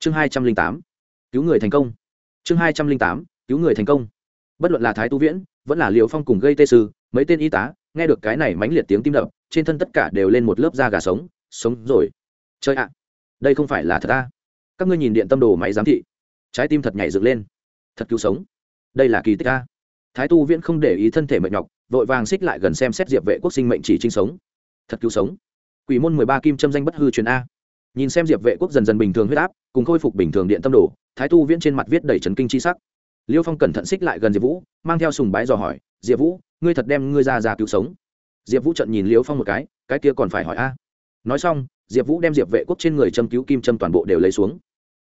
chương hai trăm linh tám, cứu người thành công. Chương hai trăm linh tám, cứu người thành công. Bất luận là thái tu viễn, vẫn là liều phong cùng gây tê sư, mấy tên y tá, nghe được cái này mãnh liệt tiếng tim đập, trên thân tất cả đều lên một lớp da gà sống. Sống rồi. Chơi ạ, đây không phải là thật ta các ngươi nhìn điện tâm đồ máy giám thị. Trái tim thật nhảy dựng lên. Thật cứu sống. Đây là kỳ tích a thái tu viễn không để ý thân thể mệt nhọc, vội vàng xích lại gần xem xét diệp vệ quốc sinh mệnh chỉ trinh sống. Thật cứu sống. Quỷ môn mười ba kim châm danh bất hư truyền a nhìn xem diệp vệ quốc dần dần bình thường huyết áp, cùng khôi phục bình thường điện tâm đồ, thái tu viễn trên mặt viết đầy trấn kinh c h i sắc. Liêu phong cẩn thận xích lại gần diệp vũ, mang theo sùng bái dò hỏi, diệp vũ, ngươi thật đem ngươi ra ra cứu sống? Diệp vũ trận nhìn liêu phong một cái cái kia còn phải hỏi a? Nói xong, diệp vũ đem diệp vệ quốc trên người châm cứu kim châm toàn bộ đều lấy xuống.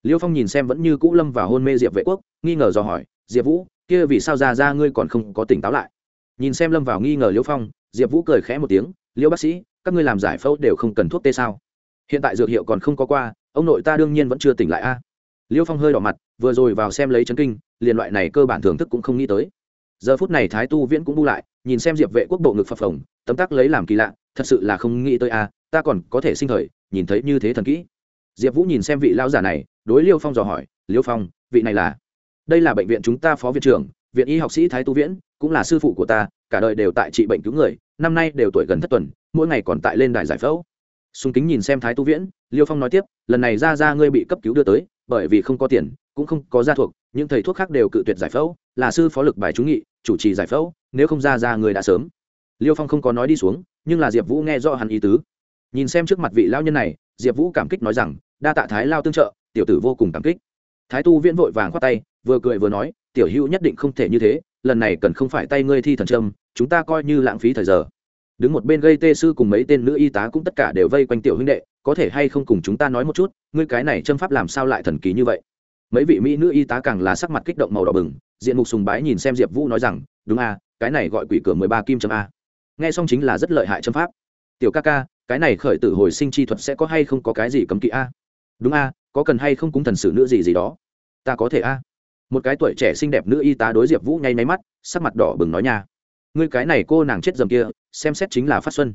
Liêu phong nhìn xem vẫn như cũ lâm và hôn mê diệp vệ quốc, nghi ngờ dò hỏi, diệp vũ, kia vì sao ra ra ngươi còn không có tỉnh táo lại? Nhìn xem lâm vào nghi ngờ liêu phong, diệp vũ cười khẽ một tiếng, liêu bác sĩ, các ngươi làm giải phẫu đều không cần thuốc tê sao? Hiện tại dược hiệu còn không có qua, ông nội ta đương nhiên vẫn chưa tỉnh lại a. Liêu phong hơi đỏ mặt, vừa rồi vào xem lấy chấn kinh, liền loại này cơ bản thưởng thức cũng không nghĩ tới. Giờ phút này thái tu viễn cũng bu lại, nhìn xem diệp vệ quốc bộ ngực phập phồng, tấm tắc lấy làm kỳ lạ, thật sự là không nghĩ tới a, ta còn có thể sinh thời, nhìn thấy như thế thần kỹ. Diệp vũ nhìn xem vị lao giả này, đối liêu phong dò hỏi, liêu phong, vị này là? Đây là bệnh viện chúng ta phó viện trưởng, viện y học sĩ thái tu viễn, cũng là sư phụ của ta, cả đời đều tại trị bệnh cứu người, năm nay đều tuổi gần thất tuần, mỗi ngày còn tại lên đài giải phẫu sùng kính nhìn xem thái tu viễn, liêu phong nói tiếp, lần này ra ra ngươi bị cấp cứu đưa tới, bởi vì không có tiền, cũng không có gia thuộc, những thầy thuốc khác đều cự tuyệt giải phẫu, là sư phó lực bài trú nghị, chủ trì giải phẫu, nếu không ra ra người đã sớm. Liêu phong không có nói đi xuống, nhưng là diệp vũ nghe rõ hẳn ý tứ. Nhìn xem trước mặt vị lao nhân này, diệp vũ cảm kích nói rằng, đa tạ thái lao tương trợ, tiểu tử vô cùng cảm kích. Thái tu viễn vội vàng khoát tay, vừa cười vừa nói, tiểu hữu nhất định không thể như thế, lần này cần không phải tay ngươi thi thần trâm chúng ta coi như lãng phí thời giờ đứng một bên gây tê sư cùng mấy tên nữ y tá cũng tất cả đều vây quanh tiểu huynh đệ, có thể hay không cùng chúng ta nói một chút, ngươi cái này châm pháp làm sao lại thần kỳ như vậy? Mấy vị mỹ nữ y tá càng là sắc mặt kích động màu đỏ bừng, diện mục sùng bái nhìn xem diệp vũ nói rằng, đúng a, cái này gọi quỷ cửa mười ba kim châm a. Nghe xong chính là rất lợi hại châm pháp. Tiểu ca ca, cái này khởi tử hồi sinh chi thuật sẽ có hay không có cái gì cấm kỵ a? Đúng a, có cần hay không cúng thần sử nữ gì gì đó? Ta có thể a. Một cái tuổi trẻ xinh đẹp nữ y tá đối diệp vũ nháy máy mắt, sắc mặt đỏ bừng nói nha ngươi cái này cô nàng chết dầm kia, xem xét chính là phát xuân.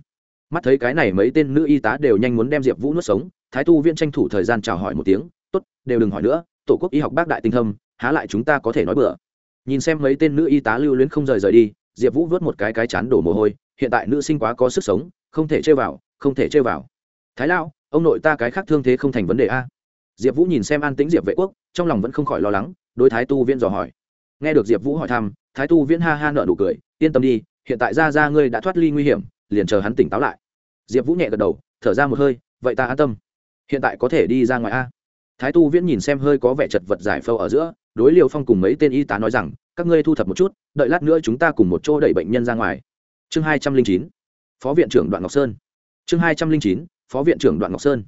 Mắt thấy cái này mấy tên nữ y tá đều nhanh muốn đem diệp vũ nuốt sống, thái tu viên tranh thủ thời gian chào hỏi một tiếng, tốt, đều đừng hỏi nữa, tổ quốc y học bác đại tinh thâm, há lại chúng ta có thể nói bừa. Nhìn xem mấy tên nữ y tá lưu luyến không rời rời đi, diệp vũ vớt một cái cái chán đổ mồ hôi, hiện tại nữ sinh quá có sức sống, không thể chơi vào, không thể chơi vào. Thái lão, ông nội ta cái khác thương thế không thành vấn đề a. Diệp vũ nhìn xem an tĩnh diệp vệ quốc, trong lòng vẫn không khỏi lo lắng, đối thái tu viễn dò hỏi. Nghe được diệp vũ hỏi thăm, thái tu viễn ha ha nợ nụ cười yên tâm đi, hiện tại ra ra ngươi đã thoát ly nguy hiểm, liền chờ hắn tỉnh táo lại. Diệp vũ nhẹ gật đầu, thở ra một hơi, vậy ta an tâm. Hiện tại có thể đi ra ngoài a. Thái tu viễn nhìn xem hơi có vẻ chật vật giải phâu ở giữa, đối liều phong cùng mấy tên y tá nói rằng, các ngươi thu thập một chút, đợi lát nữa chúng ta cùng một chỗ đẩy bệnh nhân ra ngoài. Chương hai trăm linh chín, phó viện trưởng đoạn ngọc sơn. Chương hai trăm linh chín, phó viện trưởng đoạn ngọc sơn.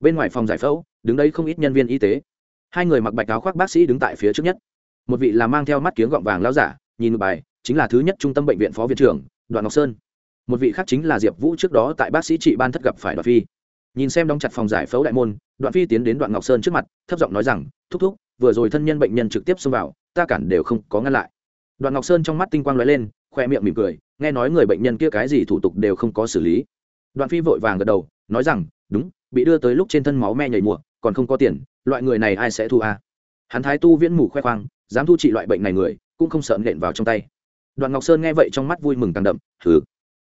Bên ngoài phòng giải phẫu đứng đây không ít nhân viên y tế. Hai người mặc bạch áo khoác bác sĩ đứng tại phía trước nhất. Một vị là mang theo mắt kiếng gọng vàng lao giả, nhìn bài chính là thứ nhất trung tâm bệnh viện phó viện trưởng, đoạn ngọc sơn. Một vị khác chính là diệp vũ trước đó tại bác sĩ trị ban thất gặp phải đoạn phi. Nhìn xem đóng chặt phòng giải phẫu đại môn, đoạn phi tiến đến đoạn ngọc sơn trước mặt, thấp giọng nói rằng, thúc thúc, vừa rồi thân nhân bệnh nhân trực tiếp xông vào, ta cản đều không có ngăn lại. Đoạn ngọc sơn trong mắt tinh quang lóe lên, khoe miệng mỉm cười, nghe nói người bệnh nhân kia cái gì thủ tục đều không có xử lý. Đoạn phi vội vàng gật đầu, nói rằng, đúng, bị đưa tới lúc trên thân máu me nhảy mùa, còn không có tiền, loại người này ai sẽ thu a? À? hắn thái tu viễn mù khoe khoang, dám thu trị loại bệnh này người, cũng không sợ nện vào trong tay đoạn ngọc sơn nghe vậy trong mắt vui mừng càng đậm thử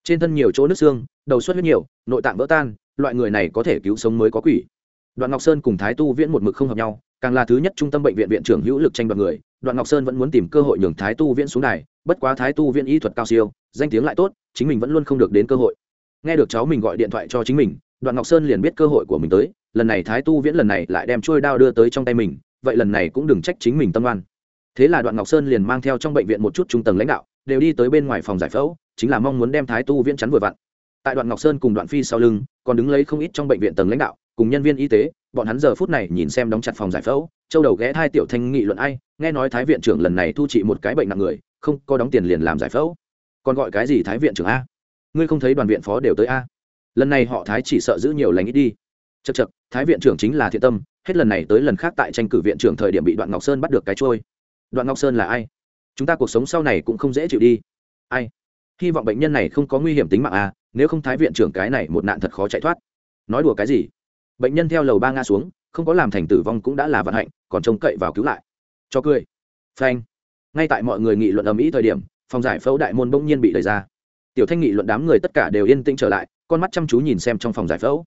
trên thân nhiều chỗ nước xương, đầu xuất huyết nhiều, nội tạng vỡ tan, loại người này có thể cứu sống mới có quỷ. Đoạn ngọc sơn cùng thái tu viễn một mực không hợp nhau, càng là thứ nhất trung tâm bệnh viện viện trưởng hữu lực tranh đoạt người, đoạn ngọc sơn vẫn muốn tìm cơ hội nhường thái tu viễn xuống đài, bất quá thái tu viễn y thuật cao siêu, danh tiếng lại tốt, chính mình vẫn luôn không được đến cơ hội. Nghe được cháu mình gọi điện thoại cho chính mình, đoạn ngọc sơn liền biết cơ hội của mình tới, lần này thái tu viễn lần này lại đem trôi đao đưa tới trong tay mình, vậy lần này cũng đừng trách chính mình tâm oan. Thế là đoạn ngọc sơn liền mang theo trong bệnh viện một chút trung tầng lãnh đạo đều đi tới bên ngoài phòng giải phẫu, chính là mong muốn đem thái tu viễn chắn vừa vặn. Tại đoạn ngọc sơn cùng đoạn phi sau lưng, còn đứng lấy không ít trong bệnh viện tầng lãnh đạo, cùng nhân viên y tế, bọn hắn giờ phút này nhìn xem đóng chặt phòng giải phẫu, châu đầu ghé hai tiểu thanh nghị luận ai, nghe nói thái viện trưởng lần này thu trị một cái bệnh nặng người, không có đóng tiền liền làm giải phẫu. Còn gọi cái gì thái viện trưởng a? Ngươi không thấy đoàn viện phó đều tới a? Lần này họ thái chỉ sợ giữ nhiều lành ít đi. Chật chật thái viện trưởng chính là thiện tâm, hết lần này tới lần khác tại tranh cử viện trưởng thời điểm bị đoạn ngọc sơn bắt được cái trôi. Đoạn ngọc sơn là ai? Chúng ta cuộc sống sau này cũng không dễ chịu đi. Ai? Hy vọng bệnh nhân này không có nguy hiểm tính mạng à nếu không thái viện trưởng cái này một nạn thật khó chạy thoát. Nói đùa cái gì? Bệnh nhân theo lầu ba nga xuống, không có làm thành tử vong cũng đã là vận hạnh, còn trông cậy vào cứu lại. Cho cười. Phanh. Ngay tại mọi người nghị luận ầm ĩ thời điểm, phòng giải phẫu đại môn bỗng nhiên bị đẩy ra. Tiểu thanh nghị luận đám người tất cả đều yên tĩnh trở lại, con mắt chăm chú nhìn xem trong phòng giải phẫu.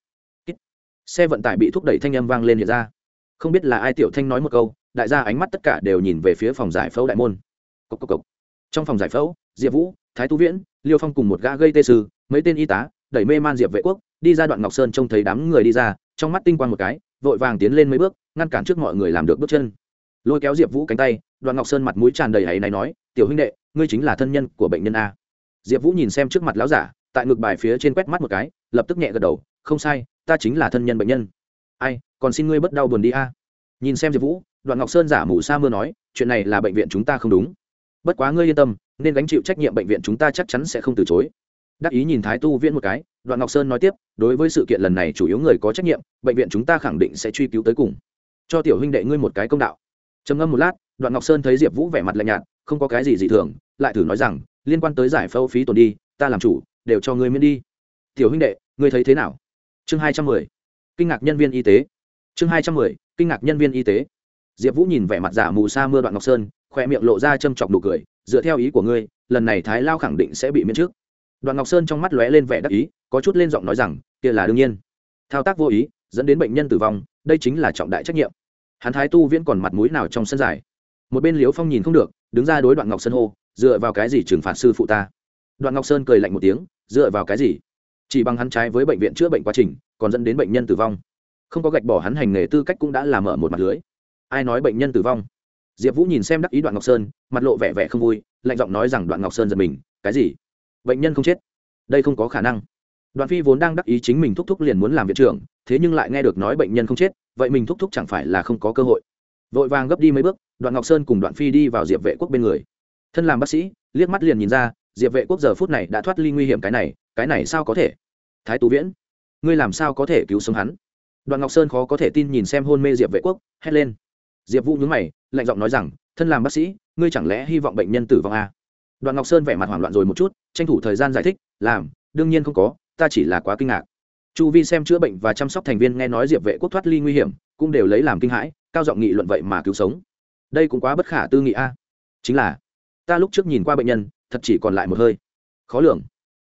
Xe vận tải bị thúc đẩy thanh âm vang lên hiện ra. Không biết là ai tiểu thanh nói một câu, đại gia ánh mắt tất cả đều nhìn về phía phòng giải phẫu đại môn cốc cốc cốc. trong phòng giải phẫu, diệp vũ, thái tú viễn, liêu phong cùng một gã gây tê sư, mấy tên y tá, đẩy mê man diệp vệ quốc, đi ra đoạn ngọc sơn trông thấy đám người đi ra, trong mắt tinh quang một cái, vội vàng tiến lên mấy bước, ngăn cản trước mọi người làm được bước chân. Lôi kéo diệp vũ cánh tay, đoạn ngọc sơn mặt mũi tràn đầy hãy này nói, tiểu huynh đệ, ngươi chính là thân nhân của bệnh nhân a. Diệp vũ nhìn xem trước mặt lão giả, tại ngực bài phía trên quét mắt một cái, lập tức nhẹ gật đầu, không sai, ta chính là thân nhân bệnh nhân. Ai, còn xin ngươi bất đau buồn đi a. Nhìn xem diệp vũ, đoạn ngọc sơn giả mù sa mưa nói, chuyện này là bệnh viện chúng ta không đúng bất quá ngươi yên tâm, nên gánh chịu trách nhiệm bệnh viện chúng ta chắc chắn sẽ không từ chối. Đắc ý nhìn thái tu viễn một cái, đoạn ngọc sơn nói tiếp, đối với sự kiện lần này chủ yếu người có trách nhiệm, bệnh viện chúng ta khẳng định sẽ truy cứu tới cùng. Cho tiểu huynh đệ ngươi một cái công đạo. Trầm ngâm một lát, đoạn ngọc sơn thấy diệp vũ vẻ mặt lạnh nhạt, không có cái gì dị thường, lại thử nói rằng, liên quan tới giải phẫu phí tổn đi, ta làm chủ, đều cho ngươi miễn đi. Tiểu huynh đệ, ngươi thấy thế nào? Chương hai trăm mười. Kinh ngạc nhân viên y tế. Chương hai trăm mười, kinh ngạc nhân viên y tế. Diệp vũ nhìn vẻ mặt giả mù sa mưa đoạn ngọc sơn khỏe miệng lộ ra châm chọc nụ cười, dựa theo ý của ngươi, lần này thái lao khẳng định sẽ bị miễn trước. Đoạn ngọc sơn trong mắt lóe lên vẻ đắc ý, có chút lên giọng nói rằng, kia là đương nhiên. Thao tác vô ý, dẫn đến bệnh nhân tử vong, đây chính là trọng đại trách nhiệm. Hắn thái tu viễn còn mặt mũi nào trong sân dài một bên liếu phong nhìn không được, đứng ra đối đoạn ngọc sơn hô, dựa vào cái gì trừng phạt sư phụ ta? Đoạn ngọc sơn cười lạnh một tiếng, dựa vào cái gì? Chỉ bằng hắn trái với bệnh viện chữa bệnh quá trình, còn dẫn đến bệnh nhân tử vong. Không có gạch bỏ hắn hành nghề tư cách cũng đã làm mở một mặt lưới. Ai nói bệnh nhân tử vong? Diệp vũ nhìn xem đắc ý đoạn ngọc sơn, mặt lộ vẻ vẻ không vui, lạnh giọng nói rằng, đoạn ngọc sơn giật mình, cái gì? Bệnh nhân không chết? Đây không có khả năng. Đoạn phi vốn đang đắc ý chính mình thúc thúc liền muốn làm viện trưởng, thế nhưng lại nghe được nói bệnh nhân không chết, vậy mình thúc thúc chẳng phải là không có cơ hội. Vội vàng gấp đi mấy bước, đoạn ngọc sơn cùng đoạn phi đi vào diệp vệ quốc bên người. Thân làm bác sĩ, liếc mắt liền nhìn ra, diệp vệ quốc giờ phút này đã thoát ly nguy hiểm cái này cái này sao có thể? Thái tú viễn, ngươi làm sao có thể cứu sống hắn? Đoạn ngọc sơn khó có thể tin nhìn xem hôn mê diệp vệ quốc, hét lên diệp vũ nhúng mày, lạnh giọng nói rằng, thân làm bác sĩ, ngươi chẳng lẽ hy vọng bệnh nhân tử vong à? đoạn ngọc sơn vẻ mặt hoảng loạn rồi một chút, tranh thủ thời gian giải thích, làm, đương nhiên không có, ta chỉ là quá kinh ngạc. Chu vi xem chữa bệnh và chăm sóc thành viên nghe nói diệp vệ quốc thoát ly nguy hiểm, cũng đều lấy làm kinh hãi, cao giọng nghị luận vậy mà cứu sống. Đây cũng quá bất khả tư nghị a. Chính là, ta lúc trước nhìn qua bệnh nhân, thật chỉ còn lại một hơi. Khó lường.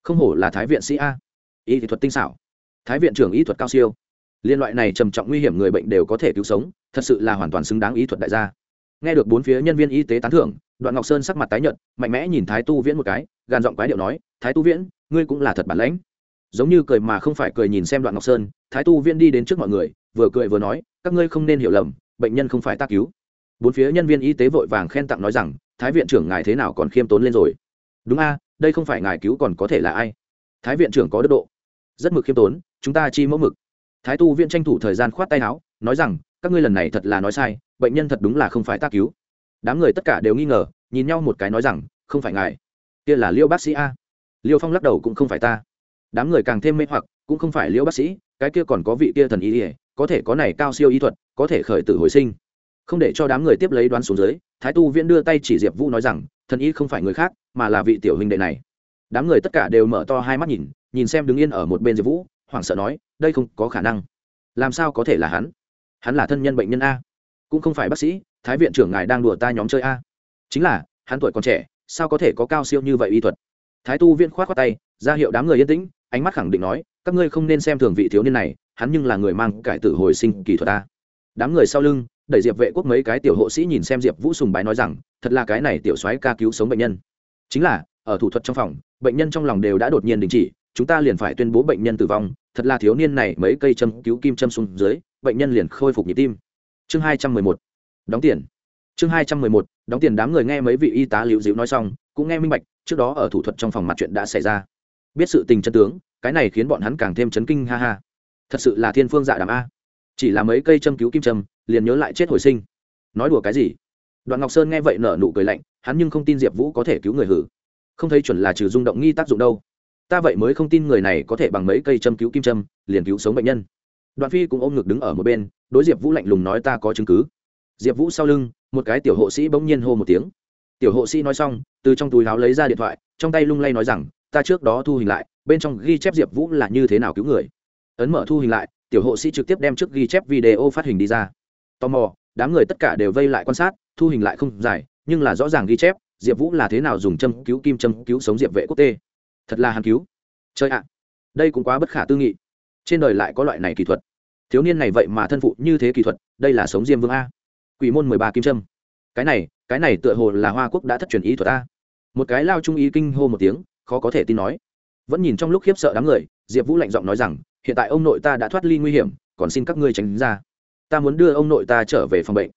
Không hổ là thái viện sĩ a. Y thuật tinh xảo. Thái viện trưởng y thuật cao siêu. Liên loại này trầm trọng nguy hiểm người bệnh đều có thể cứu sống thật sự là hoàn toàn xứng đáng ý thuật đại gia. Nghe được bốn phía nhân viên y tế tán thưởng, đoạn ngọc sơn sắc mặt tái nhợt, mạnh mẽ nhìn thái tu viễn một cái, gàn giọng quái điệu nói, thái tu viễn, ngươi cũng là thật bản lãnh. Giống như cười mà không phải cười nhìn xem đoạn ngọc sơn, thái tu viễn đi đến trước mọi người, vừa cười vừa nói, các ngươi không nên hiểu lầm, bệnh nhân không phải ta cứu. Bốn phía nhân viên y tế vội vàng khen tặng nói rằng, thái viện trưởng ngài thế nào còn khiêm tốn lên rồi? Đúng a, đây không phải ngài cứu còn có thể là ai? Thái viện trưởng có đức độ. Rất mực khiêm tốn, chúng ta chi mẫu mực. Thái tu viện tranh thủ thời gian khoát tay áo, nói rằng các ngươi lần này thật là nói sai, bệnh nhân thật đúng là không phải ta cứu. Đám người tất cả đều nghi ngờ, nhìn nhau một cái nói rằng, không phải ngài. Kia là liêu bác sĩ a. Liêu phong lắc đầu cũng không phải ta. Đám người càng thêm mê hoặc, cũng không phải liêu bác sĩ, cái kia còn có vị kia thần y ỉa có thể có này cao siêu y thuật, có thể khởi tử hồi sinh. Không để cho đám người tiếp lấy đoán xuống dưới, thái tu viễn đưa tay chỉ diệp vũ nói rằng, thần y không phải người khác, mà là vị tiểu huynh đệ này. Đám người tất cả đều mở to hai mắt nhìn nhìn xem đứng yên ở một bên diệp vũ, hoảng sợ nói, đây không có khả năng. Làm sao có thể là hắn? Hắn là thân nhân bệnh nhân a. Cũng không phải bác sĩ, thái viện trưởng ngài đang đùa ta nhóm chơi a. Chính là, hắn tuổi còn trẻ, sao có thể có cao siêu như vậy y thuật? Thái tu viên khoát khoát tay, ra hiệu đám người yên tĩnh, ánh mắt khẳng định nói, các ngươi không nên xem thường vị thiếu niên này, hắn nhưng là người mang cải tử hồi sinh kỳ thuật ta đám người sau lưng, đẩy diệp vệ quốc mấy cái tiểu hộ sĩ nhìn xem diệp vũ sùng bái nói rằng, thật là cái này tiểu soái ca cứu sống bệnh nhân. Chính là, ở thủ thuật trong phòng, bệnh nhân trong lòng đều đã đột nhiên đình chỉ, chúng ta liền phải tuyên bố bệnh nhân tử vong, thật là thiếu niên này mấy cây châm cứu kim châm xuống dưới bệnh nhân liền khôi phục nhịp tim. Chương hai trăm mười một, đóng tiền. Chương hai trăm mười một, đóng tiền đám người nghe mấy vị y tá liễu dịu nói xong, cũng nghe minh bạch, trước đó ở thủ thuật trong phòng mặt chuyện đã xảy ra. Biết sự tình chân tướng, cái này khiến bọn hắn càng thêm chấn kinh, ha ha. Thật sự là thiên phương dạ đàm a. Chỉ là mấy cây châm cứu kim châm, liền nhớ lại chết hồi sinh. Nói đùa cái gì? Đoạn ngọc sơn nghe vậy nở nụ cười lạnh, hắn nhưng không tin diệp vũ có thể cứu người hử. Không thấy chuẩn là trừ rung động nghi tác dụng đâu. Ta vậy mới không tin người này có thể bằng mấy cây châm cứu kim châm, liền cứu sống bệnh nhân đoạn phi cũng ôm ngực đứng ở một bên, đối diệp vũ lạnh lùng nói, ta có chứng cứ. Diệp vũ sau lưng, một cái tiểu hộ sĩ bỗng nhiên hô một tiếng. Tiểu hộ sĩ nói xong, từ trong túi áo lấy ra điện thoại, trong tay lung lay nói rằng, ta trước đó thu hình lại, bên trong ghi chép diệp vũ là như thế nào cứu người. Ấn mở thu hình lại, tiểu hộ sĩ trực tiếp đem trước ghi chép video phát hình đi ra. Tò mò, đám người tất cả đều vây lại quan sát, thu hình lại không dài, nhưng là rõ ràng ghi chép, diệp vũ là thế nào dùng châm cứu kim châm cứu sống diệp vệ quốc tê. Thật là hàn cứu. Chơi ạ, đây cũng quá bất khả tư nghị trên đời lại có loại này kỹ thuật. Thiếu niên này vậy mà thân phụ như thế kỹ thuật, đây là sống diêm vương a. Quỷ môn mười ba kim trâm cái này cái này tựa hồ là hoa quốc đã thất truyền ý thuật a. Một cái lao trung ý kinh hô một tiếng, khó có thể tin nói. Vẫn nhìn trong lúc khiếp sợ đám người, diệp vũ lạnh giọng nói rằng, hiện tại ông nội ta đã thoát ly nguy hiểm, còn xin các ngươi tránh ra. Ta muốn đưa ông nội ta trở về phòng bệnh.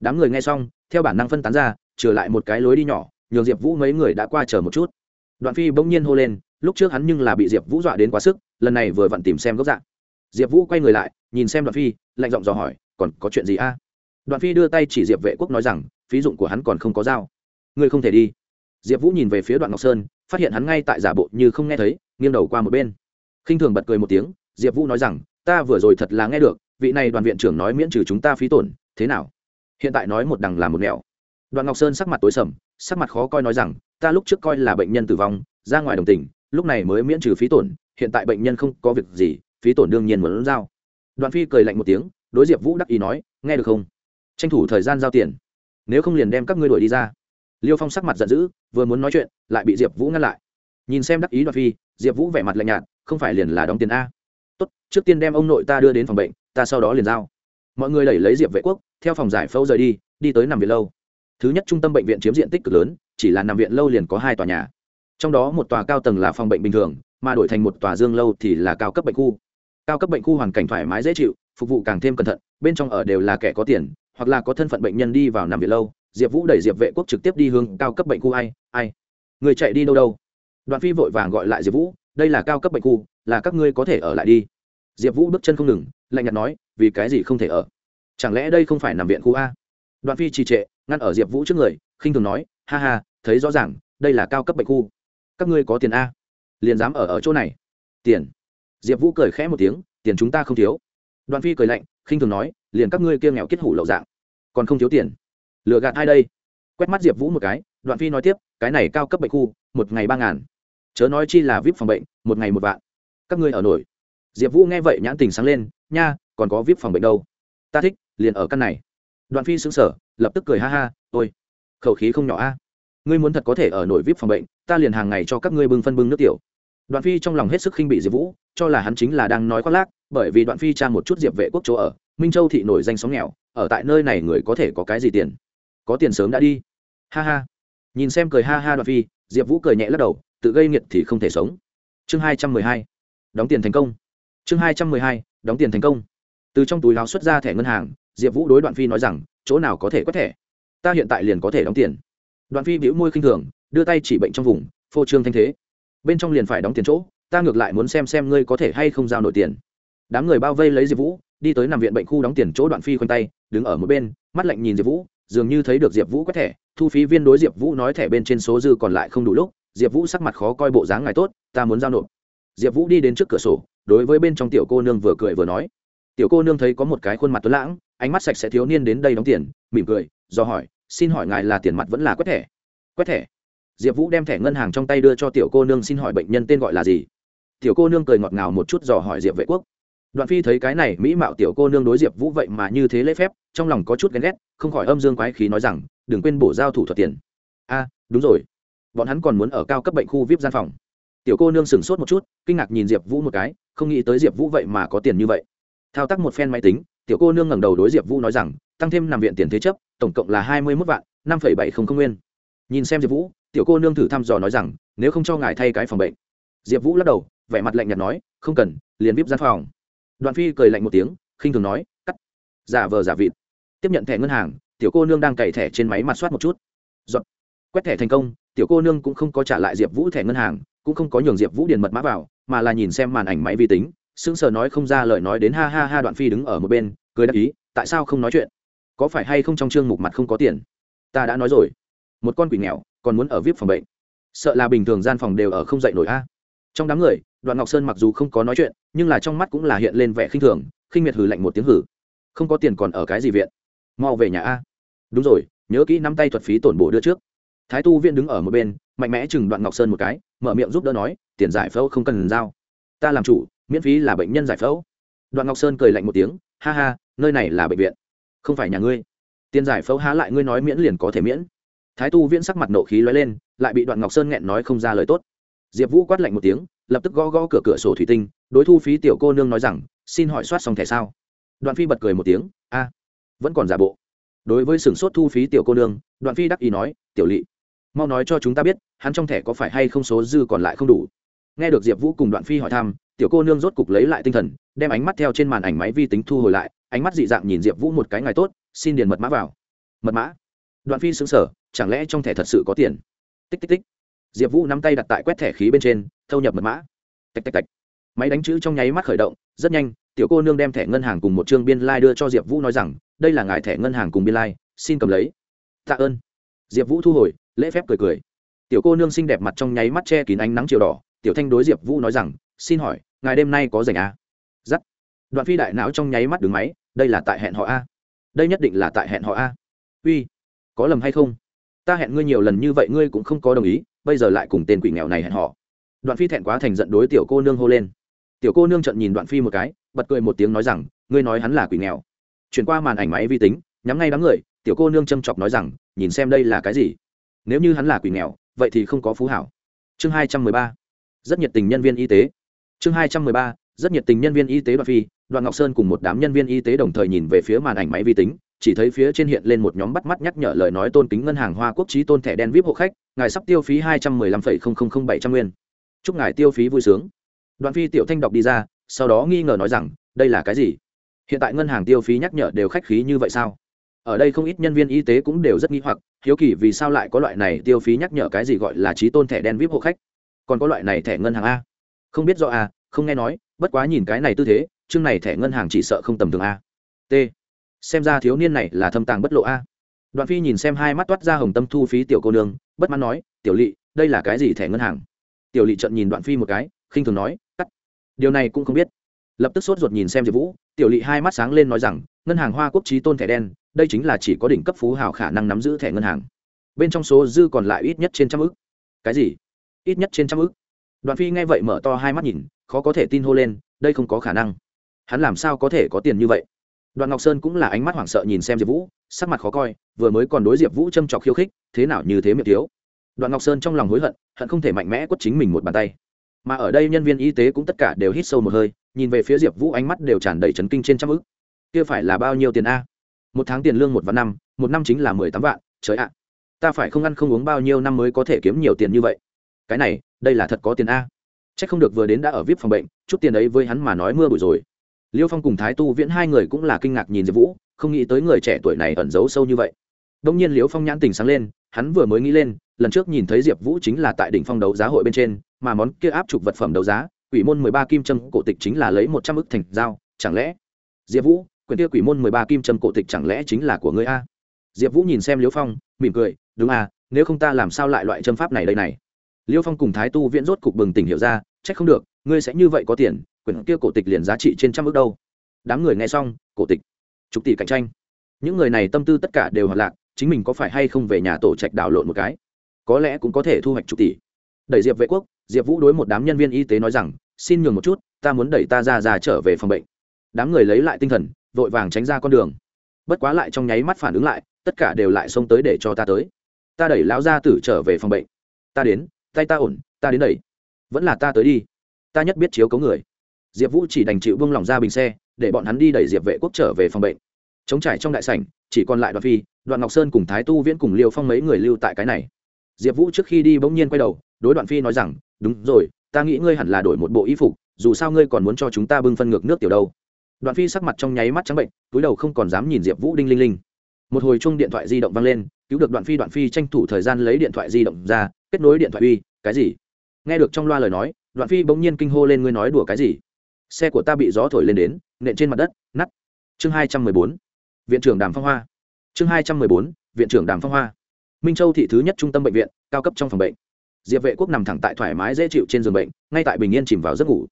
Đám người nghe xong, theo bản năng phân tán ra trở lại một cái lối đi nhỏ, nhường diệp vũ mấy người đã qua chờ một chút. Đoạn phi bỗng nhiên hô lên lúc trước hắn nhưng là bị diệp vũ dọa đến quá sức lần này vừa vặn tìm xem gốc dạng diệp vũ quay người lại nhìn xem đoạn phi lạnh giọng dò hỏi còn có chuyện gì a đoạn phi đưa tay chỉ diệp vệ quốc nói rằng phí dụng của hắn còn không có dao ngươi không thể đi diệp vũ nhìn về phía đoạn ngọc sơn phát hiện hắn ngay tại giả bộ như không nghe thấy nghiêng đầu qua một bên khinh thường bật cười một tiếng diệp vũ nói rằng ta vừa rồi thật là nghe được vị này đoàn viện trưởng nói miễn trừ chúng ta phí tổn thế nào hiện tại nói một đằng là một nẻo đoàn ngọc sơn sắc mặt tối sầm sắc mặt khó coi nói rằng ta lúc trước coi là bệnh nhân tử vong ra ngoài đồng tình lúc này mới miễn trừ phí tổn, hiện tại bệnh nhân không có việc gì, phí tổn đương nhiên muốn giao. Đoàn phi cười lạnh một tiếng, đối diệp vũ đắc ý nói, nghe được không? Tranh thủ thời gian giao tiền. Nếu không liền đem các ngươi đuổi đi ra. Liêu phong sắc mặt giận dữ, vừa muốn nói chuyện, lại bị diệp vũ ngăn lại. Nhìn xem đắc ý đoàn phi, diệp vũ vẻ mặt lạnh nhạt, không phải liền là đóng tiền a? Tốt, trước tiên đem ông nội ta đưa đến phòng bệnh, ta sau đó liền giao. Mọi người đẩy lấy diệp vệ quốc, theo phòng giải phẫu rời đi đi tới nằm viện lâu. Thứ nhất trung tâm bệnh viện chiếm diện tích cực lớn, chỉ là nằm viện lâu liền có hai tòa nhà trong đó một tòa cao tầng là phòng bệnh bình thường, mà đổi thành một tòa dương lâu thì là cao cấp bệnh khu. Cao cấp bệnh khu hoàn cảnh thoải mái dễ chịu, phục vụ càng thêm cẩn thận, bên trong ở đều là kẻ có tiền, hoặc là có thân phận bệnh nhân đi vào nằm viện lâu. Diệp vũ đẩy diệp vệ quốc trực tiếp đi hướng cao cấp bệnh khu ai ai? Người chạy đi đâu đâu? Đoạn phi vội vàng gọi lại diệp vũ, đây là cao cấp bệnh khu, là các ngươi có thể ở lại đi. Diệp vũ bước chân không ngừng, lạnh nhạt nói, vì cái gì không thể ở? Chẳng lẽ đây không phải nằm viện khu a? Đoạn phi trì trệ, ngăn ở diệp vũ trước người, khinh thường nói, ha ha, thấy rõ ràng, đây là cao cấp bệnh khu các ngươi có tiền a? Liền dám ở ở chỗ này. Tiền. Diệp vũ cười khẽ một tiếng, tiền chúng ta không thiếu. Đoàn phi cười lạnh, khinh thường nói, liền các ngươi kia nghèo kết hủ lậu dạng. Còn không thiếu tiền. Lựa gạt ai đây? Quét mắt diệp vũ một cái, đoạn phi nói tiếp, cái này cao cấp bệnh khu, một ngày ba ngàn. Chớ nói chi là vip phòng bệnh, một ngày một vạn. Các ngươi ở nổi. Diệp vũ nghe vậy nhãn tình sáng lên, nha, còn có vip phòng bệnh đâu? Ta thích, liền ở căn này. Đoạn phi xứng sở lập tức cười ha ha, ôi, khẩu khí không nhỏ a ngươi muốn thật có thể ở nội vip phòng bệnh, ta liền hàng ngày cho các ngươi bưng phân bưng nước tiểu. Đoạn phi trong lòng hết sức khinh bị diệp vũ, cho là hắn chính là đang nói khoác lác, bởi vì đoạn phi tra một chút diệp vệ quốc chỗ ở, minh châu thị nổi danh sóng nghèo, ở tại nơi này người có thể có cái gì tiền? Có tiền sớm đã đi. Ha ha. Nhìn xem cười ha ha đoạn phi, diệp vũ cười nhẹ lắc đầu, tự gây nghiệt thì không thể sống. Chương hai trăm mười hai. Đóng tiền thành công. Chương hai trăm mười hai. Đóng tiền thành công. Từ trong túi láo xuất ra thẻ ngân hàng, diệp vũ đối đoạn phi nói rằng, chỗ nào có thể quét thẻ? Ta hiện tại liền có thể đóng tiền đoạn phi bĩu môi khinh thường, đưa tay chỉ bệnh trong vùng, phô trương thanh thế. Bên trong liền phải đóng tiền chỗ, ta ngược lại muốn xem xem ngươi có thể hay không giao nổi tiền. Đám người bao vây lấy diệp vũ, đi tới nằm viện bệnh khu đóng tiền chỗ đoạn phi khoanh tay, đứng ở một bên, mắt lạnh nhìn diệp vũ, dường như thấy được diệp vũ quét thẻ, thu phí viên đối diệp vũ nói thẻ bên trên số dư còn lại không đủ lúc, diệp vũ sắc mặt khó coi bộ dáng ngài tốt, ta muốn giao nộp. Diệp vũ đi đến trước cửa sổ, đối với bên trong tiểu cô nương vừa cười vừa nói. Tiểu cô nương thấy có một cái khuôn mặt tuấn lãng, ánh mắt sạch sẽ thiếu niên đến đây đóng tiền, mỉm cười, do hỏi xin hỏi ngài là tiền mặt vẫn là quét thẻ? Quét thẻ. Diệp vũ đem thẻ ngân hàng trong tay đưa cho tiểu cô nương xin hỏi bệnh nhân tên gọi là gì? Tiểu cô nương cười ngọt ngào một chút dò hỏi diệp vệ quốc. Đoạn phi thấy cái này mỹ mạo tiểu cô nương đối diệp vũ vậy mà như thế lễ phép, trong lòng có chút ghen ghét, không khỏi âm dương quái khí nói rằng, đừng quên bổ giao thủ thuật tiền. A, đúng rồi. Bọn hắn còn muốn ở cao cấp bệnh khu vip gian phòng. Tiểu cô nương sửng sốt một chút, kinh ngạc nhìn diệp vũ một cái, không nghĩ tới diệp vũ vậy mà có tiền như vậy. Thao tác một phen máy tính tiểu cô nương ngẩng đầu đối diệp vũ nói rằng, tăng thêm nằm viện tiền thế chấp, tổng cộng là hai mươi mốt vạn, năm phẩy bảy không không nguyên. Nhìn xem diệp vũ, tiểu cô nương thử thăm dò nói rằng, nếu không cho ngài thay cái phòng bệnh. Diệp vũ lắc đầu, vẻ mặt lạnh nhạt nói, không cần, liền vip gian phòng. Đoạn phi cười lạnh một tiếng, khinh thường nói, cắt. Giả vờ giả vịt. Tiếp nhận thẻ ngân hàng, tiểu cô nương đang cày thẻ trên máy mặt soát một chút. Giọt. quét thẻ thành công, tiểu cô nương cũng không có trả lại diệp vũ thẻ ngân hàng, cũng không có nhường diệp vũ điền mật mã vào, mà là nhìn xem màn ảnh máy vi tính sững sờ nói không ra lời nói đến ha ha ha đoạn phi đứng ở một bên, cười đáp ý, tại sao không nói chuyện? Có phải hay không trong chương mục mặt không có tiền? Ta đã nói rồi. Một con quỷ nghèo, còn muốn ở vip phòng bệnh. Sợ là bình thường gian phòng đều ở không dậy nổi a. Trong đám người, đoạn ngọc sơn mặc dù không có nói chuyện, nhưng là trong mắt cũng là hiện lên vẻ khinh thường, khinh miệt hừ lạnh một tiếng hử không có tiền còn ở cái gì viện? Mau về nhà a. Đúng rồi, nhớ kỹ nắm tay thuật phí tổn bổ đưa trước. Thái tu viện đứng ở một bên, mạnh mẽ chừng đoạn ngọc sơn một cái, mở miệng giúp đỡ nói, tiền giải phẫu không cần giao. Ta làm chủ miễn phí là bệnh nhân giải phẫu. Đoạn ngọc sơn cười lạnh một tiếng, ha ha, nơi này là bệnh viện, không phải nhà ngươi. Tiền giải phẫu há lại ngươi nói miễn liền có thể miễn. Thái tu viễn sắc mặt nộ khí lóe lên, lại bị đoạn ngọc sơn nghẹn nói không ra lời tốt. Diệp vũ quát lạnh một tiếng, lập tức gõ gõ cửa cửa sổ thủy tinh, đối thu phí tiểu cô nương nói rằng, xin hỏi soát xong thẻ sao? Đoạn phi bật cười một tiếng, a, vẫn còn giả bộ. Đối với sửng sốt thu phí tiểu cô nương, đoạn phi đắc ý nói, tiểu lỵ mau nói cho chúng ta biết, hắn trong thẻ có phải hay không số dư còn lại không đủ? Nghe được diệp vũ cùng đoạn phi hỏi thăm tiểu cô nương rốt cục lấy lại tinh thần đem ánh mắt theo trên màn ảnh máy vi tính thu hồi lại ánh mắt dị dạng nhìn diệp vũ một cái ngày tốt xin điền mật mã vào. Mật mã? Đoạn phi xứng sở chẳng lẽ trong thẻ thật sự có tiền? Tích tích tích. Diệp vũ nắm tay đặt tại quét thẻ khí bên trên thâu nhập mật mã. Tạch tạch tạch. Máy đánh chữ trong nháy mắt khởi động rất nhanh tiểu cô nương đem thẻ ngân hàng cùng một chương biên lai、like、đưa cho diệp vũ nói rằng đây là ngài thẻ ngân hàng cùng biên lai、like, xin cầm lấy. Tạ ơn. Diệp vũ thu hồi lễ phép cười cười. Tiểu cô nương xinh đẹp mặt trong nháy mắt che kín ánh nắng chiều đỏ tiểu thanh đối diệp vũ nói rằng, xin hỏi, ngài đêm nay có rảnh à? giắt. Đoạn phi đại não trong nháy mắt đứng máy, đây là tại hẹn họ a. Đây nhất định là tại hẹn họ a. Uy, có lầm hay không? Ta hẹn ngươi nhiều lần như vậy ngươi cũng không có đồng ý, bây giờ lại cùng tên quỷ nghèo này hẹn họ. Đoạn phi thẹn quá thành giận đối tiểu cô nương hô lên. Tiểu cô nương trận nhìn đoạn phi một cái, bật cười một tiếng nói rằng, ngươi nói hắn là quỷ nghèo. Chuyển qua màn ảnh máy vi tính, nhắm ngay đám người, tiểu cô nương châm chọc nói rằng, nhìn xem đây là cái gì? Nếu như hắn là quỷ nghèo, vậy thì không có phú hảo. Chương hai trăm mười ba rất nhiệt tình nhân viên y tế. Chương hai trăm mười ba, rất nhiệt tình nhân viên y tế đoạn phi, đoạn ngọc sơn cùng một đám nhân viên y tế đồng thời nhìn về phía màn ảnh máy vi tính, chỉ thấy phía trên hiện lên một nhóm bắt mắt nhắc nhở lời nói tôn kính ngân hàng hoa quốc trí tôn thẻ đen vip hộ khách, ngài sắp tiêu phí hai trăm mười lăm phẩy không không không bảy trăm nguyên. Chúc ngài tiêu phí vui sướng. Đoạn phi tiểu thanh đọc đi ra, sau đó nghi ngờ nói rằng, đây là cái gì? Hiện tại ngân hàng tiêu phí nhắc nhở đều khách khí như vậy sao? Ở đây không ít nhân viên y tế cũng đều rất nghi hoặc, hiếu kỳ vì sao lại có loại này tiêu phí nhắc nhở cái gì gọi là trí tôn thẻ đen vip hộ khách? Còn có loại này thẻ ngân hàng a. Không biết do a, không nghe nói, bất quá nhìn cái này tư thế, chương này thẻ ngân hàng chỉ sợ không tầm thường a. T. Xem ra thiếu niên này là thâm tàng bất lộ a. Đoạn phi nhìn xem hai mắt toát ra hồng tâm thu phí tiểu cô nương, bất mãn nói, tiểu lỵ đây là cái gì thẻ ngân hàng? Tiểu lỵ trận nhìn đoạn phi một cái, khinh thường nói, cắt. Điều này cũng không biết. Lập tức sốt ruột nhìn xem diệp vũ, tiểu lỵ hai mắt sáng lên nói rằng, ngân hàng hoa quốc trí tôn thẻ đen, đây chính là chỉ có đỉnh cấp phú hào khả năng nắm giữ thẻ ngân hàng. Bên trong số dư còn lại ít nhất trên trăm ức. Cái gì? Ít nhất trên trăm ức Đoàn phi nghe vậy mở to hai mắt nhìn, khó có thể tin hô lên, đây không có khả năng. Hắn làm sao có thể có tiền như vậy? Đoàn ngọc sơn cũng là ánh mắt hoảng sợ nhìn xem diệp vũ, sắc mặt khó coi, vừa mới còn đối diệp vũ châm trọc khiêu khích, thế nào như thế miệng thiếu. Đoàn ngọc sơn trong lòng hối hận hận không thể mạnh mẽ quất chính mình một bàn tay. Mà ở đây nhân viên y tế cũng tất cả đều hít sâu một hơi, nhìn về phía diệp vũ ánh mắt đều tràn đầy trấn kinh trên trăm ức kia phải là bao nhiêu tiền a? Một tháng tiền lương một vạn năm, một năm chính là mười tám vạn, trời ạ. Ta phải không ăn không uống bao nhiêu năm mới có thể kiếm nhiều tiền như vậy? Cái này, đây là thật có tiền a. C h ắ c không được vừa đến đã ở vip phòng bệnh, chút tiền ấy với hắn mà nói mưa bụi rồi. Liêu phong cùng thái tu viễn hai người cũng là kinh ngạc nhìn diệp vũ, không nghĩ tới người trẻ tuổi này ẩn giấu sâu như vậy. Đông nhiên liêu phong nhãn tình sáng lên, hắn vừa mới nghĩ lên, lần trước nhìn thấy diệp vũ chính là tại đỉnh phong đấu giá hội bên trên, mà món kia áp trục vật phẩm đấu giá, quỷ môn mười ba kim trâm cổ tịch chính là lấy một trăm ức thành dao chẳng lẽ? Diệp vũ, quyển kia quỷ môn mười ba kim trâm cổ tịch chẳng lẽ chính là của ngươi a? Diệp vũ nhìn xem liêu phong, mỉm cười, đúng à nếu không ta làm sao lại loại châm pháp này đây này? Liêu phong cùng thái tu viễn rốt cục bừng tỉnh hiểu ra c h ắ c không được, ngươi sẽ như vậy có tiền, quyển kia cổ tịch liền giá trị trên trăm ước đâu. Đám người nghe xong, cổ tịch trục tỷ cạnh tranh. Những người này tâm tư tất cả đều hoạt lạc, chính mình có phải hay không về nhà tổ trạch đảo lộn một cái? Có lẽ cũng có thể thu hoạch trục tỷ. Đẩy diệp vệ quốc, diệp vũ đối một đám nhân viên y tế nói rằng, xin nhường một chút, ta muốn đẩy ta ra ra trở về phòng bệnh. Đám người lấy lại tinh thần, vội vàng tránh ra con đường. Bất quá lại trong nháy mắt phản ứng lại, tất cả đều lại xông tới để cho ta tới. Ta đẩy lão gia tử trở về phòng bệnh. Ta đến tay ta ổn, ta đến đẩy vẫn là ta tới đi. Ta nhất biết chiếu cấu người. Diệp vũ chỉ đành chịu vương lòng ra bình xe, để bọn hắn đi đẩy diệp vệ quốc trở về phòng bệnh. Chống trải trong đại sảnh, chỉ còn lại đoạn phi đoạn ngọc sơn cùng thái tu viễn cùng liêu phong mấy người lưu tại cái này. Diệp vũ trước khi đi bỗng nhiên quay đầu, đối đoạn phi nói rằng, đúng rồi, ta nghĩ ngươi hẳn là đổi một bộ y phục, dù sao ngươi còn muốn cho chúng ta bưng phân ngược nước tiểu đâu. Đoạn phi sắc mặt trong nháy mắt trắng bệnh, túi đầu không còn dám nhìn diệp vũ đinh linh linh. Một hồi chung điện thoại di động vang lên, cứu được đoạn phi đoạn phi tranh thủ thời gian lấy điện thoại di động ra kết nối điện thoại uy, cái gì? Nghe được trong loa lời nói, đoạn phi bỗng nhiên kinh hô lên ngươi nói đùa cái gì? Xe của ta bị gió thổi lên đến, nện trên mặt đất, nắt. Chương hai trăm mười bốn, viện trưởng đàm phong hoa. Chương hai trăm mười bốn, viện trưởng đàm phong hoa. Minh châu thị thứ nhất trung tâm bệnh viện, cao cấp trong phòng bệnh. Diệp vệ quốc nằm thẳng tại thoải mái dễ chịu trên giường bệnh, ngay tại bình yên chìm vào giấc ngủ.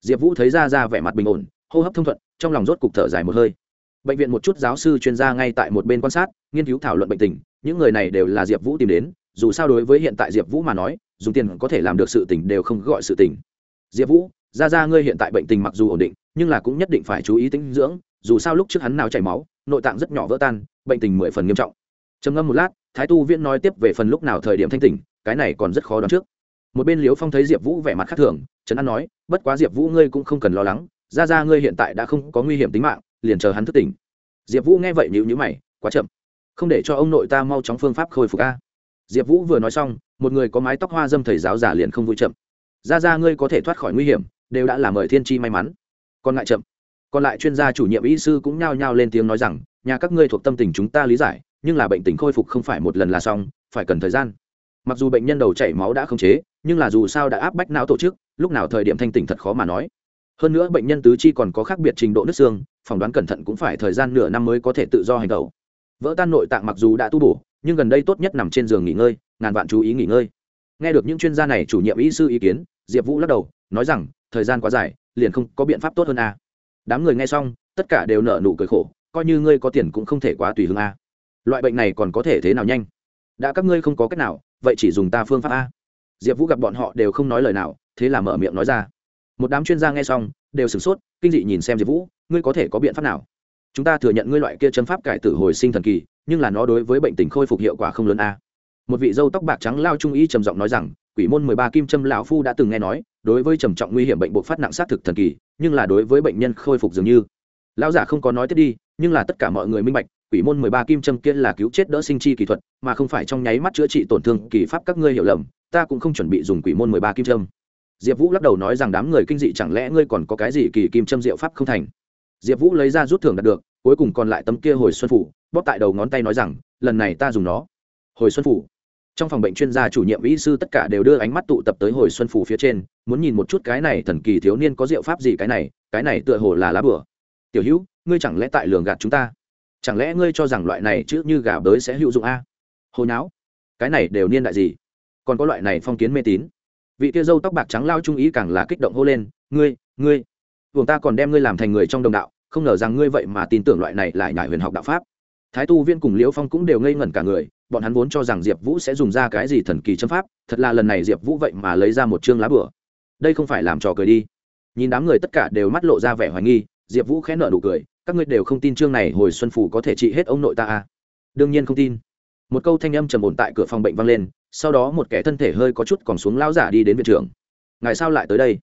Diệp vũ thấy ra ra vẻ mặt bình ổn, hô hấp thông thuận, trong lòng rốt cục thở dài một hơi. Bệnh viện một chút giáo sư chuyên gia ngay tại một bên quan sát, nghiên cứu thảo luận bệnh tình, những người này đều là diệp vũ tìm đến dù sao đối với hiện tại diệp vũ mà nói, dùng tiền có thể làm được sự tỉnh đều không gọi sự tỉnh. diệp vũ, ra ra ngươi hiện tại bệnh tình mặc dù ổn định, nhưng là cũng nhất định phải chú ý tinh dưỡng, dù sao lúc trước hắn nào chảy máu, nội tạng rất nhỏ vỡ tan, bệnh tình mười phần nghiêm trọng. Trầm ngâm một lát, thái tu viễn nói tiếp về phần lúc nào thời điểm thanh tỉnh, cái này còn rất khó đoán trước. Một bên liếu phong thấy diệp vũ vẻ mặt khác thường, trấn an nói, bất quá diệp vũ ngươi cũng không cần lo lắng, ra ra ngươi hiện tại đã không có nguy hiểm tính mạng, liền chờ hắn thức tỉnh. Diệp vũ nghe vậy nhịu nhữ mày, quá chậm. Không để cho ông nội ta mau chóng phương pháp khôi phục a diệp vũ vừa nói xong, một người có mái tóc hoa dâm thầy giáo giả liền không vui chậm. Ra ra ngươi có thể thoát khỏi nguy hiểm, đều đã là mời thiên chi may mắn. Còn lại chậm. Còn lại chuyên gia chủ nhiệm y sư cũng nhao nhao lên tiếng nói rằng, nhà các ngươi thuộc tâm tình chúng ta lý giải, nhưng là bệnh tình khôi phục không phải một lần là xong, phải cần thời gian. Mặc dù bệnh nhân đầu chảy máu đã không chế, nhưng là dù sao đã áp bách não tổ chức, lúc nào thời điểm thanh tỉnh thật khó mà nói. Hơn nữa bệnh nhân tứ chi còn có khác biệt trình độ nứt xương, phỏng đoán cẩn thận cũng phải thời gian nửa năm mới có thể tự do hành tẩu. Vỡ tan nội tạng mặc dù đã tu bổ nhưng gần đây tốt nhất nằm trên giường nghỉ ngơi, ngàn vạn chú ý nghỉ ngơi. Nghe được những chuyên gia này chủ nhiệm y sư ý kiến, diệp vũ lắc đầu, nói rằng, thời gian quá dài, liền không có biện pháp tốt hơn a. Đám người nghe xong, tất cả đều nợ nụ cười khổ, coi như ngươi có tiền cũng không thể quá tùy hương a. Loại bệnh này còn có thể thế nào nhanh? Đã các ngươi không có cách nào, vậy chỉ dùng ta phương pháp a. Diệp vũ gặp bọn họ đều không nói lời nào, thế là mở miệng nói ra. Một đám chuyên gia nghe xong, đều sửng sốt, kinh dị nhìn xem diệp vũ, ngươi có thể có biện pháp nào? Chúng ta thừa nhận ngươi loại kia chấm pháp cải tử hồi sinh thần kỳ, nhưng là nó đối với bệnh tình khôi phục hiệu quả không lớn a. Một vị dâu tóc bạc trắng lao trung y trầm giọng nói rằng, quỷ môn mười ba kim châm lão phu đã từng nghe nói, đối với trầm trọng nguy hiểm bệnh buộc phát nặng xác thực thần kỳ, nhưng là đối với bệnh nhân khôi phục dường như. Lão giả không có nói tiếp đi, nhưng là tất cả mọi người minh bạch, quỷ môn mười ba kim châm kia là cứu chết đỡ sinh chi kỹ thuật, mà không phải trong nháy mắt chữa trị tổn thương kỳ pháp các ngươi hiểu lầm, ta cũng không chuẩn bị dùng quỷ môn mười ba kim châm. Diệp vũ lắc đầu nói rằng đám người kinh dị chẳng lẽ ngươi còn có cái gì kỳ kim châm diệu pháp không thành? Diệp vũ lấy ra rút thưởng đạt được cuối cùng còn lại tấm kia hồi xuân phủ, bóp tại đầu ngón tay nói rằng, lần này ta dùng nó. Hồi xuân phủ. Trong phòng bệnh chuyên gia chủ nhiệm y sư tất cả đều đưa ánh mắt tụ tập tới hồi xuân phủ phía trên, muốn nhìn một chút cái này thần kỳ thiếu niên có diệu pháp gì cái này cái này tựa hồ là lá bửa. Tiểu hữu, ngươi chẳng lẽ tại lường gạt chúng ta? Chẳng lẽ ngươi cho rằng loại này chứ như gà bới sẽ hữu dụng a? Hồi não cái này đều niên đại gì? Còn có loại này phong kiến mê tín. Vị kia dâu tóc bạc trắng lao trung ý càng là kích động hô lên, ngươi ngươi buồng ta còn đem ngươi làm thành người trong đồng đạo không ngờ rằng ngươi vậy mà tin tưởng loại này lại nhải huyền học đạo pháp. Thái tu viên cùng liễu phong cũng đều ngây ngẩn cả người, bọn hắn vốn cho rằng diệp vũ sẽ dùng ra cái gì thần kỳ châm pháp, thật là lần này diệp vũ vậy mà lấy ra một chương lá bửa đây không phải làm trò cười đi. Nhìn đám người tất cả đều mắt lộ ra vẻ hoài nghi, diệp vũ khẽ nợ nụ cười, các ngươi đều không tin chương này hồi xuân phủ có thể trị hết ông nội ta à? Đương nhiên không tin. Một câu thanh âm trầm ổn tại cửa phòng bệnh vang lên, sau đó một kẻ thân thể hơi có chút còn xuống lao giả đi đến viện trưởng. Ngài sao lại tới đây?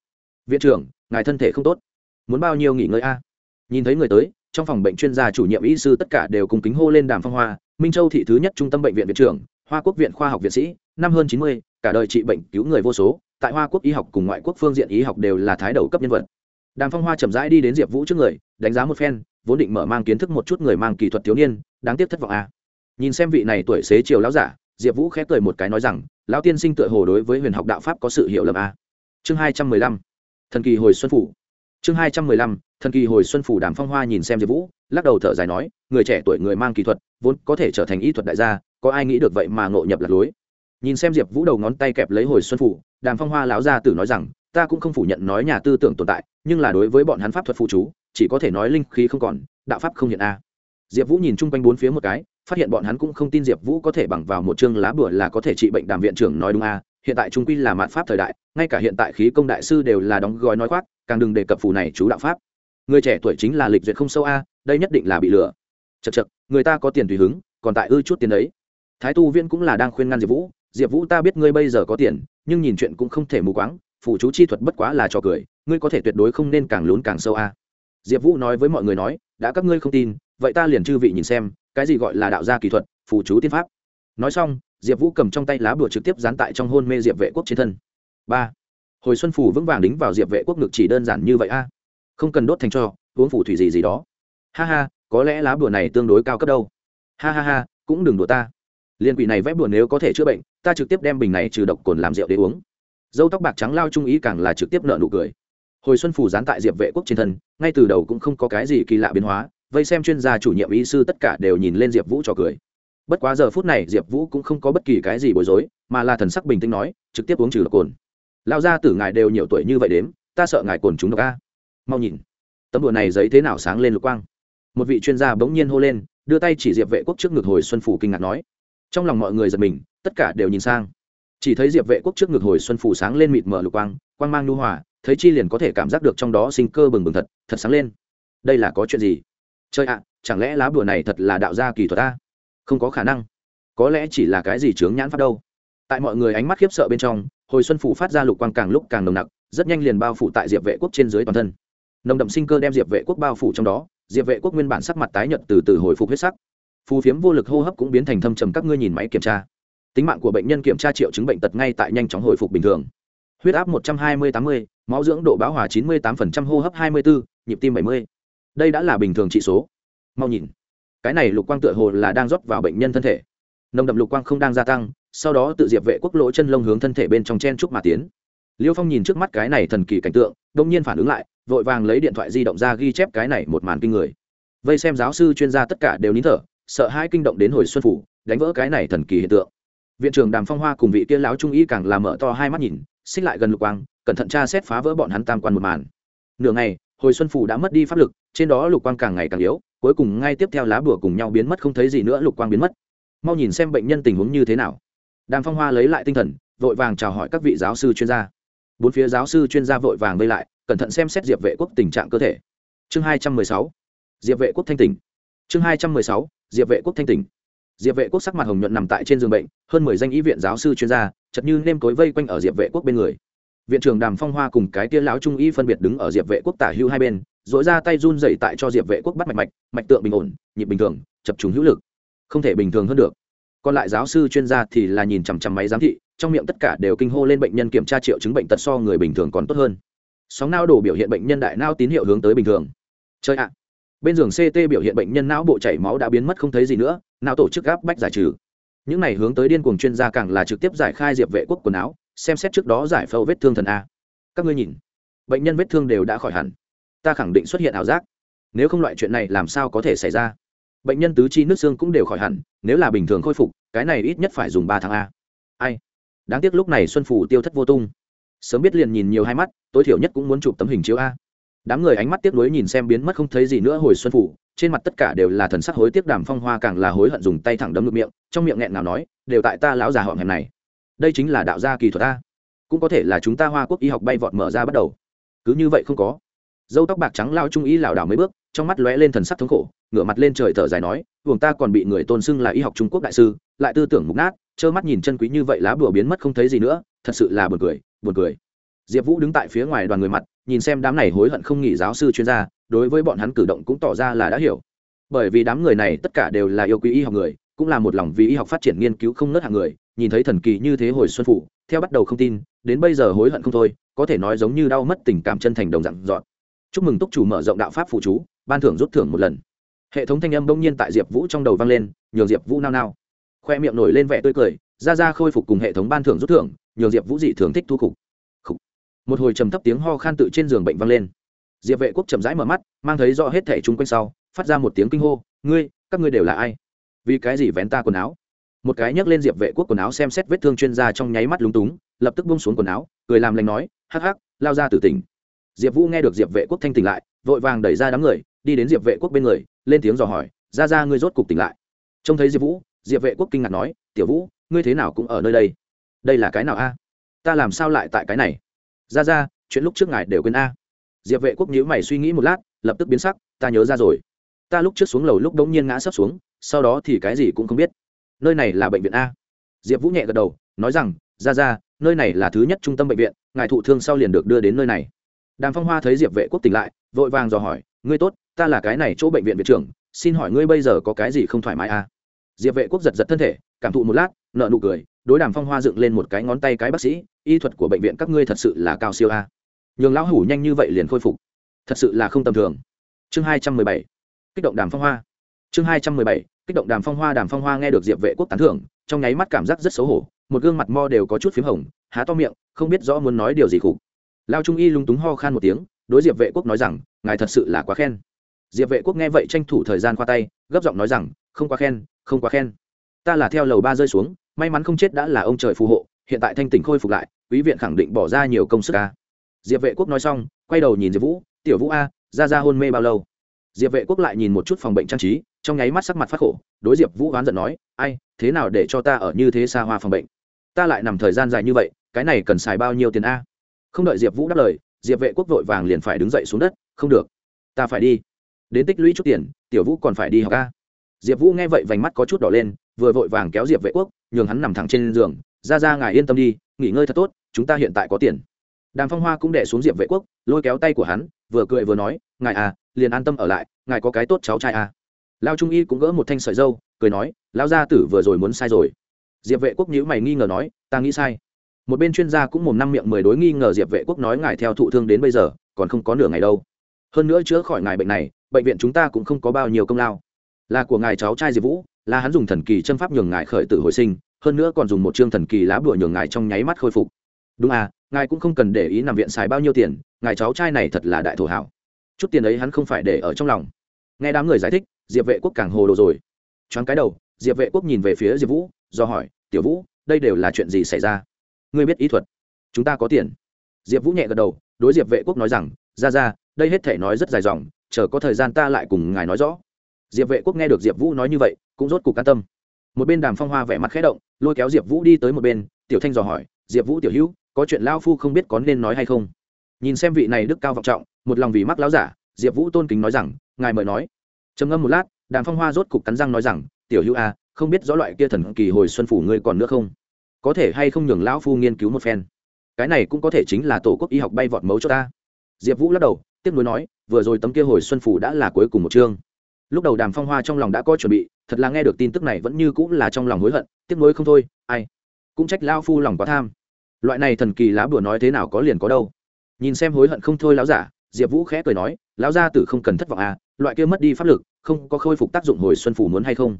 Viện trưởng, ngài thân thể không tốt. Muốn bao nhiêu nghỉ ngơi a? Nhìn thấy người tới, trong phòng bệnh chuyên gia chủ nhiệm y sư tất cả đều cùng kính hô lên đàm phong hoa, minh châu thị thứ nhất trung tâm bệnh viện viện trưởng, hoa quốc viện khoa học viện sĩ, năm hơn chín mươi, cả đời trị bệnh cứu người vô số, tại hoa quốc y học cùng ngoại quốc phương diện y học đều là thái đầu cấp nhân vật. Đàm phong hoa chậm rãi đi đến diệp vũ trước người, đánh giá một phen, vốn định mở mang kiến thức một chút người mang kỹ thuật thiếu niên, đáng tiếc thất vọng a. Nhìn xem vị này tuổi xế chiều lão giả, diệp vũ khé cười một cái nói rằng, lão tiên sinh tựa hồ đối với huyền học đạo pháp có sự hiểu lầm a. Chương hai trăm mười lăm. Thần kỳ hồi xuân phủ chương hai trăm mười lăm, thần kỳ hồi xuân phủ đàm phong hoa nhìn xem diệp vũ, lắc đầu thở dài nói, người trẻ tuổi người mang kỹ thuật, vốn có thể trở thành ý thuật đại gia, có ai nghĩ được vậy mà ngộ nhập lạc lối. Nhìn xem diệp vũ đầu ngón tay kẹp lấy hồi xuân phủ, đàm phong hoa lão gia tử nói rằng, ta cũng không phủ nhận nói nhà tư tưởng tồn tại, nhưng là đối với bọn hắn pháp thuật phụ chú, chỉ có thể nói linh khí không còn, đạo pháp không hiện a. Diệp vũ nhìn chung quanh bốn phía một cái, phát hiện bọn hắn cũng không tin diệp vũ có thể bằng vào một chương lá bửa là có thể trị bệnh đàm viện trưởng nói đúng a hiện tại trung quy là mạt pháp thời đại, ngay cả hiện tại khí công đại sư đều là đóng gói nói khoác, càng đừng đề cập phù này chú đạo pháp. Người trẻ tuổi chính là lịch duyệt không sâu a, đây nhất định là bị lừa. Chật chật người ta có tiền tùy hứng, còn tại ư chút tiền đấy. Thái tu viên cũng là đang khuyên ngăn diệp vũ diệp vũ, ta biết ngươi bây giờ có tiền, nhưng nhìn chuyện cũng không thể mù quáng phụ chú chi thuật bất quá là trò cười, ngươi có thể tuyệt đối không nên càng lún càng sâu a. Diệp vũ nói với mọi người nói, đã các ngươi không tin, vậy ta liền chư vị nhìn xem, cái gì gọi là đạo gia kỹ thuật phụ chú tiên pháp. Nói xong diệp vũ cầm trong tay lá bùa trực tiếp dán tại trong hôn mê diệp vệ quốc trên thân. Ba. Hồi xuân phủ vững vàng đính vào diệp vệ quốc ngực chỉ đơn giản như vậy a. Không cần đốt thành cho, uống phủ thủy gì gì đó. Ha ha, có lẽ lá bùa này tương đối cao cấp đâu. Ha ha ha, cũng đừng đùa ta. Liên quỷ này vẽ bùa nếu có thể chữa bệnh, ta trực tiếp đem bình này trừ độc cồn làm rượu để uống. Dâu tóc bạc trắng lao trung ý càng là trực tiếp nợ nụ cười. Hồi xuân phủ dán tại diệp vệ quốc trên thân, ngay từ đầu cũng không có cái gì kỳ lạ biến hóa, vây xem chuyên gia chủ nhiệm y sư tất cả đều nhìn lên diệp vũ trò cười bất quá giờ phút này diệp vũ cũng không có bất kỳ cái gì bối rối, mà là thần sắc bình tĩnh nói, trực tiếp uống trừ độc cồn. Lao ra tử ngài đều nhiều tuổi như vậy đếm, ta sợ ngài cồn chúng độc a. Mau nhìn, tấm đùa này giấy thế nào sáng lên lục quang. Một vị chuyên gia bỗng nhiên hô lên, đưa tay chỉ diệp vệ quốc trước ngực hồi xuân phủ kinh ngạc nói. Trong lòng mọi người giật mình, tất cả đều nhìn sang. Chỉ thấy diệp vệ quốc trước ngực hồi xuân phủ sáng lên mịt mờ lục quang quang mang nhu hòa, thấy chi liền có thể cảm giác được trong đó sinh cơ bừng bừng thật thật sáng lên. Đây là có chuyện gì? Chơi ạ, chẳng lẽ lá bùa này thật là đạo gia kỳ thuật ta không có khả năng. Có lẽ chỉ là cái gì chướng nhãn pháp đâu. Tại mọi người ánh mắt khiếp sợ bên trong, hồi xuân phủ phát ra lục quang càng lúc càng nồng nặc, rất nhanh liền bao phủ tại diệp vệ quốc trên dưới toàn thân. Nồng đậm sinh cơ đem diệp vệ quốc bao phủ trong đó, diệp vệ quốc nguyên bản sắc mặt tái nhợt từ từ hồi phục huyết sắc. Phù phiếm vô lực hô hấp cũng biến thành thâm trầm, các ngươi nhìn máy kiểm tra. Tính mạng của bệnh nhân kiểm tra triệu chứng bệnh tật ngay tại nhanh chóng hồi phục bình thường. Huyết áp một trăm hai mươi tám mươi, máu dưỡng độ bão hòa chín mươi tám hô hấp hai mươi bốn nhịp tim bảy mươi. Đây đã là bình thường trị số. Mau nhìn cái này lục quang tựa hồ là đang rót vào bệnh nhân thân thể. Nồng đậm lục quang không đang gia tăng, sau đó tự diệp vệ quốc lỗ chân lông hướng thân thể bên trong chen trúc mà tiến. Liêu phong nhìn trước mắt cái này thần kỳ cảnh tượng đông nhiên phản ứng lại, vội vàng lấy điện thoại di động ra ghi chép cái này một màn kinh người. Vây xem giáo sư chuyên gia tất cả đều nín thở, sợ hai kinh động đến hồi xuân phủ, đánh vỡ cái này thần kỳ hiện tượng. Viện trưởng đàm phong hoa cùng vị tiên lão trung y càng làm mở to hai mắt nhìn, xích lại gần lục quang, cẩn thận tra xét phá vỡ bọn hắn tam quan một màn. Nửa ngày, hồi xuân phủ đã mất đi pháp lực, trên đó lục quang càng ngày càng yếu cuối cùng ngay tiếp theo lá bùa cùng nhau biến mất không thấy gì nữa, lục quang biến mất. Mau nhìn xem bệnh nhân tình huống như thế nào. Đàm phong hoa lấy lại tinh thần, vội vàng chào hỏi các vị giáo sư chuyên gia. Bốn phía giáo sư chuyên gia vội vàng vây lại, cẩn thận xem xét diệp vệ quốc tình trạng cơ thể. Chương hai trăm mười sáu. Diệp vệ quốc thanh tỉnh. Chương hai trăm mười sáu. Diệp vệ quốc thanh tỉnh. Diệp vệ quốc sắc mặt hồng nhuận nằm tại trên giường bệnh, hơn mười danh y viện giáo sư chuyên gia, chật như nêm cối vây quanh ở diệp vệ quốc bên người. Viện trưởng đàm phong hoa cùng cái tia lão trung y phân biệt đứng ở diệp vệ quốc tả hưu hai bên dỗi ra tay run dậy tại cho diệp vệ quốc bắt mạch mạch mạch tượng bình ổn, nhịp bình thường, chập trùng hữu lực. Không thể bình thường hơn được. Còn lại giáo sư chuyên gia thì là nhìn chằm chằm máy giám thị, trong miệng tất cả đều kinh hô lên bệnh nhân kiểm tra triệu chứng bệnh tật so người bình thường còn tốt hơn. Sóng não đổ biểu hiện bệnh nhân đại não tín hiệu hướng tới bình thường. Chơi ạ. À. Bên giường ct biểu hiện bệnh nhân não bộ chảy máu đã biến mất không thấy gì nữa, não tổ chức gáp bách giải trừ. Những này hướng tới điên cuồng chuyên gia càng là trực tiếp giải khai diệp vệ quốc quần áo, xem xét trước đó giải phẫu vết thương thần a. Các ngươi nhìn. Bệnh nhân vết thương đều đã khỏi hẳn ta khẳng định xuất hiện ảo giác. Nếu không loại chuyện này, làm sao có thể xảy ra? Bệnh nhân tứ chi nước xương cũng đều khỏi hẳn, nếu là bình thường khôi phục, cái này ít nhất phải dùng ba tháng a. Ai? Đáng tiếc lúc này xuân phủ tiêu thất vô tung. Sớm biết liền nhìn nhiều hai mắt, tối thiểu nhất cũng muốn chụp tấm hình chiếu a. Đám người ánh mắt tiếc nuối nhìn xem biến mất không thấy gì nữa hồi xuân phủ trên mặt tất cả đều là thần sắc hối tiếc đàm phong hoa càng là hối hận dùng tay thẳng đấm ngực miệng, trong miệng nghẹn nào nói, đều tại ta lão già họ ngày này. Đây chính là đạo gia kỳ thuật ta cũng có thể là chúng ta hoa quốc y học bay vọt mở ra bắt đầu. Cứ như vậy không có dâu tóc bạc trắng lao trung ý lảo đảo mấy bước, trong mắt lóe lên thần sắc thống khổ, ngửa mặt lên trời thở dài nói buồng ta còn bị người tôn xưng là y học trung quốc đại sư, lại tư tưởng mục nát, trơ mắt nhìn chân quý như vậy lá bùa biến mất không thấy gì nữa, thật sự là buồn cười buồn cười. Diệp vũ đứng tại phía ngoài đoàn người mặt, nhìn xem đám này hối hận không nghỉ giáo sư chuyên gia, đối với bọn hắn cử động cũng tỏ ra là đã hiểu. Bởi vì đám người này tất cả đều là yêu quý y học người, cũng là một lòng vì y học phát triển nghiên cứu không nớt hạng người, nhìn thấy thần kỳ như thế hồi xuân phủ, theo bắt đầu không tin, đến bây giờ hối hận không thôi, có thể nói giống như đau mất tình cảm chân thành đồng dặn dọn chúc mừng túc chủ mở rộng đạo pháp phụ chú, ban thưởng rút thưởng một lần. Hệ thống thanh âm bỗng nhiên tại diệp vũ trong đầu vang lên, nhường diệp vũ nao nao. Khoe miệng nổi lên vẻ tươi cười, ra ra khôi phục cùng hệ thống ban thưởng rút thưởng, nhường diệp vũ dị thường thích thu khục. Một hồi trầm thấp tiếng ho khan tự trên giường bệnh vang lên. Diệp vệ quốc chậm rãi mở mắt, mang thấy rõ hết thẻ chung quanh sau, phát ra một tiếng kinh hô, ngươi, các ngươi đều là ai? Vì cái gì vén ta quần áo? Một cái nhấc lên diệp vệ quốc quần áo xem xét vết thương chuyên gia trong nháy mắt lúng túng, lập tức bung xuống quần áo, cười làm lành nói, hắc hắc, lao ra từ tỉnh diệp vũ nghe được diệp vệ quốc thanh tỉnh lại, vội vàng đẩy ra đám người, đi đến diệp vệ quốc bên người, lên tiếng dò hỏi, ra ra, ngươi rốt cục tỉnh lại. Trông thấy diệp vũ, diệp vệ quốc kinh ngạc nói, tiểu vũ, ngươi thế nào cũng ở nơi đây? Đây là cái nào a? Ta làm sao lại tại cái này? Ra ra, chuyện lúc trước ngài đều quên a. Diệp vệ quốc nhíu mày suy nghĩ một lát, lập tức biến sắc, ta nhớ ra rồi. Ta lúc trước xuống lầu lúc đống nhiên ngã sấp xuống, sau đó thì cái gì cũng không biết. Nơi này là bệnh viện a? Diệp vũ nhẹ gật đầu, nói rằng, ra ra, nơi này là thứ nhất trung tâm bệnh viện, ngài thụ thương sau liền được đưa đến nơi này đàm phong hoa thấy diệp vệ quốc tỉnh lại, vội vàng dò hỏi, ngươi tốt, ta là cái này chỗ bệnh viện viện trưởng, xin hỏi ngươi bây giờ có cái gì không thoải mái a diệp vệ quốc giật giật thân thể, cảm thụ một lát nợ nụ cười, đối đàm phong hoa dựng lên một cái ngón tay cái bác sĩ, y thuật của bệnh viện các ngươi thật sự là cao siêu a. Nhường lão hủ nhanh như vậy liền khôi phục. Thật sự là không tầm thường. Chương hai trăm mười bảy, kích động đàm phong hoa. Chương hai trăm mười bảy, kích động đàm phong hoa, đàm phong hoa nghe được diệp vệ quốc tán thưởng, trong nháy mắt cảm giác rất xấu hổ, một gương mặt mo đều có chút p h í m hồng, há to miệng, không biết rõ muốn nói điều gì khục lao trung y lúng túng ho khan một tiếng, đối diệp vệ quốc nói rằng, ngài thật sự là quá khen. Diệp vệ quốc nghe vậy tranh thủ thời gian qua tay, gấp giọng nói rằng, không quá khen, không quá khen. Ta là theo lầu ba rơi xuống, may mắn không chết đã là ông trời phù hộ, hiện tại thanh tỉnh khôi phục lại, quý viện khẳng định bỏ ra nhiều công sức ca diệp vệ quốc nói xong, quay đầu nhìn diệp vũ, tiểu vũ a, ra ra hôn mê bao lâu? Diệp vệ quốc lại nhìn một chút phòng bệnh trang trí, trong nháy mắt sắc mặt phát khổ, đối diệp vũ oán giận nói, ai, thế nào để cho ta ở như thế xa hoa phòng bệnh? Ta lại nằm thời gian dài như vậy, cái này cần xài bao nhiêu tiền a? Không đợi diệp vũ đáp lời, diệp vệ quốc vội vàng liền phải đứng dậy xuống đất, không được, ta phải đi. Đến tích lũy chút tiền, tiểu vũ còn phải đi học ca diệp vũ nghe vậy vành mắt có chút đỏ lên, vừa vội vàng kéo diệp vệ quốc, nhường hắn nằm thẳng trên giường, ra ra ngài yên tâm đi, nghỉ ngơi thật tốt, chúng ta hiện tại có tiền. Đàm phong hoa cũng đẻ xuống diệp vệ quốc, lôi kéo tay của hắn, vừa cười vừa nói, ngài à liền an tâm ở lại, ngài có cái tốt cháu trai à. Lao trung y cũng gỡ một thanh sợi dâu, cười nói lao gia tử vừa rồi muốn sai rồi. Diệp vệ quốc nhữ mày nghi ngờ nói, ta nghĩ sai một bên chuyên gia cũng mồm năm miệng mười đối nghi ngờ diệp vệ quốc nói ngài theo thụ thương đến bây giờ, còn không có nửa ngày đâu. Hơn nữa chữa khỏi ngài bệnh này, bệnh viện chúng ta cũng không có bao nhiêu công lao. Là của ngài cháu trai diệp vũ, là hắn dùng thần kỳ chân pháp nhường ngài khởi tử hồi sinh, hơn nữa còn dùng một chương thần kỳ lá bùa nhường ngài trong nháy mắt khôi phục. Đúng à ngài cũng không cần để ý nằm viện xài bao nhiêu tiền, ngài cháu trai này thật là đại thổ hảo. Chút tiền ấy hắn không phải để ở trong lòng. Nghe đám người giải thích, diệp vệ quốc càng hồ đồ rồi. Choáng cái đầu, diệp vệ quốc nhìn về phía diệp vũ, do hỏi, tiểu vũ, đây đều là chuyện gì xảy ra? Ngươi biết ý thuật. Chúng ta có tiền. Diệp vũ nhẹ gật đầu đối diệp vệ quốc nói rằng ra ra đây hết thể nói rất dài dòng chờ có thời gian ta lại cùng ngài nói rõ. Diệp vệ quốc nghe được diệp vũ nói như vậy cũng rốt cục can tâm. Một bên đàm phong hoa vẻ mặt khẽ động lôi kéo diệp vũ đi tới một bên tiểu thanh dò hỏi diệp vũ tiểu hữu có chuyện lao phu không biết có nên nói hay không? Nhìn xem vị này đức cao vọng trọng một lòng vì mắc láo giả diệp vũ tôn kính nói rằng ngài mời nói. Trầm ngâm một lát đàm phong hoa rốt cục cắn răng nói rằng tiểu hữu a à, không biết rõ loại kia thần kỳ hồi xuân phủ ngươi còn nữa không? Có thể hay không nhường lão phu nghiên cứu một phen. Cái này cũng có thể chính là tổ quốc y học bay vọt mấu cho ta. Diệp vũ lắc đầu, tiếp nối nói, vừa rồi tấm kia hồi xuân phủ đã là cuối cùng một chương. Lúc đầu đàm phong hoa trong lòng đã có chuẩn bị, thật là nghe được tin tức này vẫn như cũng là trong lòng hối hận tiếc nuối không thôi, ai? Cũng trách lao phu lòng quá tham. Loại này thần kỳ lá bùa nói thế nào có liền có đâu. Nhìn xem hối hận không thôi lão giả, diệp vũ khẽ cười nói, lão gia tử không cần thất vọng à loại kia mất đi pháp lực, không có khôi phục tác dụng hồi xuân phủ muốn hay không?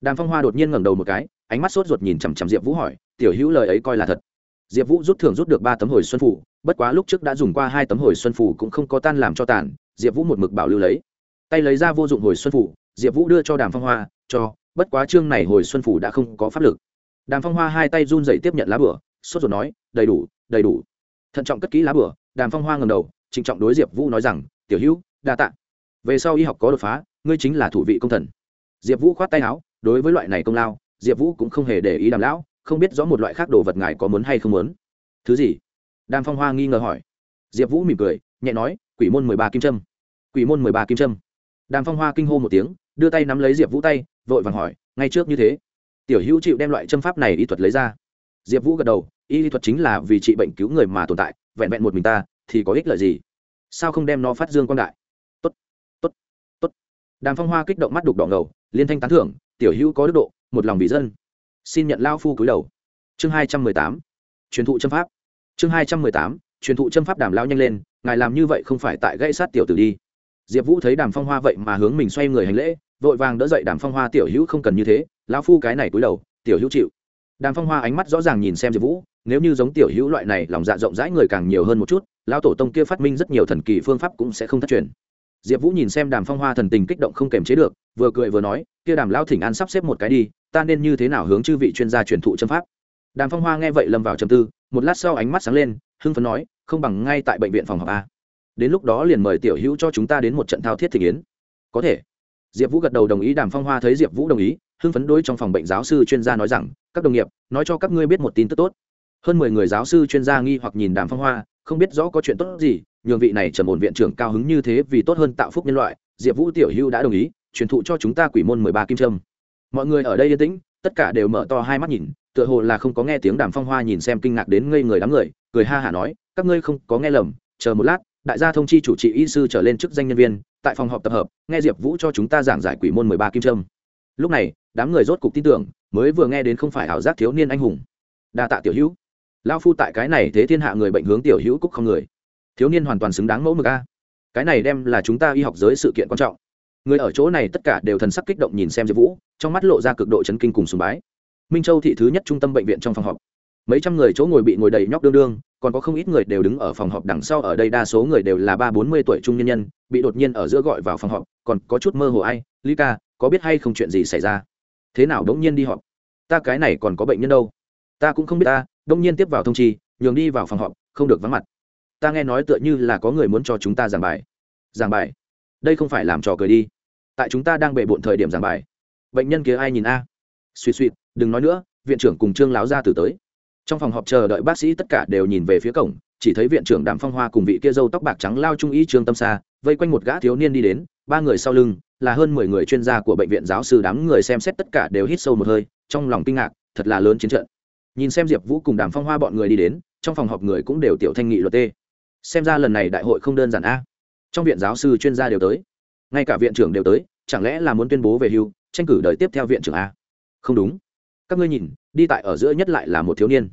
Đàm phong hoa đột nhiên ngẩng đầu một cái, ánh mắt sốt ruột nhìn chằm chằm diệp vũ hỏi tiểu hữu lời ấy coi là thật. Diệp vũ rút thường rút được ba tấm hồi xuân phủ bất quá lúc trước đã dùng qua hai tấm hồi xuân phủ cũng không có tan làm cho tàn, diệp vũ một mực bảo lưu lấy. Tay lấy ra vô dụng hồi xuân phủ diệp vũ đưa cho đàm phong hoa, cho, bất quá chương này hồi xuân phủ đã không có pháp lực. Đàm phong hoa hai tay run dậy tiếp nhận lá bửa sốt ruột nói, đầy đủ đầy đủ. Thận trọng cất kỹ lá bửa đàm phong hoa ngầm đầu, trịnh trọng đối diệp vũ nói rằng, tiểu hữu, đa t ạ về sau y học có đột phá, ngươi chính là thủ vị công thần. Diệp vũ khoát tay áo, đối với loại này công lao, diệp vũ cũng không hề để ý đàm lão không biết rõ một loại khác đồ vật ngài có muốn hay không muốn. Thứ gì? Đàm phong hoa nghi ngờ hỏi. Diệp vũ mỉm cười, nhẹ nói, quỷ môn mười ba kim trâm quỷ môn mười ba kim trâm đàm phong hoa kinh hô một tiếng, đưa tay nắm lấy diệp vũ tay, vội vàng hỏi, ngay trước như thế, tiểu hữu chịu đem loại châm pháp này y thuật lấy ra. Diệp vũ gật đầu, y thuật chính là vì trị bệnh cứu người mà tồn tại, vẹn vẹn một mình ta, thì có ích lợi gì? Sao không đem nó phát dương quan đại? Tốt tốt tốt. Đàm phong hoa kích động mắt đục đỏ ngầu, liên thanh tán thưởng, tiểu hữu có đức độ, một lòng vì dân xin nhận lao phu cúi đầu. Chương hai trăm mười tám, truyền thụ châm pháp. Chương hai trăm mười tám, truyền thụ châm pháp đàm lao nhanh lên, ngài làm như vậy không phải tại gãy sát tiểu tử đi. Diệp vũ thấy đàm phong hoa vậy mà hướng mình xoay người hành lễ, vội vàng đỡ dậy đàm phong hoa tiểu hữu không cần như thế, lão phu cái này cúi đầu, tiểu hữu chịu. Đàm phong hoa ánh mắt rõ ràng nhìn xem diệp vũ, nếu như giống tiểu hữu loại này, lòng dạ rộng rãi người càng nhiều hơn một chút, lão tổ tông kia phát minh rất nhiều thần kỳ phương pháp cũng sẽ không thất truyền diệp vũ nhìn xem đàm phong hoa thần tình kích động không kềm chế được, vừa cười vừa nói, kia đàm lão thỉnh an sắp xếp một cái đi, ta nên như thế nào hướng chư vị chuyên gia truyền thụ châm pháp? Đàm phong hoa nghe vậy lâm vào trầm tư, một lát sau ánh mắt sáng lên, hưng phấn nói, không bằng ngay tại bệnh viện phòng họp a. Đến lúc đó liền mời tiểu hữu cho chúng ta đến một trận thao thiết thị kiến có thể. Diệp vũ gật đầu đồng ý, đàm phong hoa thấy diệp vũ đồng ý, hưng phấn đối trong phòng bệnh giáo sư chuyên gia nói rằng, các đồng nghiệp, nói cho các ngươi biết một tin tức tốt. Hơn mười người giáo sư chuyên gia nghi hoặc nhìn đàm phong hoa, không biết rõ có chuyện tốt gì nhường vị này trầm ổn viện trưởng cao hứng như thế vì tốt hơn tạo phúc nhân loại, diệp vũ tiểu hưu đã đồng ý, truyền thụ cho chúng ta quỷ môn mười ba kim trâm mọi người ở đây yên tĩnh, tất cả đều mở to hai mắt nhìn, tựa hồ là không có nghe tiếng đàm phong hoa nhìn xem kinh ngạc đến ngây người đám người, cười ha hả nói, các ngươi không có nghe lầm, chờ một lát, đại gia thông chi chủ trị y sư trở lên chức danh nhân viên, tại phòng họp tập hợp, nghe diệp vũ cho chúng ta giảng giải quỷ môn mười ba kim trâm lúc này, đám người rốt cục tin tưởng, mới vừa nghe đến không phải ảo giác thiếu niên anh hùng. Đa tạ tiểu hữu. Lao phu tại cái này thế thiên hạ người bệnh hướng tiểu hữu cúc không người thiếu niên hoàn toàn xứng đáng mẫu mực a. Cái này đem là chúng ta y học giới sự kiện quan trọng. Người ở chỗ này tất cả đều thần sắc kích động nhìn xem diệp vũ, trong mắt lộ ra cực độ chấn kinh cùng sùng bái. Minh châu thị thứ nhất trung tâm bệnh viện trong phòng họp. Mấy trăm người chỗ ngồi bị ngồi đầy nhóc đương đương, còn có không ít người đều đứng ở phòng họp đằng sau ở đây, đa số người đều là ba bốn mươi tuổi trung nhân nhân, bị đột nhiên ở giữa gọi vào phòng họp, còn có chút mơ hồ ai ly ca, có biết hay không chuyện gì xảy ra? Thế nào đống nhiên đi họp? Ta cái này còn có bệnh nhân đâu? Ta cũng không biết ta, đống nhiên tiếp vào thông chi, nhường đi vào phòng họp, không được vắng mặt ta nghe nói tựa như là có người muốn cho chúng ta giảng bài. Giảng bài? Đây không phải làm trò cười đi. Tại chúng ta đang bệ bộn thời điểm giảng bài. Bệnh nhân kia ai nhìn a? Suy suy, đừng nói nữa, viện trưởng cùng trương láo ra từ tới. Trong phòng họp chờ đợi bác sĩ tất cả đều nhìn về phía cổng, chỉ thấy viện trưởng đàm phong hoa cùng vị kia dâu tóc bạc trắng lao trung ý trương tâm xa vây quanh một gã thiếu niên đi đến, ba người sau lưng, là hơn mười người chuyên gia của bệnh viện giáo sư đám người xem xét tất cả đều hít sâu một hơi, trong lòng kinh ngạc, thật là lớn chiến trận. Nhìn xem diệp vũ cùng đàm phong hoa bọn người đi đến, trong phòng họp người cũng đều tiểu thanh nghị luật tê xem ra lần này đại hội không đơn giản a. Trong viện giáo sư chuyên gia đều tới. Ngay cả viện trưởng đều tới, chẳng lẽ là muốn tuyên bố về hưu, tranh cử đời tiếp theo viện trưởng a? Không đúng. Các ngươi nhìn, đi tại ở giữa nhất lại là một thiếu niên.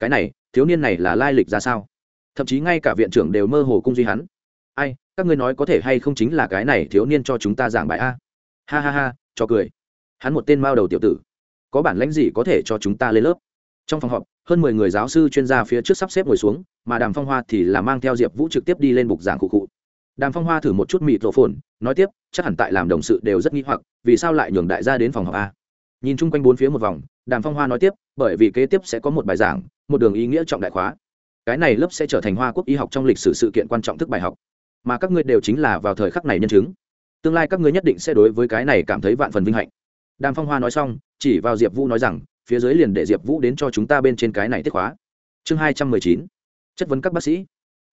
Cái này, thiếu niên này là lai lịch ra sao? Thậm chí ngay cả viện trưởng đều mơ hồ cung duy hắn. Ai, các ngươi nói có thể hay không chính là cái này thiếu niên cho chúng ta giảng bài a? Ha ha ha, cho cười. Hắn một tên mao đầu tiểu tử. Có bản lãnh gì có thể cho chúng ta lên lớp? Trong phòng họp hơn mười người giáo sư chuyên gia phía trước sắp xếp ngồi xuống, mà đàm phong hoa thì là mang theo diệp vũ trực tiếp đi lên bục giảng cụ cụ. Đàm phong hoa thử một chút mịt rộ phồn nói tiếp, chắc hẳn tại làm đồng sự đều rất nghĩ hoặc, vì sao lại nhường đại gia đến phòng họp a? Nhìn chung quanh bốn phía một vòng, đàm phong hoa nói tiếp, bởi vì kế tiếp sẽ có một bài giảng, một đường ý nghĩa trọng đại khóa. Cái này lớp sẽ trở thành hoa quốc y học trong lịch sử sự kiện quan trọng thức bài học. Mà các ngươi đều chính là vào thời khắc này nhân chứng. Tương lai các ngươi nhất định sẽ đối với cái này cảm thấy vạn phần vinh hạnh. Đàm phong hoa nói xong, chỉ vào diệp vũ nói rằng phía dưới liền để diệp vũ đến cho chúng ta bên trên cái này tiết khóa. Chương hai trăm mười chín. Chất vấn các bác sĩ.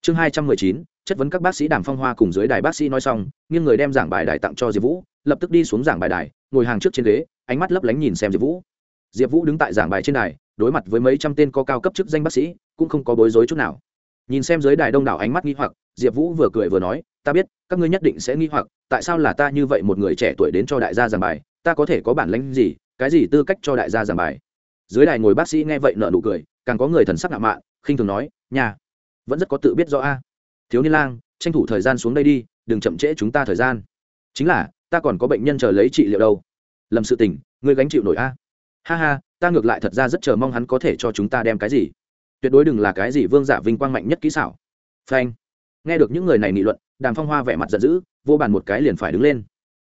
Chương hai trăm mười chín. Chất vấn các bác sĩ đàm phong hoa cùng dưới đài bác sĩ nói xong, nghiêng người đem giảng bài đài tặng cho diệp vũ, lập tức đi xuống giảng bài đài, ngồi hàng trước trên ghế, ánh mắt lấp lánh nhìn xem diệp vũ. Diệp vũ đứng tại giảng bài trên đài, đối mặt với mấy trăm tên có cao cấp chức danh bác sĩ, cũng không có bối rối chút nào. Nhìn xem dưới đài đông đảo ánh mắt nghi hoặc, diệp vũ vừa cười vừa nói, ta biết, các ngươi nhất định sẽ nghi hoặc, tại sao là ta như vậy một người trẻ tuổi đến cho đại gia giảng bài, ta có thể có bản lãnh gì cái gì tư cách cho đại gia giảng bài? Dưới đài ngồi bác sĩ nghe vậy nợ nụ cười, càng có người thần sắc ngạo mạn, khinh thường nói nhà vẫn rất có tự biết rõ a. Thiếu niên lang, tranh thủ thời gian xuống đây đi, đừng chậm trễ chúng ta thời gian. Chính là, ta còn có bệnh nhân chờ lấy trị liệu đâu. Lầm sự tình, ngươi gánh chịu nổi a. Ha ha, ta ngược lại thật ra rất chờ mong hắn có thể cho chúng ta đem cái gì. Tuyệt đối đừng là cái gì vương giả vinh quang mạnh nhất kỹ xảo. Phanh. Nghe được những người này nghị luận, đàm phong hoa vẻ mặt giận dữ, vô bàn một cái liền phải đứng lên.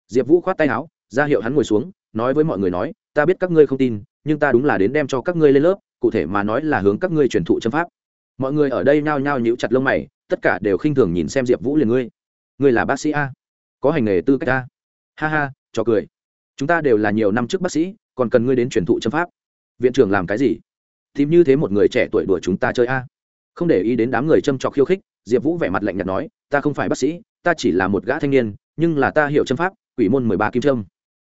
Diệp vũ khoát tay áo, ra hiệu hắn ngồi xuống, nói với mọi người nói ta biết các ngươi không tin, nhưng ta đúng là đến đem cho các ngươi lên lớp, cụ thể mà nói là hướng các ngươi truyền thụ châm pháp. Mọi người ở đây nhao nhao nhíu chặt lông mày, tất cả đều khinh thường nhìn xem diệp vũ liền ngươi. Ngươi là bác sĩ a. Có hành nghề tư cách a. Ha ha cho cười. Chúng ta đều là nhiều năm trước bác sĩ, còn cần ngươi đến truyền thụ châm pháp. Viện trưởng làm cái gì? Tìm như thế một người trẻ tuổi đuổi chúng ta chơi a. Không để ý đến đám người châm trọc khiêu khích, diệp vũ vẻ mặt lạnh nhạt nói, ta không phải bác sĩ, ta chỉ là một gã thanh niên, nhưng là ta hiểu châm pháp, quỷ môn mười ba kim trâm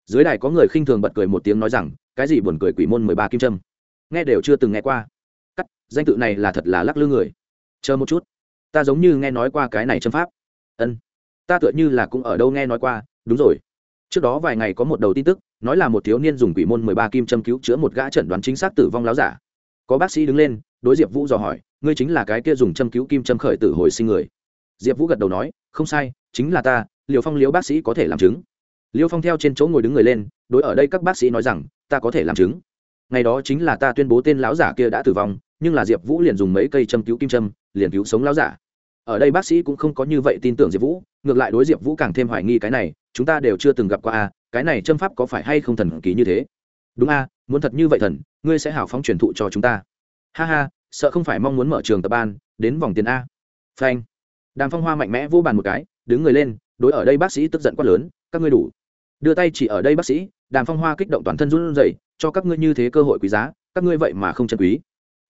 dưới đài có người khinh thường bật cười một tiếng nói rằng, cái gì buồn cười quỷ môn mười ba kim trâm nghe đều chưa từng nghe qua. Cắt, danh tự này là thật là lắc lư người. Chờ một chút. Ta giống như nghe nói qua cái này châm pháp. Ân. Ta tựa như là cũng ở đâu nghe nói qua. Đúng rồi. Trước đó vài ngày có một đầu tin tức, nói là một thiếu niên dùng quỷ môn mười ba kim châm cứu chữa một gã chẩn đoán chính xác tử vong láo giả. Có bác sĩ đứng lên, đối diệp vũ dò hỏi, ngươi chính là cái kia dùng châm cứu kim châm khởi tử hồi sinh người? Diệp vũ gật đầu nói, không sai, chính là ta, liều phong liễu bác sĩ có thể làm chứng liêu phong theo trên chỗ ngồi đứng người lên, đối ở đây các bác sĩ nói rằng, ta có thể làm chứng. Ngày đó chính là ta tuyên bố tên lão giả kia đã tử vong, nhưng là diệp vũ liền dùng mấy cây châm cứu kim châm, liền cứu sống lão giả. Ở đây bác sĩ cũng không có như vậy tin tưởng diệp vũ, ngược lại đối diệp vũ càng thêm hoài nghi cái này, chúng ta đều chưa từng gặp qua a, cái này châm pháp có phải hay không thần kỳ như thế? Đúng a, muốn thật như vậy thần, ngươi sẽ hào phóng truyền thụ cho chúng ta. Ha ha, sợ không phải mong muốn mở trường tập ban, đến vòng tiền a. Phanh. Đàm phong hoa mạnh mẽ vô bàn một cái, đứng người lên, đối ở đây bác sĩ tức giận quát lớn, các ngươi đủ đưa tay chỉ ở đây bác sĩ, đàm phong hoa kích động toàn thân run rẩy, cho các ngươi như thế cơ hội quý giá, các ngươi vậy mà không chân quý.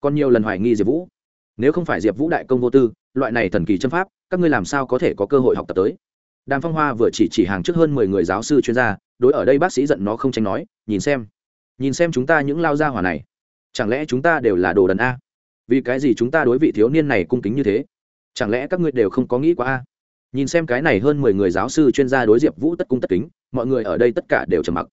Còn nhiều lần hoài nghi diệp vũ. Nếu không phải diệp vũ đại công vô tư, loại này thần kỳ chân pháp, các ngươi làm sao có thể có cơ hội học tập tới? Đàm phong hoa vừa chỉ chỉ hàng trước hơn mười người giáo sư chuyên gia, đối ở đây bác sĩ giận nó không tranh nói, nhìn xem nhìn xem chúng ta những lao gia hỏa này. Chẳng lẽ chúng ta đều là đồ đần a? Vì cái gì chúng ta đối vị thiếu niên này cung kính như thế? Chẳng lẽ các ngươi đều không có nghĩ qua a? Nhìn xem cái này hơn mười người giáo sư chuyên gia đối diệp vũ tất cung tất kính, mọi người ở đây tất cả đều trầm mặc.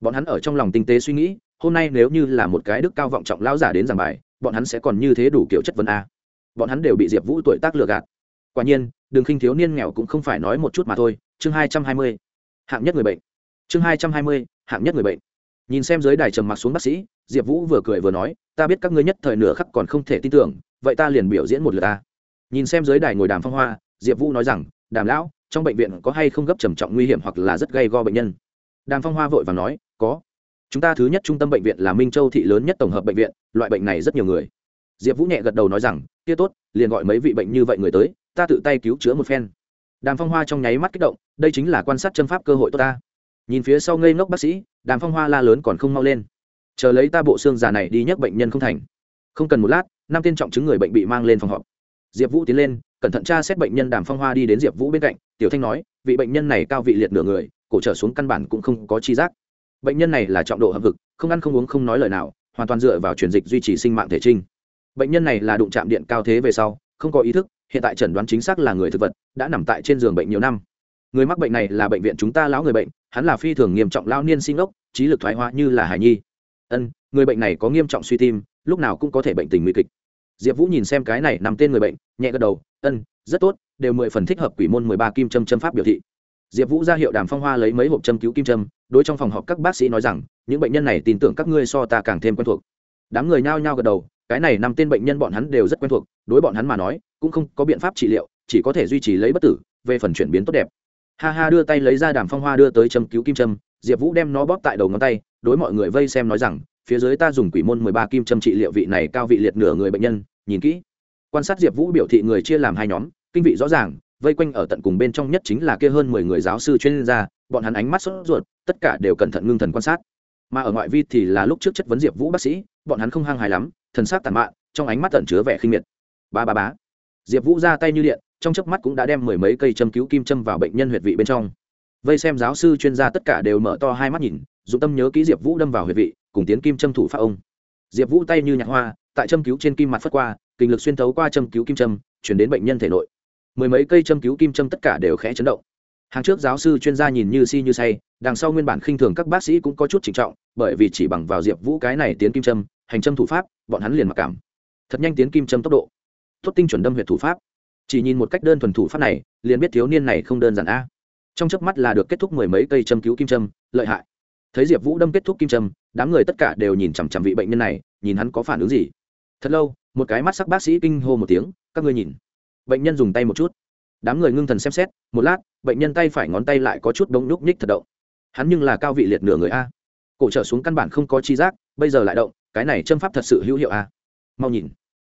Bọn hắn ở trong lòng tinh tế suy nghĩ, hôm nay nếu như là một cái đức cao vọng trọng lão giả đến giảng bài, bọn hắn sẽ còn như thế đủ kiểu chất vấn a. Bọn hắn đều bị diệp vũ tuổi tác lừa gạt. Quả nhiên, đường khinh thiếu niên nghèo cũng không phải nói một chút mà thôi. Chương hai trăm hai mươi, hạng nhất người bệnh. Chương hai trăm hai mươi, hạng nhất người bệnh. Nhìn xem dưới đài trầm mặc xuống bác sĩ, diệp vũ vừa cười vừa nói, ta biết các ngươi nhất thời nửa khắc còn không thể tin tưởng, vậy ta liền biểu diễn một lượt ta nhìn xem dưới đài ngồi đàm phong hoa, diệp vũ nói rằng đàm lão, trong bệnh viện có hay không gấp trầm trọng nguy hiểm hoặc là rất gây go bệnh nhân? Đàm phong hoa vội và nói, có. Chúng ta thứ nhất trung tâm bệnh viện là minh châu thị lớn nhất tổng hợp bệnh viện, loại bệnh này rất nhiều người. Diệp vũ nhẹ gật đầu nói rằng, kia tốt, liền gọi mấy vị bệnh như vậy người tới, ta tự tay cứu chữa một phen. Đàm phong hoa trong nháy mắt kích động, đây chính là quan sát chân pháp cơ hội tốt ta. Nhìn phía sau ngây ngốc bác sĩ, đàm phong hoa la lớn còn không mau lên. Chờ lấy ta bộ xương già này đi nhắc bệnh nhân không thành. Không cần một lát, năm tên trọng chứng người bệnh bị mang lên phòng họp. Diệp vũ tiến lên cẩn thận tra xét bệnh nhân đàm phong hoa đi đến diệp vũ bên cạnh, tiểu thanh nói, vị bệnh nhân này cao vị liệt nửa người, cổ trở xuống căn bản cũng không có chi giác. Bệnh nhân này là trọng độ hậm vực, không ăn không uống không nói lời nào, hoàn toàn dựa vào truyền dịch duy trì sinh mạng thể trinh. Bệnh nhân này là đụng chạm điện cao thế về sau, không có ý thức, hiện tại chẩn đoán chính xác là người thực vật, đã nằm tại trên giường bệnh nhiều năm. Người mắc bệnh này là bệnh viện chúng ta lão người bệnh, hắn là phi thường nghiêm trọng lao niên sinh ốc, trí lực thoái hóa như là hải nhi. Ân, người bệnh này có nghiêm trọng suy tim, lúc nào cũng có thể bệnh tình nguy kịch. Diệp vũ nhìn xem cái này nằm tên người bệnh, nhẹ gật đầu ân, rất tốt, đều mười phần thích hợp quỷ môn mười ba kim châm châm pháp biểu thị. Diệp vũ ra hiệu đàm phong hoa lấy mấy hộp châm cứu kim châm, đối trong phòng họp các bác sĩ nói rằng, những bệnh nhân này tin tưởng các ngươi so ta càng thêm quen thuộc. Đám người nhao nhao gật đầu, cái này nằm tên bệnh nhân bọn hắn đều rất quen thuộc, đối bọn hắn mà nói, cũng không có biện pháp trị liệu, chỉ có thể duy trì lấy bất tử, về phần chuyển biến tốt đẹp. Ha ha đưa tay lấy ra đàm phong hoa đưa tới châm cứu kim châm, diệp vũ đem nó bóp tại đầu ngón tay, đối mọi người vây xem nói rằng, phía dưới ta dùng quỷ môn mười ba kim châm trị liệu vị này cao vị liệt nửa người bệnh nhân, nhìn kỹ quan sát diệp vũ biểu thị người chia làm hai nhóm, kinh vị rõ ràng, vây quanh ở tận cùng bên trong nhất chính là kia hơn mười người giáo sư chuyên gia, bọn hắn ánh mắt sốt ruột, tất cả đều cẩn thận ngưng thần quan sát. Mà ở ngoại vi thì là lúc trước chất vấn diệp vũ bác sĩ, bọn hắn không hăng hài lắm, thần sắc tàn mạn, trong ánh mắt tẩn chứa vẻ khinh miệt. Ba ba bá diệp vũ ra tay như điện, trong chớp mắt cũng đã đem mười mấy cây châm cứu kim châm vào bệnh nhân huyệt vị bên trong. Vây xem giáo sư chuyên gia tất cả đều mở to hai mắt nhìn, dụng tâm nhớ kỹ diệp vũ đâm vào huyệt vị, cùng tiến kim châm thủ pháp ông. Diệp vũ tay như nhạc hoa, tại châm cứu trên kim mặt phất qua kinh lực xuyên thấu qua châm cứu kim châm, chuyển đến bệnh nhân thể nội. Mười mấy cây châm cứu kim châm tất cả đều khẽ chấn động. Hàng trước giáo sư chuyên gia nhìn như si như say, đằng sau nguyên bản khinh thường các bác sĩ cũng có chút trịnh trọng, bởi vì chỉ bằng vào diệp vũ cái này tiến kim châm, hành châm thủ pháp, bọn hắn liền mặc cảm. Thật nhanh tiến kim châm tốc độ. Tốt tinh chuẩn đâm huyệt thủ pháp. Chỉ nhìn một cách đơn thuần thủ pháp này, liền biết thiếu niên này không đơn giản a. Trong chớp mắt là được kết thúc mười mấy cây châm cứu kim châm, lợi hại. Thấy diệp vũ đâm kết thúc kim châm, đám người tất cả đều nhìn chằm chằm vị bệnh nhân này, nhìn hắn có phản ứng gì. Thật lâu một cái mắt sắc bác sĩ kinh hô một tiếng, các ngươi nhìn. Bệnh nhân dùng tay một chút. Đám người ngưng thần xem xét, một lát, bệnh nhân tay phải ngón tay lại có chút đống nhúc nhích thật động. Hắn nhưng là cao vị liệt nửa người a. Cổ trở xuống căn bản không có chi giác, bây giờ lại động, cái này châm pháp thật sự hữu hiệu a. Mau nhìn.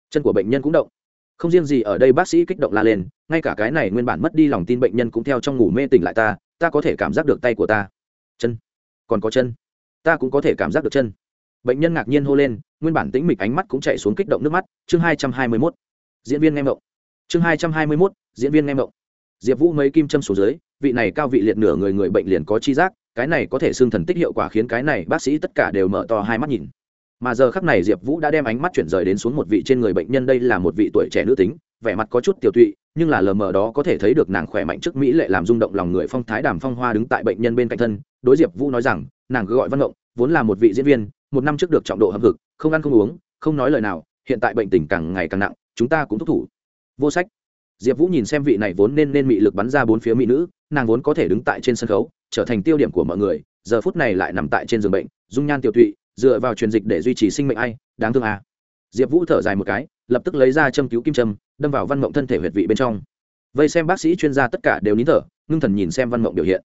Chân của bệnh nhân cũng động. Không riêng gì ở đây bác sĩ kích động la lên, ngay cả cái này nguyên bản mất đi lòng tin bệnh nhân cũng theo trong ngủ mê tỉnh lại ta ta có thể cảm giác được tay của ta. Chân. Còn có chân. Ta cũng có thể cảm giác được chân bệnh nhân ngạc nhiên hô lên, nguyên bản tĩnh mịch ánh mắt cũng chạy xuống kích động nước mắt, chương hai trăm hai mươi mốt. Diễn viên nghe mộng chương hai trăm hai mươi mốt, diễn viên nghe mộng diệp vũ mấy kim châm xuống dưới, vị này cao vị liệt nửa người người bệnh liền có chi giác, cái này có thể xương thần tích hiệu quả khiến cái này bác sĩ tất cả đều mở to hai mắt nhìn. Mà giờ khắc này diệp vũ đã đem ánh mắt chuyển rời đến xuống một vị trên người bệnh nhân, đây là một vị tuổi trẻ nữ tính, vẻ mặt có chút tiểu tụy, nhưng là lờ mờ đó có thể thấy được nàng khỏe mạnh trước mỹ lệ làm rung động lòng người phong thái đàm phong hoa đứng tại bệnh nhân bên cạnh thân. Đối diệp vũ nói rằng, nàng cứ gọi văn động vốn là một vị diễn viên một năm trước được trọng độ hâm hực, không ăn không uống, không nói lời nào, hiện tại bệnh tình càng ngày càng nặng, chúng ta cũng thúc thủ. Vô sách. Diệp vũ nhìn xem vị này vốn nên nên mị lực bắn ra bốn phía mỹ nữ, nàng vốn có thể đứng tại trên sân khấu, trở thành tiêu điểm của mọi người, giờ phút này lại nằm tại trên giường bệnh, dung nhan tiêu tụy dựa vào truyền dịch để duy trì sinh mệnh ai, đáng thương à. diệp vũ thở dài một cái, lập tức lấy ra châm cứu kim châm, đâm vào văn mộng thân thể huyệt vị bên trong. Vây xem bác sĩ chuyên gia tất cả đều nín thở, ngưng thần nhìn xem văn mộng biểu hiện.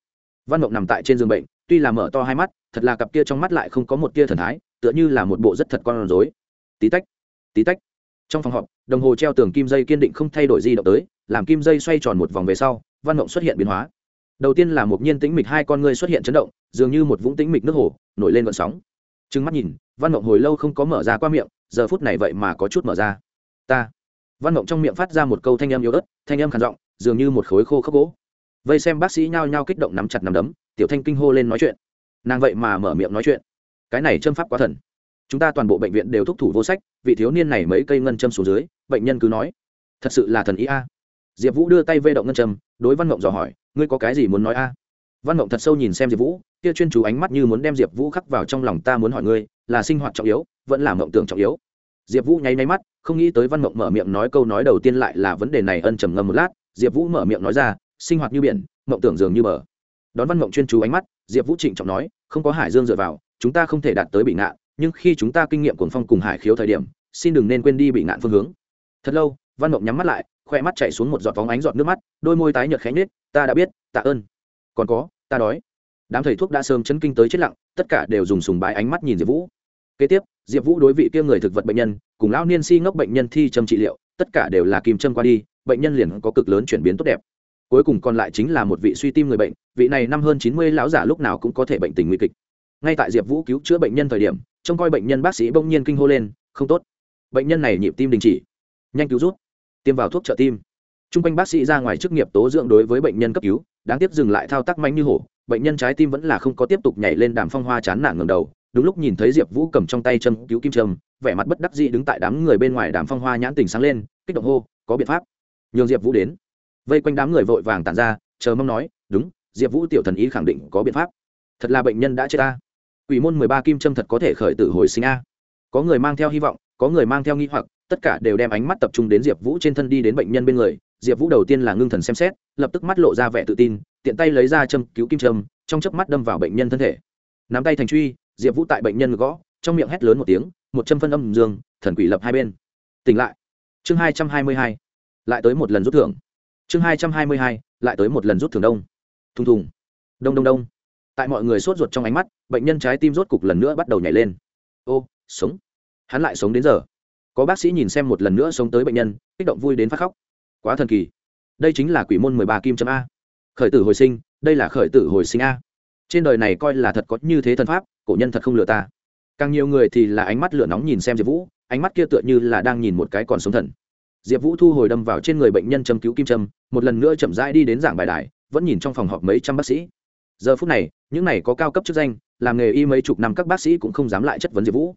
Văn mộng nằm tại trên giường bệnh tuy là mở to hai mắt, thật là cặp kia trong mắt lại không có một tia thần thái, tựa như là một bộ rất thật con rối. Tí tách tí tách. Trong phòng họp, đồng hồ treo tường kim dây kiên định không thay đổi di động tới, làm kim dây xoay tròn một vòng về sau, văn mộng xuất hiện biến hóa. Đầu tiên là một nhiên tĩnh mịch hai con ngươi xuất hiện chấn động, dường như một vũng tĩnh mịch nước hồ, nổi lên vận sóng. Trừng mắt nhìn, văn mộng hồi lâu không có mở ra qua miệng, giờ phút này vậy mà có chút mở ra. Ta. Văn mộng trong miệng phát ra một câu thanh âm yếu ớt, thanh âm khản giọng, dường như một khối khô khốc gỗ vây xem bác sĩ nhao nhao kích động nắm chặt nắm đấm, tiểu thanh kinh hô lên nói chuyện. Nàng vậy mà mở miệng nói chuyện. Cái này châm pháp quá thần. Chúng ta toàn bộ bệnh viện đều thúc thủ vô sách, vị thiếu niên này mấy cây ngân châm xuống dưới, bệnh nhân cứ nói, thật sự là thần ý a. Diệp vũ đưa tay vê động ngân châm, đối văn mộng dò hỏi, ngươi có cái gì muốn nói a? Văn mộng thật sâu nhìn xem diệp vũ, kia chuyên chú ánh mắt như muốn đem diệp vũ khắc vào trong lòng ta muốn hỏi ngươi, là sinh hoạt trọng yếu, vẫn là mộng tưởng trọng yếu? Diệp vũ nháy nháy mắt, không nghĩ tới văn mộng mở miệng nói câu nói đầu tiên lại là vấn đề này ân trầm ngâm một lát, diệp vũ mở miệng nói ra sinh hoạt như biển, mộng tưởng dường như bờ. Đón văn mộng chuyên chú ánh mắt, diệp vũ trịnh trọng nói, không có hải dương dựa vào, chúng ta không thể đạt tới bị nạn nhưng khi chúng ta kinh nghiệm cuồng phong cùng hải khiếu thời điểm, xin đừng nên quên đi bị nạn phương hướng. Thật lâu, văn mộng nhắm mắt lại, khoe mắt chạy xuống một giọt vóng ánh giọt nước mắt, đôi môi tái nhợt khẽ nhết ta đã biết, tạ ơn. Còn có, ta đói. Đám thầy thuốc đã sớm chấn kinh tới chết lặng, tất cả đều dùng sùng bái ánh mắt nhìn diệp vũ. Kế tiếp, diệp vũ đối vị kia người thực vật bệnh nhân, cùng lão niên si ngốc bệnh nhân thi châm trị liệu, tất cả đều là kim châm qua đi, bệnh nhân liền có cực lớn chuyển biến tốt đẹp cuối cùng còn lại chính là một vị suy tim người bệnh, vị này năm hơn chín mươi lão giả lúc nào cũng có thể bệnh tình nguy kịch. Ngay tại diệp vũ cứu chữa bệnh nhân thời điểm, trông coi bệnh nhân bác sĩ bỗng nhiên kinh hô lên, không tốt. Bệnh nhân này nhịp tim đình chỉ. Nhanh cứu rút tiêm vào thuốc trợ tim. T r u n g quanh bác sĩ ra ngoài chức nghiệp tố dưỡng đối với bệnh nhân cấp cứu, đáng tiếc dừng lại thao tác manh như hổ, bệnh nhân trái tim vẫn là không có tiếp tục nhảy lên đàm phong hoa chán nản ngầm đầu, đúng lúc nhìn thấy diệp vũ cầm trong tay châm cứu kim trâm vẻ mặt bất đắc dĩ đứng tại đám người bên ngoài đàm phong hoa nhãn tình sáng lên, kích động hô, có biện pháp. Nhường diệp vũ đến vây quanh đám người vội vàng tàn ra, chờ mong nói, đúng, diệp vũ tiểu thần ý khẳng định có biện pháp. Thật là bệnh nhân đã chết ta. Quỷ môn mười ba kim trâm thật có thể khởi tử hồi sinh a. Có người mang theo hy vọng, có người mang theo nghi hoặc, tất cả đều đem ánh mắt tập trung đến diệp vũ trên thân đi đến bệnh nhân bên người. Diệp vũ đầu tiên là ngưng thần xem xét, lập tức mắt lộ ra vẻ tự tin, tiện tay lấy ra châm cứu kim trâm trong chớp mắt đâm vào bệnh nhân thân thể. Nắm tay thành truy, diệp vũ tại bệnh nhân gõ, trong miệng hét lớn một tiếng, một châm phân âm dương, thần quỷ lập hai bên. Tỉnh lại. Chương hai trăm hai mươi hai. Lại tới một lần rút thưởng chương hai trăm hai mươi hai, lại tới một lần rút thường đông. Thùng thùng. Đông đông đông. Tại mọi người sốt ruột trong ánh mắt, bệnh nhân trái tim rốt cục lần nữa bắt đầu nhảy lên. Ô, sống. Hắn lại sống đến giờ. Có bác sĩ nhìn xem một lần nữa sống tới bệnh nhân, kích động vui đến phát khóc. Quá thần kỳ. Đây chính là quỷ môn mười ba kim chấm a. Khởi tử hồi sinh, đây là khởi tử hồi sinh a. Trên đời này coi là thật có như thế thần pháp, cổ nhân thật không lừa ta. Càng nhiều người thì là ánh mắt lửa nóng nhìn xem diệp vũ, ánh mắt kia tựa như là đang nhìn một cái còn sống thần diệp vũ thu hồi đâm vào trên người bệnh nhân châm cứu kim trâm một lần nữa chậm rãi đi đến giảng bài đài, vẫn nhìn trong phòng họp mấy trăm bác sĩ. Giờ phút này, những này có cao cấp chức danh, làm nghề y mấy chục năm các bác sĩ cũng không dám lại chất vấn diệp vũ.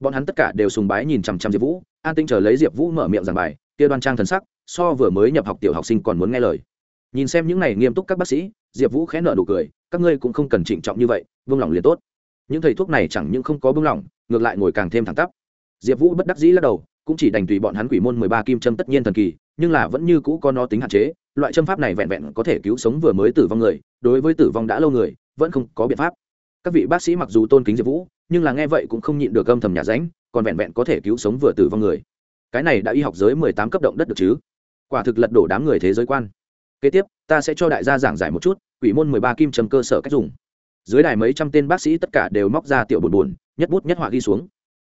Bọn hắn tất cả đều sùng bái nhìn chằm chằm diệp vũ, an tinh chờ lấy diệp vũ mở miệng giảng bài, kia đoan trang thần sắc, so vừa mới nhập học tiểu học sinh còn muốn nghe lời. Nhìn xem những này nghiêm túc các bác sĩ, diệp vũ khẽ nợ nụ cười, các ngươi cũng không cần trịnh trọng như vậy vương lòng liền tốt. Những thầy thuốc này chẳng những không có vương lỏng, ngược lại ngồi càng thêm thẳng tắp. Diệp vũ bất đắc dĩ lắc đầu cũng chỉ đành tùy bọn hắn quỷ môn mười ba kim châm tất nhiên thần kỳ, nhưng là vẫn như cũ có nó tính hạn chế, loại châm pháp này vẹn vẹn có thể cứu sống vừa mới tử vong người, đối với tử vong đã lâu người, vẫn không có biện pháp. Các vị bác sĩ mặc dù tôn kính diệp vũ, nhưng là nghe vậy cũng không nhịn được âm thầm nhà ránh, còn vẹn vẹn có thể cứu sống vừa tử vong người. Cái này đã y học giới mười tám cấp động đất được chứ? Quả thực lật đổ đám người thế giới quan. Kế tiếp, ta sẽ cho đại gia giảng giải một chút, quỷ môn mười ba kim châm cơ sở cách dùng. Dưới đài mấy trăm tên bác sĩ tất cả đều móc ra tiểu buồn buồn nhất bút nhất họa ghi xuống.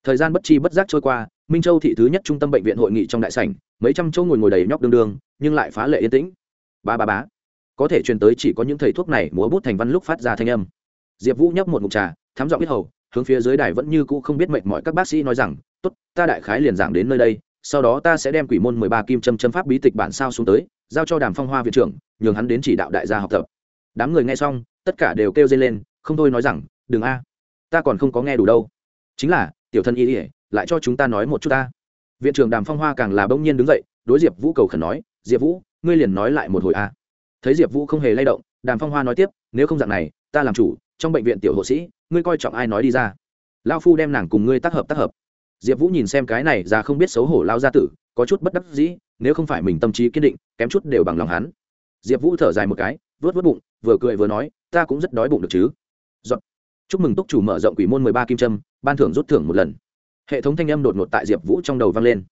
Thời gian bất chi bất giác trôi qua minh châu thị thứ nhất trung tâm bệnh viện hội nghị trong đại sảnh, mấy trăm chỗ ngồi ngồi đầy nhóc đương đương, nhưng lại phá lệ yên tĩnh. Ba ba bá có thể truyền tới chỉ có những thầy thuốc này múa bút thành văn lúc phát ra thanh âm. Diệp vũ nhấp một mục trà thám giọng biết hầu, hướng phía dưới đài vẫn như cũ không biết mệnh mọi các bác sĩ nói rằng, tốt, ta đại khái liền giảng đến nơi đây, sau đó ta sẽ đem quỷ môn mười ba kim châm châm pháp bí tịch bản sao xuống tới, giao cho đàm phong hoa viện trưởng, nhường hắn đến chỉ đạo đại gia học tập. Đám người nghe xong, tất cả đều kêu dây lên, không thôi nói rằng, đừng a, ta còn không có nghe đủ đâu. Chính là, tiểu thân y ỉa lại cho chúng ta nói một chút ta. Viện trưởng đàm phong hoa càng là bỗng nhiên đứng dậy, đối diệp vũ cầu khẩn nói, diệp vũ, ngươi liền nói lại một hồi a thấy diệp vũ không hề lay động, đàm phong hoa nói tiếp, nếu không dạng này, ta làm chủ, trong bệnh viện tiểu hộ sĩ, ngươi coi trọng ai nói đi ra. Lao phu đem nàng cùng ngươi tác hợp tác hợp. Diệp vũ nhìn xem cái này ra không biết xấu hổ lao gia tử, có chút bất đắc dĩ, nếu không phải mình tâm trí kiên định, kém chút đều bằng lòng hắn. Diệp vũ thở dài một cái vớt vớt bụng, vừa cười vừa nói, ta cũng rất đói bụng được chứ. Dọn. chúc mừng túc chủ mở rộng quỷ môn mười ba kim trâm ban thưởng rút thưởng một lần hệ thống thanh âm đột ngột tại diệp vũ trong đầu vang lên.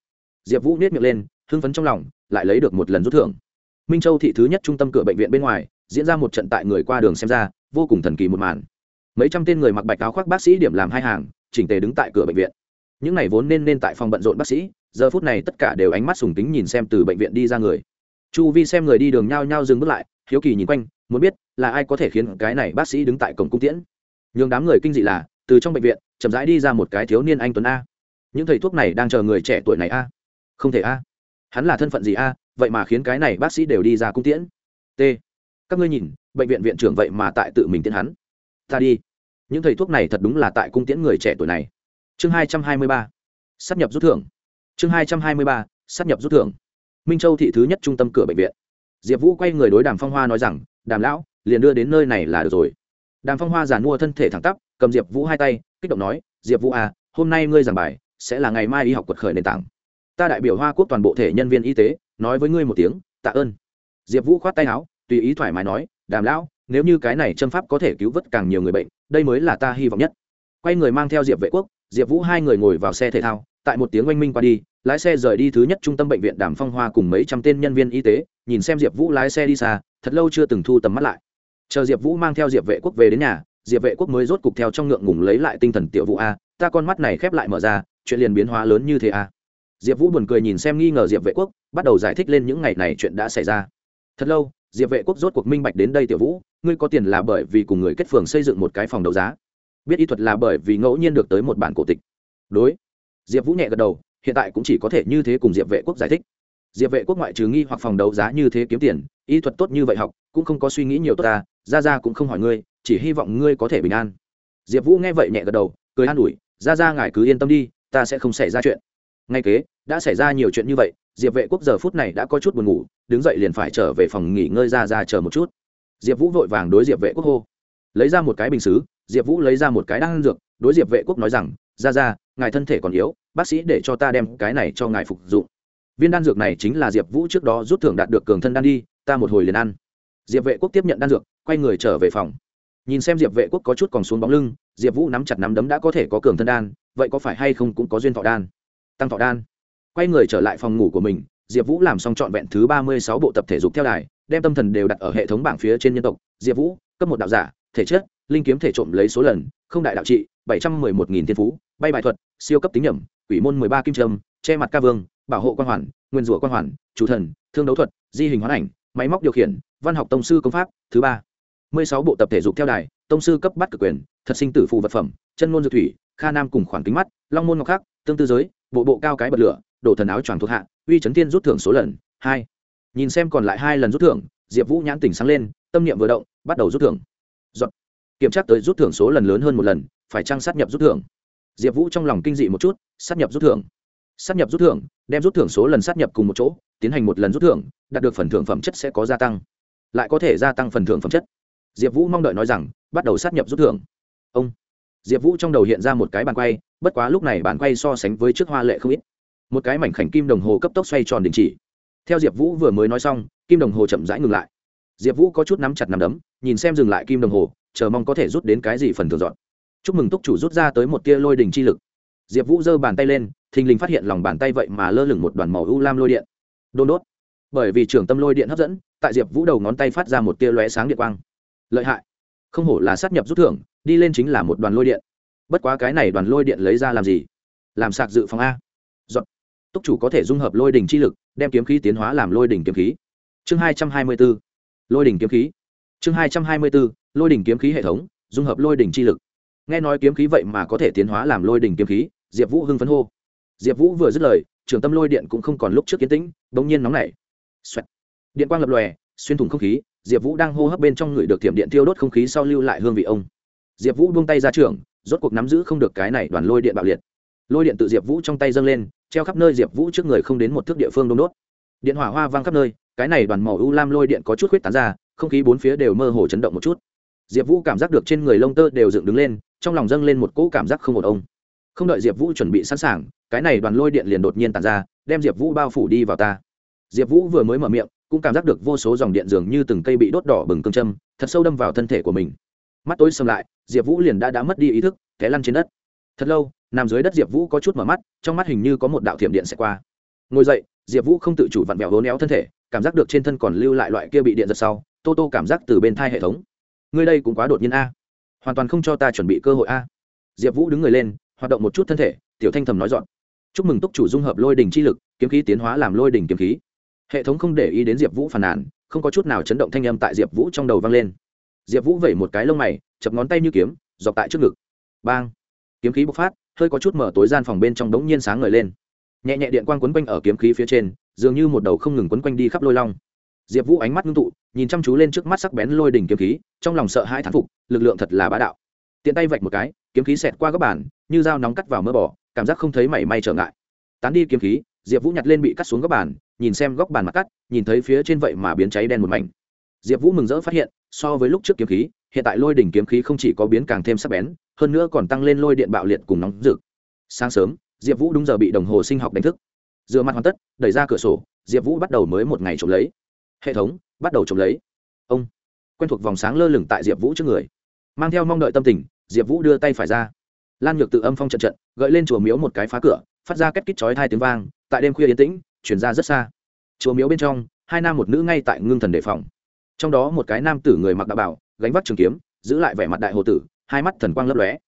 Diệp vũ nết miệng lên, hưng phấn trong lòng, lại lấy được một lần rút thưởng. Minh châu thị thứ nhất trung tâm cửa bệnh viện bên ngoài, diễn ra một trận tại người qua đường xem ra, vô cùng thần kỳ một màn. Mấy trăm tên người mặc bạch áo khoác bác sĩ điểm làm hai hàng, chỉnh tề đứng tại cửa bệnh viện. Những n à y vốn nên nên tại phòng bận rộn bác sĩ, giờ phút này tất cả đều ánh mắt sùng tính nhìn xem từ bệnh viện đi ra người. Chu vi xem người đi đường nhao nhao dừng bước lại, hiếu kỳ nhìn quanh, muốn biết là ai có thể khiến cái này bác sĩ đứng tại cổng cung tiễn. N h ư n g đám người kinh dị là, từ trong bệnh viện chậm rãi đi ra một cái thiếu niên anh tuấn a. Những thầy thuốc này đang chờ người trẻ tuổi này a. Không thể a. Hắn là thân phận gì a? Vậy mà khiến cái này bác sĩ đều đi ra cung tiễn. T. Các ngươi nhìn, bệnh viện viện trưởng vậy mà tại tự mình tiễn hắn. Ta đi. Những thầy thuốc này thật đúng là tại cung tiễn người trẻ tuổi này. Chương hai trăm hai mươi ba. Sắp nhập rút thưởng. Chương hai trăm hai mươi ba. Sắp nhập rút thưởng. Minh châu thị thứ nhất trung tâm cửa bệnh viện. Diệp vũ quay người đối đàm phong hoa nói rằng, đàm lão, liền đưa đến nơi này là được rồi đàm phong hoa giàn mua thân thể thẳng tắp, cầm diệp vũ hai tay, kích động nói, diệp vũ à hôm nay ngươi giảng bài sẽ là ngày mai y học quật khởi nền tảng. Ta đại biểu hoa quốc toàn bộ thể nhân viên y tế, nói với ngươi một tiếng, tạ ơn. Diệp vũ khoát tay áo, tùy ý thoải mái nói, đàm lão, nếu như cái này châm pháp có thể cứu vớt càng nhiều người bệnh, đây mới là ta hy vọng nhất. Quay người mang theo diệp vệ quốc, diệp vũ hai người ngồi vào xe thể thao, tại một tiếng oanh minh qua đi, lái xe rời đi thứ nhất trung tâm bệnh viện đàm phong hoa cùng mấy trăm tên nhân viên y tế, nhìn xem diệp vũ lái xe đi xa, thật lâu chưa từng thu tầm mắt lại chờ diệp vũ mang theo diệp vệ quốc về đến nhà, diệp vệ quốc mới rốt cục theo trong ngượng ngùng lấy lại tinh thần tiểu vũ a, ta con mắt này khép lại mở ra, chuyện liền biến hóa lớn như thế a. Diệp vũ buồn cười nhìn xem nghi ngờ diệp vệ quốc, bắt đầu giải thích lên những ngày này chuyện đã xảy ra. Thật lâu, diệp vệ quốc rốt cuộc minh bạch đến đây tiểu vũ, ngươi có tiền là bởi vì cùng người kết phường xây dựng một cái phòng đấu giá. Biết y thuật là bởi vì ngẫu nhiên được tới một bản cổ tịch. Đối. Diệp vũ nhẹ gật đầu, hiện tại cũng chỉ có thể như thế cùng diệp vệ quốc giải thích diệp vệ quốc ngoại trừ nghi hoặc phòng đấu giá như thế kiếm tiền, y thuật tốt như vậy học, cũng không có suy nghĩ nhiều tốt ta ra ra cũng không hỏi ngươi, chỉ hy vọng ngươi có thể bình an. Diệp vũ nghe vậy nhẹ gật đầu, cười an ủi ra ra ngài cứ yên tâm đi, ta sẽ không xảy ra chuyện. Ngay kế, đã xảy ra nhiều chuyện như vậy, diệp vệ quốc giờ phút này đã có chút buồn ngủ, đứng dậy liền phải trở về phòng nghỉ ngơi ra ra chờ một chút. Diệp vũ vội vàng đối diệp vệ quốc hô. Lấy ra một cái bình xứ, diệp vũ lấy ra một cái đan dược, đối diệp vệ quốc nói rằng ra ra ngài thân thể còn yếu, bác sĩ để cho ta đem cái này cho ngài phục dụng viên đan dược này chính là diệp vũ trước đó rút thưởng đạt được cường thân đan đi, ta một hồi liền ăn. Diệp vệ quốc tiếp nhận đan dược, quay người trở về phòng. Nhìn xem diệp vệ quốc có chút còn xuống bóng lưng, diệp vũ nắm chặt nắm đấm đã có thể có cường thân đan, vậy có phải hay không cũng có duyên thọ đan? Tăng thọ đan. Quay người trở lại phòng ngủ của mình, diệp vũ làm xong trọn vẹn thứ ba mươi sáu bộ tập thể dục theo đài, đem tâm thần đều đặt ở hệ thống bảng phía trên nhân tộc. Diệp vũ, cấp một đạo giả, thể chất, linh kiếm thể trộm lấy số lần, không đại đạo trị, bảy trăm mười một nghìn thiên phú, bay bài thuật, siêu cấp tính nhẩm, quỷ môn mười ba kim trâm che mặt ca vương bảo hộ quan hoàn, nguyên rủa quan hoàn, chủ thần, thương đấu thuật, di hình hoán ảnh, máy móc điều khiển, văn học tông sư công pháp, thứ ba. Mười sáu bộ tập thể dục theo đài, tông sư cấp bắt cực quyền, thật sinh tử phù vật phẩm, chân ngôn dược thủy, kha nam cùng khoản kính mắt, long môn ngọc khắc, tương tư giới, bộ bộ cao cái bật lửa, đổ thần áo choàng thuộc hạ, uy chấn thiên rút thưởng số lần, hai. Nhìn xem còn lại hai lần rút thưởng, diệp vũ nhãn tỉnh sáng lên, tâm niệm vừa động, bắt đầu rút thưởng. Dọn. kiểm tra tới rút thưởng số lần lớn hơn một lần, phải trang sát nhập rút thưởng? Diệp vũ trong lòng kinh dị một chút, sát nhập rút thưởng sát nhập rút thưởng, đem rút thưởng số lần sát nhập cùng một chỗ, tiến hành một lần rút thưởng, đạt được phần thưởng phẩm chất sẽ có gia tăng. Lại có thể gia tăng phần thưởng phẩm chất. Diệp vũ mong đợi nói rằng, bắt đầu sát nhập rút thưởng. Ông. Diệp vũ trong đầu hiện ra một cái bàn quay, bất quá lúc này bàn quay so sánh với trước hoa lệ không ít. Một cái mảnh khảnh kim đồng hồ cấp tốc xoay tròn đình chỉ. Theo diệp vũ vừa mới nói xong, kim đồng hồ chậm rãi ngừng lại. Diệp vũ có chút nắm chặt nắm đấm, nhìn xem dừng lại kim đồng hồ, chờ mong có thể rút đến cái gì phần thường dọn. Chúc mừng túc chủ rút ra tới một tia lôi đình chi lực. Diệp vũ giơ bàn tay lên thình lình phát hiện lòng bàn tay vậy mà lơ lửng một đoàn màu u lam lôi điện. Đôn đốt. Bởi vì trường tâm lôi điện hấp dẫn, tại diệp vũ đầu ngón tay phát ra một tia lóe sáng điện quang. Lợi hại. Không hổ là sát nhập rút thưởng, đi lên chính là một đoàn lôi điện. Bất quá cái này đoàn lôi điện lấy ra làm gì? Làm sạc dự phòng a. Dọn túc chủ có thể dung hợp lôi đỉnh chi lực, đem kiếm khí tiến hóa làm lôi đỉnh kiếm khí. Chương hai trăm hai mươi b ố lôi đỉnh kiếm khí. Chương hai trăm hai mươi b ố lôi đỉnh kiếm khí hệ thống, dung hợp lôi đỉnh chi lực. Nghe nói kiếm khí vậy mà có thể tiến hóa làm lôi đỉnh kiếm khí, diệp vũ hưng phấn hô diệp vũ vừa dứt lời, trường tâm lôi điện cũng không còn lúc trước kiến tĩnh, bỗng nhiên nóng nảy. Xoẹt. điện quang lập lòe, xuyên thủng không khí, diệp vũ đang hô hấp bên trong người được tiệm điện tiêu đốt không khí sau lưu lại hương vị ông. Diệp vũ buông tay ra trường, rốt cuộc nắm giữ không được cái này đoàn lôi điện bạo liệt. Lôi điện tự diệp vũ trong tay dâng lên, treo khắp nơi diệp vũ trước người không đến một thước địa phương đông đốt. Điện hỏa hoa vang khắp nơi, cái này đoàn màu u lam lôi điện có chút khuyết tán ra, không khí bốn phía đều mơ hồ chấn động một chút. Diệp vũ cảm giác được trên người lông tơ đều dựng đứng lên, trong lòng dâng lên một cỗ cảm giác không một ông không đợi diệp vũ chuẩn bị sẵn sàng, cái này đoàn lôi điện liền đột nhiên tàn ra, đem diệp vũ bao phủ đi vào ta. Diệp vũ vừa mới mở miệng, cũng cảm giác được vô số dòng điện dường như từng cây bị đốt đỏ bừng cương châm, thật sâu đâm vào thân thể của mình. Mắt tối xâm lại, diệp vũ liền đã đã mất đi ý thức, té lăn trên đất. Thật lâu, nằm dưới đất diệp vũ có chút mở mắt, trong mắt hình như có một đạo thiểm điện sẽ qua. Ngồi dậy, diệp vũ không tự chủ vặn vẹo hố néo thân thể, cảm giác được trên thân còn lưu lại loại kia bị điện giật sau, tô tô cảm giác từ bên thai hệ thống. Ngươi đây cũng quá đột nhiên a. Hoàn toàn không cho ta chuẩn bị cơ hội a. Diệp vũ đứng người lên hoạt động một chút thân thể, tiểu thanh thầm nói dọn. Chúc mừng túc chủ dung hợp lôi đình chi lực, kiếm khí tiến hóa làm lôi đình kiếm khí. Hệ thống không để ý đến diệp vũ phàn nàn, không có chút nào chấn động thanh âm tại diệp vũ trong đầu vang lên. Diệp vũ vẩy một cái lông mày, chập ngón tay như kiếm, dọc tại trước ngực. Bang! Kiếm khí bộc phát, hơi có chút mở tối gian phòng bên trong đống nhiên sáng ngời lên. Nhẹ nhẹ điện quang quấn quanh ở kiếm khí phía trên, dường như một đầu không ngừng quấn quanh đi khắp lôi long. Diệp vũ ánh mắt ngưng tụ, nhìn chăm chú lên trước mắt sắc bén lôi đỉnh kiếm khí, trong lòng sợ hãi thán phục, lực lượng thật là bá đạo tiện tay vạch một cái, kiếm khí xẹt qua các bản như dao nóng cắt vào mỡ bỏ cảm giác không thấy mảy may trở ngại. Tán đi kiếm khí, diệp vũ nhặt lên bị cắt xuống góc bàn, nhìn xem góc bàn mặt cắt, nhìn thấy phía trên vậy mà biến cháy đen một mảnh. Diệp vũ mừng rỡ phát hiện, so với lúc trước kiếm khí, hiện tại lôi đỉnh kiếm khí không chỉ có biến càng thêm sắc bén, hơn nữa còn tăng lên lôi điện bạo liệt cùng nóng rực. Sáng sớm, diệp vũ đúng giờ bị đồng hồ sinh học đánh thức. Dựa mặt hoàn tất, đẩy ra cửa sổ, diệp vũ bắt đầu mới một ngày trộm lấy. Hệ thống, bắt đầu trộm lấy. Ông, quen thuộc vòng sáng lơ lửng tại diệp vũ trước người mang theo mong đợi tâm tình, diệp vũ đưa tay phải ra. Lan nhược tự âm phong trận trận, gợi lên chùa miếu một cái phá cửa, phát ra két kít chói hai tiếng vang, tại đêm khuya yên tĩnh chuyển ra rất xa. Chùa miếu bên trong, hai nam một nữ ngay tại ngưng thần đề phòng. Trong đó một cái nam tử người mặc đạo bảo, gánh vác trường kiếm, giữ lại vẻ mặt đại hồ tử, hai mắt thần quang lấp lóe.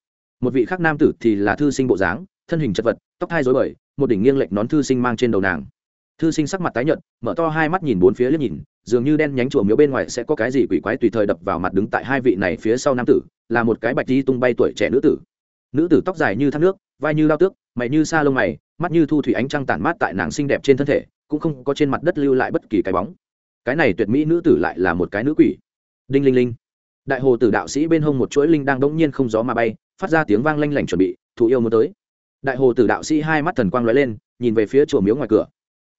Một vị khác nam tử thì là thư sinh bộ dáng, thân hình chật vật, tóc thai dối bời, một đỉnh nghiêng lệch nón thư sinh mang trên đầu nàng. Thư sinh sắc mặt tái nhợt, mở to hai mắt nhìn bốn phía liếc nhìn dường như đen nhánh chùa miếu bên ngoài sẽ có cái gì quỷ quái tùy thời đập vào mặt đứng tại hai vị này phía sau nam tử, là một cái bạch đi tung bay tuổi trẻ nữ tử. Nữ tử tóc dài như thác nước, vai như lao tước, mày như sa lông mày, mắt như thu thủy ánh trăng tản mát tại nàng xinh đẹp trên thân thể, cũng không có trên mặt đất lưu lại bất kỳ cái bóng. Cái này tuyệt mỹ nữ tử lại là một cái nữ quỷ. Đinh linh linh. Đại hồ tử đạo sĩ bên hông một chuỗi linh đang đống nhiên không gió mà bay, phát ra tiếng vang lanh lảnh chuẩn bị thụ yêu muốn tới. Đại hồ tử đạo sĩ hai mắt thần quang lóe lên, nhìn về phía chùa miếu ngoài cửa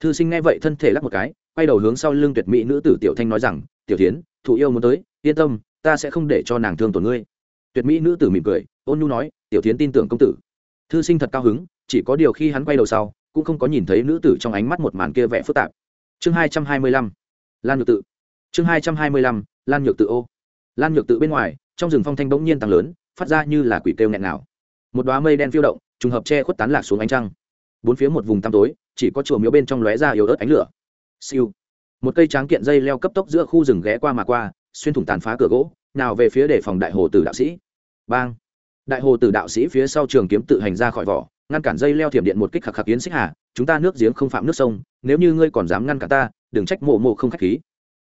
thư sinh nghe vậy thân thể lắc một cái, quay đầu hướng sau lưng tuyệt mỹ nữ tử tiểu thanh nói rằng, tiểu tiến thụ yêu muốn tới, yên tâm, ta sẽ không để cho nàng thương tổn ngươi. Tuyệt mỹ nữ tử mỉm cười, ôn nhu nói, tiểu tiến tin tưởng công tử. Thư sinh thật cao hứng, chỉ có điều khi hắn quay đầu sau, cũng không có nhìn thấy nữ tử trong ánh mắt một màn kia vẻ phức tạp. Chương hai trăm hai mươi lăm, lan nhược tự. Chương hai trăm hai mươi lăm, lan nhược tự ô. Lan nhược tự bên ngoài, trong rừng phong thanh bỗng nhiên tăng lớn, phát ra như là quỷ kêu nghẹn nào một đoá mây đen phiêu động, trùng hợp che khuất tán lạc xuống ánh trăng. Bốn phía một vùng tăm tối chỉ có chùa miếu bên trong lóe ra yếu ớt ánh lửa. Siêu. Một cây tráng kiện dây leo cấp tốc giữa khu rừng ghé qua mà qua, xuyên thủng tàn phá cửa gỗ, nào về phía để phòng đại hồ tử đạo sĩ. Bang. Đại hồ tử đạo sĩ phía sau trường kiếm tự hành ra khỏi vỏ, ngăn cản dây leo thiểm điện một kích khạc khạc yến xích hà, chúng ta nước giếng không phạm nước sông, nếu như ngươi còn dám ngăn cản ta, đừng trách mộ mộ không khách khí.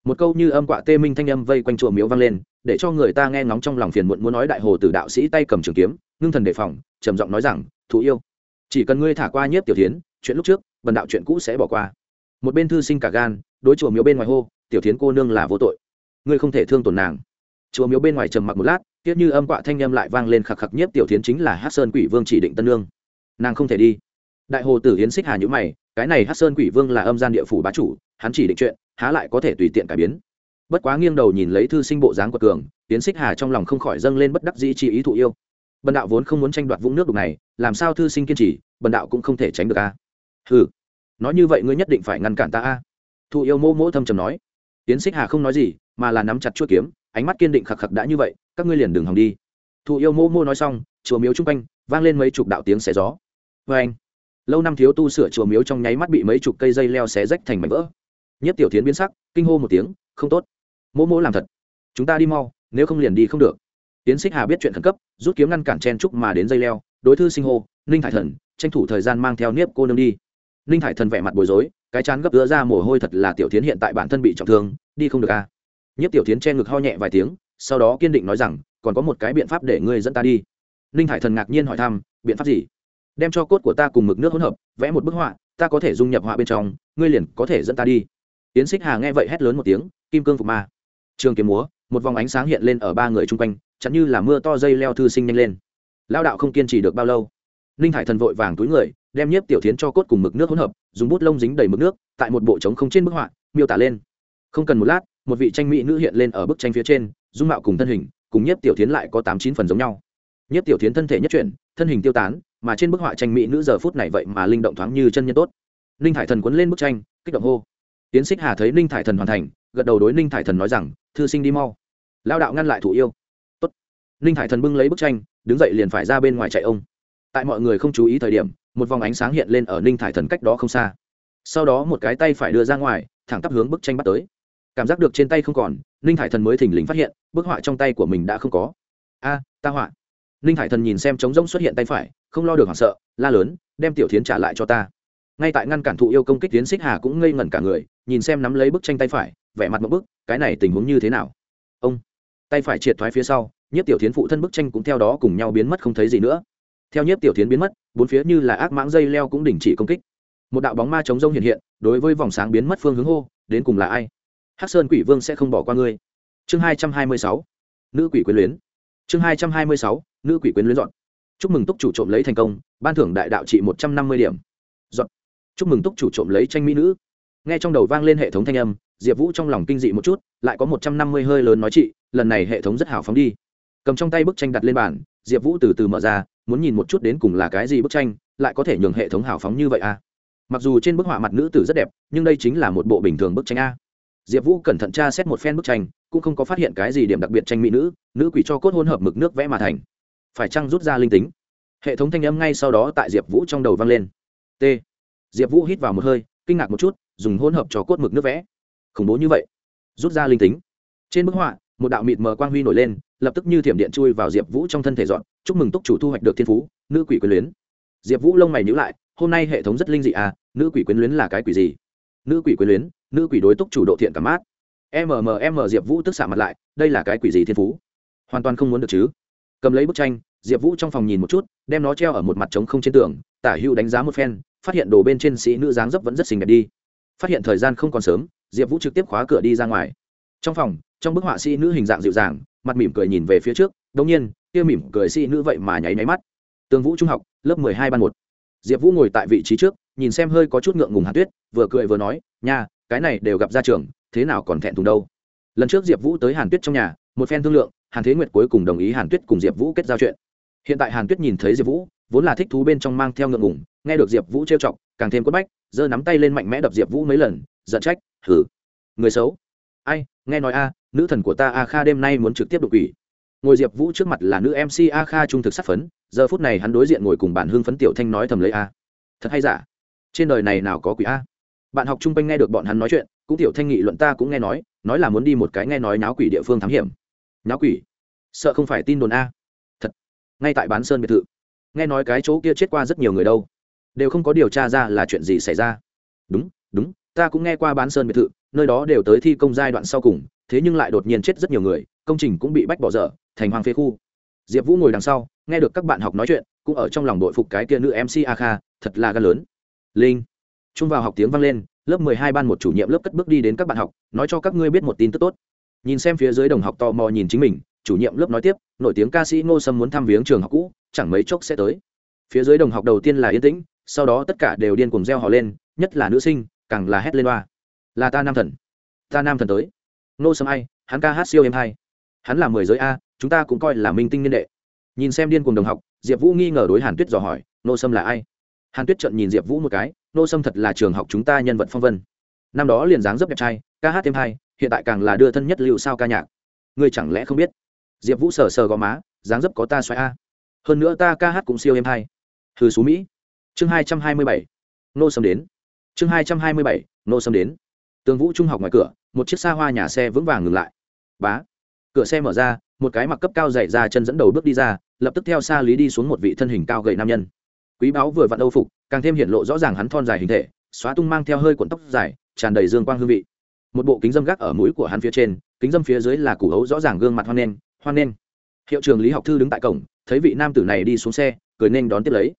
Một câu như âm quạ tê minh thanh âm vây quanh chùa miếu vang lên, để cho người ta nghe ngóng trong lòng phiền muộn muốn nói đại hồ tử đạo sĩ tay cầm trường kiếm, ngưng thần đề phòng, trầm giọng nói rằng thú yêu, chỉ cần ngươi thả qua nhiếp tiểu tiến chuyện lúc trước bần đạo chuyện cũ sẽ bỏ qua. Một bên thư sinh cả gan, đối chùa miếu bên ngoài hô, tiểu tiến cô nương là vô tội. Ngươi không thể thương tổn nàng. Chùa miếu bên ngoài trầm mặc một lát tiếc như âm quạ thanh âm lại vang lên khạc khạc nhiếp tiểu tiến chính là hát sơn quỷ vương chỉ định tân lương nàng không thể đi. Đại hồ tử hiến xích hà nhữ mày, cái này hát sơn quỷ vương là âm gian địa phủ bá chủ, hắn chỉ định chuyện, há lại có thể tùy tiện cải biến. Bất quá nghiêng đầu nhìn lấy thư sinh bộ dáng của cường tiến xích hà trong lòng không khỏi dâng lên bất đắc dĩ chi ý thụ yêu. Bần đạo vốn không muốn tranh đoạt vũng nước đục này, làm sao thư sinh kiên trì, bần đạo cũng không thể tránh được a. à? Ừ nói như vậy ngươi nhất định phải ngăn cản ta a. Thụ yêu mô mỗ thâm trầm nói. Tiến xích hà không nói gì, mà là nắm chặt chuỗi kiếm, ánh mắt kiên định khạc khạc đã như vậy, các ngươi liền đừng hòng đi. Thụ yêu mô mô nói xong, chùa miếu chung quanh, vang lên mấy chục đạo tiếng xé gió. Vê anh lâu năm thiếu tu sửa chùa miếu trong nháy mắt bị mấy chục cây dây leo xé rách thành mảnh vỡ. Nhất tiểu tiến biến sắc, kinh hô một tiếng, không tốt. Mô mô làm thật. Chúng ta đi mau, nếu không liền đi không được. Tiến xích hà biết chuyện khẩn cấp, rút kiếm ngăn cản chen trúc mà đến dây leo, đối thư sinh hô, ninh thải thần, tranh thủ thời gian mang theo niếp cô nương đi ninh thải thần vẻ mặt bối rối, cái chán gấp đưa ra mồ hôi thật là tiểu tiến hiện tại bản thân bị trọng thương, đi không được a à. nhất tiểu tiến che ngực ho nhẹ vài tiếng, sau đó kiên định nói rằng, còn có một cái biện pháp để ngươi dẫn ta đi. Ninh Thải thần ngạc nhiên hỏi thăm, biện pháp gì? Đem cho cốt của ta cùng mực nước hỗn hợp, vẽ một bức họa, ta có thể dung nhập họa bên trong, ngươi liền có thể dẫn ta đi. Yến xích hà nghe vậy hét lớn một tiếng, kim cương phục ma. Trường kiếm múa, một vòng ánh sáng hiện lên ở ba người chung quanh, chắn như là mưa to dây leo thư sinh nhanh lên. Lao đạo không kiên trì được bao lâu. Ninh Thải thần vội vàng túi người đem nhiếp tiểu tiến cho cốt cùng mực nước hỗn hợp, dùng bút lông dính đầy mực nước, tại một bộ trống không trên bức họa, miêu tả lên. Không cần một lát, một vị tranh mỹ nữ hiện lên ở bức tranh phía trên, dung mạo cùng thân hình, cùng nhiếp tiểu tiến lại có tám chín phần giống nhau. Nhiếp tiểu tiến thân thể nhất chuyển, thân hình tiêu tán, mà trên bức họa tranh mỹ nữ giờ phút này vậy mà linh động thoáng như chân nhân tốt. Ninh thải thần quấn lên bức tranh, kích động hô. Tiến xích hà thấy ninh thải thần hoàn thành, gật đầu đối ninh thải thần nói rằng, thư sinh đi mau. Lao đạo ngăn lại thủ yêu. Tốt. ninh thải thần bưng lấy bức tranh, đứng dậy liền phải ra bên ngoài chạy ông tại mọi người không chú ý thời điểm, một vòng ánh sáng hiện lên ở ninh thải thần cách đó không xa. Sau đó một cái tay phải đưa ra ngoài, thẳng tắp hướng bức tranh bắt tới. Cảm giác được trên tay không còn, ninh thải thần mới thình lình phát hiện, bức họa trong tay của mình đã không có. A, ta họa. Ninh thải thần nhìn xem trống rỗng xuất hiện tay phải, không lo được hoảng sợ, la lớn, đem tiểu thiến trả lại cho ta. Ngay tại ngăn cản thụ yêu công kích tiến xích hà cũng ngây ngẩn cả người, nhìn xem nắm lấy bức tranh tay phải, vẻ mặt một bức, cái này tình huống như thế nào? Ông, tay phải triệt thoái phía sau, nhất tiểu thiến phụ thân bức tranh cũng theo đó cùng nhau biến mất không thấy gì nữa theo nhiếp tiểu thiến biến mất, bốn phía như là ác mãng dây leo cũng đình chỉ công kích. Một đạo bóng ma chống rông hiện hiện, đối với vòng sáng biến mất phương hướng hô, đến cùng là ai? Hắc sơn quỷ vương sẽ không bỏ qua ngươi. Chương hai trăm hai mươi sáu, nữ quỷ quyến luyến. Chương hai trăm hai mươi sáu, nữ quỷ quyến luyến dọn. Chúc mừng túc chủ trộm lấy thành công, ban thưởng đại đạo trị một trăm năm mươi điểm. Dọn. Chúc mừng túc chủ trộm lấy tranh mỹ nữ. Nghe trong đầu vang lên hệ thống thanh âm, diệp vũ trong lòng kinh dị một chút, lại có một trăm năm mươi hơi lớn nói chị, lần này hệ thống rất hào phóng đi. Cầm trong tay bức tranh đặt lên bàn, diệp vũ từ từ mở ra muốn nhìn một chút đến cùng là cái gì bức tranh, lại có thể nhường hệ thống hào phóng như vậy à? Mặc dù trên bức họa mặt nữ tử rất đẹp, nhưng đây chính là một bộ bình thường bức tranh a. Diệp vũ cẩn thận tra xét một phen bức tranh, cũng không có phát hiện cái gì điểm đặc biệt tranh mỹ nữ nữ quỷ cho cốt hôn hợp mực nước vẽ mà thành. Phải chăng rút ra linh tính? Hệ thống thanh âm ngay sau đó tại diệp vũ trong đầu vang lên. T. Diệp vũ hít vào một hơi, kinh ngạc một chút, dùng hôn hợp cho cốt mực nước vẽ. Khủng bố như vậy. Rút ra linh tính. Trên bức họa, một đạo mịt mờ quang huy nổi lên, lập tức như thiểm điện chui vào diệp vũ trong thân thể dọn chúc mừng túc chủ thu hoạch được thiên phú, nữ quỷ quyến luyến. Diệp vũ lông mày nhữ lại, hôm nay hệ thống rất linh dị à nữ quỷ quyến luyến là cái quỷ gì? Nữ quỷ quyến luyến, nữ quỷ đối túc chủ độ thiện cảm mát. Mmm diệp vũ tức xạ mặt lại, đây là cái quỷ gì thiên phú? Hoàn toàn không muốn được chứ. Cầm lấy bức tranh, diệp vũ trong phòng nhìn một chút, đem nó treo ở một mặt trống không trên tường, tả hữu đánh giá một phen, phát hiện đồ bên trên sĩ nữ dáng dấp vẫn rất xinh đẹp đi. Phát hiện thời gian không còn sớm, diệp vũ trực tiếp khóa cửa đi ra ngoài. Trong phòng, trong bức họa sĩ nữ hình dạng dịu dàng, mặt mỉm cười nhìn về phía trước đông nhiên, kia mỉm cười sĩ nữ vậy mà nháy nháy mắt. Tường vũ trung học, lớp mười hai ban một. Diệp vũ ngồi tại vị trí trước, nhìn xem hơi có chút ngượng ngùng hàn tuyết, vừa cười vừa nói, nha, cái này đều gặp ra trường, thế nào còn thẹn thùng đâu? Lần trước diệp vũ tới hàn tuyết trong nhà, một phen thương lượng, hàn thế nguyệt cuối cùng đồng ý hàn tuyết cùng diệp vũ kết giao chuyện. Hiện tại hàn tuyết nhìn thấy diệp vũ, vốn là thích thú bên trong mang theo ngượng ngùng, nghe được diệp vũ trêu chọc, càng thêm quất bách, giơ nắm tay lên mạnh mẽ đập diệp vũ mấy lần, giận trách hử người xấu. Ai, nghe nói a, nữ thần của ta a kha đêm nay muốn trực tiếp đột quỷ ngồi diệp vũ trước mặt là nữ mc a kha trung thực sát phấn, giờ phút này hắn đối diện ngồi cùng bản hương phấn tiểu thanh nói thầm lấy a. Thật hay giả? Trên đời này nào có quỷ a? Bạn học chung quanh nghe được bọn hắn nói chuyện, cũng tiểu thanh nghị luận ta cũng nghe nói nói là muốn đi một cái nghe nói náo quỷ địa phương thám hiểm. Náo quỷ? Sợ không phải tin đồn a. Thật. Ngay tại bán sơn biệt thự. Nghe nói cái chỗ kia chết qua rất nhiều người đâu. Đều không có điều tra ra là chuyện gì xảy ra. Đúng đúng, ta cũng nghe qua bán sơn biệt thự, nơi đó đều tới thi công giai đoạn sau cùng, thế nhưng lại đột nhiên chết rất nhiều người, công trình cũng bị bách bỏ dở thành hoàng phế khu. Diệp vũ ngồi đằng sau, nghe được các bạn học nói chuyện, cũng ở trong lòng đội phục cái kia nữ mc a kha thật là gan lớn. Linh trung vào học tiếng vang lên, lớp mười hai ban một chủ nhiệm lớp cất bước đi đến các bạn học, nói cho các ngươi biết một tin tức tốt. Nhìn xem phía dưới đồng học tò mò nhìn chính mình, chủ nhiệm lớp nói tiếp, nổi tiếng ca sĩ ngô sâm muốn thăm viếng trường học cũ, chẳng mấy chốc sẽ tới. Phía dưới đồng học đầu tiên là yên tĩnh, sau đó tất cả đều điên cùng reo hò lên, nhất là nữ sinh, càng là hét lên loa là ta nam thần. Ta nam thần tới. Ngô sâm ai? Hắn ca hát siêu em hai. Hắn là mười giới a chúng ta cũng coi là minh tinh niên đệ. Nhìn xem điên cùng đồng học, diệp vũ nghi ngờ đối hàn tuyết dò hỏi, nô sâm là ai? Hàn tuyết trợn nhìn diệp vũ một cái, nô sâm thật là trường học chúng ta nhân vật phong vân. Năm đó liền dáng dấp đẹp trai, ca hát thêm hai, hiện tại càng là đưa thân nhất liệu sao ca nhạc. Ngươi chẳng lẽ không biết? Diệp vũ sờ sờ gò má, dáng dấp có ta xoáy a. Hơn nữa ta ca hát cũng siêu êm hai. Hừ xú mỹ. Chương hai trăm hai mươi bảy. Nô sâm đến. Chương hai trăm hai mươi bảy, nô sâm đến. Tường vũ trung học ngoài cửa, một chiếc xa hoa nhà xe vững vàng ngừng lại. Bá cửa xe mở ra, một cái mặc cấp cao dày ra chân dẫn đầu bước đi ra, lập tức theo xa lý đi xuống một vị thân hình cao gầy nam nhân. Quý báo vừa vặn âu phục, càng thêm hiện lộ rõ ràng hắn thon dài hình thể, xóa tung mang theo hơi cuộn tóc dài, tràn đầy dương quang hương vị. Một bộ kính dâm gác ở mũi của hắn phía trên, kính dâm phía dưới là củ hấu rõ ràng gương mặt hoan nen hoan nen hiệu trường lý học thư đứng tại cổng, thấy vị nam tử này đi xuống xe, cười nên đón tiếp lấy.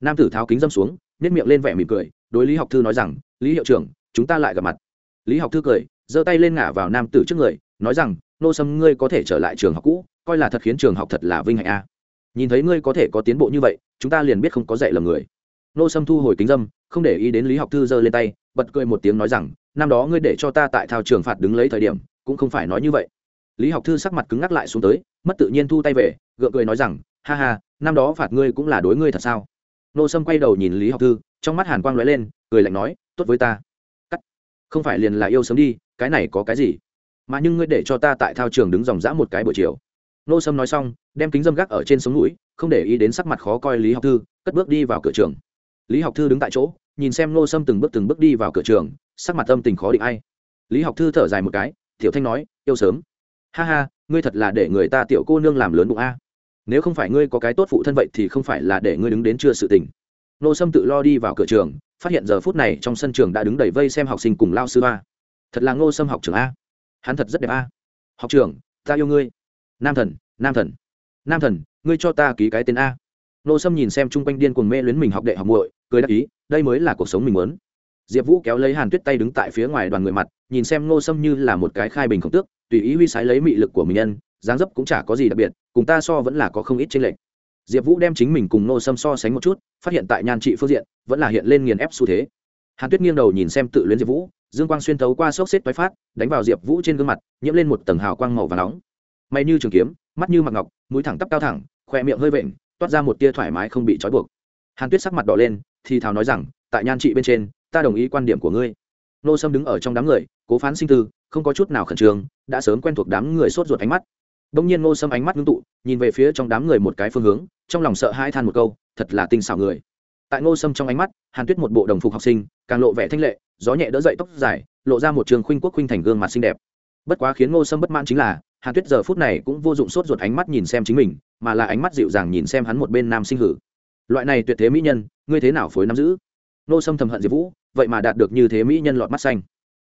Nam tử tháo kính dâm xuống nhét miệng lên vẻ mỉm cười, đối lý học thư nói rằng, lý hiệu trưởng, chúng ta lại gặp mặt. Lý học thư cười, giơ tay lên ngả vào nam tử trước người, nói rằng nô sâm, ngươi có thể trở lại trường học cũ, coi là thật khiến trường học thật là vinh hạnh a. Nhìn thấy ngươi có thể có tiến bộ như vậy, chúng ta liền biết không có dạy lầm người. Nô sâm thu hồi kính dâm, không để ý đến lý học thư giơ lên tay, bật cười một tiếng nói rằng, năm đó ngươi để cho ta tại thao trường phạt đứng lấy thời điểm, cũng không phải nói như vậy. Lý học thư sắc mặt cứng ngắc lại xuống tới, mất tự nhiên thu tay về, gượng cười nói rằng, ha ha, năm đó phạt ngươi cũng là đối ngươi thật sao? Nô sâm quay đầu nhìn lý học thư, trong mắt hàn quang lóe lên, cười lạnh nói, tốt với ta. Cắt. Không phải liền là yêu sớm đi, cái này có cái gì? Mà nhưng ngươi để cho ta tại thao trường đứng dòng dã một cái buổi chiều. Nô sâm nói xong, đem kính dâm gác ở trên sống mũi không để ý đến sắc mặt khó coi lý học thư, cất bước đi vào cửa trường. Lý học thư đứng tại chỗ, nhìn xem nô sâm từng bước từng bước đi vào cửa trường, sắc mặt tâm tình khó định ai. Lý học thư thở dài một cái, tiểu thanh nói, yêu sớm. Ha ha, ngươi thật là để người ta tiểu cô nương làm lớn bụng a. Nếu không phải ngươi có cái tốt phụ thân vậy thì không phải là để ngươi đứng đến chưa sự tình. Nô sâm tự lo đi vào cửa trường, phát hiện giờ phút này trong sân trường đã đứng đầy vây xem học sinh cùng lao sư a. Thật là ngô sâm học trường a hắn thật rất đẹp a. Học trưởng, ta yêu ngươi. Nam thần nam thần. Nam thần ngươi cho ta ký cái tên a. Nô sâm nhìn xem chung quanh điên cuồng mê luyến mình học đệ học muội cười đáp ý đây mới là cuộc sống mình muốn. Diệp vũ kéo lấy hàn tuyết tay đứng tại phía ngoài đoàn người mặt nhìn xem Nô sâm như là một cái khai bình khổng tước tùy ý huy sái lấy mị lực của mình nhân dáng dấp cũng chả có gì đặc biệt cùng ta so vẫn là có không ít tranh lệch. Diệp vũ đem chính mình cùng Nô sâm so sánh một chút phát hiện tại nhan trị phương diện vẫn là hiện lên nghiền ép xu thế. Hàn tuyết nghiêng đầu nhìn xem tự luyến diệp vũ dương quang xuyên thấu qua xốc xếp toái phát, đánh vào diệp vũ trên gương mặt, nhiễm lên một tầng hào quang màu và nóng. May như trường kiếm, mắt như mặt ngọc, mũi thẳng tắp cao thẳng khoe miệng hơi vện, toát ra một tia thoải mái không bị trói buộc. Hàn tuyết sắc mặt đỏ lên, thì thào nói rằng, tại nhan trị bên trên, ta đồng ý quan điểm của ngươi. Nô sâm đứng ở trong đám người, cố phán sinh tư, không có chút nào khẩn trương, đã sớm quen thuộc đám người sốt ruột ánh mắt. Đông nhiên nô sâm ánh mắt ngưng tụ, nhìn về phía trong đám người một cái phương hướng, trong lòng sợ hai than một câu, thật là tinh xảo người. Tại ngô sâm trong ánh mắt hàn tuyết một bộ đồng phục học sinh, càng lộ vẻ thanh lệ, gió nhẹ đỡ dậy tóc dài, lộ ra một trường khuynh quốc khuynh thành gương mặt xinh đẹp. Bất quá khiến ngô sâm bất mãn chính là, hàn tuyết giờ phút này cũng vô dụng sốt ruột ánh mắt nhìn xem chính mình, mà là ánh mắt dịu dàng nhìn xem hắn một bên nam sinh hử. Loại này tuyệt thế mỹ nhân, ngươi thế nào phối nắm giữ? Ngô sâm thầm hận diệp vũ, vậy mà đạt được như thế mỹ nhân lọt mắt xanh.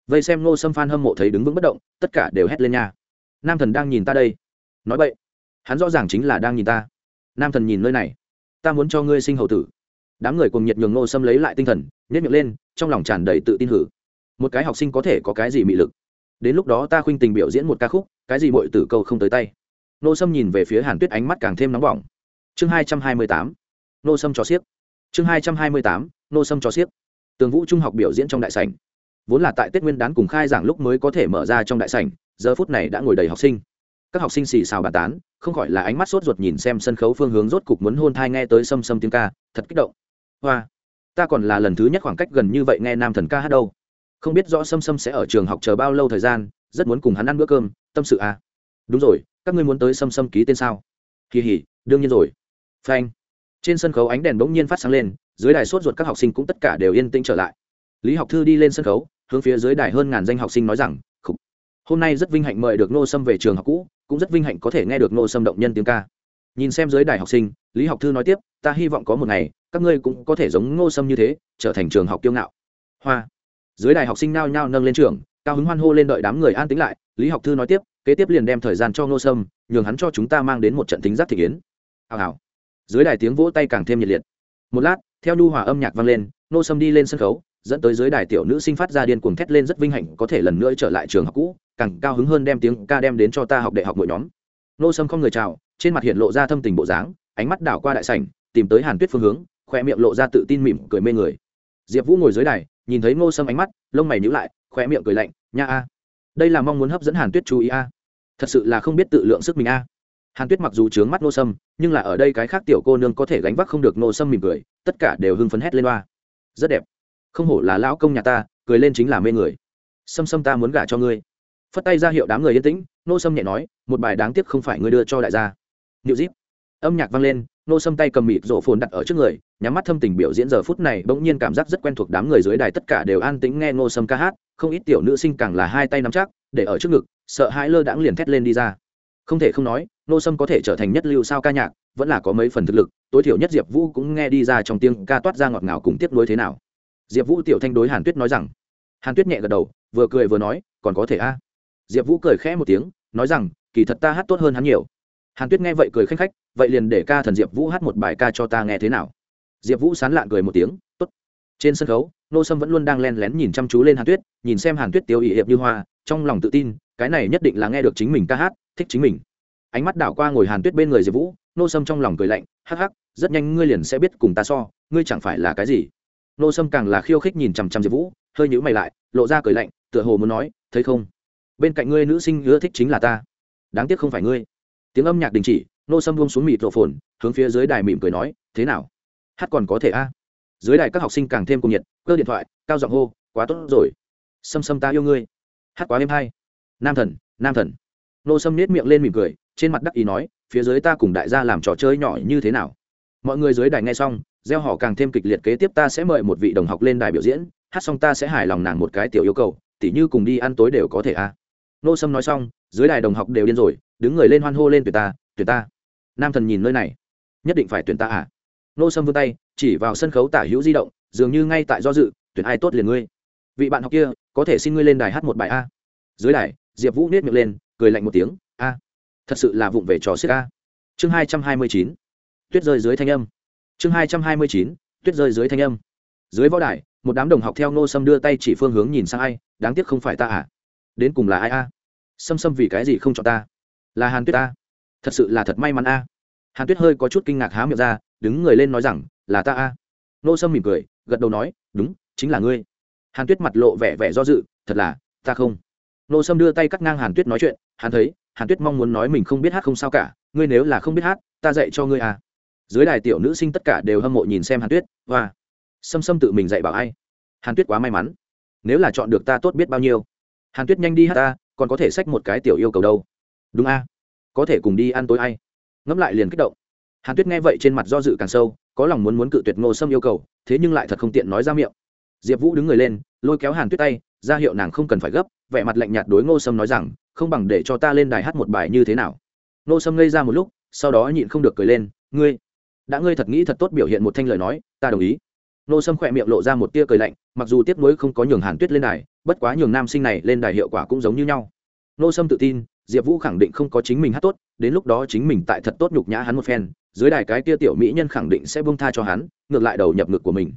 Vây xem Ngô sâm phan hâm mộ thấy đứng vững bất động, tất cả đều hét lên nha. Nam thần đang nhìn ta đây. Nói vậy hắn rõ ràng chính là đang nhìn ta. Nam thần nhìn nơi này. Ta muốn cho ngươi sinh hậu tử đám người cùng nhiệt nhường nô sâm lấy lại tinh thần nhét miệng lên, trong lòng tràn đầy tự tin hử. Một cái học sinh có thể có cái gì mị lực? Đến lúc đó ta khuynh tình biểu diễn một ca khúc, cái gì mọi tử câu không tới tay. Nô sâm nhìn về phía hàn tuyết ánh mắt càng thêm nóng bỏng. Chương hai trăm hai mươi tám, nô sâm cho siếc. Chương hai trăm hai mươi tám, nô sâm cho siếc. Tường vũ trung học biểu diễn trong đại sảnh. Vốn là tại tết nguyên đán cùng khai giảng lúc mới có thể mở ra trong đại sảnh, giờ phút này đã ngồi đầy học sinh. Các học sinh xì xào bàn tán, không khỏi là ánh mắt sốt ruột nhìn xem sân khấu phương hướng rốt cục muốn hôn thai nghe tới xâm xâm tiếng ca, thật kích động hoa, ta còn là lần thứ nhất khoảng cách gần như vậy nghe nam thần ca hát đâu. Không biết rõ Sâm Sâm sẽ ở trường học chờ bao lâu thời gian, rất muốn cùng hắn ăn bữa cơm, tâm sự à. Đúng rồi, các ngươi muốn tới Sâm Sâm ký tên sao? Kỳ hỉ đương nhiên rồi. Phanh. Trên sân khấu ánh đèn bỗng nhiên phát sáng lên, dưới đài sốt ruột các học sinh cũng tất cả đều yên tĩnh trở lại. Lý học thư đi lên sân khấu, hướng phía dưới đài hơn ngàn danh học sinh nói rằng hôm nay rất vinh hạnh mời được nô sâm về trường học cũ, cũng rất vinh hạnh có thể nghe được nô sâm động nhân tiếng ca nhìn xem dưới đài học sinh, lý học thư nói tiếp, ta hy vọng có một ngày, các ngươi cũng có thể giống ngô sâm như thế, trở thành trường học kiêu ngạo. Hoa. Dưới đài học sinh nao nhao nâng lên trường, cao hứng hoan hô lên đợi đám người an tính lại, lý học thư nói tiếp, kế tiếp liền đem thời gian cho ngô sâm, nhường hắn cho chúng ta mang đến một trận tính giác thị kiến. Hào hào. Dưới đài tiếng vỗ tay càng thêm nhiệt liệt. Một lát, theo nhu hòa âm nhạc vang lên, ngô sâm đi lên sân khấu, dẫn tới dưới đài tiểu nữ sinh phát ra điên cuồng thét lên rất vinh hạnh, có thể lần nữa trở lại trường học cũ, càng cao hứng hơn đem tiếng ca đem đến cho ta học đại học mỗi nhóm. Ngô sâm không người chào trên mặt hiện lộ ra thâm tình bộ dáng, ánh mắt đảo qua đại sảnh, tìm tới hàn tuyết phương hướng khoe miệng lộ ra tự tin mỉm cười mê người. Diệp vũ ngồi dưới đài, nhìn thấy ngô sâm ánh mắt, lông mày nhíu lại khoe miệng cười lạnh, nha a, đây là mong muốn hấp dẫn hàn tuyết chú ý a. Thật sự là không biết tự lượng sức mình a. Hàn tuyết mặc dù trướng mắt ngô sâm, nhưng là ở đây cái khác tiểu cô nương có thể gánh vác không được ngô sâm mỉm cười, tất cả đều hưng phấn hét lên loa. Rất đẹp. Không hổ là lão công nhà ta, cười lên chính là mê người. Sâm sâm ta muốn gả cho ngươi. Phất tay ra hiệu đám người yên tĩnh, ngô sâm nhẹ nói, một bài đáng tiếc không phải ngươi đưa cho đại gia. New Díp. Âm nhạc vang lên, nô sâm tay cầm mịt rộ phồn đặt ở trước người, nhắm mắt thâm tình biểu diễn giờ phút này bỗng nhiên cảm giác rất quen thuộc đám người dưới đài tất cả đều an tĩnh nghe nô sâm ca hát, không ít tiểu nữ sinh càng là hai tay nắm chắc, để ở trước ngực, sợ hãi lơ đãng liền thét lên đi ra. Không thể không nói, nô sâm có thể trở thành nhất lưu sao ca nhạc, vẫn là có mấy phần thực lực, tối thiểu nhất Diệp Vũ cũng nghe đi ra trong tiếng ca toát ra ngọt ngào cùng tiếp nối thế nào. Diệp Vũ tiểu thanh đối Hàn Tuyết nói rằng. Hàn Tuyết nhẹ gật đầu, vừa cười vừa nói, còn có thể a. Diệp Vũ cười khẽ một tiếng, nói rằng, kỳ thật ta hát tốt hơn hắn nhiều hàn tuyết nghe vậy cười khanh khách, vậy liền để ca thần diệp vũ hát một bài ca cho ta nghe thế nào? Diệp vũ sán lạn cười một tiếng t ố t trên sân khấu, nô sâm vẫn luôn đang len lén nhìn chăm chú lên hàn tuyết, nhìn xem hàn tuyết tiêu ỵ hiệp như hoa, trong lòng tự tin, cái này nhất định là nghe được chính mình ca hát, thích chính mình. Ánh mắt đảo qua ngồi hàn tuyết bên người diệp vũ, nô sâm trong lòng cười lạnh, hắc hắc, rất nhanh ngươi liền sẽ biết cùng ta so, ngươi chẳng phải là cái gì? Nô sâm càng là khiêu khích nhìn chằm chằm diệp vũ, hơi nhữ mày lại, lộ ra cười lạnh, tựa hồ muốn nói, thấy không? Bên cạnh ngươi nữ sinh ưa thích chính là ta. Đáng tiếc không phải ngươi tiếng âm nhạc đình chỉ, nô sâm buông xuống mịt rộ phồn hướng phía dưới đài mỉm cười nói, thế nào? Hát còn có thể a? Dưới đài các học sinh càng thêm cùng nhiệt, cơ điện thoại, cao giọng hô, quá tốt rồi. Sâm sâm ta yêu ngươi. Hát quá êm hay. Nam thần nam thần. Nô sâm nết miệng lên mỉm cười, trên mặt đắc ý nói, phía dưới ta cùng đại gia làm trò chơi nhỏ như thế nào? Mọi người dưới đài nghe xong, gieo họ càng thêm kịch liệt kế tiếp ta sẽ mời một vị đồng học lên đài biểu diễn, hát xong ta sẽ hài lòng nàng một cái tiểu yêu cầu, tỉ như cùng đi ăn tối đều có thể a. Nô sâm nói xong, dưới đài đồng học đều điên rồi đứng người lên hoan hô lên tuyển ta tuyển ta. Nam thần nhìn nơi này. Nhất định phải tuyển ta à? Nô sâm vươn tay, chỉ vào sân khấu tả hữu di động, dường như ngay tại do dự, tuyển ai tốt liền ngươi. Vị bạn học kia, có thể xin ngươi lên đài hát một bài a. Dưới đài, diệp vũ niết miệng lên, cười lạnh một tiếng, a. Thật sự là vụng về trò xiết a. Chương hai trăm hai mươi chín. Tuyết rơi dưới thanh âm. Chương hai trăm hai mươi chín. Tuyết rơi dưới thanh âm. Dưới võ đài, một đám đồng học theo nô sâm đưa tay chỉ phương hướng nhìn sang ai, đáng tiếc không phải ta à? Đến cùng là ai a? Sâm sâm vì cái gì không chọn ta? Là hàn tuyết a. Thật sự là thật may mắn a. Hàn tuyết hơi có chút kinh ngạc há miệng ra, đứng người lên nói rằng, là ta a. Nô sâm mỉm cười, gật đầu nói, đúng, chính là ngươi. Hàn tuyết mặt lộ vẻ vẻ do dự, thật là, ta không. Nô sâm đưa tay cắt ngang hàn tuyết nói chuyện hắn thấy, hàn tuyết mong muốn nói mình không biết hát không sao cả, ngươi nếu là không biết hát, ta dạy cho ngươi à dưới đài tiểu nữ sinh tất cả đều hâm mộ nhìn xem hàn tuyết và sâm sâm tự mình dạy bảo ai? Hàn tuyết quá may mắn. Nếu là chọn được ta tốt biết bao nhiêu? Hàn tuyết nhanh đi hát ta, còn có thể xách một cái tiểu yêu cầu đâu? Đúng a. Có thể cùng đi ăn tối hay ngẫm lại liền kích động. Hàn tuyết nghe vậy trên mặt do dự càng sâu, có lòng muốn muốn cự tuyệt ngô sâm yêu cầu, thế nhưng lại thật không tiện nói ra miệng. Diệp vũ đứng người lên, lôi kéo hàn tuyết tay, ra hiệu nàng không cần phải gấp, vẻ mặt lạnh nhạt đối ngô sâm nói rằng, không bằng để cho ta lên đài hát một bài như thế nào? Ngô sâm ngây ra một lúc, sau đó nhịn không được cười lên, ngươi, đã ngươi thật nghĩ thật tốt biểu hiện một thanh lời nói, ta đồng ý. Ngô sâm khỏe miệng lộ ra một tia cười lạnh, mặc dù tiếp nối không có nhường hàn tuyết lên đài, bất quá nhường nam sinh này lên đài hiệu quả cũng giống như nhau. Ngô sâm tự tin diệp vũ khẳng định không có chính mình hát tốt, đến lúc đó chính mình tại thật tốt nhục nhã hắn một phen, dưới đài cái kia tiểu mỹ nhân khẳng định sẽ bông tha cho hắn, ngược lại đầu nhập ngực của mình.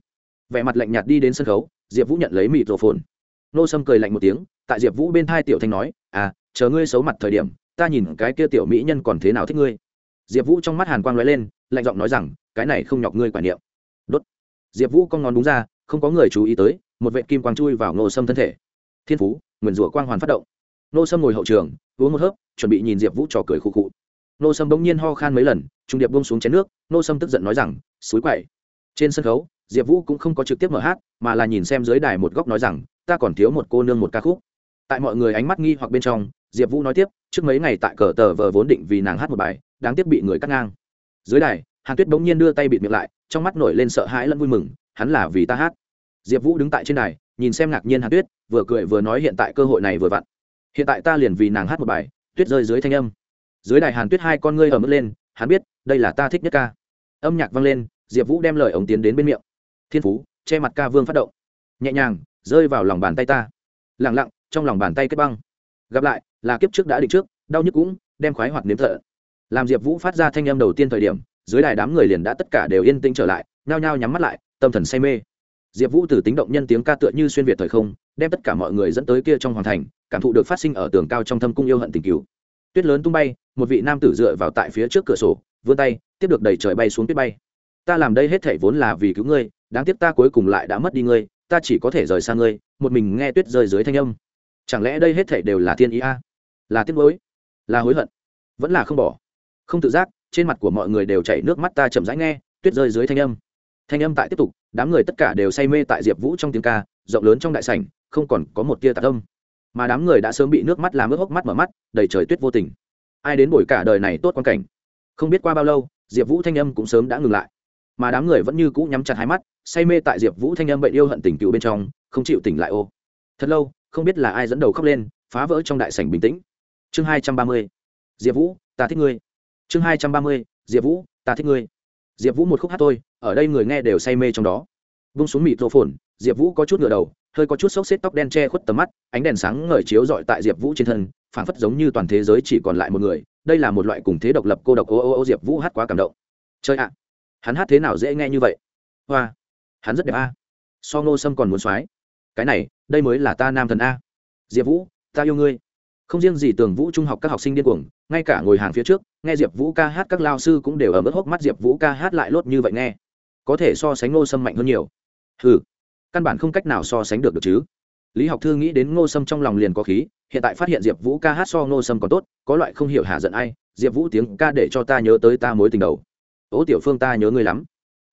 Vẻ mặt lạnh nhạt đi đến sân khấu, diệp vũ nhận lấy mịt rổ phồn nô sâm cười lạnh một tiếng, tại diệp vũ bên thai tiểu thanh nói à chờ ngươi xấu mặt thời điểm, ta nhìn cái kia tiểu mỹ nhân còn thế nào thích ngươi. Diệp vũ trong mắt hàn quang l ó e lên, lạnh giọng nói rằng, cái này không nhọc ngươi quản niệm. Đốt. Diệp vũ con ngón đúng ra, không có người chú ý tới, một vệ kim quang chui vào nô sâm thân thể. Thiên phú, nguyền rủa quang hoàn phát động. Nô sâm ngồi hậu trường uống một hớp, chuẩn bị nhìn diệp vũ trò cười khụ khụ. Nô sâm bỗng nhiên ho khan mấy lần, trung điệp bông xuống chén nước, nô sâm tức giận nói rằng, suối quậy. Trên sân khấu, diệp vũ cũng không có trực tiếp mở hát, mà là nhìn xem dưới đài một góc nói rằng, ta còn thiếu một cô nương một ca khúc. Tại mọi người ánh mắt nghi hoặc bên trong, diệp vũ nói tiếp, trước mấy ngày tại cờ tờ vờ vốn định vì nàng hát một bài, đáng tiếc bị người cắt ngang. Dưới đài, hàn tuyết bỗng nhiên đưa tay bịt miệng lại, trong mắt nổi lên sợ hãi lẫn vui mừng, hắn là vì ta hát. Diệp vũ đứng tại trên đài, nhìn xem ngạc nhiên hàn tuyết, vừa cười vừa nói hiện tại cơ hội này vừa vặn hiện tại ta liền vì nàng hát một bài, tuyết rơi dưới thanh âm. Dưới đài hàn tuyết hai con ngươi ở mức lên, hắn biết, đây là ta thích nhất ca. Âm nhạc vang lên, diệp vũ đem lời ống tiến đến bên miệng. Thiên phú, che mặt ca vương phát động. Nhẹ nhàng, rơi vào lòng bàn tay ta. Lẳng lặng, trong lòng bàn tay kết băng. Gặp lại, là kiếp trước đã định trước, đau nhức cũng, đem khoái hoạt nếm thợ làm diệp vũ phát ra thanh âm đầu tiên thời điểm, dưới đài đám người liền đã tất cả đều yên tĩnh trở lại, nhao nhao nhắm mắt lại, tâm thần say mê diệp vũ từ tính động nhân tiếng ca tựa như xuyên việt thời không, đem tất cả mọi người dẫn tới kia trong hoàng thành, cảm thụ được phát sinh ở tường cao trong thâm cung yêu hận tình cứu tuyết lớn tung bay, một vị nam tử dựa vào tại phía trước cửa sổ, vươn tay, tiếp được đầy trời bay xuống tuyết bay. Ta làm đây hết thể vốn là vì cứu ngươi, đáng tiếc ta cuối cùng lại đã mất đi ngươi, ta chỉ có thể rời xa ngươi. Một mình nghe tuyết rơi dưới thanh âm. Chẳng lẽ đây hết thể đều là thiên ý a? Là tiếc nuối? Là hối hận? Vẫn là không bỏ? Không tự giác, trên mặt của mọi người đều chảy nước mắt ta chậm rãi nghe, tuyết rơi dưới thanh âm thanh âm tại tiếp tục, đám người tất cả đều say mê tại diệp vũ trong tiếng ca, rộng lớn trong đại sảnh, không còn có một tia tạc âm. Mà đám người đã sớm bị nước mắt làm ướt hốc mắt mở mắt, đầy trời tuyết vô tình. Ai đến buổi cả đời này tốt quan cảnh? Không biết qua bao lâu, diệp vũ thanh âm cũng sớm đã ngừng lại. Mà đám người vẫn như cũ nhắm chặt hai mắt, say mê tại diệp vũ thanh âm bệnh yêu hận tình cựu bên trong, không chịu tỉnh lại ô. Thật lâu, không biết là ai dẫn đầu khóc lên, phá vỡ trong đại sảnh bình tĩnh. Chương hai trăm ba mươi, diệp vũ, ta thích ngươi. Chương hai trăm ba mươi, diệp vũ, ta thích ngươi. Diệp vũ một khúc hát thôi ở đây người nghe đều say mê trong đó. Vung xuống mịt rô phồn diệp vũ có chút ngựa đầu, hơi có chút xốc xếp tóc đen che khuất tầm mắt, ánh đèn sáng ngời chiếu rọi tại diệp vũ trên thân, phảng phất giống như toàn thế giới chỉ còn lại một người. Đây là một loại cùng thế độc lập cô độc ô ô ô diệp vũ hát quá cảm động. Chơi ạ. Hắn hát thế nào dễ nghe như vậy? Hoa. Hắn rất đẹp a. So ngô sâm còn muốn soái cái này, đây mới là ta nam thần a. Diệp vũ, ta yêu ngươi. Không riêng gì tường vũ trung học các học sinh điên cuồng, ngay cả ngồi hàng phía trước, nghe diệp vũ ca hát các lao sư cũng đều ở mức hốc mắt diệp vũ ca hát lại lốt như vậy nghe có thể so sánh ngô sâm mạnh hơn nhiều. Ừ căn bản không cách nào so sánh được được chứ. Lý học thư nghĩ đến ngô sâm trong lòng liền có khí, hiện tại phát hiện diệp vũ ca hát so ngô sâm còn tốt, có loại không hiểu hạ giận ai, diệp vũ tiếng ca để cho ta nhớ tới ta mối tình đầu. Ố tiểu phương ta nhớ ngươi lắm.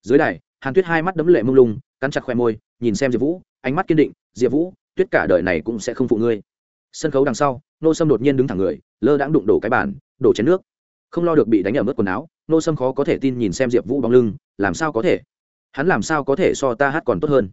Dưới đài, hàn tuyết hai mắt đấm lệ mông lung, cắn chặt khoe môi, nhìn xem diệp vũ, ánh mắt kiên định, diệp vũ, tuyết cả đời này cũng sẽ không phụ ngươi. Sân khấu đằng sau nô sâm đột nhiên đứng thẳng người, lơ đãng đụng đổ cái bàn, đổ chén nước không lo được bị đánh ở mức quần áo, nô sâm khó có thể tin nhìn xem diệp vũ bóng lưng, làm sao có thể? Hắn làm sao có thể so ta hát còn tốt hơn?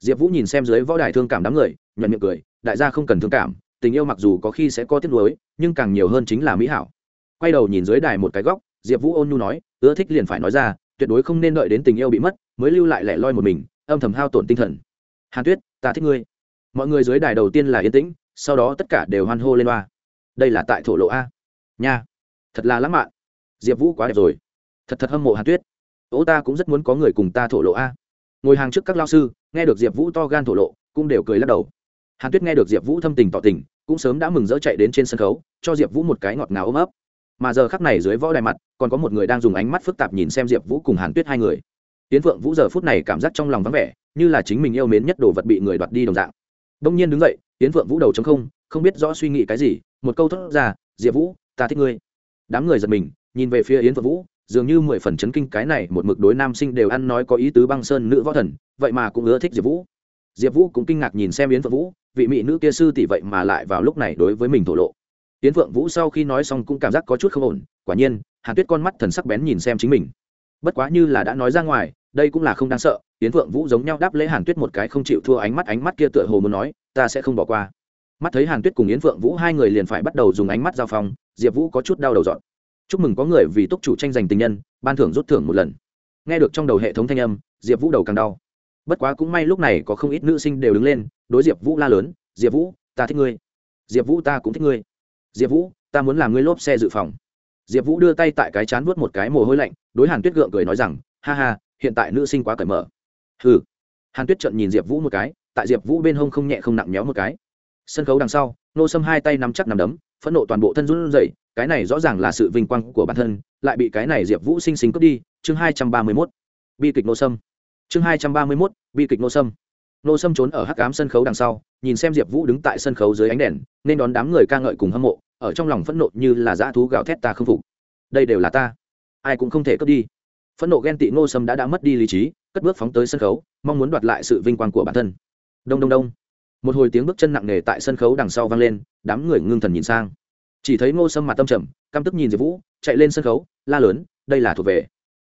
Diệp vũ nhìn xem dưới võ đài thương cảm đám người, nhuận miệng cười, đại gia không cần thương cảm, tình yêu mặc dù có khi sẽ có tiếc nuối, nhưng càng nhiều hơn chính là mỹ hảo. Quay đầu nhìn dưới đài một cái góc, diệp vũ ôn nhu nói, ưa thích liền phải nói ra, tuyệt đối không nên đợi đến tình yêu bị mất, mới lưu lại lẻ loi một mình, âm thầm hao tổn tinh thần. Hàn tuyết, ta thích ngươi. Mọi người dưới đài đầu tiên là yên tĩnh, sau đó tất cả đều hoan hô lên loa. Đây là tại thổ lộ a. Nha thật là lãng mạn. Diệp vũ quá đẹp rồi. Thật thật hâm mộ hàn tuyết. Ô ta cũng rất muốn có người cùng ta thổ lộ a. Ngồi hàng trước các lao sư, nghe được diệp vũ to gan thổ lộ, cũng đều cười lắc đầu. Hàn tuyết nghe được diệp vũ thâm tình tỏ tình, cũng sớm đã mừng rỡ chạy đến trên sân khấu, cho diệp vũ một cái ngọt ngào ôm ấp. Mà giờ khắc này dưới võ đài mặt, còn có một người đang dùng ánh mắt phức tạp nhìn xem diệp vũ cùng hàn tuyết hai người. Tiến phượng vũ giờ phút này cảm giác trong lòng vắng vẻ, như là chính mình yêu mến nhất đồ vật bị người đoạt đi đồng dạng. Đông nhiên đứng dậy, tiến phượng vũ đầu chống không không biết rõ suy nghĩ cái gì, một câu thốt ra, diệp vũ, ta thích ngươi đám người giật mình, nhìn về phía yến phượng vũ, dường như mười phần chấn kinh cái này một mực đối nam sinh đều ăn nói có ý tứ băng sơn nữ võ thần, vậy mà cũng ưa thích diệp vũ. Diệp vũ cũng kinh ngạc nhìn xem yến phượng vũ, vị mỹ nữ kia sư tỷ vậy mà lại vào lúc này đối với mình thổ lộ. Yến phượng vũ sau khi nói xong cũng cảm giác có chút không ổn, quả nhiên, hàn tuyết con mắt thần sắc bén nhìn xem chính mình. Bất quá như là đã nói ra ngoài, đây cũng là không đáng sợ, yến phượng vũ giống nhau đáp lễ hàn tuyết một cái không chịu thua ánh mắt ánh mắt kia tựa hồ muốn nói, ta sẽ không bỏ qua. Mắt thấy hàn tuyết cùng yến phượng vũ hai người liền phải bắt đầu dùng ánh mắt giao phong diệp vũ có chút đau đầu dọn. Chúc mừng có người vì túc chủ tranh giành tình nhân, ban thưởng rút thưởng một lần. Nghe được trong đầu hệ thống thanh âm, diệp vũ đầu càng đau. Bất quá cũng may lúc này có không ít nữ sinh đều đứng lên, đối diệp vũ la lớn, diệp vũ, ta thích ngươi. Diệp vũ ta cũng thích ngươi. Diệp vũ, ta muốn làm ngươi lốp xe dự phòng. Diệp vũ đưa tay tại cái chán vuốt một cái mồ hôi lạnh, đối hàn tuyết gượng cười nói rằng, ha ha, hiện tại nữ sinh quá cởi mở. Hừ. Hàn tuyết trận nhìn diệp vũ một cái, tại diệp vũ bên hông không nhẹ không nặng méo một cái. Sân khấu đằng sau, nô sâm hai tay nắm chắc nắm đấm phẫn nộ toàn bộ thân run rẩy, cái này rõ ràng là sự vinh quang của bản thân, lại bị cái này diệp vũ sinh sinh cướp đi. Chương hai trăm ba mươi mốt. Bi kịch nô sâm. Chương hai trăm ba mươi mốt, bi kịch nô sâm. Nô sâm trốn ở hắc ám sân khấu đằng sau, nhìn xem diệp vũ đứng tại sân khấu dưới ánh đèn, nên đón đám người ca ngợi cùng hâm mộ, ở trong lòng phẫn nộ như là dã thú gào thét ta không phục. Đây đều là ta. Ai cũng không thể cướp đi. Phẫn nộ ghen tị Nô sâm đã đã mất đi lý trí, cất bước phóng tới sân khấu, mong muốn đoạt lại sự vinh quang của bản thân. Đông đông đông một hồi tiếng bước chân nặng nề tại sân khấu đằng sau vang lên, đám người ngưng thần nhìn sang. Chỉ thấy ngô sâm mặt tâm trầm, căm tức nhìn diệp vũ, chạy lên sân khấu, la lớn, đây là thuộc về.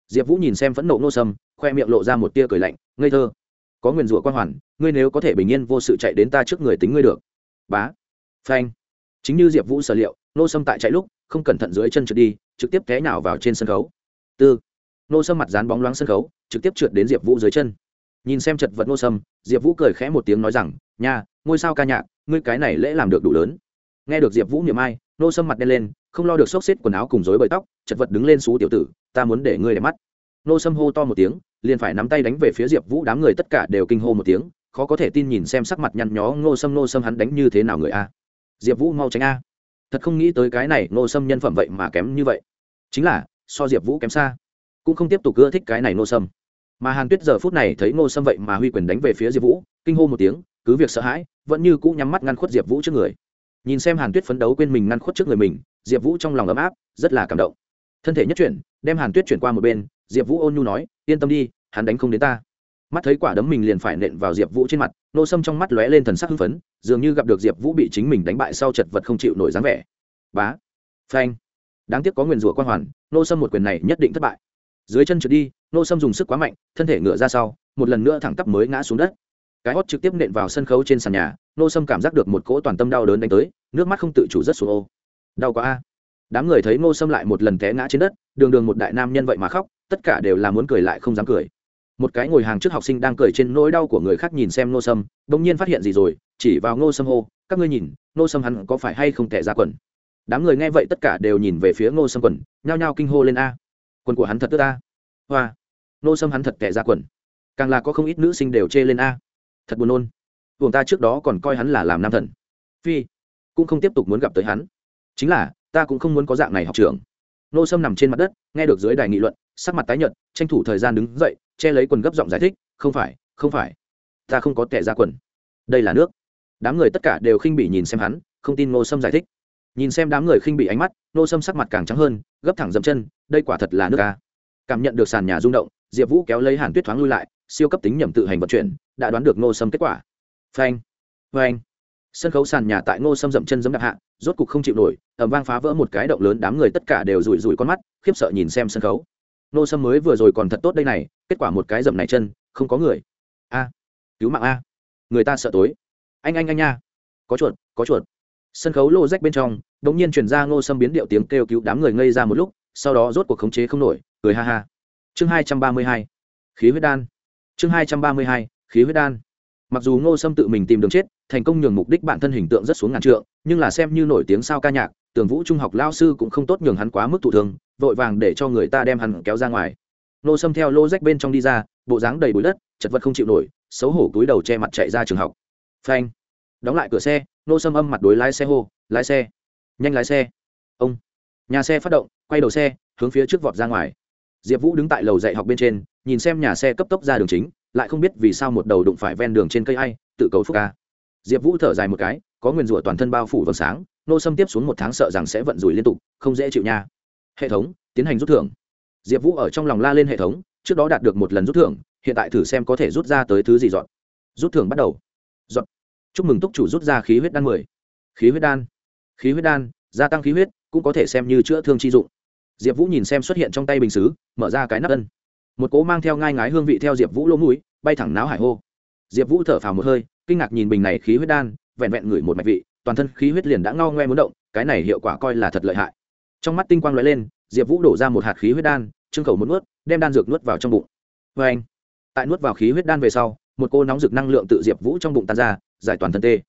Diệp vũ nhìn xem phẫn nộ ngô sâm, khoe miệng lộ ra một tia cười lạnh, ngây thơ, có nguyền rủa quan hoàn, ngươi nếu có thể bình yên vô sự chạy đến ta trước người tính ngươi được. Bá, phanh. Chính như diệp vũ sở liệu, ngô sâm tại chạy lúc, không cẩn thận dưới chân trượt đi, trực tiếp té nào vào trên sân khấu. Tư. Nô sâm mặt dán bóng loáng sân khấu, trực tiếp trượt đến diệp vũ dưới chân nhìn xem chật vật nô sâm, diệp vũ cười khẽ một tiếng nói rằng nhà ngôi sao ca nhạc, ngươi cái này lễ làm được đủ lớn. Nghe được diệp vũ niệm ai, nô sâm mặt đen lên, không lo được xốc xếp quần áo cùng dối bời tóc, chật vật đứng lên xú tiểu tử, ta muốn để ngươi đẹp mắt. Nô sâm hô to một tiếng, liền phải nắm tay đánh về phía diệp vũ, đám người tất cả đều kinh hô một tiếng, khó có thể tin nhìn xem sắc mặt nhăn nhó ngô sâm nô sâm hắn đánh như thế nào người a? Diệp vũ mau tránh a. Thật không nghĩ tới cái này, ngô sâm nhân phẩm vậy mà kém như vậy. Chính là, so diệp vũ kém xa, cũng không tiếp tục ưa thích cái này ngô sâm mà hàn tuyết giờ phút này thấy ngô sâm vậy mà huy quyền đánh về phía diệp vũ, kinh hô một tiếng, cứ việc sợ hãi, vẫn như cũ nhắm mắt ngăn khuất diệp vũ trước người. Nhìn xem hàn tuyết phấn đấu quên mình ngăn khuất trước người mình, diệp vũ trong lòng ấm áp, rất là cảm động. Thân thể nhất chuyển, đem hàn tuyết chuyển qua một bên, diệp vũ ôn nhu nói, yên tâm đi, hắn đánh không đến ta. Mắt thấy quả đấm mình liền phải nện vào diệp vũ trên mặt nô sâm trong mắt lóe lên thần sắc hưng phấn, dường như gặp được diệp vũ bị chính mình đánh bại sau chật vật không chịu nổi dáng vẻ. Bá. Phanh. Đáng tiếc có nguyền rủa quan hoàn nô sâm một quyền này nhất định thất bại. Dưới chân trượt đi nô sâm dùng sức quá mạnh, thân thể ngựa ra sau, một lần nữa thẳng tắp mới ngã xuống đất. Cái hót trực tiếp nện vào sân khấu trên sàn nhà, nô sâm cảm giác được một cỗ toàn tâm đau đớn đánh tới, nước mắt không tự chủ rất xuống ô. Đau quá a. Đám người thấy nô sâm lại một lần té ngã trên đất, đường đường một đại nam nhân vậy mà khóc, tất cả đều là muốn cười lại không dám cười. Một cái ngồi hàng trước học sinh đang cười trên nỗi đau của người khác nhìn xem nô sâm đ ỗ n g nhiên phát hiện gì rồi, chỉ vào nô sâm hô, các ngươi nhìn, nô sâm hắn có phải hay không tẻ ra quần? Đám người nghe vậy tất cả đều nhìn về phía nô sâm quần, nhao nhao kinh hô lên a. Quần của hắn thật tức ta hoa nô sâm hắn thật tệ ra quần. Càng là có không ít nữ sinh đều chê lên a. Thật buồn nôn. Buồng ta trước đó còn coi hắn là làm nam thần. Phi, cũng không tiếp tục muốn gặp tới hắn. Chính là, ta cũng không muốn có dạng này học trường. nô sâm nằm trên mặt đất, nghe được dưới đài nghị luận, sắc mặt tái nhợt, tranh thủ thời gian đứng dậy, che lấy quần gấp giọng giải thích, không phải không phải. Ta không có tệ ra quần. Đây là nước. Đám người tất cả đều khinh bị nhìn xem hắn, không tin nô sâm giải thích. Nhìn xem đám người khinh bị ánh mắt, nô sâm sắc mặt càng trắng hơn, gấp thẳng dậm chân, đây quả thật là nước ca cảm nhận được sàn nhà rung động diệp vũ kéo lấy hàn tuyết thoáng lui lại, siêu cấp tính nhầm tự hành vận chuyển, đã đoán được Ngô sâm kết quả. Phanh phanh. Sân khấu sàn nhà tại ngô sâm dậm chân dẫm đạp hạ, rốt cục không chịu nổi ẩm vang phá vỡ một cái động lớn, đám người tất cả đều rủi rủi con mắt, khiếp sợ nhìn xem sân khấu. Ngô sâm mới vừa rồi còn thật tốt đây này, kết quả một cái dậm này chân, không có người. A, cứu mạng a. Người ta sợ tối. Anh anh anh nha. Có chuột có chuột. Sân khấu lô rách bên trong đ ỗ n g nhiên chuyển ra ngô sâm biến điệu tiếng kêu cứu đám người ngây ra một lúc, sau đó rốt cuộc khống chế không nổi, cười ha ha chương hai trăm ba mươi hai, khí huyết đan. Chương hai trăm ba mươi hai, khí huyết đan. Mặc dù ngô sâm tự mình tìm đường chết, thành công nhường mục đích bản thân hình tượng rất xuống ngàn trượng, nhưng là xem như nổi tiếng sao ca nhạc, tường vũ trung học lao sư cũng không tốt nhường hắn quá mức thụ thương vội vàng để cho người ta đem hắn kéo ra ngoài. Ngô sâm theo lô rách bên trong đi ra, bộ dáng đầy bụi đất, chật vật không chịu nổi, xấu hổ túi đầu che mặt chạy ra trường học. Phanh. Đóng lại cửa xe, ngô sâm âm mặt đối lái xe hô, lái xe. Nhanh lái xe. Ông. Nhà xe phát động, quay đầu xe, hướng phía trước vọt ra ngoài diệp vũ đứng tại lầu dạy học bên trên, nhìn xem nhà xe cấp tốc ra đường chính, lại không biết vì sao một đầu đụng phải ven đường trên cây ai, tự cấu phúc ca. Diệp vũ thở dài một cái, có nguyền rủa toàn thân bao phủ vầng sáng, nô xâm tiếp xuống một tháng sợ rằng sẽ vận rủi liên tục, không dễ chịu nha. Hệ thống, tiến hành rút thưởng. Diệp vũ ở trong lòng la lên hệ thống, trước đó đạt được một lần rút thưởng, hiện tại thử xem có thể rút ra tới thứ gì dọn. Rút thưởng bắt đầu. Dọn. Chúc mừng túc chủ rút ra khí huyết đan mười. Khí huyết đan. Khí huyết đan, gia tăng khí huyết, cũng có thể xem như chữa thương chi dụng diệp vũ nhìn xem xuất hiện trong tay bình xứ, mở ra cái nắp ân. Một cố mang theo ngai ngái hương vị theo diệp vũ lỗ mũi, bay thẳng náo hải hô. Diệp vũ thở phào một hơi, kinh ngạc nhìn bình này khí huyết đan, vẹn vẹn ngửi một mạch vị, toàn thân khí huyết liền đã ngao ngoe muốn động, cái này hiệu quả coi là thật lợi hại. Trong mắt tinh quang lóe lên, diệp vũ đổ ra một hạt khí huyết đan, trưng khẩu một nuốt, đem đan dược nuốt vào trong bụng. Vê anh, tại nuốt vào khí huyết đan về sau, một cô nóng rực năng lượng tự diệp vũ trong bụng tan ra, giải toàn thân tê.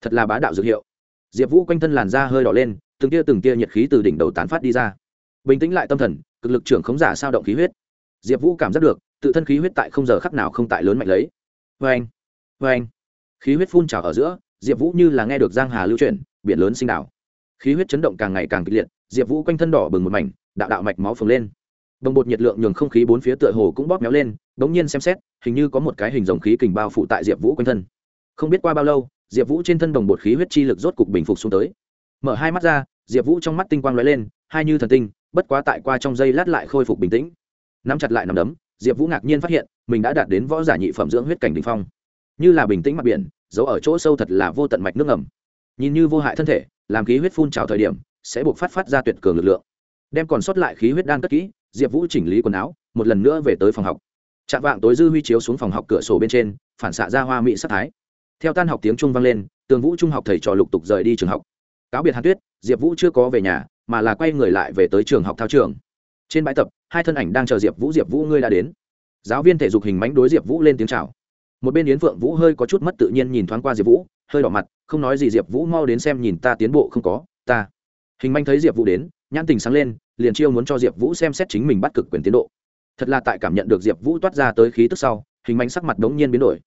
Thật là bá đạo dược hiệu. Diệp vũ quanh thân làn da hơi đỏ lên, từng tia từng tia nhiệt khí từ đỉnh đầu tán phát đi ra bình tĩnh lại tâm thần, cực lực trưởng khống giả sao động khí huyết. Diệp vũ cảm giác được, tự thân khí huyết tại không giờ khắc nào không tại lớn mạnh lấy. Vê anh vê anh khí huyết phun trào ở giữa, diệp vũ như là nghe được giang hà lưu chuyển, biển lớn sinh đảo. Khí huyết chấn động càng ngày càng kịch liệt, diệp vũ quanh thân đỏ bừng một mảnh, đạo đạo mạch máu phồng lên. Bồng bột nhiệt lượng nhường không khí bốn phía tựa hồ cũng bóp méo lên, bỗng nhiên xem xét, hình như có một cái hình dòng khí kình bao phủ tại diệp vũ quanh thân. Không biết qua bao lâu, diệp vũ trên thân đồng bột khí huyết chi lực rốt cục bình phục xuống tới. Mở hai mắt ra, diệp vũ trong mắt tinh quang lóe lên, hai như thần tinh bất quá tại qua trong giây lát lại khôi phục bình tĩnh. Nắm chặt lại nằm đấm, diệp vũ ngạc nhiên phát hiện, mình đã đạt đến võ giả nhị phẩm dưỡng huyết cảnh đình phong. Như là bình tĩnh mặt biển, giấu ở chỗ sâu thật là vô tận mạch nước ngầm. Nhìn như vô hại thân thể, làm khí huyết phun trào thời điểm, sẽ buộc phát phát ra tuyệt cường lực lượng. Đem còn sót lại khí huyết đan cất kỹ, diệp vũ chỉnh lý quần áo, một lần nữa về tới phòng học. Chạm vạng tối dư huy chiếu xuống phòng học cửa sổ bên trên, phản xạ ra hoa mỹ sắc thái. Theo tan học tiếng trung vang lên, tường vũ trung học thầy trò lục tục rời đi trường học. Cáo biệt hàn tuyết, diệp vũ chưa có về nhà mà là quay người lại về tới trường học thao trường. Trên bãi tập, hai thân ảnh đang chờ diệp vũ diệp vũ ngươi đã đến. Giáo viên thể dục hình mánh đối diệp vũ lên tiếng c h à o một bên yến phượng vũ hơi có chút mất tự nhiên nhìn thoáng qua diệp vũ, hơi đỏ mặt, không nói gì diệp vũ mau đến xem nhìn ta tiến bộ không có, ta. Hình manh thấy diệp vũ đến, nhãn tình sáng lên, liền chiêu muốn cho diệp vũ xem xét chính mình bắt cực quyền tiến độ. Thật là tại cảm nhận được diệp vũ toát ra tới khí tức sau, hình manh sắc mặt đống nhiên biến đổi.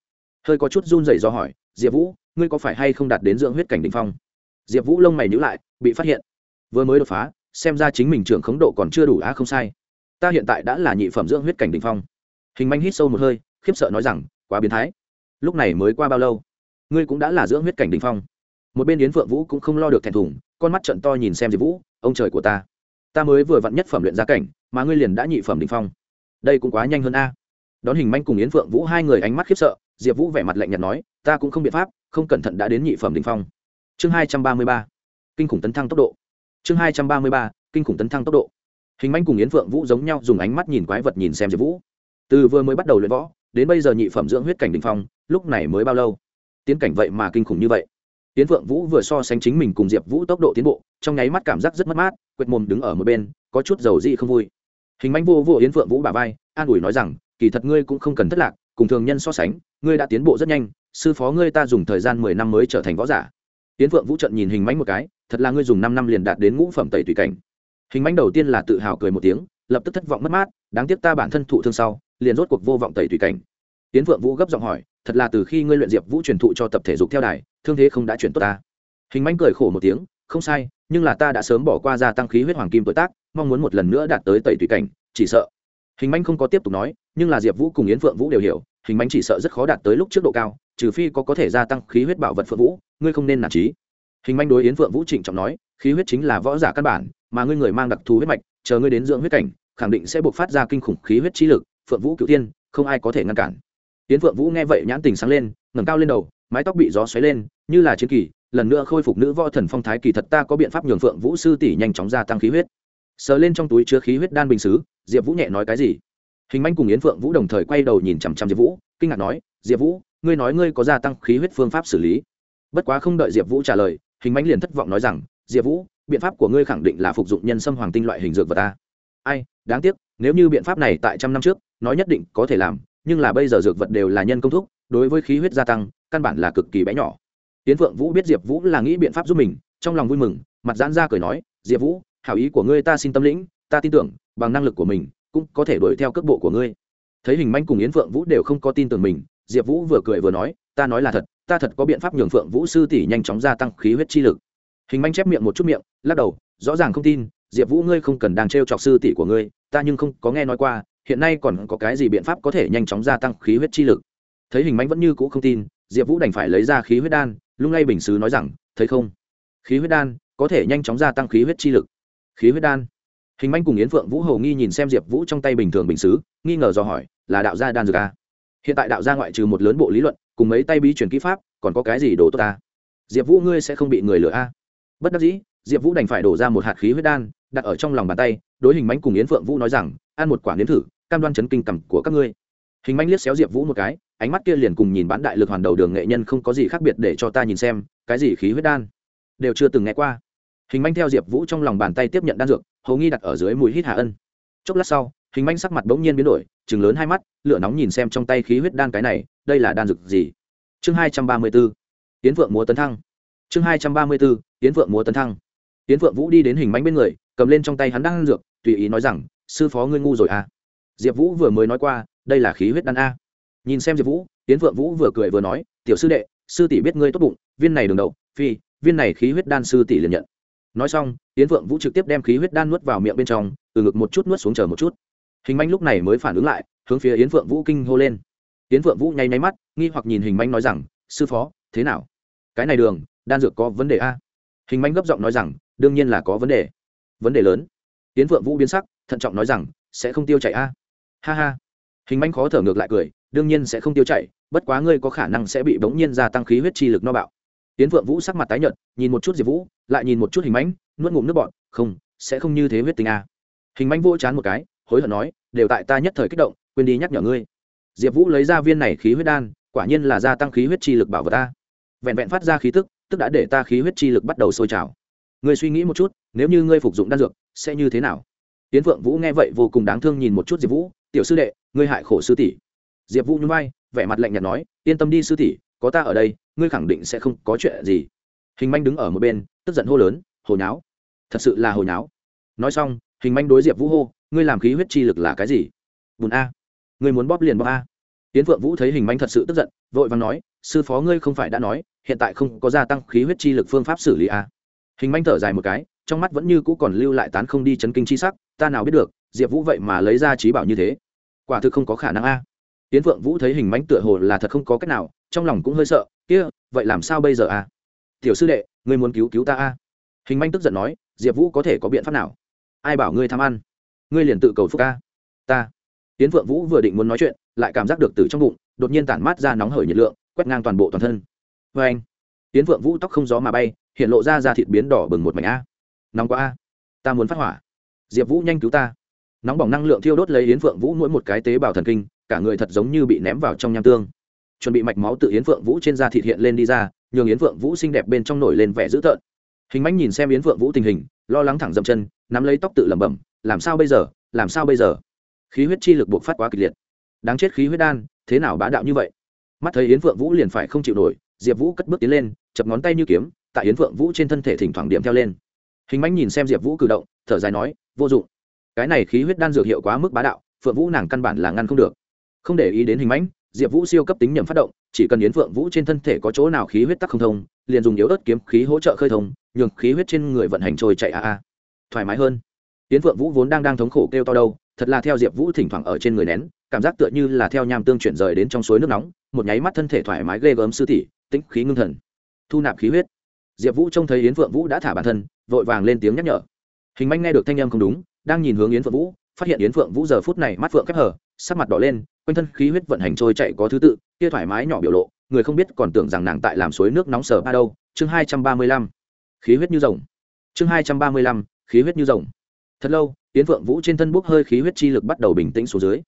Hơi có chút run rẩy do hỏi, diệp vũ, ngươi có phải hay không đạt đến dưỡng huyết cảnh đ ỉ n h phong? Diệp vũ lông mày nhữ lại, bị phát hiện vừa mới đột phá, xem ra chính mình trưởng khống độ còn chưa đủ, á, không sai. Ta hiện tại đã là nhị phẩm dưỡng huyết cảnh đ ỉ n h phong. Hình manh hít sâu một hơi, khiếp sợ nói rằng, quá biến thái. Lúc này mới qua bao lâu? Ngươi cũng đã là dưỡng huyết cảnh đ ỉ n h phong. Một bên yến phượng vũ cũng không lo được thẹn thùng, con mắt trận to nhìn xem diệp vũ, ông trời của ta. Ta mới vừa vặn nhất phẩm luyện gia cảnh, mà ngươi liền đã nhị phẩm đ ỉ n h phong. Đây cũng quá nhanh hơn a. Đón hình manh cùng yến phượng vũ hai người ánh mắt khiếp sợ, diệp vũ vẻ mặt lạnh nhạt nói, ta cũng không biện pháp, không cẩn thận đã đến nhị phẩm đình phong. Chương hai trăm ba mươi ba. Kinh khủng tấn thăng tốc độ chương hai trăm ba mươi ba, kinh khủng tấn thăng tốc độ. Hình manh cùng yến phượng vũ giống nhau dùng ánh mắt nhìn quái vật nhìn xem diệp vũ. Từ vừa mới bắt đầu luyện võ, đến bây giờ nhị phẩm dưỡng huyết cảnh đình phong, lúc này mới bao lâu? Tiến cảnh vậy mà kinh khủng như vậy. Yến phượng vũ vừa so sánh chính mình cùng diệp vũ tốc độ tiến bộ, trong nháy mắt cảm giác rất mất mát, quệt mồm đứng ở một bên, có chút dầu dị không vui. Hình manh vô vô yến phượng vũ bà vai, an ủi nói rằng, kỳ thật ngươi cũng không cần thất lạc, cùng thường nhân so sánh, ngươi đã tiến bộ rất nhanh, sư phó ngươi ta dùng thời gian mười năm mới trở thành võ giả. Yến phượng vũ trận nhìn hình manh một cái thật là ngươi dùng năm năm liền đạt đến ngũ phẩm tẩy tùy cảnh. Hình manh đầu tiên là tự hào cười một tiếng, lập tức thất vọng mất mát, đáng tiếc ta bản thân thụ thương sau, liền rốt cuộc vô vọng tẩy tùy cảnh. Tiến phượng vũ gấp giọng hỏi, thật là từ khi ngươi luyện diệp vũ truyền thụ cho tập thể dục theo đài, thương thế không đã chuyển tốt ta. Hình manh cười khổ một tiếng, không sai, nhưng là ta đã sớm bỏ qua gia tăng khí huyết hoàng kim tuổi tác, mong muốn một lần nữa đạt tới tẩy tùy cảnh, chỉ sợ. Hình manh không có tiếp tục nói, nhưng là diệp vũ cùng yến phượng vũ đều hiểu, hình manh chỉ sợ rất khó đạt tới lúc trước độ cao, trừ phi có có thể gia tăng khí huyết bảo vật phượng vũ, ngươi không nên nản trí hình manh đối yến phượng vũ trịnh trọng nói, khí huyết chính là võ giả căn bản, mà ngươi người mang đặc thù huyết mạch, chờ ngươi đến dưỡng huyết cảnh, khẳng định sẽ buộc phát ra kinh khủng khí huyết trí lực, phượng vũ cựu tiên không ai có thể ngăn cản. Yến phượng vũ nghe vậy nhãn tình sáng lên, ngẩng cao lên đầu, mái tóc bị gió xoáy lên, như là chiến kỳ, lần nữa khôi phục nữ võ thần phong thái kỳ thật ta có biện pháp nhường phượng vũ sư tỷ nhanh chóng gia tăng khí huyết. Sờ lên trong túi chứa khí huyết đan bình xứ, diệp vũ nhẹ nói cái gì? Hình manh cùng yến phượng vũ đồng thời quay đầu nhìn chằm chằm diệp vũ, kinh ngạc nói, diệp vũ, ngươi nói ngươi có gia tăng khí huyết phương pháp xử lý? Bất quá không đợi diệp vũ trả lời hình mãnh liền thất vọng nói rằng, diệp vũ, biện pháp của ngươi khẳng định là phục dụng nhân sâm hoàng tinh loại hình dược vật ta. Ai, đáng tiếc, nếu như biện pháp này tại trăm năm trước, nói nhất định có thể làm, nhưng là bây giờ dược vật đều là nhân công thúc, đối với khí huyết gia tăng, căn bản là cực kỳ bé nhỏ. Tiến phượng vũ biết diệp vũ là nghĩ biện pháp giúp mình, trong lòng vui mừng, mặt giãn ra cười nói, diệp vũ, hảo ý của ngươi ta xin tâm lĩnh, ta tin tưởng, bằng năng lực của mình, cũng có thể đuổi theo cước bộ của ngươi. Thấy hình manh cùng yến phượng vũ đều không có tin tưởng mình, diệp vũ vừa cười vừa nói, ta nói là thật ta thật có biện pháp nhường phượng vũ sư tỷ nhanh chóng gia tăng khí huyết chi lực. Hình manh chép miệng một chút miệng, lắc đầu, rõ ràng không tin, diệp vũ ngươi không cần đang t r e o chọc sư tỷ của ngươi, ta nhưng không có nghe nói qua, hiện nay còn có cái gì biện pháp có thể nhanh chóng gia tăng khí huyết chi lực? Thấy hình Manh vẫn như cũ không tin, diệp vũ đành phải lấy ra khí huyết đan, lung lay bình xứ nói rằng, thấy không? Khí huyết đan, có thể nhanh chóng gia tăng khí huyết chi lực. Khí huyết đan. Hình manh cùng yến phượng vũ hầu nghi nhìn xem diệp vũ trong tay bình thường bình xứ, nghi ngờ do hỏi, là đạo gia đan dược a hiện tại đạo gia ngoại trừ một lớn bộ lý luận cùng mấy tay bí truyền kỹ pháp, còn có cái gì đổ tốt ta? Diệp vũ ngươi sẽ không bị người lừa a. Bất đắc dĩ, diệp vũ đành phải đổ ra một hạt khí huyết đan, đặt ở trong lòng bàn tay, đối hình mánh cùng yến phượng vũ nói rằng, ăn một quả nếm thử, cam đoan chấn kinh cầm của các ngươi. Hình manh liếc xéo diệp vũ một cái, ánh mắt kia liền cùng nhìn bán đại lực hoàn đầu đường nghệ nhân không có gì khác biệt để cho ta nhìn xem, cái gì khí huyết đan? Đều chưa từng nghe qua. Hình manh theo diệp vũ trong lòng bàn tay tiếp nhận đan dược, hầu nghi đặt ở dưới mùi hít hạ ân. Chốc lát sau, hình manh sắc mặt bỗng nhiên biến đổi chừng lớn hai mắt, lửa nóng nhìn xem trong tay khí huyết đan cái này đây là đan dược gì? Chương hai trăm ba mươi b ố tiến vượng múa tấn thăng. Chương hai trăm ba mươi b ố tiến vượng múa tấn thăng. Tiến vượng vũ đi đến hình manh bên người, cầm lên trong tay hắn đan dược, tùy ý nói rằng, sư phó ngươi ngu rồi à? Diệp vũ vừa mới nói qua, đây là khí huyết đan a. Nhìn xem diệp vũ tiến vượng vũ vừa cười vừa nói, tiểu sư đệ, sư tỷ biết ngươi tốt bụng, viên này đường đậu phi, viên này khí huyết đan sư tỷ liền nhận. Nói xong tiến vượng vũ trực tiếp đem khí huyết đan nuốt vào miệng bên trong, từ ngực một chút nuốt xuống chờ một chút. Hình manh lúc này mới phản ứng lại, hướng phía yến phượng vũ kinh hô lên. Tiễn phượng vũ nháy nháy mắt nghi hoặc nhìn hình manh nói rằng sư phó thế nào? Cái này đường đan dược có vấn đề a? Hình manh gấp giọng nói rằng đương nhiên là có vấn đề. Vấn đề lớn? Tiễn phượng vũ biến sắc thận trọng nói rằng sẽ không tiêu chảy a? Ha ha. Hình manh khó thở ngược lại cười đương nhiên sẽ không tiêu chảy bất quá ngươi có khả năng sẽ bị bỗng nhiên gia tăng khí huyết chi lực no bạo. Tiến phượng vũ sắc mặt tái nhợt nhìn một chút diệp vũ lại nhìn một chút hình Mánh, nuốt ngụm nước bọn không sẽ không như thế huyết tình a. Hình Mánh vô chán một cái hối hận nói đều tại ta nhất thời kích động quên đi nhắc nhở ngươi diệp vũ lấy ra viên này khí huyết đan, quả nhiên là gia tăng khí huyết chi lực bảo vật ta. Vẹn vẹn phát ra khí tức tức đã để ta khí huyết chi lực bắt đầu sôi trào. Ngươi suy nghĩ một chút, nếu như ngươi phục dụng đan dược, sẽ như thế nào? Tiến phượng vũ nghe vậy vô cùng đáng thương nhìn một chút diệp vũ, tiểu sư đệ, ngươi hại khổ sư tỷ. Diệp vũ nhún vai, vẻ mặt lạnh nhạt nói, yên tâm đi sư tỷ, có ta ở đây, ngươi khẳng định sẽ không có chuyện gì. Hình manh đứng ở một bên, tức giận hô lớn, hồ nháo, thật sự là hồ nháo. Nói xong, hình manh đối diệp vũ hô, ngươi làm khí huyết chi lực là cái gì? Bùn a ngươi muốn bóp liền bóp a. Tiến phượng vũ thấy hình manh thật sự tức giận, vội vàng nói, sư phó ngươi không phải đã nói, hiện tại không có gia tăng khí huyết chi lực phương pháp xử lý a. Hình manh thở dài một cái, trong mắt vẫn như cũ còn lưu lại tán không đi chấn kinh chi sắc, ta nào biết được, diệp vũ vậy mà lấy ra trí bảo như thế. Quả thực không có khả năng a. Tiến phượng vũ thấy hình mánh tựa hồ là thật không có cách nào, trong lòng cũng hơi sợ, kia, vậy làm sao bây giờ a? Tiểu sư đệ, ngươi muốn cứu cứu ta a? Hình manh tức giận nói, diệp vũ có thể có biện pháp nào? Ai bảo ngươi tham ăn? Ngươi liền tự cầu phúc a. Ta tiến phượng vũ vừa định muốn nói chuyện, lại cảm giác được từ trong bụng, đột nhiên tản mát ra nóng hởi nhiệt lượng, quét ngang toàn bộ toàn thân. Vê anh, tiến phượng vũ tóc không gió mà bay, hiện lộ ra da thịt biến đỏ bừng một mảnh a. Nóng quá a. Ta muốn phát hỏa. Diệp vũ nhanh cứu ta. Nóng bỏng năng lượng thiêu đốt lấy yến phượng vũ mỗi một cái tế bào thần kinh, cả người thật giống như bị ném vào trong nham tương. Chuẩn bị mạch máu tự yến phượng vũ trên da thịt hiện lên đi ra, nhường yến phượng vũ xinh đẹp bên trong nổi lên vẻ dữ tợn. Hình mánh nhìn xem yến phượng vũ tình hình, lo lắng thẳng dậm chân, nắm lấy tóc tự lẩm bẩm, làm sao bây giờ? Làm sao bây giờ? Khí huyết chi lực buộc phát quá kịch liệt. Đáng chết khí huyết đan, thế nào bá đạo như vậy? Mắt thấy yến phượng vũ liền phải không chịu nổi, diệp vũ cất bước tiến lên, chập ngón tay như kiếm, tại yến phượng vũ trên thân thể thỉnh thoảng điểm theo lên. Hình mánh nhìn xem diệp vũ cử động, thở dài nói, vô dụng. Cái này khí huyết đan dược hiệu quá mức bá đạo, phượng vũ nàng căn bản là ngăn không được. Không để ý đến hình mãnh, diệp vũ siêu cấp tính nhầm phát động, chỉ cần yến phượng vũ trên thân thể có chỗ nào khí huyết tắc không thông, liền dùng yếu ớt kiếm khí hỗ trợ khơi thông, nhường khí huyết trên người vận hành trôi chạy a a. Thoải mái hơn. Yến phượng vũ vốn đang đang thống khổ kêu to đâu thật là theo diệp vũ thỉnh thoảng ở trên người nén, cảm giác tựa như là theo nham tương chuyển rời đến trong suối nước nóng, một nháy mắt thân thể thoải mái ghê gớm sư tỷ, tĩnh khí ngưng thần. Thu nạp khí huyết. Diệp vũ trông thấy yến phượng vũ đã thả bản thân, vội vàng lên tiếng nhắc nhở. Hình manh nghe được thanh âm không đúng, đang nhìn hướng yến phượng vũ, phát hiện yến phượng vũ giờ phút này mắt phượng khép hở sắc mặt đỏ lên, quanh thân khí huyết vận hành trôi chạy có thứ tự, kia thoải mái nhỏ biểu lộ, người không biết còn tưởng rằng nàng tại làm suối nước nóng sờ ba đâu. Chương hai trăm ba mươi lăm. Khí huyết như rồng. Chương hai trăm ba mươi lăm. Khí huyết như rồng. Thật lâu yến phượng vũ trên thân bốc hơi khí huyết chi lực bắt đầu bình tĩnh xuống dưới.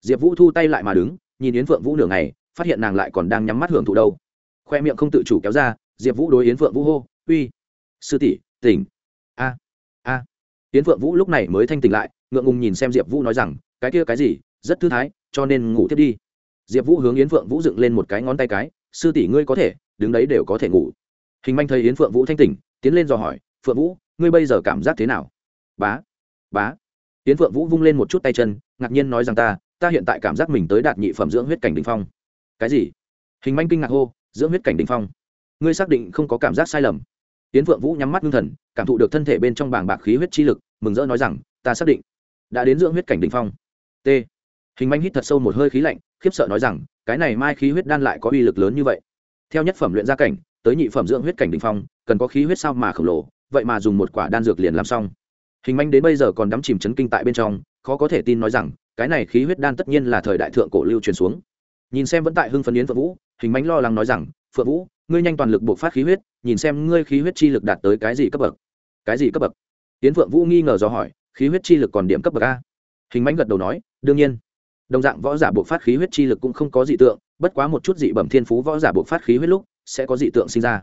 Diệp vũ thu tay lại mà đứng, nhìn yến phượng vũ nửa ngày, phát hiện nàng lại còn đang nhắm mắt hưởng thụ đâu. Khoe miệng không tự chủ kéo ra, diệp vũ đối yến phượng vũ hô, uy, sư tỷ, tỉnh. A a. Yến phượng vũ lúc này mới thanh tỉnh lại, ngượng ngùng nhìn xem diệp vũ nói rằng, cái kia cái gì? Rất thư thái, cho nên ngủ tiếp đi. Diệp vũ hướng yến phượng vũ dựng lên một cái ngón tay cái, sư tỷ ngươi có thể, đứng đấy đều có thể ngủ. Hình manh thấy yến phượng vũ thanh tỉnh, tiến lên dò hỏi, phượng vũ, ngươi bây giờ cảm giác thế nào? Bá bá. Tiến phượng vũ vung lên một chút tay chân, ngạc nhiên nói rằng ta ta hiện tại cảm giác mình tới đạt nhị phẩm dưỡng huyết cảnh đình phong. Cái gì? Hình manh kinh ngạc hô, dưỡng huyết cảnh đình phong? Ngươi xác định không có cảm giác sai lầm? Tiến phượng vũ nhắm mắt ngưng thần, cảm thụ được thân thể bên trong bảng bạc khí huyết chi lực, mừng rỡ nói rằng, ta xác định đã đến dưỡng huyết cảnh đình phong. T. Hình manh hít thật sâu một hơi khí lạnh, khiếp sợ nói rằng, cái này mai khí huyết đan lại có uy lực lớn như vậy. Theo nhất phẩm luyện gia cảnh, tới nhị phẩm dưỡng huyết cảnh đình phong, cần có khí huyết sao mà khổng lồ, vậy mà dùng một quả đan dược liền làm xong hình manh đến bây giờ còn đắm chìm chấn kinh tại bên trong, khó có thể tin nói rằng, cái này khí huyết đan tất nhiên là thời đại thượng cổ lưu truyền xuống. Nhìn xem vẫn tại hưng phấn yến phượng vũ, hình manh lo lắng nói rằng, phượng vũ, ngươi nhanh toàn lực bộc phát khí huyết, nhìn xem ngươi khí huyết chi lực đạt tới cái gì cấp bậc. Cái gì cấp bậc? Yến phượng vũ nghi ngờ do hỏi, khí huyết chi lực còn điểm cấp bậc a? Hình manh gật đầu nói, đương nhiên. Đồng dạng võ giả bộc phát khí huyết chi lực cũng không có dị tượng, bất quá một chút dị bẩm thiên phú võ giả bộc phát khí huyết lúc, sẽ có dị tượng sinh ra.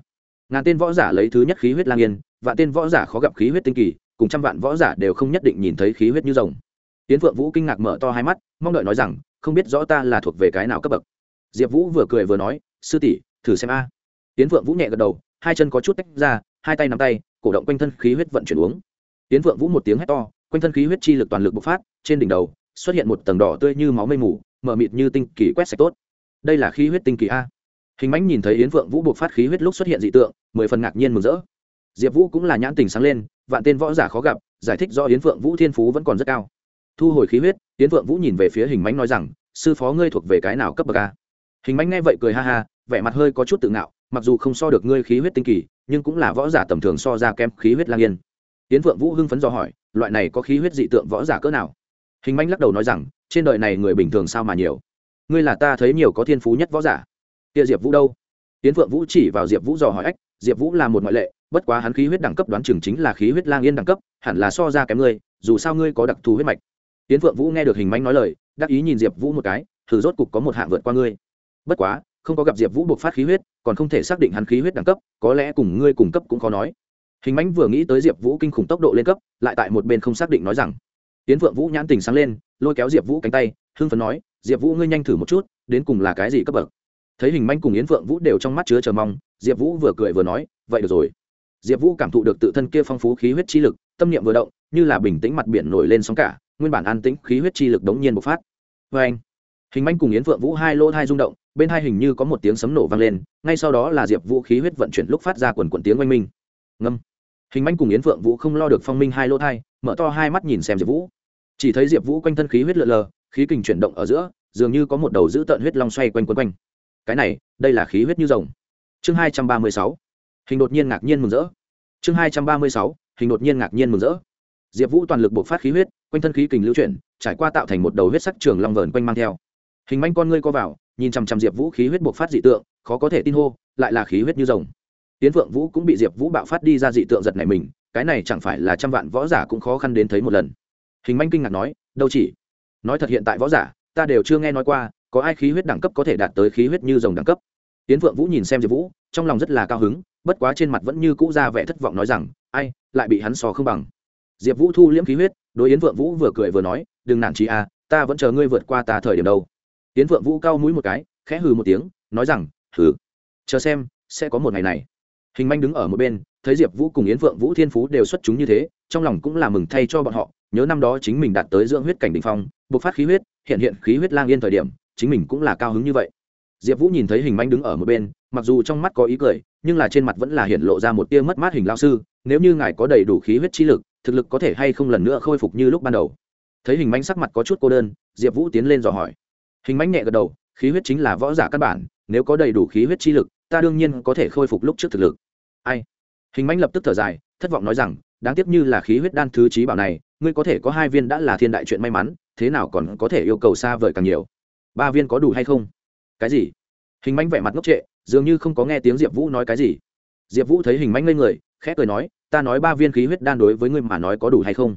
Ngàn tên võ giả lấy thứ nhất khí huyết lang yên, vạn tên võ giả khó gặp khí huyết tinh kỳ cùng trăm vạn võ giả đều không nhất định nhìn thấy khí huyết như rồng. Tiến phượng vũ kinh ngạc mở to hai mắt, mong đợi nói rằng, không biết rõ ta là thuộc về cái nào cấp bậc. Diệp vũ vừa cười vừa nói, sư tỷ, thử xem a. Tiến phượng vũ nhẹ gật đầu, hai chân có chút tách ra, hai tay nắm tay, cổ động quanh thân khí huyết vận chuyển uống. Tiến phượng vũ một tiếng hét to, quanh thân khí huyết chi lực toàn lực bộc phát, trên đỉnh đầu xuất hiện một tầng đỏ tươi như máu mây mù mở mịt như tinh kỳ quét sạch tốt. Đây là khí huyết tinh kỳ a. Hình mãnh nhìn thấy yến phượng vũ buộc phát khí huyết lúc xuất hiện dị tượng, mười phần ngạc nhiên mừng rỡ. Diệp vũ cũng là nhãn tình sáng lên vạn tên võ giả khó gặp, giải thích do yến phượng vũ thiên phú vẫn còn rất cao. Thu hồi khí huyết, yến phượng vũ nhìn về phía hình mãnh nói rằng, sư phó ngươi thuộc về cái nào cấp bậc a? Hình mãnh nghe vậy cười ha ha, vẻ mặt hơi có chút tự ngạo, mặc dù không so được ngươi khí huyết tinh kỳ, nhưng cũng là võ giả tầm thường so ra kém khí huyết lang yên. Yến phượng vũ hưng phấn do hỏi, loại này có khí huyết dị tượng võ giả cỡ nào? Hình mãnh lắc đầu nói rằng, trên đời này người bình thường sao mà nhiều? Ngươi là ta thấy nhiều có thiên phú nhất võ giả. Kia diệp vũ đâu? Tiến phượng vũ chỉ vào diệp vũ dò hỏi ách, diệp vũ là một ngoại lệ bất quá hắn khí huyết đẳng cấp đoán chừng chính là khí huyết lang yên đẳng cấp, hẳn là so ra kém ngươi, dù sao ngươi có đặc thù huyết mạch. Tiến phượng vũ nghe được hình manh nói lời, đắc ý nhìn diệp vũ một cái, thử rốt cục có một hạng vượt qua ngươi. Bất quá, không có gặp diệp vũ buộc phát khí huyết, còn không thể xác định hắn khí huyết đẳng cấp, có lẽ cùng ngươi cùng cấp cũng khó nói. Hình mánh vừa nghĩ tới diệp vũ kinh khủng tốc độ lên cấp, lại tại một bên không xác định nói rằng. Tiến phượng vũ nhãn tình sáng lên, lôi kéo diệp vũ cánh tay, hưng phấn nói, diệp vũ ngươi nhanh thử một chút, đến cùng là cái gì cấp bậc? Thấy hình manh cùng yến phượng vũ đều trong mắt chứa chờ mong, diệp vũ vừa cười vừa nói, vậy được rồi diệp vũ cảm thụ được tự thân kia phong phú khí huyết chi lực, tâm niệm vừa động, như là bình tĩnh mặt biển nổi lên sóng cả, nguyên bản an tĩnh khí huyết chi lực đống nhiên bộc phát. Vê anh, hình manh cùng yến phượng vũ hai lỗ thai rung động, bên hai hình như có một tiếng sấm nổ vang lên, ngay sau đó là diệp vũ khí huyết vận chuyển lúc phát ra quần quần tiếng oanh minh. Ngâm. Hình manh cùng yến phượng vũ không lo được phong minh hai lỗ thai, mở to hai mắt nhìn xem diệp vũ. Chỉ thấy diệp vũ quanh thân khí huyết lượn lờ, khí kình chuyển động ở giữa, dường như có một đầu dữ tợn huyết long xoay quanh quấn quanh. Cái này, đây là khí huyết như rồng. Chương hai trăm ba mươi sáu hình đột nhiên ngạc nhiên mừng rỡ. Chương hai trăm ba mươi sáu, hình đột nhiên ngạc nhiên mừng rỡ. Diệp vũ toàn lực buộc phát khí huyết, quanh thân khí kình lưu chuyển, trải qua tạo thành một đầu huyết sắc trường long vờn quanh mang theo. Hình manh con ngươi co vào, nhìn chằm chằm diệp vũ khí huyết buộc phát dị tượng, khó có thể tin hô, lại là khí huyết như rồng. Tiến phượng vũ cũng bị diệp vũ bạo phát đi ra dị tượng giật này mình, cái này chẳng phải là trăm vạn võ giả cũng khó khăn đến thấy một lần. Hình manh kinh ngạc nói, đâu chỉ? Nói thật hiện tại võ giả, ta đều chưa nghe nói qua, có ai khí huyết đẳng cấp có thể đạt tới khí huyết như rồng đẳng cấp? Tiến vượng vũ nhìn xem diệp vũ, trong lòng rất là cao hứng bất quá trên mặt vẫn như cũ ra vẻ thất vọng nói rằng, ai, lại bị hắn sò không bằng. Diệp vũ thu liễm khí huyết, đối yến vượng vũ vừa cười vừa nói, đừng nản trí à ta vẫn chờ ngươi vượt qua ta thời điểm đâu. Yến vượng vũ cao mũi một cái, khẽ hừ một tiếng, nói rằng, hừ, chờ xem, sẽ có một ngày này. Hình manh đứng ở một bên, thấy diệp vũ cùng yến vượng vũ thiên phú đều xuất chúng như thế, trong lòng cũng là mừng thay cho bọn họ, nhớ năm đó chính mình đạt tới dưỡng huyết cảnh đ ỉ n h phong, bộc phát khí huyết, hiện hiện khí huyết lang yên thời điểm, chính mình cũng là cao hứng như vậy diệp vũ nhìn thấy hình manh đứng ở một bên, mặc dù trong mắt có ý cười, nhưng là trên mặt vẫn là hiện lộ ra một tia mất mát hình lao sư, nếu như ngài có đầy đủ khí huyết chi lực, thực lực có thể hay không lần nữa khôi phục như lúc ban đầu. Thấy hình manh sắc mặt có chút cô đơn, diệp vũ tiến lên dò hỏi. Hình manh nhẹ gật đầu, khí huyết chính là võ giả căn bản, nếu có đầy đủ khí huyết chi lực, ta đương nhiên có thể khôi phục lúc trước thực lực. Ai? Hình manh lập tức thở dài, thất vọng nói rằng, đáng tiếc như là khí huyết đan thứ trí bảo này, ngươi có thể có hai viên đã là thiên đại chuyện may mắn, thế nào còn có thể yêu cầu xa vời càng nhiều? Ba viên có đủ hay không? Cái gì? Hình manh vẻ mặt ngốc trệ, dường như không có nghe tiếng diệp vũ nói cái gì. Diệp vũ thấy hình manh ngây người, khẽ cười nói, ta nói ba viên khí huyết đan đối với ngươi mà nói có đủ hay không?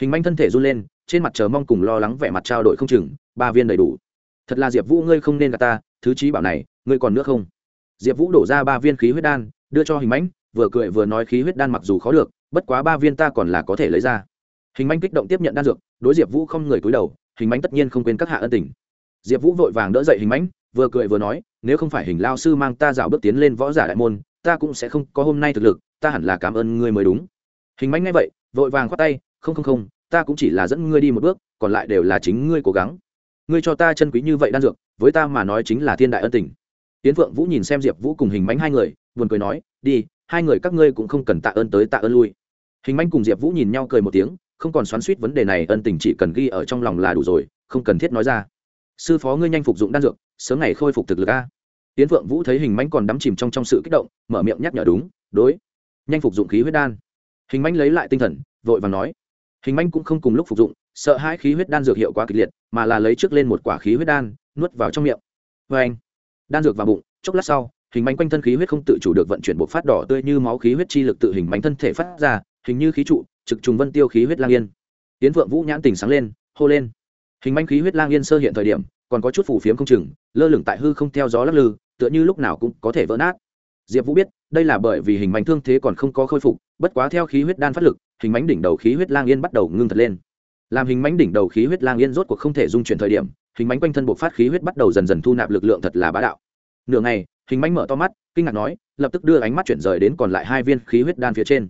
Hình manh thân thể run lên, trên mặt chờ mong cùng lo lắng vẻ mặt trao đổi không chừng, ba viên đầy đủ. Thật là diệp vũ ngươi không nên gạt ta, thứ trí bảo này, ngươi còn nữa không? Diệp vũ đổ ra ba viên khí huyết đan, đưa cho hình mãnh vừa cười vừa nói khí huyết đan mặc dù khó được, bất quá ba viên ta còn là có thể lấy ra. Hình manh kích động tiếp nhận đan dược, đối diệp vũ không người cúi đầu, hình manh tất nhiên không quên các hạ ân tình. Diệp vũ vội vàng đỡ dậy hình mãnh vừa cười vừa nói, nếu không phải hình lao sư mang ta dạo bước tiến lên võ giả đại môn, ta cũng sẽ không có hôm nay thực lực, ta hẳn là cảm ơn ngươi mới đúng. Hình mánh nghe vậy, vội vàng khoát tay, không không không, ta cũng chỉ là dẫn ngươi đi một bước, còn lại đều là chính ngươi cố gắng. Ngươi cho ta chân quý như vậy đan dược, với ta mà nói chính là thiên đại ân tình. Tiến phượng vũ nhìn xem diệp vũ cùng hình mánh hai người, buồn cười nói, đi, hai người các ngươi cũng không cần tạ ơn tới tạ ơn lui. Hình mánh cùng diệp vũ nhìn nhau cười một tiếng, không còn xoắn suýt vấn đề này, ân tình chỉ cần ghi ở trong lòng là đủ rồi, không cần thiết nói ra. Sư phó ngươi nhanh phục dụng đan dược sớm ngày khôi phục thực lực a. Tiến phượng vũ thấy hình mánh còn đắm chìm trong trong sự kích động, mở miệng nhắc nhở đúng, đối. Nhanh phục dụng khí huyết đan. Hình mánh lấy lại tinh thần, vội và nói. Hình mánh cũng không cùng lúc phục dụng, sợ hai khí huyết đan dược hiệu quả kịch liệt, mà là lấy trước lên một quả khí huyết đan, nuốt vào trong miệng. Vê anh đan dược vào bụng, chốc lát sau, hình mánh quanh thân khí huyết không tự chủ được vận chuyển bộ phát đỏ tươi như máu khí huyết chi lực tự hình mánh thân thể phát ra, hình như khí trụ, trực trùng vân tiêu khí huyết lang yên. Tiến phượng vũ nhãn tỉnh sáng lên, hô lên. Hình manh khí huyết lang yên sơ hiện thời điểm còn có chút phủ phiếm không chừng, lơ lửng tại hư không theo gió lắc lư, tựa như lúc nào cũng có thể vỡ nát. Diệp vũ biết, đây là bởi vì hình mảnh thương thế còn không có khôi phục, bất quá theo khí huyết đan phát lực, hình mảnh đỉnh đầu khí huyết lang yên bắt đầu ngưng thật lên. Làm hình mảnh đỉnh đầu khí huyết lang yên rốt cuộc không thể dung chuyển thời điểm, hình mảnh quanh thân bộ phát khí huyết bắt đầu dần dần thu nạp lực lượng thật là bá đạo. Nửa ngày, hình mảnh mở to mắt, kinh ngạc nói, lập tức đưa ánh mắt chuyển rời đến còn lại hai viên khí huyết đan phía trên.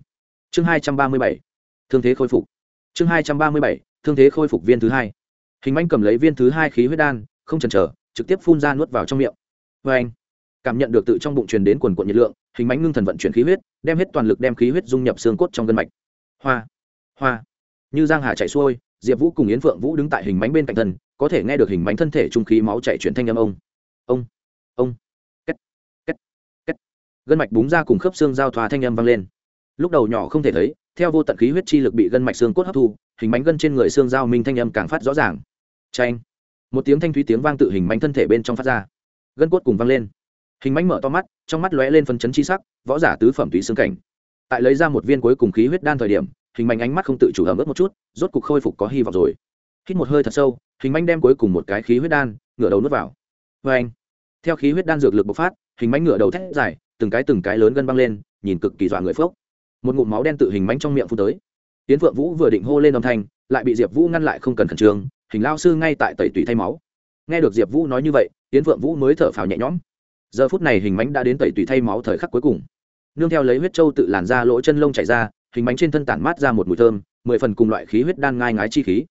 Chương hai trăm ba mươi bảy, thương thế khôi phục. Chương hai trăm ba mươi bảy, thương thế khôi phục viên thứ hai hình manh cầm lấy viên thứ hai khí huyết đan, không chần chờ, trực tiếp phun ra nuốt vào trong miệng. Vê anh, cảm nhận được tự trong bụng truyền đến quần quận nhiệt lượng, hình mánh ngưng thần vận chuyển khí huyết, đem hết toàn lực đem khí huyết dung nhập xương cốt trong gân mạch. Hoa hoa. Như giang hà chạy xuôi, diệp vũ cùng yến phượng vũ đứng tại hình mánh bên cạnh thân, có thể nghe được hình mánh thân thể trung khí máu chạy chuyển thanh âm ông. Ông ông. Két két két. Gân mạch búng ra cùng khớp xương giao thoa thanh âm vang lên. Lúc đầu nhỏ không thể thấy, theo vô tận khí huyết chi lực bị gân mạch xương cốt hấp thu, hình mánh gân trên người xương giao minh thanh âm càng phát rõ ràng tranh một tiếng thanh thúy tiếng vang tự hình mánh thân thể bên trong phát ra. Gân cốt cùng vang lên. Hình mánh mở to mắt, trong mắt lóe lên phân chấn chi sắc, võ giả tứ phẩm tùy xương cảnh. Tại lấy ra một viên cuối cùng khí huyết đan thời điểm, hình mánh ánh mắt không tự chủ ẩm ướt một chút, rốt cục khôi phục có hy vọng rồi. Hít một hơi thật sâu, hình mánh đem cuối cùng một cái khí huyết đan, ngửa đầu nuốt vào. Vê anh, theo khí huyết đan dược lực bộc phát, hình mánh ngửa đầu thét dài, từng cái từng cái lớn gân băng lên, nhìn cực kỳ dọa người phước một ngụm máu đen tự hình mánh trong miệng phun tới. Tiến phượng vũ vừa định hô lên âm thanh, lại bị diệp vũ ngăn lại không cần khẩn trương hình lao sư ngay tại tẩy tủy thay máu. Nghe được diệp vũ nói như vậy tiến phượng vũ mới thở phào nhẹ nhõm. Giờ phút này hình mánh đã đến tẩy tủy thay máu thời khắc cuối cùng. Nương theo lấy huyết trâu tự làn ra lỗ chân lông chảy ra, hình mánh trên thân tản mát ra một mùi thơm, mười phần cùng loại khí huyết đan ngai ngái chi khí.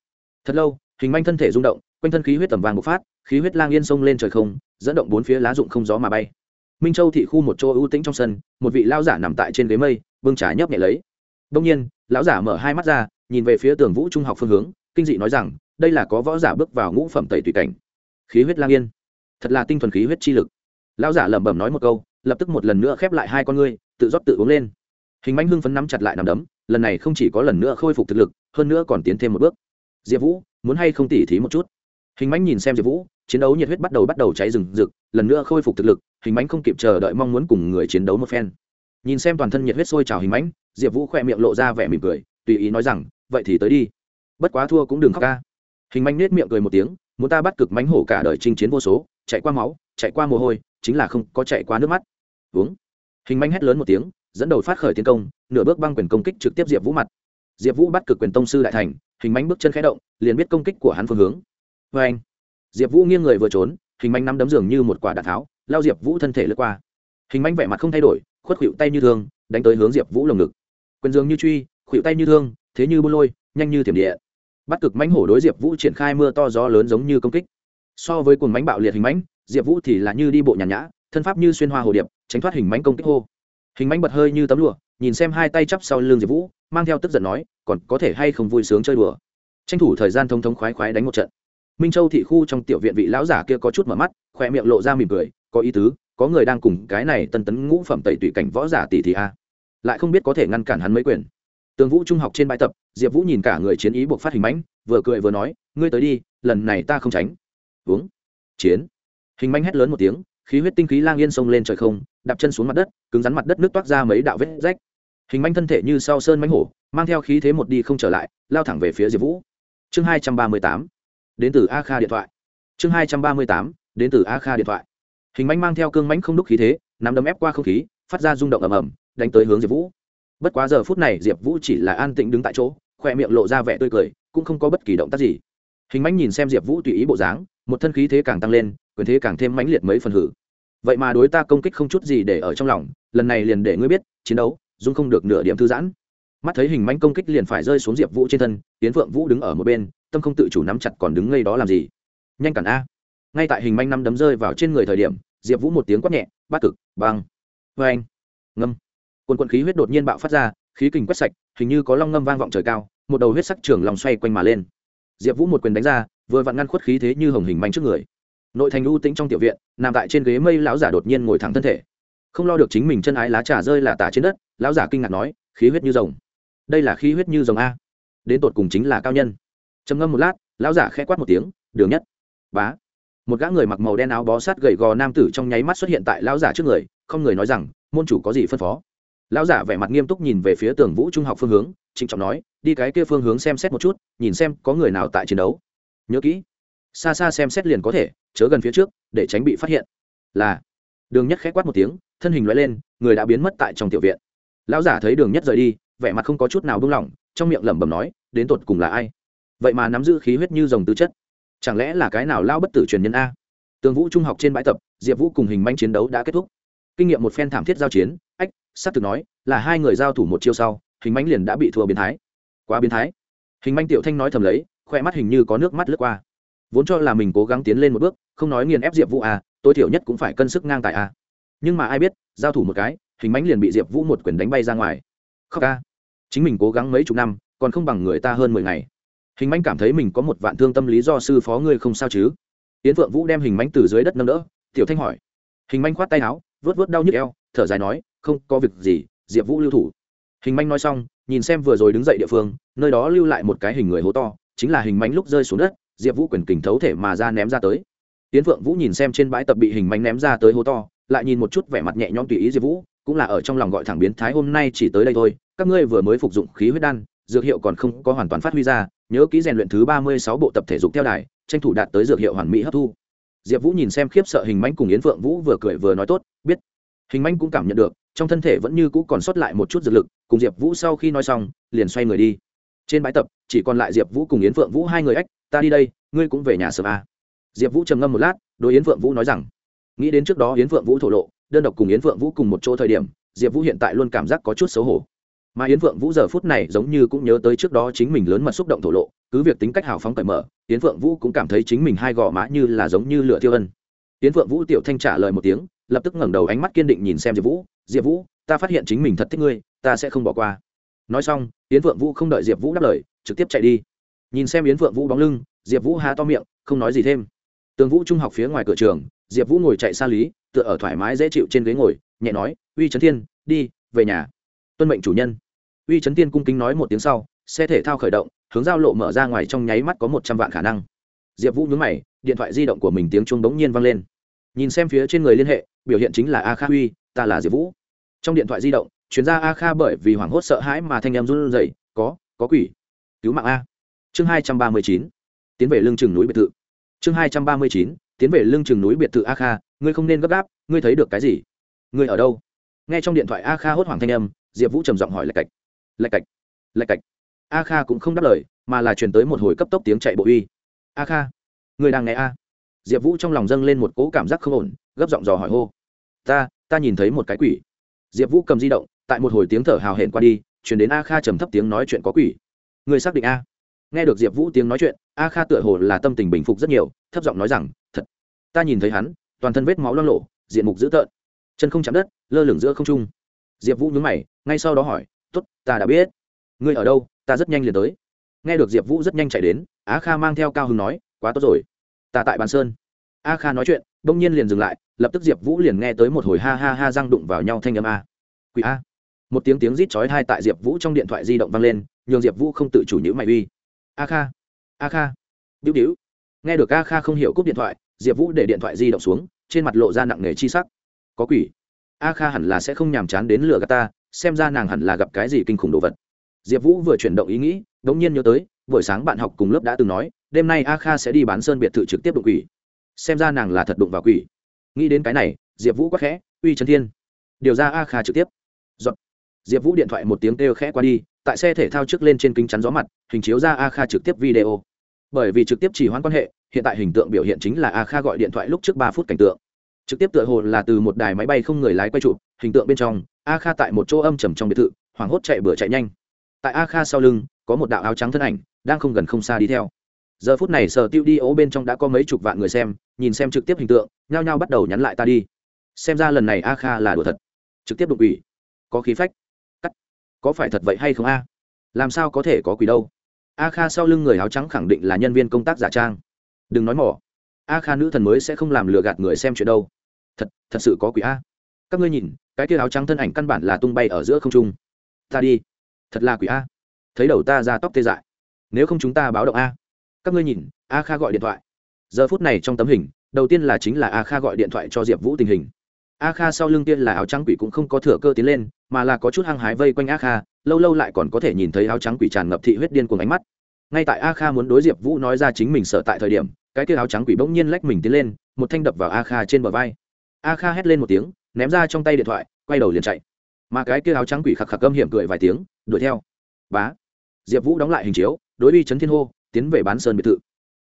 Thật lâu, hình manh thân thể rung động, quanh thân khí huyết tầm vàng bộc phát, khí huyết lang yên sông lên trời không, dẫn động bốn phía lá rụng không gió mà bay. Minh châu thị khu một chỗ ưu tĩnh trong sân, một vị lao giả nằm tại trên ghế mây, bưng trà nhấp nhẹ lấy. Đông nhiên, lão giả mở hai mắt ra, nhìn về phía tường vũ trung học phương hướng, kinh dị nói rằng đây là có võ giả bước vào ngũ phẩm tẩy tùy cảnh. Khí huyết lang yên. Thật là tinh thuần khí huyết chi lực. Lão giả lẩm bẩm nói một câu, lập tức một lần nữa khép lại hai con ngươi, tự rót tự uống lên. Hình manh hưng phấn nắm chặt lại nằm đấm, lần này không chỉ có lần nữa khôi phục thực lực, hơn nữa còn tiến thêm một bước. Diệp vũ, muốn hay không tỉ thí một chút? Hình mánh nhìn xem diệp vũ, chiến đấu nhiệt huyết bắt đầu bắt đầu cháy rừng rực, lần nữa khôi phục thực lực, hình mánh không kịp chờ đợi mong muốn cùng người chiến đấu một phen. Nhìn xem toàn thân nhiệt huyết sôi trào hình mánh diệp vũ khoe miệng lộ ra vẻ mỉm cười, tùy ý nói rằng, vậy thì tới đi. Bất quá thua cũng đừng khóc ca hình Manh nết miệng cười một tiếng, muốn ta bắt cực mánh hổ cả đời chinh chiến vô số, chạy qua máu, chạy qua mồ hôi, chính là không có chạy qua nước mắt. Uống. Hình Manh hét lớn một tiếng, dẫn đầu phát khởi tiến công, nửa bước băng quyền công kích trực tiếp diệp vũ mặt. Diệp vũ bắt cực quyền tông sư đại thành, hình Manh bước chân khẽ động, liền biết công kích của hắn phương hướng. Vê anh. Diệp vũ nghiêng người vừa trốn, hình Manh nắm đấm giường như một quả đạn tháo, lao diệp vũ thân thể lướt qua. Hình Manh vẻ mặt không thay đổi, khuất khuỵu tay như thương, đánh tới hướng diệp vũ lồng ngực. Quyền dường như truy khuỵu tay như thương, thế như bô lôi, nhanh như tiềm địa bắt cực mãnh hổ đối diệp vũ triển khai mưa to gió lớn giống như công kích. So với cuồng mánh bạo liệt hình mánh diệp vũ thì là như đi bộ nhàn nhã, thân pháp như xuyên hoa hồ điệp, tránh thoát hình mánh công kích hô. Hình mánh bật hơi như tấm lụa, nhìn xem hai tay chắp sau lưng diệp vũ, mang theo tức giận nói, còn có thể hay không vui sướng chơi đùa? Tranh thủ thời gian thông thống khoái khoái đánh một trận. Minh châu thị khu trong tiểu viện vị lão giả kia có chút mở mắt khoe miệng lộ ra mỉm cười, có ý tứ, có người đang cùng cái này tân tấn ngũ phẩm tẩy tụy cảnh võ giả tỷ thì a. Lại không biết có thể ngăn cản hắn mấy quyền. Tường vũ trung học trên bãi tập diệp vũ nhìn cả người chiến ý buộc phát hình mãnh, vừa cười vừa nói, ngươi tới đi, lần này ta không tránh. Uống. Chiến. Hình mãnh hét lớn một tiếng, khí huyết tinh khí lang yên sông lên trời không, đạp chân xuống mặt đất, cứng rắn mặt đất nước toát ra mấy đạo vết rách. Hình manh thân thể như sau sơn mánh hổ, mang theo khí thế một đi không trở lại, lao thẳng về phía diệp vũ. Chương hai trăm ba mươi tám. Đến từ a kha điện thoại. Chương hai trăm ba mươi tám, đến từ a kha điện thoại. Hình manh mang theo cương mánh không đúc khí thế, nắm đấm ép qua không khí, phát ra rung động ầm ầm, đánh tới hướng diệp vũ. Bất quá giờ phút này, diệp vũ chỉ là an tĩnh đứng tại chỗ khoe miệng lộ ra vẻ tươi cười, cũng không có bất kỳ động tác gì. Hình mánh nhìn xem diệp vũ tùy ý bộ dáng, một thân khí thế càng tăng lên, quyền thế càng thêm mãnh liệt mấy phần hử. Vậy mà đối ta công kích không chút gì để ở trong lòng, lần này liền để ngươi biết, chiến đấu, dung không được nửa điểm thư giãn. Mắt thấy hình manh công kích liền phải rơi xuống diệp vũ trên thân tiến phượng vũ đứng ở một bên, tâm không tự chủ nắm chặt còn đứng ngay đó làm gì? Nhanh cản a. Ngay tại hình manh năm đấm rơi vào trên người thời điểm, diệp vũ một tiếng quát nhẹ, bát cực, băng. Vê anh ngâm. Quần quần khí huyết đột nhiên bạo phát ra khí kình quét sạch, hình như có long ngâm vang vọng trời cao, một đầu huyết sắc trường lòng xoay quanh mà lên. Diệp vũ một quyền đánh ra, vừa vặn ngăn khuất khí thế như hồng hình manh trước người. Nội thành ưu tĩnh trong tiểu viện, nằm tại trên ghế mây lão giả đột nhiên ngồi thẳng thân thể. Không lo được chính mình chân ái lá trà rơi là tả trên đất, lão giả kinh ngạc nói, khí huyết như rồng. Đây là khí huyết như rồng a. Đến tột cùng chính là cao nhân. Trầm ngâm một lát, lão giả khẽ quát một tiếng, đường nhất. Bá. Một gã người mặc màu đen áo bó sát gầy gò nam tử trong nháy mắt xuất hiện tại lão giả trước người, không người nói rằng, môn chủ có gì phân phó? Lão giả vẻ mặt nghiêm túc nhìn về phía tường vũ trung học phương hướng, trịnh trọng nói, đi cái kia phương hướng xem xét một chút, nhìn xem có người nào tại chiến đấu. Nhớ kỹ. Xa xa xem xét liền có thể, chớ gần phía trước, để tránh bị phát hiện. Là. Đường nhất khẽ quát một tiếng, thân hình loại lên, người đã biến mất tại trong tiểu viện. Lão giả thấy đường nhất rời đi, vẻ mặt không có chút nào buông lỏng, trong miệng lẩm bẩm nói, đến tột cùng là ai? Vậy mà nắm giữ khí huyết như dòng tư chất. Chẳng lẽ là cái nào lao bất tử truyền nhân a? Tường vũ trung học trên bãi tập, diệp vũ cùng hình manh chiến đấu đã kết thúc. Kinh nghiệm một phen thảm thiết giao chiến Sắp thực nói là hai người giao thủ một chiêu sau hình manh liền đã bị thua biến thái. Quá biến thái. Hình manh tiểu thanh nói thầm lấy khoe mắt hình như có nước mắt lướt qua. Vốn cho là mình cố gắng tiến lên một bước không nói nghiền ép diệp vũ à, tối thiểu nhất cũng phải cân sức ngang tại à. nhưng mà ai biết giao thủ một cái hình mánh liền bị diệp vũ một quyền đánh bay ra ngoài. Khóc ca. Chính mình cố gắng mấy chục năm còn không bằng người ta hơn mười ngày. Hình mánh cảm thấy mình có một vạn thương tâm lý do sư phó ngươi không sao chứ. Yến phượng vũ đem hình mánh từ dưới đất nâng đỡ tiểu thanh hỏi. Hình mánh khoát tay áo vớt vớt đau nhức eo thở dài nói không có việc gì, diệp vũ lưu thủ. Hình manh nói xong, nhìn xem vừa rồi đứng dậy địa phương, nơi đó lưu lại một cái hình người hố to, chính là hình manh lúc rơi xuống đất, diệp vũ quyền kình thấu thể mà ra ném ra tới. Tiến phượng vũ nhìn xem trên bãi tập bị hình manh ném ra tới hố to, lại nhìn một chút vẻ mặt nhẹ nhõm tùy ý diệp vũ, cũng là ở trong lòng gọi thẳng biến thái hôm nay chỉ tới đây thôi, các ngươi vừa mới phục dụng khí huyết đan, dược hiệu còn không có hoàn toàn phát huy ra, nhớ kỹ rèn luyện thứ ba mươi sáu bộ tập thể dục theo đài, tranh thủ đạt tới dược hiệu hoàn mỹ hấp thu. Diệp vũ nhìn xem khiếp sợ hình mánh cùng yến phượng vũ vừa cười vừa nói tốt, biết hình Manh cũng cảm nhận được, trong thân thể vẫn như cũ còn sót lại một chút dược lực, cùng diệp vũ sau khi nói xong, liền xoay người đi. Trên bãi tập, chỉ còn lại diệp vũ cùng yến phượng vũ hai người ách ta đi đây, ngươi cũng về nhà sớm à. diệp vũ trầm ngâm một lát, đối yến phượng vũ nói rằng, nghĩ đến trước đó yến phượng vũ thổ lộ, đơn độc cùng yến phượng vũ cùng một chỗ thời điểm, diệp vũ hiện tại luôn cảm giác có chút xấu hổ. Mà yến phượng vũ giờ phút này giống như cũng nhớ tới trước đó chính mình lớn mật xúc động thổ lộ, cứ việc tính cách hào phóng cởi mở, yến phượng vũ cũng cảm thấy chính mình hai gò má như là giống như lửa tiêu ân. Yến phượng vũ tiểu thanh trả lời một tiếng lập tức ngẩng đầu ánh mắt kiên định nhìn xem diệp vũ diệp vũ, ta phát hiện chính mình thật thích ngươi, ta sẽ không bỏ qua. Nói xong, yến phượng vũ không đợi diệp vũ đáp lời, trực tiếp chạy đi. Nhìn xem yến phượng vũ bóng lưng, diệp vũ há to miệng, không nói gì thêm. Tường vũ trung học phía ngoài cửa trường, diệp vũ ngồi chạy xa lý, tựa ở thoải mái dễ chịu trên ghế ngồi, nhẹ nói, uy trấn thiên, đi, về nhà. Tuân mệnh chủ nhân. Uy trấn thiên cung kính nói một tiếng sau, xe thể thao khởi động, hướng giao lộ mở ra ngoài trong nháy mắt có một trăm vạn khả năng. Diệp vũ nhướng mày, điện thoại di động của mình tiếng chuông bỗng nhiên vang lên. Nhìn xem phía trên người liên hệ biểu hiện chính là a kha uy ta là diệp vũ. Trong điện thoại di động chuyên gia a kha bởi vì hoảng hốt sợ hãi mà thanh em run rẩy, có có quỷ. Cứu mạng a. Chương hai trăm ba mươi chín, tiến về lưng chừng núi biệt thự. Chương hai trăm ba mươi chín, tiến về lưng chừng núi biệt thự a kha, ngươi không nên gấp gáp, ngươi thấy được cái gì? Ngươi ở đâu? Nghe trong điện thoại a kha hốt hoảng thanh âm, diệp vũ trầm giọng hỏi lạch cạch. Lạch cạch lạch cạch. A kha cũng không đáp lời, mà là truyền tới một hồi cấp tốc tiếng chạy bộ uy. A kha, ngươi đang nghe a. Diệp vũ trong lòng dâng lên một cỗ cảm giác không ổn, gấp giọng dò hỏi hô ta ta nhìn thấy một cái quỷ. Diệp vũ cầm di động, tại một hồi tiếng thở hào hẹn qua đi, chuyển đến a kha trầm thấp tiếng nói chuyện có quỷ. Người xác định a. Nghe được diệp vũ tiếng nói chuyện, a kha tựa hồ là tâm tình bình phục rất nhiều, thấp giọng nói rằng, thật, ta nhìn thấy hắn, toàn thân vết máu lo lộ diện mục dữ tợn, chân không chạm đất, lơ lửng giữa không trung. Diệp vũ nhớ mày, ngay sau đó hỏi t ố t ta đã biết. Ngươi ở đâu? Ta rất nhanh liền tới. Nghe được diệp vũ rất nhanh chạy đến á kha mang theo cao hưng nói, quá tốt rồi. Ta tại bàn sơn. A kha nói chuyện bỗng nhiên liền dừng lại, lập tức diệp vũ liền nghe tới một hồi ha ha ha răng đụng vào nhau thanh âm a. Quỷ a. Một tiếng tiếng rít chói hai tại diệp vũ trong điện thoại di động vang lên, nhường diệp vũ không tự chủ nhữ mày uy. A kha. A kha. Đĩu đĩu nghe được a kha không hiểu cúp điện thoại, diệp vũ để điện thoại di động xuống, trên mặt lộ ra nặng nề chi sắc. Có quỷ. A kha hẳn là sẽ không nhàm chán đến lừa gạt ta, xem ra nàng hẳn là gặp cái gì kinh khủng đồ vật. Diệp vũ vừa chuyển động ý nghĩ đ ỗ n g nhiên nhớ tới, buổi sáng bạn học cùng lớp đã từng nói, đêm nay a kha sẽ đi bán sơn biệt thự trực tiếp đụng quỷ xem ra nàng là thật đụng vào quỷ. Nghĩ đến cái này, diệp vũ quắc khẽ, uy trấn thiên. Điều ra a kha trực tiếp. Dọn. diệp vũ điện thoại một tiếng kêu khẽ qua đi, tại xe thể thao trước lên trên kính chắn gió mặt, hình chiếu ra a kha trực tiếp video. Bởi vì trực tiếp chỉ hoãn quan hệ, hiện tại hình tượng biểu hiện chính là a kha gọi điện thoại lúc trước ba phút cảnh tượng. Trực tiếp tựa hồ là từ một đài máy bay không người lái quay chụp, hình tượng bên trong, a kha tại một chỗ âm trầm trong biệt thự, hoảng hốt chạy bừa chạy nhanh. Tại a kha sau lưng, có một đạo áo trắng thân ảnh, đang không gần không xa đi theo giờ phút này sở tiêu đi ố bên trong đã có mấy chục vạn người xem, nhìn xem trực tiếp hình tượng, nhao nhao bắt đầu nhắn lại ta đi. Xem ra lần này a kha là đùa thật. Trực tiếp đụng quỷ. Có khí phách. Cắt. Có phải thật vậy hay không a? Làm sao có thể có quỷ đâu? A kha sau lưng người áo trắng khẳng định là nhân viên công tác giả trang. Đừng nói mỏ. A kha nữ thần mới sẽ không làm lừa gạt người xem chuyện đâu. Thật thật sự có quỷ a. Các ngươi nhìn, cái kia áo trắng thân ảnh căn bản là tung bay ở giữa không trung. Ta đi. Thật là quỷ a. Thấy đầu ta ra tóc tê dại. Nếu không chúng ta báo động a các ngươi nhìn, a kha gọi điện thoại. Giờ phút này trong tấm hình, đầu tiên là chính là a kha gọi điện thoại cho diệp vũ tình hình. A kha sau lưng tiên là áo trắng quỷ cũng không có thừa cơ tiến lên, mà là có chút hăng hái vây quanh a kha, lâu lâu lại còn có thể nhìn thấy áo trắng quỷ tràn ngập thị huyết điên cuồng ánh mắt. Ngay tại a kha muốn đối diệp vũ nói ra chính mình sợ tại thời điểm, cái kia áo trắng quỷ bỗng nhiên lách mình tiến lên, một thanh đập vào a kha trên bờ vai. A kha hét lên một tiếng, ném ra trong tay điện thoại, quay đầu liền chạy. Mà cái kia áo trắng quỷ khạc khạc câm hiểm cười vài tiếng, đuổi theo. Bá. Diệp vũ đóng lại hình chiếu, đối vi trấn thiên hô tiến về bán sơn biệt thự.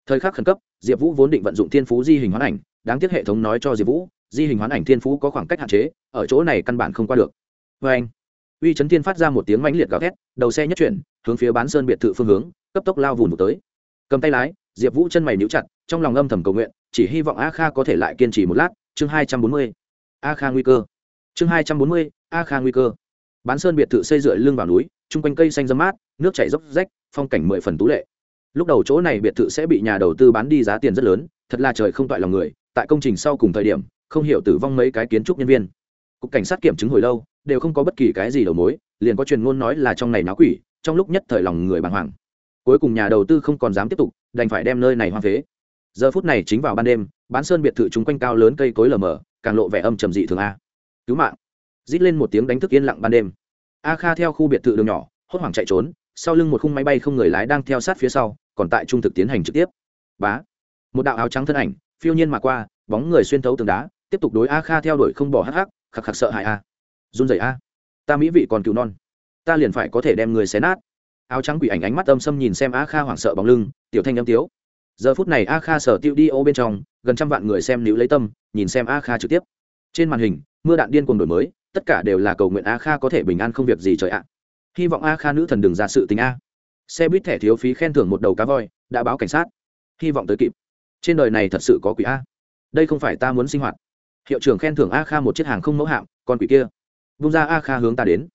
Thời khắc khẩn cấp, diệp vũ vốn định vận dụng thiên phú di hình hoán ảnh, đáng tiếc hệ thống nói cho diệp vũ, di hình hoán ảnh thiên phú có khoảng cách hạn chế, ở chỗ này căn bản không qua được. Vê anh, uy trấn thiên phát ra một tiếng mãnh liệt gào thét, đầu xe nhất chuyển, hướng phía bán sơn biệt thự phương hướng, cấp tốc lao vùn một tới. Cầm tay lái, diệp vũ chân mày níu chặt, trong lòng âm thầm cầu nguyện, chỉ hy vọng a kha có thể lại kiên trì một lát. Chương hai trăm bốn mươi, a kha nguy cơ. Chương hai trăm bốn mươi, a kha nguy cơ. Bán sơn biệt thự xây dựa lưng vào núi, chung quanh cây xanh dâm mát, nước chảy dốc rách, phong cảnh mười phần tú lệ lúc đầu chỗ này biệt thự sẽ bị nhà đầu tư bán đi giá tiền rất lớn, thật là trời không toại lòng người, tại công trình sau cùng thời điểm, không hiểu tử vong mấy cái kiến trúc nhân viên. Cục cảnh sát kiểm chứng hồi lâu, đều không có bất kỳ cái gì đầu mối, liền có truyền ngôn nói là trong này náo quỷ, trong lúc nhất thời lòng người bàng hoàng. Cuối cùng nhà đầu tư không còn dám tiếp tục, đành phải đem nơi này hoang phế. Giờ phút này chính vào ban đêm, bán sơn biệt thự chung quanh cao lớn cây cối lờ mờ, càng lộ vẻ âm trầm dị thường a. Cứu mạng. Rít lên một tiếng đánh thức yên lặng ban đêm. A kha theo khu biệt thự đường nhỏ, hốt hoảng chạy trốn, sau lưng một khung máy bay không người lái đang theo sát phía sau còn tại trung thực tiến hành trực tiếp. Bá. Một đạo áo trắng thân ảnh, phiêu nhiên mà qua, bóng người xuyên thấu tường đá, tiếp tục đối a kha theo đuổi không bỏ hắc hắc, khạc khạc sợ hãi a. Run rẩy a. Ta mỹ vị còn cứu non. Ta liền phải có thể đem người xé nát. Áo trắng quỷ ảnh ánh mắt âm xâm nhìn xem a kha hoảng sợ bóng lưng, tiểu thanh âm tiếu. Giờ phút này a kha sở tiêu đi ô bên trong, gần trăm vạn người xem níu lấy tâm, nhìn xem a kha trực tiếp. Trên màn hình, mưa đạn điên cuồng đổi mới, tất cả đều là cầu nguyện a kha có thể bình an không việc gì trời ạ. Hy vọng a kha nữ thần đừng ra sự tình a xe buýt thẻ thiếu phí khen thưởng một đầu cá voi, đã báo cảnh sát. Hy vọng tới kịp. Trên đời này thật sự có quỷ a. Đây không phải ta muốn sinh hoạt. Hiệu trưởng khen thưởng a kha một chiếc hàng không mẫu hạm còn quỷ kia. Vung ra a kha hướng ta đến.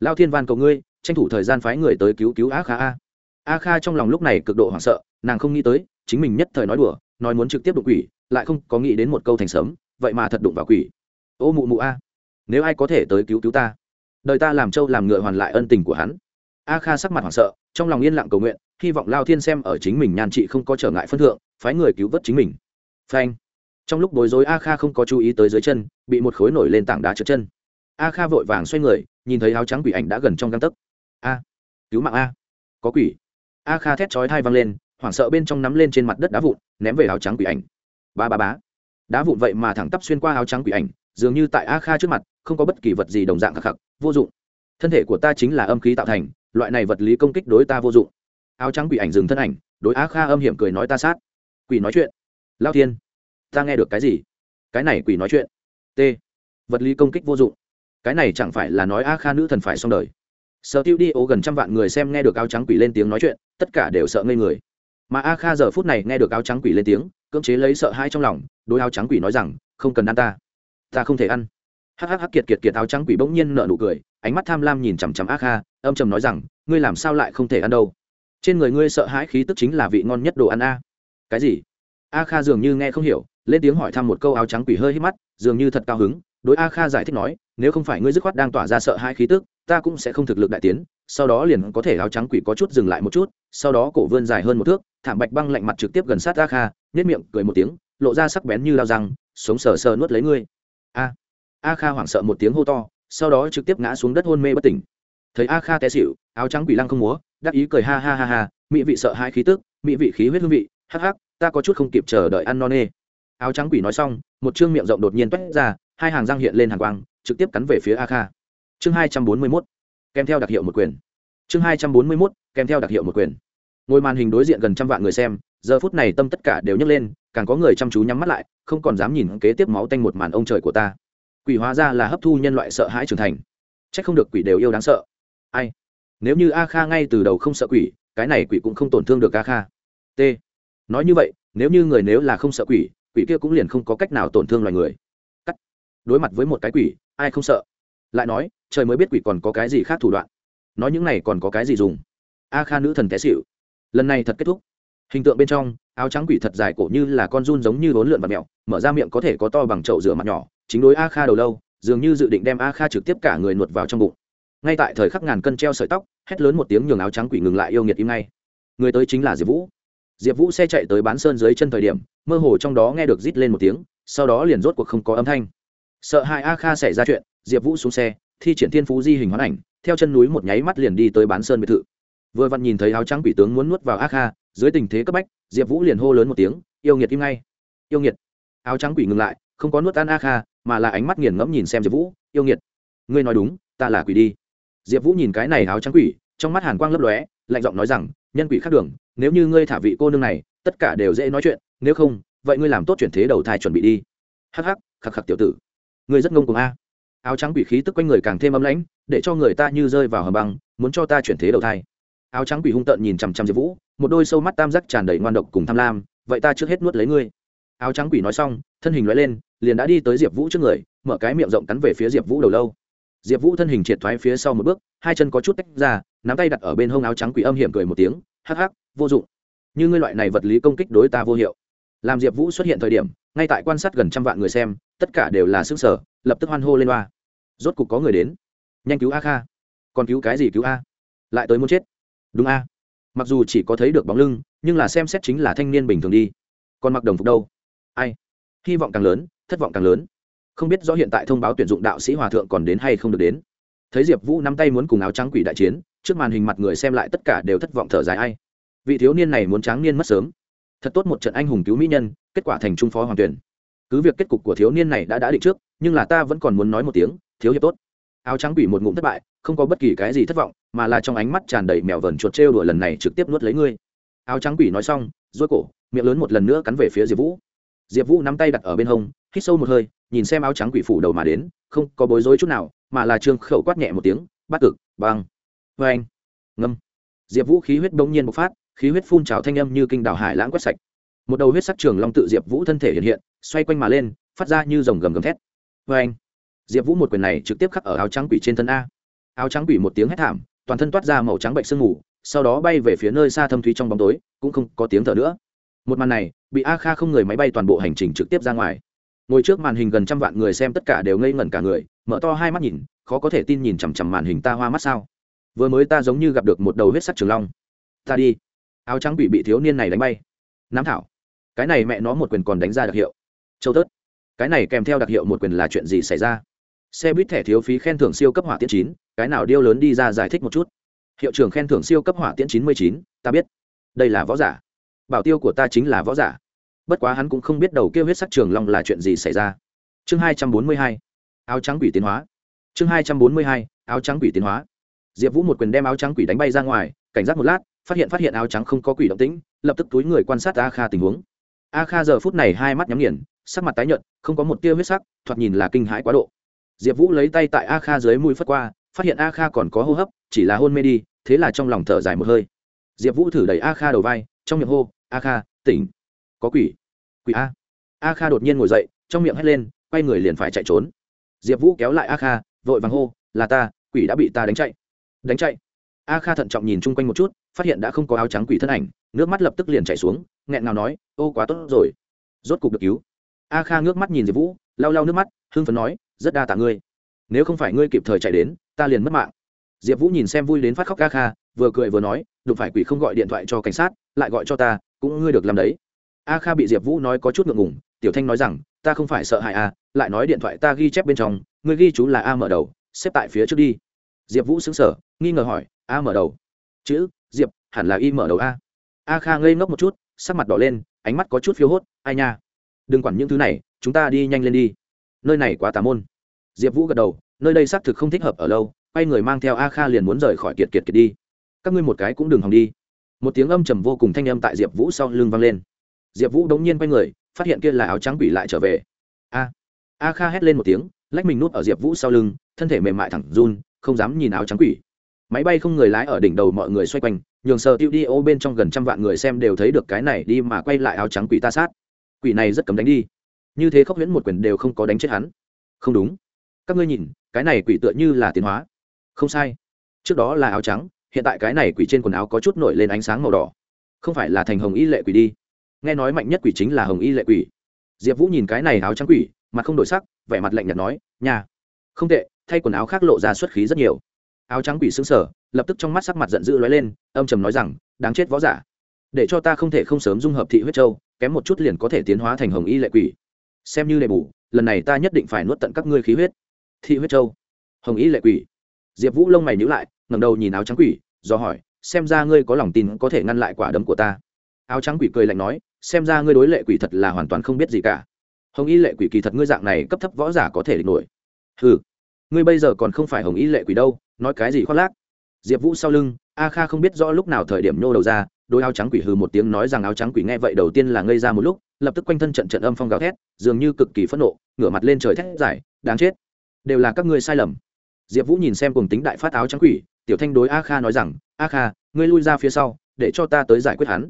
Lao thiên van cầu ngươi, tranh thủ thời gian phái người tới cứu cứu a kha a. A kha trong lòng lúc này cực độ hoảng sợ, nàng không nghĩ tới, chính mình nhất thời nói đùa, nói muốn trực tiếp đụng quỷ, lại không có nghĩ đến một câu thành sớm, vậy mà thật đụng vào quỷ. Ô mụ mụ a, nếu ai có thể tới cứu cứu ta? Đời ta làm trâu làm ngựa hoàn lại ân tình của hắn. A kha sắc mặt hoảng sợ trong lòng yên lặng cầu nguyện, hy vọng lao thiên xem ở chính mình nhan trị không có trở ngại phân thượng, phái người cứu vớt chính mình. Phanh. Trong lúc bối rối a kha không có chú ý tới dưới chân, bị một khối nổi lên tảng đá trượt chân. A kha vội vàng xoay người, nhìn thấy áo trắng quỷ ảnh đã gần trong găng tấc. A. Cứu mạng a. Có quỷ. A kha thét chói thai văng lên, hoảng sợ bên trong nắm lên trên mặt đất đá vụn, ném về áo trắng quỷ ảnh. Ba ba bá đá vụn vậy mà thẳng tắp xuyên qua áo trắng quỷ ảnh, dường như tại a kha trước mặt, không có bất kỳ vật gì đồng dạng khắc khắc, vô dụng. Thân thể của ta chính là âm khí tạo thành loại này vật lý công kích đối ta vô dụng. Áo trắng quỷ ảnh dừng thân ảnh, đối a kha âm hiểm cười nói ta sát. Quỷ nói chuyện. Lao thiên, ta nghe được cái gì? Cái này quỷ nói chuyện. T. Vật lý công kích vô dụng. Cái này chẳng phải là nói a kha nữ thần phải xong đời. Sở tiêu đi ô gần trăm vạn người xem nghe được áo trắng quỷ lên tiếng nói chuyện, tất cả đều sợ ngây người. Mà a kha giờ phút này nghe được áo trắng quỷ lên tiếng, cưỡng chế lấy sợ hãi trong lòng đôi áo trắng quỷ nói rằng, không cần ăn ta. Ta không thể ăn. Hắc hắc hắc kiệt kiệt kiệt, áo trắng quỷ bỗng nhiên nở nụ cười ánh mắt tham lam nhìn chằm chằm a kha, âm trầm nói rằng, ngươi làm sao lại không thể ăn đâu? Trên người ngươi sợ hãi khí tức chính là vị ngon nhất đồ ăn a. Cái gì? A kha dường như nghe không hiểu, lên tiếng hỏi thăm một câu áo trắng quỷ hơi hít mắt, dường như thật cao hứng, đối a kha giải thích nói, nếu không phải ngươi dứt khoát đang tỏa ra sợ hãi khí tức, ta cũng sẽ không thực lực đại tiến, sau đó liền có thể áo trắng quỷ có chút dừng lại một chút, sau đó cổ vươn dài hơn một thước, thảm bạch băng lạnh mặt trực tiếp gần sát a kha nhét miệng cười một tiếng, lộ ra sắc bén như lao răng, sống sờ sờ nuốt lấy ngươi. A. A kha hoảng sợ một tiếng hô to sau đó trực tiếp ngã xuống đất hôn mê bất tỉnh. Thấy a kha té xịu áo trắng quỷ lăng không múa, đắc ý cười ha ha ha ha, mỹ vị sợ hai khí tức, mỹ vị khí huyết hương vị, hắc hắc, ta có chút không kịp chờ đợi ăn no nê. Áo trắng quỷ nói xong, một chương miệng rộng đột nhiên toét ra, hai hàng răng hiện lên hàng quang, trực tiếp cắn về phía a kha. Chương hai trăm bốn mươi mốt, kèm theo đặc hiệu một quyền. Chương hai trăm bốn mươi mốt, kèm theo đặc hiệu một quyền. Ngôi màn hình đối diện gần trăm vạn người xem, giờ phút này tâm tất cả đều nhấc lên, càng có người chăm chú nhắm mắt lại, không còn dám nhìn kế tiếp máu tanh một màn ông trời của ta quỷ hóa ra là hấp thu nhân loại sợ hãi trưởng thành. C h ắ c không được quỷ đều yêu đáng sợ. Ai? Nếu như a kha ngay từ đầu không sợ quỷ, cái này quỷ cũng không tổn thương được a kha. T. Nói như vậy, nếu như người nếu là không sợ quỷ quỷ kia cũng liền không có cách nào tổn thương loài người. Cắt. Đối mặt với một cái quỷ, ai không sợ? Lại nói, trời mới biết quỷ còn có cái gì khác thủ đoạn. Nói những này còn có cái gì dùng? A kha nữ thần té xịu lần này thật kết thúc. Hình tượng bên trong, áo trắng quỷ thật dài cổ như là con run giống như bốn lượn và mẹo mở ra miệng có thể có to bằng chậu rửa mặt nhỏ chính đối a kha đầu lâu, dường như dự định đem a kha trực tiếp cả người nuột vào trong bụng. Ngay tại thời khắc ngàn cân treo sợi tóc, hét lớn một tiếng nhường áo trắng quỷ ngừng lại yêu nghiệt im ngay. Người tới chính là diệp vũ. Diệp vũ xe chạy tới bán sơn dưới chân thời điểm, mơ hồ trong đó nghe được rít lên một tiếng, sau đó liền rốt cuộc không có âm thanh. Sợ hai a kha xảy ra chuyện, diệp vũ xuống xe, thi triển thiên phú di hình hoán ảnh, theo chân núi một nháy mắt liền đi tới bán sơn biệt thự. Vừa vặn nhìn thấy áo trắng quỷ tướng muốn nuốt vào a kha, dưới tình thế cấp bách, diệp vũ liền hô lớn một tiếng, yêu nghiệt im ngay, yêu nghiệt. Áo trắng quỷ ngừng lại, không có nuốt ăn a kha mà là ánh mắt nghiền ngẫm nhìn xem diệp vũ, yêu nghiệt, ngươi nói đúng, ta là quỷ đi. Diệp vũ nhìn cái này áo trắng quỷ, trong mắt hàn quang lấp lóe, lạnh giọng nói rằng, nhân quỷ khác đường, nếu như ngươi thả vị cô nương này, tất cả đều dễ nói chuyện, nếu không, vậy ngươi làm tốt chuyển thế đầu thai chuẩn bị đi. Hắc hắc, khắc khắc tiểu tử, ngươi rất ngông cùng a. Áo trắng quỷ khí tức quanh người càng thêm ấm lãnh, để cho người ta như rơi vào hầm băng, muốn cho ta chuyển thế đầu thai. Áo trắng quỷ hung tợn nhìn chằm chằm diệp vũ, một đôi sâu mắt tam giác tràn đầy ngoan độc cùng tham lam, vậy ta trước hết nuốt lấy ngươi. Áo trắng quỷ nói xong, thân hình loại lên liền đã đi tới diệp vũ trước người, mở cái miệng rộng cắn về phía diệp vũ đầu lâu. Diệp vũ thân hình triệt thoái phía sau một bước, hai chân có chút tách ra, nắm tay đặt ở bên hông áo trắng quỷ âm hiểm cười một tiếng, hắc hắc, vô dụng. Như ngươi loại này vật lý công kích đối ta vô hiệu. Làm diệp vũ xuất hiện thời điểm, ngay tại quan sát gần trăm vạn người xem, tất cả đều là xương sở lập tức hoan hô lên loa. Rốt cục có người đến. Nhanh cứu a kha. Còn cứu cái gì cứu a? Lại tới muốn chết. Đúng a. Mặc dù chỉ có thấy được bóng lưng, nhưng là xem xét chính là thanh niên bình thường đi. Còn mặc đồng phục đâu? Ai? Hy vọng càng lớn thất vọng càng lớn. Không biết rõ hiện tại thông báo tuyển dụng đạo sĩ hòa thượng còn đến hay không được đến. Thấy diệp vũ nắm tay muốn cùng áo trắng quỷ đại chiến, trước màn hình mặt người xem lại tất cả đều thất vọng thở dài ai. Vị thiếu niên này muốn tráng niên mất sớm. Thật tốt một trận anh hùng cứu mỹ nhân, kết quả thành trung phó hoàng tuyển. Cứ việc kết cục của thiếu niên này đã đã định trước, nhưng là ta vẫn còn muốn nói một tiếng, thiếu hiệp tốt. Áo trắng quỷ một ngụm thất bại, không có bất kỳ cái gì thất vọng, mà là trong ánh mắt tràn đầy mèo vờn chuột trêu đuổi lần này trực tiếp nuốt lấy ngươi. Áo trắng quỷ nói xong dối cổ, miệng lớn một lần nữa cắn về phía diệp vũ diệp vũ nắm tay đặt ở bên hông, hít sâu một hơi, nhìn xem áo trắng quỷ phủ đầu mà đến, không có bối rối chút nào, mà là trương khẩu quát nhẹ một tiếng, bắt cực, băng. Vê anh ngâm. Diệp vũ khí huyết bỗng nhiên bộc phát, khí huyết phun trào thanh âm như kinh đảo hải lãng quét sạch. Một đầu huyết sắc trường long tự diệp vũ thân thể hiện hiện, xoay quanh mà lên, phát ra như dòng gầm gầm thét. Vê anh diệp vũ một quyền này trực tiếp khắc ở áo trắng quỷ trên thân a. Áo trắng quỷ một tiếng hét thảm, toàn thân toát ra màu trắng bệnh sương mù, sau đó bay về phía nơi xa thâm thúy trong bóng tối, cũng không có tiếng thở nữa một màn này, bị a kha không người máy bay toàn bộ hành trình trực tiếp ra ngoài. Ngồi trước màn hình gần trăm vạn người xem tất cả đều ngây ngẩn cả người, mở to hai mắt nhìn, khó có thể tin nhìn chằm chằm màn hình ta hoa mắt sao. Vừa mới ta giống như gặp được một đầu huyết sắc trường long. Ta đi. Áo trắng bị bị thiếu niên này đánh bay. Nám thảo. Cái này mẹ nó một quyền còn đánh ra đặc hiệu. Châu tớt cái này kèm theo đặc hiệu một quyền là chuyện gì xảy ra? Xe buýt thẻ thiếu phí khen thưởng siêu cấp hỏa tiễn chín, cái nào điêu lớn đi ra giải thích một chút. Hiệu trưởng khen thưởng siêu cấp hỏa tiễn chín mươi chín, ta biết. Đây là võ giả bảo tiêu của ta chính là võ giả. Bất quá hắn cũng không biết đầu kêu huyết sắc trường long là chuyện gì xảy ra. Chương hai trăm bốn mươi hai, áo trắng quỷ tiến hóa. Chương hai trăm bốn mươi hai, áo trắng quỷ tiến hóa. Diệp vũ một quyền đem áo trắng quỷ đánh bay ra ngoài, cảnh giác một lát, phát hiện phát hiện áo trắng không có quỷ động tĩnh, lập tức túi người quan sát a kha tình huống. A kha giờ phút này hai mắt nhắm nghiền, sắc mặt tái nhợt, không có một tia huyết sắc, thoạt nhìn là kinh hãi quá độ. Diệp vũ lấy tay tại a kha dưới mũi phất qua, phát hiện a kha còn có hô hấp, chỉ là hôn mê đi, thế là trong lòng thở dài một hơi. Diệp vũ thử đẩy a kha đầu vai, trong miệng hô a kha, tỉnh. Có quỷ. Quỷ a. A kha đột nhiên ngồi dậy, trong miệng hét lên, quay người liền phải chạy trốn. Diệp vũ kéo lại a kha, vội vàng hô, là ta, quỷ đã bị ta đánh chạy. Đánh chạy. A kha thận trọng nhìn chung quanh một chút, phát hiện đã không có áo trắng quỷ thân ảnh, nước mắt lập tức liền chạy xuống, nghẹn ngào nói, ô, quá tốt rồi. Rốt cục được cứu. A kha ngước mắt nhìn diệp vũ, lau lau nước mắt, hưng phấn nói, rất đa tạ ngươi. Nếu không phải ngươi kịp thời chạy đến, ta liền mất mạng. Diệp vũ nhìn xem vui đến phát khóc a kha, vừa cười vừa nói, đụng phải quỷ không gọi điện thoại cho cảnh sát, lại gọi cho ta cũng ngươi được làm đấy. A kha bị diệp vũ nói có chút ngượng ngùng, tiểu thanh nói rằng, ta không phải sợ hãi a, lại nói điện thoại ta ghi chép bên trong, ngươi ghi chú là a mở đầu, xếp tại phía trước đi. Diệp vũ xứng sở nghi ngờ hỏi, a mở đầu? Chữ, diệp, hẳn là y mở đầu a. A kha ngây ngốc một chút, sắc mặt đỏ lên, ánh mắt có chút phiếu hốt, ai nha, đừng quản những thứ này, chúng ta đi nhanh lên đi. Nơi này quá tà môn. Diệp vũ gật đầu, nơi đây xác thực không thích hợp ở lâu, quay người mang theo a kha liền muốn rời khỏi kiệt kiệt kiệt đi. Các ngươi một cái cũng đừng hòng đi một tiếng âm trầm vô cùng thanh âm tại diệp vũ sau lưng vang lên. Diệp vũ đống nhiên quay người, phát hiện kia là áo trắng quỷ lại trở về. A a kha hét lên một tiếng, lách mình nuốt ở diệp vũ sau lưng, thân thể mềm mại thẳng run, không dám nhìn áo trắng quỷ. Máy bay không người lái ở đỉnh đầu mọi người xoay quanh, nhường sờ tiêu đi ô bên trong gần trăm vạn người xem đều thấy được cái này đi mà quay lại áo trắng quỷ ta sát. Quỷ này rất cấm đánh đi. Như thế khốc huyễn một quyền đều không có đánh chết hắn. Không đúng. Các ngươi nhìn, cái này quỷ tựa như là tiến hóa. Không sai. Trước đó là áo trắng hiện tại cái này quỷ trên quần áo có chút nổi lên ánh sáng màu đỏ. Không phải là thành hồng y lệ quỷ đi. Nghe nói mạnh nhất quỷ chính là hồng y lệ quỷ. Diệp vũ nhìn cái này áo trắng quỷ, mặt không đổi sắc, vẻ mặt lạnh nhạt nói nhà không tệ, thay quần áo khác lộ ra xuất khí rất nhiều. Áo trắng quỷ xứng sở lập tức trong mắt sắc mặt giận dữ lóe lên, âm trầm nói rằng, đáng chết võ giả. Để cho ta không thể không sớm dung hợp thị huyết châu, kém một chút liền có thể tiến hóa thành hồng y lệ quỷ. Xem như lệ bù, lần này ta nhất định phải nuốt tận các ngươi khí huyết. Thị huyết châu. Hồng y lệ quỷ diệp vũ lông mày nhữ lại, ngẩng đầu nhìn áo trắng quỷ, do hỏi, xem ra ngươi có lòng tin có thể ngăn lại quả đấm của ta? Áo trắng quỷ cười lạnh nói, xem ra ngươi đối lệ quỷ thật là hoàn toàn không biết gì cả. Hồng y lệ quỷ kỳ thật ngươi dạng này cấp thấp võ giả có thể địch nổi. Ừ ngươi bây giờ còn không phải hồng y lệ quỷ đâu, nói cái gì khoác lác? Diệp vũ sau lưng, a kha không biết rõ lúc nào thời điểm nhô đầu ra đôi áo trắng quỷ hừ một tiếng nói rằng áo trắng quỷ nghe vậy đầu tiên là ngây ra một lúc, lập tức quanh thân trận trận âm phong gào thét, dường như cực kỳ phẫn nộ, ngửa mặt lên trời thét giải đáng chết, đều là các ngươi sai lầm diệp vũ nhìn xem cùng tính đại phát áo trắng quỷ, tiểu thanh đối a kha nói rằng, a kha, ngươi lui ra phía sau, để cho ta tới giải quyết hắn.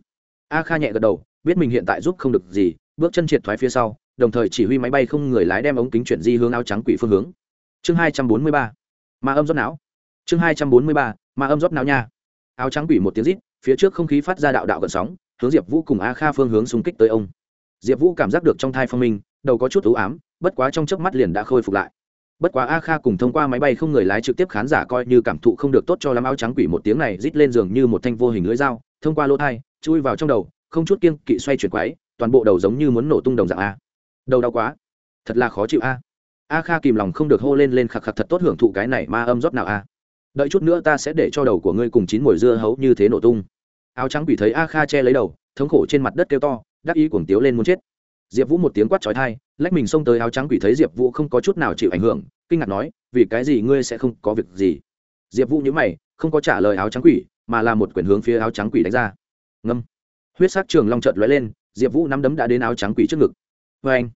A kha nhẹ gật đầu, biết mình hiện tại giúp không được gì, bước chân triệt thoái phía sau, đồng thời chỉ huy máy bay không người lái đem ống kính chuyển di hướng áo trắng quỷ phương hướng. Chương hai trăm bốn mươi ba ma âm rót não. Chương hai trăm bốn mươi ba ma âm rót não nha. Áo trắng quỷ một tiếng rít, phía trước không khí phát ra đạo đạo gần sóng, hướng diệp vũ cùng a kha phương hướng xung kích tới ông. Diệp vũ cảm giác được trong thai phong minh, đầu có chút ưu ám, bất quá trong chớp mắt liền đã khôi phục lại bất quá a kha cùng thông qua máy bay không người lái trực tiếp khán giả coi như cảm thụ không được tốt cho lắm áo trắng quỷ một tiếng này rít lên giường như một thanh vô hình lưỡi dao, thông qua lỗ thai, chui vào trong đầu, không chút kiêng kỵ xoay chuyển quái, toàn bộ đầu giống như muốn nổ tung đồng dạng a. Đầu đau quá. Thật là khó chịu a. A kha kìm lòng không được hô lên lên khạc khạc thật tốt hưởng thụ cái này ma âm rót nào a. Đợi chút nữa ta sẽ để cho đầu của ngươi cùng chín mồi dưa hấu như thế nổ tung. Áo trắng quỷ thấy a kha che lấy đầu, thống khổ trên mặt đất kêu to, đắc ý cuồng tiếu lên muốn chết diệp vũ một tiếng quát trói thai lách mình xông tới áo trắng quỷ thấy diệp vũ không có chút nào chịu ảnh hưởng, kinh ngạc nói, vì cái gì ngươi sẽ không có việc gì? Diệp vũ nhớ mày, không có trả lời áo trắng quỷ, mà là một quyển hướng phía áo trắng quỷ đánh ra. Ngâm. Huyết sắc trường long trợt lóe lên, diệp vũ nắm đấm đã đến áo trắng quỷ trước ngực. Vê anh.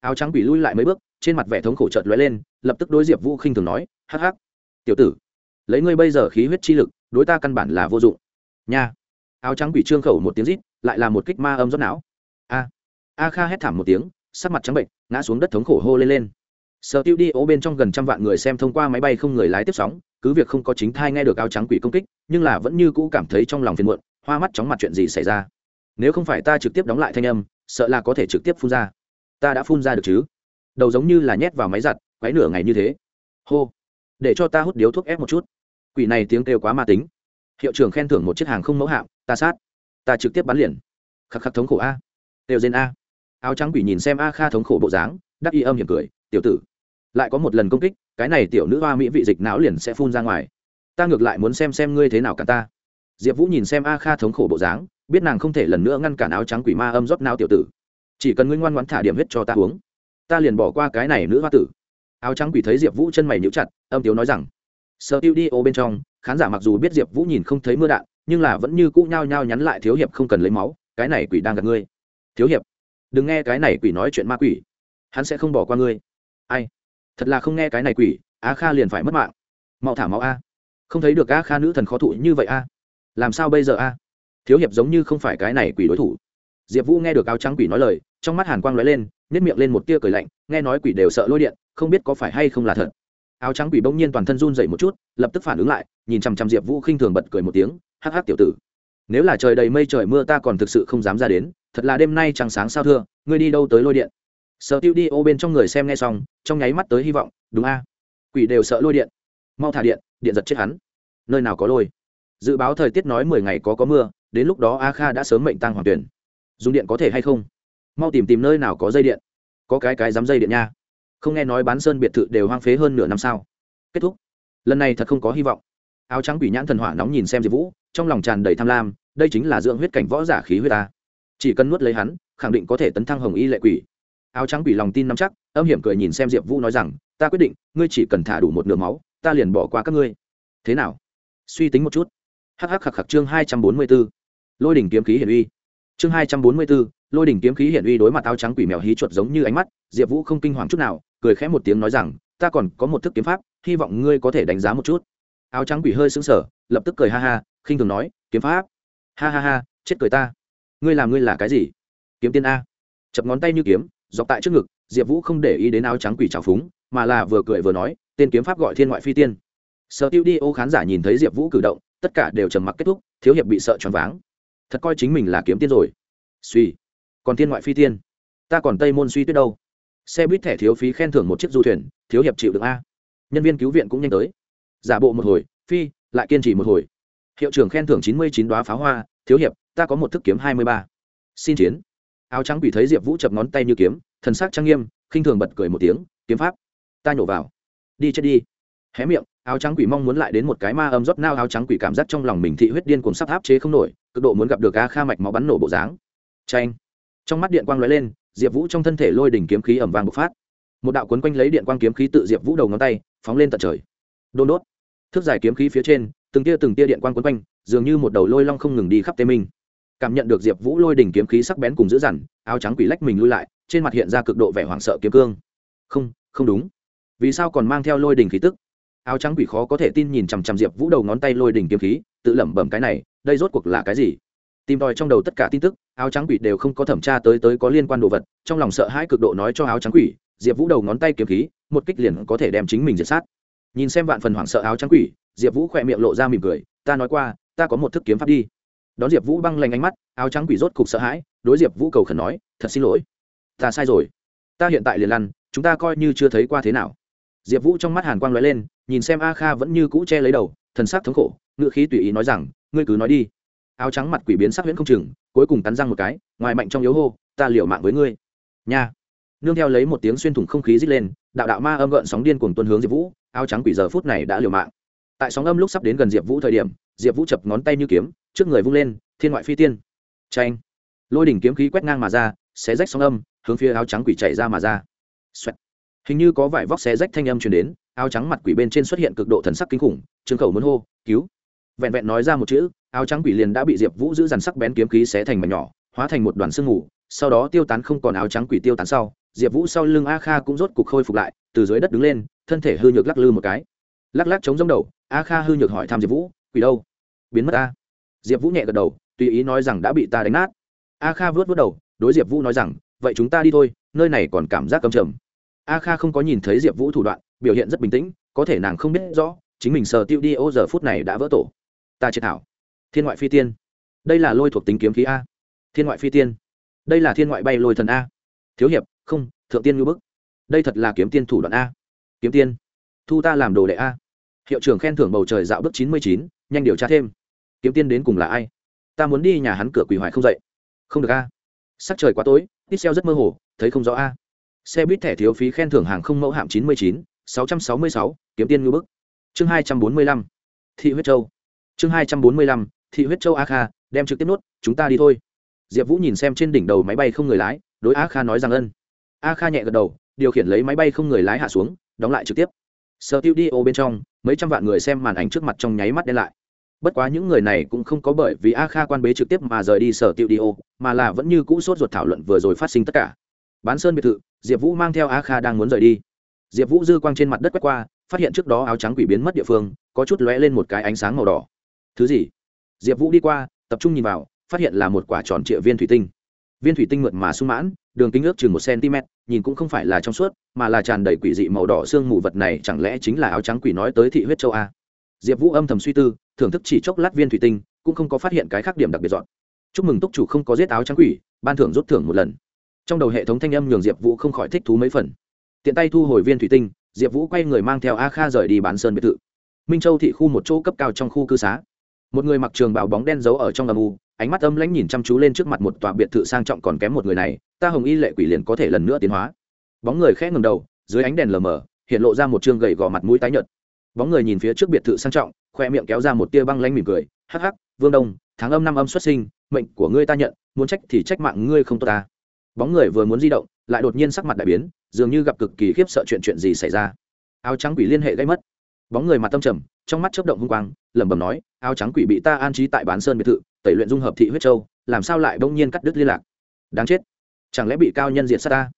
Áo trắng quỷ lui lại mấy bước, trên mặt vẻ thống khổ trợt lóe lên, lập tức đối diệp vũ khinh thường nói, hắc hắc. Tiểu tử, lấy ngươi bây giờ khí huyết chi lực, đối ta căn bản là vô dụng. Nha. Áo trắng quỷ trương khẩu một tiếng rít, lại là một kích ma âm rót não. A a kha hét thảm một tiếng, sắc mặt trắng bệnh, ngã xuống đất thống khổ hô lên lên. Sở tiêu đi ô bên trong gần trăm vạn người xem thông qua máy bay không người lái tiếp sóng, cứ việc không có chính thai nghe được áo trắng quỷ công kích, nhưng là vẫn như cũ cảm thấy trong lòng phiền muộn, hoa mắt chóng mặt chuyện gì xảy ra. Nếu không phải ta trực tiếp đóng lại thanh âm, sợ là có thể trực tiếp phun ra. Ta đã phun ra được chứ? Đầu giống như là nhét vào máy giặt, quấy nửa ngày như thế. Hô. Để cho ta hút điếu thuốc ép một chút. Quỷ này tiếng kêu quá ma tính. Hiệu trưởng khen thưởng một chiếc hàng không mẫu hạm, ta sát. Ta trực tiếp bắn liền. Khắc khắc thống khổ a. Đều dên a áo trắng quỷ nhìn xem a kha thống khổ bộ dáng, đắc y âm hiểm cười, tiểu tử, lại có một lần công kích, cái này tiểu nữ hoa mỹ vị dịch não liền sẽ phun ra ngoài. Ta ngược lại muốn xem xem ngươi thế nào cả ta. Diệp vũ nhìn xem a kha thống khổ bộ dáng, biết nàng không thể lần nữa ngăn cản áo trắng quỷ ma âm rót não tiểu tử. Chỉ cần ngươi ngoan ngoãn thả điểm huyết cho ta uống, ta liền bỏ qua cái này nữ hoa tử. Áo trắng quỷ thấy diệp vũ chân mày nhíu chặt, âm tiếu nói rằng sơ tiêu đi ô bên trong, khán giả mặc dù biết diệp vũ nhìn không thấy mưa đạn, nhưng là vẫn như cũ nhao nhao nhắn lại thiếu hiệp không cần lấy máu, cái này quỷ đang gặp ngươi. Thiếu hiệp đừng nghe cái này quỷ nói chuyện ma quỷ. Hắn sẽ không bỏ qua ngươi. Ai? Thật là không nghe cái này quỷ, a kha liền phải mất mạng. Mau thả máu a. Không thấy được a kha nữ thần khó thụ như vậy a. Làm sao bây giờ a? Thiếu hiệp giống như không phải cái này quỷ đối thủ. Diệp vũ nghe được áo trắng quỷ nói lời, trong mắt hàn quang lóe lên nhét miệng lên một tia cười lạnh, nghe nói quỷ đều sợ lôi điện, không biết có phải hay không là thật. Áo trắng quỷ bỗng nhiên toàn thân run dậy một chút, lập tức phản ứng lại, nhìn chằm chằm diệp vũ khinh thường bật cười một tiếng, hắc hắc tiểu tử, nếu là trời đầy mây trời mưa ta còn thực sự không dám ra đến thật là đêm nay chẳng sáng sao thưa, ngươi đi đâu tới lôi điện? Sợ tiêu đi ô bên trong người xem nghe xong, trong nháy mắt tới hy vọng, đúng a. Quỷ đều sợ lôi điện. Mau thả điện điện giật chết hắn. Nơi nào có lôi? Dự báo thời tiết nói mười ngày có có mưa, đến lúc đó a kha đã sớm mệnh tăng hoàng tuyển. Dùng điện có thể hay không? Mau tìm tìm nơi nào có dây điện. Có cái cái dám dây điện nha. Không nghe nói bán sơn biệt thự đều hoang phế hơn nửa năm sao. Kết thúc. Lần này thật không có hy vọng. Áo trắng quỷ nhãn thần hỏa nóng nhìn xem diệp vũ, trong lòng tràn đầy tham lam, đây chính là dưỡng huyết cảnh võ giả khí huyết ta chỉ cần nuốt lấy hắn, khẳng định có thể tấn thăng hồng y lệ quỷ. Áo trắng quỷ lòng tin nắm chắc, âm hiểm cười nhìn xem diệp vũ nói rằng, ta quyết định, ngươi chỉ cần thả đủ một nửa máu, ta liền bỏ qua các ngươi. Thế nào? Suy tính một chút. Hh khắc khắc, chương hai trăm bốn mươi b ố lôi đỉnh kiếm khí hiển uy. Chương hai trăm bốn mươi b ố lôi đỉnh kiếm khí hiển uy đối mặt áo trắng quỷ mèo hí chuột giống như ánh mắt, diệp vũ không kinh hoàng chút nào, cười khẽ một tiếng nói rằng, ta còn có một thức kiếm pháp, hy vọng ngươi có thể đánh giá một chút. Áo trắng quỷ hơi xứng sờ, lập tức cười ha ha, khinh thường nói, kiếm pháp? Ha ha ha, chết cười ta ngươi làm ngươi là cái gì? Kiếm tiên a. Chập ngón tay như kiếm, dọc tại trước ngực, diệp vũ không để ý đến áo trắng quỷ trào phúng, mà là vừa cười vừa nói, tên kiếm pháp gọi thiên ngoại phi tiên. Sợ tiêu đi ô khán giả nhìn thấy diệp vũ cử động, tất cả đều trầm mặc kết thúc, thiếu hiệp bị sợ choáng váng. Thật coi chính mình là kiếm tiên rồi. Suy, còn thiên ngoại phi tiên? Ta còn tây môn suy tuyết đâu? Xe buýt thẻ thiếu phí khen thưởng một chiếc du thuyền, thiếu hiệp chịu được a. Nhân viên cứu viện cũng nhanh tới. Giả bộ một hồi, phi, lại kiên trì một hồi hiệu trưởng khen thưởng chín mươi chín đoá pháo hoa, thiếu hiệp, ta có một thức kiếm hai mươi ba. Xin chiến. Áo trắng quỷ thấy diệp vũ chập ngón tay như kiếm, thần sắc trang nghiêm, khinh thường bật cười một tiếng, kiếm pháp, ta nhổ vào. Đi chết đi. Hé miệng, áo trắng quỷ mong muốn lại đến một cái ma âm rót nao, áo trắng quỷ cảm giác trong lòng mình thị huyết điên cuồng sắp áp chế không nổi, cực độ muốn gặp được a kha mạch máu bắn nổ bộ dáng. Tranh trong mắt điện quang lóe lên, diệp vũ trong thân thể lôi đỉnh kiếm khí ẩm vàng bộc phát. Một đạo quấn quanh lấy điện quang kiếm khí tự diệp vũ đầu ngón tay, phóng lên tận trời. Đôn đốt. Thước dài kiếm khí phía trên từng tia từng tia điện quang quấn quanh, dường như một đầu lôi long không ngừng đi khắp tê minh. Cảm nhận được diệp vũ lôi đỉnh kiếm khí sắc bén cùng dữ dằn, áo trắng quỷ lách mình lui lại, trên mặt hiện ra cực độ vẻ hoảng sợ kiếm cương. Không không đúng. Vì sao còn mang theo lôi đỉnh khí tức? Áo trắng quỷ khó có thể tin nhìn chằm chằm diệp vũ đầu ngón tay lôi đỉnh kiếm khí, tự lẩm bẩm cái này, đây rốt cuộc là cái gì? Tìm tòi trong đầu tất cả tin tức, áo trắng quỷ đều không có thẩm tra tới tới có liên quan đồ vật, trong lòng sợ hãi cực độ nói cho áo trắng quỷ, diệp vũ đầu ngón tay kiếm khí, một kích liền có thể đem chính mình diệt sát. Nhìn xem vạn phần hoảng sợ áo trắng quỷ diệp vũ khỏe miệng lộ ra mỉm cười, ta nói qua, ta có một thức kiếm pháp đi. Đón diệp vũ băng lanh ánh mắt, áo trắng quỷ rốt cục sợ hãi, đối diệp vũ cầu khẩn nói, thật xin lỗi. Ta sai rồi. Ta hiện tại liền lăn, chúng ta coi như chưa thấy qua thế nào. Diệp vũ trong mắt hàn quang l ó e lên, nhìn xem a kha vẫn như cũ che lấy đầu, thần sắc thống khổ, ngựa khí tùy ý nói rằng, ngươi cứ nói đi. Áo trắng mặt quỷ biến sắc huyễn không chừng, cuối cùng cắn răng một cái, ngoài mạnh trong yếu hô, ta liều mạng với ngươi. Nha. Nương theo lấy một tiếng xuyên thủng không khí rít lên, đạo đạo ma âm gợn sóng điên cùng tuân hướng diệp vũ, áo trắng quỷ giờ phút này đã liều mạng tại sóng âm lúc sắp đến gần diệp vũ thời điểm, diệp vũ chập ngón tay như kiếm, trước người vung lên, thiên ngoại phi tiên. Tranh lôi đỉnh kiếm khí quét ngang mà ra, xé rách sóng âm, hướng phía áo trắng quỷ chạy ra mà ra、Xoẹt. Hình như có vải vóc xé rách thanh âm truyền đến, áo trắng mặt quỷ bên trên xuất hiện cực độ thần sắc kinh khủng, trương khẩu muốn hô, cứu! Vẹn vẹn nói ra một chữ, áo trắng quỷ liền đã bị diệp vũ giữ dằn sắc bén kiếm khí xé thành mảnh nhỏ, hóa thành một đoàn sương mù, sau đó tiêu tán không còn áo trắng quỷ tiêu tán sau, diệp vũ sau lưng a kha cũng rốt cục khôi phục lại, từ dưới đất đứng lên, thân thể hư nhược lắc lư một cái lắc lắc chống giống đầu, a kha hư nhược hỏi thăm diệp vũ, quỷ đâu? Biến mất ta? Diệp vũ nhẹ gật đầu, tùy ý nói rằng đã bị ta đánh nát. A kha vớt vớt đầu, đối diệp vũ nói rằng, vậy chúng ta đi thôi, nơi này còn cảm giác cầm trầm. A kha không có nhìn thấy diệp vũ thủ đoạn, biểu hiện rất bình tĩnh, có thể nàng không biết rõ, chính mình sờ tiêu đi, ô, giờ phút này đã vỡ tổ. Ta triệt thảo. Thiên ngoại phi tiên. Đây là lôi thuộc tính kiếm khí a. Thiên ngoại phi tiên. Đây là thiên ngoại bay lôi thần a. Thiếu hiệp, không, thượng tiên ngư bức. Đây thật là kiếm tiên thủ đoạn a. Kiếm tiên. Thu ta làm đồ đệ a hiệu trưởng khen thưởng bầu trời dạo bước chín mươi chín, nhanh điều tra thêm. Kiếm tiên đến cùng là ai? Ta muốn đi nhà hắn cửa quỳ hoài không dậy. Không được a. Sắc trời quá tối ít xeo rất mơ hồ, thấy không rõ a. Xe buýt thẻ thiếu phí khen thưởng hàng không mẫu hạm chín mươi chín, sáu trăm sáu mươi sáu, kiếm tiên ngư bức. Chương hai trăm bốn mươi lăm, thị huyết châu. Chương hai trăm bốn mươi lăm, thị huyết châu a kha, đem trực tiếp nốt, chúng ta đi thôi. Diệp vũ nhìn xem trên đỉnh đầu máy bay không người lái, đối a kha nói rằng ân. A kha nhẹ gật đầu, điều khiển lấy máy bay không người lái hạ xuống, đóng lại trực tiếp sở tiêu đi ô bên trong, mấy trăm vạn người xem màn ảnh trước mặt trong nháy mắt đen lại. Bất quá những người này cũng không có bởi vì a kha quan bế trực tiếp mà rời đi sở tiêu đi ô, mà là vẫn như cũ sốt ruột thảo luận vừa rồi phát sinh tất cả. Bán sơn biệt thự, diệp vũ mang theo a kha đang muốn rời đi. Diệp vũ dư quang trên mặt đất quét qua, phát hiện trước đó áo trắng quỷ biến mất địa phương, có chút lóe lên một cái ánh sáng màu đỏ. Thứ gì? Diệp vũ đi qua, tập trung nhìn vào, phát hiện là một quả tròn trịa viên thủy tinh viên thủy tinh mượt mà sung mãn, đường kính ước chừng một cm, nhìn cũng không phải là trong suốt, mà là tràn đầy quỷ dị màu đỏ xương mù vật này chẳng lẽ chính là áo trắng quỷ nói tới thị huyết châu a. Diệp vũ âm thầm suy tư, thưởng thức chỉ chốc lát viên thủy tinh, cũng không có phát hiện cái khác điểm đặc biệt dọn. Chúc mừng túc chủ không có giết áo trắng quỷ, ban thưởng rút thưởng một lần. Trong đầu hệ thống thanh âm nhường diệp vũ không khỏi thích thú mấy phần. Tiện tay thu hồi viên thủy tinh, diệp vũ quay người mang theo a kha rời đi bán sơn biệt thự. Minh châu thị khu một chỗ cấp cao trong khu cư xá. Một người mặc trường bảo bóng đen giấu ở trong âm u ánh mắt âm lãnh nhìn chăm chú lên trước mặt một tòa biệt thự sang trọng còn kém một người này, ta hồng y lệ quỷ liền có thể lần nữa tiến hóa. Bóng người khẽ ngầm đầu, dưới ánh đèn lờ mờ, hiện lộ ra một chương gầy gò mặt mũi tái nhợt. Bóng người nhìn phía trước biệt thự sang trọng, khoe miệng kéo ra một tia băng lanh mỉm cười, hắc hắc, vương đông, tháng âm năm âm xuất sinh, mệnh của ngươi ta nhận, muốn trách thì trách mạng ngươi không tốt ta. Bóng người vừa muốn di động, lại đột nhiên sắc mặt đại biến, dường như gặp cực kỳ khiếp sợ chuyện chuyện gì xảy ra. Áo trắng quỷ liên hệ gây mất. Bóng người mặt tâm trầm trong mắt chớp động hung quang, lẩm bẩm nói, áo trắng quỷ bị ta an trí tại bán sơn biệt thự, tẩy luyện dung hợp thị huyết châu, làm sao lại bỗng nhiên cắt đứt liên lạc? Đáng chết, chẳng lẽ bị cao nhân diệt sát ta?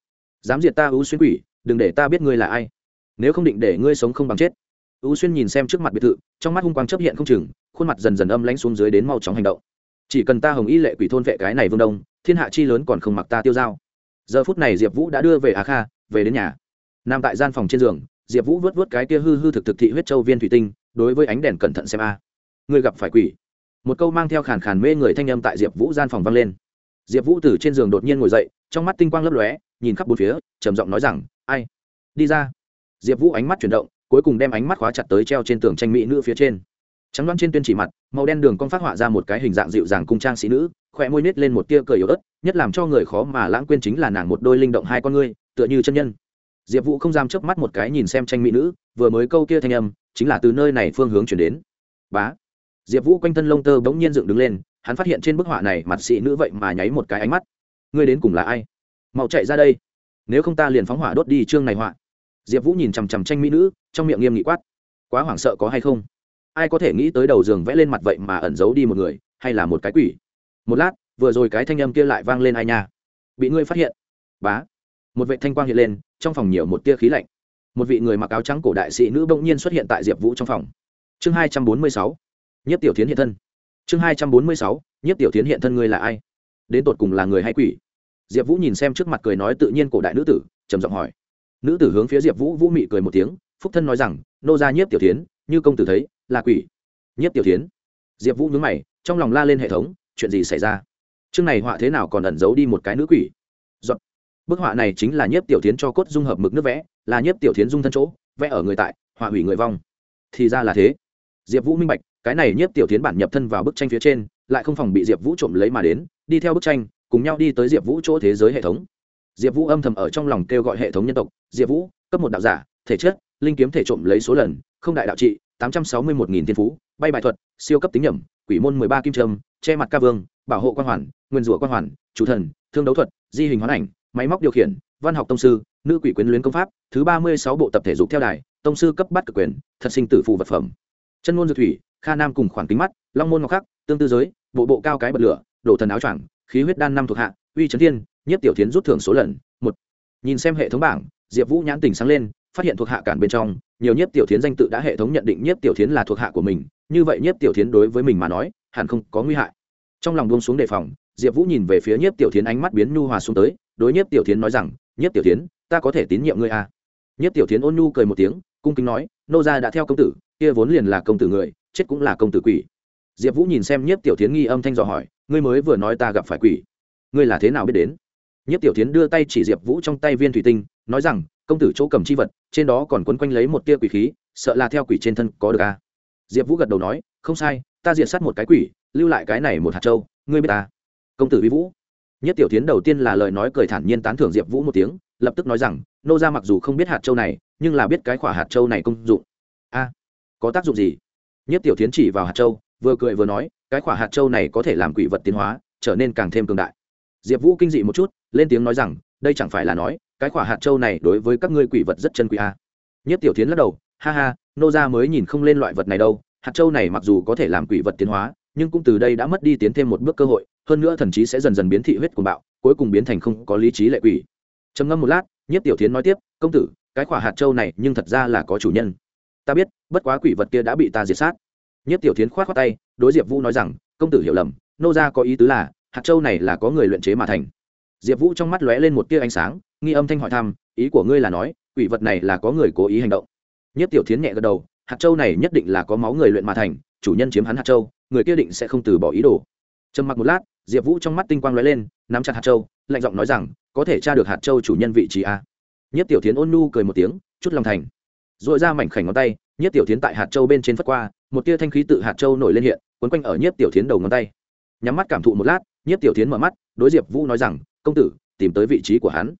Dám diệt ta ưu xuyên quỷ, đừng để ta biết ngươi là ai. Nếu không định để ngươi sống không bằng chết. Ưu xuyên nhìn xem trước mặt biệt thự, trong mắt hung quang chấp hiện không chừng, khuôn mặt dần dần âm lãnh xuống dưới đến mau chóng hành động. Chỉ cần ta hồng y lệ quỷ thôn vệ cái này vương đông, thiên hạ chi lớn còn không mặc ta tiêu dao. Giờ phút này diệp vũ đã đưa về á kha, về đến nhà. Nằm tại gian phòng trên giường, diệp vũ vớt vớt cái kia hư hư thực thực thị huyết châu viên thủy tinh đối với ánh đèn cẩn thận xem a. À. gặp phải quỷ. Một câu mang theo khàn khàn mê người thanh âm tại diệp vũ gian phòng vang lên. Diệp vũ từ trên giường đột nhiên ngồi dậy, trong mắt tinh quang lấp lóe, nhìn khắp bốn phía, trầm giọng nói rằng, ai? Đi ra. Diệp vũ ánh mắt chuyển động, cuối cùng đem ánh mắt khóa chặt tới treo trên tường tranh mỹ nữ phía trên. Trắng đoán trên tuyên chỉ mặt, màu đen đường con phát họa ra một cái hình dạng dịu dàng cung trang sĩ nữ khỏe môi nít lên một tia cười yếu ớt, nhất làm cho người khó mà lãng quên chính là nàng một đôi linh động hai con ngươi, tựa như chân nhân diệp vũ không dám chớp mắt một cái nhìn xem tranh mỹ nữ, vừa mới câu kia thanh âm, chính là từ nơi này phương hướng chuyển đến. Bá. Diệp vũ quanh thân lông tơ bỗng nhiên dựng đứng lên, hắn phát hiện trên bức họa này mặt sĩ nữ vậy mà nháy một cái ánh mắt. Ngươi đến cùng là ai? Mau chạy ra đây. Nếu không ta liền phóng hỏa đốt đi chương này họa. Diệp vũ nhìn chằm chằm tranh mỹ nữ, trong miệng nghiêm nghị quát. Quá hoảng sợ có hay không? Ai có thể nghĩ tới đầu giường vẽ lên mặt vậy mà ẩn giấu đi một người, hay là một cái quỷ? Một lát, vừa rồi cái thanh âm kia lại vang lên ai nha? Bị ngươi phát hiện. Bá một vệ thanh quang hiện lên, trong phòng nhiều một tia khí lạnh. Một vị người mặc áo trắng cổ đại sĩ nữ bỗng nhiên xuất hiện tại diệp vũ trong phòng. Chương hai trăm bốn mươi sáu nhất tiểu tiến hiện thân. Chương hai trăm bốn mươi sáu, nhiếp tiểu tiến hiện thân ngươi là ai? Đến tột cùng là người hay quỷ? Diệp vũ nhìn xem trước mặt cười nói tự nhiên cổ đại nữ tử, trầm giọng hỏi. Nữ tử hướng phía diệp vũ vũ mị cười một tiếng, phúc thân nói rằng, nô ra nhiếp tiểu tiến như công tử thấy, là quỷ. Nhiếp tiểu tiến diệp vũ nhướng mày, trong lòng la lên hệ thống, chuyện gì xảy ra? Chương này họa thế nào còn ẩn giấu đi một cái nữ quỷ? Bức họa này chính là nhiếp tiểu tiến cho cốt dung hợp mực nước vẽ, là nhiếp tiểu tiến dung thân chỗ, vẽ ở người tại, họa hủy người vong. Thì ra là thế. Diệp vũ minh bạch, cái này nhiếp tiểu tiến bản nhập thân vào bức tranh phía trên, lại không phòng bị diệp vũ trộm lấy mà đến, đi theo bức tranh, cùng nhau đi tới diệp vũ chỗ thế giới hệ thống. Diệp vũ âm thầm ở trong lòng kêu gọi hệ thống nhân tộc, diệp vũ, cấp một đạo giả, thể chất, linh kiếm thể trộm lấy số lần, không đại đạo trị, tám trăm sáu mươi một nghìn thiên phú, bay bài thuật, siêu cấp tính nhẩm, quỷ môn mười ba kim trâm, che mặt ca vương, bảo hộ quan hoàn, nguyên rủa quan hoàn, chủ thần, thương đấu thuật, di hình hoán ảnh máy móc điều khiển, văn học tông sư, nữ quỷ quyến luyến công pháp, thứ ba mươi sáu bộ tập thể dục theo đài, tông sư cấp bắt cực quyền, thật sinh tử phù vật phẩm. Chân ngôn dược thủy, kha nam cùng khoản kính mắt, long môn ngọc khắc, tương tư giới, bộ bộ cao cái bật lửa, đổ thần áo choàng, khí huyết đan năm thuộc hạ, uy trấn thiên, nhất tiểu tiến rút thưởng số lần, một. Nhìn xem hệ thống bảng, diệp vũ nhãn tình sáng lên, phát hiện thuộc hạ cản bên trong, nhiều nhất tiểu tiến danh tự đã hệ thống nhận định nhất tiểu tiến là thuộc hạ của mình, như vậy nhất tiểu tiến đối với mình mà nói, hẳn không có nguy hại. Trong lòng buông xuống đề phòng, diệp vũ nhìn về phía nhất tiểu tiến ánh mắt biến nhu hòa xuống tới đối nhất tiểu tiến nói rằng nhất tiểu tiến ta có thể tín nhiệm ngươi à. nhất tiểu tiến ôn nhu cười một tiếng, cung kính nói, nô gia đã theo công tử, kia vốn liền là công tử người, chết cũng là công tử quỷ diệp vũ nhìn xem nhất tiểu tiến nghi âm thanh dò hỏi, ngươi mới vừa nói ta gặp phải quỷ, ngươi là thế nào biết đến nhất tiểu tiến đưa tay chỉ diệp vũ trong tay viên thủy tinh, nói rằng, công tử chỗ cầm chi vật, trên đó còn quấn quanh lấy một tia quỷ khí, sợ là theo quỷ trên thân có được à. diệp vũ gật đầu nói, không sai, ta diệt sát một cái quỷ, lưu lại cái này một hạt châu, ngươi biết ta công tử vi vũ nhất tiểu tiến đầu tiên là lời nói cười thản nhiên tán thưởng diệp vũ một tiếng, lập tức nói rằng, nô ra mặc dù không biết hạt châu này, nhưng là biết cái khỏa hạt châu này công dụng. A, có tác dụng gì? Nhất tiểu tiến chỉ vào hạt châu, vừa cười vừa nói, cái khỏa hạt châu này có thể làm quỷ vật tiến hóa, trở nên càng thêm cường đại. Diệp vũ kinh dị một chút, lên tiếng nói rằng, đây chẳng phải là nói, cái khỏa hạt châu này đối với các ngươi quỷ vật rất chân quý a. Nhất tiểu tiến lắc đầu, ha ha, nô ra mới nhìn không lên loại vật này đâu, hạt châu này mặc dù có thể làm quỷ vật tiến hóa, nhưng cũng từ đây đã mất đi tiến thêm một bước cơ hội hơn nữa thần trí sẽ dần dần biến thị huyết của bạo, cuối cùng biến thành không có lý trí lệ quỷ. Trầm ngâm một lát nhất tiểu tiến nói tiếp, công tử, cái khỏa hạt châu này nhưng thật ra là có chủ nhân. Ta biết, bất quá quỷ vật kia đã bị ta diệt sát. Nhất tiểu tiến khoát khoát tay, đối diệp vũ nói rằng, công tử hiểu lầm, nô ra có ý tứ là, hạt châu này là có người luyện chế mà thành. Diệp vũ trong mắt lóe lên một tia ánh sáng, nghi âm thanh hỏi thăm, ý của ngươi là nói, quỷ vật này là có người cố ý hành động? Nhất tiểu tiến nhẹ gật đầu, hạt châu này nhất định là có máu người luyện mà thành, chủ nhân chiếm hắn hạt châu, người kia định sẽ không từ bỏ ý đồ. Trầm mặc một lát diệp vũ trong mắt tinh quang lóe lên, nắm chặt hạt châu, lạnh giọng nói rằng, có thể tra được hạt châu chủ nhân vị trí a nhất tiểu tiến ôn nu cười một tiếng, chút lòng thành. R ồ i ra mảnh khảnh ngón tay, nhất tiểu tiến tại hạt châu bên trên phất qua, một tia thanh khí tự hạt châu nổi lên hiện, quấn quanh ở nhất tiểu tiến đầu ngón tay. Nhắm mắt cảm thụ một lát, nhất tiểu tiến mở mắt, đối diệp vũ nói rằng, công tử, tìm tới vị trí của hắn.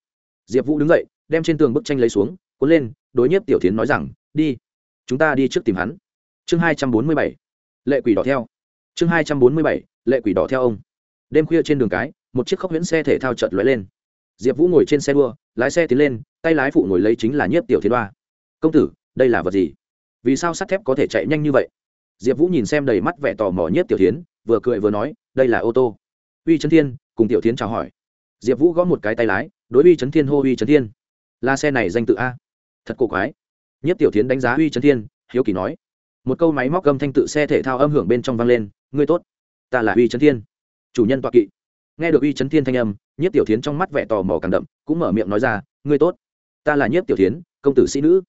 Diệp vũ đứng dậy, đem trên tường bức tranh lấy xuống, cuốn lên, đối nhất tiểu tiến nói rằng, đi, chúng ta đi trước tìm hắn. Chương hai trăm bốn mươi bảy, lệ quỷ đỏ theo. Chương hai trăm bốn mươi bảy, lệ quỷ đỏ theo ông đêm khuya trên đường cái, một chiếc khốc huyễn xe thể thao chợt lóe lên. Diệp vũ ngồi trên xe đua, lái xe tiến lên, tay lái phụ ngồi lấy chính là nhiếp tiểu thiên đoa. Công tử, đây là vật gì? Vì sao sắt thép có thể chạy nhanh như vậy? Diệp vũ nhìn xem đầy mắt vẻ tò mò nhiếp tiểu tiến vừa cười vừa nói, đây là ô tô. Uy trấn thiên, cùng tiểu tiến chào hỏi. Diệp vũ gõ một cái tay lái, đối uy trấn thiên hô, uy trấn thiên, là xe này danh tự a. Thật cổ quái. Nhiếp tiểu tiến đánh giá uy trấn thiên, hiếu kỳ nói. Một câu máy móc gầm thanh tự xe thể thao âm hưởng bên trong vang lên, ngươi tốt, ta là uy trấn thiên chủ nhân toạ kỵ. Nghe được uy chấn thiên thanh âm, nhiếp tiểu tiến trong mắt vẻ tò mò càng đậm, cũng mở miệng nói ra, ngươi tốt. Ta là nhiếp tiểu tiến công tử sĩ nữ.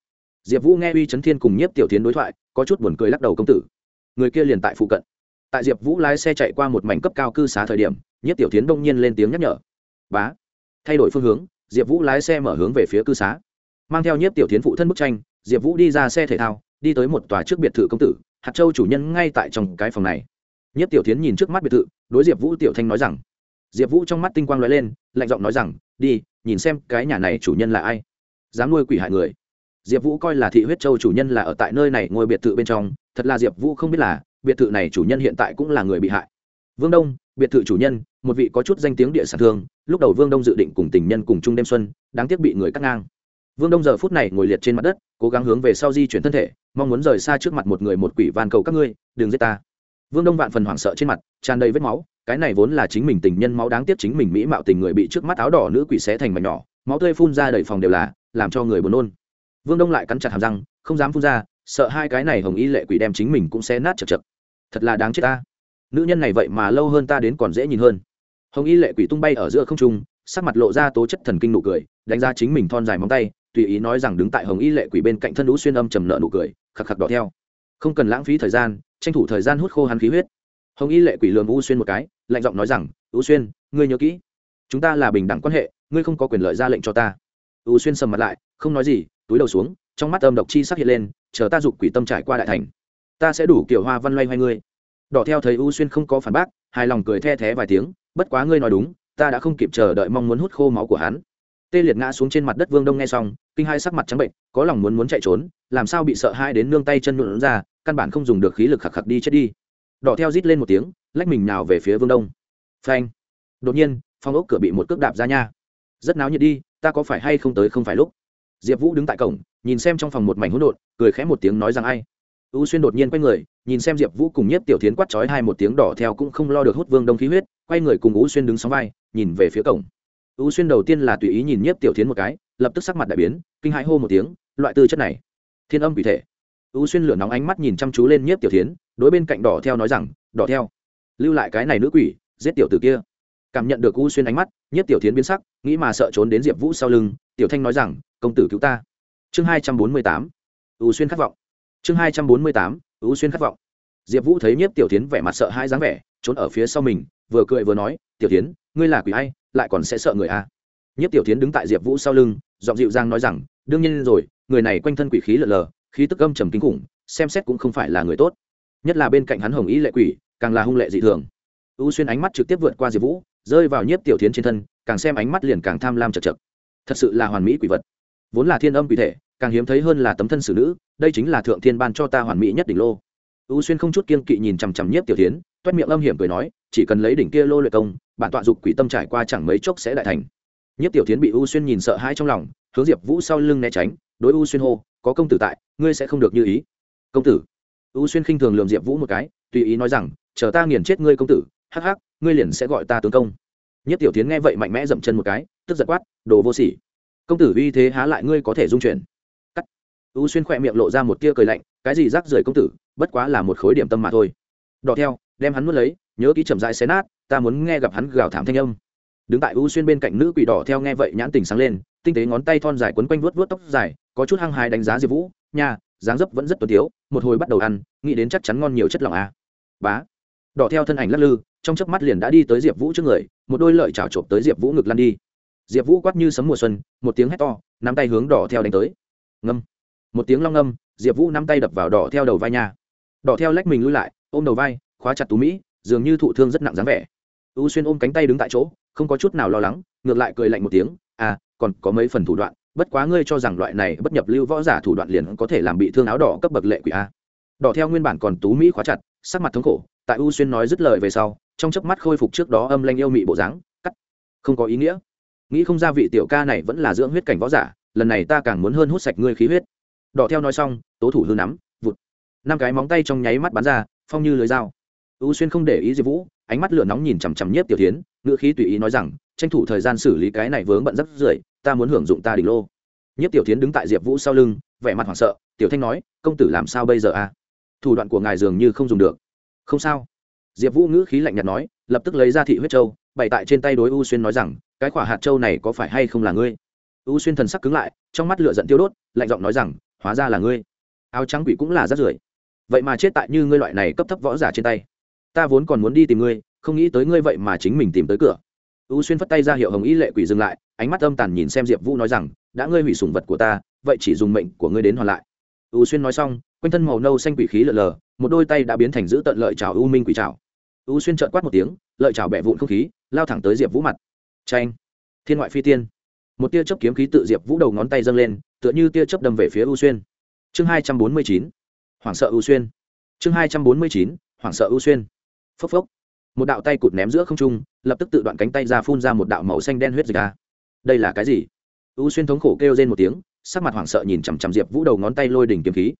Diệp vũ nghe uy chấn thiên cùng nhiếp tiểu tiến đối thoại, có chút buồn cười lắc đầu công tử. Người kia liền tại phụ cận. Tại diệp vũ lái xe chạy qua một mảnh cấp cao cư xá thời điểm, nhiếp tiểu tiến đông nhiên lên tiếng nhắc nhở. Bá. Thay đổi phương hướng, diệp vũ lái xe mở hướng về phía cư xá. Mang theo nhiếp tiểu tiến phụ thân bức tranh, diệp vũ đi ra xe thể thao, đi tới một tòa trước biệt thự công tử, hạt châu chủ nhân ngay tại trong cái phòng này nhất tiểu tiến nhìn trước mắt biệt thự, đối diệp vũ tiểu thanh nói rằng, diệp vũ trong mắt tinh quang l ó e lên, lạnh giọng nói rằng, đi, nhìn xem cái nhà này chủ nhân là ai. Dám nuôi quỷ hại người. Diệp vũ coi là thị huyết châu chủ nhân là ở tại nơi này ngôi biệt thự bên trong, thật là diệp vũ không biết là, biệt thự này chủ nhân hiện tại cũng là người bị hại. Vương đông, biệt thự chủ nhân, một vị có chút danh tiếng địa sản thương, lúc đầu vương đông dự định cùng tình nhân cùng chung đêm xuân, đáng tiếc bị người cắt ngang. Vương đông giờ phút này ngồi liệt trên mặt đất, cố gắng hướng về sau di chuyển thân thể, mong muốn rời xa trước mặt một người một quỷ van cầu các ngươi, đừng giết ta vương đông vạn phần hoảng sợ trên mặt, tràn đầy vết máu, cái này vốn là chính mình tình nhân máu đáng tiếc chính mình mỹ mạo tình người bị trước mắt áo đỏ nữ quỷ xé thành mảnh nhỏ, máu tươi phun ra đầy phòng đều là, làm cho người buồn nôn. Vương đông lại cắn chặt hàm răng, không dám phun ra, sợ hai cái này hồng y lệ quỷ đem chính mình cũng xé nát chật chật. Thật là đáng chết ta. Nữ nhân này vậy mà lâu hơn ta đến còn dễ nhìn hơn. Hồng y lệ quỷ tung bay ở giữa không trung, sắc mặt lộ ra tố chất thần kinh nụ cười, đánh ra chính mình thon dài móng tay, tùy ý nói rằng đứng tại hồng y lệ quỷ bên cạnh thân lũ xuyên âm trầm nợ nụ cười khắc khắc đỏ theo. Không cần lãng phí thời gian tranh thủ thời gian hút khô hắn khí huyết. Hồng y lệ quỷ lường u xuyên một cái, lạnh giọng nói rằng, u xuyên, ngươi nhớ kỹ, chúng ta là bình đẳng quan hệ, ngươi không có quyền lợi ra lệnh cho ta. U xuyên sầm mặt lại, không nói gì, túi đầu xuống, trong mắt âm độc chi sắc hiện lên, chờ ta dục quỷ tâm trải qua đại thành, ta sẽ đủ kiểu hoa văn loay hoay ngươi. Đỏ theo thấy u xuyên không có phản bác, hài lòng cười the thé vài tiếng, bất quá ngươi nói đúng, ta đã không kịp chờ đợi mong muốn hút khô máu của hắn. Tê liệt ngã xuống trên mặt đất vương đông nghe xong, kinh hai sắc mặt trắng bệnh, có lòng muốn muốn chạy trốn, làm sao bị sợ hai đến nương tay chân nhuộn ra căn bản không dùng được khí lực khạc khạc đi chết đi. Đỏ theo rít lên một tiếng, lách mình nào về phía vương đông. Phanh. Đột nhiên, phong ốc cửa bị một cước đạp ra nha. Rất náo nhiệt đi, ta có phải hay không tới không phải lúc? Diệp vũ đứng tại cổng, nhìn xem trong phòng một mảnh hỗn độn, cười khẽ một tiếng nói rằng ai? U xuyên đột nhiên quay người, nhìn xem diệp vũ cùng nhiếp tiểu tiến quát trói hai một tiếng đỏ theo cũng không lo được hút vương đông khí huyết, quay người cùng u xuyên đứng sóng vai, nhìn về phía cổng. U xuyên đầu tiên là tùy ý nhìn nhiếp tiểu tiến một cái, lập tức sắc mặt đại biến, kinh hãi hô một tiếng, loại tư chất này. Thiên âm quỷ thể u xuyên lửa nóng ánh mắt nhìn chăm chú lên nhiếp tiểu tiến đối bên cạnh đỏ theo nói rằng, đỏ theo, lưu lại cái này nữ quỷ, giết tiểu t kia. Cảm nhận được u xuyên ánh mắt, nhiếp tiểu tiến biến sắc, nghĩ mà sợ trốn đến diệp vũ sau lưng, tiểu thanh nói rằng, công tử cứu ta. Chương hai trăm bốn mươi tám u xuyên khát vọng. Chương hai trăm bốn mươi tám ưu xuyên khát vọng. Diệp vũ thấy nhiếp tiểu tiến vẻ mặt sợ hai dáng vẻ, trốn ở phía sau mình, vừa cười vừa nói, tiểu tiến ngươi là quỷ hay lại còn sẽ sợ người a? À? nhiếp tiểu tiến đứng tại diệp vũ sau lưng, giọng dịu dàng nói rằng, đương nhiên rồi, người này quanh thân quỷ khí lờ lờ khí tức âm trầm kinh khủng, xem xét cũng không phải là người tốt. Nhất là bên cạnh hắn hồng ý lệ quỷ, càng là hung lệ dị thường. U xuyên ánh mắt trực tiếp vượt qua diệp vũ, rơi vào nhiếp tiểu tiến trên thân, càng xem ánh mắt liền càng tham lam chật chật. Thật sự là hoàn mỹ quỷ vật. Vốn là thiên âm quỷ thể, càng hiếm thấy hơn là tấm thân xử nữ, đây chính là thượng thiên ban cho ta hoàn mỹ nhất đỉnh lô. U xuyên không chút kiên kỵ nhìn chằm chằm nhiếp tiểu tiến toét miệng âm hiểm cười nói, chỉ cần lấy đỉnh kia lô luyện công, bản tọa dục quỷ tâm trải qua chẳng mấy chốc sẽ đại thành. Nhiếp tiểu tiến bị u xuyên nhìn sợ hãi trong lòng, hướng diệp vũ sau lưng né tránh, đối u xuyên hô có công tử tại, ngươi sẽ không được như ý. Công tử. U xuyên khinh thường lườm diệp vũ một cái, tùy ý nói rằng, chờ ta nghiền chết ngươi công tử, hắc hắc, ngươi liền sẽ gọi ta tướng công. Nhất tiểu tiến nghe vậy mạnh mẽ dậm chân một cái, tức giật quát, đồ vô sỉ. Công tử uy thế há lại ngươi có thể dung chuyển. U xuyên khỏe miệng lộ ra một tia cười lạnh, cái gì rác rưởi công tử, bất quá là một khối điểm tâm mà thôi. Đỏ theo, đem hắn nuốt lấy, nhớ ký chậm dại xé nát, ta muốn nghe gặp hắn gào thảm thanh âm. Đứng tại u xuyên bên cạnh nữ quỷ đỏ theo nghe vậy nhãn tình sáng lên, tinh tế ngón tay thon dài quấn quanh vuốt vuốt tóc dài có chút hăng hái đánh giá diệp vũ nha dáng dấp vẫn rất tuấn thiếu một hồi bắt đầu ăn nghĩ đến chắc chắn ngon nhiều chất lỏng à. bá. Đỏ theo thân ảnh lắc lư trong chớp mắt liền đã đi tới diệp vũ trước người một đôi lợi chảo trộm tới diệp vũ ngực lăn đi. Diệp vũ quát như sấm mùa xuân một tiếng hét to nắm tay hướng đỏ theo đánh tới. Ngâm. Một tiếng long ngâm, diệp vũ nắm tay đập vào đỏ theo đầu vai nhà đỏ theo lách mình lui lại ôm đầu vai khóa chặt tú mỹ dường như thụ thương rất nặng dáng vẻ. U xuyên ôm cánh tay đứng tại chỗ không có chút nào lo lắng ngược lại cười lạnh một tiếng à còn có mấy phần thủ đoạn bất quá ngươi cho rằng loại này bất nhập lưu võ giả thủ đoạn liền có thể làm bị thương áo đỏ cấp bậc lệ quỷ a. Đỏ theo nguyên bản còn tú mỹ khóa chặt, sắc mặt thống khổ, tại u xuyên nói dứt lời về sau, trong chớp mắt khôi phục trước đó âm lanh yêu mị bộ dáng, cắt. Không có ý nghĩa. Nghĩ không ra vị tiểu ca này vẫn là dưỡng huyết cảnh võ giả, lần này ta càng muốn hơn hút sạch ngươi khí huyết. Đỏ theo nói xong, tố thủ hư nắm, vụt. Năm cái móng tay trong nháy mắt bắn ra, phong như lưới dao. U xuyên không để ý diệp vũ, ánh mắt lửa nóng nhìn chằm chằm nhiếp tiểu tiến ngựa khí tùy ý nói rằng, tranh thủ thời gian xử lý cái này vướng bận rất rưởi ta muốn hưởng dụng ta đỉnh lô. Nhất tiểu tiến đứng tại diệp vũ sau lưng, vẻ mặt hoảng sợ, tiểu thanh nói, công tử làm sao bây giờ a à? thủ đoạn của ngài dường như không dùng được. Không sao. Diệp vũ ngữ khí lạnh nhạt nói, lập tức lấy ra thị huyết châu, bày tại trên tay đối u xuyên nói rằng, cái quả hạt châu này có phải hay không là ngươi? U xuyên thần sắc cứng lại, trong mắt lửa giận tiêu đốt, lạnh giọng nói rằng, hóa ra là ngươi. Áo trắng quỷ cũng là rát rưởi. Vậy mà chết tại như ngươi loại này cấp thấp võ giả trên tay. Ta vốn còn muốn đi tìm ngươi, không nghĩ tới ngươi vậy mà chính mình tìm tới cửa. U xuyên phất tay ra hiệu hồng ý lệ quỷ dừng lại ánh mắt âm tàn nhìn xem diệp vũ nói rằng, đã ngươi hủy sùng vật của ta, vậy chỉ dùng mệnh của ngươi đến hoàn lại. U xuyên nói xong, quanh thân màu nâu xanh quỷ khí lờ lờ, một đôi tay đã biến thành giữ tận lợi trào u minh quỷ trào u xuyên trợn quát một tiếng, lợi trào bẹ vụn không khí, lao thẳng tới diệp vũ mặt. Tranh thiên ngoại phi tiên. Một tia chớp kiếm khí tự diệp vũ đầu ngón tay dâng lên, tựa như tia chớp đâm về phía u xuyên. Chương hai trăm bốn mươi chín, hoảng sợ u xuyên. Chương hai trăm bốn mươi chín, hoảng sợ u xuyên. Phốc phốc. Một đạo tay cụt ném giữa không trung, lập tức tự đoạn cánh tay ra phun ra một đạo màu xanh đen huyết dịch ra đây là cái gì? U xuyên thống khổ kêu lên một tiếng, sắc mặt hoảng sợ nhìn chằm chằm diệp vũ đầu ngón tay lôi đỉnh kiếm khí.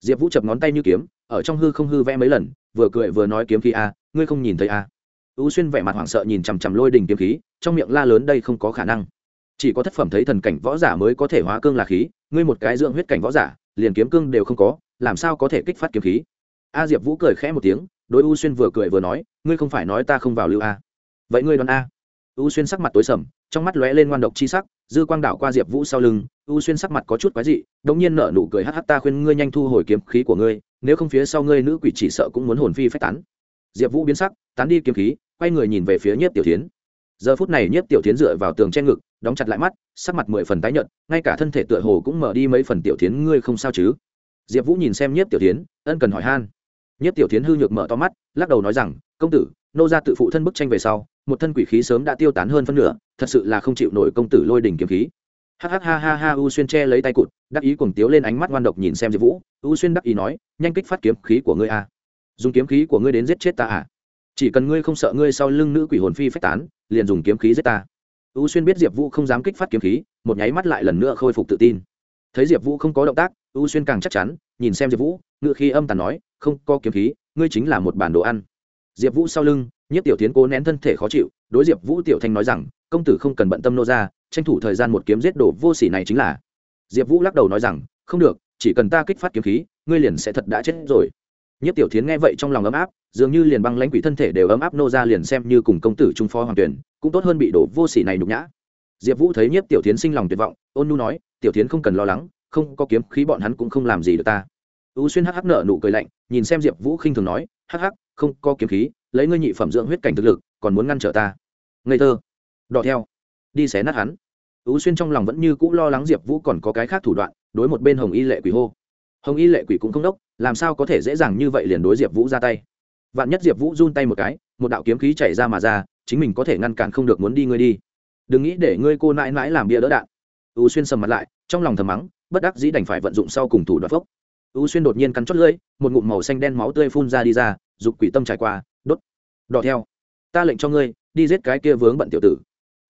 Diệp vũ chập ngón tay như kiếm, ở trong hư không hư vẽ mấy lần, vừa cười vừa nói kiếm khí a ngươi không nhìn thấy à. a u xuyên vẻ mặt hoảng sợ nhìn chằm chằm lôi đỉnh kiếm khí, trong miệng la lớn đây không có khả năng. Chỉ có thất phẩm thấy thần cảnh võ giả mới có thể hóa cương là khí, ngươi một cái dưỡng huyết cảnh võ giả, liền kiếm cương đều không có, làm sao có thể kích phát kiếm khí? A diệp vũ cười khẽ một tiếng, đối u xuyên vừa cười vừa nói, ngươi không phải nói ta không vào lưu a vậy ngươi đoán a? U xuyên sắc mặt tối sầm, trong mắt lóe lên ngoan độc chi sắc, dư quang đảo qua diệp vũ sau lưng, u xuyên sắc mặt có chút quái dị, đống nhiên nở nụ cười hắc hắc, ta khuyên ngươi nhanh thu hồi kiếm khí của ngươi, nếu không phía sau ngươi nữ quỷ chỉ sợ cũng muốn hồn phi phách tán. Diệp vũ biến sắc, tán đi kiếm khí, quay người nhìn về phía nhiếp tiểu tiến giờ phút này nhiếp tiểu tiến dựa vào tường che ngực, đóng chặt lại mắt, sắc mặt mười phần tái nhợt, ngay cả thân thể tựa hồ cũng mở đi mấy phần, tiểu tiến ngươi không sao chứ? Diệp vũ nhìn xem nhiếp tiểu tiến ân cần hỏi han. Nhiếp tiểu tiến hư nhược mở to mắt, lắc đầu nói rằng, công tử, nô ra tự phụ thân bức tranh về sau một thân quỷ khí sớm đã tiêu tán hơn phân nửa, thật sự là không chịu nổi công tử lôi đỉnh kiếm khí. Hắc hắc ha ha ha, u xuyên che lấy tay cụt, đắc ý cuồng tiếu lên ánh mắt ngoan độc nhìn xem diệp vũ. U xuyên đắc ý nói, nhanh kích phát kiếm khí của ngươi a. Dùng kiếm khí của ngươi đến giết chết ta à? Chỉ cần ngươi không sợ ngươi sau lưng nữ quỷ hồn phi phách tán, liền dùng kiếm khí giết ta. U xuyên biết diệp vũ không dám kích phát kiếm khí, một nháy mắt lại lần nữa khôi phục tự tin. Thấy diệp vũ không có động tác, u xuyên càng chắc chắn, nhìn xem diệp vũ, ngựa khi âm tàn nói, không có kiếm khí, ngươi chính là một bản đồ ăn. Diệp vũ sau lưng nhất tiểu tiến cố nén thân thể khó chịu, đối diệp vũ tiểu thanh nói rằng, công tử không cần bận tâm nô ra, tranh thủ thời gian một kiếm giết đổ vô sỉ này chính là. Diệp vũ lắc đầu nói rằng, không được, chỉ cần ta kích phát kiếm khí, ngươi liền sẽ thật đã chết rồi. Nhất tiểu tiến nghe vậy trong lòng ấm áp, dường như liền băng lãnh quỷ thân thể đều ấm áp nô ra liền xem như cùng công tử trung phó hoàng tuyển, cũng tốt hơn bị đổ vô sỉ này nhục nhã. Diệp vũ thấy nhất tiểu tiến sinh lòng tuyệt vọng, ôn nu nói, tiểu tiến không cần lo lắng, không có kiếm khí bọn hắn cũng không làm gì được ta. U xuyên hắc hắc nợ nụ cười lạnh, nhìn xem diệp vũ khinh thường nói, hắc hắc, không có kiếm khí lấy ngươi nhị phẩm dưỡng huyết cảnh thực lực, còn muốn ngăn trở ta. Ngây thơ. Đọ theo. Đi xé nát hắn. U xuyên trong lòng vẫn như cũ lo lắng diệp vũ còn có cái khác thủ đoạn, đối một bên hồng y lệ quỷ hô. Hồng y lệ quỷ cũng không đốc, làm sao có thể dễ dàng như vậy liền đối diệp vũ ra tay. Vạn nhất diệp vũ run tay một cái, một đạo kiếm khí chảy ra mà ra, chính mình có thể ngăn cản không được muốn đi ngươi đi. Đừng nghĩ để ngươi cô nãi nãi làm bia đỡ đạn. U xuyên sầm mặt lại, trong lòng thầm mắng, bất đắc dĩ đành phải vận dụng sau cùng thủ đoạn phốc. U xuyên đột nhiên cắn chót lưỡi, một ngụm màu xanh đen máu tươi phun ra đi ra, dục quỷ tâm trải qua đỏ theo. Ta lệnh cho ngươi, đi giết cái kia vướng bận tiểu tử.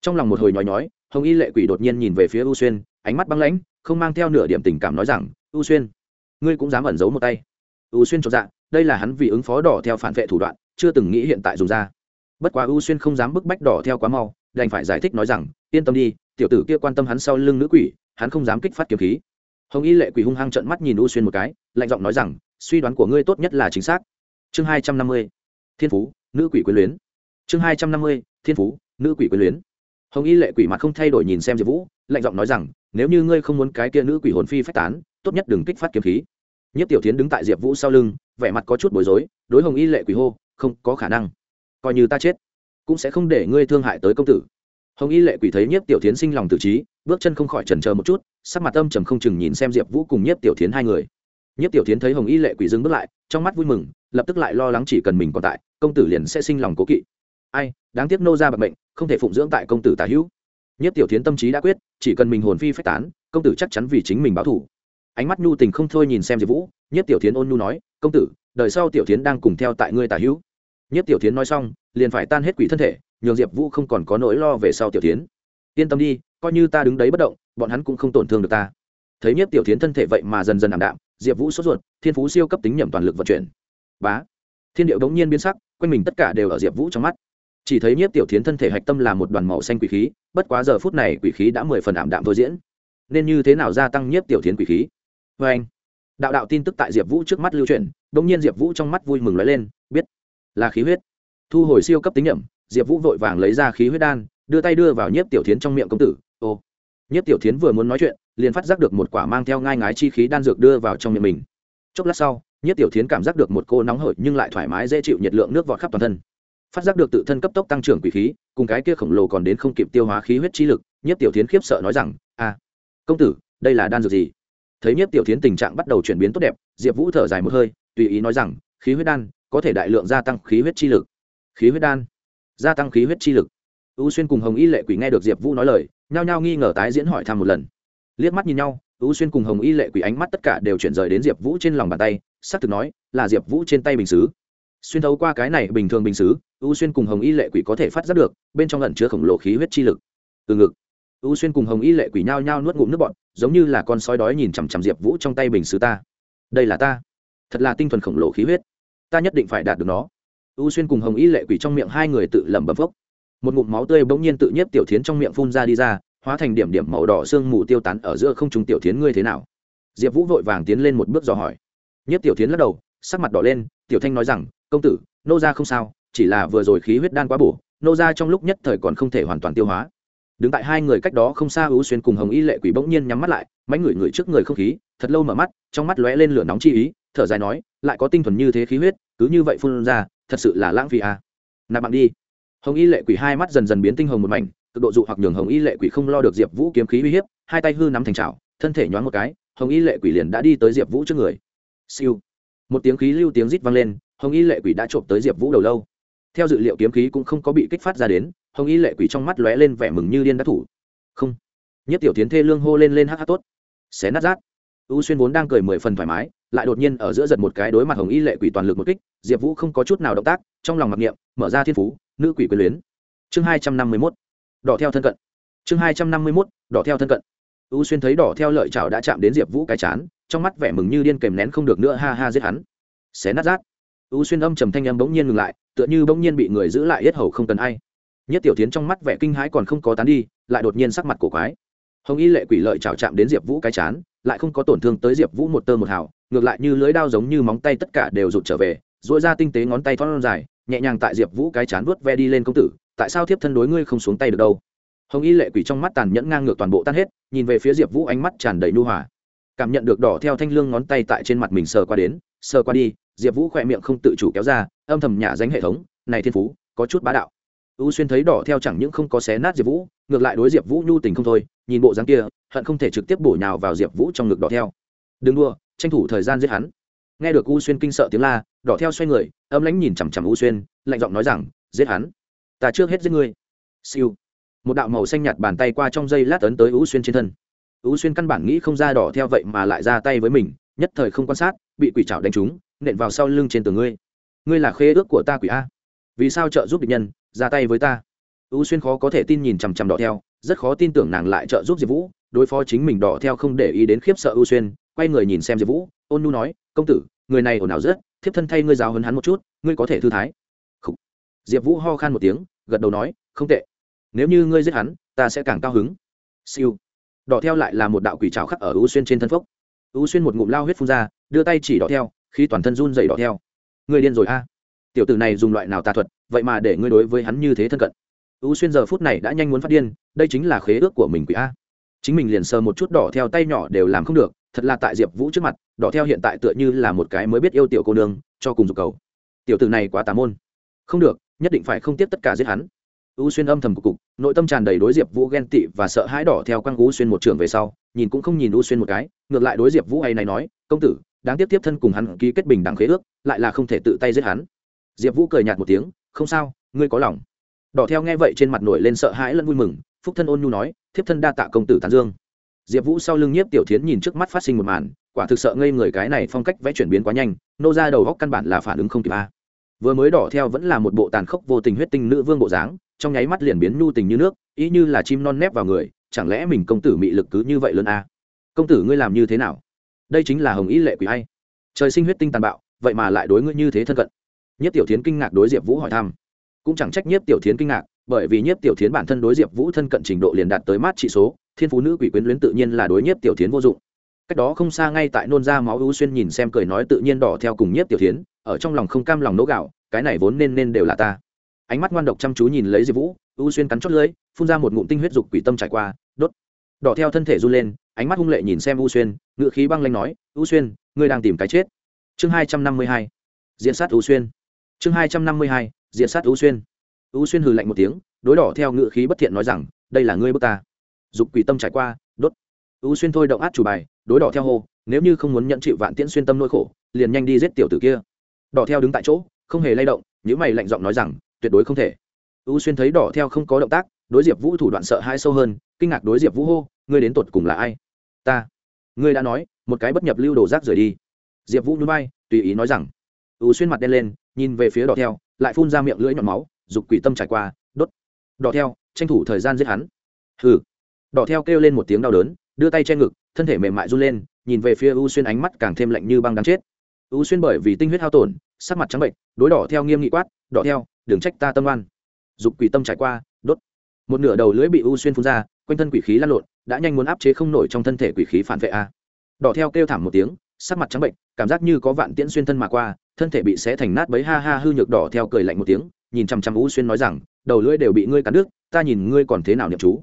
Trong lòng một hồi nhói nhói, hồng y lệ quỷ đột nhiên nhìn về phía u xuyên, ánh mắt băng lãnh, không mang theo nửa điểm tình cảm nói rằng, u xuyên, ngươi cũng dám ẩn giấu một tay. U xuyên cho dạ đây là hắn vì ứng phó đỏ theo phản vệ thủ đoạn, chưa từng nghĩ hiện tại dùng ra. Bất quá u xuyên không dám bức bách đỏ theo quá mau, đành phải giải thích nói rằng, yên tâm đi, tiểu tử kia quan tâm hắn sau lưng nữ quỷ, hắn không dám kích phát kiếm khí. Hồng y lệ quỷ hung hăng trận mắt nhìn u xuyên một cái, lạnh giọng nói rằng, suy đoán của ngươi tốt nhất là chính xác. Chương hai trăm năm mươi, thiên phú nữ quỷ quyến luyến. Chương hai trăm năm mươi, thiên phú, nữ quỷ quyến luyến. Hồng y lệ quỷ mặt không thay đổi nhìn xem diệp vũ, lạnh giọng nói rằng, nếu như ngươi không muốn cái kia nữ quỷ hồn phi phách tán, tốt nhất đừng kích phát kiếm khí. Nhất tiểu tiến đứng tại diệp vũ sau lưng, vẻ mặt có chút bối rối, đối hồng y lệ quỷ hô, không có khả năng. Coi như ta chết, cũng sẽ không để ngươi thương hại tới công tử. Hồng y lệ quỷ thấy nhiếp tiểu tiến sinh lòng tự trí, bước chân không khỏi trần chờ một chút, sắc mặt âm trầm không chừng nhìn xem diệp vũ cùng nhiếp tiểu tiến hai người. Nhiếp tiểu tiến thấy hồng y lệ quỷ dừng bước lại, trong mắt vui mừng lập tức lại lo lắng chỉ cần mình còn tại, công tử liền sẽ sinh lòng cố kỵ. Ai, đáng tiếc nô ra bạc bệnh không thể phụng dưỡng tại công tử tả hữu. Nhiếp tiểu tiến tâm trí đã quyết, chỉ cần mình hồn phi phách tán, công tử chắc chắn vì chính mình báo thủ ánh mắt nhu tình không thôi nhìn xem diệp vũ nhiếp tiểu tiến ôn nhu nói, công tử, đời sau tiểu tiến đang cùng theo tại ngươi tả hữu. Nhiếp tiểu tiến nói xong, liền phải tan hết quỷ thân thể, nhường diệp vũ không còn có nỗi lo về sau tiểu tiến yên tâm đi, coi như ta đứng đấy bất động, bọn hắn cũng không tổn thương được ta. Thấy nhiếp tiểu tiến thân thể vậy mà dần dần ảm đạm, diệp vũ sốt ruột, thiên phú siêu cấp tính nhầm toàn lực vận chuyển bá. Thiên điệu đống nhiên biến sắc, quanh mình tất cả đều ở diệp vũ trong mắt. Chỉ thấy nhiếp tiểu tiến thân thể hạch tâm là một đoàn màu xanh quỷ khí, bất quá giờ phút này quỷ khí đã mười phần ảm đạm thôi diễn. Nên như thế nào gia tăng nhiếp tiểu tiến quỷ khí? Vê anh, đạo đạo tin tức tại diệp vũ trước mắt lưu truyền đ ỗ n g nhiên diệp vũ trong mắt vui mừng nói lên, biết là khí huyết. Thu hồi siêu cấp tính nhậm, diệp vũ vội vàng lấy ra khí huyết đan, đưa tay đưa vào nhiếp tiểu tiến trong miệng công tử. Ô, nhiếp tiểu tiến vừa muốn nói chuyện, liền phát giác được một quả mang theo ngai ngái chi khí đan dược đưa vào trong miệng mình. Chốc lát sau nhất tiểu Thiến cảm giác được một cô nóng hởi nhưng lại thoải mái dễ chịu nhiệt lượng nước vọt khắp toàn thân. Phát giác được tự thân cấp tốc tăng trưởng quỷ khí, cùng cái kia khổng lồ còn đến không kịp tiêu hóa khí huyết chi lực, nhất tiểu Thiến khiếp sợ nói rằng a công tử, đây là đan dược gì? Thấy nhất tiểu Thiến tình trạng bắt đầu chuyển biến tốt đẹp, diệp vũ thở dài một hơi, tùy ý nói rằng, khí huyết đan, có thể đại lượng gia tăng khí huyết chi lực. Khí huyết đan? Gia tăng khí huyết chi lực? U xuyên cùng hồng y lệ quỷ nghe được diệp vũ nói lời, nhao nhao nghi ngờ tái diễn hỏi thăm một lần. Liếc mắt nhìn nhau u xuyên cùng hồng y lệ quỷ ánh mắt tất cả đều chuyển rời đến diệp vũ trên lòng bàn tay s ắ c thực nói, là diệp vũ trên tay bình xứ. Xuyên thấu qua cái này bình thường bình xứ u xuyên cùng hồng y lệ quỷ có thể phát giác được, bên trong lẩn chứa khổng lồ khí huyết chi lực. Từ ngực u xuyên cùng hồng y lệ quỷ nhao nhao nuốt ngụm nước bọn giống như là con sói đói nhìn chằm chằm diệp vũ trong tay bình xứ ta. Đây là ta. Thật là tinh thuần khổng lồ khí huyết. Ta nhất định phải đạt được nó. U xuyên cùng hồng y lệ quỷ trong miệng hai người tự lẩm bẩm phốc. Một ngụm máu tươi bỗng nhiên tự nhiếp tiểu thiến trong miệng phun ra đi ra hóa thành điểm điểm màu đỏ sương mù tiêu tán ở giữa không trung tiểu thiến ngươi thế nào? Diệp vũ vội vàng tiến lên một bước dò hỏi. Nhất tiểu thiến lắc đầu, sắc mặt đỏ lên, tiểu thanh nói rằng, công tử, nô ra không sao, chỉ là vừa rồi khí huyết đan quá bổ, nô ra trong lúc nhất thời còn không thể hoàn toàn tiêu hóa. Đứng tại hai người cách đó không xa ưu xuyên cùng hồng y lệ quỷ bỗng nhiên nhắm mắt lại mánh ngửi ngửi trước người không khí, thật lâu mở mắt, trong mắt lóe lên lửa nóng chi ý, thở dài nói, lại có tinh thuần như thế khí huyết, cứ như vậy phun ra, thật sự là lãng phí à. nạp bạn đi. Hồng y lệ quỷ hai mắt dần dần biến tinh hồng một mảnh cực độ dụ hoặc nhường hồng y lệ quỷ không lo được diệp vũ kiếm khí uy hiếp, hai tay hư nắm thành trào thân thể nhoáng một cái, hồng y lệ quỷ liền đã đi tới diệp vũ trước người. Siêu. Một tiếng khí lưu tiếng rít vang lên, hồng y lệ quỷ đã trộm tới diệp vũ đầu lâu. Theo dự liệu kiếm khí cũng không có bị kích phát ra đến, hồng y lệ quỷ trong mắt lóe lên vẻ mừng như điên đắc thủ. Không. Nhất tiểu tiến thê lương hô lên lên hát hát tốt. Xé nát rát. U xuyên vốn đang cười mười phần thoải mái, lại đột nhiên ở giữa giật một cái đối mặt hồng y lệ quỷ toàn lực một kích, diệp vũ không có chút nào động tác, trong lòng mặc niệm, mở ra thiên phú, nữ quỷ quyền luyến. Chương hai trăm năm mươi mốt đỏ theo thân cận. Chương hai trăm năm mươi mốt, đỏ theo thân cận. U xuyên thấy đỏ theo lợi chảo đã chạm đến diệp vũ cái chán, trong mắt vẻ mừng như điên kèm nén không được nữa, ha ha, giết hắn. Xé nát rát u xuyên âm trầm thanh em bỗng nhiên ngừng lại, tựa như bỗng nhiên bị người giữ lại hết hầu không cần ai. Nhất tiểu tiến trong mắt vẻ kinh hãi còn không có tán đi, lại đột nhiên sắc mặt cổ quái. Hồng y lệ quỷ lợi chảo chạm đến diệp vũ cái chán, lại không có tổn thương tới diệp vũ một tơ một hào, ngược lại như lưới đao giống như móng tay tất cả đều rụt trở về dội ra tinh tế ngón tay thon dài, nhẹ nhàng tại diệp vũ cái chán vuốt ve đi lên công tử tại sao thiếp thân đối ngươi không xuống tay được đâu? Hồng y lệ quỷ trong mắt tàn nhẫn ngang ngược toàn bộ tan hết, nhìn về phía diệp vũ ánh mắt tràn đầy nu hòa. Cảm nhận được đỏ theo thanh lương ngón tay tại trên mặt mình sờ qua đến, sờ qua đi, diệp vũ khỏe miệng không tự chủ kéo ra, âm thầm nhả danh hệ thống, này thiên phú, có chút bá đạo. U xuyên thấy đỏ theo chẳng những không có xé nát diệp vũ, ngược lại đối diệp vũ nhu tình không thôi, nhìn bộ dáng kia, hận không thể trực tiếp bổ nhào vào diệp vũ trong ngực đỏ theo. Đừng đua tranh thủ thời gian giết hắn. Nghe được u xuyên kinh sợ tiếng la, đỏ theo xoay người, âm lãnh nhìn chằm chằm u xuyên, lạnh giọng nói rằng, giết hắn ta trước hết giết ngươi. Siêu. Một đạo màu xanh nhạt bàn tay qua trong dây lát ấn tới ú xuyên trên thân. Ú xuyên căn bản nghĩ không ra đỏ theo vậy mà lại ra tay với mình, nhất thời không quan sát, bị quỷ trảo đánh trúng, nện vào sau lưng trên tường ngươi. Ngươi là khế ước của ta quỷ a. Vì sao trợ giúp địch nhân, ra tay với ta? Ú xuyên khó có thể tin nhìn chằm chằm đỏ theo, rất khó tin tưởng nàng lại trợ giúp diệp vũ, đối phó chính mình đỏ theo không để ý đến khiếp sợ ưu xuyên, quay người nhìn xem diệp vũ, ôn nu nói, công tử, người này ồn ào rất, thiếp thân thay ngươi giáo hấn hắn một chút, ngươi có thể thư thái diệp vũ ho khan một tiếng, gật đầu nói, không tệ. Nếu như ngươi giết hắn, ta sẽ càng cao hứng. Siêu. Đỏ theo lại là một đạo quỷ trào khắc ở u xuyên trên thân phốc. U xuyên một ngụm lao huyết phun ra, đưa tay chỉ đỏ theo khi toàn thân run dày đỏ theo. Người điên rồi a. Tiểu tử này dùng loại nào tà thuật, vậy mà để ngươi đối với hắn như thế thân cận. U xuyên giờ phút này đã nhanh muốn phát điên, đây chính là khế ước của mình quỷ a. Chính mình liền sờ một chút đỏ theo tay nhỏ đều làm không được, thật là tại diệp vũ trước mặt, đỏ theo hiện tại tựa như là một cái mới biết yêu tiểu cô nương, cho cùng dục cầu. Tiểu tử này quá tà môn. Không được nhất định phải không tiếp tất cả giết hắn. U xuyên âm thầm cục cục, nội tâm tràn đầy đối diệp vũ ghen tị và sợ hãi đỏ theo quang u xuyên một trường về sau, nhìn cũng không nhìn u xuyên một cái, ngược lại đối diệp vũ hay này nói, công tử, đáng tiếp tiếp thân cùng hắn ký kết bình đẳng khế ước, lại là không thể tự tay giết hắn. Diệp vũ cười nhạt một tiếng, không sao, ngươi có lòng. Đỏ theo nghe vậy trên mặt nổi lên sợ hãi lẫn vui mừng, phúc thân ôn nhu nói, thiếp thân đa tạ công tử tán dương. Diệp vũ sau lưng nhiếp tiểu thiến nhìn trước mắt phát sinh một màn, quả thực sợ ngây người cái này phong cách vẽ chuyển biến quá nhanh, nô ra đầu góc căn bản là phản ứng không kịp a vừa mới đỏ theo vẫn là một bộ tàn khốc vô tình huyết tinh nữ vương bộ dáng, trong nháy mắt liền biến nhu tình như nước, ý như là chim non nép vào người, chẳng lẽ mình công tử mị lực cứ như vậy lớn a? Công tử ngươi làm như thế nào? Đây chính là hồng ý lệ quỷ hay trời sinh huyết tinh tàn bạo, vậy mà lại đối ngươi như thế thân cận. Nhất tiểu thiến kinh ngạc đối diệp vũ hỏi thăm. Cũng chẳng trách nhiếp tiểu thiến kinh ngạc, bởi vì nhiếp tiểu thiến bản thân đối diệp vũ thân cận trình độ liền đạt tới mát trị số, thiên phú nữ quỷ quyến luyến tự nhiên là đối nhiếp tiểu thiến vô dụng cách đó không xa ngay tại nôn ra máu ưu xuyên nhìn xem cười nói tự nhiên đỏ theo cùng nhiếp tiểu thiến, ở trong lòng không cam lòng nỗ gạo, cái này vốn nên nên đều là ta. Ánh mắt ngoan độc chăm chú nhìn lấy diệp vũ, ưu xuyên cắn chót lưới phun ra một ngụm tinh huyết dục quỷ tâm trải qua, đốt. Đỏ theo thân thể run lên, ánh mắt hung lệ nhìn xem ưu xuyên, ngựa khí băng lanh nói, ưu xuyên, ngươi đang tìm cái chết. Chương hai trăm năm mươi hai, diễn sát ưu xuyên. Chương hai trăm năm mươi hai, diễn sát ưu xuyên. Ưu xuyên hừ lạnh một tiếng, đối đỏ theo ngựa khí bất thiện nói rằng, đây là ngươi bước ta. Dục quỷ tâm trải qua, đốt. Ưu xuyên thôi động át chủ bài đối đỏ theo hô, nếu như không muốn nhận chịu vạn tiễn xuyên tâm nỗi khổ, liền nhanh đi giết tiểu tử kia. Đỏ theo đứng tại chỗ, không hề lay động những mày lạnh giọng nói rằng, tuyệt đối không thể. Ưu xuyên thấy đỏ theo không có động tác, đối diệp vũ thủ đoạn sợ hai sâu hơn, kinh ngạc đối diệp vũ hô, ngươi đến tột cùng là ai? Ta. Ngươi đã nói, một cái bất nhập lưu đồ rác rời đi. Diệp vũ núi bay tùy ý nói rằng. Ưu xuyên mặt đen lên, nhìn về phía đỏ theo, lại phun ra miệng lưỡi nhọn máu, dục quỷ tâm trải qua, đốt. Đỏ theo, tranh thủ thời gian giết hắn. Hừ. Đỏ theo kêu lên một tiếng đau đớn, đưa tay che ngực thân thể mềm mại run lên, nhìn về phía u xuyên ánh mắt càng thêm lạnh như băng đáng chết. U xuyên bởi vì tinh huyết hao tổn, sắc mặt trắng bệnh đối đỏ theo nghiêm nghị quát, đỏ theo, đừng trách ta tâm oan. Dục quỷ tâm trải qua, đốt. Một nửa đầu lưỡi bị u xuyên phun ra, quanh thân quỷ khí lăn lộn, đã nhanh muốn áp chế không nổi trong thân thể quỷ khí phản vệ a. Đỏ theo kêu thảm một tiếng, sắc mặt trắng bệnh cảm giác như có vạn tiễn xuyên thân mà qua, thân thể bị xé thành nát bấy ha ha hư nhược đỏ theo cười lạnh một tiếng, nhìn chằm chằm u xuyên nói rằng, đầu lưỡi đều bị ngươi cắn đứt, ta nhìn ngươi còn thế nào niệm chú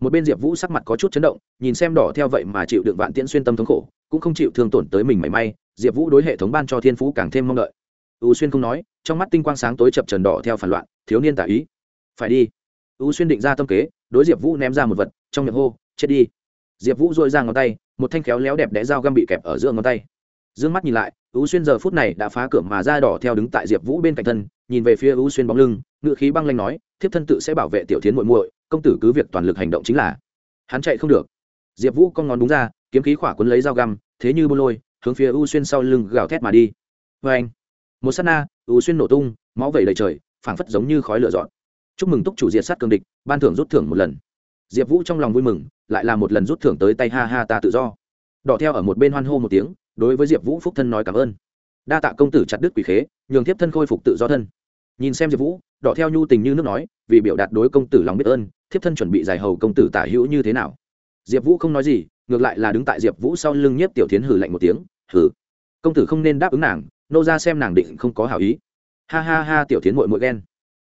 một bên diệp vũ sắc mặt có chút chấn động, nhìn xem đỏ theo vậy mà chịu đựng vạn tiễn xuyên tâm thống khổ, cũng không chịu thương tổn tới mình mảy may, diệp vũ đối hệ thống ban cho thiên phú càng thêm mong đợi. U xuyên không nói, trong mắt tinh quang sáng tối chập trần đỏ theo phản loạn, thiếu niên tả ý. Phải đi. U xuyên định ra tâm kế, đối diệp vũ ném ra một vật, trong miệng hô, chết đi. Diệp vũ dội ra ngón tay, một thanh khéo léo đẹp đẽ dao găm bị kẹp ở giữa ngón tay. D ư ơ n g mắt nhìn lại, u xuyên giờ phút này đã phá cửa mà ra đỏ theo đứng tại diệp vũ bên cạnh thân, nhìn về phía u xuyên bóng lưng ngự khí băng lanh nói, thiếp thân tự sẽ bảo vệ tiểu tiến h muội muội công tử cứ việc toàn lực hành động chính là, hắn chạy không được. Diệp vũ con ngón đúng ra, kiếm khí khỏa quấn lấy dao găm, thế như bô lôi, hướng phía u xuyên sau lưng gào thét mà đi. Vê anh, một s á t na, u xuyên nổ tung, máu vẩy đầy trời, phảng phất giống như khói lửa dọn. Chúc mừng túc chủ diệt sát cường địch, ban thưởng rút thưởng một lần. Diệp vũ trong lòng vui mừng, lại là một lần rút thưởng tới tay ha ha ta tự do. Đỏ theo ở một bên hoan hô một tiếng, đối với diệp vũ phúc thân nói cảm ơn. Đa tạ công tử chặt đứt quỷ khế, nhường tiếp thân khôi phục tự do thân. Nhìn xem diệp vũ đỏ theo nhu tình như nước nói, vì biểu đạt đối công tử lòng biết ơn, thiếp thân chuẩn bị giải hầu công tử tả hữu như thế nào. Diệp vũ không nói gì, ngược lại là đứng tại diệp vũ sau lưng nhiếp tiểu tiến hử lạnh một tiếng hử công tử không nên đáp ứng nàng, nô ra xem nàng định không có hảo ý. Ha ha ha, tiểu tiến mội mội ghen.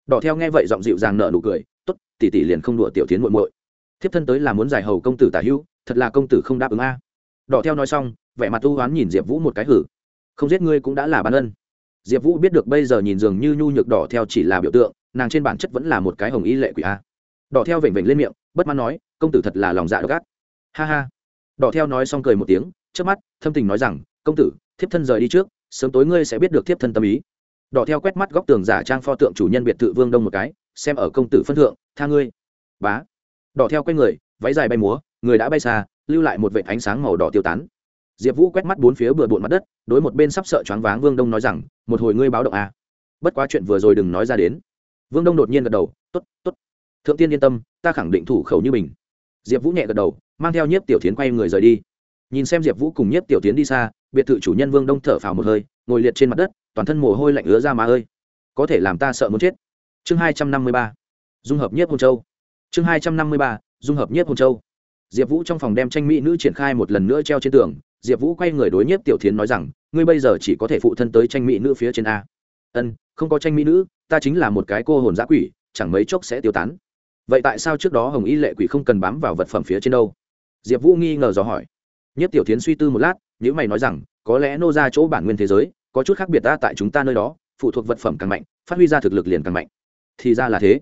Đỏ theo nghe vậy giọng dịu dàng nợ nụ cười t ố t tỉ tỉ liền không đùa tiểu tiến mội mội thiếp thân tới là muốn giải hầu công tử tả hữu, thật là công tử không đáp ứng a. Đỏ theo nói xong, vẻ mặt tu hoán nhìn diệp vũ một cái hử. Không giết ngươi cũng đã là bán ân diệp vũ biết được bây giờ nhìn dường như nhu nhược đỏ theo chỉ là biểu tượng, nàng trên bản chất vẫn là một cái hồng y lệ quỷ a. Đỏ theo vểnh vểnh lên miệng, bất mãn nói, công tử thật là lòng dạ đ gắt ha ha. Đỏ theo nói xong cười một tiếng, trước mắt, thâm tình nói rằng, công tử, thiếp thân rời đi trước, sớm tối ngươi sẽ biết được thiếp thân tâm ý. Đỏ theo quét mắt góc tường giả trang pho tượng chủ nhân biệt thự vương đông một cái, xem ở công tử phân thượng, tha ngươi. Bá. Đỏ theo quét người, váy dài bay múa, người đã bay xa, lưu lại một vệ ánh sáng màu đỏ tiêu tán diệp vũ quét mắt bốn phía bừa bộn mặt đất, đối một bên sắp sợ choáng váng vương đông nói rằng, một hồi ngươi báo động à. bất quá chuyện vừa rồi đừng nói ra đến. Vương đông đột nhiên gật đầu t ố t t ố t thượng tiên yên tâm, ta khẳng định thủ khẩu như mình. Diệp vũ nhẹ gật đầu, mang theo nhiếp tiểu tiến quay người rời đi. Nhìn xem diệp vũ cùng nhiếp tiểu tiến đi xa, biệt thự chủ nhân vương đông thở phào một hơi, ngồi liệt trên mặt đất, toàn thân mồ hôi lạnh ứa ra má ơi. Có thể làm ta sợ muốn chết. Chương hai trăm năm mươi ba. Dung hợp nhất hôn châu. Chương hai trăm năm mươi ba. Dung hợp nhất hôn châu. Diệp vũ trong phòng đem tranh mỹ nữ triển khai một lần nữa treo trên tường diệp vũ quay người đối nhiếp tiểu thiến nói rằng, ngươi bây giờ chỉ có thể phụ thân tới tranh mỹ nữ phía trên a. Ân, không có tranh mỹ nữ, ta chính là một cái cô hồn giã quỷ, chẳng mấy chốc sẽ tiêu tán. Vậy tại sao trước đó hồng y lệ quỷ không cần bám vào vật phẩm phía trên đâu? Diệp vũ nghi ngờ dò hỏi. Nhất tiểu tiến suy tư một lát nhữ mày nói rằng, có lẽ nô ra chỗ bản nguyên thế giới, có chút khác biệt ta tại chúng ta nơi đó, phụ thuộc vật phẩm càng mạnh, phát huy ra thực lực liền càng mạnh. Thì ra là thế.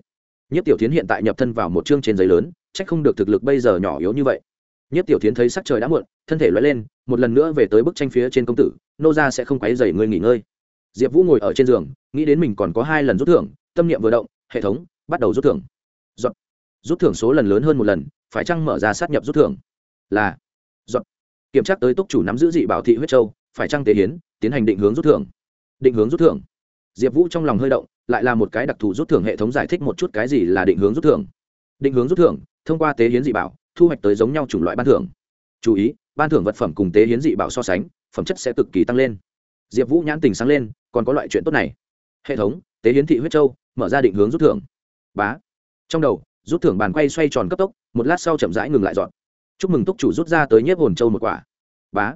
Nhất tiểu tiến hiện tại nhập thân vào một chương trên giấy lớn trách không được thực lực bây giờ nhỏ yếu như vậy nhất tiểu tiến thấy sắc trời đã muộn, thân thể loay lên, một lần nữa về tới bức tranh phía trên công tử, nô ra sẽ không quấy dày ngươi nghỉ ngơi. Diệp vũ ngồi ở trên giường, nghĩ đến mình còn có hai lần rút thưởng, tâm niệm vừa động, hệ thống, bắt đầu rút thưởng. Giọt. rút thưởng số lần lớn hơn một lần, phải chăng mở ra sát nhập rút thưởng? Là. Giọt. kiểm tra tới túc chủ nắm giữ dị bảo thị huyết châu, phải chăng tế hiến, tiến hành định hướng rút thưởng? Định hướng rút thưởng. Diệp vũ trong lòng hơi động, lại là một cái đặc thù rút thưởng hệ thống giải thích một chút cái gì là định hướng rút thưởng. Định hướng rút thưởng, thông qua tế hiến dị bảo thu hoạch tới giống nhau chủng loại ban thưởng. Chú ý, ban thưởng vật phẩm cùng tế hiến dị bảo so sánh, phẩm chất sẽ cực kỳ tăng lên. Diệp vũ nhãn tình sáng lên, còn có loại chuyện tốt này. Hệ thống, tế hiến thị huyết châu, mở ra định hướng rút thưởng. Bá. Trong đầu, rút thưởng bàn quay xoay tròn cấp tốc, một lát sau chậm rãi ngừng lại dọn. Chúc mừng túc chủ rút ra tới nhiếp hồn châu một quả. Bá.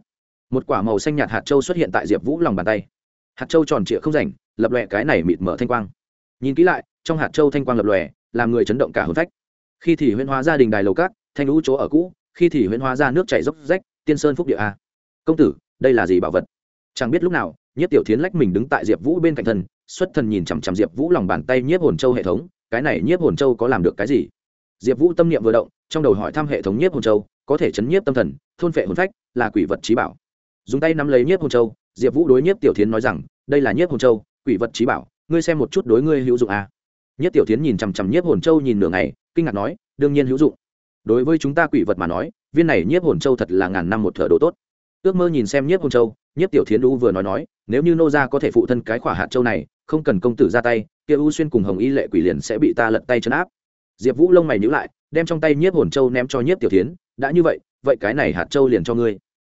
Một quả màu xanh nhạt hạt châu xuất hiện tại diệp vũ lòng bàn tay. Hạt châu tròn trịa không rảnh, lập lòe cái này mịt mở thanh quang. Nhìn kỹ lại, trong hạt châu thanh quang lập lòe, làm người chấn động cả hồn phách. Khi thì Huyên hóa gia đình đài lầu cát thanh lũ chỗ ở cũ, khi thì huyễn hóa ra nước chảy dốc rách, tiên sơn phúc địa a. Công tử, đây là gì bảo vật? Chẳng biết lúc nào, nhiếp tiểu thiến lách mình đứng tại diệp vũ bên cạnh thân xuất thần nhìn chằm chằm diệp vũ lòng bàn tay nhiếp hồn châu hệ thống, cái này nhiếp hồn châu có làm được cái gì? Diệp vũ tâm niệm vừa động, trong đầu hỏi thăm hệ thống nhiếp hồn châu, có thể chấn nhiếp tâm thần, thôn phệ hồn phách, là quỷ vật trí bảo. Dùng tay nắm lấy nhiếp hồn châu, diệp vũ đối nhiếp tiểu thiến nói rằng, đây là nhiếp hồn châu, quỷ vật trí bảo, ngươi xem một chút đối ngươi hữu dụng à. nhiếp tiểu thiến nhìn chằm chằm nhiếp hồn châu nhìn nửa ngày, kinh ngạc nói, đương nhiên hữu dụng đối với chúng ta quỷ vật mà nói, viên này nhiếp hồn châu thật là ngàn năm một thợ đồ tốt. Ước mơ nhìn xem nhiếp hồn châu, nhiếp tiểu thiến u vừa nói nói, nếu như nô gia có thể phụ thân cái khỏa hạt châu này, không cần công tử ra tay, kia u xuyên cùng hồng y lệ quỷ liền sẽ bị ta lật tay chấn áp. Diệp vũ lông mày nhữ lại, đem trong tay nhiếp hồn châu ném cho nhiếp tiểu thiến, đã như vậy vậy cái này hạt châu liền cho ngươi.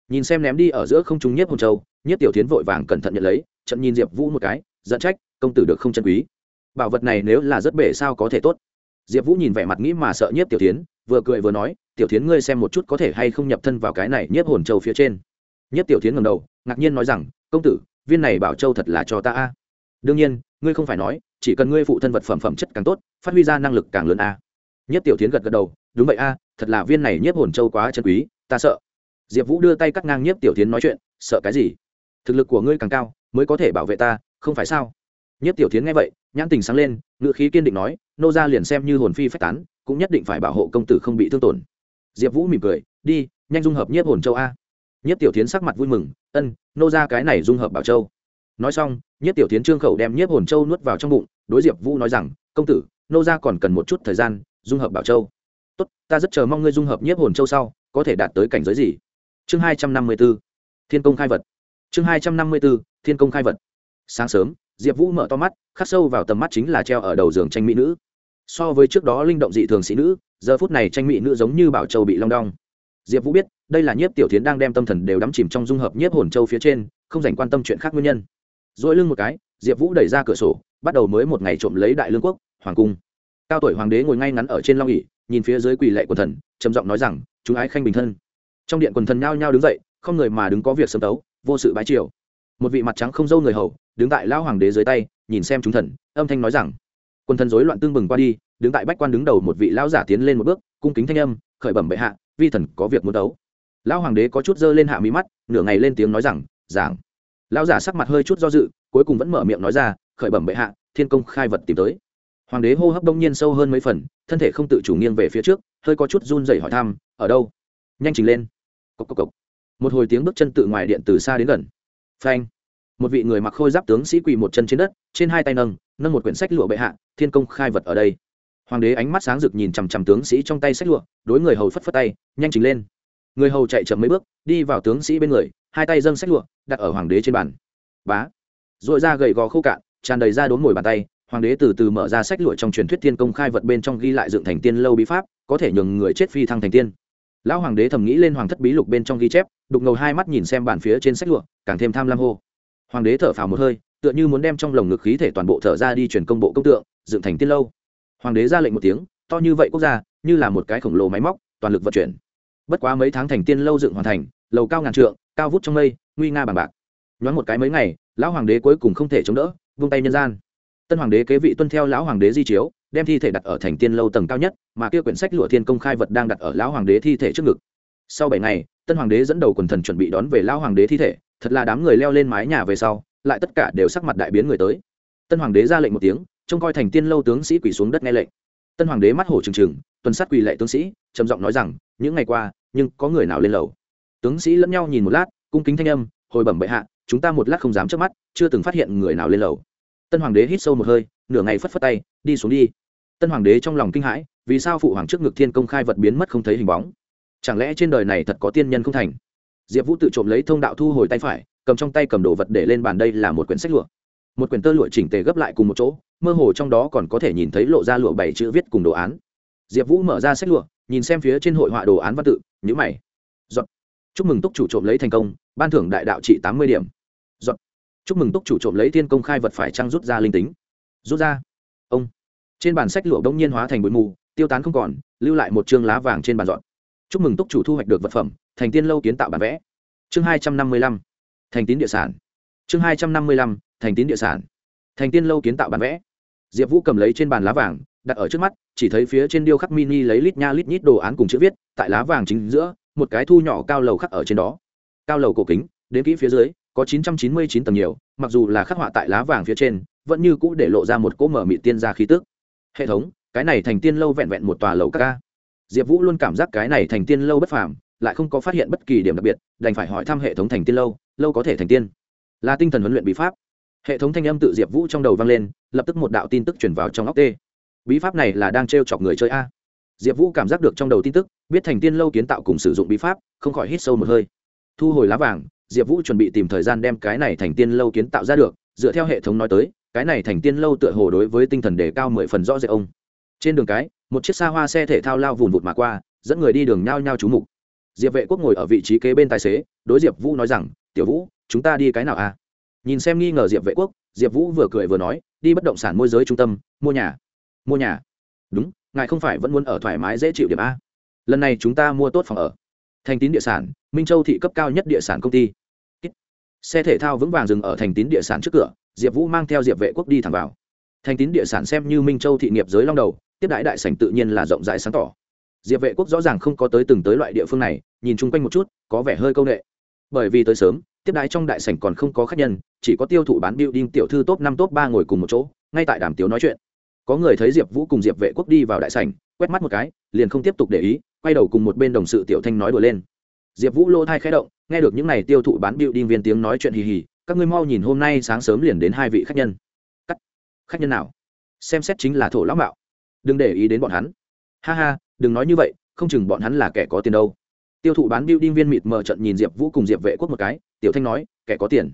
Nhìn xem ném đi ở giữa không trung nhiếp hồn châu, nhiếp tiểu thiến vội vàng cẩn thận nhận lấy trận nhìn diệp vũ một cái dẫn trách, công tử được không chân quý. Bảo vật này nếu là rất bể sao có thể tốt diệp vũ nhìn vẻ mặt nghĩ mà sợ nhiếp tiểu tiến vừa cười vừa nói, tiểu tiến ngươi xem một chút có thể hay không nhập thân vào cái này nhiếp hồn châu phía trên. Nhiếp tiểu tiến ngầm đầu, ngạc nhiên nói rằng, công tử, viên này bảo châu thật là cho ta a. Đương nhiên, ngươi không phải nói, chỉ cần ngươi phụ thân vật phẩm phẩm chất càng tốt, phát huy ra năng lực càng lớn a. Nhất tiểu tiến gật gật đầu, đúng vậy a, thật là viên này nhiếp hồn châu quá chân quý, ta sợ. Diệp vũ đưa tay cắt ngang nhiếp tiểu tiến nói chuyện, sợ cái gì? Thực lực của ngươi càng cao, mới có thể bảo vệ ta, không phải sao? Nhất tiểu tiến nghe vậy nhãn tình sáng lên ngự khí kiên định nói, nô ra liền xem như hồn phi phách tán, cũng nhất định phải bảo hộ công tử không bị thương tổn. Diệp vũ mỉm cười, đi, nhanh dung hợp nhiếp hồn châu a. Nhất tiểu tiến sắc mặt vui mừng, ân, nô ra cái này dung hợp bảo châu. Nói xong nhất tiểu tiến trương khẩu đem nhiếp hồn châu nuốt vào trong bụng, đối diệp vũ nói rằng, công tử, nô ra còn cần một chút thời gian, dung hợp bảo châu. Tốt, ta rất chờ mong ngươi dung hợp nhiếp hồn châu sau, có thể đạt tới cảnh giới gì? Chương hai trăm năm mươi b ố thiên công khai vật. Chương hai trăm năm mươi b ố thiên công khai vật. Sáng sớm diệp vũ mở to mắt, khắc sâu vào tầm mắt chính là treo ở đầu giường tranh mỹ nữ. So với trước đó linh động dị thường sĩ nữ, giờ phút này tranh mỹ nữ giống như bảo châu bị long đong. Diệp vũ biết, đây là nhiếp tiểu tiến đang đem tâm thần đều đắm chìm trong dung hợp nhiếp hồn châu phía trên, không dành quan tâm chuyện khác nguyên nhân. Dỗi lưng một cái, diệp vũ đẩy ra cửa sổ, bắt đầu mới một ngày trộm lấy đại lương quốc, hoàng cung. Cao tuổi hoàng đế ngồi ngay ngắn ở trên long ỉ nhìn phía dưới quỳ lệ quần thần, trầm giọng nói rằng, chúng ái khanh bình thân. Trong điện quần thần nhao nhao đứng dậy, không người mà đứng có việc sớm tấu, vô sự bái triều. Một vị mặt trắng không dâu người hầu đứng tại lao hoàng đế dưới tay, nhìn xem chúng thần, âm thanh nói rằng quần thần rối loạn tương bừng qua đi, đứng tại bách quan đứng đầu một vị lão giả tiến lên một bước, cung kính thanh âm, khởi bẩm bệ hạ, vi thần có việc muốn đấu. Lão hoàng đế có chút dơ lên hạ mí mắt, nửa ngày lên tiếng nói rằng, giảng. Lão giả sắc mặt hơi chút do dự, cuối cùng vẫn mở miệng nói ra, khởi bẩm bệ hạ, thiên công khai vật tìm tới. Hoàng đế hô hấp đông nhiên sâu hơn mấy phần, thân thể không tự chủ nghiêng về phía trước, hơi có chút run rẩy hỏi thăm, ở đâu? Nhanh trình lên. Cốc cốc cốc. một hồi tiếng bước chân tự ngoài điện từ xa đến gần. Phanh một vị người mặc khôi giáp tướng sĩ quỳ một chân trên đất, trên hai tay nâng nâng một quyển sách lụa bệ hạ, thiên công khai vật ở đây. Hoàng đế ánh mắt sáng rực nhìn chằm chằm tướng sĩ trong tay sách lụa, đối người hầu phất phất tay, nhanh chính lên. Người hầu chạy chậm mấy bước, đi vào tướng sĩ bên người, hai tay dâng sách lụa, đặt ở hoàng đế trên bàn. Bá. Dội ra gầy gò khô cạn, tràn đầy ra đốn ngồi bàn tay, hoàng đế từ từ mở ra sách lụa trong truyền thuyết thiên công khai vật bên trong ghi lại dựng thành tiên lâu bí pháp, có thể nhường người chết phi thăng thành tiên. Lão hoàng đế thầm nghĩ lên hoàng thất bí lục bên trong ghi chép, đục ngầu hai mắt nhìn xem bàn phía trên sách lụa, càng thêm tham lam hô hoàng đế thở phào một hơi, tựa như muốn đem trong lồng ngực khí thể toàn bộ thở ra đi chuyển công bộ công tượng, dựng thành tiên lâu. Hoàng đế ra lệnh một tiếng, to như vậy quốc gia, như là một cái khổng lồ máy móc, toàn lực vận chuyển. Bất quá mấy tháng thành tiên lâu dựng hoàn thành, lầu cao ngàn trượng, cao vút trong mây, nguy nga bằng bạc. Nhoáng một cái mấy ngày, lão hoàng đế cuối cùng không thể chống đỡ, vung tay nhân gian. Tân hoàng đế kế vị tuân theo lão hoàng đế di chiếu, đem thi thể đặt ở thành tiên lâu tầng cao nhất, mà kia quyển sách lụa thiên công khai vật đang đặt ở lão hoàng đế thi thể trước ngực sau bảy ngày, tân hoàng đế dẫn đầu quần thần chuẩn bị đón về lao hoàng đế thi thể, thật là đám người leo lên mái nhà về sau, lại tất cả đều sắc mặt đại biến người tới. Tân hoàng đế ra lệnh một tiếng, trông coi thành tiên lâu tướng sĩ quỳ xuống đất nghe lệnh. Tân hoàng đế mắt hổ trừng trừng, tuần sát quỳ lệ tướng sĩ, trầm giọng nói rằng, những ngày qua, nhưng có người nào lên lầu? Tướng sĩ lẫn nhau nhìn một lát, cung kính thanh âm, hồi bẩm bệ hạ, chúng ta một lát không dám trước mắt, chưa từng phát hiện người nào lên lầu. Tân hoàng đế hít sâu một hơi, nửa ngày phất phất tay, đi xuống đi. Tân hoàng đế trong lòng kinh hãi, vì sao phụ hoàng trước ngực thiên công khai vật biến mất không thấy hình bóng? Chẳng lẽ trên đời này thật có tiên nhân không thành? Diệp vũ tự trộm lấy thông đạo thu hồi tay phải, cầm trong tay cầm đồ vật để lên bàn đây là một quyển sách lụa. Một quyển tơ lụa chỉnh tề gấp lại cùng một chỗ, mơ hồ trong đó còn có thể nhìn thấy lộ ra lụa bảy chữ viết cùng đồ án. Diệp vũ mở ra sách lụa, nhìn xem phía trên hội họa đồ án văn tự nhữ mày. Giọt. chúc mừng túc chủ trộm lấy thành công, ban thưởng đại đạo trị tám mươi điểm. Giọt. chúc mừng túc chủ trộm lấy thiên công khai vật phải trăng rút ra linh tính. Rút ra. Ông. Trên bàn sách lụa bỗng nhiên hóa thành bụi mù, tiêu tán không còn, lưu lại một chương lá vàng trên bàn dọn chúc mừng túc chủ thu hoạch được vật phẩm, thành tiên lâu kiến tạo bản vẽ. Chương hai trăm năm mươi lăm, thành tín địa sản. Chương hai trăm năm mươi lăm, thành tín địa sản. Thành tiên lâu kiến tạo bản vẽ. Diệp vũ cầm lấy trên bàn lá vàng, đặt ở trước mắt, chỉ thấy phía trên điêu khắc mini lấy lít nha lít nhít đồ án cùng chữ viết, tại lá vàng chính giữa, một cái thu nhỏ cao lầu khắc ở trên đó. Cao lầu cổ kính, đến kỹ phía dưới, có chín trăm chín mươi chín tầng nhiều, mặc dù là khắc họa tại lá vàng phía trên, vẫn như cũ để lộ ra một cỗ mở mị tiên gia khí tức. Hệ thống, cái này thành tiên lâu vẹn vẹn một tòa lầu ca diệp vũ luôn cảm giác cái này thành tiên lâu bất phàm, lại không có phát hiện bất kỳ điểm đặc biệt, đành phải hỏi thăm hệ thống thành tiên lâu lâu có thể thành tiên? Là tinh thần huấn luyện bí pháp. Hệ thống thanh âm tự diệp vũ trong đầu vang lên, lập tức một đạo tin tức chuyển vào trong óc tê. Bí pháp này là đang t r e o chọc người chơi a. Diệp vũ cảm giác được trong đầu tin tức, biết thành tiên lâu kiến tạo cùng sử dụng bí pháp, không khỏi hít sâu một hơi. Thu hồi lá vàng, diệp vũ chuẩn bị tìm thời gian đem cái này thành tiên lâu kiến tạo ra được, dựa theo hệ thống nói tới, cái này thành tiên lâu tựa hồ đối với tinh thần đề cao mười phần rõ rệt ông trên đường cái, một chiếc xa hoa xe thể thao lao vùn vụt mà qua, dẫn người đi đường nhao nhao trú mục. Diệp vệ quốc ngồi ở vị trí kế bên tài xế, đối diệp vũ nói rằng, tiểu vũ, chúng ta đi cái nào à? Nhìn xem nghi ngờ diệp vệ quốc, diệp vũ vừa cười vừa nói, đi bất động sản môi giới trung tâm, mua nhà. Mua nhà? Đúng, ngài không phải vẫn muốn ở thoải mái dễ chịu điểm a. Lần này chúng ta mua tốt phòng ở. Thành tín địa sản, minh châu thị cấp cao nhất địa sản công ty. Xe thể thao vững vàng dừng ở thành tín địa sản trước cửa, diệp vũ mang theo diệp vệ quốc đi thẳng vào. Thành tín địa sản xem như minh châu thị nghiệp giới long đầu tiếp đãi đại sảnh tự nhiên là rộng rãi sáng tỏ. Diệp vệ quốc rõ ràng không có tới từng tới loại địa phương này, nhìn chung quanh một chút, có vẻ hơi c â u n ệ bởi vì tới sớm, tiếp đãi trong đại sảnh còn không có khách nhân, chỉ có tiêu thụ bán building tiểu thư top năm, top ba ngồi cùng một chỗ, ngay tại đàm tiếu nói chuyện. Có người thấy diệp vũ cùng diệp vệ quốc đi vào đại sảnh, quét mắt một cái, liền không tiếp tục để ý, quay đầu cùng một bên đồng sự tiểu thanh nói đùa lên. Diệp vũ lô thai khẽ động, nghe được những n à y tiêu thụ bán building viên tiếng nói chuyện hì hì, các ngươi mau nhìn hôm nay sáng sớm liền đến hai vị khách nhân. Cắt. Khách nhân nào? Xem xét chính là thổ lão mạo đừng để ý đến bọn hắn. Ha ha, đừng nói như vậy, không chừng bọn hắn là kẻ có tiền đâu. Tiêu thụ bán building viên mịt mờ trận nhìn diệp vũ cùng diệp vệ quốc một cái, tiểu thanh nói, kẻ có tiền.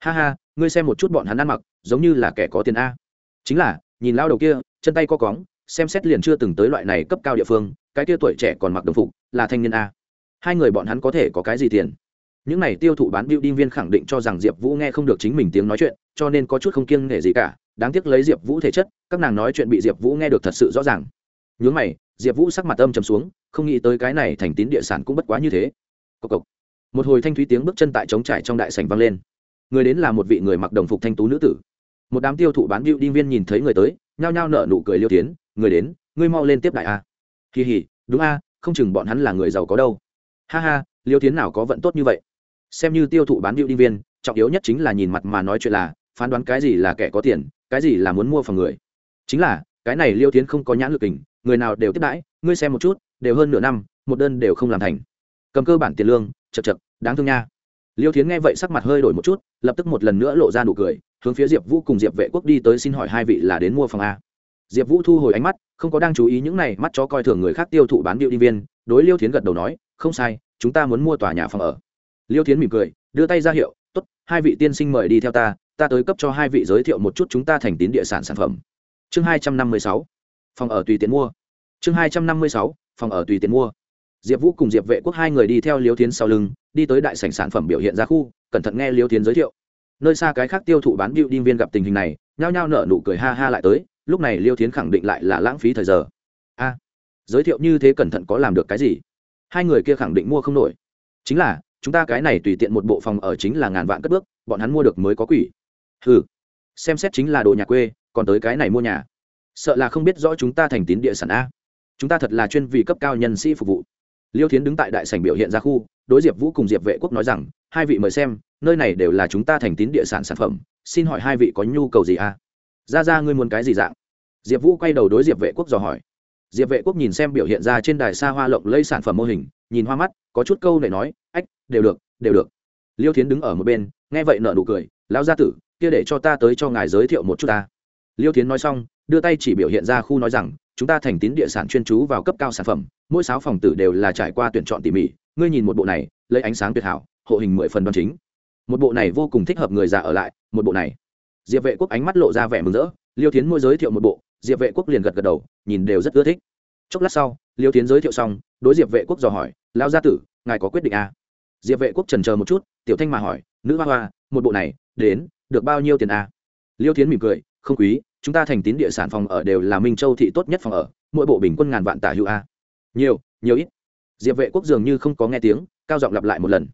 Ha ha, ngươi xem một chút bọn hắn ăn mặc, giống như là kẻ có tiền a. Chính là, nhìn lao đầu kia, chân tay co cóng, xem xét liền chưa từng tới loại này cấp cao địa phương, cái kia tuổi trẻ còn mặc đồng phục, là thanh niên a. Hai người bọn hắn có thể có cái gì tiền? Những này tiêu thụ bán building viên khẳng định cho rằng diệp vũ nghe không được chính mình tiếng nói chuyện, cho nên có chút không kiêng nể gì cả đáng tiếc lấy diệp vũ thể chất, các nàng nói chuyện bị diệp vũ nghe được thật sự rõ ràng. Nhớ mày, diệp vũ sắc mặt âm trầm xuống, không nghĩ tới cái này thành tín địa sản cũng bất quá như thế. Cộc cộc. một hồi thanh thúy tiếng bước chân tại trống trải trong đại sành vang lên. Người đến là một vị người mặc đồng phục thanh tú nữ tử. Một đám tiêu thụ bán bịu đinh viên nhìn thấy người tới, nhao nhao nở nụ cười liêu tiến, người đến, ngươi mau lên tiếp đại a. Kỳ hỉ đúng a, không chừng bọn hắn là người giàu có đâu. Ha ha, liêu tiến nào có vận tốt như vậy? Xem như tiêu thụ bán bịu đinh viên, trọng yếu nhất chính là nhìn mặt mà nói chuyện là, phán đoán cái gì là kẻ có tiền cái gì là muốn mua phòng người? Chính là, cái này liêu tiến không có nhãn lực tình người nào đều tiếp đãi, ngươi xem một chút, đều hơn nửa năm, một đơn đều không làm thành. Cầm cơ bản tiền lương, chật chật, đáng thương nha. Liêu tiến nghe vậy sắc mặt hơi đổi một chút, lập tức một lần nữa lộ ra nụ cười, hướng phía diệp vũ cùng diệp vệ quốc đi tới xin hỏi hai vị là đến mua phòng a. Diệp vũ thu hồi ánh mắt, không có đang chú ý những này, mắt chó coi thường người khác tiêu thụ bán điệu đi viên, đối liêu tiến gật đầu nói, không sai, chúng ta muốn mua tòa nhà phòng ở. Liêu tiến mỉm cười, đưa tay ra hiệu t ố t hai vị tiên sinh mời đi theo ta ta tới cấp cho hai vị giới thiệu một chút chúng ta thành tín địa sản sản phẩm. Chương hai trăm năm mươi sáu, phòng ở tùy tiện mua. Chương hai trăm năm mươi sáu, phòng ở tùy tiện mua. Diệp vũ cùng diệp vệ quốc hai người đi theo liêu tiến sau lưng, đi tới đại sảnh sản phẩm biểu hiện ra khu, cẩn thận nghe liêu tiến giới thiệu. Nơi xa cái khác tiêu thụ bán bịu đinh viên gặp tình hình này, nhao nhao nở nụ cười ha ha lại tới, lúc này liêu tiến khẳng định lại là lãng phí thời giờ. A, giới thiệu như thế cẩn thận có làm được cái gì? Hai người kia khẳng định mua không nổi. Chính là, chúng ta cái này tùy tiện một bộ phòng ở chính là ngàn vạn cất bước, bọn hắn mua được mới có quỷ ừ xem xét chính là đồ nhà quê, còn tới cái này mua nhà. Sợ là không biết rõ chúng ta thành tín địa sản a. Chúng ta thật là chuyên vì cấp cao nhân sĩ phục vụ. Liêu thiến đứng tại đại sảnh biểu hiện ra khu, đối diệp vũ cùng diệp vệ quốc nói rằng, hai vị mời xem, nơi này đều là chúng ta thành tín địa sản sản phẩm, xin hỏi hai vị có nhu cầu gì a? Ra ra, ngươi muốn cái gì dạng? Diệp vũ quay đầu đối diệp vệ quốc dò hỏi. Diệp vệ quốc nhìn xem biểu hiện ra trên đài xa hoa lộng lây sản phẩm mô hình, nhìn hoa mắt, có chút câu để nói, ách, đều được đều được. Liêu thiến đứng ở một bên, nghe vậy nợ nụ cười, lão gia tử kia để cho ta tới cho ngài giới thiệu một chút ta. Liêu tiến nói xong, đưa tay chỉ biểu hiện ra khu nói rằng, chúng ta thành tín địa sản chuyên chú vào cấp cao sản phẩm, mỗi sáu phòng tử đều là trải qua tuyển chọn tỉ mỉ, ngươi nhìn một bộ này, lấy ánh sáng tuyệt hảo, hộ hình mười phần đoan chính. Một bộ này vô cùng thích hợp người già ở lại, một bộ này. Diệp vệ quốc ánh mắt lộ ra vẻ mừng rỡ, liêu tiến môi giới thiệu một bộ, diệp vệ quốc liền gật gật đầu, nhìn đều rất ưa thích. Chốc lát sau, liêu tiến giới thiệu xong, đối diệp vệ quốc dò hỏi lao gia tử, ngài có quyết định à? diệp vệ quốc trần chờ một chút, tiểu thanh mà hỏi, nữ hoa hoa, một bộ này, đến được bao nhiêu tiền à? liêu tiến mỉm cười, không quý, chúng ta thành tín địa sản phòng ở đều là minh châu thị tốt nhất phòng ở, mỗi bộ bình quân ngàn vạn tả hữu a nhiều nhiều ít. Diệp vệ quốc dường như không có nghe tiếng, cao giọng lặp lại một lần.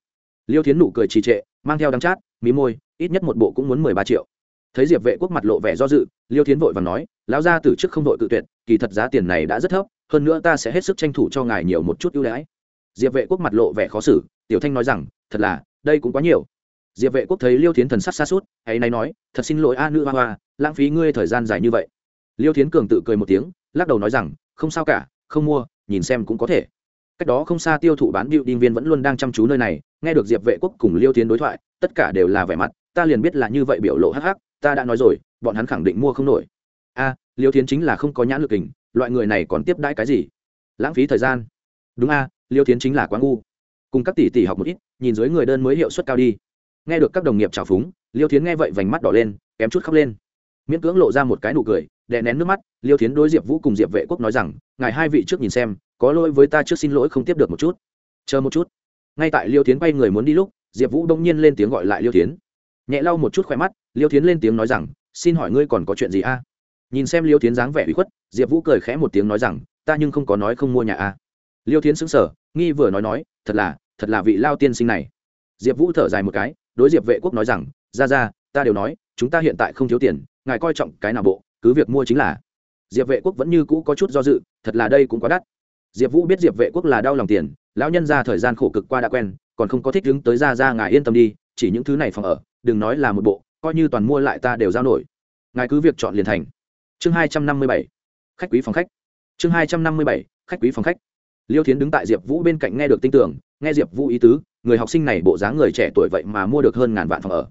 Liêu thiến nụ cười trì trệ, mang theo đắng chát, mí môi, ít nhất một bộ cũng muốn mười ba triệu. Thấy diệp vệ quốc mặt lộ vẻ do dự, liêu thiến vội và nói, lão ra từ trước không vội tự tuyệt, kỳ thật giá tiền này đã rất thấp, hơn nữa ta sẽ hết sức tranh thủ cho ngài nhiều một chút ưu đãi. Diệp vệ quốc mặt lộ vẻ khó xử, tiểu thanh nói rằng, thật là, đây cũng quá nhiều diệp vệ quốc thấy liêu thiến thần sắc xa suốt hãy nay nói, thật xin lỗi a nữ hoa hoa, lãng phí ngươi thời gian dài như vậy. Liêu thiến cường tự cười một tiếng, lắc đầu nói rằng, không sao cả, không mua, nhìn xem cũng có thể. Cách đó không xa tiêu thụ bán điệu đinh viên vẫn luôn đang chăm chú nơi này, nghe được diệp vệ quốc cùng liêu thiến đối thoại, tất cả đều là vẻ mặt, ta liền biết là như vậy biểu lộ hắc hắc, ta đã nói rồi, bọn hắn khẳng định mua không nổi. A, liêu thiến chính là không có nhãn lực hình, loại người này còn tiếp đãi cái gì? Lãng phí thời gian. Đúng a, liêu thiến chính là quá ngu. Cùng các tỷ tỷ học một ít, nhìn dưới người đơn mới hiệu suất cao đi nghe được các đồng nghiệp trào phúng, liêu thiến nghe vậy vành mắt đỏ lên, kém chút khóc lên. Miễn cưỡng lộ ra một cái nụ cười, đè nén nước mắt, liêu thiến đối diệp vũ cùng diệp vệ quốc nói rằng, ngài hai vị trước nhìn xem, có lỗi với ta trước xin lỗi không tiếp được một chút. Chờ một chút. Ngay tại liêu thiến bay người muốn đi lúc, diệp vũ đông nhiên lên tiếng gọi lại liêu thiến. Nhẹ lau một chút khỏe mắt, liêu thiến lên tiếng nói rằng, xin hỏi ngươi còn có chuyện gì a? Nhìn xem liêu thiến dáng vẻ ủy khuất, diệp vũ cười khẽ một tiếng nói rằng, ta nhưng không có nói không mua nhà a. Liêu thiến xứng sở nghi vừa nói nói, thật là thật là vị lao tiên sinh này. Diệp vũ thở dài một cái đối diệp vệ quốc nói rằng ra ra ta đều nói, chúng ta hiện tại không thiếu tiền, ngài coi trọng cái nào bộ, cứ việc mua chính là. Diệp vệ quốc vẫn như cũ có chút do dự, thật là đây cũng quá đắt. Diệp vũ biết diệp vệ quốc là đau lòng tiền, lão nhân ra thời gian khổ cực qua đã quen, còn không có thích đứng tới ra ra ngài yên tâm đi, chỉ những thứ này phòng ở, đừng nói là một bộ, coi như toàn mua lại ta đều giao nổi. Ngài cứ việc chọn liền thành. Chương hai trăm năm mươi bảy, khách quý phòng khách. Chương hai trăm năm mươi bảy, khách quý phòng khách. Liêu thiến đứng tại diệp vũ bên cạnh nghe được tin tưởng nghe diệp vũ ý tứ, người học sinh này bộ dáng người trẻ tuổi vậy mà mua được hơn ngàn vạn phòng ở.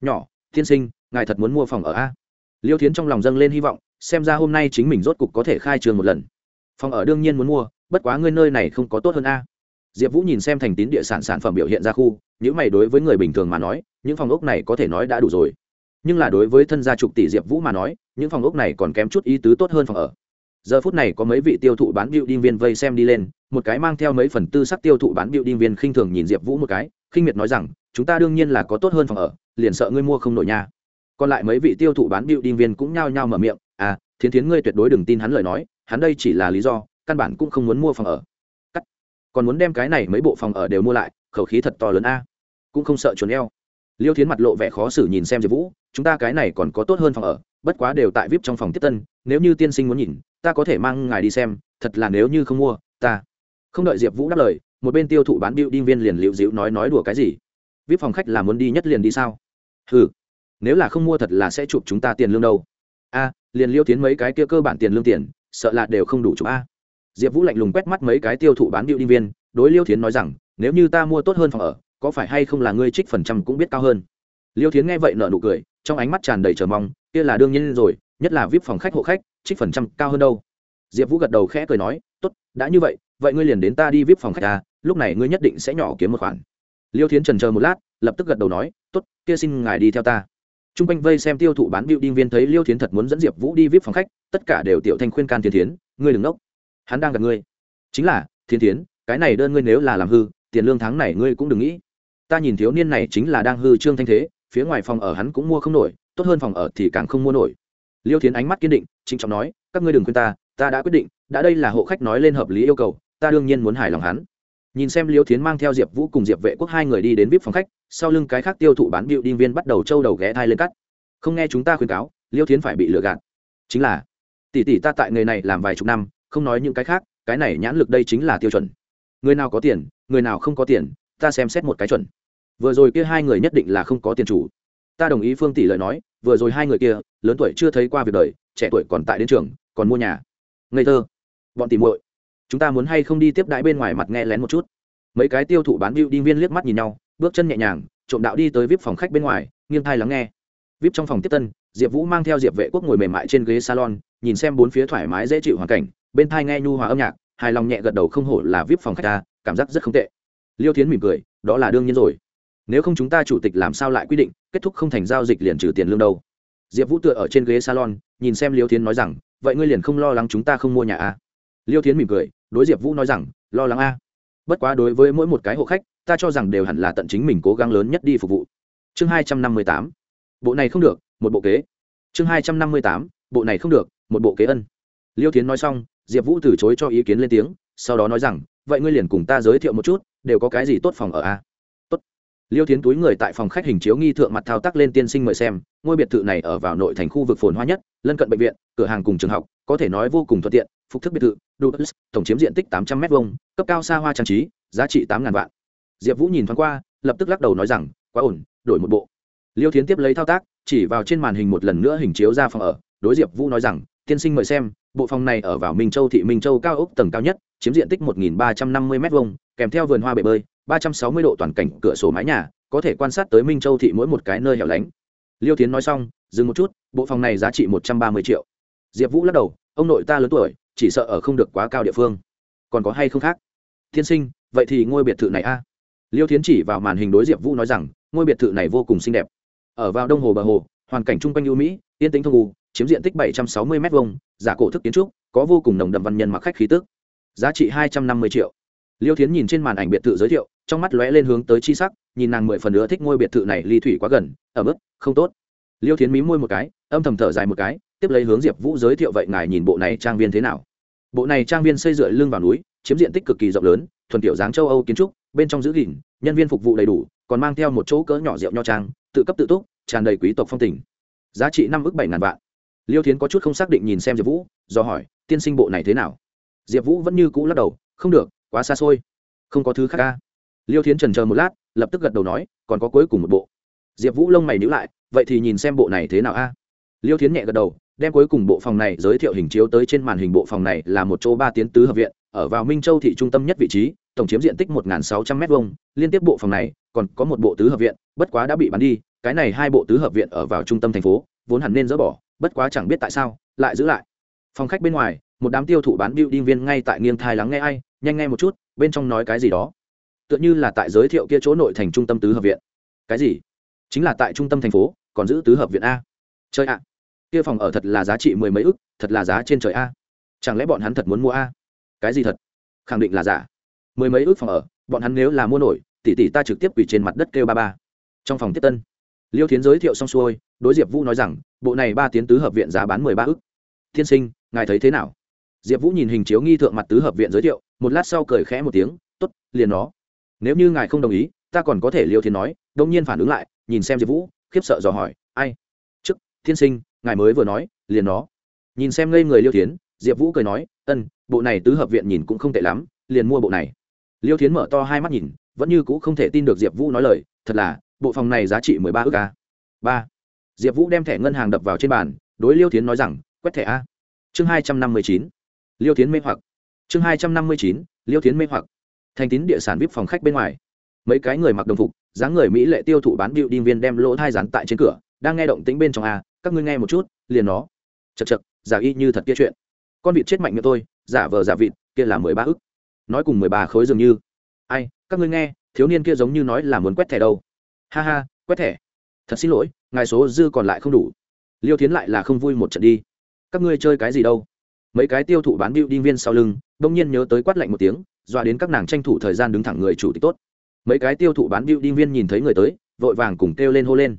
Nhỏ, tiên sinh, ngài thật muốn mua phòng ở a? Liêu thiến trong lòng dâng lên hy vọng, xem ra hôm nay chính mình rốt cục có thể khai trường một lần. Phòng ở đương nhiên muốn mua, bất quá ngươi nơi này không có tốt hơn a. Diệp vũ nhìn xem thành tín địa sản sản phẩm biểu hiện ra khu những mày đối với người bình thường mà nói, những phòng ốc này có thể nói đã đủ rồi. Nhưng là đối với thân gia trục tỷ diệp vũ mà nói, những phòng ốc này còn kém chút ý tứ tốt hơn phòng ở giờ phút này có mấy vị tiêu thụ bán biểu đinh viên vây xem đi lên, một cái mang theo mấy phần tư sắc tiêu thụ bán biểu đinh viên khinh thường nhìn diệp vũ một cái, khinh miệt nói rằng, chúng ta đương nhiên là có tốt hơn phòng ở, liền sợ ngươi mua không nổi nha. Còn lại mấy vị tiêu thụ bán biểu đinh viên cũng nhao nhao mở miệng à thiến thiến ngươi tuyệt đối đừng tin hắn lời nói, hắn đây chỉ là lý do, căn bản cũng không muốn mua phòng ở. Cắt. Còn muốn đem cái này mấy bộ phòng ở đều mua lại, khẩu khí thật to lớn a. Cũng không sợ chuồn eo. Liêu thiến mặt lộ vẻ khó xử nhìn xem diệp vũ, chúng ta cái này còn có tốt hơn phòng ở bất quá đều tại vip trong phòng tiếp tân, nếu như tiên sinh muốn nhìn, ta có thể mang ngài đi xem, thật là nếu như không mua, ta. Không đợi diệp vũ đáp lời, một bên tiêu thụ bán biểu đinh viên liền liễu dịu nói nói đùa cái gì? Vip phòng khách là muốn đi nhất liền đi sao? Ừ nếu là không mua thật là sẽ chụp chúng ta tiền lương đâu. A, liền liêu tiến mấy cái kia cơ bản tiền lương tiền, sợ là đều không đủ chụp a. Diệp vũ lạnh lùng quét mắt mấy cái tiêu thụ bán biểu đinh viên, đối liêu tiến nói rằng, nếu như ta mua tốt hơn phòng ở, có phải hay không là ngươi trích phần trăm cũng biết cao hơn? Liêu tiến nghe vậy nợ nụ cười, trong ánh mắt tràn đầy chờ mong kia là đương nhiên rồi, nhất là vip phòng khách hộ khách, trích phần trăm cao hơn đâu. Diệp vũ gật đầu khẽ cười nói, tốt, đã như vậy vậy ngươi liền đến ta đi vip phòng khách ta lúc này ngươi nhất định sẽ nhỏ kiếm một khoản. Liêu thiến trần chờ một lát, lập tức gật đầu nói, tốt, kia xin ngài đi theo ta. T r u n g quanh vây xem tiêu thụ bán biểu đinh viên thấy liêu thiến thật muốn dẫn diệp vũ đi vip phòng khách, tất cả đều tiểu thanh khuyên can thiên thiến, ngươi đừng nốc. Hắn đang gặp ngươi. Chính là thiên thiến, cái này đơn ngươi nếu là làm hư, tiền lương tháng này ngươi cũng đừng nghĩ. Ta nhìn thiếu niên này chính là đang hư trương thanh thế, phía ngoài phòng ở hắn cũng mua không nổi tốt hơn phòng ở thì càng không mua nổi. Liêu thiến ánh mắt kiên định chính trọng nói, các ngươi đừng khuyên ta ta đã quyết định, đã đây là hộ khách nói lên hợp lý yêu cầu, ta đương nhiên muốn hài lòng hắn. Nhìn xem liêu thiến mang theo diệp vũ cùng diệp vệ quốc hai người đi đến vip phòng khách, sau lưng cái khác tiêu thụ bán bịu đinh viên bắt đầu trâu đầu ghé thai lên cắt. Không nghe chúng ta khuyên cáo, liêu thiến phải bị lừa gạt. Chính là, tỷ tỷ ta tại nghề này làm vài chục năm, không nói những cái khác, cái này nhãn lực đây chính là tiêu chuẩn. Người nào có tiền, người nào không có tiền, ta xem xét một cái chuẩn. Vừa rồi kia hai người nhất định là không có tiền chủ ta đồng ý phương tỷ lời nói, vừa rồi hai người kia, lớn tuổi chưa thấy qua việc đời, trẻ tuổi còn tại đến trường, còn mua nhà. Ngây thơ. Bọn tìm muội, chúng ta muốn hay không đi tiếp đãi bên ngoài mặt nghe lén một chút? Mấy cái tiêu thụ bán bưu đinh viên liếc mắt nhìn nhau, bước chân nhẹ nhàng, trộm đạo đi tới vip phòng khách bên ngoài, nghiêng thai lắng nghe. Vip trong phòng tiếp tân, diệp vũ mang theo diệp vệ quốc ngồi mềm mại trên ghế salon, nhìn xem bốn phía thoải mái dễ chịu hoàn cảnh, bên thai nghe nhu hòa âm nhạc, hài lòng nhẹ gật đầu không hổ là vip phòng khách ta, cảm giác rất không tệ. Liêu thiến mỉm cười, đó là đương nhiên rồi nếu không chúng ta chủ tịch làm sao lại quy định, kết thúc không thành giao dịch liền trừ tiền lương đâu? Diệp vũ tựa ở trên ghế salon, nhìn xem liêu thiến nói rằng, vậy ngươi liền không lo lắng chúng ta không mua nhà à? liêu thiến mỉm cười, đối diệp vũ nói rằng, lo lắng a. Bất quá đối với mỗi một cái hộ khách, ta cho rằng đều hẳn là tận chính mình cố gắng lớn nhất đi phục vụ. Chương hai trăm năm mươi tám. Bộ này không được, một bộ kế. Chương hai trăm năm mươi tám. Bộ này không được, một bộ kế ân. Liêu thiến nói xong, diệp vũ từ chối cho ý kiến lên tiếng, sau đó nói rằng, vậy ngươi liền cùng ta giới thiệu một chút, đều có cái gì tốt phòng ở a? Liêu thiến túi người tại phòng khách hình chiếu nghi thượng mặt thao tác lên tiên sinh mời xem ngôi biệt thự này ở vào nội thành khu vực phồn hoa nhất lân cận bệnh viện cửa hàng cùng trường học có thể nói vô cùng thuận tiện phục thức biệt thự Duplex, tổng chiếm diện tích tám trăm m hai cấp cao xa hoa trang trí giá trị tám ngàn vạn. Diệp vũ nhìn thoáng qua lập tức lắc đầu nói rằng quá ổn đổi một bộ. Liêu thiến tiếp lấy thao tác chỉ vào trên màn hình một lần nữa hình chiếu ra phòng ở đối diệp vũ nói rằng tiên sinh mời xem bộ phòng này ở vào minh châu thị minh châu cao ốc tầng cao nhất chiếm diện tích một nghìn ba trăm năm mươi m2 kèm theo vườn hoa bể bơi, ba trăm sáu mươi độ toàn cảnh cửa sổ mái nhà, có thể quan sát tới minh châu thị mỗi một cái nơi hẻo lánh. Liêu Thiến nói xong, dừng một chút, bộ phòng này giá trị một trăm ba mươi triệu. Diệp vũ lắc đầu, ông nội ta lớn tuổi, chỉ sợ ở không được quá cao địa phương. Còn có hay không khác? Thiên sinh, vậy thì ngôi biệt thự này a. Liêu Thiến chỉ vào màn hình đối diệp vũ nói rằng, ngôi biệt thự này vô cùng xinh đẹp. Ở vào đông hồ bờ hồ, hoàn cảnh chung quanh ưu mỹ, yên tĩnh thông u, chiếm diện tích bảy trăm sáu mươi m2 giả cổ thức kiến trúc, có vô cùng nồng đậm văn nhân mặc khách khí tức giá trị hai trăm năm mươi triệu. Liêu thiến nhìn trên màn ảnh biệt thự giới thiệu, trong mắt lóe lên hướng tới chi sắc, nhìn nàng mười phần nữa thích ngôi biệt thự này ly thủy quá gần ở mức không tốt. Liêu thiến mí môi một cái, âm thầm thở dài một cái, tiếp lấy hướng diệp vũ giới thiệu, vậy ngài nhìn bộ này trang viên thế nào? Bộ này trang viên xây dựa lưng vào núi, chiếm diện tích cực kỳ rộng lớn, thuần tiểu dáng châu âu kiến trúc, bên trong giữ gìn, nhân viên phục vụ đầy đủ, còn mang theo một chỗ cỡ nhỏ rượu nho trang, tự cấp tự túc, tràn đầy quý tộc phong tình. Giá trị năm ước bảy ngàn vạn. Liêu thiến có chút không xác định nhìn xem diệp vũ, do hỏi, tiên sinh bộ này thế nào? Diệp vũ vẫn như cũ lắc đầu, không được, quá xa xôi. Không có thứ khác ca. Liêu thiến trần chờ một lát, lập tức gật đầu nói, còn có cuối cùng một bộ. Diệp vũ lông mày nhữ lại, vậy thì nhìn xem bộ này thế nào a? Liêu thiến nhẹ gật đầu, đem cuối cùng bộ phòng này giới thiệu hình chiếu tới trên màn hình bộ phòng này là một chỗ ba tiến tứ hợp viện, ở vào minh châu thị trung tâm nhất vị trí, tổng chiếm diện tích một sáu trăm linh m hai liên tiếp bộ phòng này còn có một bộ tứ hợp viện, bất quá đã bị bắn đi, cái này hai bộ tứ hợp viện ở vào trung tâm thành phố, vốn hẳn nên dỡ bỏ, bất quá chẳng biết tại sao, lại giữ lại. Phòng khách bên ngoài một đám tiêu thụ bán đinh viên ngay tại nghiêng thai lắng nghe ai, nhanh nghe một chút, bên trong nói cái gì đó. Tựa như là tại giới thiệu kia chỗ nội thành trung tâm tứ hợp viện. Cái gì? Chính là tại trung tâm thành phố, còn giữ tứ hợp viện a. Chơi ạ! Kia phòng ở thật là giá trị mười mấy ức, thật là giá trên trời a. Chẳng lẽ bọn hắn thật muốn mua a? Cái gì thật? Khẳng định là giả. Mười mấy ước phòng ở, bọn hắn nếu là mua nổi, tỷ tỷ ta trực tiếp quỳ trên mặt đất kêu ba ba. Trong phòng tiếp tân, liêu thiến giới thiệu xong xuôi, đối diệp vũ nói rằng, bộ này ba tiến tứ hợp viện giá bán mười ba ức. Tiên sinh, ngài thấy thế nào? Diệp vũ nhìn hình chiếu nghi thượng mặt tứ hợp viện giới thiệu, một lát sau cười khẽ một tiếng t ố t liền nó. Nếu như ngài không đồng ý, ta còn có thể liêu thiên nói. Đông nhiên phản ứng lại, nhìn xem diệp vũ, khiếp sợ dò hỏi, ai? Chức Thiên sinh, ngài mới vừa nói, liền nó. Nhìn xem ngây người liêu thiến, diệp vũ cười nói, ân, bộ này tứ hợp viện nhìn cũng không tệ lắm, liền mua bộ này. Liêu thiến mở to hai mắt nhìn, vẫn như c ũ không thể tin được diệp vũ nói lời, thật là, bộ phòng này giá trị mười ba ước ca ba. Diệp vũ đem thẻ ngân hàng đập vào trên bàn, đối liêu tiến nói rằng, quét thẻ a. Chương hai trăm năm mươi chín liêu tiến mê hoặc. Chương hai trăm năm mươi chín, liêu tiến mê hoặc. Thành tín địa sản vip phòng khách bên ngoài. Mấy cái người mặc đồng phục, dáng người mỹ lệ tiêu thụ bán bịu đinh viên đem lỗ thai rán tại trên cửa, đang nghe động tính bên trong a, các ngươi nghe một chút, liền nó. Chật chật giả y như thật kia chuyện. Con vịt chết mạnh như tôi, giả vờ giả vịt, kia là mười ba ức. Nói cùng mười ba khối dường như. Ai, các ngươi nghe, thiếu niên kia giống như nói là muốn quét thẻ đâu. Ha ha, quét thẻ. Thật xin lỗi, ngài số dư còn lại không đủ. Liêu tiến lại là không vui một trận đi. Các ngươi chơi cái gì đâu? Mấy cái tiêu thụ bán bịu đinh viên sau lưng đông nhiên nhớ tới quát lạnh một tiếng, dọa đến các nàng tranh thủ thời gian đứng thẳng người chủ tịch tốt. Mấy cái tiêu thụ bán bịu đinh viên nhìn thấy người tới, vội vàng cùng kêu lên hô lên.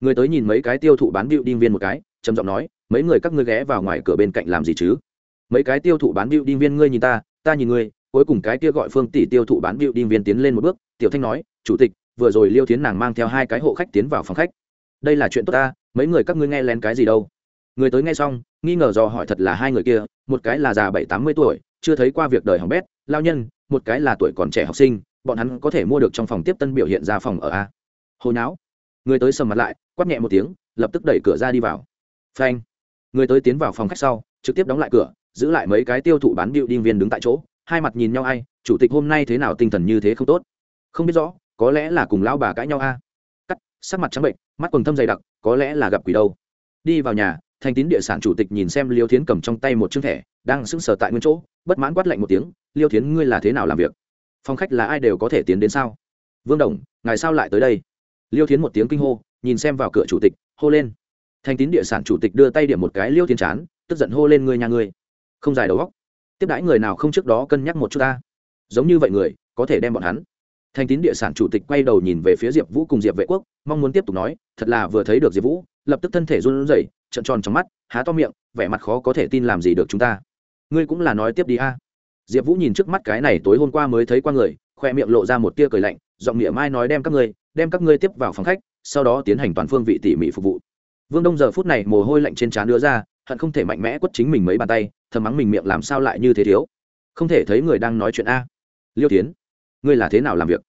Người tới nhìn mấy cái tiêu thụ bán bịu đinh viên một cái, trầm giọng nói, mấy người các ngươi ghé vào ngoài cửa bên cạnh làm gì chứ? Mấy cái tiêu thụ bán bịu đinh viên ngươi nhìn ta ta nhìn ngươi. Cuối cùng cái kia gọi phương tỷ tiêu thụ bán bịu đinh viên tiến lên một bước, tiểu thanh nói, chủ tịch, vừa rồi liêu tiến nàng mang theo hai cái hộ khách tiến vào phòng khách. Đây là chuyện tốt ta, mấy người các ngươi nghe lén cái gì đâu? Người tới nghe xong, nghi ngờ dò hỏi thật là hai người kia, một cái là già bảy tám mươi tuổi, chưa thấy qua việc đời hỏng bét, lao nhân, một cái là tuổi còn trẻ học sinh, bọn hắn có thể mua được trong phòng tiếp tân biểu hiện ra phòng ở a. Hồi não người tới sầm mặt lại, quát nhẹ một tiếng, lập tức đẩy cửa ra đi vào. Phanh. Người tới tiến vào phòng khách sau, trực tiếp đóng lại cửa, giữ lại mấy cái tiêu thụ bán điệu đinh viên đứng tại chỗ, hai mặt nhìn nhau ai, chủ tịch hôm nay thế nào tinh thần như thế không tốt. Không biết rõ, có lẽ là cùng lao bà cãi nhau a. Cắt, sắc mặt trắng bệnh, mắt quần thâm dày đặc, có lẽ là gặp quỷ đâu. Đi vào nhà thành tín địa sản chủ tịch nhìn xem liêu thiến cầm trong tay một chương thẻ, đang sững sờ tại nguyên chỗ, bất mãn quát lạnh một tiếng, liêu thiến, ngươi là thế nào làm việc? Phòng khách là ai đều có thể tiến đến sao? Vương đồng, ngài sao lại tới đây? Liêu thiến một tiếng kinh hô, nhìn xem vào cửa chủ tịch, hô lên. Thành tín địa sản chủ tịch đưa tay điểm một cái liêu thiến chán, tức giận hô lên, ngươi nhà ngươi, không dài đầu góc tiếp đãi người nào không trước đó cân nhắc một chút ta. Giống như vậy người, có thể đem bọn hắn thành tín địa sản chủ tịch quay đầu nhìn về phía diệp vũ cùng diệp vệ quốc, mong muốn tiếp tục nói, thật là vừa thấy được diệp vũ, lập tức thân thể run rẩy trận tròn trong mắt, há to miệng, vẻ mặt khó có thể tin làm gì được chúng ta. Ngươi cũng là nói tiếp đi a. Diệp vũ nhìn trước mắt cái này tối hôm qua mới thấy qua người, khoe miệng lộ ra một tia cười lạnh, giọng miệng mai nói đem các ngươi, đem các ngươi tiếp vào phòng khách, sau đó tiến hành toàn phương vị tỉ mỉ phục vụ. Vương đông giờ phút này mồ hôi lạnh trên trán đưa ra, hận không thể mạnh mẽ quất chính mình mấy bàn tay, thầm mắng mình miệng làm sao lại như thế thiếu. Không thể thấy người đang nói chuyện a. Liêu tiến ngươi là thế nào làm việc?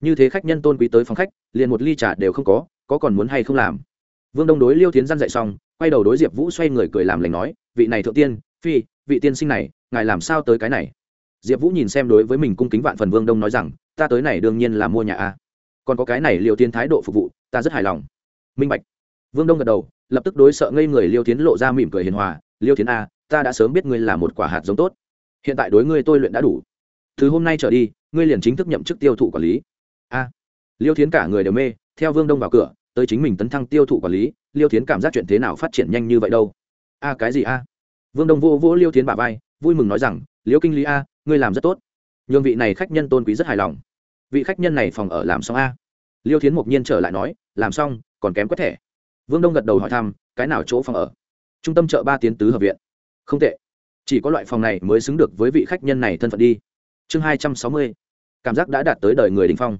Như thế khách nhân tôn quý tới phòng khách, liền một ly trà đều không có có còn muốn hay không làm? Vương đông đối liêu tiến dăn dạy xong, quay đầu đối diệp vũ xoay người cười làm lành nói, vị này thượng tiên, phi, vị tiên sinh này, ngài làm sao tới cái này? Diệp vũ nhìn xem đối với mình cung kính vạn phần vương đông nói rằng, ta tới này đương nhiên là mua nhà a. Còn có cái này liêu tiến thái độ phục vụ, ta rất hài lòng. Minh bạch. Vương đông gật đầu, lập tức đối sợ ngây người liêu tiến lộ ra mỉm cười hiền hòa, liêu tiến a, ta đã sớm biết ngươi là một quả hạt giống tốt. Hiện tại đối ngươi tôi luyện đã đủ từ hôm nay trở đi, ngươi liền chính thức nhậm chức tiêu thụ quản lý. A. Liêu thiến cả người đều mê, theo vương đông vào cửa, tới chính mình tấn thăng tiêu thụ quản lý, liêu thiến cảm giác chuyện thế nào phát triển nhanh như vậy đâu? A, cái gì a? Vương đông vô vỗ liêu thiến bà vai, vui mừng nói rằng, liêu kinh lý a, ngươi làm rất tốt. Nhường vị này khách nhân tôn quý rất hài lòng. Vị khách nhân này phòng ở làm xong a. Liêu thiến mộc nhiên trở lại nói, làm xong, còn kém quét thẻ. Vương đông gật đầu hỏi thăm, cái nào chỗ phòng ở? Trung tâm chợ ba tiến tứ hợp viện. Không tệ. Chỉ có loại phòng này mới xứng được với vị khách nhân này thân phận đi chương hai trăm sáu mươi, cảm giác đã đạt tới đời người đình phong.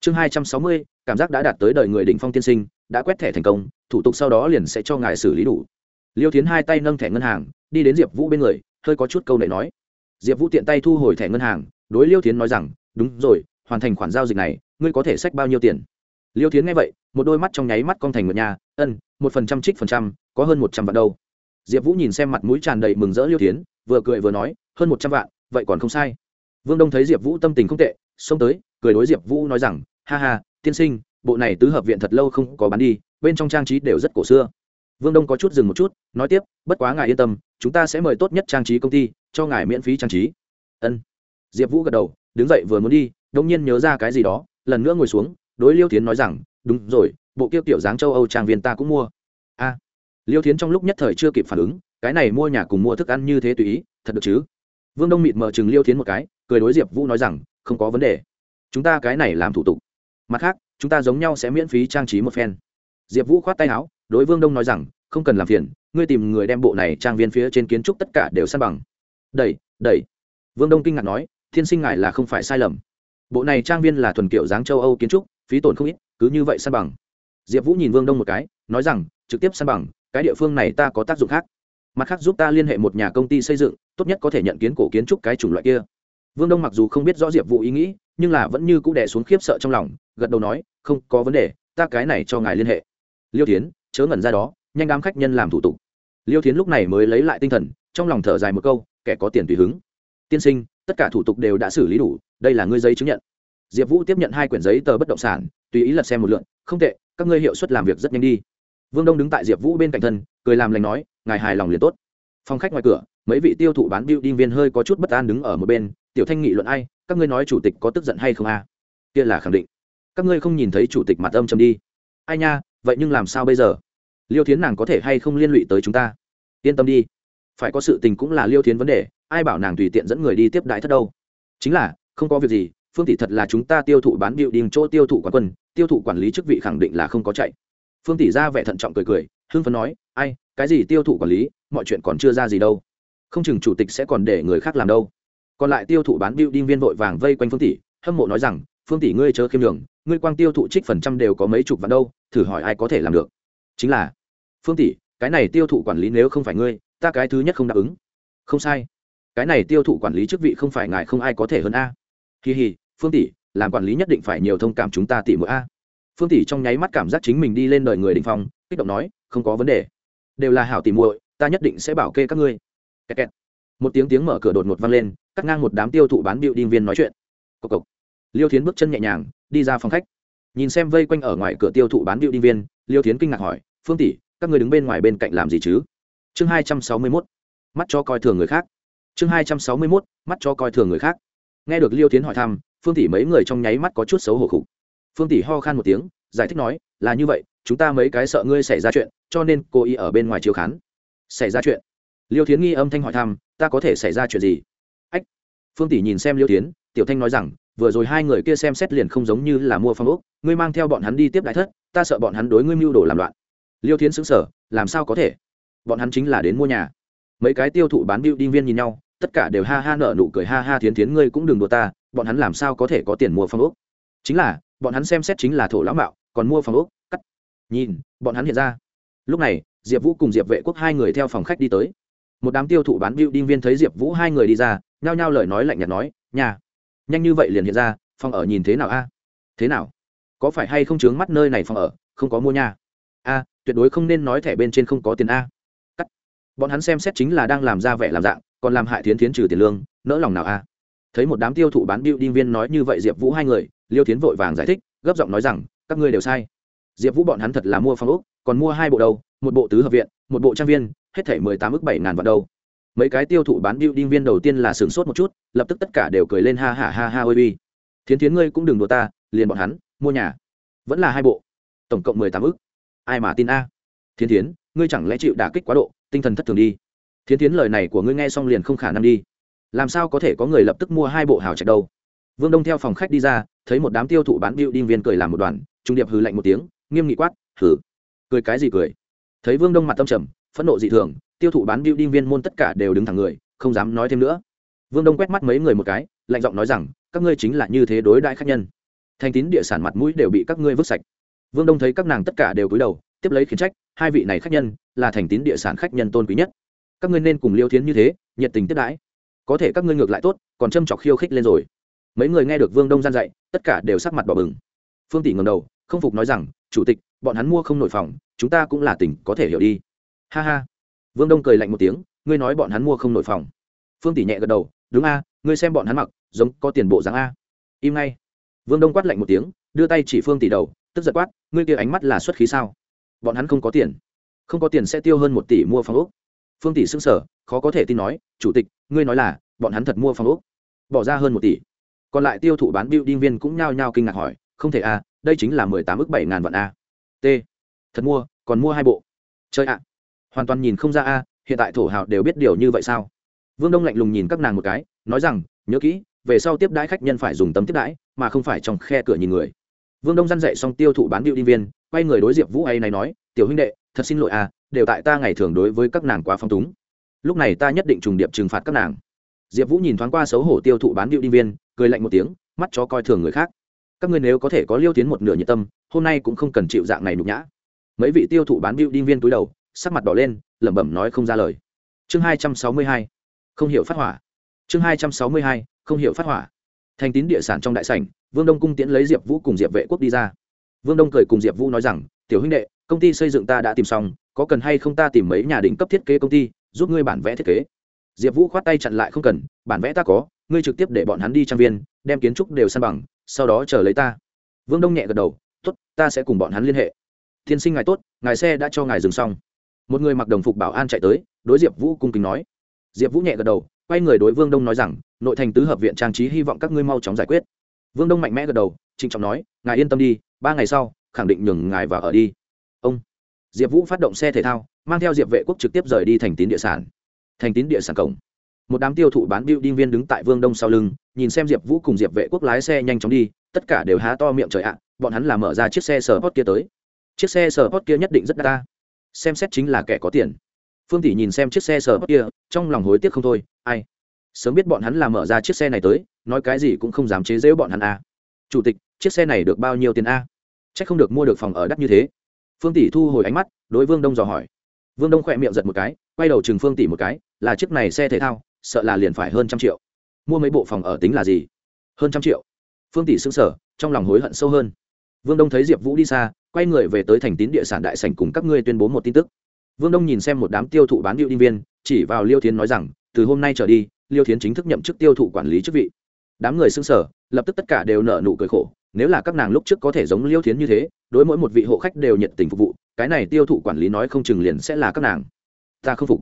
Chương hai trăm sáu mươi, cảm giác đã đạt tới đời người đỉnh phong tiên sinh, đã quét thẻ thành công, thủ tục sau đó liền sẽ cho ngài xử lý đủ. Liêu tiến hai tay nâng thẻ ngân hàng, đi đến diệp vũ bên người, hơi có chút câu này nói. Diệp vũ tiện tay thu hồi thẻ ngân hàng, đối liêu tiến nói rằng, đúng rồi, hoàn thành khoản giao dịch này, ngươi có thể sách bao nhiêu tiền? Liêu tiến nghe vậy, một đôi mắt trong nháy mắt con thành một nhà ân, một phần trăm trích phần trăm, có hơn một trăm vạn đâu. Diệp vũ nhìn xem mặt mũi tràn đầy mừng rỡ liêu tiến vừa cười vừa nói, hơn một trăm vạn, vậy còn không sai vương đông thấy diệp vũ tâm tình không tệ, xông tới, cười đối diệp vũ nói rằng, ha ha, tiên sinh, bộ này tứ hợp viện thật lâu không có bán đi, bên trong trang trí đều rất cổ xưa. Vương đông có chút dừng một chút, nói tiếp, bất quá ngài yên tâm, chúng ta sẽ mời tốt nhất trang trí công ty, cho ngài miễn phí trang trí. Ân. Diệp vũ gật đầu, đứng dậy vừa muốn đi, đông nhiên nhớ ra cái gì đó, lần nữa ngồi xuống, đối liêu tiến nói rằng, đúng rồi, bộ kia kiểu dáng châu âu trang viên ta cũng mua. A. Liêu tiến trong lúc nhất thời chưa kịp phản ứng, cái này mua nhà cùng mua thức ăn như thế tùy ý, thật được chứ? Vương đông mịt mờ chừng liêu tiến một cái cười đối diệp vũ nói rằng, không có vấn đề. Chúng ta cái này làm thủ tục. Mặt khác, chúng ta giống nhau sẽ miễn phí trang trí một phen. Diệp vũ khoát tay áo, đối vương đông nói rằng, không cần làm phiền, ngươi tìm người đem bộ này trang viên phía trên kiến trúc tất cả đều san bằng. Đẩy đẩy. Vương đông kinh ngạc nói, thiên sinh ngại là không phải sai lầm. Bộ này trang viên là thuần kiểu dáng châu âu kiến trúc, phí tổn không ít, cứ như vậy san bằng. Diệp vũ nhìn vương đông một cái, nói rằng, trực tiếp san bằng, cái địa phương này ta có tác dụng khác. Mặt khác giúp ta liên hệ một nhà công ty xây dựng, tốt nhất có thể nhận kiến cổ kiến trúc cái chủng loại kia vương đông mặc dù không biết rõ diệp vũ ý nghĩ, nhưng là vẫn như c ũ đẻ xuống khiếp sợ trong lòng, gật đầu nói, không có vấn đề, ta cái này cho ngài liên hệ. Liêu tiến chớ ngẩn ra đó, nhanh đám khách nhân làm thủ tục. Liêu tiến lúc này mới lấy lại tinh thần, trong lòng thở dài một câu, kẻ có tiền tùy hứng. Tiên sinh, tất cả thủ tục đều đã xử lý đủ, đây là ngươi giấy chứng nhận. Diệp vũ tiếp nhận hai quyển giấy tờ bất động sản, tùy ý lật xem một lượn không tệ, các ngươi hiệu suất làm việc rất nhanh đi. Vương đông đứng tại diệp vũ bên cạnh thân, cười làm lành nói, ngài hài lòng liền tốt. Phòng khách ngoài cửa mấy vị tiêu thụ bán building viên hơi có chút bất an đứng ở một bên, tiểu thanh nghị luận ai? Các ngươi nói chủ tịch có tức giận hay không a? À? kia là khẳng định. Các ngươi không nhìn thấy chủ tịch mặt âm trầm đi. Ai nha, vậy nhưng làm sao bây giờ? Liêu thiến nàng có thể hay không liên lụy tới chúng ta? Yên tâm đi. Phải có sự tình cũng là liêu thiến vấn đề, ai bảo nàng tùy tiện dẫn người đi tiếp đại thất đâu? Chính là, không có việc gì, phương tỷ thật là chúng ta tiêu thụ bán biểu đình chỗ tiêu thụ quán quân, tiêu thụ quản lý chức vị khẳng định là không có chạy. Phương tỷ ra vẻ thận trọng cười cười, hưng phấn nói, ai, cái gì tiêu thụ quản lý, mọi chuyện còn chưa ra gì đâu không chừng chủ tịch sẽ còn để người khác làm đâu. Còn lại tiêu thụ bán biểu đinh viên vội vàng vây quanh phương tỷ, hâm mộ nói rằng, phương tỷ ngươi chớ khiêm đường ngươi quang tiêu thụ trích phần trăm đều có mấy chục vạn đâu, thử hỏi ai có thể làm được? Chính là. Phương tỷ, cái này tiêu thụ quản lý nếu không phải ngươi, ta cái thứ nhất không đáp ứng. Không sai. Cái này tiêu thụ quản lý chức vị không phải ngài không ai có thể hơn a. Kỳ hì phương tỷ, làm quản lý nhất định phải nhiều thông cảm chúng ta tỷ mỗi a. Phương tỷ trong nháy mắt cảm giác chính mình đi lên đời người đình phong, kích động nói, không có vấn đề. Đều là hảo tỷ muội, ta nhất định sẽ bảo kê các ngươi kẹt kẹt. một tiếng tiếng mở cửa đột ngột vang lên, cắt ngang một đám tiêu thụ bán biểu đinh viên nói chuyện. Cộc cộc. Liêu thiến bước chân nhẹ nhàng, đi ra phòng khách. Nhìn xem vây quanh ở ngoài cửa tiêu thụ bán biểu đinh viên, liêu thiến kinh ngạc hỏi, phương tỷ, các ngươi đứng bên ngoài bên cạnh làm gì chứ? Chương hai trăm sáu mươi mốt. Mắt cho coi thường người khác. Chương hai trăm sáu mươi mốt, mắt cho coi thường người khác. Nghe được liêu tiến hỏi thăm, phương tỷ mấy người trong nháy mắt có chút xấu hổ khục. Phương tỷ ho khan một tiếng, giải thích nói, là như vậy, chúng ta mấy cái sợ ngươi xảy ra chuyện, cho nên cô ý ở bên ngoài chiếu khán. Xảy ra chuyện? Liêu Thiến nghi âm thanh hỏi thăm ta có thể xảy ra chuyện gì? Ách. Phương tỷ nhìn xem liêu Thiến, tiểu thanh nói rằng vừa rồi hai người kia xem xét liền không giống như là mua phong ốc ngươi mang theo bọn hắn đi tiếp đại thất ta sợ bọn hắn đối ngươi mưu đồ làm loạn. Liêu Thiến xứng sở làm sao có thể? Bọn hắn chính là đến mua nhà. Mấy cái tiêu thụ bán điệu đinh viên nhìn nhau tất cả đều ha ha nợ nụ cười ha ha thiến thiến ngươi cũng đừng đùa ta bọn hắn làm sao có thể có tiền mua phong ốc? Chính là bọn hắn xem xét chính là thổ lão mạo còn mua phòng ốc cắt. Nhìn bọn hắn hiện ra. Lúc này diệp vũ cùng diệp vệ quốc hai người theo phòng khách đi tới một đám tiêu thụ bán bưu đinh viên thấy diệp vũ hai người đi ra, nhao nhao lời nói lạnh nhạt nói nhà nhanh như vậy liền hiện ra, phòng ở nhìn thế nào a? Thế nào? Có phải hay không chướng mắt nơi này phòng ở, không có mua nhà a, tuyệt đối không nên nói thẻ bên trên không có tiền a. Cắt. Bọn hắn xem xét chính là đang làm ra vẻ làm dạng, còn làm hại thiến thiến trừ tiền lương, nỡ lòng nào a? Thấy một đám tiêu thụ bán điệu đinh viên nói như vậy diệp vũ hai người, liêu tiến vội vàng giải thích, gấp giọng nói rằng, các ngươi đều sai. Diệp vũ bọn hắn thật là mua phong úc còn mua hai bộ đầu, một bộ tứ hợp viện, một bộ trang viên hết thể mười tám ước bảy ngàn vạn đâu. Mấy cái tiêu thụ bán building đinh viên đầu tiên là sửng sốt một chút, lập tức tất cả đều cười lên ha ha ha ha ôi bi thiến thiến ngươi cũng đừng đùa ta, liền bọn hắn, mua nhà. Vẫn là hai bộ. Tổng cộng mười tám ước. Ai mà tin a? Thiến thiến, ngươi chẳng lẽ chịu đả kích quá độ, tinh thần thất thường đi. Thiến Thiến lời này của ngươi nghe xong liền không khả năng đi. Làm sao có thể có người lập tức mua hai bộ hào trạch đâu? Vương đông theo phòng khách đi ra, thấy một đám tiêu thụ bán bịu đinh viên cười làm một đoàn, trung điệp hừ lạnh một tiếng, nghiêm nghị quát, hừ. Cười cái gì cười? Thấy vương đông mặt tâm trầm phẫn nộ dị thường, tiêu thụ bán bịu đinh viên môn tất cả đều đứng thẳng người, không dám nói thêm nữa. Vương đông quét mắt mấy người một cái, lạnh giọng nói rằng, các ngươi chính là như thế đối đãi khách nhân. Thành tín địa sản mặt mũi đều bị các ngươi vứt sạch. Vương đông thấy các nàng tất cả đều cúi đầu, tiếp lấy khiển trách, hai vị này khách nhân, là thành tín địa sản khách nhân tôn quý nhất. Các ngươi nên cùng liêu thiến như thế, nhiệt tình tiếp đãi. Có thể các ngươi ngược lại tốt, còn châm chọc khiêu khích lên rồi. Mấy người nghe được vương đông gian dạy, tất cả đều sắc mặt bỏ bừng. Phương tỷ ngầm đầu, không phục nói rằng, chủ tịch, bọn hắn mua không nổi phòng, chúng ta cũng là tỉnh, có thể hiểu đi ha ha. Vương đông cười lạnh một tiếng, ngươi nói bọn hắn mua không nổi phòng. Phương tỷ nhẹ gật đầu, đúng a, ngươi xem bọn hắn mặc, giống có tiền bộ dáng a. Im ngay. Vương đông quát lạnh một tiếng, đưa tay chỉ phương tỷ đầu, tức giật quát, ngươi kia ánh mắt là xuất khí sao? Bọn hắn không có tiền. Không có tiền sẽ tiêu hơn một tỷ mua phòng ốc. Phương tỷ xưng sở khó có thể tin nói, chủ tịch, ngươi nói là, bọn hắn thật mua phòng ốc? Bỏ ra hơn một tỷ. Còn lại tiêu thụ bán đinh viên cũng nhao nhao kinh ngạc hỏi, không thể a, đây chính là mười tám ước bảy ngàn vạn a. T, thật mua, còn mua hai bộ. Chơi ạ hoàn toàn nhìn không ra a, hiện tại thổ hào đều biết điều như vậy sao? Vương đông lạnh lùng nhìn các nàng một cái, nói rằng, nhớ kỹ, về sau tiếp đãi khách nhân phải dùng tấm tiếp đãi, mà không phải trong khe cửa nhìn người. Vương đông dăn dậy xong tiêu thụ bán điệu đi viên, quay người đối diệp vũ ấy này nói, tiểu huynh đệ, thật xin lỗi à đều tại ta ngày thường đối với các nàng quá phong túng. Lúc này ta nhất định trùng điệp trừng phạt các nàng. Diệp vũ nhìn thoáng qua xấu hổ tiêu thụ bán điệu đi viên, cười lạnh một tiếng, mắt cho coi thường người khác. Các ngươi nếu có thể có liêu tiến một nửa nhiệt tâm, hôm nay cũng không cần chịu dạng này nhục nhã. Mấy vị tiêu thụ bán điệu đi viên túi đầu sắc mặt đỏ lên, lẩm bẩm nói không ra lời. Chương hai trăm sáu mươi hai, không hiểu phát hỏa. Chương hai trăm sáu mươi hai, không hiểu phát hỏa. Thành tín địa sản trong đại sảnh, vương đông cung tiễn lấy diệp vũ cùng diệp vệ quốc đi ra. Vương đông cười cùng diệp vũ nói rằng, tiểu huynh đệ, công ty xây dựng ta đã tìm xong, có cần hay không ta tìm mấy nhà đỉnh cấp thiết kế công ty, giúp ngươi bản vẽ thiết kế? Diệp vũ khoát tay chặn lại, không cần, bản vẽ ta có, ngươi trực tiếp để bọn hắn đi trang viên, đem kiến trúc đều san bằng, sau đó chờ lấy ta. Vương đông nhẹ gật đầu t ố t ta sẽ cùng bọn hắn liên hệ. Tiên sinh ngài tốt, ngài xe đã cho ngài dừng xong một người mặc đồng phục bảo an chạy tới, đối diệp vũ cung kính nói. Diệp vũ nhẹ gật đầu, quay người đối vương đông nói rằng, nội thành tứ hợp viện trang trí hy vọng các ngươi mau chóng giải quyết. Vương đông mạnh mẽ gật đầu, trịnh trọng nói, ngài yên tâm đi, ba ngày sau, khẳng định nhường ngài và ở đi. Ông. Diệp vũ phát động xe thể thao, mang theo diệp vệ quốc trực tiếp rời đi thành tín địa sản. Thành tín địa sản cổng. Một đám tiêu thụ bán biêu đinh viên đứng tại vương đông sau lưng, nhìn xem diệp vũ cùng diệp vệ quốc lái xe nhanh chóng đi, tất cả đều há to miệng trời ạ, bọn hắn là mở ra chiếc xe sờ hot kia tới. Chiếc xe sờ hot kia nhất định rất đa xem xét chính là kẻ có tiền. Phương tỷ nhìn xem chiếc xe sờ kia, trong lòng hối tiếc không thôi, ai? Sớm biết bọn hắn làm mở ra chiếc xe này tới, nói cái gì cũng không dám chế giễu bọn hắn a chủ tịch, chiếc xe này được bao nhiêu tiền a? C h ắ c không được mua được phòng ở đắt như thế. Phương tỷ thu hồi ánh mắt, đối vương đông dò hỏi. Vương đông khỏe miệng giật một cái, quay đầu chừng phương tỷ một cái, là chiếc này xe thể thao, sợ là liền phải hơn trăm triệu. Mua mấy bộ phòng ở tính là gì? Hơn trăm triệu. Phương tỷ xứng sở trong lòng hối hận sâu hơn. Vương đông thấy diệp vũ đi xa quay người về tới thành tín địa sản đại sảnh cùng các ngươi tuyên bố một tin tức. Vương đông nhìn xem một đám tiêu thụ bán điệu đinh viên, chỉ vào liêu thiến nói rằng, từ hôm nay trở đi, liêu thiến chính thức nhậm chức tiêu thụ quản lý chức vị. Đám người xưng sở lập tức tất cả đều nợ nụ cười khổ, nếu là các nàng lúc trước có thể giống liêu thiến như thế, đối mỗi một vị hộ khách đều nhiệt tình phục vụ, cái này tiêu thụ quản lý nói không chừng liền sẽ là các nàng. Ta không phục.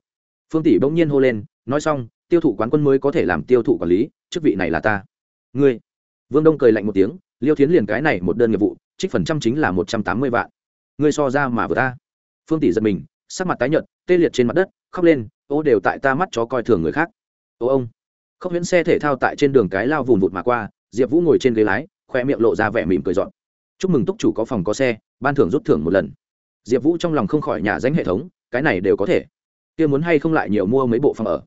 Phương tỷ bỗng nhiên hô lên, nói xong, tiêu thụ quán quân mới có thể làm tiêu thụ quản lý, chức vị này là ta. Ngươi? Vương đông cười lạnh một tiếng, liêu thiến liền cái này một đơn nghiệp vụ trích phần trăm chính là một trăm tám mươi vạn. Ngươi so ra mà vừa ta. Phương tỷ giật mình, sắc mặt tái nhợt, tê liệt trên mặt đất, khóc lên, ô, đều tại ta mắt chó coi thường người khác. Ô, ông. Khóc huyễn xe thể thao tại trên đường cái lao vùn vụt mà qua, diệp vũ ngồi trên ghế lái, khoe miệng lộ ra vẻ mỉm cười dọn. Chúc mừng túc chủ có phòng có xe, ban thưởng rút thưởng một lần. Diệp vũ trong lòng không khỏi nhà danh hệ thống, cái này đều có thể. Kia muốn hay không lại nhiều mua mấy bộ phòng ở.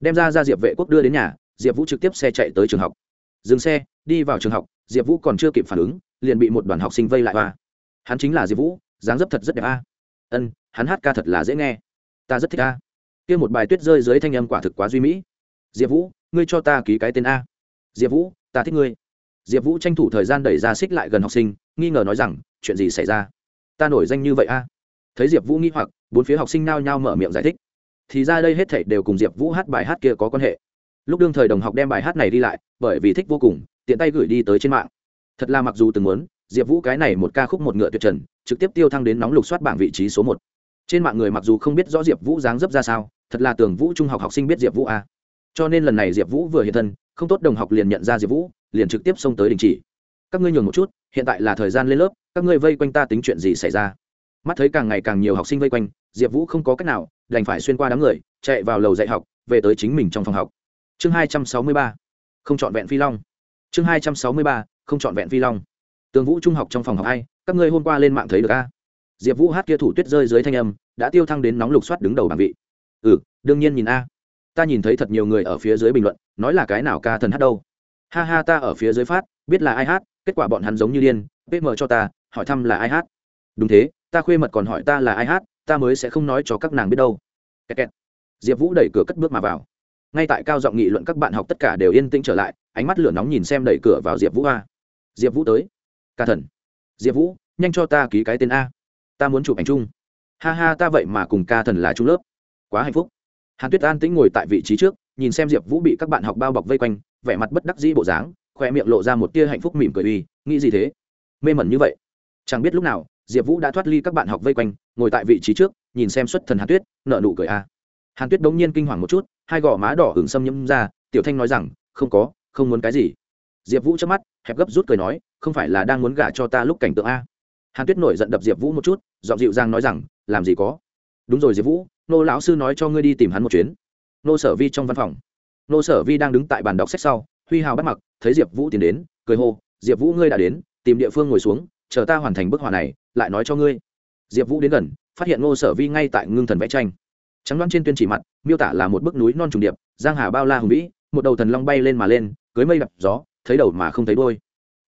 Đem ra ra diệp vệ quốc đưa đến nhà, diệp vũ trực tiếp xe chạy tới trường học. Dừng xe, đi vào trường học, diệp vũ còn chưa kịp phản ứng liền bị một đoàn học sinh vây lại hoa. Hắn chính là diệp vũ, dáng dấp thật rất đẹp a. Ân, hắn hát ca thật là dễ nghe. Ta rất thích a. Kia một bài tuyết rơi dưới thanh âm quả thực quá duy mỹ. Diệp vũ, ngươi cho ta ký cái tên a. Diệp vũ, ta thích ngươi. Diệp vũ tranh thủ thời gian đẩy ra xích lại gần học sinh, nghi ngờ nói rằng, chuyện gì xảy ra? Ta nổi danh như vậy a. Thấy diệp vũ nghi hoặc, bốn phía học sinh nao nhao mở miệng giải thích. Thì ra đây hết thảy đều cùng diệp vũ hát bài hát kia có quan hệ. Lúc đương thời đồng học đem bài hát này đi lại, bởi vì thích vô cùng, tiện tay gửi đi tới trên mạng thật là mặc dù từng muốn, diệp vũ cái này một ca khúc một ngựa tuyệt trần, trực tiếp tiêu thăng đến nóng lục soát bảng vị trí số một. Trên mạng người mặc dù không biết rõ diệp vũ dáng dấp ra sao, thật là tưởng vũ trung học học sinh biết diệp vũ a cho nên lần này diệp vũ vừa hiện thân, không tốt đồng học liền nhận ra diệp vũ, liền trực tiếp xông tới đình chỉ. Các ngươi nhường một chút, hiện tại là thời gian lên lớp, các ngươi vây quanh ta tính chuyện gì xảy ra? Mắt thấy càng ngày càng nhiều học sinh vây quanh, diệp vũ không có cách nào, đành phải xuyên qua đám người, chạy vào lầu dạy học, về tới chính mình trong phòng học. Chương hai trăm sáu mươi ba, không c h ọ n vẹn phi long. Chương hai trăm sáu mươi ba không trọn vẹn phi long. Tường vũ trung học trong phòng học ai, các ngươi hôm qua lên mạng thấy được a? Diệp vũ hát kia thủ tuyết rơi dưới thanh âm, đã tiêu thăng đến nóng lục soát đứng đầu bảng vị. Ừ đương nhiên nhìn a. Ta nhìn thấy thật nhiều người ở phía dưới bình luận, nói là cái nào ca thần hát đâu. Ha ha, ta ở phía dưới phát, biết là ai hát, kết quả bọn hắn giống như điên pm cho ta, hỏi thăm là ai hát. Đúng thế, ta khuê mật còn hỏi ta là ai hát, ta mới sẽ không nói cho các nàng biết đâu. Kẹt kẹt. diệp vũ đẩy cửa cất bước mà vào ngay tại cao giọng nghị luận các bạn học tất cả đều yên tĩnh trở lại, ánh mắt lửa nóng nhìn xem đẩy cửa vào diệp vũ a. Diệp vũ tới. Ca thần. Diệp vũ, nhanh cho ta ký cái tên a. Ta muốn chụp ảnh chung. Ha ha, ta vậy mà cùng ca thần là chung lớp. Quá hạnh phúc. Hàn tuyết an tĩnh ngồi tại vị trí trước, nhìn xem diệp vũ bị các bạn học bao bọc vây quanh, vẻ mặt bất đắc dĩ bộ dáng khoe miệng lộ ra một tia hạnh phúc mỉm cười uy, nghĩ gì thế? Mê mẩn như vậy. Chẳng biết lúc nào, diệp vũ đã thoát ly các bạn học vây quanh, ngồi tại vị trí trước, nhìn xem xuất thần hàn tuyết nợ nụ cười a. Hàn tuyết đống nhiên kinh hoàng một chút hai gò má đỏ hừng xâm nhẫm ra, tiểu thanh nói rằng, không có, không muốn cái gì. Diệp vũ chớp mắt, hẹp gấp rút cười nói, không phải là đang muốn gả cho ta lúc cảnh tượng a. Hàn tuyết nổi giận đập diệp vũ một chút dọn dịu dàng nói rằng, làm gì có. Đúng rồi diệp vũ, nô lão sư nói cho ngươi đi tìm hắn một chuyến. Nô sở vi trong văn phòng. Nô sở vi đang đứng tại bàn đọc sách sau, huy hào bắt mặc, thấy diệp vũ tiến đến, cười hô, diệp vũ ngươi đã đến, tìm địa phương ngồi xuống, chờ ta hoàn thành bức họa này, lại nói cho ngươi. Diệp vũ đến gần, phát hiện nô sở vi ngay tại ngưng thần vẽ tranh trắng đoán trên tuyên chỉ mặt, miêu tả là một bức núi non trùng điệp, giang hà bao la hùng vĩ, một đầu thần long bay lên mà lên, cưới mây đập gió, thấy đầu mà không thấy đôi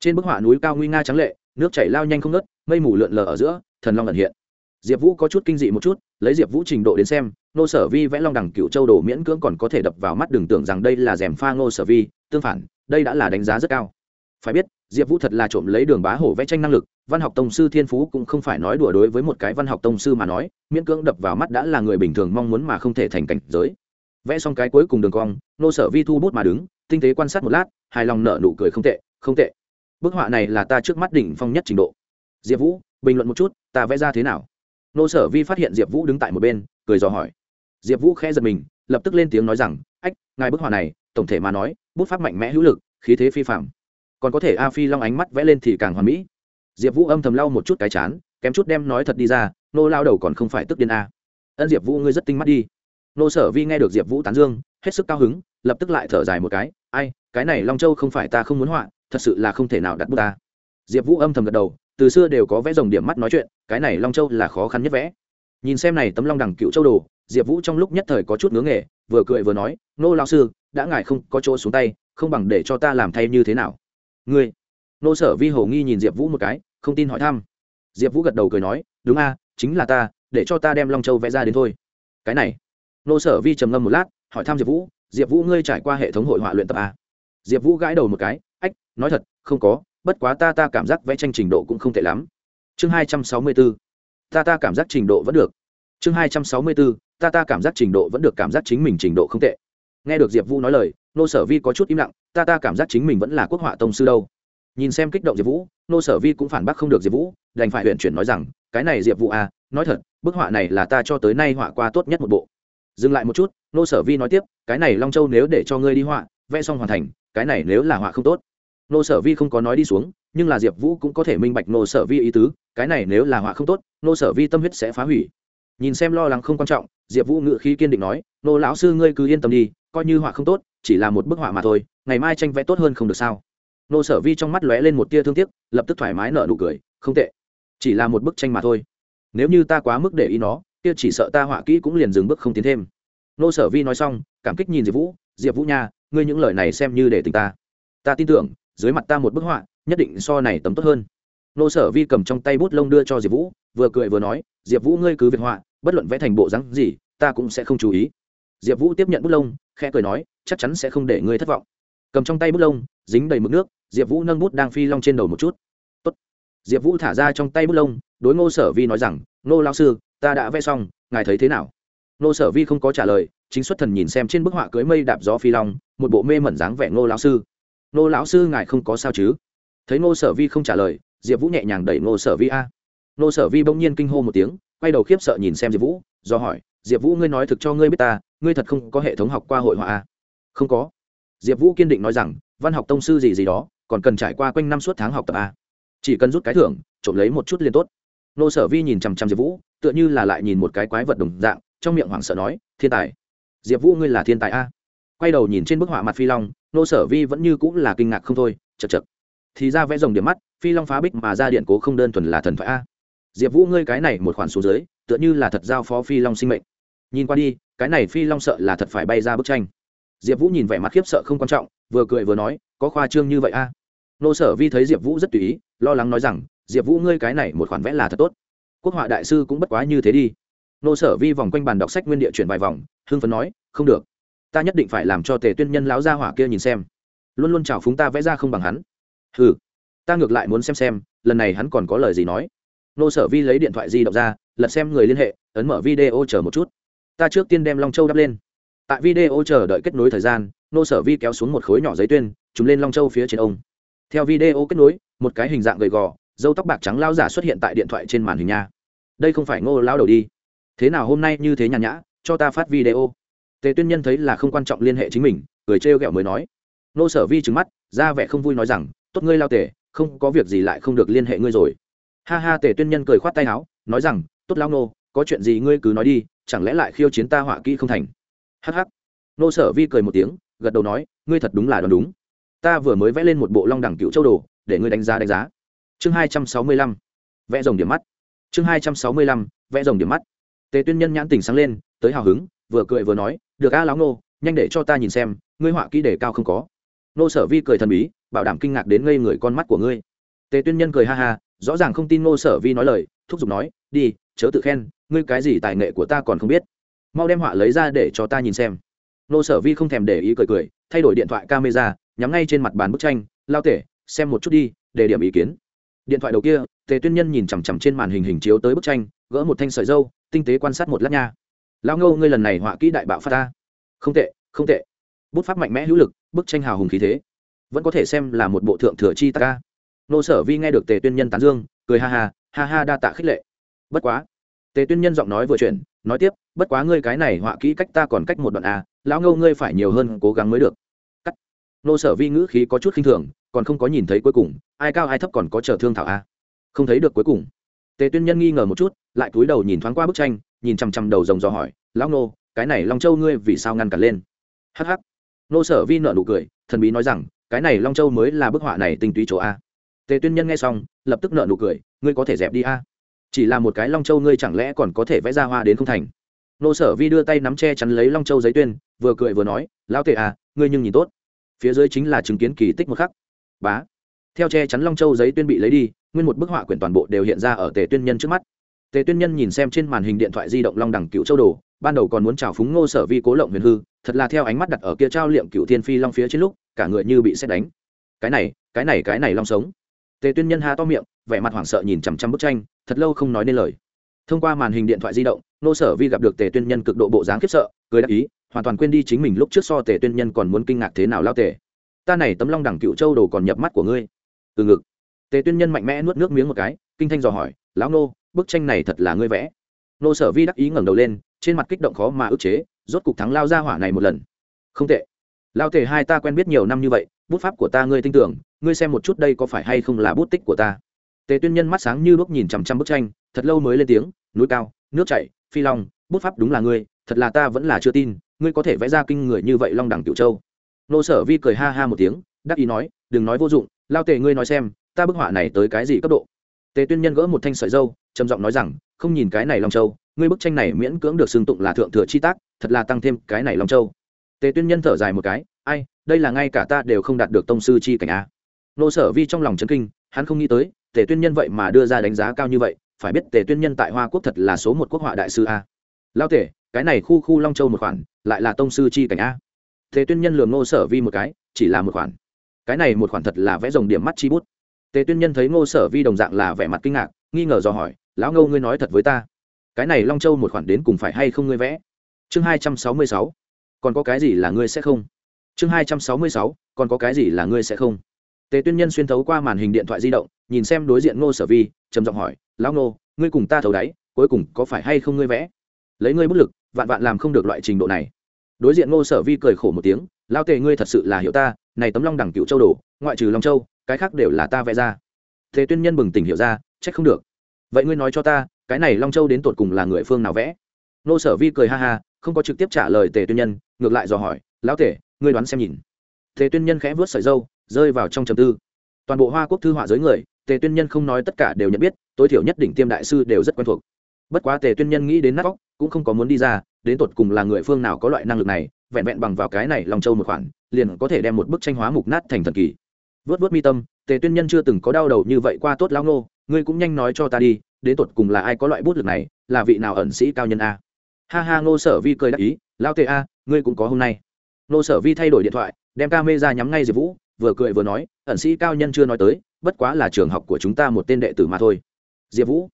trên bức họa núi cao nguy nga trắng lệ, nước chảy lao nhanh không ngớt, mây mù lượn lờ ở giữa, thần long ẩn hiện. Diệp vũ có chút kinh dị một chút, lấy diệp vũ trình độ đến xem nô sở vi vẽ long đẳng cựu châu đồ miễn cưỡng còn có thể đập vào mắt đừng tưởng rằng đây là rèm pha nô sở vi, tương phản, đây đã là đánh giá rất cao phải biết, diệp vũ thật là trộm lấy đường bá hổ vẽ tranh năng lực, văn học tông sư thiên phú cũng không phải nói đùa đối với một cái văn học tông sư mà nói, miễn cưỡng đập vào mắt đã là người bình thường mong muốn mà không thể thành cảnh giới. Vẽ xong cái cuối cùng đường cong, nô sở vi thu bút mà đứng, tinh tế quan sát một lát, hài lòng nở nụ cười không tệ không tệ. Bức họa này là ta trước mắt đỉnh phong nhất trình độ. Diệp vũ, bình luận một chút, ta vẽ ra thế nào? Nô sở vi phát hiện diệp vũ đứng tại một bên, cười dò hỏi. Diệp vũ khẽ giật mình, lập tức lên tiếng nói rằng, ách, ngài bức họa này, tổng thể mà nói, bút pháp mạnh mẽ hữu lực, khí thế phi phạm còn có thể a phi long ánh mắt vẽ lên thì càng hoàn mỹ. Diệp vũ âm thầm lau một chút cái chán, kém chút đem nói thật đi ra, nô lao đầu còn không phải tức điên a. Ân diệp vũ, ngươi rất tinh mắt đi. Nô sở vi nghe được diệp vũ tán dương, hết sức cao hứng, lập tức lại thở dài một cái, ai, cái này long châu không phải ta không muốn họa, thật sự là không thể nào đặt bút ta. Diệp vũ âm thầm gật đầu, từ xưa đều có vẽ dòng điểm mắt nói chuyện, cái này long châu là khó khăn nhất vẽ. Nhìn xem này tấm long đằng cựu châu đồ, diệp vũ trong lúc nhất thời có chút ngứa nghề, vừa cười vừa nói, nô lao sư, đã ngài không có chỗ xuống tay, không bằng để cho ta làm thay như thế nào ngươi. Nô sở vi hồ nghi nhìn diệp vũ một cái, không tin hỏi thăm. Diệp vũ gật đầu cười nói, đúng a, chính là ta, để cho ta đem long châu vẽ ra đến thôi. Cái này. Nô sở vi trầm ngâm một lát, hỏi thăm diệp vũ diệp vũ ngươi trải qua hệ thống hội họa luyện tập a diệp vũ gãi đầu một cái, ách, nói thật, không có, bất quá ta ta cảm giác vẽ tranh trình độ cũng không tệ lắm. Chương hai trăm sáu mươi bốn ta ta cảm giác trình độ vẫn được. Chương hai trăm sáu mươi bốn ta ta cảm giác trình độ vẫn được, cảm giác chính mình trình độ không tệ. Nghe được diệp vũ nói lời nô sở vi có chút im lặng, ta ta cảm giác chính mình vẫn là quốc họa tông sư đâu. Nhìn xem kích động diệp vũ, nô sở vi cũng phản bác không được diệp vũ, đành phải huyện chuyển nói rằng, cái này diệp vũ à nói thật, bức họa này là ta cho tới nay họa qua tốt nhất một bộ. Dừng lại một chút, nô sở vi nói tiếp, cái này long châu nếu để cho ngươi đi họa, vẽ xong hoàn thành, cái này nếu là họa không tốt. Nô sở vi không có nói đi xuống, nhưng là diệp vũ cũng có thể minh bạch nô sở vi ý tứ, cái này nếu là họa không tốt, nô sở vi tâm huyết sẽ phá hủy. Nhìn xem lo lắng không quan trọng, diệp vũ ngự khí kiên định nói, nô lão sư ngươi cứ yên tâm đi, coi như họa không tốt chỉ là một bức họa mà thôi, ngày mai tranh vẽ tốt hơn không được sao? Nô sở vi trong mắt lóe lên một tia thương tiếc, lập tức thoải mái nở nụ cười, không tệ. Chỉ là một bức tranh mà thôi. Nếu như ta quá mức để ý nó, kia chỉ sợ ta họa kỹ cũng liền dừng bước không tiến thêm. Nô sở vi nói xong, cảm kích nhìn diệp vũ diệp vũ nha, ngươi những lời này xem như để tình ta. Ta tin tưởng, dưới mặt ta một bức họa, nhất định so này tấm tốt hơn. Nô sở vi cầm trong tay bút lông đưa cho diệp vũ, vừa cười vừa nói, diệp vũ ngươi cứ việc họa, bất luận vẽ thành bộ rắn gì, ta cũng sẽ không chú ý. Diệp vũ tiếp nhận bút lông khẽ cười nói, chắc chắn sẽ không để ngươi thất vọng. Cầm trong tay bút lông, dính đầy mực nước, diệp vũ nâng bút đang phi long trên đầu một chút. Tốt. diệp vũ thả ra trong tay bút lông, đối ngô sở vi nói rằng, ngô lao sư, ta đã vẽ xong, ngài thấy thế nào? Ngô sở vi không có trả lời, chính xuất thần nhìn xem trên bức họa cưới mây đạp gió phi long, một bộ mê mẩn dáng vẻ ngô lão sư. Ngô lão sư, ngài không có sao chứ? Thấy ngô sở vi không trả lời, diệp vũ nhẹ nhàng đẩy ngô sở vi a. Ngô sở vi bỗng nhiên kinh hô một tiếng, quay đầu khiếp sợ nhìn xem diệp vũ, do hỏi, diệp vũ, ngươi nói thực cho ngươi biết ta ngươi thật không có hệ thống học qua hội họa à? không có. Diệp vũ kiên định nói rằng, văn học tông sư gì gì đó, còn cần trải qua quanh năm suốt tháng học tập à? chỉ cần rút cái thưởng, trộm lấy một chút liền tốt. Nô sở vi nhìn chằm chằm diệp vũ, tựa như là lại nhìn một cái quái vật đồng dạng, trong miệng hoảng sợ nói, thiên tài. Diệp vũ ngươi là thiên tài a? Quay đầu nhìn trên bức họa mặt phi long, nô sở vi vẫn như cũng là kinh ngạc không thôi, chật chật. Thì ra vẽ rồng điểm mắt, phi long phá bích mà ra điện cố không đơn thuần là thần thoại a. Diệp vũ ngươi cái này một khoản số dưới, tựa như là thật giao phó phi long sinh mệnh. Nhìn qua đi cái này phi long sợ là thật phải bay ra bức tranh. Diệp vũ nhìn vẻ mặt khiếp sợ không quan trọng, vừa cười vừa nói, có khoa trương như vậy a? Nô sở vi thấy diệp vũ rất tùy ý, lo lắng nói rằng, diệp vũ ngươi cái này một khoản vẽ là thật tốt. Quốc họa đại sư cũng bất quá như thế đi. Nô sở vi vòng quanh bàn đọc sách nguyên địa chuyển vài vòng, hưng phấn nói, không được. Ta nhất định phải làm cho tề tuyên nhân láo ra hỏa kia nhìn xem. Luôn luôn chào phúng ta vẽ ra không bằng hắn. Ừ ta ngược lại muốn xem xem, lần này hắn còn có lời gì nói. Nô sở vi lấy điện thoại di động ra, lật xem người liên hệ, ấn mở video chờ một chút ta trước tiên đem long châu đắp lên. Tại video chờ đợi kết nối thời gian, nô sở vi kéo xuống một khối nhỏ giấy tuyên chúng lên long châu phía trên ông. Theo video kết nối, một cái hình dạng gầy gò dâu tóc bạc trắng lao giả xuất hiện tại điện thoại trên màn hình nha. Đây không phải ngô lao đầu đi. Thế nào hôm nay như thế nhàn nhã, cho ta phát video. Tề tuyên nhân thấy là không quan trọng liên hệ chính mình, cười trêu ghẹo mới nói. Nô sở vi trứng mắt, ra vẻ không vui nói rằng, tốt ngươi lao tề, không có việc gì lại không được liên hệ ngươi rồi. Ha ha, tề tuyên nhân cười khoát tay áo, nói rằng, tốt lao nô, có chuyện gì ngươi cứ nói đi chẳng lẽ lại khiêu chiến ta họa kỹ không thành? Hh nô sở vi cười một tiếng, gật đầu nói, ngươi thật đúng là đoán đúng. Ta vừa mới vẽ lên một bộ long đẳng cựu châu đồ, để ngươi đánh giá đánh giá. Chương hai trăm sáu mươi lăm, vẽ rồng điểm mắt. Chương hai trăm sáu mươi lăm, vẽ rồng điểm mắt. Tề tuyên nhân nhãn tình sáng lên, tới hào hứng, vừa cười vừa nói, được a láo nô, nhanh để cho ta nhìn xem, ngươi họa kỹ đề cao không có. Nô sở vi cười thần bí, bảo đảm kinh ngạc đến ngây người con mắt của ngươi. Tề tuyên nhân cười ha ha, rõ ràng không tin nô sở vi nói lời, thúc giục nói, đi chớ tự khen, ngươi cái gì tài nghệ của ta còn không biết. Mau đem họa lấy ra để cho ta nhìn xem. Nô sở vi không thèm để ý cười cười, thay đổi điện thoại camera, nhắm ngay trên mặt bàn bức tranh, lao tể, xem một chút đi, để điểm ý kiến. Điện thoại đầu kia, tề tuyên nhân nhìn chằm chằm trên màn hình hình chiếu tới bức tranh, gỡ một thanh sợi dâu, tinh tế quan sát một lát nha. Lao ngâu ngươi lần này họa kỹ đại bạo pha ta. Không tệ không tệ. Bút pháp mạnh mẽ hữu lực, bức tranh hào hùng khí thế. Vẫn có thể xem là một bộ thượng thừa chi ta. Ca nô sở vi nghe được tề tuyên nhân tán dương, cười ha ha ha ha đa tạ khích lệ bất quá. Tề tuyên nhân giọng nói vừa chuyển, nói tiếp, bất quá ngươi cái này họa kỹ cách ta còn cách một đoạn a lão ngâu ngươi phải nhiều hơn cố gắng mới được. Cắt. Nô sở vi ngữ khí có chút khinh thường, còn không có nhìn thấy cuối cùng, ai cao ai thấp còn có chờ thương thảo a không thấy được cuối cùng. Tề tuyên nhân nghi ngờ một chút, lại cúi đầu nhìn thoáng qua bức tranh, nhìn chằm chằm đầu rồng dò hỏi, lão nô cái này long châu ngươi vì sao ngăn cản lên? Hh nô sở vi nợ nụ cười, thần bí nói rằng, cái này long châu mới là bức họa này tinh túy chỗ a. Tề tuyên nhân nghe xong, lập tức nợ nụ cười, ngươi có thể dẹp đi a chỉ là một cái long châu ngươi chẳng lẽ còn có thể vẽ ra hoa đến không thành? Nô sở vi đưa tay nắm che chắn lấy long châu giấy tuyên, vừa cười vừa nói, lão tệ à ngươi nhưng nhìn tốt. Phía dưới chính là chứng kiến kỳ tích một khắc. Bá. Theo che chắn long châu giấy tuyên bị lấy đi, nguyên một bức họa quyển toàn bộ đều hiện ra ở tề tuyên nhân trước mắt. Tề tuyên nhân nhìn xem trên màn hình điện thoại di động long đẳng cựu châu đồ, ban đầu còn muốn trào phúng ngô sở vi cố lộng huyền hư, thật là theo ánh mắt đặt ở kia trao liệm cựu thiên phi long phía trên lúc, cả người như bị xét đánh. Cái này cái này cái này long sống tề tuyên nhân ha to miệng, vẻ mặt hoảng sợ nhìn chằm chằm bức tranh, thật lâu không nói nên lời. Thông qua màn hình điện thoại di động, nô sở vi gặp được tề tuyên nhân cực độ bộ dáng khiếp sợ, cười đáp ý, hoàn toàn quên đi chính mình lúc trước so tề tuyên nhân còn muốn kinh ngạc thế nào lao tề. Ta này tấm long đẳng cựu châu đồ còn nhập mắt của ngươi. Từ ngực. Tề tuyên nhân mạnh mẽ nuốt nước miếng một cái, kinh thanh dò hỏi, lão nô, bức tranh này thật là ngươi vẽ? Nô sở vi đắc ý ngẩng đầu lên, trên mặt kích động khó mà ức chế, rốt cục thắng lao ra hỏa này một lần. Không tệ. Lao tề hai ta quen biết nhiều năm như vậy, bút pháp của ta ngươi tin tưởng ngươi xem một chút đây có phải hay không là bút tích của ta. Tề tuyên nhân mắt sáng như bước nhìn chằm chằm bức tranh, thật lâu mới lên tiếng, núi cao, nước chảy, phi long, bút pháp đúng là ngươi, thật là ta vẫn là chưa tin, ngươi có thể vẽ ra kinh người như vậy long đẳng cựu châu. Nô sở vi cười ha ha một tiếng, đắc ý nói, đừng nói vô dụng, lao tề ngươi nói xem, ta bức họa này tới cái gì cấp độ? Tề tuyên nhân gỡ một thanh sợi dâu, trầm giọng nói rằng, không nhìn cái này long châu, ngươi bức tranh này miễn cưỡng được xưng tụng là thượng thừa chi tác, thật là tăng thêm cái này long châu. Tề tuyên nhân thở dài một cái, ai, đây là ngay cả ta đều không đạt được tông sư chi cảnh a nô sở vi trong lòng chấn kinh, hắn không nghĩ tới, tề tuyên nhân vậy mà đưa ra đánh giá cao như vậy, phải biết tề tuyên nhân tại hoa quốc thật là số một quốc họa đại sư a. Lao tề, cái này khu khu long châu một khoản, lại là tông sư chi cảnh a. Tề tuyên nhân lường nô sở vi một cái, chỉ là một khoản. Cái này một khoản thật là vẽ dòng điểm mắt chi bút. Tề tuyên nhân thấy ngô sở vi đồng dạng là vẻ mặt kinh ngạc, nghi ngờ dò hỏi, lão ngô, ngươi nói thật với ta, cái này long châu một khoản đến cùng phải hay không ngươi vẽ? Chương hai trăm sáu mươi sáu, còn có cái gì là ngươi sẽ không? Chương hai trăm sáu mươi sáu, còn có cái gì là ngươi sẽ không? Tề tuyên nhân xuyên thấu qua màn hình điện thoại di động, nhìn xem đối diện ngô sở vi, trầm giọng hỏi, lão ngô, ngươi cùng ta thấu đáy, cuối cùng có phải hay không ngươi vẽ? Lấy ngươi bất lực, vạn vạn làm không được loại trình độ này. Đối diện ngô sở vi cười khổ một tiếng lao tề, ngươi thật sự là hiểu ta, này tấm long đẳng cựu châu đồ, ngoại trừ long châu, cái khác đều là ta vẽ ra. Thế tuyên nhân bừng tỉnh hiểu ra, trách không được. Vậy ngươi nói cho ta, cái này long châu đến tột cùng là người phương nào vẽ? Ngô sở vi cười ha ha, không có trực tiếp trả lời tề tuyên nhân, ngược lại dò hỏi, lão tề, ngươi đoán xem nhìn. Tề tuyên nhân khẽ vớt sợi dâu rơi vào trong trầm tư. Toàn bộ hoa quốc thư họa giới người, tề tuyên nhân không nói tất cả đều nhận biết, tối thiểu nhất đỉnh tiêm đại sư đều rất quen thuộc. Bất quá tề tuyên nhân nghĩ đến nát vóc, cũng không có muốn đi ra, đến tột cùng là người phương nào có loại năng lực này, vẹn vẹn bằng vào cái này lòng châu một khoản, liền có thể đem một bức tranh hóa mục nát thành thần kỳ. Vớt vớt mi tâm, tề tuyên nhân chưa từng có đau đầu như vậy qua tốt lão ngô, ngươi cũng nhanh nói cho ta đi, đến tột cùng là ai có loại bút lực này, là vị nào ẩn sĩ cao nhân a? Ha ha, ngô sở vi cười đáp ý, lão tề a, ngươi cũng có hôm nay. Ngô sở vi thay đổi điện thoại, đem ca mê ra nhắm ngay diệp vũ vừa cười vừa nói, ẩn sĩ cao nhân chưa nói tới, bất quá là trường học của chúng ta một tên đệ tử mà thôi. Diệp vũ.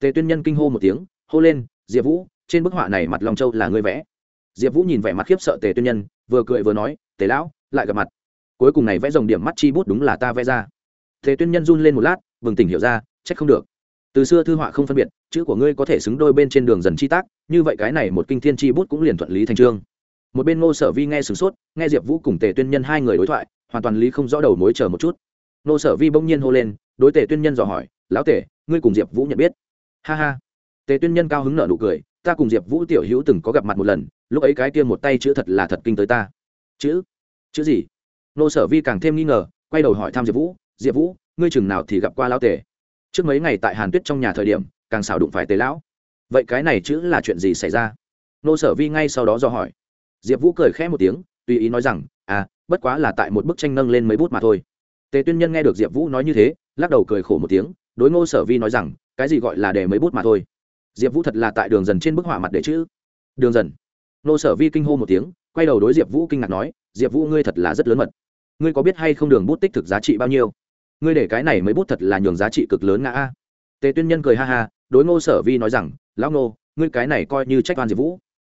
Tề tuyên nhân kinh hô một tiếng, hô lên, diệp vũ, trên bức họa này mặt long châu là ngươi vẽ. Diệp vũ nhìn vẻ mặt khiếp sợ tề tuyên nhân, vừa cười vừa nói, tề lão, lại gặp mặt. Cuối cùng này vẽ dòng điểm mắt chi bút đúng là ta vẽ ra. Tề tuyên nhân run lên một lát, bừng tỉnh hiểu ra, trách không được. Từ xưa thư họa không phân biệt, chữ của ngươi có thể xứng đôi bên trên đường dần chi tác, như vậy cái này một kinh thiên chi bút cũng liền thuận lý thành trương một bên ngô sở vi nghe sửng sốt, nghe diệp vũ cùng tề tuyên nhân hai người đối thoại hoàn toàn lý không rõ đầu mối chờ một chút. Nô sở vi bỗng nhiên hô lên, đối tề tuyên nhân dò hỏi, lão tề, ngươi cùng diệp vũ nhận biết? Ha ha. Tề tuyên nhân cao hứng nợ nụ cười, ta cùng diệp vũ tiểu hữu từng có gặp mặt một lần, lúc ấy cái kia một tay chữ thật là thật kinh tới ta. Chữ? Chữ gì? Nô sở vi càng thêm nghi ngờ, quay đầu hỏi thăm diệp vũ diệp vũ, ngươi chừng nào thì gặp qua lão tề? Trước mấy ngày tại hàn tuyết trong nhà thời điểm, càng xảo đụng phải tề lão. Vậy cái này chữ là chuyện gì xảy ra? Nô sở vi ngay sau đó do hỏi. Diệp vũ cười khẽ một tiếng, tùy ý nói rằng à bất quá là tại một bức tranh nâng lên mấy bút mà thôi. Tề tuyên nhân nghe được diệp vũ nói như thế, lắc đầu cười khổ một tiếng, đối ngô sở vi nói rằng, cái gì gọi là để mấy bút mà thôi. Diệp vũ thật là tại đường dần trên bức họa mặt để chữ. Đường dần. Ngô sở vi kinh hô một tiếng, quay đầu đối diệp vũ kinh ngạc nói, diệp vũ ngươi thật là rất lớn mật. Ngươi có biết hay không đường bút tích thực giá trị bao nhiêu? Ngươi để cái này mấy bút thật là nhường giá trị cực lớn ngã a. Tề tuyên nhân cười ha ha, đối ngô sở vi nói rằng, lão ngô, ngươi cái này coi như trách oan diệp vũ.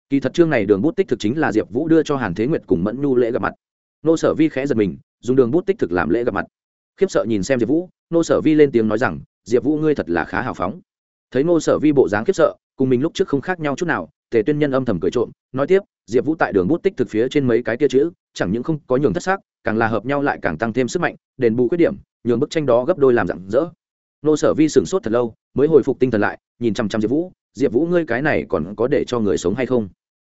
Kỳ thật chương này đường bút tích thực chính là diệp vũ đưa cho hàn thế nguyệt cùng mẫn nhu lễ gặp mặt. Nô sở vi khẽ giật mình, dùng đường bút tích thực làm lễ gặp mặt. Khiếp sợ nhìn xem diệp vũ, Nô sở vi lên tiếng nói rằng, diệp vũ ngươi thật là khá hào phóng. Thấy Nô sở vi bộ dáng khiếp sợ, cùng mình lúc trước không khác nhau chút nào, tề tuyên nhân âm thầm cười trộm, nói tiếp, diệp vũ tại đường bút tích thực phía trên mấy cái tia chữ, chẳng những không có nhường thất xác càng là hợp nhau lại càng tăng thêm sức mạnh, đền bù khuyết điểm, nhường bức tranh đó gấp đôi làm rạng rỡ. Nô sở vi sửng sốt thật lâu, mới hồi phục tinh thần lại, nhìn chăm chăm diệp vũ diệp vũ ngươi cái này còn có để cho người sống hay không?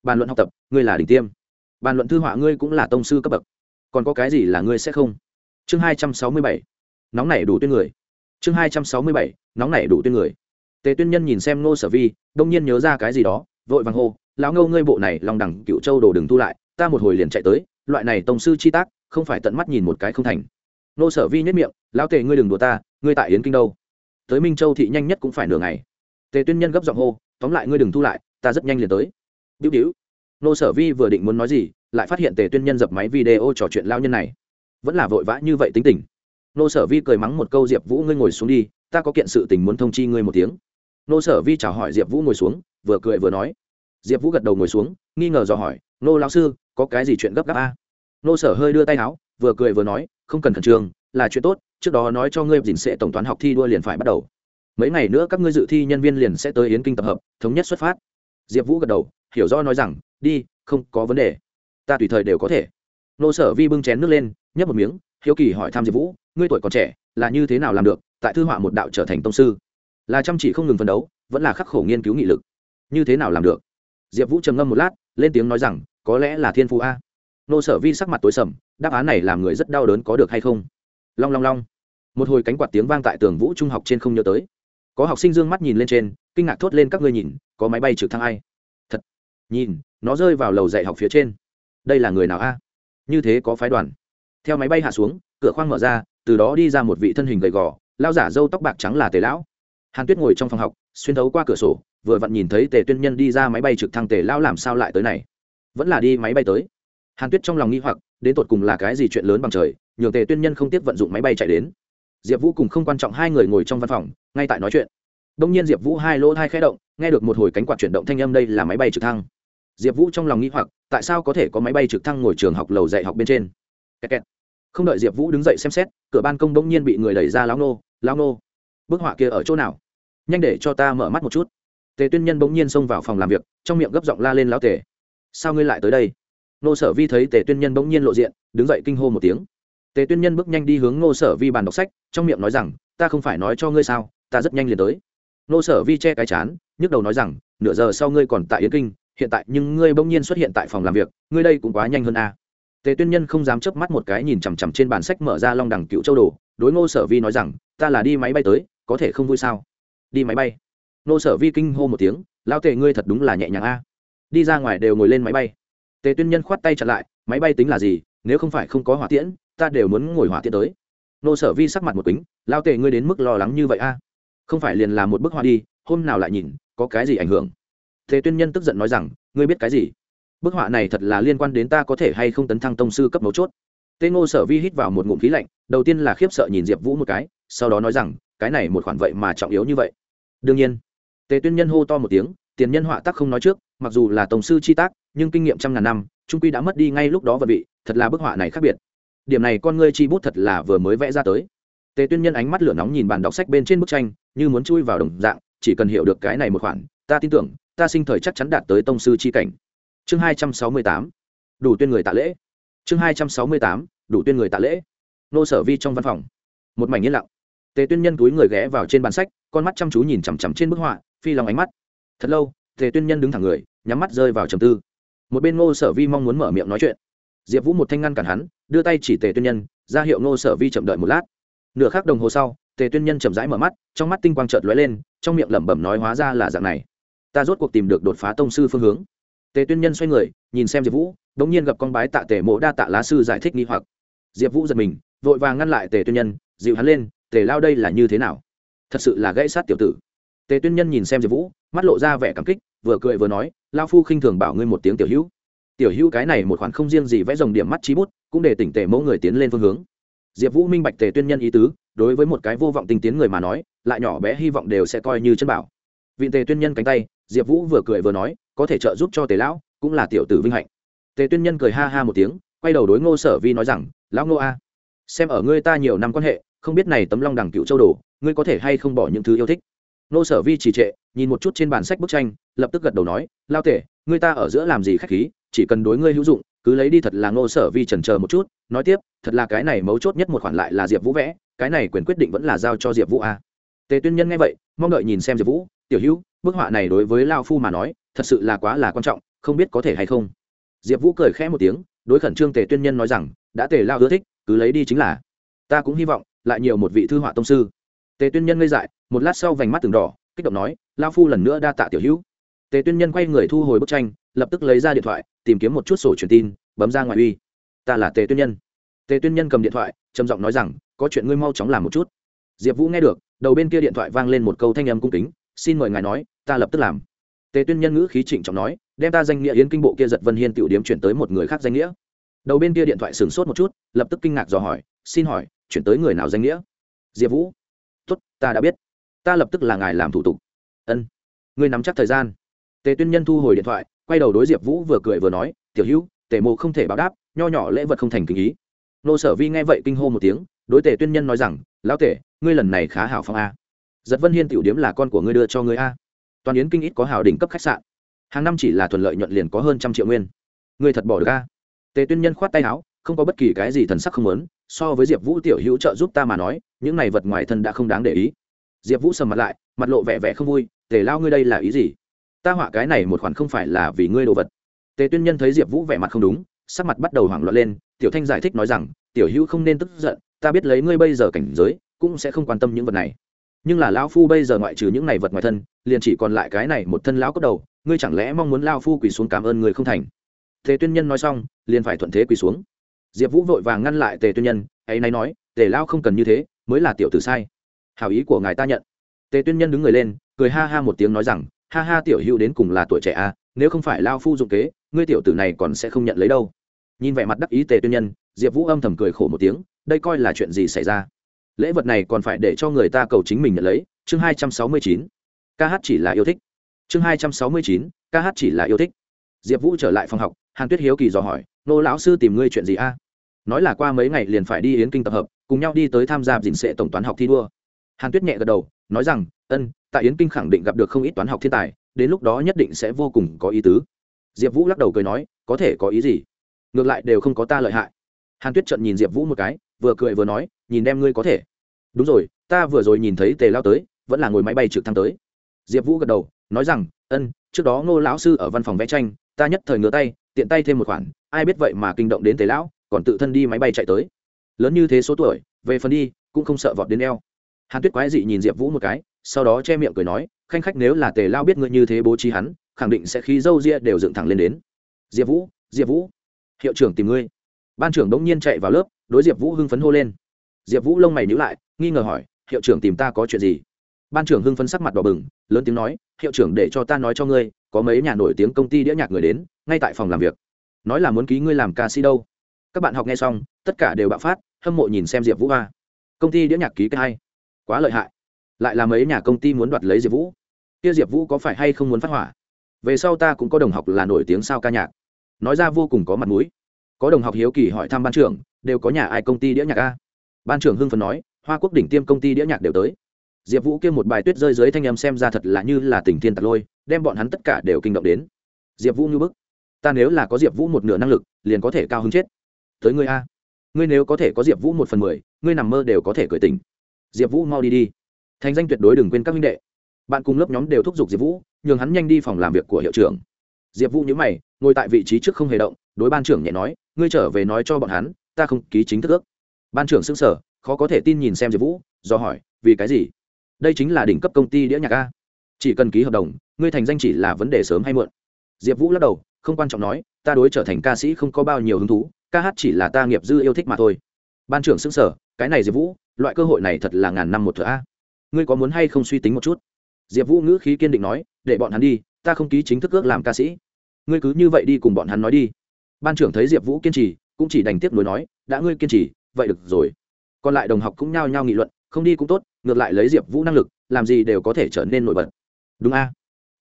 Bàn luận học tập, ngươi là đỉnh tiêm. Bàn luận thư họa ngươi cũng là tông sư cấp bậc còn có cái gì là ngươi sẽ không? Chương hai trăm sáu mươi bảy, nóng nảy đủ tuyên người. Chương hai trăm sáu mươi bảy, nóng nảy đủ tuyên người. Tề tuyên nhân nhìn xem nô sở vi, đông nhiên nhớ ra cái gì đó, vội vàng hô, lão ngâu ngươi bộ này lòng đẳng cựu châu đồ đừng thu lại, ta một hồi liền chạy tới, loại này tổng sư chi tác, không phải tận mắt nhìn một cái không thành. Nô sở vi nhất miệng, lão tề, ngươi đừng đùa ta, ngươi tại yến kinh đâu? Tới minh châu thị nhanh nhất cũng phải nửa ngày. Tề tuyên nhân gấp giọng hô, tóm lại ngươi đừng thu lại, ta rất nhanh liền tới. Biểu biểu nô sở vi vừa định muốn nói gì, lại phát hiện tề tuyên nhân dập máy video trò chuyện lao nhân này. Vẫn là vội vã như vậy tính tình. Nô sở vi cười mắng một câu, diệp vũ ngươi ngồi xuống đi, ta có kiện sự tình muốn thông chi ngươi một tiếng. Nô sở vi chào hỏi diệp vũ ngồi xuống, vừa cười vừa nói. Diệp vũ gật đầu ngồi xuống, nghi ngờ dò hỏi, nô lão sư, có cái gì chuyện gấp gáp a? Nô sở hơi đưa tay áo, vừa cười vừa nói, không cần khẩn trương, là chuyện tốt, trước đó nói cho ngươi dình sẽ tổng toán học thi đua liền phải bắt đầu. Mấy ngày nữa các ngươi dự thi nhân viên liền sẽ tới yến kinh tập hợp, thống nhất xuất phát. Diệp vũ gật đầu hiểu rõ nói rằng, đi, không có vấn đề. Ta tùy thời đều có thể. Nô sở vi bưng chén nước lên, nhấp một miếng, hiếu kỳ hỏi tham diệp vũ, ngươi tuổi còn trẻ, là như thế nào làm được, tại thư họa một đạo trở thành tông sư? Là chăm chỉ không ngừng phấn đấu, vẫn là khắc khổ nghiên cứu nghị lực. Như thế nào làm được? Diệp vũ trầm ngâm một lát, lên tiếng nói rằng, có lẽ là thiên phú a. Nô sở vi sắc mặt tối sầm, đáp án này làm người rất đau đớn có được hay không? Long long long. Một hồi cánh quạt tiếng vang tại tường vũ trung học trên không nhớ tới. Có học sinh d ư ơ n g mắt nhìn lên trên, kinh ngạc thốt lên, các ngươi nhìn, có máy bay trực thăng ai? Nhìn, nó rơi vào lầu dạy học phía trên. Đây là người nào a? Như thế có phái đoàn. Theo máy bay hạ xuống, cửa khoang mở ra, từ đó đi ra một vị thân hình gầy gò, lao giả dâu tóc bạc trắng là tề lão. Hàn tuyết ngồi trong phòng học, xuyên thấu qua cửa sổ, vừa vặn nhìn thấy tề tuyên nhân đi ra máy bay trực thăng tề lão làm sao lại tới này? Vẫn là đi máy bay tới. Hàn tuyết trong lòng nghi hoặc, đến tột cùng là cái gì chuyện lớn bằng trời, nhường tề tuyên nhân không tiếp vận dụng máy bay chạy đến. Diệp vũ cùng không quan trọng hai người ngồi trong văn phòng, ngay tại nói chuyện. Đông nhiên diệp vũ hai lỗ hai khẽ động, nghe được một hồi cánh quạt chuyển động thanh âm đây là máy bay trực thăng diệp vũ trong lòng nghĩ hoặc, tại sao có thể có máy bay trực thăng ngồi trường học lầu dạy học bên trên? Kẹt kẹt. không đợi diệp vũ đứng dậy xem xét, cửa ban công đông nhiên bị người đẩy ra lao nô lao nô, bức họa kia ở chỗ nào? Nhanh để cho ta mở mắt một chút. Tề tuyên nhân bỗng nhiên xông vào phòng làm việc, trong miệng gấp giọng la lên lao tề, sao ngươi lại tới đây? Nô sở vi thấy tề tuyên nhân bỗng nhiên lộ diện, đứng dậy kinh hô một tiếng. Tề tuyên nhân bước nhanh đi hướng nô sở vi bàn đọc sách, trong miệng nói rằng, ta không phải nói cho ngươi sao, ta rất nhanh liền tới. Nô sở vi che cái chán, nhức đầu nói rằng, nửa giờ sau ngươi còn tại yến kinh hiện tại nhưng ngươi bỗng nhiên xuất hiện tại phòng làm việc, ngươi đây cũng quá nhanh hơn a. Tề tuyên nhân không dám chớp mắt một cái nhìn chằm chằm trên bàn sách mở ra long đẳng cựu châu đồ, đối ngô sở vi nói rằng, ta là đi máy bay tới, có thể không vui sao? Đi máy bay? Ngô sở vi kinh hô một tiếng lao tề ngươi thật đúng là nhẹ nhàng a. Đi ra ngoài đều ngồi lên máy bay. Tề tuyên nhân khoát tay chặn lại, máy bay tính là gì? Nếu không phải không có hỏa tiễn, ta đều muốn ngồi hỏa tiễn tới. Nô sở vi sắc mặt một kính lao tề ngươi đến mức lo lắng như vậy a? Không phải liền là một bức họa đi, hôm nào lại nhìn, có cái gì ảnh hưởng? Thế tuyên nhân tức giận nói rằng, ngươi biết cái gì? Bức họa này thật là liên quan đến ta có thể hay không tấn thăng tông sư cấp mấu chốt. Tên ngô sở vi hít vào một ngụm khí lạnh, đầu tiên là khiếp sợ nhìn diệp vũ một cái, sau đó nói rằng, cái này một khoản vậy mà trọng yếu như vậy. Đương nhiên. Tề tuyên nhân hô to một tiếng, tiền nhân họa tác không nói trước, mặc dù là tổng sư chi tác, nhưng kinh nghiệm trăm ngàn năm, trung quy đã mất đi ngay lúc đó và vị, thật là bức họa này khác biệt. Điểm này con ngươi chi bút thật là vừa mới vẽ ra tới. Tề tuyên nhân ánh mắt lửa nóng nhìn bàn đọc sách bên trên bức tranh, như muốn chui vào đồng dạng, chỉ cần hiểu được cái này một khoản, ta tin tưởng ta sinh thời chắc chắn đạt tới tông sư chi cảnh. Chương hai trăm sáu mươi tám, đủ tuyên người tạ lễ. Chương hai trăm sáu mươi tám, đủ tuyên người tạ lễ. Nô sở vi trong văn phòng. Một mảnh yên lặng. Tề tuyên nhân túi người ghé vào trên bàn sách, con mắt chăm chú nhìn chằm chằm trên bức họa, phi lòng ánh mắt. Thật lâu, tề tuyên nhân đứng thẳng người, nhắm mắt rơi vào trầm tư. Một bên ngô sở vi mong muốn mở miệng nói chuyện. Diệp vũ một thanh ngăn cản hắn, đưa tay chỉ tề tuyên nhân, ra hiệu ngô sở vi chậm đợi một lát. Nửa khắc đồng hồ sau, tề tuyên nhân chậm rãi mở mắt, trong mắt tinh quang trợt lóe lên, trong miệng lẩm bẩm nói hóa ra là dạng này ta rốt cuộc tìm được đột phá tông sư phương hướng. Tề tuyên nhân xoay người, nhìn xem diệp vũ đ ỗ n g nhiên gặp con bái tạ tề mộ đa tạ lá sư giải thích nghi hoặc. Diệp vũ giật mình, vội vàng ngăn lại tề tuyên nhân, dịu hắn lên, tề lao đây là như thế nào? Thật sự là gãy sát tiểu tử. Tề tuyên nhân nhìn xem diệp vũ, mắt lộ ra vẻ cảm kích, vừa cười vừa nói, lao phu khinh thường bảo ngươi một tiếng tiểu hữu. Tiểu hữu cái này một khoản không riêng gì vẽ dòng điểm mắt trí bút, cũng để tỉnh tề mẫu người tiến lên phương hướng. Diệp vũ minh bạch tề tuyên nhân ý tứ, đối với một cái vô vọng tinh tiến người mà nói, lại nhỏ bé hy vọng đều sẽ coi như chân bảo vị tề tuyên nhân cánh tay, diệp vũ vừa cười vừa nói, có thể trợ giúp cho tề lão, cũng là tiểu tử vinh hạnh. Tề tuyên nhân cười ha ha một tiếng, quay đầu đối ngô sở vi nói rằng, lão ngô a, xem ở ngươi ta nhiều năm quan hệ, không biết này tấm long đẳng cựu châu đồ, ngươi có thể hay không bỏ những thứ yêu thích? Ngô sở vi trì trệ, nhìn một chút trên bản sách bức tranh, lập tức gật đầu nói lao tể ngươi ta ở giữa làm gì khách khí, chỉ cần đối ngươi hữu dụng, cứ lấy đi thật là ngô sở vi trần chờ một chút, nói tiếp, thật là cái này mấu chốt nhất một khoản lại là diệp vũ vẽ, cái này quyền quyết định vẫn là giao cho diệp vũ a. Tề tuyên nhân nghe vậy, mong đợi nhìn xem diệp vũ tiểu hữu, bức họa này đối với lao phu mà nói, thật sự là quá là quan trọng, không biết có thể hay không? Diệp vũ cười khẽ một tiếng, đối khẩn trương tề tuyên nhân nói rằng, đã tề lao ưa thích, cứ lấy đi chính là. Ta cũng hy vọng, lại nhiều một vị thư họa tông sư. Tề tuyên nhân ngây dại, một lát sau vành mắt từng đỏ, kích động nói, lao phu lần nữa đa tạ tiểu hữu. Tề tuyên nhân quay người thu hồi bức tranh, lập tức lấy ra điện thoại, tìm kiếm một chút sổ truyền tin, bấm ra ngoài uy. Ta là tề tuyên nhân. Tề tuyên nhân cầm điện thoại, trầm giọng nói rằng, có chuyện ngươi mau chóng làm một chút. Diệp vũ nghe được, đầu bên kia điện thoại vang lên một câu thanh âm cung kính xin mời ngài nói ta lập tức làm. Tề tuyên nhân ngữ khí trịnh trọng nói đem ta danh nghĩa yến kinh bộ kia giật vân hiên tiểu điếm chuyển tới một người khác danh nghĩa. Đầu bên kia điện thoại sửng sốt một chút lập tức kinh ngạc dò hỏi xin hỏi chuyển tới người nào danh nghĩa? Diệp vũ. Tuất, ta đã biết. Ta lập tức là ngài làm thủ tục. Ân. Ngươi nắm chắc thời gian. Tề tuyên nhân thu hồi điện thoại quay đầu đối diệp vũ vừa cười vừa nói tiểu hữu tề mộ không thể báo đáp nho nhỏ lễ vật không thành kinh ý. Nô sở vi nghe vậy kinh hô một tiếng đối tề tuyên nhân nói rằng lão tể ngươi lần này khá hảo phong a giật vân hiên tiểu điếm là con của ngươi đưa cho ngươi a. Toàn yến kinh ít có hào đỉnh cấp khách sạn. Hàng năm chỉ là thuận lợi nhuận liền có hơn trăm triệu nguyên. Ngươi thật bỏ được a. Tề tuyên nhân khoát tay áo, không có bất kỳ cái gì thần sắc không lớn so với diệp vũ tiểu hữu trợ giúp ta mà nói, những này vật ngoài thân đã không đáng để ý. Diệp vũ sầm mặt lại, mặt lộ vẻ vẻ không vui, tề lao ngươi đây là ý gì? Ta họa cái này một khoản không phải là vì ngươi đồ vật. Tề tuyên nhân thấy diệp vũ vẻ mặt không đúng, sắc mặt bắt đầu hoảng loạn lên, tiểu thanh giải thích nói rằng, tiểu hữu không nên tức giận, ta biết lấy ngươi bây giờ cảnh giới, cũng sẽ không quan tâm những vật này nhưng là lão phu bây giờ ngoại trừ những này vật ngoài thân, liền chỉ còn lại cái này một thân lão cốt đầu, ngươi chẳng lẽ mong muốn lao phu quỳ xuống cảm ơn người không thành? Tề tuyên nhân nói xong, liền phải thuận thế quỳ xuống. Diệp vũ vội vàng ngăn lại tề tuyên nhân, ấy nay nói, tề lao không cần như thế, mới là tiểu tử sai. Hảo ý của ngài ta nhận. Tề tuyên nhân đứng người lên, cười ha ha một tiếng nói rằng, ha ha, tiểu hữu đến cùng là tuổi trẻ à nếu không phải lao phu dụng kế, ngươi tiểu tử này còn sẽ không nhận lấy đâu. Nhìn vẻ mặt đắc ý tề tuyên nhân, diệp vũ âm thầm cười khổ một tiếng, đây coi là chuyện gì xảy ra? Lễ vật này còn phải để cho người ta cầu chính mình nhận lấy. Chương hai trăm sáu mươi chín. Ca hát chỉ là yêu thích. Chương hai trăm sáu mươi chín. Ca hát chỉ là yêu thích. Diệp vũ trở lại phòng học, hàn tuyết hiếu kỳ dò hỏi, nô lão sư tìm ngươi chuyện gì a? Nói là qua mấy ngày liền phải đi yến kinh tập hợp, cùng nhau đi tới tham gia dình sệ tổng toán học thi đua. Hàn tuyết nhẹ gật đầu, nói rằng, ân, tại yến kinh khẳng định gặp được không ít toán học thiên tài, đến lúc đó nhất định sẽ vô cùng có ý tứ. Diệp vũ lắc đầu cười nói, có thể có ý gì? Ngược lại đều không có ta lợi hại hàn tuyết trận nhìn diệp vũ một cái, vừa cười vừa nói, nhìn đem ngươi có thể. Đúng rồi, ta vừa rồi nhìn thấy tề lao tới, vẫn là ngồi máy bay trực thăng tới. Diệp vũ gật đầu, nói rằng, ân, trước đó ngô lão sư ở văn phòng vẽ tranh, ta nhất thời ngửa tay, tiện tay thêm một khoản, ai biết vậy mà kinh động đến tề lão, còn tự thân đi máy bay chạy tới. Lớn như thế số tuổi, về phần đi, cũng không sợ vọt đến eo. Hàn tuyết quái dị nhìn diệp vũ một cái, sau đó che miệng cười nói, khanh khách nếu là tề lao biết ngươi như thế bố trí hắn, khẳng định sẽ khí dâu ria đều dựng thẳng lên đến. Diệp vũ diệp vũ, hiệu trưởng tìm ngươi ban trưởng đống nhiên chạy vào lớp, đối diệp vũ hưng phấn hô lên. Diệp vũ lông mày nhữ lại, nghi ngờ hỏi, hiệu trưởng tìm ta có chuyện gì? Ban trưởng hưng phấn sắc mặt đỏ bừng, lớn tiếng nói, hiệu trưởng để cho ta nói cho ngươi, có mấy nhà nổi tiếng công ty đĩa nhạc người đến, ngay tại phòng làm việc. Nói là muốn ký ngươi làm ca sĩ đâu. Các bạn học nghe xong, tất cả đều bạo phát, hâm mộ nhìn xem diệp vũ hoa công ty đĩa nhạc ký cái hay. Quá lợi hại. Lại là mấy nhà công ty muốn đoạt lấy diệp vũ. Kia diệp vũ có phải hay không muốn phát hỏa? Về sau ta cũng có đồng học là nổi tiếng sao ca nhạc. Nói ra vô cùng có mặt mũi có đồng học hiếu kỳ hỏi thăm ban trưởng, đều có nhà ai công ty đĩa nhạc a? Ban trưởng hưng phần nói, hoa quốc đỉnh tiêm công ty đĩa nhạc đều tới. Diệp vũ kêu một bài tuyết rơi dưới thanh âm xem ra thật là như là tình thiên tạc lôi, đem bọn hắn tất cả đều kinh động đến. Diệp vũ như bức. Ta nếu là có diệp vũ một nửa năng lực, liền có thể cao hứng chết. Tới ngươi a. Ngươi nếu có thể có diệp vũ một phần mười, ngươi nằm mơ đều có thể cởi tình diệp vũ mau đi đi. Thành danh tuyệt đối đừng quên các minh đệ. Bạn cùng lớp nhóm đều thúc giục diệp vũ, nhường hắn nhanh đi phòng làm việc của hiệu trưởng. Diệp vũ nhớ mày, ngồi tại vị trí trước không hề động, đối ban trưởng nhẹ nói ngươi trở về nói cho bọn hắn, ta không ký chính thức ước. Ban trưởng xưng sở khó có thể tin nhìn xem diệp vũ, do hỏi, vì cái gì? Đây chính là đỉnh cấp công ty đĩa nhạc a. Chỉ cần ký hợp đồng, ngươi thành danh chỉ là vấn đề sớm hay muộn. Diệp vũ lắc đầu, không quan trọng nói, ta đối trở thành ca sĩ không có bao nhiêu hứng thú, ca hát chỉ là ta nghiệp dư yêu thích mà thôi. Ban trưởng xưng sở cái này diệp vũ, loại cơ hội này thật là ngàn năm một thửa a. Ngươi có muốn hay không suy tính một chút? Diệp vũ ngữ khí kiên định nói, để bọn hắn đi, ta không ký chính thức ước làm ca sĩ. Ngươi cứ như vậy đi cùng bọn hắn nói đi ban trưởng thấy diệp vũ kiên trì, cũng chỉ đành tiếp nối nói, đã ngươi kiên trì, vậy được rồi. Còn lại đồng học cũng nhao nhao nghị luận, không đi cũng tốt, ngược lại lấy diệp vũ năng lực, làm gì đều có thể trở nên nổi bật. Đúng a.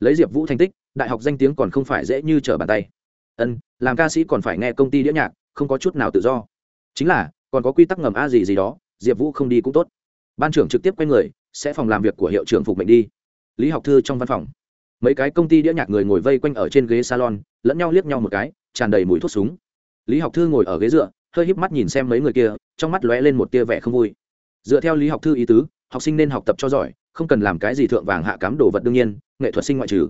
Lấy diệp vũ thành tích, đại học danh tiếng còn không phải dễ như trở bàn tay. Ân, làm ca sĩ còn phải nghe công ty đĩa nhạc, không có chút nào tự do. Chính là, còn có quy tắc ngầm a gì gì đó, diệp vũ không đi cũng tốt. Ban trưởng trực tiếp quay người, sẽ phòng làm việc của hiệu trưởng phục mệnh đi. Lý học thư trong văn phòng. Mấy cái công ty đĩa nhạc người ngồi vây quanh ở trên ghế salon, lẫn nhau liếc nhau một cái tràn đầy mùi thuốc súng. Lý học thư ngồi ở ghế dựa, hơi híp mắt nhìn xem mấy người kia, trong mắt lóe lên một tia vẻ không vui. Dựa theo lý học thư ý tứ, học sinh nên học tập cho giỏi, không cần làm cái gì thượng vàng hạ cám đồ vật đương nhiên, nghệ thuật sinh ngoại trừ.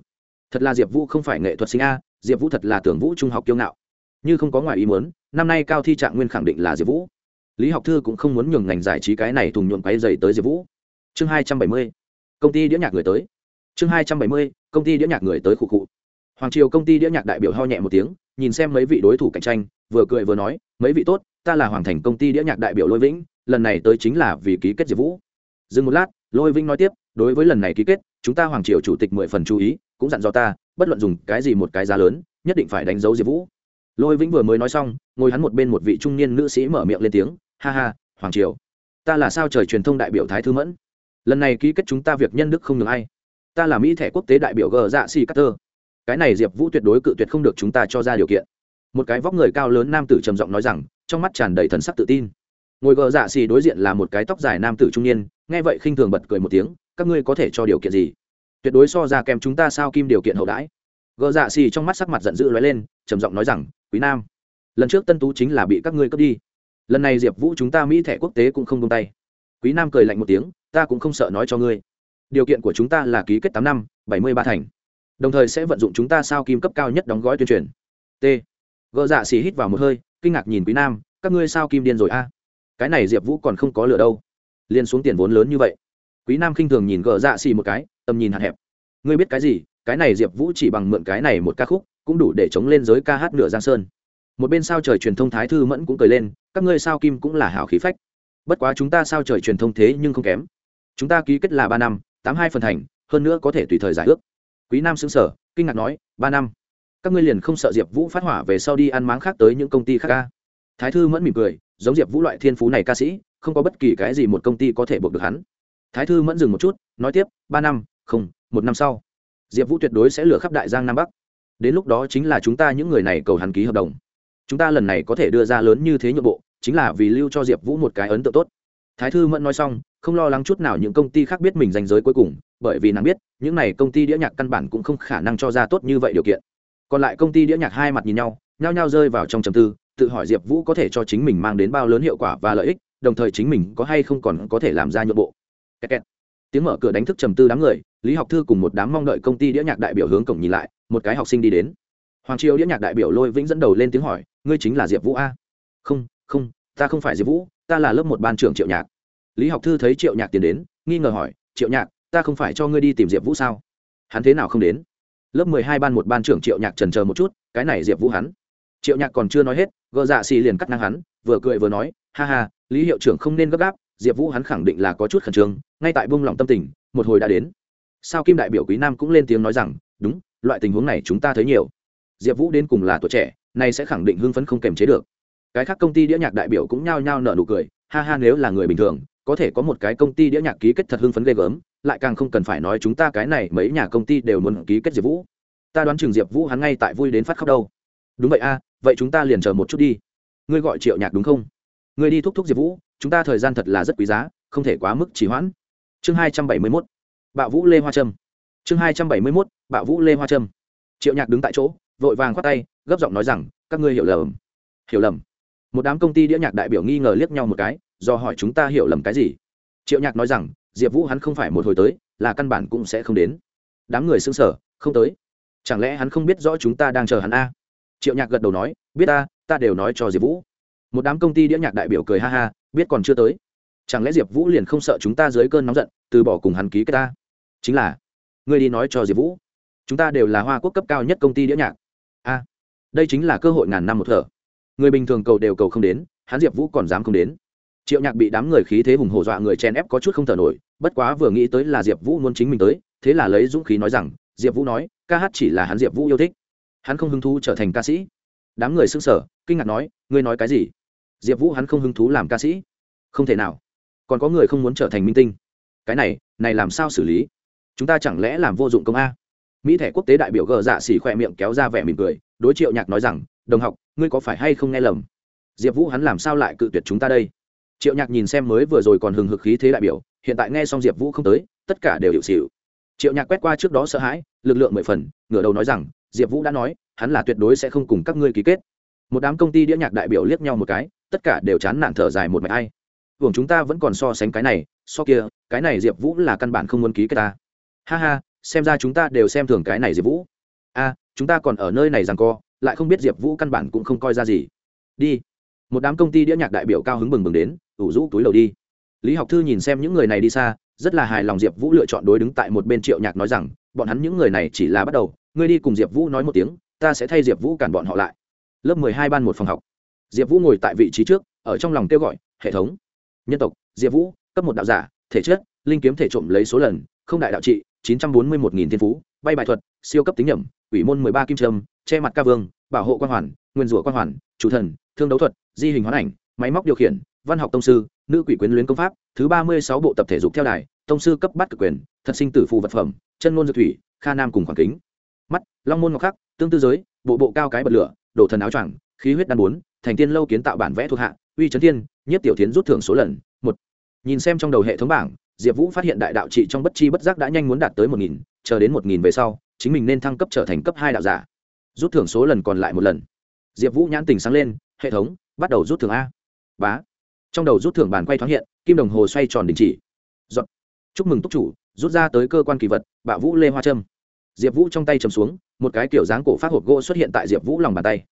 Thật là diệp vũ không phải nghệ thuật sinh a, diệp vũ thật là tưởng vũ trung học kiêu ngạo. Như không có ngoài ý muốn, năm nay cao thi trạng nguyên khẳng định là diệp vũ. Lý học thư cũng không muốn nhường ngành giải trí cái này thùng nhuộm quáy dày tới diệp vũ. Chương hai trăm bảy mươi, công ty đĩa nhạc người tới. Chương hai trăm bảy mươi, công ty đĩa nhạc người tới khu cụ hoàng triều công ty đĩa nhạc đại biểu ho nhẹ một tiếng nhìn xem mấy vị đối thủ cạnh tranh, vừa cười vừa nói, mấy vị tốt, ta là hoàng thành công ty đĩa nhạc đại biểu lôi vĩnh, lần này tới chính là vì ký kết diệp vũ. Dừng một lát, lôi vĩnh nói tiếp, đối với lần này ký kết, chúng ta hoàng triều chủ tịch mười phần chú ý, cũng dặn dò ta, bất luận dùng cái gì một cái giá lớn, nhất định phải đánh dấu diệp vũ. Lôi vĩnh vừa mới nói xong, ngồi hắn một bên một vị trung niên nữ sĩ mở miệng lên tiếng, ha ha, hoàng triều, ta là sao trời truyền thông đại biểu thái thư mẫn? Lần này ký kết chúng ta việc nhân đức không ngừng ai. Ta là mỹ thẻ quốc tế đại biểu g dạ si cutter cái này diệp vũ tuyệt đối cự tuyệt không được chúng ta cho ra điều kiện một cái vóc người cao lớn nam tử trầm giọng nói rằng trong mắt tràn đầy thần sắc tự tin ngồi gờ dạ xì đối diện là một cái tóc dài nam tử trung niên nghe vậy khinh thường bật cười một tiếng các ngươi có thể cho điều kiện gì tuyệt đối so ra kèm chúng ta sao kim điều kiện hậu đãi gờ dạ xì trong mắt sắc mặt giận dữ lóe lên trầm giọng nói rằng quý nam lần trước tân tú chính là bị các ngươi cướp đi lần này diệp vũ chúng ta mỹ thẻ quốc tế cũng không tung tay quý nam cười lạnh một tiếng ta cũng không sợ nói cho ngươi điều kiện của chúng ta là ký kết tám năm, bảy mươi ba thành đồng thời sẽ vận dụng chúng ta sao kim cấp cao nhất đóng gói tuyên truyền. T. Gợ dạ xì hít vào một hơi, kinh ngạc nhìn quý nam, các ngươi sao kim điên rồi a? Cái này diệp vũ còn không có lửa đâu. Liên xuống tiền vốn lớn như vậy. Quý nam khinh thường nhìn gợ dạ xì một cái, tầm nhìn hạn hẹp. Ngươi biết cái gì? Cái này diệp vũ chỉ bằng mượn cái này một ca khúc, cũng đủ để chống lên giới ca hát nửa giang sơn. Một bên sao trời truyền thông thái thư mẫn cũng cười lên, các ngươi sao kim cũng là hảo khí phách. Bất quá chúng ta sao trời truyền thông thế nhưng không kém. Chúng ta ký kết là ba năm, tám hai phần thành, hơn nữa có thể tùy thời giải ước quý nam xứng sở kinh ngạc nói, ba năm, các ngươi liền không sợ diệp vũ phát hỏa về sau đi ăn máng khác tới những công ty khác ca? Thái thư mẫn mỉm cười, giống diệp vũ loại thiên phú này ca sĩ, không có bất kỳ cái gì một công ty có thể buộc được hắn. Thái thư mẫn dừng một chút, nói tiếp, ba năm, không, một năm sau, diệp vũ tuyệt đối sẽ lừa khắp đại giang nam bắc. Đến lúc đó chính là chúng ta những người này cầu hắn ký hợp đồng. Chúng ta lần này có thể đưa ra lớn như thế nhượng bộ, chính là vì lưu cho diệp vũ một cái ấn tượng tốt. Thái thư mẫn nói xong, không lo lắng chút nào những công ty khác biết mình danh giới cuối cùng bởi vì nàng biết, những này công ty đĩa nhạc căn bản cũng không khả năng cho ra tốt như vậy điều kiện. Còn lại công ty đĩa nhạc hai mặt nhìn nhau, nhao nhao rơi vào trong trầm tư, tự hỏi diệp vũ có thể cho chính mình mang đến bao lớn hiệu quả và lợi ích, đồng thời chính mình có hay không còn có thể làm ra nhượng bộ. Kẹt kẹt. tiếng mở cửa đánh thức trầm tư đám người, lý học thư cùng một đám mong đợi công ty đĩa nhạc đại biểu hướng cổng nhìn lại, một cái học sinh đi đến. Hoàng triều đĩa nhạc đại biểu lôi vĩnh dẫn đầu lên tiếng hỏi, ngươi chính là diệp vũ a? Không không, ta không phải diệp vũ, ta là lớp một ban trưởng triệu nhạc. Lý học thư thấy triệu nhạc tiến đến, nghi ngờ hỏi, triệu nhạc ta không phải cho ngươi đi tìm diệp vũ sao? Hắn thế nào không đến? Lớp mười hai ban một ban trưởng triệu nhạc trần chờ một chút, cái này diệp vũ hắn. Triệu nhạc còn chưa nói hết gợ dạ xì liền cắt ngang hắn, vừa cười vừa nói, ha ha, lý hiệu trưởng không nên gấp gáp, diệp vũ hắn khẳng định là có chút khẩn trương, ngay tại buông lòng tâm tình, một hồi đã đến. Sao kim đại biểu quý nam cũng lên tiếng nói rằng, đúng, loại tình huống này chúng ta thấy nhiều. Diệp vũ đến cùng là tuổi trẻ, nay sẽ khẳng định hưng phấn không kềm chế được. Cái khác công ty đĩa nhạc đại biểu cũng nhao nhao nở nụ cười, ha ha, nếu là người bình thường có thể có một cái công ty đĩa nhạc ký kết thật hưng phấn ghê gớm, lại càng không cần phải nói chúng ta cái này mấy nhà công ty đều muốn ký kết diệp vũ. Ta đoán chừng diệp vũ hắn ngay tại vui đến phát khóc đâu. Đúng vậy a, vậy chúng ta liền chờ một chút đi. Ngươi gọi triệu nhạc đúng không? Ngươi đi thúc thúc diệp vũ, chúng ta thời gian thật là rất quý giá, không thể quá mức chỉ hoãn. Chương hai trăm bảy mươi mốt, bạo vũ lê hoa trâm. Chương hai trăm bảy mươi mốt, bạo vũ lê hoa trâm. Triệu nhạc đứng tại chỗ, vội vàng khoát tay, gấp giọng nói rằng, các ngươi hiểu lầm. Hiểu lầm. Một đám công ty đĩa nhạc đại biểu nghi ngờ liếc nhau một cái do hỏi chúng ta hiểu lầm cái gì? Triệu nhạc nói rằng, diệp vũ hắn không phải một hồi tới, là căn bản cũng sẽ không đến. Đám người xưng sở không tới. Chẳng lẽ hắn không biết rõ chúng ta đang chờ hắn a? Triệu nhạc gật đầu nói, biết ta ta đều nói cho diệp vũ. Một đám công ty đĩa nhạc đại biểu cười ha ha, biết còn chưa tới. Chẳng lẽ diệp vũ liền không sợ chúng ta dưới cơn nóng giận, từ bỏ cùng hắn ký cái ta? Chính là, ngươi đi nói cho diệp vũ. Chúng ta đều là hoa quốc cấp cao nhất công ty đĩa nhạc. A, đây chính là cơ hội ngàn năm một thở. Người bình thường cầu đều cầu không đến, hắn diệp vũ còn dám không đến triệu nhạc bị đám người khí thế hùng hổ dọa người chen ép có chút không thở nổi, bất quá vừa nghĩ tới là diệp vũ muốn chính mình tới, thế là lấy dũng khí nói rằng, diệp vũ nói, ca hát chỉ là hắn diệp vũ yêu thích. Hắn không hứng thú trở thành ca sĩ. Đám người s ư n g sở kinh ngạc nói, ngươi nói cái gì? Diệp vũ hắn không hứng thú làm ca sĩ. Không thể nào. Còn có người không muốn trở thành minh tinh. Cái này này làm sao xử lý? Chúng ta chẳng lẽ làm vô dụng công a? Mỹ thẻ quốc tế đại biểu gờ dạ xỉ khỏe miệng kéo ra vẻ mỉm cười, đối triệu nhạc nói rằng, đồng học, ngươi có phải hay không nghe lầm? Diệp vũ hắn làm sao lại cự tuyệt chúng ta đây? Triệu nhạc nhìn xem mới vừa rồi còn hừng hực khí thế đại biểu, hiện tại nghe xong diệp vũ không tới, tất cả đều hiệu xịu triệu nhạc quét qua trước đó sợ hãi, lực lượng mười phần, ngửa đầu nói rằng, diệp vũ đã nói, hắn là tuyệt đối sẽ không cùng các ngươi ký kết. Một đám công ty đĩa nhạc đại biểu liếc nhau một cái, tất cả đều chán nản thở dài một mạch ai. Hưởng chúng ta vẫn còn so sánh cái này, so kia, cái này diệp vũ là căn bản không muốn ký kết ta. Ha ha, xem ra chúng ta đều xem thường cái này diệp vũ. A, chúng ta còn ở nơi này rằng co, lại không biết diệp vũ căn bản cũng không coi ra gì. Đi. Một đám công ty đĩa nhạc đại biểu cao hứng bừng bừng đến ủ rũ túi đầu đi. Lý học thư nhìn xem những người này đi xa, rất là hài lòng diệp vũ lựa chọn đối đứng tại một bên triệu nhạc nói rằng, bọn hắn những người này chỉ là bắt đầu, ngươi đi cùng diệp vũ nói một tiếng, ta sẽ thay diệp vũ cản bọn họ lại. Lớp mười hai ban một phòng học. Diệp vũ ngồi tại vị trí trước, ở trong lòng kêu gọi, hệ thống, nhân tộc, diệp vũ, cấp một đạo giả, thể chất, linh kiếm thể trộm lấy số lần, không đại đạo trị, chín trăm bốn mươi một nghìn thiên phú, bay bài thuật, siêu cấp tính nhẩm ủy môn mười ba kim trâm che mặt ca vương, bảo hộ quan hoàn, nguyên rủa quan hoàn, chủ thần, thương đấu thuật, di hình hoán ảnh, máy móc điều khiển văn học tông sư, nữ quỷ quyến luyến công pháp, thứ ba mươi sáu bộ tập thể dục theo đài, tông sư cấp bắt cực quyền, thật sinh tử phù vật phẩm, chân ngôn dược thủy, kha nam cùng khoảng kính. Mắt, long môn ngọc khắc, tương tư giới, bộ bộ cao cái bật lửa, đổ thần áo choàng, khí huyết đan bốn, thành tiên lâu kiến tạo bản vẽ thuộc hạ, uy trấn thiên nhất tiểu tiến rút thưởng số lần, một. Nhìn xem trong đầu hệ thống bảng, diệp vũ phát hiện đại đạo trị trong bất chi bất giác đã nhanh muốn đạt tới một nghìn, chờ đến một nghìn về sau, chính mình nên thăng cấp trở thành cấp hai đạo giả. Rút thưởng số lần còn lại một lần. Diệp vũ nhãn tình sáng lên, hệ thống, bắt đầu rút thưởng a. Bá trong đầu rút thưởng bàn quay thoáng hiện, kim đồng hồ xoay tròn đình chỉ. Giọt. Chúc mừng túc chủ, rút ra tới cơ quan kỳ vật bạo vũ lê hoa trâm. Diệp vũ trong tay chầm xuống, một cái kiểu dáng cổ phát hộp gỗ xuất hiện tại diệp vũ lòng bàn tay.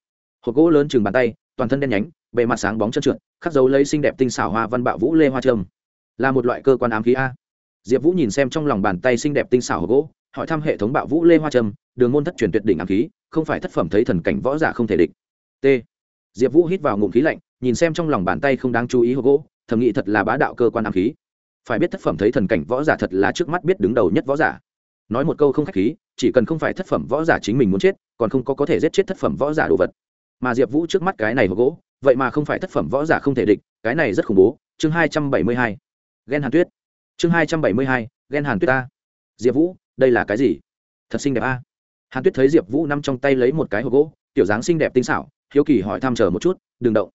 Hộp gỗ lớn chừng bàn tay, toàn thân đen nhánh, bề mặt sáng bóng chân trượt, khắc dấu lấy xinh đẹp tinh xảo hoa văn bạo vũ lê hoa trâm. Là một loại cơ quan ám khí a. Diệp vũ nhìn xem trong lòng bàn tay xinh đẹp tinh xảo hộp gỗ, hỏi thăm hệ thống bạo vũ lê hoa trâm, đường môn thất truyền tuyệt đỉnh ám khí, không phải thất phẩm thấy thần cảnh võ giả không thể địch. T diệp vũ hít vào ngụm khí lạnh, nhìn xem trong lòng bàn tay không đáng chú ý hộp gỗ, thầm nghĩ thật là bá đạo cơ quan ám khí. Phải biết thất phẩm thấy thần cảnh võ giả thật là trước mắt biết đứng đầu nhất võ giả. Nói một câu không khách khí, chỉ cần không phải thất phẩm võ giả chính mình muốn chết, còn không có có thể giết chết thất phẩm võ giả đồ vật. Mà diệp vũ trước mắt cái này hộp gỗ, vậy mà không phải thất phẩm võ giả không thể địch, cái này rất khủng bố. Chương hai trăm bảy mươi hai. Ghen hàn tuyết. Chương hai trăm bảy mươi hai ghen hàn tuyết a. Diệp vũ, đây là cái gì? Thật xinh đẹp a. Hàn tuyết thấy diệp vũ nằm trong tay lấy một cái hộp gỗ kiểu dáng xinh đẹp tinh xảo hiếu kỳ hỏi thăm chờ một chút, đừng động.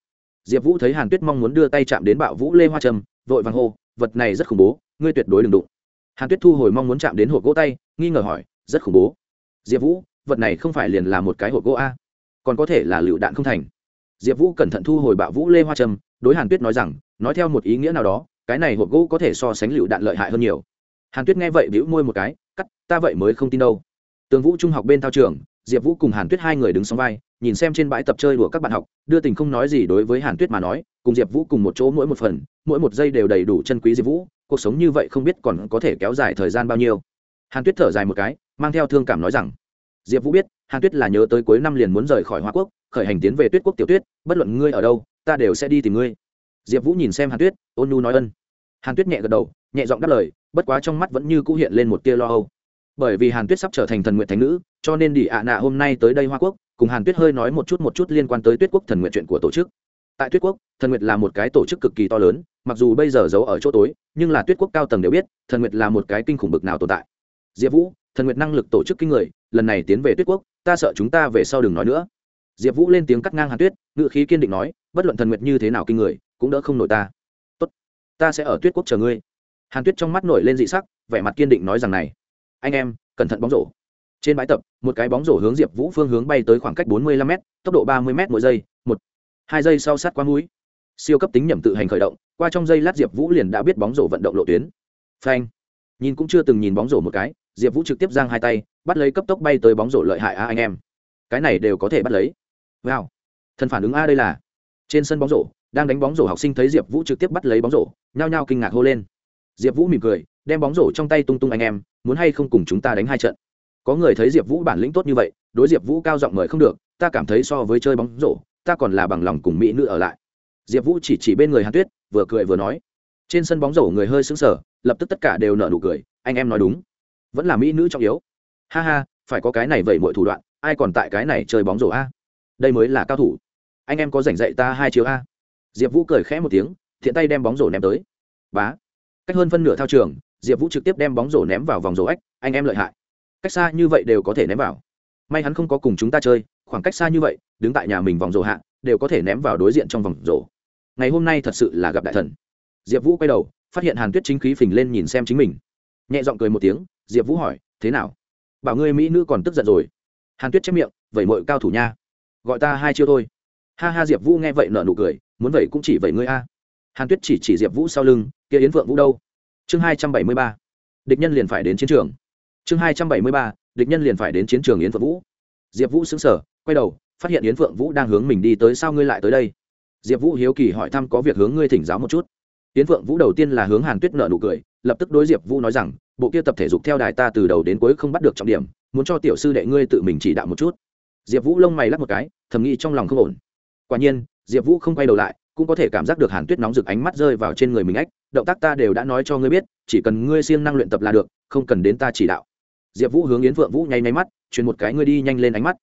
Diệp vũ thấy hàn tuyết mong muốn đưa tay chạm đến bạo vũ lê hoa trầm vội vàng hô, vật này rất khủng bố, ngươi tuyệt đối đừng đụng. Hàn tuyết thu hồi mong muốn chạm đến hộp gỗ tay, nghi ngờ hỏi, rất khủng bố. Diệp vũ, vật này không phải liền là một cái hộp gỗ a? Còn có thể là lựu đạn không thành. Diệp vũ cẩn thận thu hồi bạo vũ lê hoa trầm đối hàn tuyết nói rằng, nói theo một ý nghĩa nào đó, cái này hộp gỗ có thể so sánh lựu đạn lợi hại hơn nhiều. Hàn tuyết nghe vậy bĩu môi một cái, cắt, ta vậy mới không tin đâu. Tường vũ trung học bên thao trường, diệp vũ cùng hàn tuyết hai người đứng sóng vai nhìn xem trên bãi tập chơi đùa các bạn học, đưa tình không nói gì đối với hàn tuyết mà nói, cùng diệp vũ cùng một chỗ mỗi một phần, mỗi một giây đều đầy đủ chân quý diệp vũ, cuộc sống như vậy không biết còn có thể kéo dài thời gian bao nhiêu. Hàn tuyết thở dài một cái, mang theo thương cảm nói rằng, diệp vũ biết, hàn tuyết là nhớ tới cuối năm liền muốn rời khỏi hoa quốc, khởi hành tiến về tuyết quốc tiểu tuyết, bất luận ngươi ở đâu, ta đều sẽ đi tìm ngươi. Diệp vũ nhìn xem hàn tuyết, ôn nhu nói ân. Hàn tuyết nhẹ gật đầu, nhẹ giọng đáp lời, bất quá trong mắt vẫn như cũ hiện lên một tia lo âu bởi vì hàn tuyết sắp trở thành thần nguyện thánh nữ, cho nên đi ạ nạ hôm nay tới đây hoa quốc, cùng hàn tuyết hơi nói một chút một chút liên quan tới tuyết quốc thần nguyện chuyện của tổ chức. Tại tuyết quốc, thần nguyệt là một cái tổ chức cực kỳ to lớn, mặc dù bây giờ giấu ở chỗ tối, nhưng là tuyết quốc cao tầng đều biết, thần nguyệt là một cái kinh khủng bực nào tồn tại. Diệp vũ, thần nguyệt năng lực tổ chức kinh người, lần này tiến về tuyết quốc, ta sợ chúng ta về sau đừng nói nữa. Diệp vũ lên tiếng cắt ngang hàn tuyết ngự khí kiên định nói, bất luận thần nguyệt như thế nào kinh người, cũng đỡ không nổi ta. Tốt, ta sẽ ở tuyết quốc chờ ngươi. Hàn tuyết trong mắt nổi lên dị sắc, vẻ mặt kiên định nói rằng này anh em, cẩn thận bóng rổ. Trên bãi tập, một cái bóng rổ hướng diệp vũ phương hướng bay tới khoảng cách bốn mươi lăm m tốc độ ba mươi m mỗi giây, một, hai giây sau sát qua mũi. Siêu cấp tính nhẩm tự hành khởi động, qua trong giây lát diệp vũ liền đã biết bóng rổ vận động lộ tuyến. Phanh. Nhìn cũng chưa từng nhìn bóng rổ một cái, diệp vũ trực tiếp giang hai tay, bắt lấy cấp tốc bay tới bóng rổ lợi hại a anh em. Cái này đều có thể bắt lấy. Wow. Thần phản ứng a đây là. Trên sân bóng rổ, đang đánh bóng rổ học sinh thấy diệp vũ trực tiếp bắt lấy bóng rổ, nhao nhao kinh ngạc hô lên. Diệp vũ mỉm cười, đem bóng rổ trong tay tung tung anh em muốn hay không cùng chúng ta đánh hai trận. Có người thấy diệp vũ bản lĩnh tốt như vậy, đối diệp vũ cao giọng mời không được, ta cảm thấy so với chơi bóng rổ, ta còn là bằng lòng cùng mỹ nữ ở lại. Diệp vũ chỉ chỉ bên người hàn tuyết, vừa cười vừa nói. Trên sân bóng rổ người hơi xứng sở lập tức tất cả đều nợ nụ cười, anh em nói đúng. Vẫn là mỹ nữ trọng yếu. Ha ha, phải có cái này vậy mọi thủ đoạn, ai còn tại cái này chơi bóng rổ a? Đây mới là cao thủ. Anh em có giành dạy ta hai chiếu a? Diệp vũ cười khẽ một tiếng, thiện tay đem bóng rổ ném tới. Bá. Cách hơn phân nửa thao trường diệp vũ trực tiếp đem bóng rổ ném vào vòng rổ ếch anh em lợi hại. Cách xa như vậy đều có thể ném vào. May hắn không có cùng chúng ta chơi, khoảng cách xa như vậy, đứng tại nhà mình vòng rổ hạ, đều có thể ném vào đối diện trong vòng rổ. Ngày hôm nay thật sự là gặp đại thần. Diệp vũ quay đầu, phát hiện hàn tuyết chính khí phình lên nhìn xem chính mình. Nhẹ giọng cười một tiếng, diệp vũ hỏi, thế nào? Bảo ngươi mỹ nữ còn tức giận rồi. Hàn tuyết chép miệng vậy mội cao thủ nha. Gọi ta hai chiêu thôi. Ha ha, diệp vũ nghe vậy nở nụ cười, muốn vậy cũng chỉ vậy ngươi a. Hàn tuyết chỉ chỉ diệp vũ sau lưng, kia yến phượng vũ đâu? Chương hai trăm bảy mươi ba. Địch nhân liền phải đến chiến trường. Chương hai trăm bảy mươi ba, địch nhân liền phải đến chiến trường yến phượng vũ. Diệp vũ xứng sở quay đầu, phát hiện yến phượng vũ đang hướng mình đi tới sao ngươi lại tới đây? Diệp vũ hiếu kỳ hỏi thăm có việc hướng ngươi thỉnh giáo một chút. Yến phượng vũ đầu tiên là hướng hàn tuyết nợ nụ cười, lập tức đối diệp vũ nói rằng, bộ kia tập thể dục theo đài ta từ đầu đến cuối không bắt được trọng điểm, muốn cho tiểu sư đệ ngươi tự mình chỉ đạo một chút. Diệp vũ lông mày lắc một cái, thầm nghĩ trong lòng không ổn. Quả nhiên, diệp vũ không quay đầu lại cũng có thể cảm giác được hàn tuyết nóng rực ánh mắt rơi vào trên người mình ách, động tác ta đều đã nói cho ngươi biết, chỉ cần ngươi siêng năng luyện tập là được, không cần đến ta chỉ đạo. Diệp vũ hướng yến phượng vũ nháy nháy mắt, truyền một cái ngươi đi nhanh lên ánh mắt.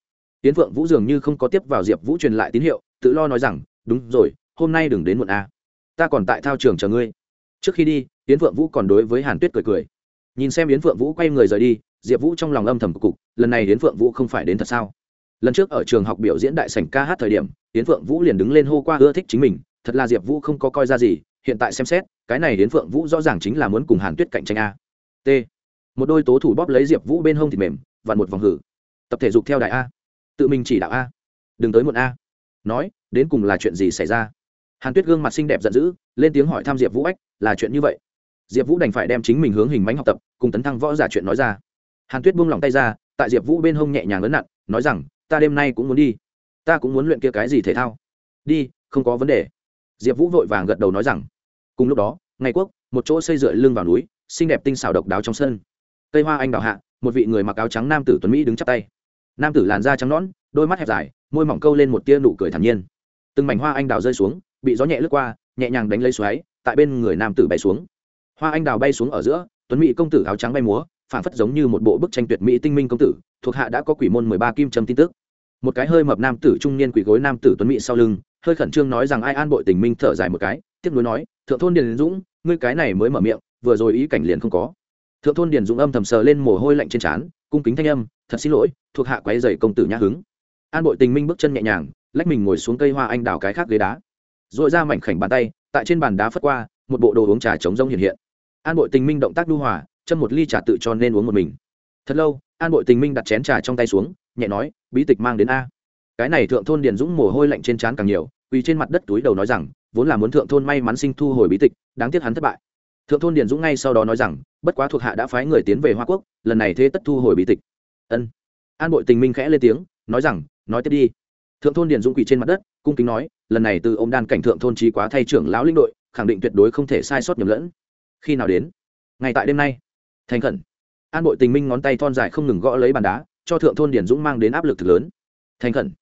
Yến phượng vũ dường như không có tiếp vào diệp vũ truyền lại tín hiệu, tự lo nói rằng, đúng rồi, hôm nay đừng đến muộn a ta còn tại thao trường chờ ngươi. Trước khi đi, yến phượng vũ còn đối với hàn tuyết cười cười. Nhìn xem yến phượng vũ quay người rời đi, diệp vũ trong lòng âm thầm cục, lần này yến phượng vũ không phải đến thật sao? Lần trước ở trường học biểu diễn đại sảnh ca hát thời điểm, yến phượng vũ liền đứng lên hô qua ưa thích chính mình, thật là diệp vũ không có coi ra gì, hiện tại xem xét, cái này yến phượng vũ rõ ràng chính là muốn cùng hàn tuyết cạnh tranh a. T. Một đôi tố thủ bóp lấy diệp vũ bên hông thịt mềm và một vòng hử. Tập thể dục theo đại a. Tự mình chỉ đạo a. Đừng tới một a. Nói, đến cùng là chuyện gì xảy ra? Hàn tuyết gương mặt xinh đẹp giận dữ, lên tiếng hỏi thăm diệp vũ ách, là chuyện như vậy. Diệp vũ đành phải đem chính mình hướng hình mánh học tập, cùng tấn thăng võ giả chuyện nói ra. Hàn tuyết buông lỏng tay ra, tại diệp vũ bên hông nhẹ nhàng lớn nặn, nói rằng ta đêm nay cũng muốn đi. Ta cũng muốn luyện kia cái gì thể thao. Đi, không có vấn đề. Diệp vũ vội vàng gật đầu nói rằng, cùng lúc đó, ngày quốc, một chỗ xây dựa lưng vào núi, xinh đẹp tinh xảo độc đáo trong sân. Cây hoa anh đào hạ, một vị người mặc áo trắng nam tử tuấn mỹ đứng chắp tay. Nam tử làn da trắng nõn, đôi mắt hẹp dài, môi mỏng câu lên một tia nụ cười thản nhiên. Từng mảnh hoa anh đào rơi xuống, bị gió nhẹ lướt qua, nhẹ nhàng đánh lấy xoáy, tại bên người nam tử bay xuống. Hoa anh đào bay xuống ở giữa, tuấn mỹ công tử áo trắng bay múa phản phất giống như một bộ bức tranh tuyệt mỹ tinh minh công tử, thuộc hạ đã có quỷ môn mười ba kim trầm tin tức. Một cái hơi mập nam tử trung niên quỷ gối nam tử tuấn mỹ sau lưng, hơi khẩn trương nói rằng ai an bội tình minh thở dài một cái, tiếp nối nói, thượng thôn điền dũng, ngươi cái này mới mở miệng, vừa rồi ý cảnh liền không có. Thượng thôn điền dũng âm thầm sờ lên mồ hôi lạnh trên trán, cung kính thanh âm, thật xin lỗi, thuộc hạ quấy dày công tử nhã hứng. An bội tình minh bước chân nhẹ nhàng, lách mình ngồi xuống cây hoa anh đào cái khác ghế đá. R ra mảnh khảnh bàn tay, tại trên bàn đá phất qua, một bộ đồ uống trà chống rông hiện hiện. An bội tình minh động tác đu hòa châm một ly trà tự cho nên uống một mình. Thật lâu, an bội tình minh đặt chén trà trong tay xuống, nhẹ nói, bí tịch mang đến a. Cái này thượng thôn điền dũng mồ hôi lạnh trên trán càng nhiều, vì trên mặt đất túi đầu nói rằng, vốn là muốn thượng thôn may mắn sinh thu hồi bí tịch, đáng tiếc hắn thất bại. Thượng thôn điền dũng ngay sau đó nói rằng, bất quá thuộc hạ đã phái người tiến về hoa quốc, lần này thế tất thu hồi bí tịch. Ân. An bội tình minh khẽ lên tiếng, nói rằng, nói tiếp đi. Thượng thôn điền dũng quỳ trên mặt đất, cung kính nói, lần này từ ông đan cảnh thượng thôn trí quá thay trưởng lão linh đội, khẳng định tuyệt đối không thể sai sót nhầm lẫn. Khi nào đến? Ngày tại đêm nay thành khẩn. An bội tình minh ngón tay thon dài không ngừng gõ lấy bàn đá, cho thượng thôn điền dũng mang đến áp lực thực lớn. Thành khẩn.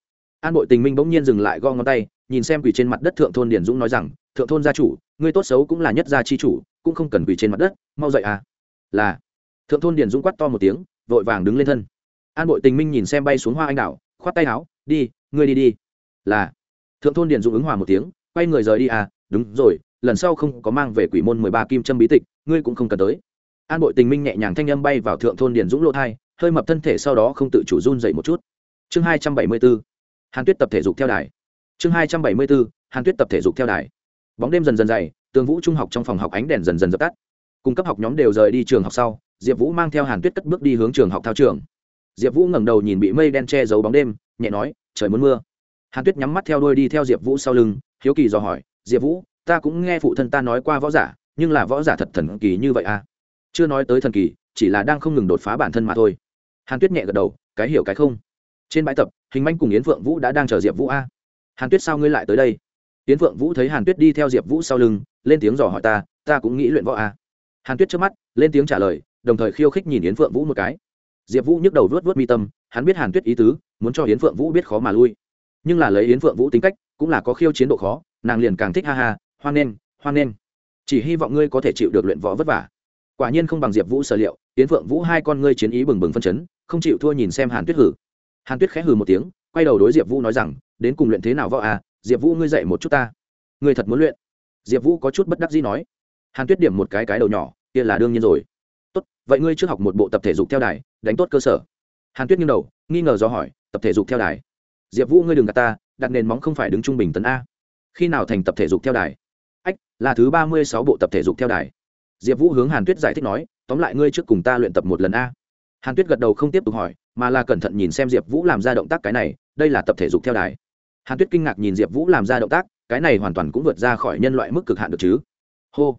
An bội tình minh bỗng nhiên dừng lại gõ ngón tay, nhìn xem quỷ trên mặt đất thượng thôn điền dũng nói rằng, thượng thôn gia chủ, ngươi tốt xấu cũng là nhất gia chi chủ, cũng không cần quỷ trên mặt đất, mau dậy à. Là. Thượng thôn điền dũng quát to một tiếng, vội vàng đứng lên thân. An bội tình minh nhìn xem bay xuống hoa anh đào khoát tay áo, đi, ngươi đi đi. Là. Thượng thôn điền dũng ứng hòa một tiếng, quay người rời đi à đúng rồi, lần sau không có mang về quỷ môn mười ba kim châm bí tịch, ngươi cũng không cần tới an bội tình minh nhẹ nhàng thanh âm bay vào thượng thôn điền dũng lỗ thai, hơi mập thân thể sau đó không tự chủ run dậy một chút. Chương hai trăm bảy mươi b ố hàn tuyết tập thể dục theo đài. Chương hai trăm bảy mươi b ố hàn tuyết tập thể dục theo đài. Bóng đêm dần dần dày, tường vũ trung học trong phòng học ánh đèn dần dần dập tắt. Cung cấp học nhóm đều rời đi trường học sau, diệp vũ mang theo hàn tuyết cất bước đi hướng trường học thao trường. Diệp vũ ngẩng đầu nhìn bị mây đen che giấu bóng đêm, nhẹ nói, trời muốn mưa. Hàn tuyết nhắm mắt theo đuôi đi theo diệp vũ sau lưng, hiếu kỳ dò hỏi, diệp vũ, ta cũng nghe phụ thân ta nói qua võ giả, nhưng là võ giả thật thần kỳ như vậy à? Chưa nói tới thần kỳ, chỉ là đang không ngừng đột phá bản thân mà thôi. Hàn tuyết nhẹ gật đầu, cái hiểu cái không. Trên bãi tập, hình manh cùng yến phượng vũ đã đang chờ diệp vũ a. Hàn tuyết sao ngươi lại tới đây? Yến phượng vũ thấy hàn tuyết đi theo diệp vũ sau lưng, lên tiếng dò hỏi ta ta cũng nghĩ luyện võ a. Hàn tuyết trước mắt, lên tiếng trả lời, đồng thời khiêu khích nhìn yến phượng vũ một cái. Diệp vũ nhức đầu vớt vớt mi tâm, hắn biết hàn tuyết ý tứ, muốn cho yến phượng vũ biết khó mà lui. Nhưng là lấy yến phượng vũ tính cách, cũng là có khiêu chiến độ khó, nàng liền càng thích ha ha, hoan nghênh hoan nghênh. Chỉ hy vọng ngươi có thể chịu được luyện võ vất vả quả nhiên không bằng diệp vũ sở liệu tiến phượng vũ hai con ngươi chiến ý bừng bừng phân chấn, không chịu thua nhìn xem hàn tuyết hử. Hàn tuyết khẽ hừ một tiếng, quay đầu đối diệp vũ nói rằng, đến cùng luyện thế nào võ à diệp vũ ngươi dạy một chút ta. Ngươi thật muốn luyện? Diệp vũ có chút bất đắc dĩ nói. Hàn tuyết điểm một cái cái đầu nhỏ, kia là đương nhiên rồi. Tốt, vậy ngươi trước học một bộ tập thể dục theo đài, đánh tốt cơ sở. Hàn tuyết nghiêng đầu, nghi ngờ do hỏi, tập thể dục theo đài? Diệp vũ ngươi đừng gạt ta, đặt nền móng không phải đứng trung bình tấn a. Khi nào thành tập thể dục theo đài? Ách, là thứ ba mươi sáu bộ tập thể dục theo đài diệp vũ hướng hàn tuyết giải thích nói, tóm lại ngươi trước cùng ta luyện tập một lần a. Hàn tuyết gật đầu không tiếp tục hỏi, mà là cẩn thận nhìn xem diệp vũ làm ra động tác cái này, đây là tập thể dục theo đài. Hàn tuyết kinh ngạc nhìn diệp vũ làm ra động tác, cái này hoàn toàn cũng vượt ra khỏi nhân loại mức cực hạn được chứ. Hô.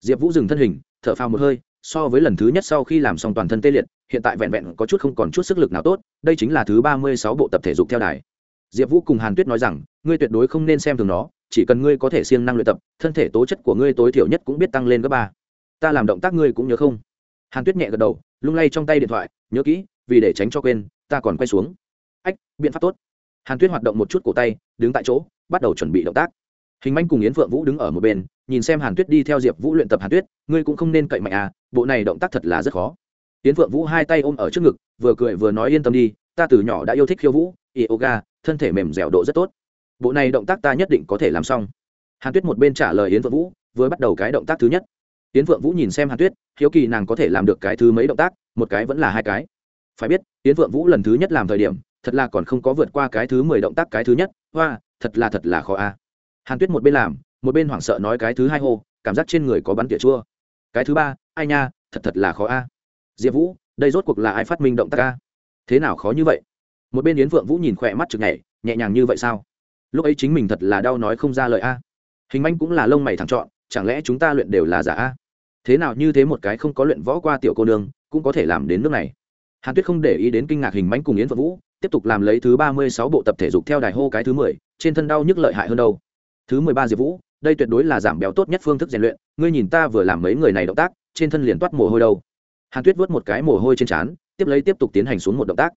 Diệp vũ dừng thân hình, thở phào một hơi, so với lần thứ nhất sau khi làm xong toàn thân tê liệt, hiện tại vẹn vẹn có chút không còn chút sức lực nào tốt, đây chính là thứ ba mươi sáu bộ tập thể dục theo đài. Diệp vũ cùng hàn tuyết nói rằng, ngươi tuyệt đối không nên xem thường nó, chỉ cần ngươi có thể siêng năng luyện tập, thân thể tố chất của ngươi tối thiểu nhất cũng biết tăng lên gấp ba ta làm động tác ngươi cũng nhớ không? Hàn tuyết nhẹ gật đầu, lung lay trong tay điện thoại, nhớ kỹ, vì để tránh cho quên, ta còn quay xuống. Ách, biện pháp tốt. Hàn tuyết hoạt động một chút cổ tay, đứng tại chỗ, bắt đầu chuẩn bị động tác. Hình manh cùng yến phượng vũ đứng ở một bên, nhìn xem hàn tuyết đi theo diệp vũ luyện tập hàn tuyết, ngươi cũng không nên cậy mạnh à bộ này động tác thật là rất khó. Yến phượng vũ hai tay ôm ở trước ngực, vừa cười vừa nói yên tâm đi, ta từ nhỏ đã yêu thích khiêu vũ, yoga, thân thể mềm dẻo độ rất tốt. Bộ này động tác ta nhất định có thể làm xong. Hàn tuyết một bên trả lời yến phượng vũ, vừa bắt đầu cái động tác thứ nhất. Tiễn phượng vũ nhìn xem hàn tuyết, hiếu kỳ nàng có thể làm được cái thứ mấy động tác, một cái vẫn là hai cái. Phải biết Tiễn phượng vũ lần thứ nhất làm thời điểm, thật là còn không có vượt qua cái thứ mười động tác cái thứ nhất. Hoa, thật là thật là khó a. Hàn tuyết một bên làm, một bên hoảng sợ nói cái thứ hai hô, cảm giác trên người có bắn tỉa chua. Cái thứ ba, ai nha, thật thật là khó a. Diệp vũ, đây rốt cuộc là ai phát minh động tác a? Thế nào khó như vậy? Một bên yến phượng vũ nhìn khỏe mắt chực nhảy, nhẹ nhàng như vậy sao? Lúc ấy chính mình thật là đau nói không ra lời a. Hình manh cũng là lông mày thẳng trọn chẳng lẽ chúng ta luyện đều là giả? A thế nào như thế một cái không có luyện võ qua tiểu cô nương, cũng có thể làm đến nước này? Hàn tuyết không để ý đến kinh ngạc hình mánh cùng yến phượng vũ, tiếp tục làm lấy thứ ba mươi sáu bộ tập thể dục theo đài hô cái thứ mười, trên thân đau nhức lợi hại hơn đâu. Thứ mười ba diệp vũ, đây tuyệt đối là giảm béo tốt nhất phương thức rèn luyện, ngươi nhìn ta vừa làm mấy người này động tác, trên thân liền toát mồ hôi đâu. Hàn tuyết vớt một cái mồ hôi trên trán, tiếp lấy tiếp tục tiến hành xuống một động tác.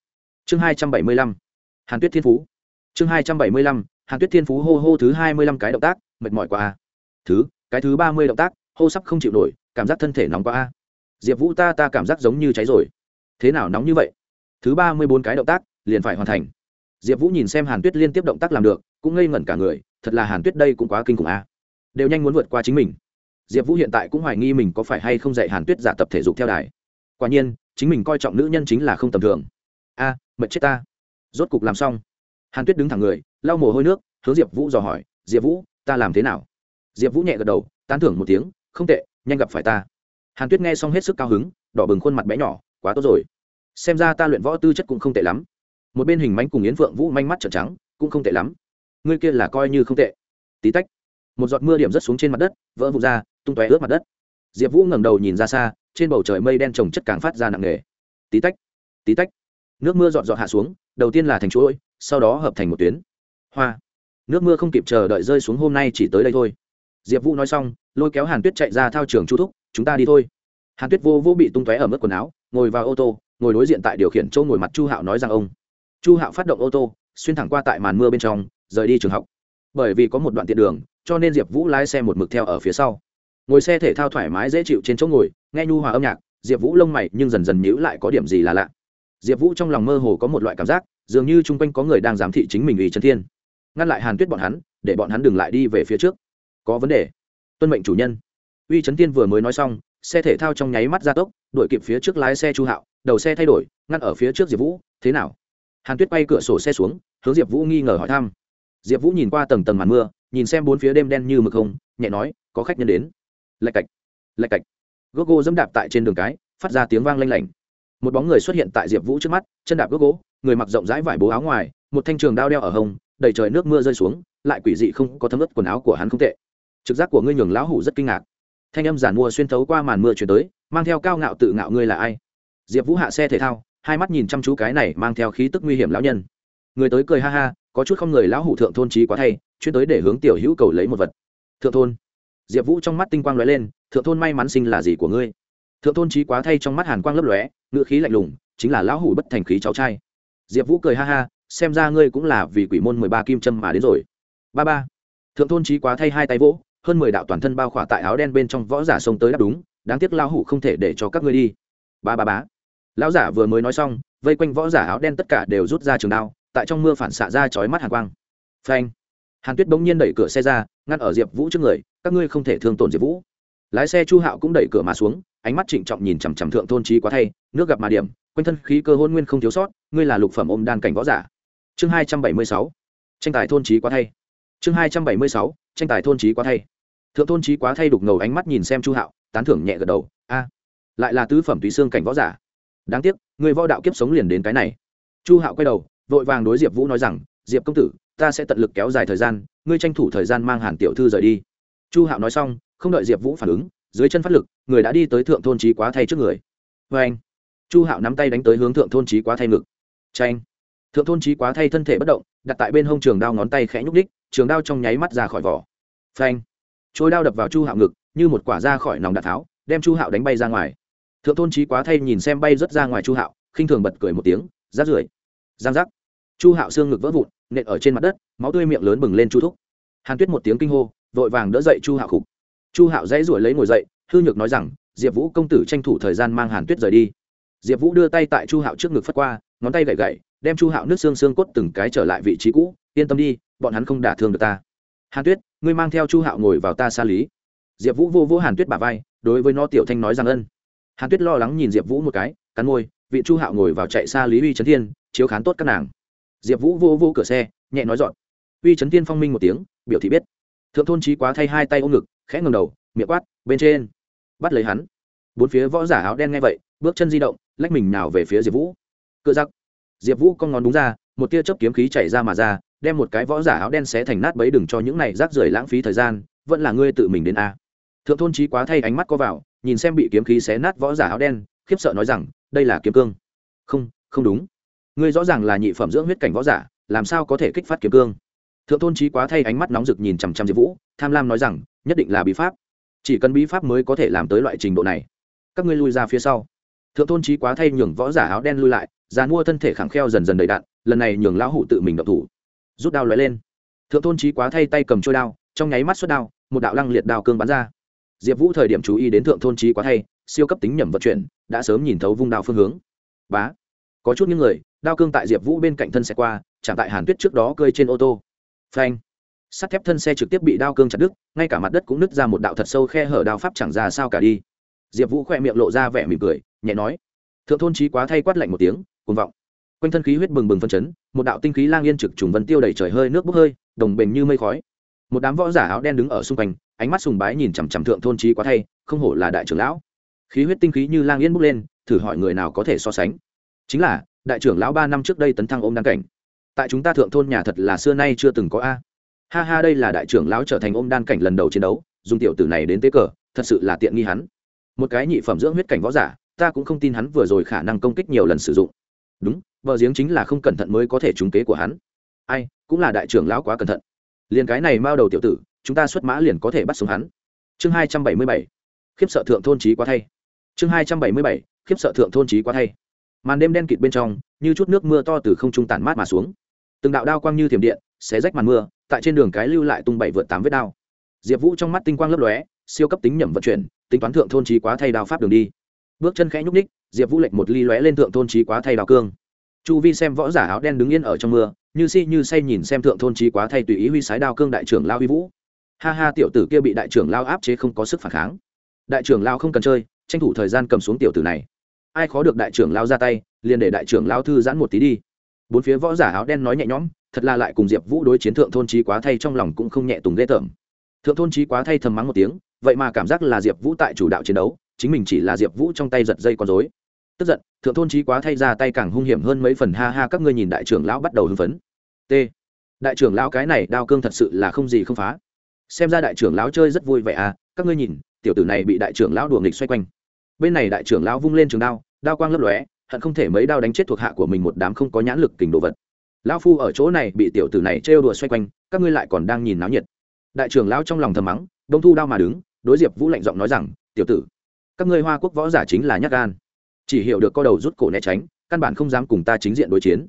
Chương hai trăm bảy mươi lăm, hàn tuyết thiên phú. Chương hai trăm bảy mươi lăm, hàn tuyết thiên phú hô hô thứ hai mươi lăm cái động tác, mệt mỏi quá à. thứ cái thứ ba mươi động tác, hô sắp không chịu nổi, cảm giác thân thể nóng quá a. Diệp vũ ta ta cảm giác giống như cháy rồi. Thế nào nóng như vậy? Thứ ba mươi bốn cái động tác, liền phải hoàn thành. Diệp vũ nhìn xem hàn tuyết liên tiếp động tác làm được, cũng ngây ngẩn cả người, thật là hàn tuyết đây cũng quá kinh khủng a. Đều nhanh muốn vượt qua chính mình. Diệp vũ hiện tại cũng hoài nghi mình có phải hay không dạy hàn tuyết giả tập thể dục theo đài. Quả nhiên, chính mình coi trọng nữ nhân chính là không tầm thường. A, mệt chết ta. Rốt cục làm xong. Hàn tuyết đứng thẳng người, lau mồ hôi nước, hướng diệp vũ dò hỏi, diệp vũ, ta làm thế nào? Diệp vũ nhẹ gật đầu, tán thưởng một tiếng, không tệ, nhanh gặp phải ta. Hàn tuyết nghe xong hết sức cao hứng, đỏ bừng khuôn mặt bé nhỏ, quá tốt rồi. Xem ra ta luyện võ tư chất cũng không tệ lắm. Một bên hình mánh cùng yến phượng vũ manh mắt trợn trắng, cũng không tệ lắm. Ngươi kia là coi như không tệ. Tí tách, một giọt mưa điểm rớt xuống trên mặt đất, vỡ vụt ra, tung tóe ướt mặt đất. Diệp vũ ngẩng đầu nhìn ra xa, trên bầu trời mây đen trồng chất càng phát ra nặng nề. Tí tách tí tách, nước mưa dọn dọn hạ xuống, đầu tiên là thành chuỗi, sau đó hợp thành một tuyến. Hoa, nước mưa không kịp chờ đợi rơi xuống hôm nay chỉ tới đây thôi diệp vũ nói xong, lôi kéo hàn tuyết chạy ra thao trường chu thúc, chúng ta đi thôi. Hàn tuyết vô vô bị tung tóe ở mức quần áo, ngồi vào ô tô, ngồi đối diện tại điều khiển châu ngồi mặt chu hạo nói rằng ông, chu hạo phát động ô tô, xuyên thẳng qua tại màn mưa bên trong, rời đi trường học. Bởi vì có một đoạn tiện đường, cho nên diệp vũ lái xe một mực theo ở phía sau. Ngồi xe thể thao thoải mái dễ chịu trên chỗ ngồi, nghe nhu hòa âm nhạc, diệp vũ lông mày nhưng dần dần nhữ lại có điểm gì là lạ. Diệp vũ trong lòng mơ hồ có một loại cảm giác, dường như chung quanh có người đang giám thị chính mình vì trần thiên. Ngăn lại hàn tuyết bọn hắn, để bọn hắn đừng lại đi về phía trước có vấn đề. Tuân mệnh chủ nhân. Uy trấn tiên vừa mới nói xong, xe thể thao trong nháy mắt ra tốc, đuổi kịp phía trước lái xe chu hạo, đầu xe thay đổi, ngăn ở phía trước diệp vũ, thế nào? Hàn tuyết bay cửa sổ xe xuống, hướng diệp vũ nghi ngờ hỏi thăm. Diệp vũ nhìn qua tầng tầng màn mưa, nhìn xem bốn phía đêm đen như mực không, nhẹ nói, có khách nhân đến. Lạch cạch lạch cạch. Gốc gỗ dẫm đạp tại trên đường cái, phát ra tiếng vang lanh lảnh. Một bóng người xuất hiện tại diệp vũ trước mắt, chân đạp gốc gỗ người mặc rộng rãi vải bố áo ngoài, một thanh trường đao đeo ở hông, đầy trời nước mưa rơi xuống, lại quỷ dị không có thấm ướt quần áo của hắn không tệ trực giác của ngươi nhường lão hủ rất kinh ngạc. Thanh âm giản mua xuyên thấu qua màn mưa chuyển tới, mang theo cao ngạo tự ngạo ngươi là ai? Diệp vũ hạ xe thể thao, hai mắt nhìn chăm chú cái này mang theo khí tức nguy hiểm lão nhân. Người tới cười ha ha, có chút không người lão hủ thượng thôn trí quá thay, chuyên tới để hướng tiểu hữu cầu lấy một vật. Thượng thôn. Diệp vũ trong mắt tinh quang lóe lên, thượng thôn may mắn sinh là gì của ngươi? Thượng thôn trí quá thay trong mắt hàn quang lấp lóe ngựa khí lạnh lùng, chính là lão hủ bất thành khí cháu trai. Diệp vũ cười ha ha, xem ra ngươi cũng là vì quỷ môn mười ba kim trâm mà đến rồi. Ba ba. Thượng thôn trí quá thay hai tay vỗ hơn mười đạo toàn thân bao khỏa tại áo đen bên trong võ giả xông tới đáp đúng, đáng tiếc lão hủ không thể để cho các ngươi đi. Ba ba bá lão giả vừa mới nói xong, vây quanh võ giả áo đen tất cả đều rút ra trường đao, tại trong mưa phản xạ ra chói mắt hàn quang. Phanh. Hàn tuyết bỗng nhiên đẩy cửa xe ra, ngăn ở diệp vũ trước người, các ngươi không thể thương tổn diệp vũ. Lái xe chu hạo cũng đẩy cửa mà xuống, ánh mắt trịnh trọng nhìn chằm chằm thượng thôn trí quá thay, nước gặp mà điểm, quanh thân khí cơ hôn nguyên không thiếu sót, ngươi là lục phẩm ôm đan cảnh võ giả. Chương hai trăm bảy mươi sáu. Tranh tài thôn trí quá thay. Chương hai trăm bảy mươi sáu tranh tài thôn trí quá thay. Thượng thôn trí quá thay đục ngầu ánh mắt nhìn xem chu hạo, tán thưởng nhẹ gật đầu, a, lại là tứ phẩm túy xương cảnh võ giả. Đáng tiếc, người võ đạo kiếp sống liền đến cái này. Chu hạo quay đầu, vội vàng đối diệp vũ nói rằng, diệp công tử, ta sẽ tận lực kéo dài thời gian, ngươi tranh thủ thời gian mang hàn tiểu thư rời đi. Chu hạo nói xong, không đợi diệp vũ phản ứng, dưới chân phát lực, người đã đi tới thượng thôn trí quá thay trước người. Vê anh chu hạo nắm tay đánh tới hướng thượng thôn trí quá thay ngực. Tranh thượng thôn trí quá thay thân thể bất động đặt tại bên hông trường đao ngón tay khẽ nhúc đích trường đao trong nháy mắt ra khỏi vỏ. Phanh! Trôi đao đập vào chu hạo ngực, như một quả ra khỏi nòng đạn tháo, đem chu hạo đánh bay ra ngoài. Thượng thôn trí quá thay nhìn xem bay rớt ra ngoài chu hạo, khinh thường bật cười một tiếng, rát rưởi. Giang giác. Chu hạo xương ngực vỡ vụn, nện ở trên mặt đất, máu tươi miệng lớn bừng lên chu thúc. Hàn tuyết một tiếng kinh hô, vội vàng đỡ dậy chu hạo khục. Chu hạo dãy ruổi lấy ngồi dậy, hư nhược nói rằng, diệp vũ công tử tranh thủ thời gian mang hàn tuyết rời đi. Diệp vũ đưa tay tại chu hạo trước ngực phất qua, ngón tay gậy gậy đem chu hạo nước xương xương cốt từng cái trở lại vị trí cũ, yên tâm đi, bọn hắn không đả thương được ta. Hàn tuyết, ngươi mang theo chu hạo ngồi vào ta xa lý. Diệp vũ vô vô hàn tuyết bà vai, đối với nó tiểu thanh nói rằng ân. Hàn tuyết lo lắng nhìn diệp vũ một cái, cắn môi, vị chu hạo ngồi vào chạy xa lý uy trấn thiên, chiếu khán tốt các nàng. Diệp vũ vô vô cửa xe, nhẹ nói dọn. Uy trấn thiên phong minh một tiếng, biểu thị biết. Thượng thôn trí quá thay hai tay ôm ngực, khẽ ngầm đầu, miệng quát, bên trên. Bắt lấy hắn. Bốn phía võ giả áo đen nghe vậy, bước chân di động, lách mình nào về phía diệp vũ. Cựa giặc diệp vũ con ngón đúng ra, một tia chớp kiếm khí chạy ra mà ra, đem một cái võ giả áo đen xé thành nát bấy đừng cho những này rác rưởi lãng phí thời gian, vẫn là ngươi tự mình đến a. Thượng thôn trí quá thay ánh mắt có vào, nhìn xem bị kiếm khí xé nát võ giả áo đen, khiếp sợ nói rằng, đây là kiếm cương. Không không đúng. Ngươi rõ ràng là nhị phẩm dưỡng huyết cảnh võ giả, làm sao có thể kích phát kiếm cương? Thượng thôn trí quá thay ánh mắt nóng rực nhìn chằm chằm diệp vũ, tham lam nói rằng, nhất định là bí pháp. Chỉ cần bí pháp mới có thể làm tới loại trình độ này. Các ngươi lui ra phía sau. Thượng thôn trí quá thay nhường võ giả áo đen lui lại già mua thân thể khẳng kheo dần dần đầy đạn lần này nhường lão hủ tự mình độc thủ. Rút đao lóe lên. Thượng thôn trí quá thay tay cầm trôi đao, trong nháy mắt xuất đao, một đạo lăng liệt đao cương bắn ra. Diệp vũ thời điểm chú ý đến thượng thôn trí quá thay, siêu cấp tính nhầm vận chuyển, đã sớm nhìn thấu vung đao phương hướng. Bá. Có chút những người, đao cương tại diệp vũ bên cạnh thân xe qua chẳng tại hàn tuyết trước đó cơi trên ô tô. Phanh. Sắt thép thân xe trực tiếp bị đao cương chặt đứt, ngay cả mặt đất cũng nứt ra một đạo thật sâu khe hở đao pháp chẳng ra sao cả đi. Diệp vũ khoe miệng lộ ra vẻ mỉm cười, nhẹ nói. Thượng thôn trí quá thay quát lạnh một tiếng cuồng vọng. Quanh thân khí huyết bừng bừng phân chấn, một đạo tinh khí lang yên trực trùng vân tiêu đầy trời hơi nước bốc hơi, đồng bền như mây khói. Một đám võ giả áo đen đứng ở xung quanh, ánh mắt sùng bái nhìn chằm chằm thượng thôn trí quá thay, không hổ là đại trưởng lão. Khí huyết tinh khí như lang yên bốc lên, thử hỏi người nào có thể so sánh. Chính là, đại trưởng lão ba năm trước đây tấn thăng ôm đan cảnh. Tại chúng ta thượng thôn nhà thật là xưa nay chưa từng có a. Ha ha, đây là đại trưởng lão trở thành ôm đan cảnh lần đầu chiến đấu, dùng tiểu tử này đến tế cờ, thật sự là tiện nghi hắn. Một cái nhị phẩm dưỡng huyết cảnh võ giả, ta cũng không tin hắn vừa rồi khả năng công kích nhiều lần sử dụng đúng, vợ giếng chính là không cẩn thận mới có thể trúng kế của hắn. Ai, cũng là đại trưởng lão quá cẩn thận. Liền cái này mao đầu tiểu tử, chúng ta xuất mã liền có thể bắt sống hắn. Chương hai trăm bảy mươi bảy. Khiếp sợ thượng thôn trí quá thay. Chương hai trăm bảy mươi bảy. Khiếp sợ thượng thôn trí quá thay. Màn đêm đen kịt bên trong, như chút nước mưa to từ không trung tản mát mà xuống. Từng đạo đao quang như thiểm điện, xé rách màn mưa, tại trên đường cái lưu lại tung bảy vượt tám vết đao. Diệp vũ trong mắt tinh quang lấp lóe, siêu cấp tính nhẩm vận chuyển, tính toán thượng thôn trí quá thay đao pháp đường đi bước chân khẽ nhúc ních diệp vũ lệnh một ly lóe lên thượng thôn trí quá thay đào cương. Chu vi xem võ giả áo đen đứng yên ở trong mưa, như si như say nhìn xem thượng thôn trí quá thay tùy ý huy sái đao cương đại trưởng lao huy vũ. Ha ha, tiểu tử kia bị đại trưởng lao áp chế không có sức phản kháng. Đại trưởng lao không cần chơi, tranh thủ thời gian cầm xuống tiểu tử này. Ai khó được đại trưởng lao ra tay, liền để đại trưởng lao thư giãn một tí đi. Bốn phía võ giả áo đen nói nhẹ nhõm, thật là lại cùng diệp vũ đối chiến thượng thôn trí quá thay trong lòng cũng không nhẹ tùng ghê tởm. Thượng thôn trí quá thay thầm mắng một tiếng, vậy mà cảm giác là diệp vũ tại chủ đạo chiến đấu chính mình chỉ là diệp vũ trong tay giật dây con dối tức giận, thượng thôn trí quá thay ra tay càng hung hiểm hơn mấy phần, ha ha, các ngươi nhìn đại trưởng lão bắt đầu hưng phấn. T. Đại trưởng lão cái này đao cương thật sự là không gì không phá. Xem ra đại trưởng lão chơi rất vui vẻ à các ngươi nhìn, tiểu tử này bị đại trưởng lão đùa nghịch xoay quanh. Bên này đại trưởng lão vung lên trường đao đao quang lấp lóe, hận không thể mấy đao đánh chết thuộc hạ của mình một đám không có nhãn lực kình đồ vật. Lão phu ở chỗ này bị tiểu tử này trêu đùa xoay quanh, các ngươi lại còn đang nhìn náo nhiệt. Đại trưởng lão trong lòng thầm mắng, đông thu đao mà đứng, đối diệp vũ lạnh giọng nói rằng, tiểu tử các ngươi hoa quốc võ giả chính là nhát gan. Chỉ hiểu được co đầu rút cổ né tránh, căn bản không dám cùng ta chính diện đối chiến.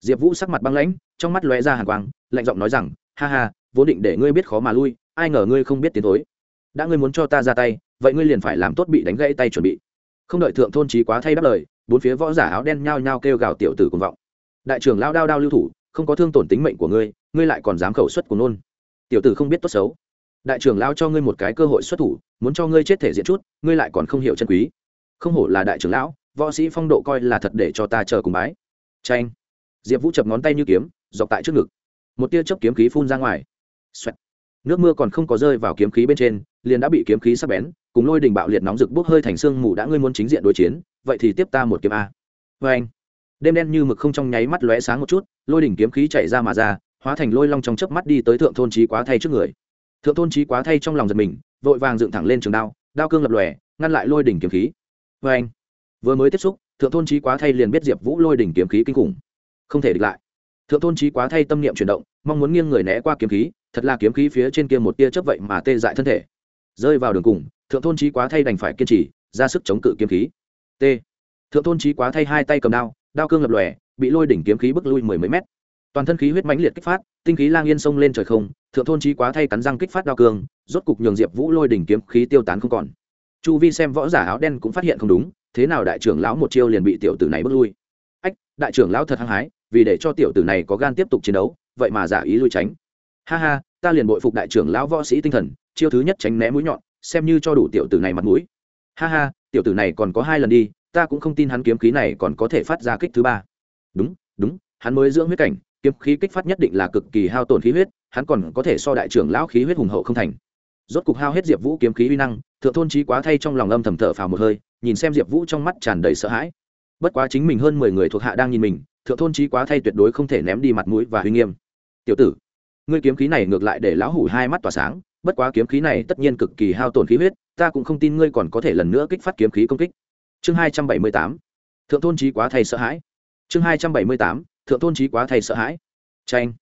Diệp vũ sắc mặt băng lãnh, trong mắt lóe ra hàng quang, lạnh giọng nói rằng, ha ha, vốn định để ngươi biết khó mà lui, ai ngờ ngươi không biết tiến thối. Đã ngươi muốn cho ta ra tay, vậy ngươi liền phải làm tốt bị đánh gãy tay chuẩn bị. Không đợi thượng thôn trí quá thay đáp lời, bốn phía võ giả áo đen nhao nhao kêu gào tiểu tử cùng vọng. Đại trưởng lao đao đao lưu thủ, không có thương tổn tính mệnh của ngươi ngươi lại còn dám khẩu xuất của nôn. Tiểu tử không biết tốt xấu đại trưởng lão cho ngươi một cái cơ hội xuất thủ, muốn cho ngươi chết thể diện chút, ngươi lại còn không hiểu chân quý. Không hổ là đại trưởng lão, võ sĩ phong độ coi là thật để cho ta chờ cùng bái. Tranh diệp vũ chập ngón tay như kiếm, dọc tại trước ngực. Một tia chớp kiếm khí phun ra ngoài、Xoẹt. Nước mưa còn không có rơi vào kiếm khí bên trên, liền đã bị kiếm khí sắp bén, cùng lôi đình bạo liệt nóng rực bốc hơi thành xương mù đã ngươi muốn chính diện đối chiến, vậy thì tiếp ta một kiếm a. Vê anh đêm đen như mực không trong nháy mắt lóe sáng một chút, lôi đỉnh kiếm khí chạy ra mà ra, hóa thành lôi long trong chớp mắt đi tới thượng thôn trí quá thay trước người thượng thôn trí quá thay trong lòng giật mình, vội vàng dựng thẳng lên trường đao đao cương lập lòe, ngăn lại lôi đỉnh kiếm khí. Vê anh, vừa mới tiếp xúc, thượng thôn trí quá thay liền biết diệp vũ lôi đỉnh kiếm khí kinh khủng. Không thể địch lại. Thượng thôn trí quá thay tâm niệm chuyển động, mong muốn nghiêng người né qua kiếm khí, thật là kiếm khí phía trên kia một tia chớp vậy mà tê dại thân thể. Rơi vào đường cùng, thượng thôn trí quá thay đành phải kiên trì, ra sức chống cự kiếm khí. T. Thượng thôn trí quá thay hai tay cầm đao đao cương lập lòe, bị lôi đỉnh kiếm khí bức lui mười mấy mét. Toàn thân khí huyết mãnh liệt kích phát, tinh khí lang yên sông lên trời không thượng thôn trí quá thay cắn răng kích phát đao cương, rốt cục nhường diệp vũ lôi đỉnh kiếm khí tiêu tán không còn. Chu vi xem võ giả áo đen cũng phát hiện không đúng, thế nào đại trưởng lão một chiêu liền bị tiểu tử này bước lui. Ách, đại trưởng lão thật hăng hái, vì để cho tiểu tử này có gan tiếp tục chiến đấu, vậy mà giả ý lui tránh. Ha ha, ta liền bội phục đại trưởng lão võ sĩ tinh thần, chiêu thứ nhất tránh né mũi nhọn, xem như cho đủ tiểu tử này mặt mũi. Ha ha, tiểu tử này còn có hai lần đi, ta cũng không tin hắn kiếm khí này còn có thể phát ra kích thứ ba. Đúng đúng, hắn mới dưỡng huyết cảnh kiếm khí kích phát nhất định là cực kỳ hao tổn khí huyết, hắn còn có thể so đại trưởng lão khí huyết hùng hậu không thành. Rốt cục hao hết diệp vũ kiếm khí uy năng, thượng thôn trí quá thay trong lòng âm thầm thở phào một hơi, nhìn xem diệp vũ trong mắt tràn đầy sợ hãi. Bất quá chính mình hơn mười người thuộc hạ đang nhìn mình, thượng thôn trí quá thay tuyệt đối không thể ném đi mặt mũi và huy nghiêm. Tiểu tử, ngươi kiếm khí này ngược lại để lão hủ hai mắt tỏa sáng, bất quá kiếm khí này tất nhiên cực kỳ hao tổn khí huyết, ta cũng không tin ngươi còn có thể lần nữa kích phát kiếm khí công kích. Chương hai trăm bảy mươi tám, thượng thôn trí quá thay sợ hãi. Chương hai trăm bảy mươi tám thượng thôn trí quá thay sợ hãi. Tranh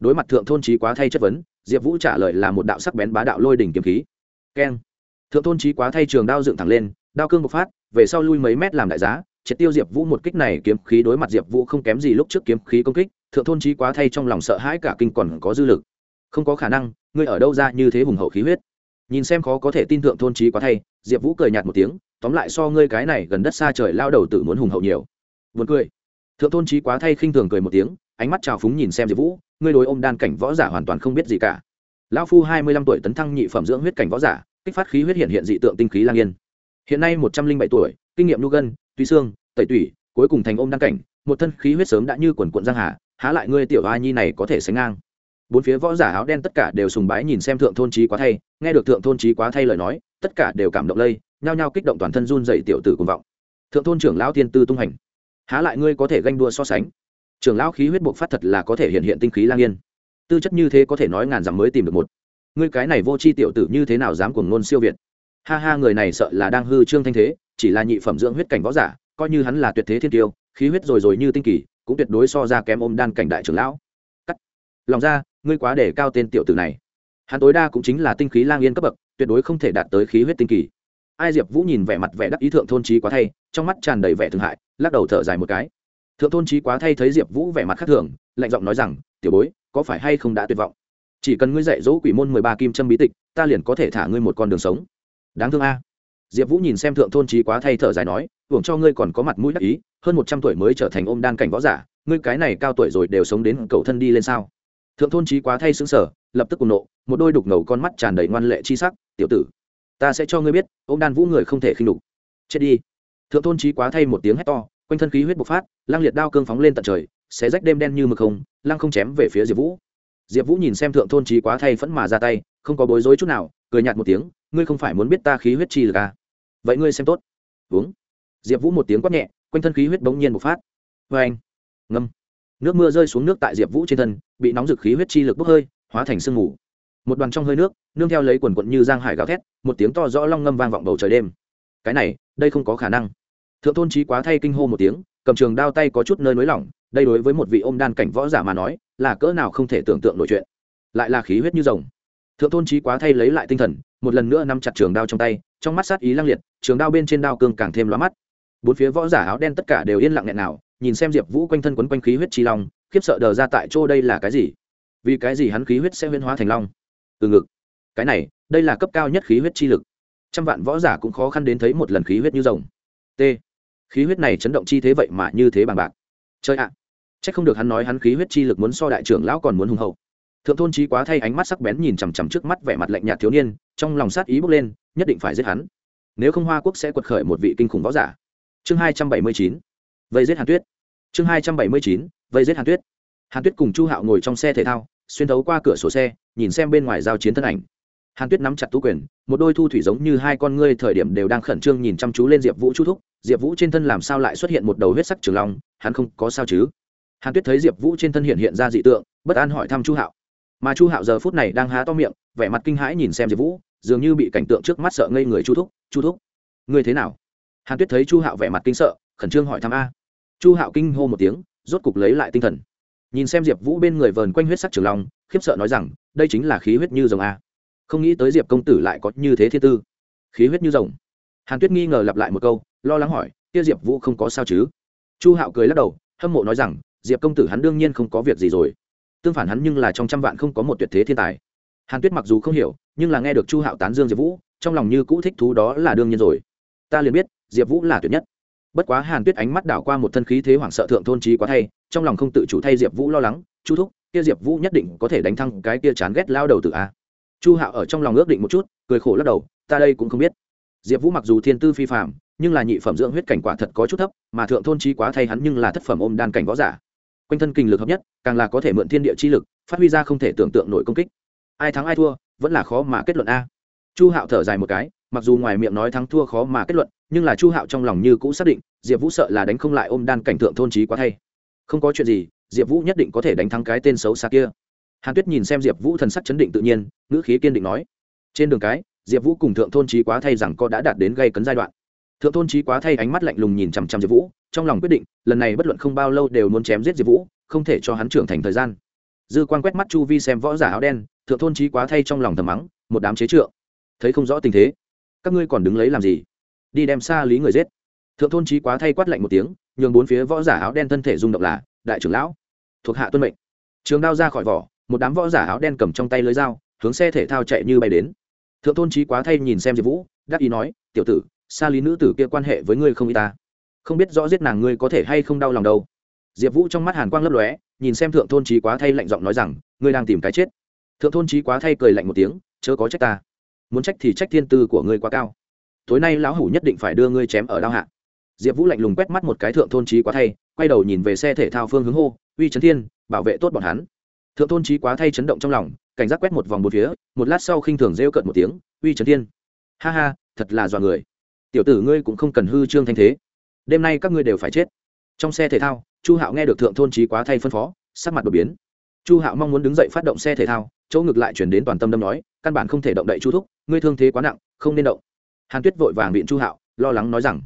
đối mặt thượng thôn trí quá thay chất vấn, diệp vũ trả lời là một đạo sắc bén bá đạo lôi đỉnh kiếm khí. Keng. Thượng thôn trí quá thay trường đao dựng thẳng lên, đao cương bộc phát, về sau lui mấy mét làm đại giá, triệt tiêu diệp vũ một kích này kiếm khí đối mặt diệp vũ không kém gì lúc trước kiếm khí công kích, thượng thôn trí quá thay trong lòng sợ hãi cả kinh còn có dư lực. Không có khả năng, ngươi ở đâu ra như thế hùng hậu khí huyết? Nhìn xem khó có thể tin thượng thôn trí quá thay, diệp vũ cười nhạt một tiếng, tóm lại so ngươi cái này gần đất xa trời lao đầu tự muốn hùng hậu nhiều. Vượt cười thượng thôn trí quá thay khinh thường cười một tiếng, ánh mắt trào phúng nhìn xem diệp vũ, ngươi đối ôm đan cảnh võ giả hoàn toàn không biết gì cả. Lão phu hai mươi lăm tuổi tấn thăng nhị phẩm dưỡng huyết cảnh võ giả, kích phát khí huyết hiện hiện dị tượng tinh khí lang yên. Hiện nay một trăm linh bảy tuổi, kinh nghiệm nu gân, tuy xương, tẩy tủy, cuối cùng thành ôm đan cảnh, một thân khí huyết sớm đã như quần quận giang hà, há lại ngươi tiểu a nhi này có thể sánh ngang. Bốn phía võ giả áo đen tất cả đều sùng bái nhìn xem thượng thôn trí quá thay, nghe được thượng thôn trí quá thay lời nói, tất cả đều cảm động lây, nhao nhao kích động toàn thân run dậy tiểu tử cùng vọng. Thượng thôn trưởng lão tiên tư tung hành há lại ngươi có thể ganh đua so sánh? Trưởng lão khí huyết buộc phát thật là có thể hiện hiện tinh khí lang yên. Tư chất như thế có thể nói ngàn dặm mới tìm được một. Ngươi cái này vô c h i tiểu tử như thế nào dám cùng ngôn siêu việt? Ha ha, người này sợ là đang hư trương thanh thế, chỉ là nhị phẩm dưỡng huyết cảnh võ giả, coi như hắn là tuyệt thế thiên tiêu, khí huyết rồi rồi như tinh kỳ, cũng tuyệt đối so ra kém ôm đan cảnh đại trưởng lão. Cắt. Lòng ra, ngươi quá để cao tên tiểu tử này. Hắn tối đa cũng chính là tinh khí lang yên cấp bậc, tuyệt đối không thể đạt tới khí huyết tinh kỳ. Ai diệp vũ nhìn vẻ mặt vẻ đắc ý thượng thôn trí quá thay, trong mắt tràn đầy vẻ thương hại lắc đầu thở dài một cái. Thượng thôn trí quá thay thấy diệp vũ vẻ mặt khác thường, lạnh giọng nói rằng, tiểu bối, có phải hay không đã tuyệt vọng? Chỉ cần ngươi dạy dỗ quỷ môn mười ba kim châm bí tịch, ta liền có thể thả ngươi một con đường sống. Đáng thương a. Diệp vũ nhìn xem thượng thôn trí quá thay thở dài nói, hưởng cho ngươi còn có mặt mũi đắc ý, hơn một trăm tuổi mới trở thành ôm đan cảnh võ giả, ngươi cái này cao tuổi rồi đều sống đến cầu thân đi lên sao? Thượng thôn trí quá thay xứng sở lập tức cùng nộ, một đôi đục ngầu con mắt tràn đầy ngoan lệ chi sắc, tiểu tử, ta sẽ cho ngươi biết, ôm đan vũ người không thể khinh đục chết đi thượng thôn trí quá thay một tiếng hét to, quanh thân khí huyết bộc phát, lang liệt đao cương phóng lên tận trời, xé rách đêm đen như mực không, lang không chém về phía diệp vũ. Diệp vũ nhìn xem thượng thôn trí quá thay phẫn mà ra tay, không có bối rối chút nào, cười nhạt một tiếng, ngươi không phải muốn biết ta khí huyết chi là à? vậy ngươi xem tốt. Uống. Diệp vũ một tiếng quát nhẹ, quanh thân khí huyết bỗng nhiên bộc phát. Vê anh ngâm. Nước mưa rơi xuống nước tại diệp vũ trên thân, bị nóng dực khí huyết chi lực bốc hơi, hóa thành sương mù. Một đoàn trong hơi nước, nương theo lấy quần quận như giang hải gào thét, một tiếng to rõ long ngâm vang vọng bầu trời đêm. Cái này, đây không có khả năng thượng tôn trí quá thay kinh hô một tiếng, cầm trường đao tay có chút nơi nới lỏng, đây đối với một vị ôm đan cảnh võ giả mà nói, là cỡ nào không thể tưởng tượng nổi chuyện. Lại là khí huyết như rồng. Thượng tôn trí quá thay lấy lại tinh thần, một lần nữa nắm chặt trường đao trong tay, trong mắt sát ý lăng liệt, trường đao bên trên đao cương càng thêm lóa mắt. Bốn phía võ giả áo đen tất cả đều yên lặng nghẹn nào, nhìn xem diệp vũ quanh thân quấn quanh khí huyết chi long, khiếp sợ đờ ra tại chỗ đây là cái gì? Vì cái gì hắn khí huyết sẽ huyên hóa thành long? Từ ngực. Cái này, đây là cấp cao nhất khí huyết chi lực. Trăm vạn võ giả cũng khó khăn đến thấy một lần khí huyết như rồng. T khí huyết này chấn động chi thế vậy mà như thế bằng bạc. Chơi ạ! À. c h ắ c không được hắn nói hắn khí huyết chi lực muốn so đại trưởng lão còn muốn hùng hậu. Thượng thôn trí quá thay ánh mắt sắc bén nhìn chằm chằm trước mắt vẻ mặt lạnh nhạt thiếu niên, trong lòng sát ý bước lên, nhất định phải giết hắn. Nếu không hoa quốc sẽ quật khởi một vị kinh khủng võ giả. Chương hai trăm bảy mươi chín. Vây giết hàn tuyết. Chương hai trăm bảy mươi chín. Vây giết hàn tuyết. Hàn tuyết cùng chu hạo ngồi trong xe thể thao, xuyên thấu qua cửa sổ xe, nhìn xem bên ngoài giao chiến thân ảnh hàn tuyết nắm chặt tú quyền, một đôi thu thủy giống như hai con ngươi thời điểm đều đang khẩn trương nhìn chăm chú lên diệp vũ chu thúc. Diệp vũ trên thân làm sao lại xuất hiện một đầu huyết sắc trường long, hắn không có sao chứ? Hàn tuyết thấy diệp vũ trên thân hiện hiện ra dị tượng, bất an hỏi thăm chu hạo. Mà chu hạo giờ phút này đang há to miệng, vẻ mặt kinh hãi nhìn xem diệp vũ, dường như bị cảnh tượng trước mắt sợ ngây người chu thúc chu thúc, ngươi thế nào? Hàn tuyết thấy chu hạo vẻ mặt kinh sợ, khẩn trương hỏi thăm a. Chu hạo kinh hô một tiếng, rốt cục lấy lại tinh thần. Nhìn xem diệp vũ bên người vờn quanh huyết sắc trường long, khiếp sợ nói rằng, đây chính là khí huyết như rồng a không nghĩ tới diệp công tử lại có như thế thiên tư. Khí huyết như rồng. Hàn tuyết nghi ngờ lặp lại một câu, lo lắng hỏi, kia diệp vũ không có sao chứ? Chu hạo cười lắc đầu, hâm mộ nói rằng, diệp công tử hắn đương nhiên không có việc gì rồi. Tương phản hắn nhưng là trong trăm vạn không có một tuyệt thế thiên tài. Hàn tuyết mặc dù không hiểu, nhưng là nghe được chu hạo tán dương diệp vũ, trong lòng như cũ thích thú đó là đương nhiên rồi. Ta liền biết, diệp vũ là tuyệt nhất. Bất quá hàn tuyết ánh mắt đảo qua một thân khí thế hoảng sợ thượng thôn trí quá thay, trong lòng không tự chủ thay diệp vũ lo lắng, chu thúc, kia diệp vũ nhất định có thể đánh thăng cái kia chán ghét lao đầu tự a chu hạo ở trong lòng ước định một chút, cười khổ lắc đầu, ta đây cũng không biết. Diệp vũ mặc dù thiên tư phi phạm nhưng là nhị phẩm dưỡng huyết cảnh quả thật có chút thấp, mà thượng thôn trí quá thay hắn nhưng là thất phẩm ôm đan cảnh võ giả. Quanh thân kinh lực hợp nhất, càng là có thể mượn thiên địa chi lực, phát huy ra không thể tưởng tượng nổi công kích. Ai thắng ai thua, vẫn là khó mà kết luận a. Chu hạo thở dài một cái, mặc dù ngoài miệng nói thắng thua khó mà kết luận, nhưng là chu hạo trong lòng như cũ xác định, diệp vũ sợ là đánh không lại ôm đan cảnh thượng thôn trí quá thay. Không có chuyện gì, diệp vũ nhất định có thể đánh thắng cái tên xấu xa kia hàn tuyết nhìn xem diệp vũ thần sắc chấn định tự nhiên, ngữ khí kiên định nói, trên đường cái, diệp vũ cùng thượng thôn trí quá thay rằng co đã đạt đến gây cấn giai đoạn. Thượng thôn trí quá thay ánh mắt lạnh lùng nhìn chằm chằm diệp vũ, trong lòng quyết định, lần này bất luận không bao lâu đều muốn chém giết diệp vũ, không thể cho hắn trưởng thành thời gian. Dư quan quét mắt chu vi xem võ giả áo đen, thượng thôn trí quá thay trong lòng thầm mắng, một đám chế trượng. Thấy không rõ tình thế, các ngươi còn đứng lấy làm gì? Đi đem xa lý người giết. Thượng thôn trí quá thay quát lạnh một tiếng, nhường bốn phía võ giả áo đen thân thể rung động là, đại trưởng lão, thuộc hạ tuân mệnh. Trường đao ra khỏi vỏ một đám võ giả áo đen cầm trong tay lưới dao, hướng xe thể thao chạy như bay đến. Thượng thôn trí quá thay nhìn xem diệp vũ, đắc ý nói, tiểu tử, xa lý nữ tử kia quan hệ với ngươi không y ta. Không biết rõ giết nàng ngươi có thể hay không đau lòng đâu. Diệp vũ trong mắt hàn quang lấp lóe, nhìn xem thượng thôn trí quá thay lạnh giọng nói rằng, ngươi đang tìm cái chết. Thượng thôn trí quá thay cười lạnh một tiếng, chớ có trách ta. Muốn trách thì trách thiên tư của ngươi quá cao. Tối nay lão hủ nhất định phải đưa ngươi chém ở đao hạ. Diệp vũ lạnh lùng quét mắt một cái thượng thôn trí quá thay, quay đầu nhìn về xe thể thao phương hướng hô, uy trấn thiên, bảo vệ tốt bọn hắn thượng thôn trí quá thay chấn động trong lòng, cảnh giác quét một vòng một phía, một lát sau khinh thường rêu cợt một tiếng, uy trấn thiên, ha ha, thật là dọa người. Tiểu tử ngươi cũng không cần hư trương thanh thế. Đêm nay các ngươi đều phải chết. Trong xe thể thao, chu hạo nghe được thượng thôn trí quá thay phân phó, sắc mặt đột biến. Chu hạo mong muốn đứng dậy phát động xe thể thao, chỗ ngược lại chuyển đến toàn tâm đâm nói, căn bản không thể động đậy chu thúc, ngươi thương thế quá nặng, không nên động. Hàn tuyết vội vàng viện chu hạo, lo lắng nói rằng,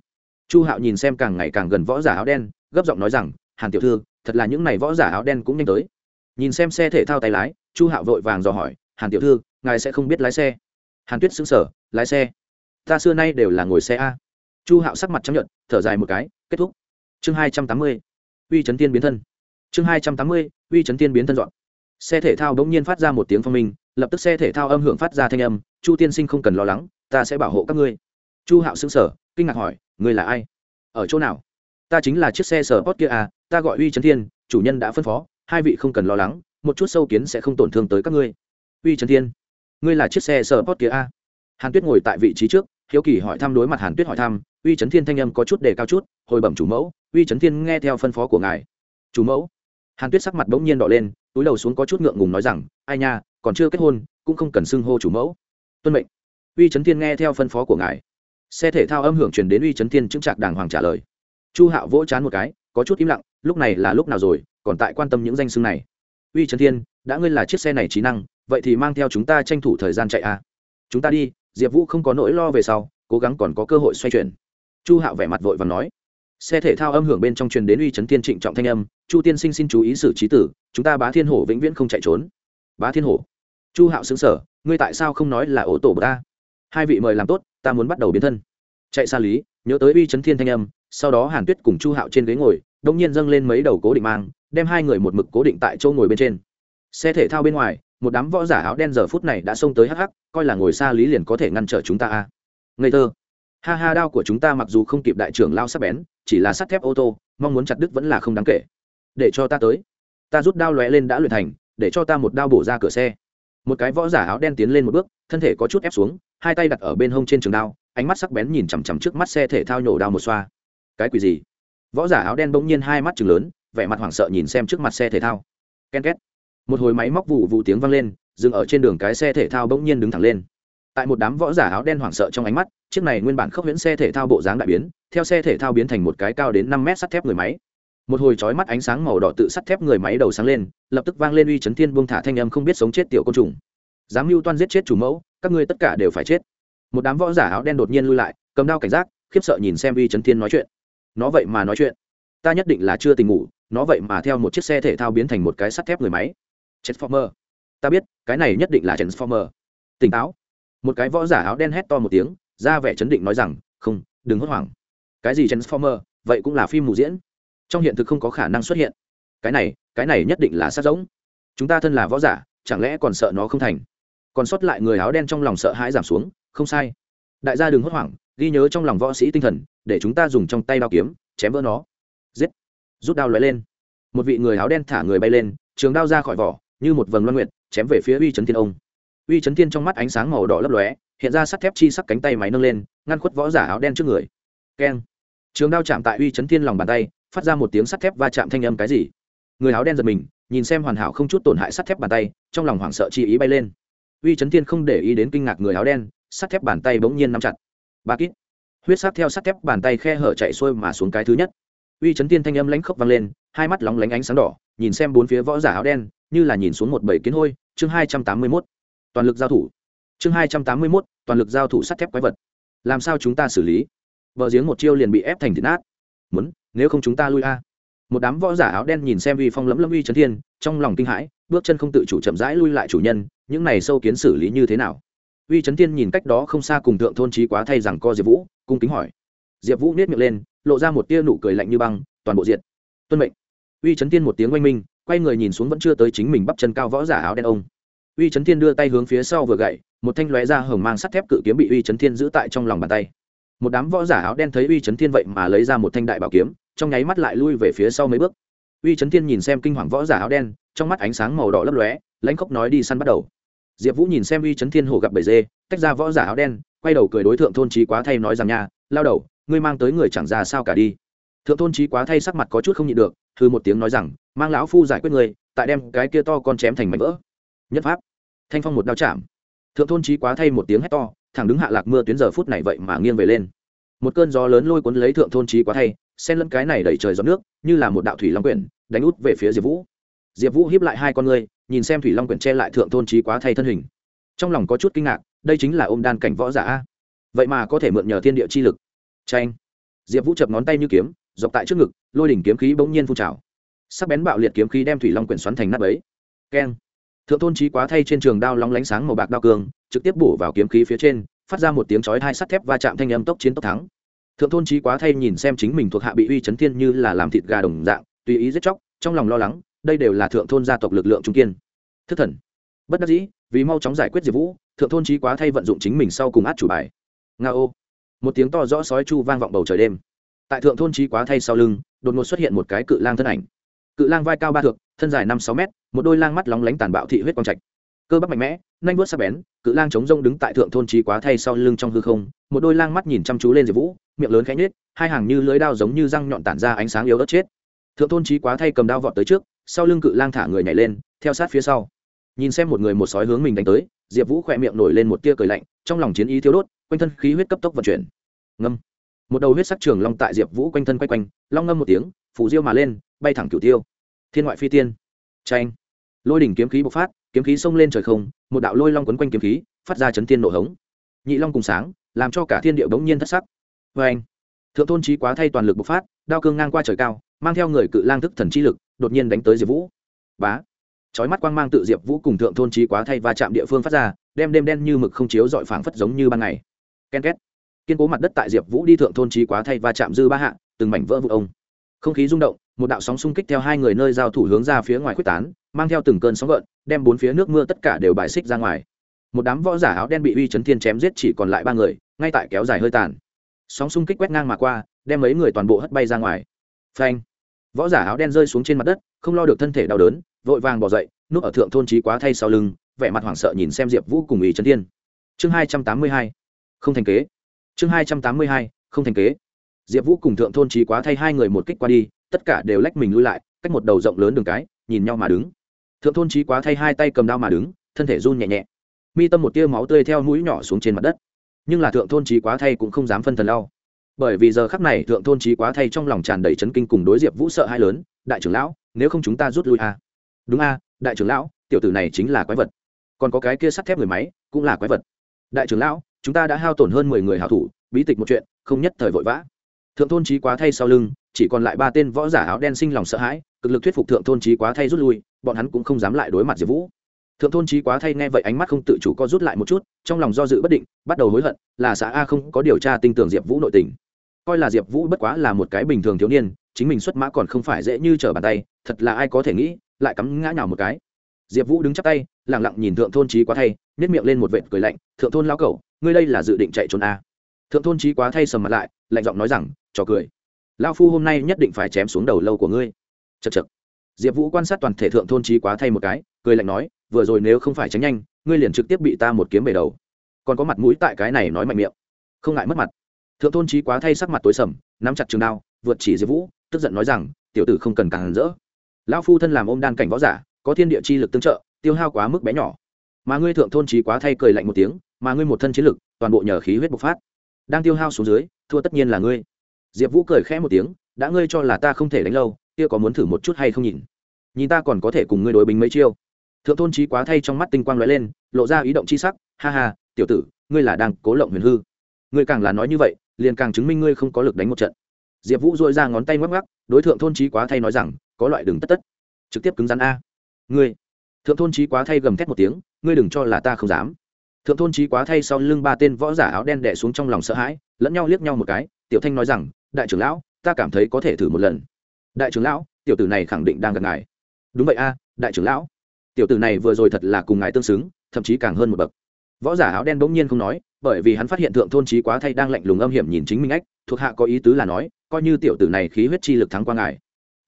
chu hạo nhìn xem càng ngày càng gần võ giả áo đen, gấp giọng nói rằng, hàn tiểu thư, thật là những n à y võ giả áo đen cũng nhanh tới nhìn xem xe thể thao tay lái, chu hạo vội vàng dò hỏi, hàn tiểu thư, ngài sẽ không biết lái xe? Hàn tuyết xứng sở lái xe? Ta xưa nay đều là ngồi xe a. Chu hạo sắc mặt chấp nhận thở dài một cái, kết thúc. Chương hai trăm tám mươi, uy chấn tiên biến thân. Chương hai trăm tám mươi, uy chấn tiên biến thân dọn. Xe thể thao bỗng nhiên phát ra một tiếng phong minh, lập tức xe thể thao âm hưởng phát ra thanh âm, chu tiên sinh không cần lo lắng, ta sẽ bảo hộ các ngươi. Chu hạo xứng sở kinh ngạc hỏi, ngươi là ai? Ở chỗ nào? Ta chính là chiếc xe sở post kia à ta gọi uy trấn thiên, chủ nhân đã phân phó hai vị không cần lo lắng, một chút sâu kiến sẽ không tổn thương tới các ngươi. Uy trấn thiên, ngươi là chiếc xe sport kia a? Hàn tuyết ngồi tại vị trí trước, hiếu kỳ hỏi thăm đối mặt hàn tuyết hỏi thăm, uy trấn thiên thanh âm có chút đề cao chút, hồi bẩm chủ mẫu, uy trấn thiên nghe theo phân phó của ngài. Chủ mẫu? Hàn tuyết sắc mặt bỗng nhiên đỏ lên, túi đầu xuống có chút ngượng ngùng nói rằng, ai nha, còn chưa kết hôn, cũng không cần xưng hô chủ mẫu. Tuân mệnh. Uy trấn thiên nghe theo phân phó của ngài. Xe thể thao âm hưởng truyền đến uy trấn thiên chứng trạc đàng hoàng trả lời. Chu hạo vỗ chán một cái, có chút im lặng, lúc này là lúc nào rồi? Còn tại quan tâm những danh xưng này. Uy trần thiên, đã ngươi là chiếc xe này trí năng, vậy thì mang theo chúng ta tranh thủ thời gian chạy a à. chúng ta đi, diệp vũ không có nỗi lo về sau, cố gắng còn có cơ hội xoay chuyển. Chu hạo vẻ mặt vội và nói. Xe thể thao âm hưởng bên trong truyền đến uy trấn thiên trịnh trọng thanh âm, chu tiên sinh xin chú ý xử trí tử, chúng ta bá thiên hổ vĩnh viễn không chạy trốn. Bá thiên hổ? Chu hạo xứng sở ngươi tại sao không nói là ổ tổ bờ ta? Hai vị mời làm tốt, ta muốn bắt đầu biến thân. Chạy xa lý, nhớ tới uy trấn thiên thanh âm sau đó hàn tuyết cùng chu hạo trên ghế ngồi đông nhiên dâng lên mấy đầu cố định mang, đem hai người một mực cố định tại chỗ ngồi bên trên. Xe thể thao bên ngoài, một đám võ giả áo đen giờ phút này đã xông tới hắc hắc, coi là ngồi xa lý liền có thể ngăn trở chúng ta a. Ngây thơ. Ha ha, đao của chúng ta mặc dù không kịp đại trưởng lao sắc bén, chỉ là sắt thép ô tô, mong muốn chặt đứt vẫn là không đáng kể. Để cho ta tới. Ta rút đao lóe lên đã luyện thành, để cho ta một đao bổ ra cửa xe. Một cái võ giả áo đen tiến lên một bước, thân thể có chút ép xuống, hai tay đặt ở bên hông trên trường đao, ánh mắt sắc bén nhìn chằm chằm trước mắt xe thể thao nhổ đao một xoa cái quỷ gì? Võ giả áo đen bỗng nhiên hai mắt chừng lớn, vẻ mặt hoảng sợ nhìn xem trước mặt xe thể thao. Ken két. Một hồi máy móc vụ vụ tiếng vang lên, dừng ở trên đường cái xe thể thao bỗng nhiên đứng thẳng lên. Tại một đám võ giả áo đen hoảng sợ trong ánh mắt, chiếc này nguyên bản khốc huyễn xe thể thao bộ dáng đại biến, theo xe thể thao biến thành một cái cao đến năm mét sắt thép người máy. Một hồi chói mắt ánh sáng màu đỏ tự sắt thép người máy đầu sáng lên, lập tức vang lên uy chấn thiên buông thả thanh âm không biết sống chết tiểu côn trùng. Dám mưu toan giết chết chủ mẫu, các ngươi tất cả đều phải chết. Một đám võ giả áo đen đột nhiên lui lại, cầm đao cảnh giác, khiếp sợ nhìn xem uy chấn thiên nói chuyện nó vậy mà nói chuyện. Ta nhất định là chưa tình ngủ, nó vậy mà theo một chiếc xe thể thao biến thành một cái sắt thép người máy. Transformer. Ta biết, cái này nhất định là transformer. Tỉnh táo. Một cái võ giả áo đen hét to một tiếng, ra vẻ chấn định nói rằng, không, đừng hốt hoảng. Cái gì transformer? Vậy cũng là phim mù diễn. Trong hiện thực không có khả năng xuất hiện. Cái này cái này nhất định là sát giống chúng ta thân là võ giả, chẳng lẽ còn sợ nó không thành? Còn sót lại người áo đen trong lòng sợ hãi giảm xuống, không sai. Đại gia đừng hốt hoảng ghi nhớ trong lòng võ sĩ tinh thần, để chúng ta dùng trong tay đao kiếm, chém vỡ nó. Giết. Rút đao lóe lên. Một vị người áo đen thả người bay lên, trường đao ra khỏi vỏ, như một vầng loan nguyệt, chém về phía uy trấn thiên ông. Uy trấn thiên trong mắt ánh sáng màu đỏ lấp lóe, hiện ra sắt thép chi sắc cánh tay máy nâng lên, ngăn khuất võ giả áo đen trước người. Keng. Trường đao chạm tại uy trấn thiên lòng bàn tay, phát ra một tiếng sắt thép va chạm thanh âm cái gì? Người áo đen giật mình, nhìn xem hoàn hảo không chút tổn hại sắt thép bàn tay, trong lòng hoảng sợ chi ý bay lên. Uy trấn thiên không để ý đến kinh ngạc người áo đen, sắt thép bàn tay bỗng nhiên nắm chặt ba kít. Huyết sát theo sắt thép bàn tay khe hở chạy xuôi mà xuống cái thứ nhất. Uy chấn tiên thanh âm lãnh khốc vang lên, hai mắt lóng lánh ánh sáng đỏ, nhìn xem bốn phía võ giả áo đen, như là nhìn xuống một bầy kiến hôi. Chương hai trăm tám mươi mốt. Toàn lực giao thủ. Chương hai trăm tám mươi mốt, toàn lực giao thủ sắt thép quái vật. Làm sao chúng ta xử lý? Vợ giếng một chiêu liền bị ép thành thịt nát. Muốn, nếu không chúng ta lui a. Một đám võ giả áo đen nhìn xem uy phong lẫm lẫm uy chấn thiên, trong lòng kinh hãi, bước chân không tự chủ chậm rãi lui lại chủ nhân, những này sâu kiến xử lý như thế nào? Uy Trấn thiên nhìn cách đó không xa cùng thượng thôn trí quá thay rằng co diệp vũ, cung kính hỏi. Diệp vũ nết miệng lên, lộ ra một tia nụ cười lạnh như băng, toàn bộ diện tuân mệnh. Uy Trấn thiên một tiếng oanh minh, quay người nhìn xuống vẫn chưa tới chính mình bắp chân cao võ giả áo đen ông. Uy Trấn thiên đưa tay hướng phía sau vừa gậy, một thanh lóe ra hồng mang sắt thép cự kiếm bị uy Trấn thiên giữ tại trong lòng bàn tay. Một đám võ giả áo đen thấy uy Trấn thiên vậy mà lấy ra một thanh đại bảo kiếm, trong nháy mắt lại lui về phía sau mấy bước. Uy Trấn thiên nhìn xem kinh hoàng võ giả áo đen, trong mắt ánh sáng màu đỏ lấp lóe, lãnh khốc nói đi săn bắt đầu diệp vũ nhìn xem uy chấn thiên hồ gặp bầy dê tách ra võ giả áo đen quay đầu cười đối tượng thôn trí quá thay nói rằng nhà, lao đầu ngươi mang tới người chẳng ra sao cả đi. Thượng thôn trí quá thay sắc mặt có chút không nhịn được thư một tiếng nói rằng mang lão phu giải quyết người tại đem cái kia to con chém thành mảnh vỡ. Nhất pháp. Thanh phong một đao chạm. Thượng thôn trí quá thay một tiếng hét to thẳng đứng hạ lạc mưa tuyến giờ phút này vậy mà nghiêng về lên. Một cơn gió lớn lôi cuốn lấy thượng thôn trí quá thay xen lẫn cái này đẩy trời gió nước như là một đạo thủy long quyển đánh út về phía diệp vũ. Diệp vũ hiếp lại hai con ngươi nhìn xem thủy long quyển che lại thượng thôn trí quá thay thân hình. Trong lòng có chút kinh ngạc, đây chính là ôm đan cảnh võ giả vậy mà có thể mượn nhờ thiên địa chi lực. Tranh diệp vũ chập ngón tay như kiếm, dọc tại trước ngực, lôi đỉnh kiếm khí bỗng nhiên phun trào. Sắc bén bạo liệt kiếm khí đem thủy long quyển xoắn thành nắp ấy keng. Thượng tôn trí quá thay trên trường đao lóng lánh sáng màu bạc đao cường, trực tiếp bổ vào kiếm khí phía trên, phát ra một tiếng chói hai sắt thép va chạm thanh âm tốc chiến tốc thắng. Thượng tôn trí quá thay nhìn xem chính mình thuộc hạ bị uy chấn thiên như là làm thịt gà đồng dạng, tùy ý giết chóc, trong lòng lo lắng đây đều là thượng thôn gia tộc lực lượng trung kiên. Thức thần. Bất đắc dĩ, vì mau chóng giải quyết diệp vũ, thượng thôn trí quá thay vận dụng chính mình sau cùng át chủ bài. Nga ô. Một tiếng to rõ sói chu vang vọng bầu trời đêm. Tại thượng thôn trí quá thay sau lưng, đột ngột xuất hiện một cái cự lang thân ảnh. Cự lang vai cao ba thượng thân dài năm sáu mét, một đôi lang mắt lóng lánh tàn bạo thị huyết quang trạch. Cơ bắp mạnh mẽ nanh vuốt sắc bén, cự lang chống rông đứng tại thượng thôn trí quá thay sau lưng trong hư không, một đôi lang mắt nhìn chăm chú lên diệp vũ, miệng lớn khẽ nhết hai hàng như lưới đao giống như răng nhọn tản ra ánh sáng yếu ớt chết. Thượng thôn trí quá thay cầm đao vọt tới trước sau lưng cự lang thả người nhảy lên, theo sát phía sau. Nhìn xem một người một sói hướng mình đánh tới, diệp vũ khỏe miệng nổi lên một tia cười lạnh, trong lòng chiến ý thiếu đốt, quanh thân khí huyết cấp tốc vận chuyển. Ngâm. Một đầu huyết sắc trường long tại diệp vũ quanh thân quay quanh, long ngâm một tiếng, phủ diêu mà lên, bay thẳng cửu tiêu. Thiên ngoại phi tiên. Tranh lôi đỉnh kiếm khí bộc phát, kiếm khí xông lên trời không, một đạo lôi long quấn quanh kiếm khí, phát ra chấn thiên nổ hống. Nhị long cùng sáng, làm cho cả thiên điệu bỗng nhiên thất sắc. Vê anh thượng thôn trí quá thay toàn lực bộc phát, đao cương ngang qua trời cao, mang theo người cự lang thức thần chi lực đột nhiên đánh tới diệp vũ. Bá. Chói mắt quang mang tự diệp vũ cùng thượng thôn trí quá thay và chạm địa phương phát ra, đem đêm đen như mực không chiếu dọi phảng phất giống như ban ngày. Ken két. Kiên cố mặt đất tại diệp vũ đi thượng thôn trí quá thay và chạm dư ba hạ, từng mảnh vỡ vụ ông. Không khí rung động, một đạo sóng xung kích theo hai người nơi giao thủ hướng ra phía ngoài quyết tán, mang theo từng cơn sóng gợn, đem bốn phía nước mưa tất cả đều bài xích ra ngoài. Một đám võ giả áo đen bị uy chấn thiên chém giết chỉ còn lại ba người, ngay tại kéo dài hơi tàn. Sóng xung kích quét ngang mà qua, đem mấy người toàn bộ hất bay ra ngoài. Phanh võ giả áo đen rơi xuống trên mặt đất, không lo được thân thể đau đớn, vội vàng bỏ dậy, núp ở thượng thôn trí quá thay sau lưng, vẻ mặt hoảng sợ nhìn xem diệp vũ cùng ý trấn thiên. Chương hai trăm tám mươi hai, không thành kế. Chương hai trăm tám mươi hai, không thành kế. Diệp vũ cùng thượng thôn trí quá thay hai người một kích qua đi, tất cả đều lách mình lui lại, cách một đầu rộng lớn đường cái, nhìn nhau mà đứng. Thượng thôn trí quá thay hai tay cầm đao mà đứng, thân thể run nhẹ nhẹ. Mi tâm một tia máu tươi theo mũi nhỏ xuống trên mặt đất. Nhưng là thượng thôn trí quá thay cũng không dám phân thần lau bởi vì giờ khắc này thượng thôn trí quá thay trong lòng tràn đầy chấn kinh cùng đối diệp vũ sợ hai lớn, đại trưởng lão, nếu không chúng ta rút lui a à? đúng a, đại trưởng lão, tiểu tử này chính là quái vật. Còn có cái kia sắt thép người máy, cũng là quái vật. Đại trưởng lão, chúng ta đã hao tổn hơn mười người hảo thủ, bí tịch một chuyện, không nhất thời vội vã. Thượng thôn trí quá thay sau lưng, chỉ còn lại ba tên võ giả áo đen sinh lòng sợ hãi, cực lực thuyết phục thượng thôn trí quá thay rút lui, bọn hắn cũng không dám lại đối mặt diệp vũ. Thượng thôn trí quá thay nghe vậy ánh mắt không tự chủ co rút lại một chút, trong lòng do dự bất định, bắt đầu hối hận, là xã a không có điều tra tin tưởng diệp vũ nội tình coi là diệp vũ bất quá là một cái bình thường thiếu niên, chính mình xuất mã còn không phải dễ như trở bàn tay, thật là ai có thể nghĩ, lại cắm ngã nhào một cái. Diệp vũ đứng chắp tay lẳng lặng nhìn thượng thôn trí quá thay nhét miệng lên một vệt cười lạnh, thượng thôn lao cẩu, ngươi đây là dự định chạy trốn a thượng thôn trí quá thay sầm mặt lại, lạnh giọng nói rằng, trò cười. Lao phu hôm nay nhất định phải chém xuống đầu lâu của ngươi. Chật chật diệp vũ quan sát toàn thể thượng thôn trí quá thay một cái, cười lạnh nói, vừa rồi nếu không phải tránh nhanh, ngươi liền trực tiếp bị ta một kiếm bể đầu. Còn có mặt mũi tại cái này nói mạnh miệng. Không ngại mất mặt thượng thôn trí quá thay sắc mặt tối sầm, nắm chặt trường đao, vượt chỉ diệp vũ, tức giận nói rằng, tiểu tử không cần càng rỡ lão phu thân làm ôm đan cảnh võ giả, có thiên địa chi lực tương trợ, tiêu hao quá mức bé nhỏ. Mà ngươi thượng thôn trí quá thay cười lạnh một tiếng, mà ngươi một thân chiến lực, toàn bộ nhờ khí huyết bộc phát. Đang tiêu hao xuống dưới, thua tất nhiên là ngươi. Diệp vũ cười khẽ một tiếng, đã ngươi cho là ta không thể đánh lâu, kia có muốn thử một chút hay không nhìn? Nhìn ta còn có thể cùng ngươi đối bình mấy chiêu. Thượng thôn trí quá thay trong mắt tinh quang lóe lên, lộ ra ý động chi sắc, ha ha, tiểu tử, ngươi là đang cố lộng huyền hư. Ngươi càng là nói như vậy liền càng chứng minh ngươi không có lực đánh một trận. Diệp vũ dội ra ngón tay ngoắc ngoắc, đối thượng thôn trí quá thay nói rằng, có loại đường tất tất. Trực tiếp cứng rắn a. Ngươi. Thượng thôn trí quá thay gầm thét một tiếng, ngươi đừng cho là ta không dám. Thượng thôn trí quá thay sau lưng ba tên võ giả áo đen đẻ xuống trong lòng sợ hãi, lẫn nhau liếc nhau một cái, tiểu thanh nói rằng, đại trưởng lão, ta cảm thấy có thể thử một lần. Đại trưởng lão, tiểu tử này khẳng định đang gần ngài. Đúng vậy a, đại trưởng lão. Tiểu tử này vừa rồi thật là cùng ngài tương xứng, thậm chí càng hơn một bậc. Võ giả áo đen bỗng nhiên không nói bởi vì hắn phát hiện thượng thôn trí quá thay đang lạnh lùng âm hiểm nhìn chính minh ách, thuộc hạ có ý tứ là nói, coi như tiểu tử này khí huyết chi lực thắng qua ngài.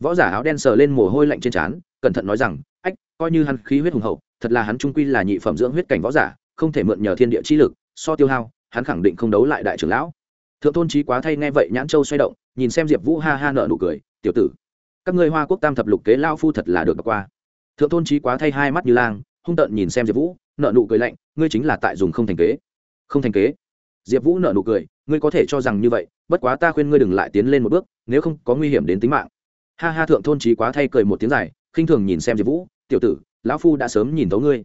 Võ giả áo đen sờ lên mồ hôi lạnh trên trán, cẩn thận nói rằng, ách, coi như hắn khí huyết hùng hậu, thật là hắn trung quy là nhị phẩm dưỡng huyết cảnh võ giả, không thể mượn nhờ thiên địa chi lực, so tiêu hao, hắn khẳng định không đấu lại đại trưởng lão. Thượng thôn trí quá thay nghe vậy nhãn châu xoay động, nhìn xem diệp vũ ha ha nợ nụ cười, tiểu tử, các ngươi hoa quốc tam thập lục kế lao phu thật là được qua. Thượng thôn trí quá thay hai mắt như lang, hung tợn nhìn xem diệp vũ nợ nụ cười lạnh, ngươi chính là tại dùng không thành kế không thành kế. Diệp vũ nợ nụ cười, ngươi có thể cho rằng như vậy, bất quá ta khuyên ngươi đừng lại tiến lên một bước, nếu không có nguy hiểm đến tính mạng. Ha ha, thượng thôn trí quá thay cười một tiếng dài, khinh thường nhìn xem diệp vũ, tiểu tử, lão phu đã sớm nhìn thấu ngươi.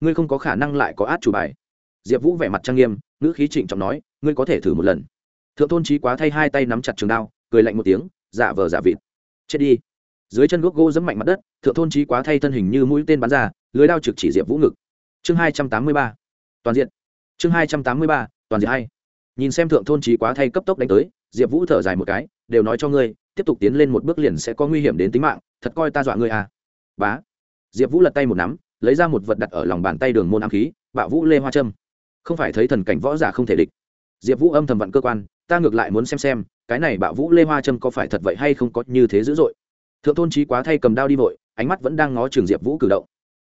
Ngươi không có khả năng lại có át chủ bài. Diệp vũ vẻ mặt trang nghiêm, ngữ khí trịnh trọng nói, ngươi có thể thử một lần. Thượng thôn trí quá thay hai tay nắm chặt trường đao, cười lạnh một tiếng giả vờ giả vịt. Chết đi. Dưới chân gốc gỗ dẫm mạnh mặt đất, thượng thôn trí quá thay thân hình như mũi tên bắn ra, lưới đao trực chỉ diệp vũ ngực. Chương hai trăm tám mươi ba. Toàn diện chương hai trăm tám mươi ba, toàn diện hay. Nhìn xem thượng thôn trí quá thay cấp tốc đánh tới, diệp vũ thở dài một cái, đều nói cho ngươi, tiếp tục tiến lên một bước liền sẽ có nguy hiểm đến tính mạng, thật coi ta dọa ngươi à. Bá. Diệp vũ lật tay một nắm, lấy ra một vật đặt ở lòng bàn tay đường môn ám khí, bạo vũ lê hoa trâm không phải thấy thần cảnh võ giả không thể địch. Diệp vũ âm thầm vặn cơ quan, ta ngược lại muốn xem xem, cái này bạo vũ lê hoa trâm có phải thật vậy hay không có như thế dữ dội. Thượng thôn trí quá thay cầm đao đi vội, ánh mắt vẫn đang ngó trường diệp vũ cử động.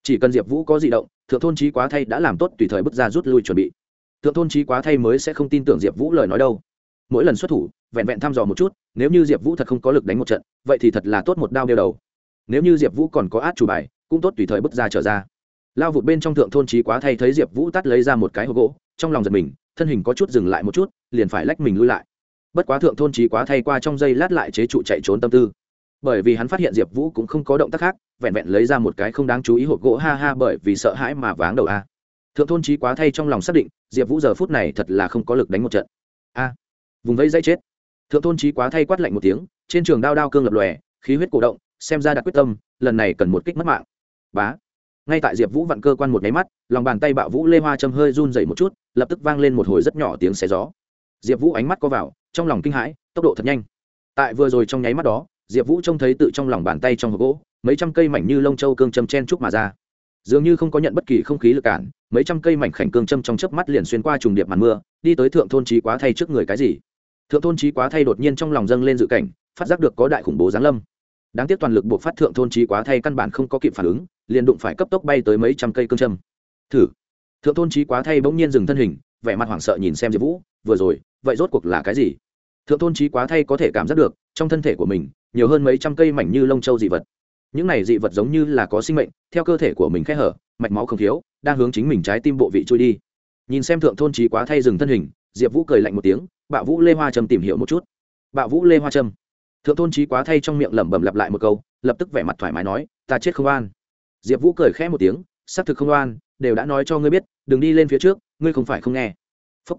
Chỉ cần diệp vũ có di động, thượng thôn trí quá thay đã làm tốt tùy thời bước ra rút lui chuẩn bị thượng thôn trí quá thay mới sẽ không tin tưởng diệp vũ lời nói đâu. Mỗi lần xuất thủ, vẹn vẹn thăm dò một chút, nếu như diệp vũ thật không có lực đánh một trận, vậy thì thật là tốt một đao đeo đầu. Nếu như diệp vũ còn có át chủ bài, cũng tốt tùy thời bước ra trở ra. Lao vụt bên trong thượng thôn trí quá thay thấy diệp vũ tắt lấy ra một cái hộp gỗ, trong lòng giật mình, thân hình có chút dừng lại một chút, liền phải lách mình lui lại. Bất quá thượng thôn trí quá thay qua trong giây lát lại chế trụ chạy trốn tâm tư. Bởi vì hắn phát hiện diệp vũ cũng không có động tác khác, vẹn vẹn lấy ra một cái không đáng chú ý hộp gỗ, ha ha, bởi vì sợ hãi mà váng đầu a thượng thôn trí quá thay trong lòng xác định, diệp vũ giờ phút này thật là không có lực đánh một trận. A, vùng vẫy dây chết. Thượng thôn trí quá thay quát lạnh một tiếng, trên trường đao đao cương lập lòe, khí huyết cổ động, xem ra đặt quyết tâm, lần này cần một kích mất mạng. Bá. Ngay tại diệp vũ vặn cơ quan một máy mắt, lòng bàn tay bạo vũ lê hoa châm hơi run dậy một chút, lập tức vang lên một hồi rất nhỏ tiếng xé gió. Diệp vũ ánh mắt có vào, trong lòng kinh hãi, tốc độ thật nhanh. Tại vừa rồi trong nháy mắt đó, diệp vũ trông thấy tự trong lòng bàn tay trong hộp gỗ, mấy trăm cây mảnh như lông châu cương châm chen trúc mà ra dường như không có nhận bất kỳ không khí lực cản, mấy trăm cây mảnh khảnh cương châm trong chớp mắt liền xuyên qua trùng điệp màn mưa, đi tới thượng thôn trí quá thay trước người cái gì. Thượng thôn trí quá thay đột nhiên trong lòng dâng lên dự cảnh, phát giác được có đại khủng bố giáng lâm. Đáng tiếc toàn lực buộc phát thượng thôn trí quá thay căn bản không có kịp phản ứng, liền đụng phải cấp tốc bay tới mấy trăm cây cương châm. Thử. Thượng thôn trí quá thay bỗng nhiên dừng thân hình, vẻ mặt hoảng sợ nhìn xem diệp vũ, vừa rồi, vậy rốt cuộc là cái gì? Thượng thôn trí quá thay có thể cảm giác được, trong thân thể của mình, nhiều hơn mấy trăm cây mảnh như lông châu dị vật những này dị vật giống như là có sinh mệnh, theo cơ thể của mình khẽ hở, mạch máu không thiếu, đang hướng chính mình trái tim bộ vị trôi đi. Nhìn xem thượng thôn trí quá thay dừng thân hình, diệp vũ cười lạnh một tiếng bạo vũ lê hoa trâm tìm hiểu một chút. Bạo vũ lê hoa trâm. Thượng thôn trí quá thay trong miệng lẩm bẩm lặp lại một câu, lập tức vẻ mặt thoải mái nói, ta chết không oan. diệp vũ cười khẽ một tiếng, xác thực không oan, đều đã nói cho ngươi biết, đừng đi lên phía trước, ngươi không phải không nghe. Phúc.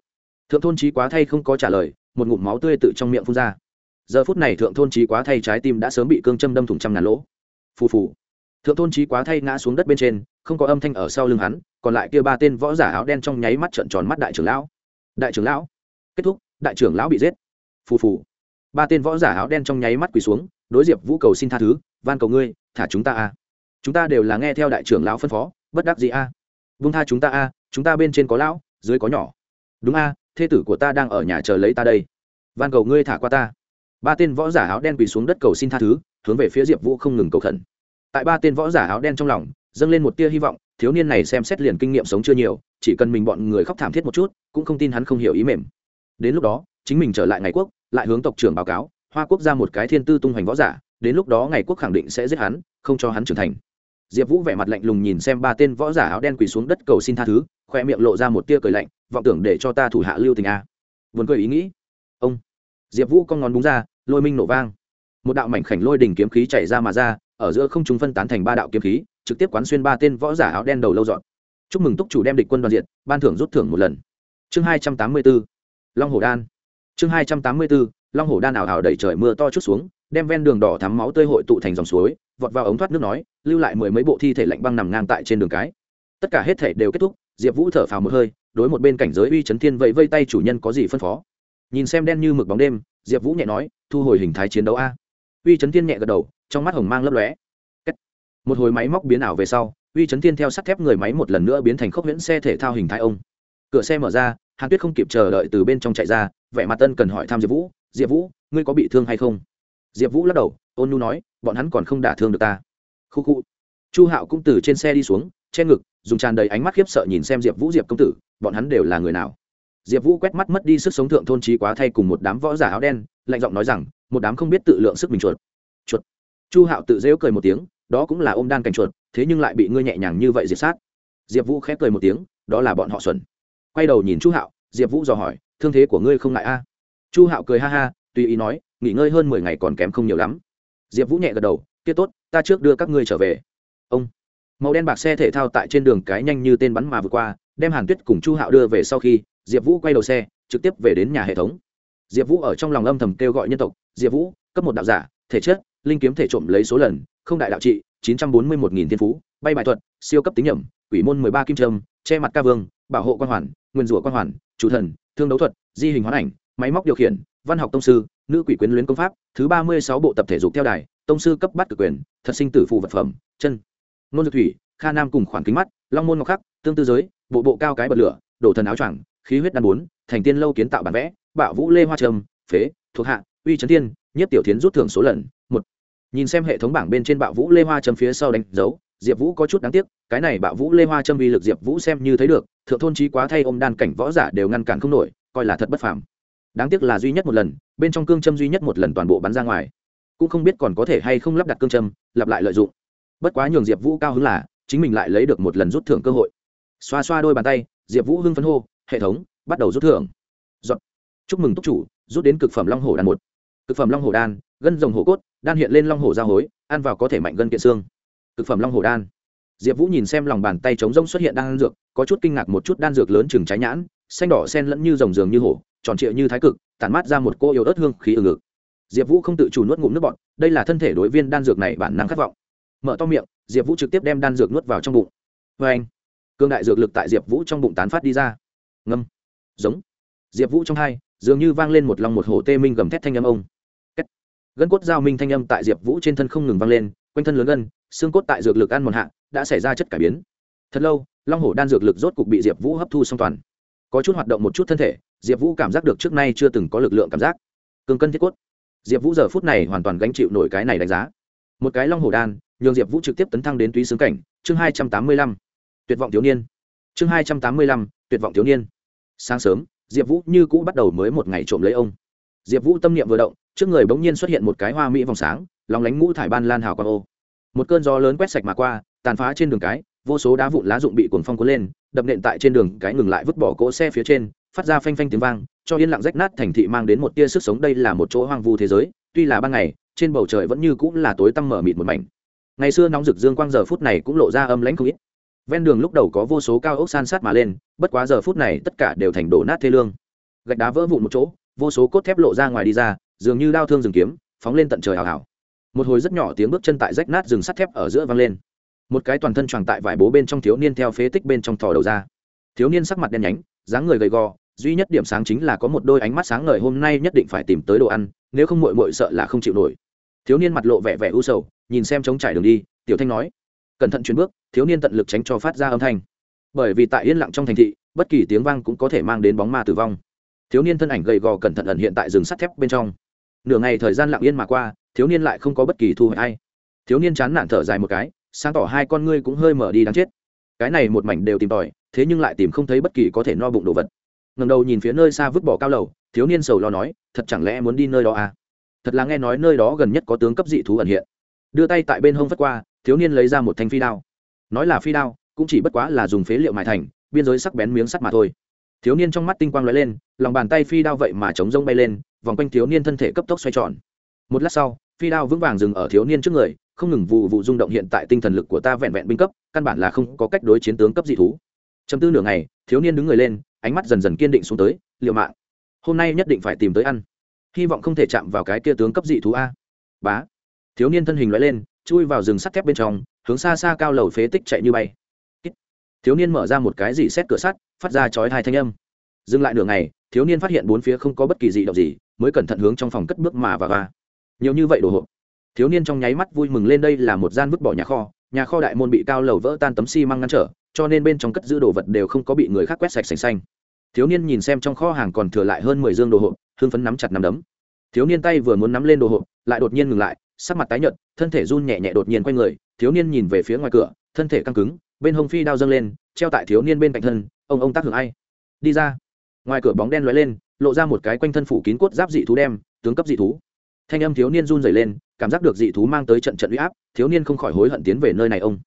thượng thôn trí quá thay không có trả lời, một ngụm máu tươi tự trong miệng phun ra. Giờ phút này thượng thôn trí quá thay trái tim đã sớm bị cương châm đâm thủng trăm ngàn lỗ phù phù. Thượng thôn trí quá thay ngã xuống đất bên trên, không có âm thanh ở sau lưng hắn, còn lại kia ba tên võ giả áo đen trong nháy mắt trợn tròn mắt đại trưởng lão. Đại trưởng lão, kết thúc, đại trưởng lão bị giết. Phù phù. Ba tên võ giả áo đen trong nháy mắt quỳ xuống, đối diệp vũ cầu xin tha thứ, van cầu ngươi, thả chúng ta a. Chúng ta đều là nghe theo đại trưởng lão phân phó, bất đắc gì a. Vung tha chúng ta a, chúng ta bên trên có lão, dưới có nhỏ. Đúng a, thê tử của ta đang ở nhà chờ lấy ta đây. Van cầu ngươi thả qua ta ba tên võ giả áo đen quỳ xuống đất cầu xin tha thứ, hướng về phía diệp vũ không ngừng cầu khẩn. Tại ba tên võ giả áo đen trong lòng, dâng lên một tia hy vọng, thiếu niên này xem xét liền kinh nghiệm sống chưa nhiều, chỉ cần mình bọn người khóc thảm thiết một chút, cũng không tin hắn không hiểu ý mềm. Đến lúc đó, chính mình trở lại ngày quốc, lại hướng tộc trưởng báo cáo, hoa quốc ra một cái thiên tư tung hoành võ giả, đến lúc đó ngày quốc khẳng định sẽ giết hắn, không cho hắn trưởng thành. Diệp vũ vẻ mặt lạnh lùng nhìn xem ba tên võ giả áo đen quỳ xuống đất cầu xin tha thứ, khoe miệng lộ ra một tia cười lạnh, vọng tưởng để cho ta thủ hạ lưu tình a. Vườn cười ý nghĩ. Ông. Diệp vũ con ngón búng ra lôi minh nổ vang. Một đạo mảnh khảnh lôi đỉnh kiếm khí chảy ra mà ra, ở giữa không chúng phân tán thành ba đạo kiếm khí, trực tiếp quán xuyên ba tên võ giả áo đen đầu lâu dọn. Chúc mừng túc chủ đem địch quân đoàn diện ban thưởng rút thưởng một lần. Chương hai trăm tám mươi b ố long hồ đan. Chương hai trăm tám mươi b ố long hồ đan ảo ảo đẩy trời mưa to chút xuống, đem ven đường đỏ thắm máu tươi hội tụ thành dòng suối, vọt vào ống thoát nước nói, lưu lại mười mấy bộ thi thể lạnh băng nằm ngang tại trên đường cái. Tất cả hết thể đều kết thúc, diệp vũ thở phào một hơi, đối một bên cảnh giới uy chấn thiên vẫy vây tay chủ nhân có gì phân phó? Nhìn xem đen như mực bóng đêm, diệp vũ nhẹ nói, thu hồi hình thái chiến đấu a. Uy Trấn thiên nhẹ gật đầu, trong mắt hồng mang lấp lóe. Một hồi máy móc biến ảo về sau, uy Trấn thiên theo sắt thép người máy một lần nữa biến thành khốc huyễn xe thể thao hình thái ông. Cửa xe mở ra, hàn tuyết không kịp chờ đợi từ bên trong chạy ra, vẻ mặt tân cần hỏi thăm diệp vũ diệp vũ, ngươi có bị thương hay không? Diệp vũ lắc đầu, ôn nhu nói, bọn hắn còn không đả thương được ta. Khu khu. Chu hạo cũng từ trên xe đi xuống, che ngực, dùng tràn đầy ánh mắt khiếp sợ nhìn xem diệp vũ diệp công tử, bọn hắn đều là người nào? Diệp vũ quét mắt mất đi sức sống thượng thôn trí quá thay cùng một đám võ giả áo đen, lạnh giọng nói rằng, một đám không biết tự lượng sức mình chuột. Chuột. Chu hạo tự rêu cười một tiếng, đó cũng là ôm đan cành chuột, thế nhưng lại bị ngươi nhẹ nhàng như vậy diệt sát. Diệp vũ khép cười một tiếng, đó là bọn họ xuẩn. Quay đầu nhìn chu hạo, diệp vũ dò hỏi, thương thế của ngươi không ngại a? Chu hạo cười ha ha, tùy ý nói, nghỉ ngơi hơn mười ngày còn kém không nhiều lắm. Diệp vũ nhẹ gật đầu, kia tốt, ta trước đưa các ngươi trở về. Ông. Màu đen bạc xe thể thao tại trên đường cái nhanh như tên bắn mà vượt qua đem hàn tuyết cùng chu hạo đưa về sau khi, diệp vũ quay đầu xe, trực tiếp về đến nhà hệ thống. Diệp vũ ở trong lòng âm thầm kêu gọi nhân tộc, diệp vũ, cấp một đạo giả, thể chất, linh kiếm thể trộm lấy số lần, không đại đạo trị, chín trăm bốn mươi một nghìn thiên phú, bay bài thuật, siêu cấp tính nhầm, quỷ môn mười ba kim trâm che mặt ca vương, bảo hộ quan hoàn, nguyên rủa quan hoàn, chủ thần, thương đấu thuật, di hình hoán ảnh, máy móc điều khiển, văn học tông sư, nữ quỷ quyến luyến công pháp, thứ ba mươi sáu bộ tập thể dục theo đài, tông sư cấp bắt cực quyền, thật sinh tử phù vật phẩm, chân. Nôn dược thủy, kha nam cùng khoản kính mắt, long môn ngọc khắc, tương tư giới bộ bộ cao cái bật lửa, đổ thần áo choàng, khí huyết đan bốn, thành tiên lâu kiến tạo bản vẽ, bạo vũ lê hoa trâm, phế, thuộc hạ, uy trấn tiên nhất tiểu tiến rút thưởng số lần, một. Nhìn xem hệ thống bảng bên trên bạo vũ lê hoa trâm phía sau đánh dấu, diệp vũ có chút đáng tiếc, cái này bạo vũ lê hoa trâm uy lực diệp vũ xem như thấy được, thượng thôn trí quá thay ôm đan cảnh võ giả đều ngăn cản không nổi, coi là thật bất phàm. Đáng tiếc là duy nhất một lần, bên trong cương châm duy nhất một lần toàn bộ bắn ra ngoài. Cũng không biết còn có thể hay không lắp đặt cương châm, lặp lại lợi dụng. Bất quá nhường diệp vũ cao hứng là, chính mình lại lấy được một lần rút thưởng cơ hội xoa xoa đôi bàn tay, diệp vũ hưng phấn hô, hệ thống, bắt đầu rút thưởng. Giọt. chúc mừng túc chủ, rút đến cực phẩm long hổ đan một. Cực phẩm long hổ đan, gân rồng hổ cốt, đan hiện lên long hổ giao hối, ăn vào có thể mạnh gân kiện xương. Cực phẩm long hổ đan. Diệp vũ nhìn xem lòng bàn tay trống rông xuất hiện đan dược, có chút kinh ngạc một chút đan dược lớn chừng trái nhãn, xanh đỏ sen lẫn như rồng giường như hổ, tròn trịa như thái cực, tản mát ra một cô yêu ớt hương khí ở ngực. Diệp vũ không tự chủ nuốt ngụm nước bọt, đây là thân thể đối viên đan dược này bản năng khát vọng. Mở to miệng, diệp vũ trực tiếp đem đan dược nuốt vào trong bụng. Vê anh cương đại dược lực tại diệp vũ trong bụng tán phát đi ra. Ngâm. Giống. Diệp vũ trong hai, dường như vang lên một lòng một hồ tê minh gầm thét thanh âm ông. Kết. gân cốt giao minh thanh âm tại diệp vũ trên thân không ngừng vang lên, quanh thân lớn gân, xương cốt tại dược lực ăn một hạ, đã xảy ra chất cải biến. Thật lâu, long hổ đan dược lực rốt cục bị diệp vũ hấp thu song toàn. Có chút hoạt động một chút thân thể, diệp vũ cảm giác được trước nay chưa từng có lực lượng cảm giác. Cường cân thiết cốt. Diệp vũ giờ phút này hoàn toàn gánh chịu nổi cái này đánh giá. Một cái long hổ đan, nhường diệp vũ trực tiếp tấn thăng đến túy xương cảnh, chương hai trăm tám mươi lăm tuyệt vọng thiếu niên. Chương hai trăm tám mươi lăm, tuyệt vọng thiếu niên. Sáng sớm, diệp vũ như cũ bắt đầu mới một ngày trộm lấy ông. Diệp vũ tâm niệm vừa động, trước người bỗng nhiên xuất hiện một cái hoa mỹ vòng sáng lóng lánh ngũ thải ban lan hào quang ô. Một cơn gió lớn quét sạch mà qua, tàn phá trên đường cái, vô số đá vụn lá rụng bị cuồng phong cuốn lên, đập nện tại trên đường cái ngừng lại vứt bỏ cỗ xe phía trên, phát ra phanh phanh tiếng vang, cho yên lặng rách nát thành thị mang đến một tia sức sống. Đây là một chỗ hoang vu thế giới, tuy là ban ngày, trên bầu trời vẫn như cũng là tối tăm mở mịt một mảnh. Ngày xưa nóng rực dương quang giờ phút này cũng lộ ra âm lãnh không ít ven đường lúc đầu có vô số cao ốc san sát mà lên, bất quá giờ phút này tất cả đều thành đổ nát thê lương. Gạch đá vỡ vụn một chỗ, vô số cốt thép lộ ra ngoài đi ra, dường như đao thương rừng kiếm, phóng lên tận trời hào hào một hồi rất nhỏ tiếng bước chân tại rách nát rừng sắt thép ở giữa vang lên. Một cái toàn thân tròn tại vải bố bên trong thiếu niên theo phế tích bên trong thò đầu ra. Thiếu niên sắc mặt đen nhánh, dáng người gầy gò, duy nhất điểm sáng chính là có một đôi ánh mắt sáng ngời hôm nay nhất định phải tìm tới đồ ăn, nếu không mội mội sợ là không chịu nổi. Thiếu niên mặt lộ vẻ vẻ u sầu, nhìn xem trống trải đường đi, tiểu thanh nói cẩn thận chuyển bước, thiếu niên tận lực tránh cho phát ra âm thanh. Bởi vì tại yên lặng trong thành thị, bất kỳ tiếng vang cũng có thể mang đến bóng ma tử vong. Thiếu niên thân ảnh gầy gò cẩn thận ẩn hiện tại rừng sắt thép bên trong. Nửa ngày thời gian lặng yên mà qua, thiếu niên lại không có bất kỳ thu hoạch ai. thiếu niên chán nản thở dài một cái, sáng tỏ hai con ngươi cũng hơi mở đi đáng chết. Cái này một mảnh đều tìm tòi, thế nhưng lại tìm không thấy bất kỳ có thể no bụng đồ vật. Ngầm đầu nhìn phía nơi xa vứt bỏ cao lầu, thiếu niên sầu lo nói, thật chẳng lẽ muốn đi nơi đó à? Thật là nghe nói nơi đó gần nhất có tướng cấp dị thú ẩn hiện. Đưa tay tại bên hông phất qua thiếu niên lấy ra một thanh phi đao. Nói là phi đao, cũng chỉ bất quá là dùng phế liệu mài thành, biên giới sắc bén miếng sắt mà thôi. Thiếu niên trong mắt tinh quang lóe lên, lòng bàn tay phi đao vậy mà chống rông bay lên, vòng quanh thiếu niên thân thể cấp tốc xoay tròn. Một lát sau, phi đao vững vàng dừng ở thiếu niên trước người, không ngừng vụ vụ rung động hiện tại tinh thần lực của ta vẹn vẹn binh cấp, căn bản là không có cách đối chiến tướng cấp dị thú. Chấm tư nửa ngày, thiếu niên đứng người lên, ánh mắt dần dần kiên định xuống tới liệu mạng, hôm nay nhất định phải tìm tới ăn. Hy vọng không thể chạm vào cái kia tướng cấp dị thú a. Bá. Thiếu niên thân hình lóe lên chui vào rừng sắt thép bên trong, hướng xa xa cao lầu phế tích chạy như bay. Thiếu niên mở ra một cái gì xét cửa sắt, phát ra chói hai thanh âm. Dừng lại nửa ngày, thiếu niên phát hiện bốn phía không có bất kỳ dị động gì, mới cẩn thận hướng trong phòng cất bước mà và va nhiều như vậy đồ hộp. Thiếu niên trong nháy mắt vui mừng lên đây là một gian vứt bỏ nhà kho nhà kho đại môn bị cao lầu vỡ tan tấm xi măng ngăn trở, cho nên bên trong cất giữ đồ vật đều không có bị người khác quét sạch sành xanh. Thiếu niên nhìn xem trong kho hàng còn thừa lại hơn mười dương đồ hộp hương phấn nắm chặt nắm đấm. Thiếu niên tay vừa muốn nắm lên đồ hộp, lại đột nhiên ngừng lại sắc mặt tái nhợt, thân thể run nhẹ nhẹ đột nhiên quay người, thiếu niên nhìn về phía ngoài cửa, thân thể căng cứng, bên hông phi đao dâng lên, treo tại thiếu niên bên cạnh thân, ông ông tác hưởng ai? Đi ra. Ngoài cửa bóng đen lóe lên, lộ ra một cái quanh thân phủ kín cốt giáp dị thú đem, tướng cấp dị thú. Thanh âm thiếu niên run rẩy lên, cảm giác được dị thú mang tới trận trận uy áp, thiếu niên không khỏi hối hận tiến về nơi này ông.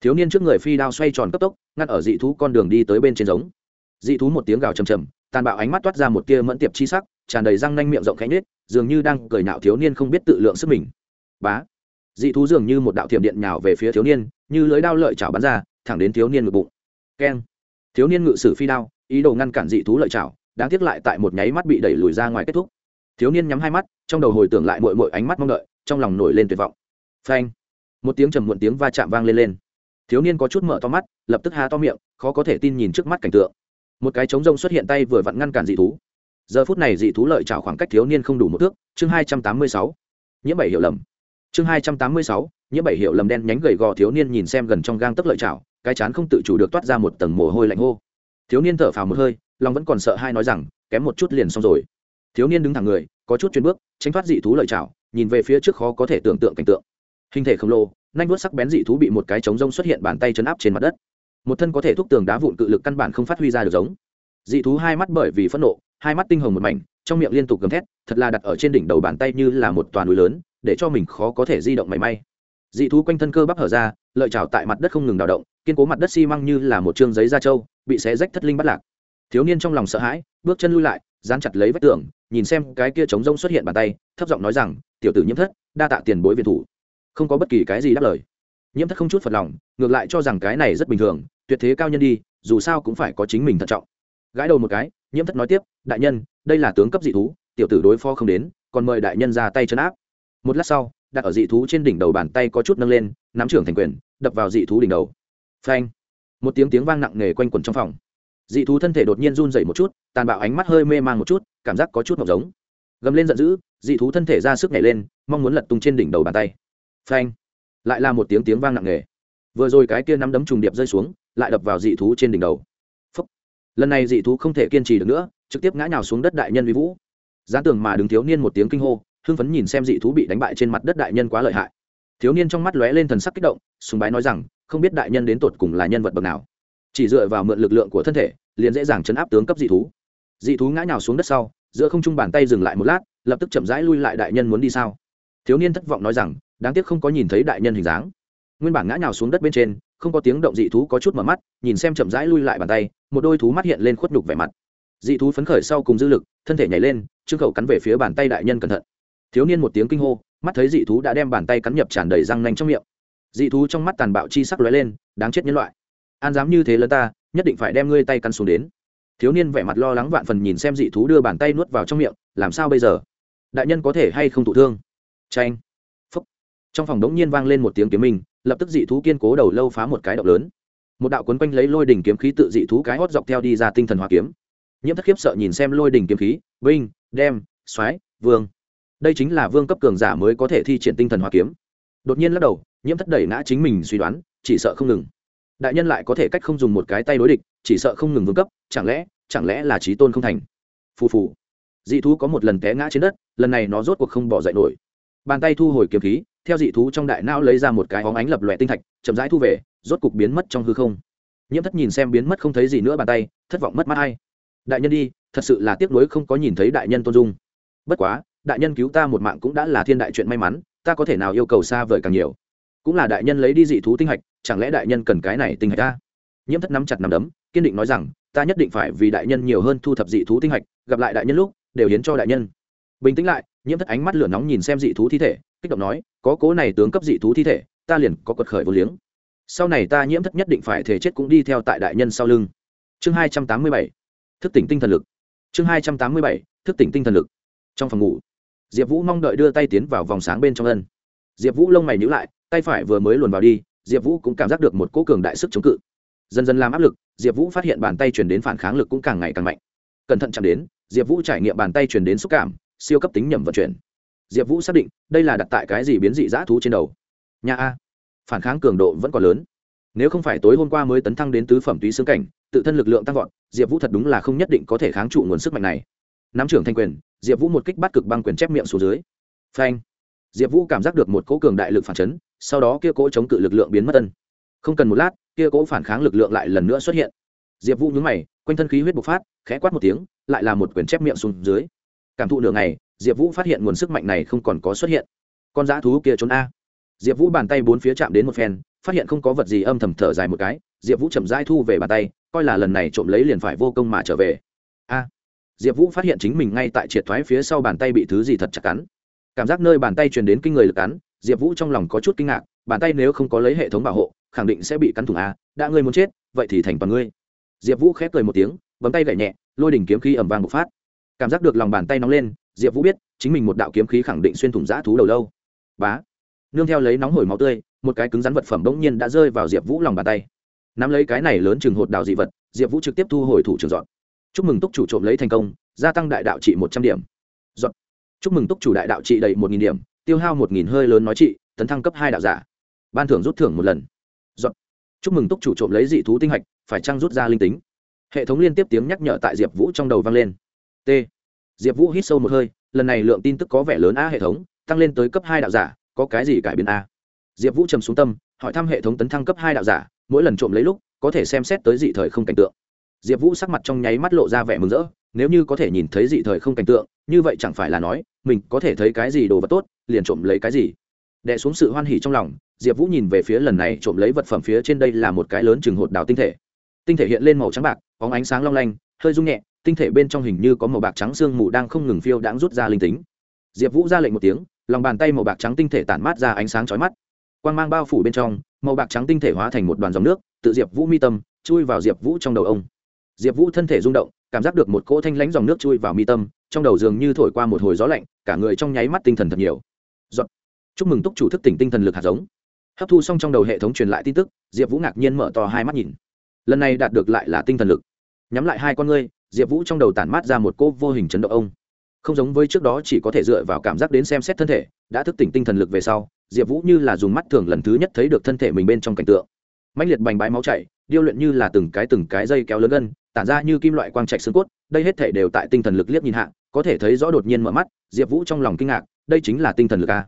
Thiếu niên trước người phi đao xoay tròn cấp tốc, ngăn ở dị thú con đường đi tới bên trên giống. Dị thú một tiếng gào trầm trầm, tàn bạo ánh mắt toát ra một tia mẫn tiệp chi sắc, tràn đầy răng nanh miệng rộng khẽ nhếch, dường như đang cười nạo thiếu niên không biết tự lượng sức mình bá. Dị thú dường như một đạo thiểm điện nhào về phía thiếu niên, như lưới đao lợi chảo bắn ra, thẳng đến thiếu niên ngực bụng. Keng. Thiếu niên ngự sử phi đao, ý đồ ngăn cản dị thú lợi chảo, đáng tiếc lại tại một nháy mắt bị đẩy lùi ra ngoài kết thúc. Thiếu niên nhắm hai mắt, trong đầu hồi tưởng lại mội mội ánh mắt mong đợi, trong lòng nổi lên tuyệt vọng. Phanh. Một tiếng trầm muộn tiếng va chạm vang lên lên. Thiếu niên có chút mở to mắt, lập tức há to miệng, khó có thể tin nhìn trước mắt cảnh tượng. Một cái trống rông xuất hiện tay vừa vặn ngăn cản dị thú. Giờ phút này dị thú lợi trào khoảng cách thiếu niên không đủ một thước, chương hai trăm tám mươi sáu. Nhiễm bảy hiểu lầm chương hai trăm tám mươi sáu những bảy hiệu lầm đen nhánh gầy gò thiếu niên nhìn xem gần trong gang tấc lợi chảo, cái chán không tự chủ được toát ra một tầng mồ hôi lạnh hô. Thiếu niên thở phào một hơi, lòng vẫn còn sợ hai nói rằng, kém một chút liền xong rồi. Thiếu niên đứng thẳng người, có chút chuyên bước, tránh thoát dị thú lợi chảo, nhìn về phía trước khó có thể tưởng tượng cảnh tượng. Hình thể khổng lồ, nanh vuốt sắc bén dị thú bị một cái trống rông xuất hiện bàn tay chấn áp trên mặt đất. Một thân có thể thúc tường đá vụn cự lực căn bản không phát huy ra được giống. Dị thú hai mắt bởi vì phẫn nộ, hai mắt tinh hồng một mảnh, trong miệng liên tục gầm thét, thật là đặt ở trên đỉnh đầu bàn tay như là một toàn núi lớn để cho mình khó có thể di động mảy may. Dị thú quanh thân cơ bắp hở ra, lợi trào tại mặt đất không ngừng đào động, kiên cố mặt đất xi măng như là một chương giấy da trâu, bị xé rách thất linh bắt lạc. Thiếu niên trong lòng sợ hãi, bước chân lui lại, dán chặt lấy vách tường, nhìn xem cái kia trống rông xuất hiện bàn tay, thấp giọng nói rằng, tiểu tử nhiễm thất, đa tạ tiền bối viện thủ. Không có bất kỳ cái gì đáp lời. Nhiễm thất không chút phật lòng, ngược lại cho rằng cái này rất bình thường, tuyệt thế cao nhân đi, dù sao cũng phải có chính mình thận trọng. Gãi đầu một cái, nhiễm thất nói tiếp, đại nhân, đây là tướng cấp dị thú, tiểu tử đối phó không đến, còn mời đại nhân ra tay chấn áp một lát sau, đặt ở dị thú trên đỉnh đầu bàn tay có chút nâng lên, nắm trưởng thành quyền, đập vào dị thú đỉnh đầu. Phanh! Một tiếng tiếng vang nặng nề quanh quẩn trong phòng. Dị thú thân thể đột nhiên run dậy một chút, tàn bạo ánh mắt hơi mê man một chút, cảm giác có chút mọc giống. Gầm lên giận dữ, dị thú thân thể ra sức nhảy lên, mong muốn lật tung trên đỉnh đầu bàn tay. Phanh! Lại là một tiếng tiếng vang nặng nề. Vừa rồi cái kia nắm đấm trùng điệp rơi xuống, lại đập vào dị thú trên đỉnh đầu. Phúc. lần này dị thú không thể kiên trì được nữa, trực tiếp ngã nhào xuống đất đại nhân vi vũ. Giá tường mà đứng thiếu niên một tiếng kinh hô hưng phấn nhìn xem dị thú bị đánh bại trên mặt đất đại nhân quá lợi hại. Thiếu niên trong mắt lóe lên thần sắc kích động, sùng bái nói rằng, không biết đại nhân đến tột cùng là nhân vật bậc nào. Chỉ dựa vào mượn lực lượng của thân thể, liền dễ dàng chấn áp tướng cấp dị thú. Dị thú ngã nhào xuống đất sau, giữa không trung bàn tay dừng lại một lát, lập tức chậm rãi lui lại đại nhân muốn đi sao? Thiếu niên thất vọng nói rằng, đáng tiếc không có nhìn thấy đại nhân hình dáng. Nguyên bản ngã nhào xuống đất bên trên, không có tiếng động dị thú có chút mở mắt, nhìn xem chậm rãi lui lại bàn tay, một đôi thú mắt hiện lên khuất nhục vẻ mặt. Dị thú phấn khởi sau cùng dư lực, thân thể nhảy lên, trương khẩu cắn về phía bàn tay đại nhân cẩn thận thiếu niên một tiếng kinh hô, mắt thấy dị thú đã đem bàn tay cắn nhập tràn đầy răng nanh trong miệng. Dị thú trong mắt tàn bạo chi sắc lóe lên, đáng chết nhân loại. An dám như thế lớn ta, nhất định phải đem ngươi tay cắn xuống đến. Thiếu niên vẻ mặt lo lắng vạn phần nhìn xem dị thú đưa bàn tay nuốt vào trong miệng, làm sao bây giờ? Đại nhân có thể hay không thụ thương? Tranh phúc. Trong phòng đống nhiên vang lên một tiếng kiếm minh, lập tức dị thú kiên cố đầu lâu phá một cái động lớn. Một đạo quấn quanh lấy lôi đỉnh kiếm khí tự dị thú cái hót dọc theo đi ra tinh thần hòa kiếm. Nhiễm thất khiếp sợ nhìn xem lôi đỉnh kiếm khí, vinh, đem, soái, vương đây chính là vương cấp cường giả mới có thể thi triển tinh thần hoa kiếm. Đột nhiên lắc đầu, nhiễm thất đẩy ngã chính mình suy đoán, chỉ sợ không ngừng. Đại nhân lại có thể cách không dùng một cái tay đối địch, chỉ sợ không ngừng vương cấp, chẳng lẽ chẳng lẽ là trí tôn không thành? Phù phù. Dị thú có một lần té ngã trên đất, lần này nó rốt cuộc không bỏ dậy nổi. Bàn tay thu hồi kiếm khí, theo dị thú trong đại não lấy ra một cái hóng ánh lập lòe tinh thạch, chậm rãi thu về, rốt cục biến mất trong hư không. Nhiễm thất nhìn xem biến mất không thấy gì nữa bàn tay, thất vọng mất mắt hay đại nhân đi, thật sự là tiếc nuối không có nhìn thấy đại nhân tôn dung. Bất quá đại nhân cứu ta một mạng cũng đã là thiên đại chuyện may mắn, ta có thể nào yêu cầu xa vời càng nhiều? Cũng là đại nhân lấy đi dị thú tinh hạch, chẳng lẽ đại nhân cần cái này tinh hạch ta? Nhiễm thất nắm chặt nắm đấm, kiên định nói rằng, ta nhất định phải vì đại nhân nhiều hơn thu thập dị thú tinh hạch, gặp lại đại nhân lúc, đều hiến cho đại nhân. Bình tĩnh lại, nhiễm thất ánh mắt lửa nóng nhìn xem dị thú thi thể, kích động nói, có cố này tướng cấp dị thú thi thể, ta liền có quật khởi vô liếng. Sau này ta nhiễm thất nhất định phải thể chết cũng đi theo tại đại nhân sau lưng. Chương hai trăm tám mươi bảy, thức tỉnh tinh thần lực. Chương hai trăm tám mươi bảy, thức tỉnh tinh thần lực. Trong phòng ngủ diệp vũ mong đợi đưa tay tiến vào vòng sáng bên trong ân. Diệp vũ lông mày nhữ lại, tay phải vừa mới luồn vào đi, diệp vũ cũng cảm giác được một cỗ cường đại sức chống cự. Dần dần làm áp lực, diệp vũ phát hiện bàn tay chuyển đến phản kháng lực cũng càng ngày càng mạnh. Cẩn thận chạm đến, diệp vũ trải nghiệm bàn tay chuyển đến xúc cảm, siêu cấp tính nhầm vận chuyển. Diệp vũ xác định, đây là đặt tại cái gì biến dị dã thú trên đầu. Nhà a, phản kháng cường độ vẫn còn lớn. Nếu không phải tối hôm qua mới tấn thăng đến tứ phẩm túy xương cảnh, tự thân lực lượng tăng vọt, diệp vũ thật đúng là không nhất định có thể kháng trụ nguồn sức mạnh này. Nắm trưởng thanh quyền diệp vũ một kích bắt cực băng quyền chép miệng xuống dưới. Phanh. Diệp vũ cảm giác được một cỗ cường đại lực phản chấn, sau đó kia cỗ chống cự lực lượng biến mất tân không cần một lát, kia cỗ phản kháng lực lượng lại lần nữa xuất hiện. Diệp vũ nhúng mày, quanh thân khí huyết bộc phát, khẽ quát một tiếng, lại là một quyền chép miệng xuống dưới. Cảm thụ nửa ngày, diệp vũ phát hiện nguồn sức mạnh này không còn có xuất hiện. Con dã thú kia trốn a. Diệp vũ bàn tay bốn phía chạm đến một phen, phát hiện không có vật gì âm thầm thở dài một cái, diệp vũ chậm rãi thu về bàn tay, coi là lần này trộm lấy liền phải vô công mà trở về. A diệp vũ phát hiện chính mình ngay tại triệt thoái phía sau bàn tay bị thứ gì thật chặt cắn. Cảm giác nơi bàn tay truyền đến kinh người lực cắn, diệp vũ trong lòng có chút kinh ngạc, bàn tay nếu không có lấy hệ thống bảo hộ, khẳng định sẽ bị cắn thủng a đã ngươi muốn chết, vậy thì thành toàn ngươi. Diệp vũ khép cười một tiếng, bấm tay gậy nhẹ, lôi đỉnh kiếm khí ẩm vàng một phát. Cảm giác được lòng bàn tay nóng lên, diệp vũ biết, chính mình một đạo kiếm khí khẳng định xuyên thủng giã thú đầu lâu. Bá! Nương theo lấy nóng hổi máu tươi, một cái cứng rắn vật phẩm bỗng nhiên đã rơi vào diệp vũ lòng bàn tay. Nắm lấy cái này lớn chừng hột đào dị vật, diệp vũ trực tiếp thu hồi thủ trường dọn chúc mừng túc chủ trộm lấy thành công, gia tăng đại đạo trị một trăm điểm. Chúc mừng túc chủ đại đạo trị đầy một nghìn điểm, tiêu hao một nghìn hơi lớn nói trị, tấn thăng cấp hai đạo giả. Ban thưởng rút thưởng một lần. Giọt. chúc mừng túc chủ trộm lấy dị thú tinh hạch, phải trăng rút ra linh tính? Hệ thống liên tiếp tiếng nhắc nhở tại diệp vũ trong đầu vang lên. T. Diệp vũ hít sâu một hơi, lần này lượng tin tức có vẻ lớn a hệ thống, tăng lên tới cấp hai đạo giả, có cái gì cải biến a diệp vũ trầm xuống tâm, hỏi thăm hệ thống tấn thăng cấp hai đạo giả, mỗi lần trộm lấy lúc, có thể xem xét tới dị thời không cảnh tượng diệp vũ sắc mặt trong nháy mắt lộ ra vẻ mừng rỡ, nếu như có thể nhìn thấy dị thời không cảnh tượng, như vậy chẳng phải là nói, mình có thể thấy cái gì đồ vật tốt, liền trộm lấy cái gì. Đẻ xuống sự hoan hỉ trong lòng, diệp vũ nhìn về phía lần này trộm lấy vật phẩm phía trên đây là một cái lớn chừng hột đào tinh thể. Tinh thể hiện lên màu trắng bạc có ánh sáng long lanh, hơi rung nhẹ, tinh thể bên trong hình như có màu bạc trắng sương mù đang không ngừng phiêu đãng rút ra linh tính. Diệp vũ ra lệnh một tiếng, lòng bàn tay màu bạc trắng tinh thể tản mát ra ánh sáng chói mắt. Quang mang bao phủ bên trong, màu bạc trắng tinh thể hóa thành một đoàn dòng nước, tự diệp vũ mi tâm, chui vào diệp vũ trong đầu ông diệp vũ thân thể rung động, cảm giác được một cỗ thanh lãnh dòng nước chui vào mi tâm, trong đầu dường như thổi qua một hồi gió lạnh, cả người trong nháy mắt tinh thần thật nhiều. Giọt. chúc mừng túc chủ thức tỉnh tinh thần lực hạt giống. Hấp thu xong trong đầu hệ thống truyền lại tin tức, diệp vũ ngạc nhiên mở to hai mắt nhìn. Lần này đạt được lại là tinh thần lực. Nhắm lại hai con ngươi, diệp vũ trong đầu tản mát ra một cỗ vô hình chấn động ông. Không giống với trước đó chỉ có thể dựa vào cảm giác đến xem xét thân thể, đã thức tỉnh tinh thần lực về sau, diệp vũ như là dùng mắt thường lần thứ nhất thấy được thân thể mình bên trong cảnh tượng. Mạnh liệt bành bái máu chảy, điêu luyện như là từng cái từng cái dây kéo lớn gân tản ra như kim loại quang trạch xương cốt, đây hết thể đều tại tinh thần lực liếc nhìn hạ, có thể thấy rõ đột nhiên mở mắt, diệp vũ trong lòng kinh ngạc, đây chính là tinh thần lực a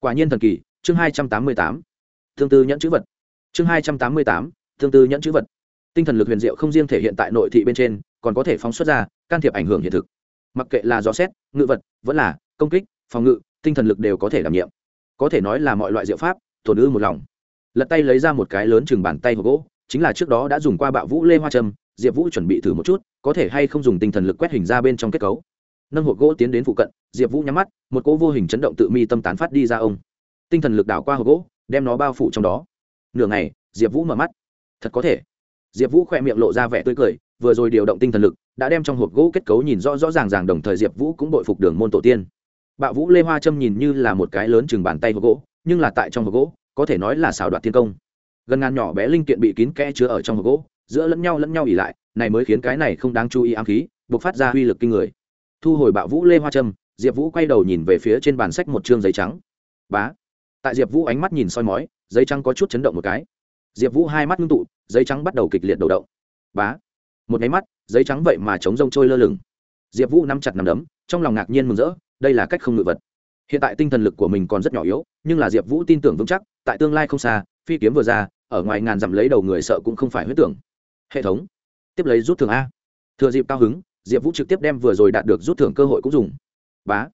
quả nhiên thần kỳ, chương hai trăm tám mươi tám. Thương tư nhẫn chữ vật. Chương hai trăm tám mươi tám, thương tư nhẫn chữ vật. Tinh thần lực huyền diệu không riêng thể hiện tại nội thị bên trên, còn có thể phóng xuất ra, can thiệp ảnh hưởng hiện thực. Mặc kệ là gió xét, ngự vật, vẫn là công kích, phòng ngự, tinh thần lực đều có thể đảm nhiệm. Có thể nói là mọi loại diệu pháp, tổn ư một lòng. Lật tay lấy ra một cái lớn chừng bàn tay hộp gỗ, chính là trước đó đã dùng qua bạo vũ lê hoa trâm diệp vũ chuẩn bị thử một chút, có thể hay không dùng tinh thần lực quét hình ra bên trong kết cấu. Nâng hộp gỗ tiến đến phụ cận, diệp vũ nhắm mắt, một cỗ vô hình chấn động tự mi tâm tán phát đi ra ông. Tinh thần lực đảo qua hộp gỗ, đem nó bao phủ trong đó. Nửa ngày, diệp vũ mở mắt. Thật có thể. Diệp vũ khỏe miệng lộ ra vẻ tươi cười, vừa rồi điều động tinh thần lực, đã đem trong hộp gỗ kết cấu nhìn rõ rõ ràng ràng, đồng thời diệp vũ cũng bội phục đường môn tổ tiên. Bạo vũ lê hoa trâm nhìn như là một cái lớn chừng bàn tay hộp gỗ, nhưng là tại trong hộp gỗ, có thể nói là xảo đoạt thiên công gần ngàn nhỏ bé linh kiện bị kín kẽ chứa ở trong hộp gỗ, giữa lẫn nhau lẫn nhau ỉ lại, này mới khiến cái này không đáng chú ý ám khí buộc phát ra uy lực kinh người. Thu hồi bạo vũ lê hoa trâm diệp vũ quay đầu nhìn về phía trên bàn sách một chương giấy trắng. Bá. Tại diệp vũ ánh mắt nhìn soi mói, giấy trắng có chút chấn động một cái. Diệp vũ hai mắt ngưng tụ, giấy trắng bắt đầu kịch liệt đầu động. Bá. Một máy mắt, giấy trắng vậy mà chống rông trôi lơ lửng. Diệp vũ nắm chặt nằm đấm, trong lòng ngạc nhiên mừng rỡ, đây là cách không ngự vật. Hiện tại tinh thần lực của mình còn rất nhỏ yếu, nhưng là diệp vũ tin tưởng vững chắc, tại tương lai không xa, phi kiếm vừa ra ở ngoài ngàn dặm lấy đầu người sợ cũng không phải huyết tưởng. Hệ thống, tiếp lấy rút thưởng a. Thừa dịp cao hứng, diệp vũ trực tiếp đem vừa rồi đạt được rút thưởng cơ hội cũng dùng. Bá.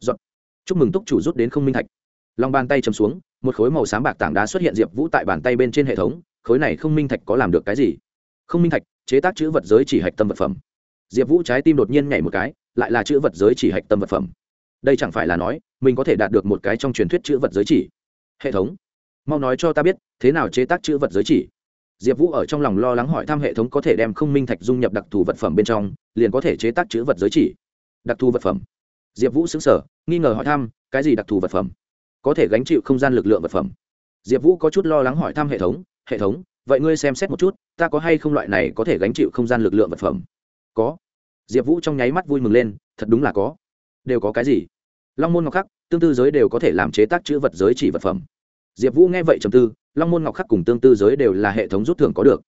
Dọn chúc mừng túc chủ rút đến không minh thạch. Lòng bàn tay chầm xuống, một khối màu xám bạc tảng đá xuất hiện diệp vũ tại bàn tay bên trên hệ thống, khối này không minh thạch có làm được cái gì? Không minh thạch, chế tác chữ vật giới chỉ hạch tâm vật phẩm. Diệp vũ trái tim đột nhiên nhảy một cái, lại là chữ vật giới chỉ hạch tâm vật phẩm. Đây chẳng phải là nói, mình có thể đạt được một cái trong truyền thuyết chữ vật giới chỉ. Hệ thống mau nói cho ta biết, thế nào chế tác chữ vật giới chỉ? Diệp vũ ở trong lòng lo lắng hỏi thăm hệ thống có thể đem không minh thạch dung nhập đặc thù vật phẩm bên trong, liền có thể chế tác chữ vật giới chỉ. Đặc thù vật phẩm. Diệp vũ xứng sở nghi ngờ hỏi thăm, cái gì đặc thù vật phẩm? Có thể gánh chịu không gian lực lượng vật phẩm. Diệp vũ có chút lo lắng hỏi thăm hệ thống hệ thống, vậy ngươi xem xét một chút, ta có hay không loại này có thể gánh chịu không gian lực lượng vật phẩm? Có. Diệp vũ trong nháy mắt vui mừng lên, thật đúng là có. Đều có cái gì? Long môn ngọc khắc, tương tư giới đều có thể làm chế tác chữ vật giới chỉ vật phẩm diệp vũ nghe vậy trầm tư, long môn ngọc khắc cùng tương tư giới đều là hệ thống rút thưởng có được.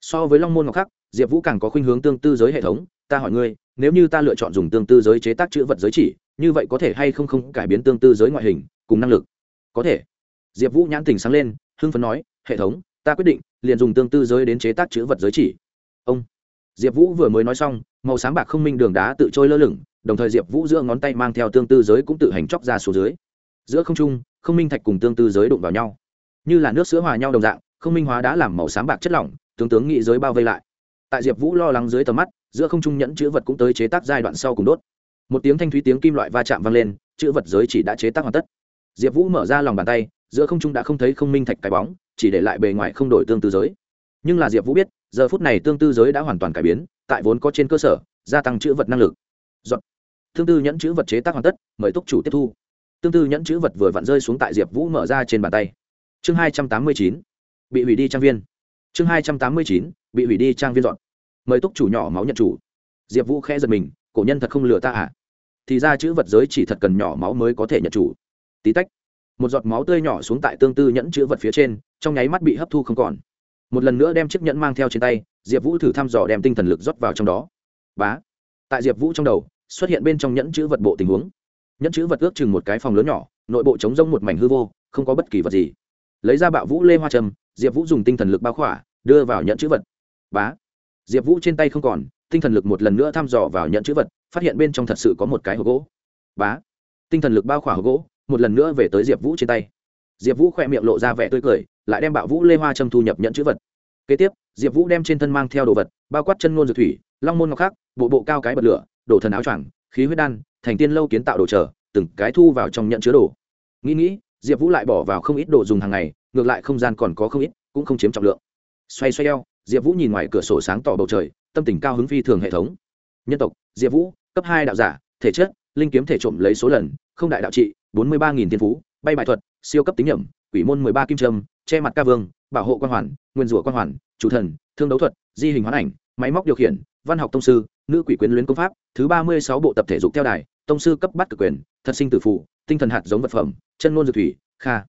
So với long môn ngọc khắc, diệp vũ càng có khuynh hướng tương tư giới hệ thống. Ta hỏi ngươi, nếu như ta lựa chọn dùng tương tư giới chế tác chữ vật giới chỉ, như vậy có thể hay không không cải biến tương tư giới ngoại hình, cùng năng lực? Có thể. Diệp vũ nhãn tình sáng lên, hưng phấn nói, hệ thống, ta quyết định, liền dùng tương tư giới đến chế tác chữ vật giới chỉ. Ông. Diệp vũ vừa mới nói xong, màu sáng bạc không minh đường đá tự trôi lơ lửng, đồng thời diệp vũ giữa ngón tay mang theo tương tư giới cũng tự hành chóc ra xuống dưới. Giữa không trung không minh thạch cùng tương tư giới đụng vào nhau. Như là nước sữa hòa nhau đồng dạng, không minh hóa đã làm màu sáng bạc chất lỏng, tướng tướng nghị giới bao vây lại. Tại diệp vũ lo lắng dưới tầm mắt, giữa không trung nhẫn chữ vật cũng tới chế tác giai đoạn sau cùng đốt. Một tiếng thanh thúy tiếng kim loại va chạm vang lên, chữ vật giới chỉ đã chế tác hoàn tất. Diệp vũ mở ra lòng bàn tay, giữa không trung đã không thấy không minh thạch cái bóng, chỉ để lại bề ngoài không đổi tương tư giới. Nhưng là diệp vũ biết, giờ phút này tương tư giới đã hoàn toàn cải biến, tại vốn có trên cơ sở, gia tăng chữ vật năng lực. Dọn. tương tư nhẫn chữ vật chế tác hoàn tất, mời túc chủ tiếp thu tương tư nhẫn chữ vật vừa vặn rơi xuống tại diệp vũ mở ra trên bàn tay chương hai trăm tám mươi chín bị hủy đi trang viên chương hai trăm tám mươi chín bị hủy đi trang viên dọn mời túc chủ nhỏ máu nhận chủ diệp vũ khẽ giật mình cổ nhân thật không lừa ta à thì ra chữ vật giới chỉ thật cần nhỏ máu mới có thể nhận chủ tí tách một giọt máu tươi nhỏ xuống tại tương tư nhẫn chữ vật phía trên trong nháy mắt bị hấp thu không còn một lần nữa đem chiếc nhẫn mang theo trên tay diệp vũ thử thăm dò đem tinh thần lực rót vào trong đó bá tại diệp vũ trong đầu xuất hiện bên trong nhẫn chữ vật bộ tình huống nhẫn chữ vật ước chừng một cái phòng lớn nhỏ, nội bộ chống rông một mảnh hư vô, không có bất kỳ vật gì. Lấy ra bạo vũ lê hoa trầm diệp vũ dùng tinh thần lực bao khỏa, đưa vào nhẫn chữ vật. Bá! Diệp vũ trên tay không còn, tinh thần lực một lần nữa thăm dò vào nhẫn chữ vật, phát hiện bên trong thật sự có một cái hộp gỗ. Bá! Tinh thần lực bao khỏa hộp gỗ, một lần nữa về tới diệp vũ trên tay. Diệp vũ khỏe miệng lộ ra vẻ tươi cười, lại đem bạo vũ lê hoa trâm thu nhập nhận chữ vật. Kế tiếp, diệp vũ đem trên thân mang theo đồ vật, bao quát chân ngôn dược thủy, long môn ngọc khác bộ bộ cao cái bật lửa, đổ thần áo choàng khí huyết đan, thành tiên lâu kiến tạo đồ trở từng cái thu vào trong nhận chứa đồ. Nghĩ nghĩ, diệp vũ lại bỏ vào không ít đồ dùng hàng ngày, ngược lại không gian còn có không ít, cũng không chiếm trọng lượng. Xoay xoay eo, diệp vũ nhìn ngoài cửa sổ sáng tỏ bầu trời, tâm tình cao hứng phi thường hệ thống. Nhân tộc, diệp vũ, cấp hai đạo giả, thể chất, linh kiếm thể trộm lấy số lần, không đại đạo trị, bốn mươi ba nghìn tiên phú, bay bài thuật, siêu cấp tính nhẩm quỷ môn mười ba kim trâm che mặt ca vương, bảo hộ quan hoàn, nguyên rủa quan hoàn, chủ thần, thương đấu thuật, di hình hoán ảnh, máy móc điều khiển, văn học thông sư nữ quỷ quyến luyến công pháp, thứ ba mươi sáu bộ tập thể dục theo đài, tông sư cấp bắt cực quyền, thật sinh tử phụ tinh thần hạt giống vật phẩm, chân ngôn dược thủy, kha.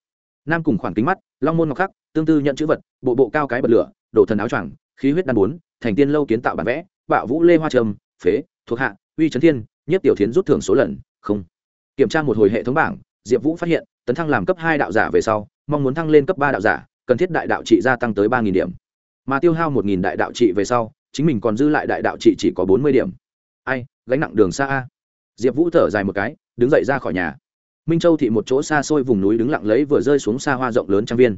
Nam cùng khoảng kính mắt, long môn ngọc khắc, tương tư nhận chữ vật, bộ bộ cao cái bật lửa, đổ thần áo choàng, khí huyết đan bốn, thành tiên lâu kiến tạo bản vẽ, bạo vũ lê hoa trầm phế, thuộc hạ, uy trấn thiên, nhất tiểu thiến rút thưởng số lần, không. Kiểm tra một hồi hệ thống bảng, diệp vũ phát hiện, tấn thăng làm cấp hai đạo giả về sau, mong muốn thăng lên cấp ba đạo giả, cần thiết đại đạo trị gia tăng tới ba điểm. Mà tiêu hao một đại đạo trị về sau chính mình còn dư lại đại đạo trị chỉ có bốn mươi điểm. Ai, gánh nặng đường xa a. Diệp vũ thở dài một cái, đứng dậy ra khỏi nhà. Minh châu thị một chỗ xa xôi vùng núi đứng lặng lấy vừa rơi xuống xa hoa rộng lớn trang viên.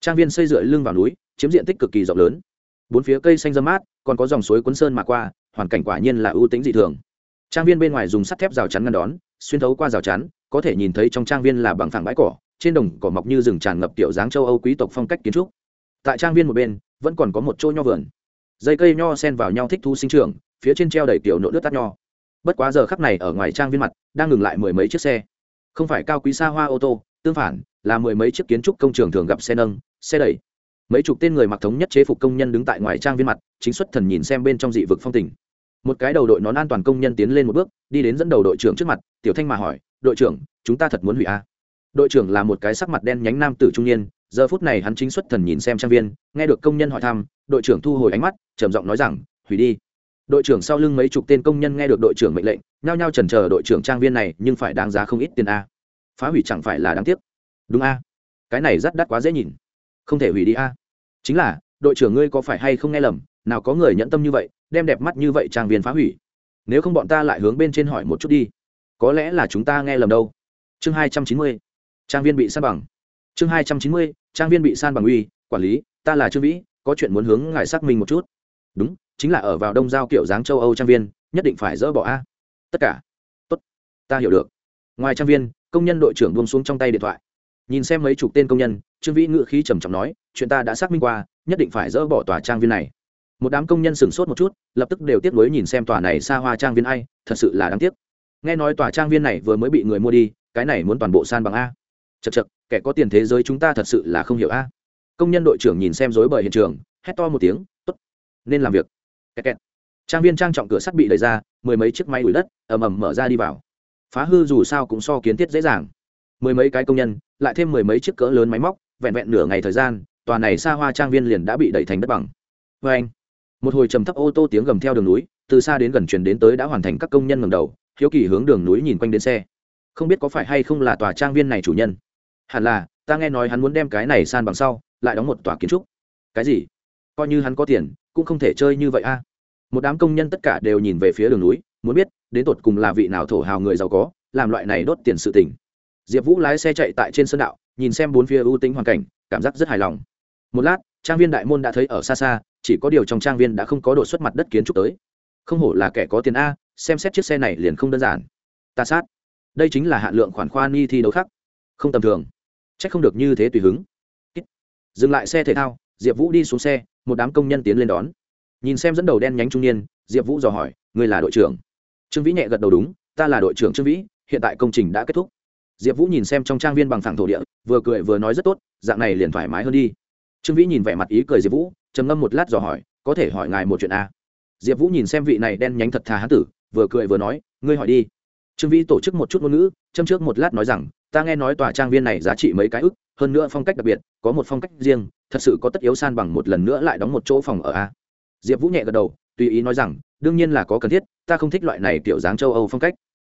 Trang viên xây dựa lưng vào núi, chiếm diện tích cực kỳ rộng lớn. Bốn phía cây xanh dâm mát, còn có dòng suối quấn sơn mà qua, hoàn cảnh quả nhiên là ưu tính dị thường. Trang viên bên ngoài dùng sắt thép rào chắn ngăn đón, xuyên thấu qua rào chắn, có thể nhìn thấy trong trang viên là bằng phẳng bãi cỏ, trên đồng cỏ mọc như rừng tràn ngập tiểu dáng châu âu quý tộc phong cách kiến trúc. Tại trang viên một bên, vẫn còn có một chỗ nho vườn dây cây nho sen vào nhau thích thu sinh trưởng, phía trên treo đầy tiểu nộ nước tắt nho. Bất quá giờ khắp này ở ngoài trang viên mặt, đang ngừng lại mười mấy chiếc xe. Không phải cao quý xa hoa ô tô, tương phản, là mười mấy chiếc kiến trúc công trường thường gặp xe nâng, xe đẩy. Mấy chục tên người mặc thống nhất chế phục công nhân đứng tại ngoài trang viên mặt, chính xuất thần nhìn xem bên trong dị vực phong tình. Một cái đầu đội nón an toàn công nhân tiến lên một bước, đi đến dẫn đầu đội trưởng trước mặt, tiểu thanh mà hỏi, đội trưởng, chúng ta thật muốn hủy a đội trưởng là một cái sắc mặt đen nhánh nam tử trung niên giờ phút này hắn chính xuất thần nhìn xem trang viên, nghe được công nhân hỏi thăm, đội trưởng thu hồi ánh mắt, trầm giọng nói rằng, hủy đi. Đội trưởng sau lưng mấy chục tên công nhân nghe được đội trưởng mệnh lệnh, nhao nhao chần chờ đội trưởng trang viên này, nhưng phải đáng giá không ít tiền a. Phá hủy chẳng phải là đáng tiếc. Đúng a. Cái này rất đắt quá dễ nhìn. Không thể hủy đi a. Chính là, đội trưởng ngươi có phải hay không nghe lầm, nào có người nhẫn tâm như vậy, đem đẹp mắt như vậy trang viên phá hủy. Nếu không bọn ta lại hướng bên trên hỏi một chút đi. Có lẽ là chúng ta nghe lầm đâu. Chương hai trăm chín mươi. Trang viên bị sa bằng. Chương hai trăm chín mươi trang viên bị san bằng uy, quản lý, ta là trương vĩ, có chuyện muốn hướng ngài xác minh một chút. Đúng, chính là ở vào đông giao kiểu dáng châu âu trang viên, nhất định phải dỡ bỏ a. Tất cả. Tốt, ta hiểu được. Ngoài trang viên, công nhân đội trưởng buông xuống trong tay điện thoại. Nhìn xem mấy chục tên công nhân, trương vĩ ngự khí trầm trọng nói, chuyện ta đã xác minh qua, nhất định phải dỡ bỏ tòa trang viên này. Một đám công nhân sửng sốt một chút, lập tức đều tiếp nối nhìn xem tòa này xa hoa trang viên ai, thật sự là đáng tiếc. Nghe nói tòa trang viên này vừa mới bị người mua đi, cái này muốn toàn bộ san bằng a chật chật kẻ có tiền thế giới chúng ta thật sự là không hiểu a. À? Công nhân đội trưởng nhìn xem dối bời hiện trường, hét to một tiếng t ố t nên làm việc. Kẹt kẹt. trang viên trang trọng cửa sắt bị đẩy ra, mười mấy chiếc máy đuổi đất, ầm ầm mở ra đi vào. Phá hư dù sao cũng so kiến thiết dễ dàng. Mười mấy cái công nhân, lại thêm mười mấy chiếc cỡ lớn máy móc, vẹn vẹn nửa ngày thời gian, tòa này xa hoa trang viên liền đã bị đẩy thành đất bằng. Vê anh, một hồi trầm thấp ô tô tiếng gầm theo đường núi, từ xa đến gần chuyển đến tới đã hoàn thành các công nhân ngầm đầu, hiếu kỳ hướng đường núi nhìn quanh đến xe. Không biết có phải hay không là tòa trang viên này chủ nhân hẳn là, ta nghe nói hắn muốn đem cái này san bằng sau, lại đóng một tòa kiến trúc. Cái gì? Coi như hắn có tiền, cũng không thể chơi như vậy a. Một đám công nhân tất cả đều nhìn về phía đường núi, muốn biết, đến tột cùng là vị nào thổ hào người giàu có, làm loại này đốt tiền sự tình. Diệp vũ lái xe chạy tại trên sơn đạo, nhìn xem bốn phía ưu tính hoàn cảnh, cảm giác rất hài lòng. Một lát, trang viên đại môn đã thấy ở xa xa, chỉ có điều trong trang viên đã không có độ xuất mặt đất kiến trúc tới. Không hổ là kẻ có tiền a, xem xét chiếc xe này liền không đơn giản. Ta sát. Đây chính là hạn lượng khoản khoa ni thi đấu khác. Không tầm thường chắc không được như thế tùy hứng. Dừng lại xe thể thao, diệp vũ đi xuống xe, một đám công nhân tiến lên đón. Nhìn xem dẫn đầu đen nhánh trung niên, diệp vũ dò hỏi, ngươi là đội trưởng? Trương vĩ nhẹ gật đầu, đúng, ta là đội trưởng trương vĩ, hiện tại công trình đã kết thúc. Diệp vũ nhìn xem trong trang viên bằng thẳng thổ địa, vừa cười vừa nói rất tốt, dạng này liền thoải mái hơn đi. Trương vĩ nhìn vẻ mặt ý cười diệp vũ, trầm ngâm một lát dò hỏi, có thể hỏi ngài một chuyện a diệp vũ nhìn xem vị này đen nhánh thật thà hán tử, vừa cười vừa nói, ngươi hỏi đi. Trương vĩ tổ chức một chút ngôn ngữ, châm trước một lát nói rằng ta nghe nói tòa trang viên này giá trị mấy cái ức, hơn nữa phong cách đặc biệt, có một phong cách riêng, thật sự có tất yếu san bằng một lần nữa lại đóng một chỗ phòng ở a. Diệp vũ nhẹ gật đầu, tùy ý nói rằng, đương nhiên là có cần thiết, ta không thích loại này kiểu dáng châu âu phong cách.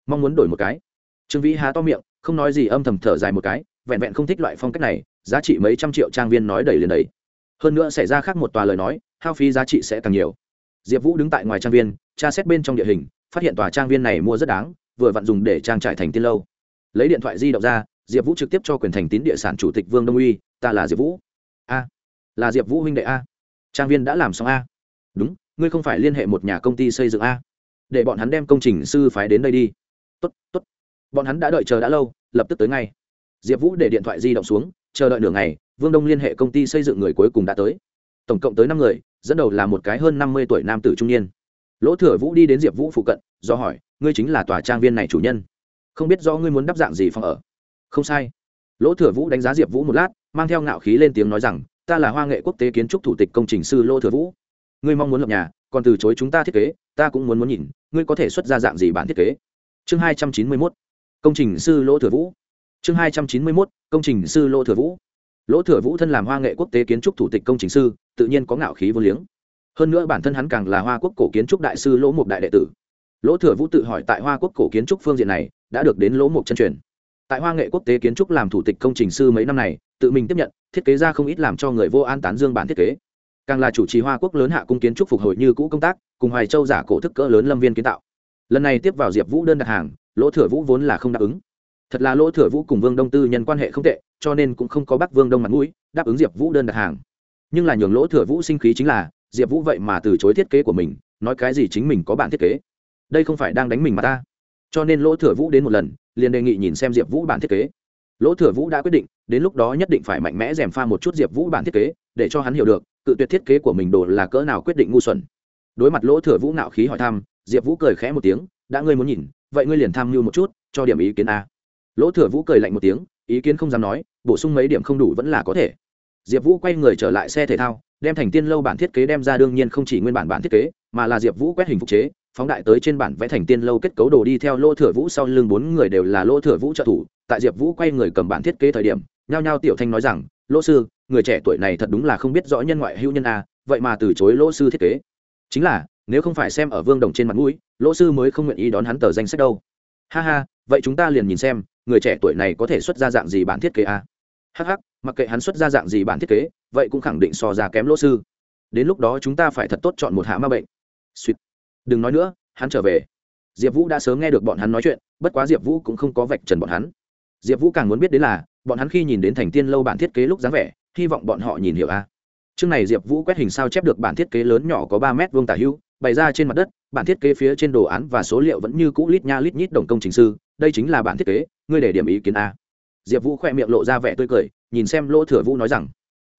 Mong muốn đổi một cái. Trương vĩ há to miệng, không nói gì âm thầm thở dài một cái, vẹn vẹn không thích loại phong cách này, giá trị mấy trăm triệu trang viên nói đầy liền đầy. Hơn nữa xảy ra khác một tòa lời nói, hao phí giá trị sẽ càng nhiều. Diệp vũ đứng tại ngoài trang viên, tra xét bên trong địa hình, phát hiện tòa trang viên này mua rất đáng, vừa vặn dùng để trang trải thành tiên lâu lấy điện thoại di động ra, diệp vũ trực tiếp cho quyền thành tín địa sản chủ tịch vương đông uy, ta là diệp vũ. A, là diệp vũ huynh đệ a. Trang viên đã làm xong a. Đúng, ngươi không phải liên hệ một nhà công ty xây dựng a. Để bọn hắn đem công trình sư phái đến đây đi. Tốt tốt. Bọn hắn đã đợi chờ đã lâu, lập tức tới ngay. Diệp vũ để điện thoại di động xuống, chờ đợi nửa ngày, vương đông liên hệ công ty xây dựng người cuối cùng đã tới. Tổng cộng tới năm người, dẫn đầu là một cái hơn năm mươi tuổi nam tử trung niên. Lỗ thừa vũ đi đến diệp vũ phụ cận, do hỏi, ngươi chính là tòa trang viên này chủ nhân? Không biết do ngươi muốn đắp dạng gì phòng ở. Không sai. Lỗ thừa vũ đánh giá diệp vũ một lát, mang theo ngạo khí lên tiếng nói rằng, ta là hoa nghệ quốc tế kiến trúc thủ tịch công trình sư lỗ thừa vũ. Ngươi mong muốn lập nhà, còn từ chối chúng ta thiết kế, ta cũng muốn muốn nhìn, ngươi có thể xuất ra dạng gì bản thiết kế? Chương hai trăm chín mươi mốt, công trình sư lỗ thừa vũ. Chương hai trăm chín mươi mốt, công trình sư lỗ thừa vũ. Lỗ thừa vũ thân làm hoa nghệ quốc tế kiến trúc thủ tịch công trình sư, tự nhiên có ngạo khí vô liếng. Hơn nữa bản thân hắn càng là hoa quốc cổ kiến trúc đại sư lỗ mục đại đệ tử lỗ thừa vũ tự hỏi tại hoa quốc cổ kiến trúc phương diện này đã được đến lỗ mục chân truyền. Tại hoa nghệ quốc tế kiến trúc làm thủ tịch công trình sư mấy năm này, tự mình tiếp nhận, thiết kế ra không ít làm cho người vô an tán dương bản thiết kế. Càng là chủ trì hoa quốc lớn hạ cung kiến trúc phục hồi như cũ công tác, cùng hoài châu giả cổ thức cỡ lớn lâm viên kiến tạo. Lần này tiếp vào diệp vũ đơn đặt hàng, lỗ thừa vũ vốn là không đáp ứng. Thật là lỗ thừa vũ cùng vương đông tư nhân quan hệ không tệ, cho nên cũng không có bắt vương đông mặt mũi, đáp ứng diệp vũ đơn đặt hàng. Nhưng là nhường lỗ thừa vũ sinh khí chính là, diệp vũ vậy mà từ chối thiết kế của mình, nói cái gì chính mình có bản thiết kế đây không phải đang đánh mình mà ta. Cho nên lỗ thừa vũ đến một lần, liền đề nghị nhìn xem diệp vũ bản thiết kế. Lỗ thừa vũ đã quyết định, đến lúc đó nhất định phải mạnh mẽ dèm pha một chút diệp vũ bản thiết kế, để cho hắn hiểu được, cự tuyệt thiết kế của mình đồ là cỡ nào quyết định ngu xuẩn. Đối mặt lỗ thừa vũ nạo khí hỏi thăm, diệp vũ cười khẽ một tiếng, đã ngươi muốn nhìn, vậy ngươi liền tham mưu một chút, cho điểm ý kiến a. Lỗ thừa vũ cười lạnh một tiếng, ý kiến không dám nói, bổ sung mấy điểm không đủ vẫn là có thể. Diệp vũ quay người trở lại xe thể thao, đem thành tiên lâu bản thiết kế đem ra đương nhiên không chỉ nguyên bản bản thiết kế, mà là diệp vũ quét hình phục chế phóng đại tới trên bản vẽ thành tiên lâu kết cấu đồ đi theo lỗ thừa vũ sau lưng bốn người đều là lỗ thừa vũ trợ thủ. Tại diệp vũ quay người cầm bản thiết kế thời điểm, nhao nhao tiểu thanh nói rằng lỗ sư, người trẻ tuổi này thật đúng là không biết rõ nhân ngoại hữu nhân a, vậy mà từ chối lỗ sư thiết kế. Chính là, nếu không phải xem ở vương đồng trên mặt mũi lỗ sư mới không nguyện ý đón hắn tờ danh sách đâu. Ha ha, vậy chúng ta liền nhìn xem, người trẻ tuổi này có thể xuất ra dạng gì bản thiết kế a? Hh mặc kệ hắn xuất ra dạng gì bản thiết kế, vậy cũng khẳng định so ra kém lỗ sư. Đến lúc đó chúng ta phải thật tốt chọn một hạ ma bệnh. Suýt đừng nói nữa hắn trở về. Diệp vũ đã sớm nghe được bọn hắn nói chuyện bất quá diệp vũ cũng không có vạch trần bọn hắn. Diệp vũ càng muốn biết đến là bọn hắn khi nhìn đến thành tiên lâu bản thiết kế lúc dáng vẻ hy vọng bọn họ nhìn hiểu a chương này diệp vũ quét hình sao chép được bản thiết kế lớn nhỏ có ba mét vuông tả hưu, bày ra trên mặt đất bản thiết kế phía trên đồ án và số liệu vẫn như cũ lít nha lít nhít đồng công trình sư đây chính là bản thiết kế ngươi để điểm ý kiến a. Diệp vũ khoe miệng lộ ra vẻ tươi cười nhìn xem lỗ thừa vũ nói rằng.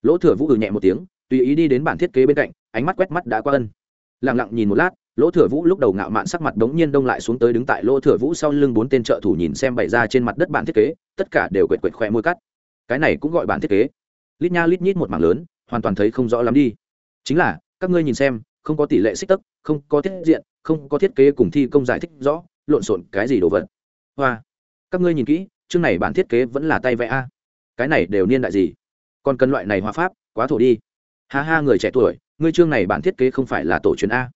Lỗ thừa vũ ừ nhẹ một tiếng tùy ý đi đến bản thiết kế bên cạnh ánh mắt quét mắt đã qua ân. Lẳng lặng nhìn một lát lỗ thừa vũ lúc đầu ngạo mạn sắc mặt đống nhiên đông lại xuống tới đứng tại lỗ thừa vũ sau lưng bốn tên trợ thủ nhìn xem bày ra trên mặt đất bản thiết kế, tất cả đều quệt quệt khoe môi cắt. Cái này cũng gọi bản thiết kế. Lít nha lít nhít một mảng lớn, hoàn toàn thấy không rõ lắm đi. Chính là, các ngươi nhìn xem, không có tỷ lệ xích tấc, không có thiết diện, không có thiết kế cùng thi công giải thích rõ, lộn xộn cái gì đồ vật. Hoa, các ngươi nhìn kỹ, chương này bản thiết kế vẫn là tay vẽ a. Cái này đều niên đại gì? Còn cần loại này hoa pháp, quá thổ đi. Ha ha, người trẻ tuổi, ngươi chương này bản thiết kế không phải là tổ truyền a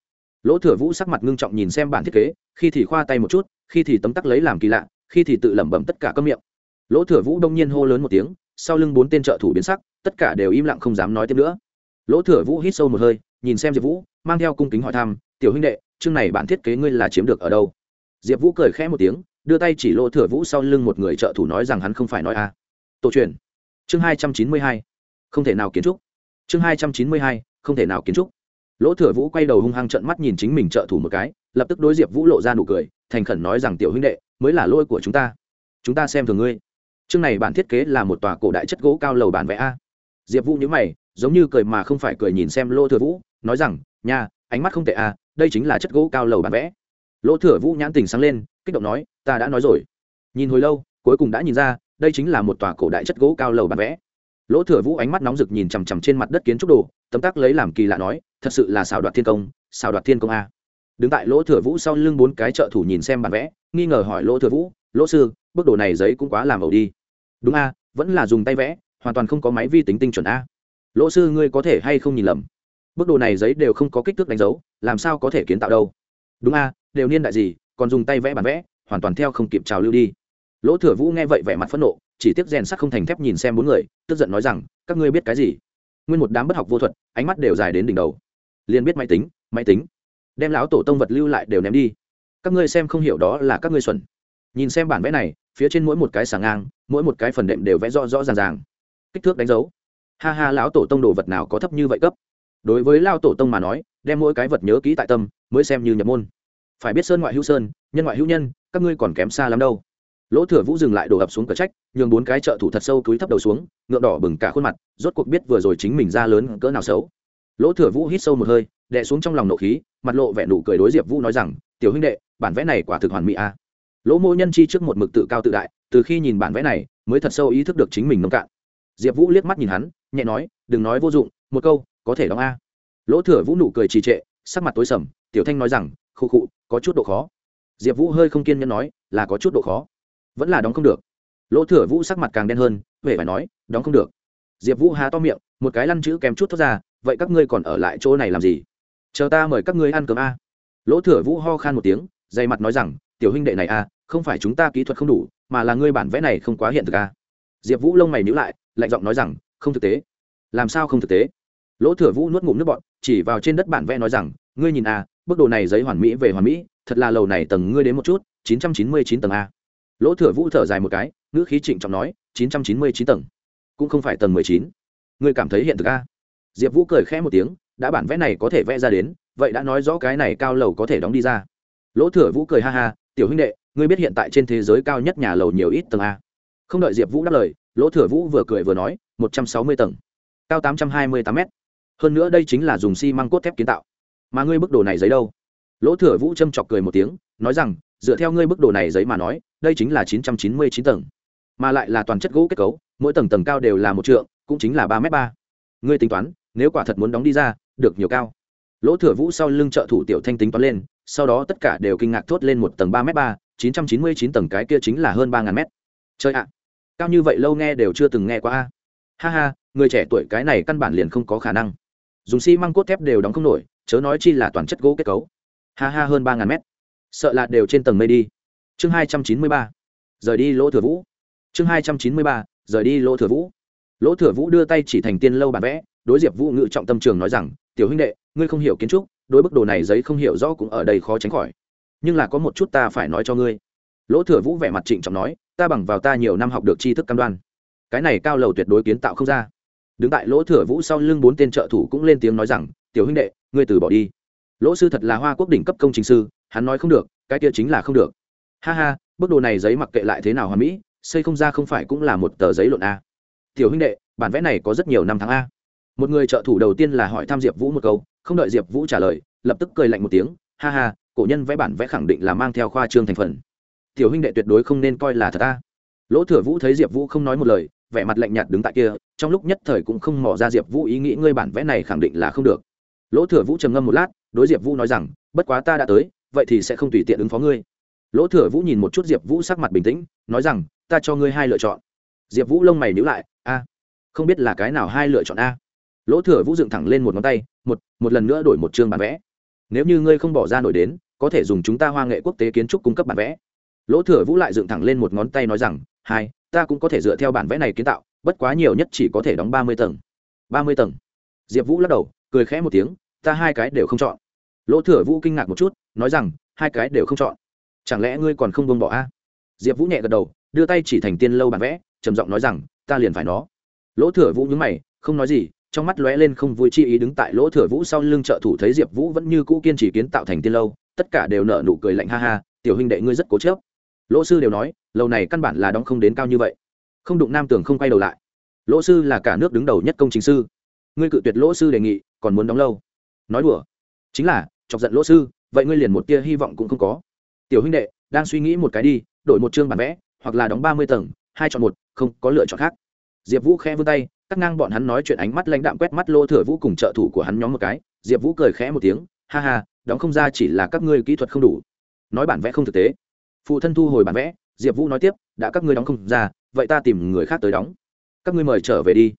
lỗ thừa vũ sắc mặt ngưng trọng nhìn xem bản thiết kế, khi thì khoa tay một chút, khi thì tấm tắc lấy làm kỳ lạ, khi thì tự lẩm bẩm tất cả các miệng. Lỗ thừa vũ đông nhiên hô lớn một tiếng, sau lưng bốn tên trợ thủ biến sắc, tất cả đều im lặng không dám nói tiếp nữa. Lỗ thừa vũ hít sâu một hơi, nhìn xem diệp vũ, mang theo cung kính hỏi thăm, tiểu huynh đệ, chương này bản thiết kế ngươi là chiếm được ở đâu? Diệp vũ cười khẽ một tiếng, đưa tay chỉ lỗ thừa vũ sau lưng một người trợ thủ nói rằng hắn không phải nói a tổ truyền. Chương hai trăm chín mươi hai. Không thể nào kiến trúc. Chương hai trăm chín mươi hai, không thể nào kiến trúc lỗ thừa vũ quay đầu hung hăng trận mắt nhìn chính mình trợ thủ một cái, lập tức đối diệp vũ lộ ra nụ cười, thành khẩn nói rằng tiểu huynh đệ, mới là lỗi của chúng ta. Chúng ta xem thường ngươi. Chương này bản thiết kế là một tòa cổ đại chất gỗ cao lầu bản vẽ a. Diệp vũ nhớ mày, giống như cười mà không phải cười nhìn xem lỗ thừa vũ, nói rằng nhà ánh mắt không tệ a, đây chính là chất gỗ cao lầu bản vẽ. Lỗ thừa vũ nhãn tình sáng lên, kích động nói, ta đã nói rồi. Nhìn hồi lâu, cuối cùng đã nhìn ra, đây chính là một tòa cổ đại chất gỗ cao lầu bản vẽ lỗ thừa vũ ánh mắt nóng rực nhìn chằm chằm trên mặt đất kiến trúc đồ, tấm tắc lấy làm kỳ lạ nói, thật sự là xào đoạt thiên công xào đoạt thiên công a. Đứng tại lỗ thừa vũ sau lưng bốn cái trợ thủ nhìn xem bản vẽ, nghi ngờ hỏi lỗ thừa vũ, lỗ sư bức đồ này giấy cũng quá làm ẩu đi. Đúng a, vẫn là dùng tay vẽ, hoàn toàn không có máy vi tính tinh chuẩn a. Lỗ sư, ngươi có thể hay không nhìn lầm? Bức đồ này giấy đều không có kích thước đánh dấu, làm sao có thể kiến tạo đâu? Đúng a, đều niên đại gì, còn dùng tay vẽ bản vẽ, hoàn toàn theo không kịp trào lưu đi. Lỗ thừa vũ nghe vậy vẻ mặt phẫn nộ chỉ tiếc rèn sắt không thành thép nhìn xem bốn người, tức giận nói rằng, các ngươi biết cái gì? Nguyên một đám bất học vô thuật, ánh mắt đều dài đến đỉnh đầu. Liền biết máy tính máy tính. Đem lão tổ tông vật lưu lại đều ném đi. Các ngươi xem không hiểu đó là các ngươi xuẩn. Nhìn xem bản vẽ này, phía trên mỗi một cái sàng ngang, mỗi một cái phần đệm đều vẽ rõ rõ ràng ràng. Kích thước đánh dấu. Ha ha, lão tổ tông đồ vật nào có thấp như vậy cấp? Đối với lao tổ tông mà nói, đem mỗi cái vật nhớ kỹ tại tâm, mới xem như nhập môn. Phải biết sơn ngoại hữu sơn, nhân ngoại hữu nhân, các ngươi còn kém xa lắm đâu lỗ thừa vũ dừng lại đổ ập xuống cửa trách, nhường bốn cái trợ thủ thật sâu túi thấp đầu xuống, ngựa đỏ bừng cả khuôn mặt, rốt cuộc biết vừa rồi chính mình ra lớn cỡ nào xấu. Lỗ thừa vũ hít sâu một hơi, đè xuống trong lòng nộ khí, mặt lộ vẻ nụ cười đối diệp vũ nói rằng, tiểu huynh đệ, bản vẽ này quả thực hoàn mỹ a. À. lỗ mô nhân chi trước một mực tự cao tự đại, từ khi nhìn bản vẽ này, mới thật sâu ý thức được chính mình nông cạn. Diệp vũ liếc mắt nhìn hắn, nhẹ nói, đừng nói vô dụng, một câu, có thể đóng a. Lỗ thừa vũ nụ cười trì trệ, sắc mặt tối sầm, tiểu thanh nói rằng, khụ khụ, có chút độ khó. Diệp vũ hơi không kiên nhẫn nói, là có chút độ khó vẫn là đóng không được. Lỗ thừa vũ sắc mặt càng đen hơn huệ phải nói, đóng không được. Diệp vũ há to miệng, một cái lăn chữ kèm chút thoát ra, vậy các ngươi còn ở lại chỗ này làm gì? Chờ ta mời các ngươi ăn cơm a. Lỗ thừa vũ ho khan một tiếng, dày mặt nói rằng, tiểu huynh đệ này a không phải chúng ta kỹ thuật không đủ, mà là ngươi bản vẽ này không quá hiện thực a. Diệp vũ lông mày nhữ lại, lạnh giọng nói rằng, không thực tế. Làm sao không thực tế? Lỗ thừa vũ nuốt ngụm nước bọn chỉ vào trên đất bản vẽ nói rằng, ngươi nhìn a, bức đồ này giấy hoàn mỹ về hoàn mỹ, thật là lầu này tầng ngươi đến một chút, chín trăm chín mươi chín tầng a lỗ thừa vũ thở dài một cái, ngữ khí trịnh trọng nói, chín trăm chín mươi chín tầng, cũng không phải tầng mười chín. Ngươi cảm thấy hiện thực a? Diệp vũ cười khẽ một tiếng, đã bản vẽ này có thể vẽ ra đến, vậy đã nói rõ cái này cao lầu có thể đóng đi ra. Lỗ thừa vũ cười ha ha, tiểu huynh đệ, ngươi biết hiện tại trên thế giới cao nhất nhà lầu nhiều ít tầng a? Không đợi diệp vũ đáp lời, lỗ thừa vũ vừa cười vừa nói, một trăm sáu mươi tầng, cao tám trăm hai mươi tám m hơn nữa đây chính là dùng xi măng cốt thép kiến tạo. Mà ngươi bức đồ này giấy đâu? Lỗ thừa vũ châm chọc cười một tiếng, nói rằng dựa theo ngươi bức đồ này giấy mà nói, đây chính là chín trăm chín mươi chín tầng, mà lại là toàn chất gỗ kết cấu, mỗi tầng tầng cao đều là một trượng, cũng chính là ba m ba. Ngươi tính toán, nếu quả thật muốn đóng đi ra, được nhiều cao. Lỗ thừa vũ sau lưng trợ thủ tiểu thanh tính toán lên, sau đó tất cả đều kinh ngạc thốt lên một tầng ba m ba, chín trăm chín mươi chín tầng cái kia chính là hơn ba ngàn mét. Chơi ạ. Cao như vậy lâu nghe đều chưa từng nghe qua a. Ha ha, người trẻ tuổi cái này căn bản liền không có khả năng. Dùng xi măng cốt thép đều đóng không nổi, chớ nói chi là toàn chất gỗ kết cấu. Ha ha, hơn ba ngàn mét sợ là đều trên tầng mây đi. Chương hai trăm chín mươi ba, rời đi lỗ thừa vũ. Chương hai trăm chín mươi ba, rời đi lỗ thừa vũ. Lỗ thừa vũ đưa tay chỉ thành tiên lâu bản vẽ, đối diệp vũ ngự trọng tâm trường nói rằng, tiểu huynh đệ, ngươi không hiểu kiến trúc, đối bức đồ này giấy không hiểu rõ cũng ở đây khó tránh khỏi. Nhưng là có một chút ta phải nói cho ngươi. Lỗ thừa vũ vẻ mặt trịnh trọng nói, ta bằng vào ta nhiều năm học được tri thức cam đoan. Cái này cao lầu tuyệt đối kiến tạo không ra. Đứng tại lỗ thừa vũ sau lưng bốn tên trợ thủ cũng lên tiếng nói rằng, tiểu huynh đệ, ngươi từ bỏ đi. Lỗ sư thật là hoa quốc đỉnh cấp công trình sư hắn nói không được, cái kia chính là không được. Ha ha, bức đồ này giấy mặc kệ lại thế nào hoa mỹ, xây không ra không phải cũng là một tờ giấy lộn a. Tiểu huynh đệ, bản vẽ này có rất nhiều năm tháng a. Một người trợ thủ đầu tiên là hỏi thăm diệp vũ một câu, không đợi diệp vũ trả lời, lập tức cười lạnh một tiếng, ha ha, cổ nhân vẽ bản vẽ khẳng định là mang theo khoa trương thành phần. Tiểu huynh đệ tuyệt đối không nên coi là thật ta lỗ thừa vũ thấy diệp vũ không nói một lời, vẻ mặt lạnh nhạt đứng tại kia, trong lúc nhất thời cũng không mỏ ra diệp vũ ý nghĩ ngươi bản vẽ này khẳng định là không được. Lỗ thừa vũ trầm ngâm một lát, đối diệp vũ nói rằng, bất quá ta đã tới vậy thì sẽ không tùy tiện ứng phó ngươi. Lỗ thừa vũ nhìn một chút diệp vũ sắc mặt bình tĩnh, nói rằng, ta cho ngươi hai lựa chọn. Diệp vũ lông mày nhữ lại, a, không biết là cái nào hai lựa chọn a. Lỗ thừa vũ dựng thẳng lên một ngón tay, một một lần nữa đổi một chương bản vẽ. Nếu như ngươi không bỏ ra nổi đến, có thể dùng chúng ta hoa nghệ quốc tế kiến trúc cung cấp bản vẽ. Lỗ thừa vũ lại dựng thẳng lên một ngón tay nói rằng, hai, ta cũng có thể dựa theo bản vẽ này kiến tạo, bất quá nhiều nhất chỉ có thể đóng ba mươi tầng. Ba mươi tầng? Diệp vũ lắc đầu, cười khẽ một tiếng, ta hai cái đều không chọn lỗ thừa vũ kinh ngạc một chút, nói rằng, hai cái đều không chọn. Chẳng lẽ ngươi còn không buông bỏ a? Diệp vũ nhẹ gật đầu, đưa tay chỉ thành tiên lâu bản vẽ, trầm giọng nói rằng, ta liền phải nó. Lỗ thừa vũ nhúng mày, không nói gì, trong mắt lóe lên không vui chi ý đứng tại lỗ thừa vũ sau lưng trợ thủ thấy diệp vũ vẫn như cũ kiên trì kiến tạo thành tiên lâu, tất cả đều nở nụ cười lạnh ha ha, tiểu huynh đệ ngươi rất cố chớp lỗ sư đều nói, lâu này căn bản là đóng không đến cao như vậy. Không đụng nam tường không quay đầu lại. Lỗ sư là cả nước đứng đầu nhất công chính sư. Ngươi cự tuyệt lỗ sư đề nghị, còn muốn đóng lâu. Nói đùa. Chính là chọc giận lỗ sư, vậy ngươi liền một tia hy vọng cũng không có. Tiểu huynh đệ, đang suy nghĩ một cái đi, đổi một chương bản vẽ, hoặc là đóng ba mươi tầng, hai chọn một, không có lựa chọn khác. Diệp vũ khẽ vươn tay, cắt ngang bọn hắn nói chuyện ánh mắt lãnh đạm quét mắt lô thừa vũ cùng trợ thủ của hắn nhóm một cái. Diệp vũ cười khẽ một tiếng, ha ha, đóng không ra chỉ là các ngươi kỹ thuật không đủ. Nói bản vẽ không thực tế. Phụ thân thu hồi bản vẽ, diệp vũ nói tiếp, đã các ngươi đóng không ra, vậy ta tìm người khác tới đóng. Các ngươi mời trở về đi.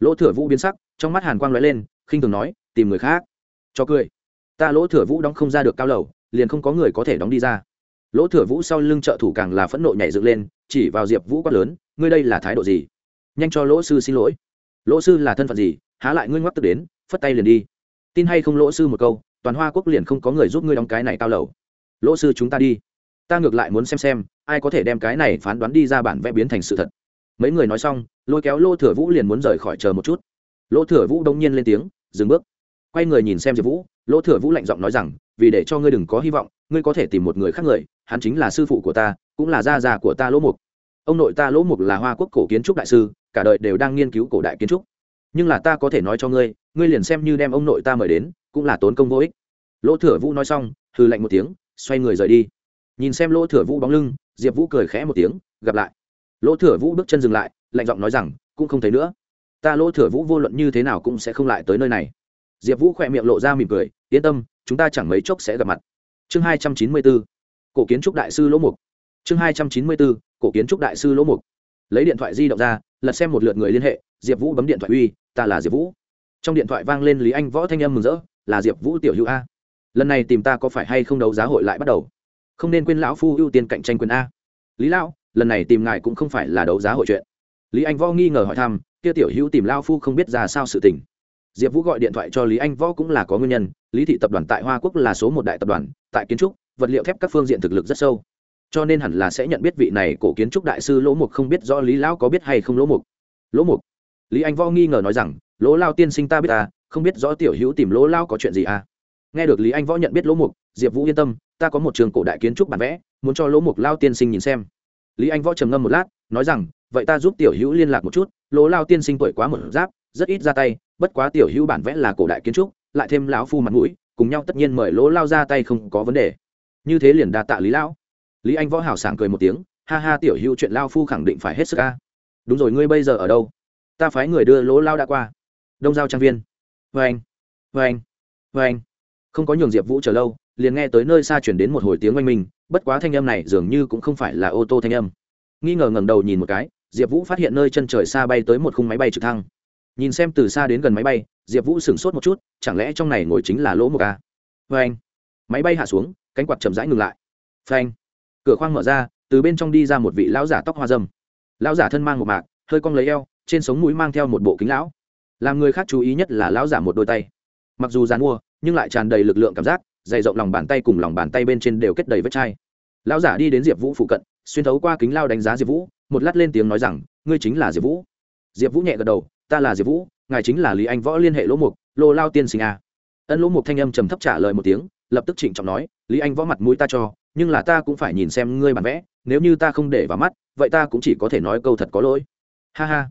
Lỗ thừa vũ biến sắc, trong mắt hàn quang lóe lên, khinh thường nói, tìm người khác. Cho cười ta lỗ thừa vũ đóng không ra được cao lầu, liền không có người có thể đóng đi ra. Lỗ thừa vũ sau lưng trợ thủ càng là phẫn nộ nhảy dựng lên, chỉ vào diệp vũ quát lớn, ngươi đây là thái độ gì? Nhanh cho lỗ sư xin lỗi. Lỗ sư là thân phận gì? Há lại ngươi ngoắc tức đến, phất tay liền đi. Tin hay không lỗ sư một câu, toàn hoa quốc liền không có người giúp ngươi đóng cái này cao lầu. Lỗ sư chúng ta đi. Ta ngược lại muốn xem xem, ai có thể đem cái này phán đoán đi ra bản vẽ biến thành sự thật. Mấy người nói xong, lôi kéo lỗ thừa vũ liền muốn rời khỏi chờ một chút. Lỗ thừa vũ đông nhiên lên tiếng, dừng bước. Quay người nhìn xem diệp vũ lỗ thừa vũ lạnh giọng nói rằng, vì để cho ngươi đừng có hy vọng, ngươi có thể tìm một người khác người, hắn chính là sư phụ của ta, cũng là gia già của ta lỗ mục. Ông nội ta lỗ mục là hoa quốc cổ kiến trúc đại sư, cả đời đều đang nghiên cứu cổ đại kiến trúc. Nhưng là ta có thể nói cho ngươi ngươi liền xem như đem ông nội ta mời đến, cũng là tốn công vô ích. Lỗ thừa vũ nói xong hư lạnh một tiếng, xoay người rời đi. Nhìn xem lỗ thừa vũ bóng lưng, diệp vũ cười khẽ một tiếng, gặp lại. Lỗ thừa vũ bước chân dừng lại, lạnh giọng nói rằng, cũng không thấy nữa. Ta lỗ thừa vũ vô luận như thế nào cũng sẽ không lại tới nơi này. Diệp vũ khỏe miệng lộ ra mỉm cười yên tâm, chúng ta chẳng mấy chốc sẽ gặp mặt. Chương hai trăm chín mươi bốn, cổ kiến trúc đại sư lỗ mục. Chương hai trăm chín mươi bốn, cổ kiến trúc đại sư lỗ mục. Lấy điện thoại di động ra, lật xem một lượt người liên hệ, diệp vũ bấm điện thoại uy, ta là diệp vũ. Trong điện thoại vang lên lý anh võ thanh âm mừng rỡ, là diệp vũ tiểu hữu a. Lần này tìm ta có phải hay không đấu giá hội lại bắt đầu? Không nên quên lão phu ưu tiên cạnh tranh quyền a. Lý lão, lần này tìm ngài cũng không phải là đấu giá hội chuyện. Lý anh võ nghi ngờ hỏi thăm, kia tiểu hữu tìm lao phu không biết ra sao sự tình diệp vũ gọi điện thoại cho lý anh võ cũng là có nguyên nhân, lý thị tập đoàn tại hoa quốc là số một đại tập đoàn, tại kiến trúc, vật liệu thép các phương diện thực lực rất sâu. Cho nên hẳn là sẽ nhận biết vị này cổ kiến trúc đại sư lỗ mục không biết rõ lý lão có biết hay không lỗ mục. Lỗ mục. Lý anh võ nghi ngờ nói rằng, lỗ lao tiên sinh ta biết ta không biết rõ tiểu hữu tìm lỗ lao có chuyện gì à? Nghe được lý anh võ nhận biết lỗ mục, diệp vũ yên tâm, ta có một trường cổ đại kiến trúc bản vẽ, muốn cho lỗ mục lao tiên sinh nhìn xem. Lý anh võ trầm ngâm một lát, nói rằng, vậy ta giúp tiểu hữu liên lạc một chút, lỗ lao tiên sinh tuổi quá một giáp rất ít ra tay, bất quá tiểu hữu bản vẽ là cổ đại kiến trúc, lại thêm lão phu mặt mũi, cùng nhau tất nhiên mời lỗ lao ra tay không có vấn đề. Như thế liền đa tạ lý lão. Lý anh võ hảo sảng cười một tiếng, ha ha tiểu hữu chuyện lao phu khẳng định phải hết sức ca đúng rồi, ngươi bây giờ ở đâu? Ta phái người đưa lỗ lao đã qua. Đông giao trang viên. Vê anh vê anh vê anh. Không có nhường diệp vũ chờ lâu, liền nghe tới nơi xa chuyển đến một hồi tiếng oanh minh, bất quá thanh âm này dường như cũng không phải là ô tô thanh âm. Nghi ngờ ngẩng đầu nhìn một cái, diệp vũ phát hiện nơi chân trời xa bay tới một khung máy bay trực thăng nhìn xem từ xa đến gần máy bay, diệp vũ sửng sốt một chút, chẳng lẽ trong này ngồi chính là lỗ một ca vê anh. Máy bay hạ xuống, cánh quạt chậm rãi ngừng lại. Vâng Phanh cửa khoang mở ra, từ bên trong đi ra một vị lão giả tóc hoa dâm. Lão giả thân mang một mạc, hơi cong lấy eo, trên sống mũi mang theo một bộ kính lão. Làm người khác chú ý nhất là lão giả một đôi tay. Mặc dù dán mua, nhưng lại tràn đầy lực lượng cảm giác, dày rộng lòng bàn tay cùng lòng bàn tay bên trên đều kết đầy vết chai. Lão giả đi đến diệp vũ phụ cận, xuyên thấu qua kính lao đánh giá diệp vũ, một lát lên tiếng nói rằng, ngươi chính là diệp vũ. Diệp vũ nhẹ gật đầu ta là diệp vũ, ngài chính là lý anh võ liên hệ lỗ mục, lô lao tiên sinh a. Ân lỗ mục thanh âm trầm thấp trả lời một tiếng, lập tức trịnh trọng nói, lý anh võ mặt mũi ta cho, nhưng là ta cũng phải nhìn xem ngươi bản vẽ, nếu như ta không để vào mắt, vậy ta cũng chỉ có thể nói câu thật có lỗi. Ha ha.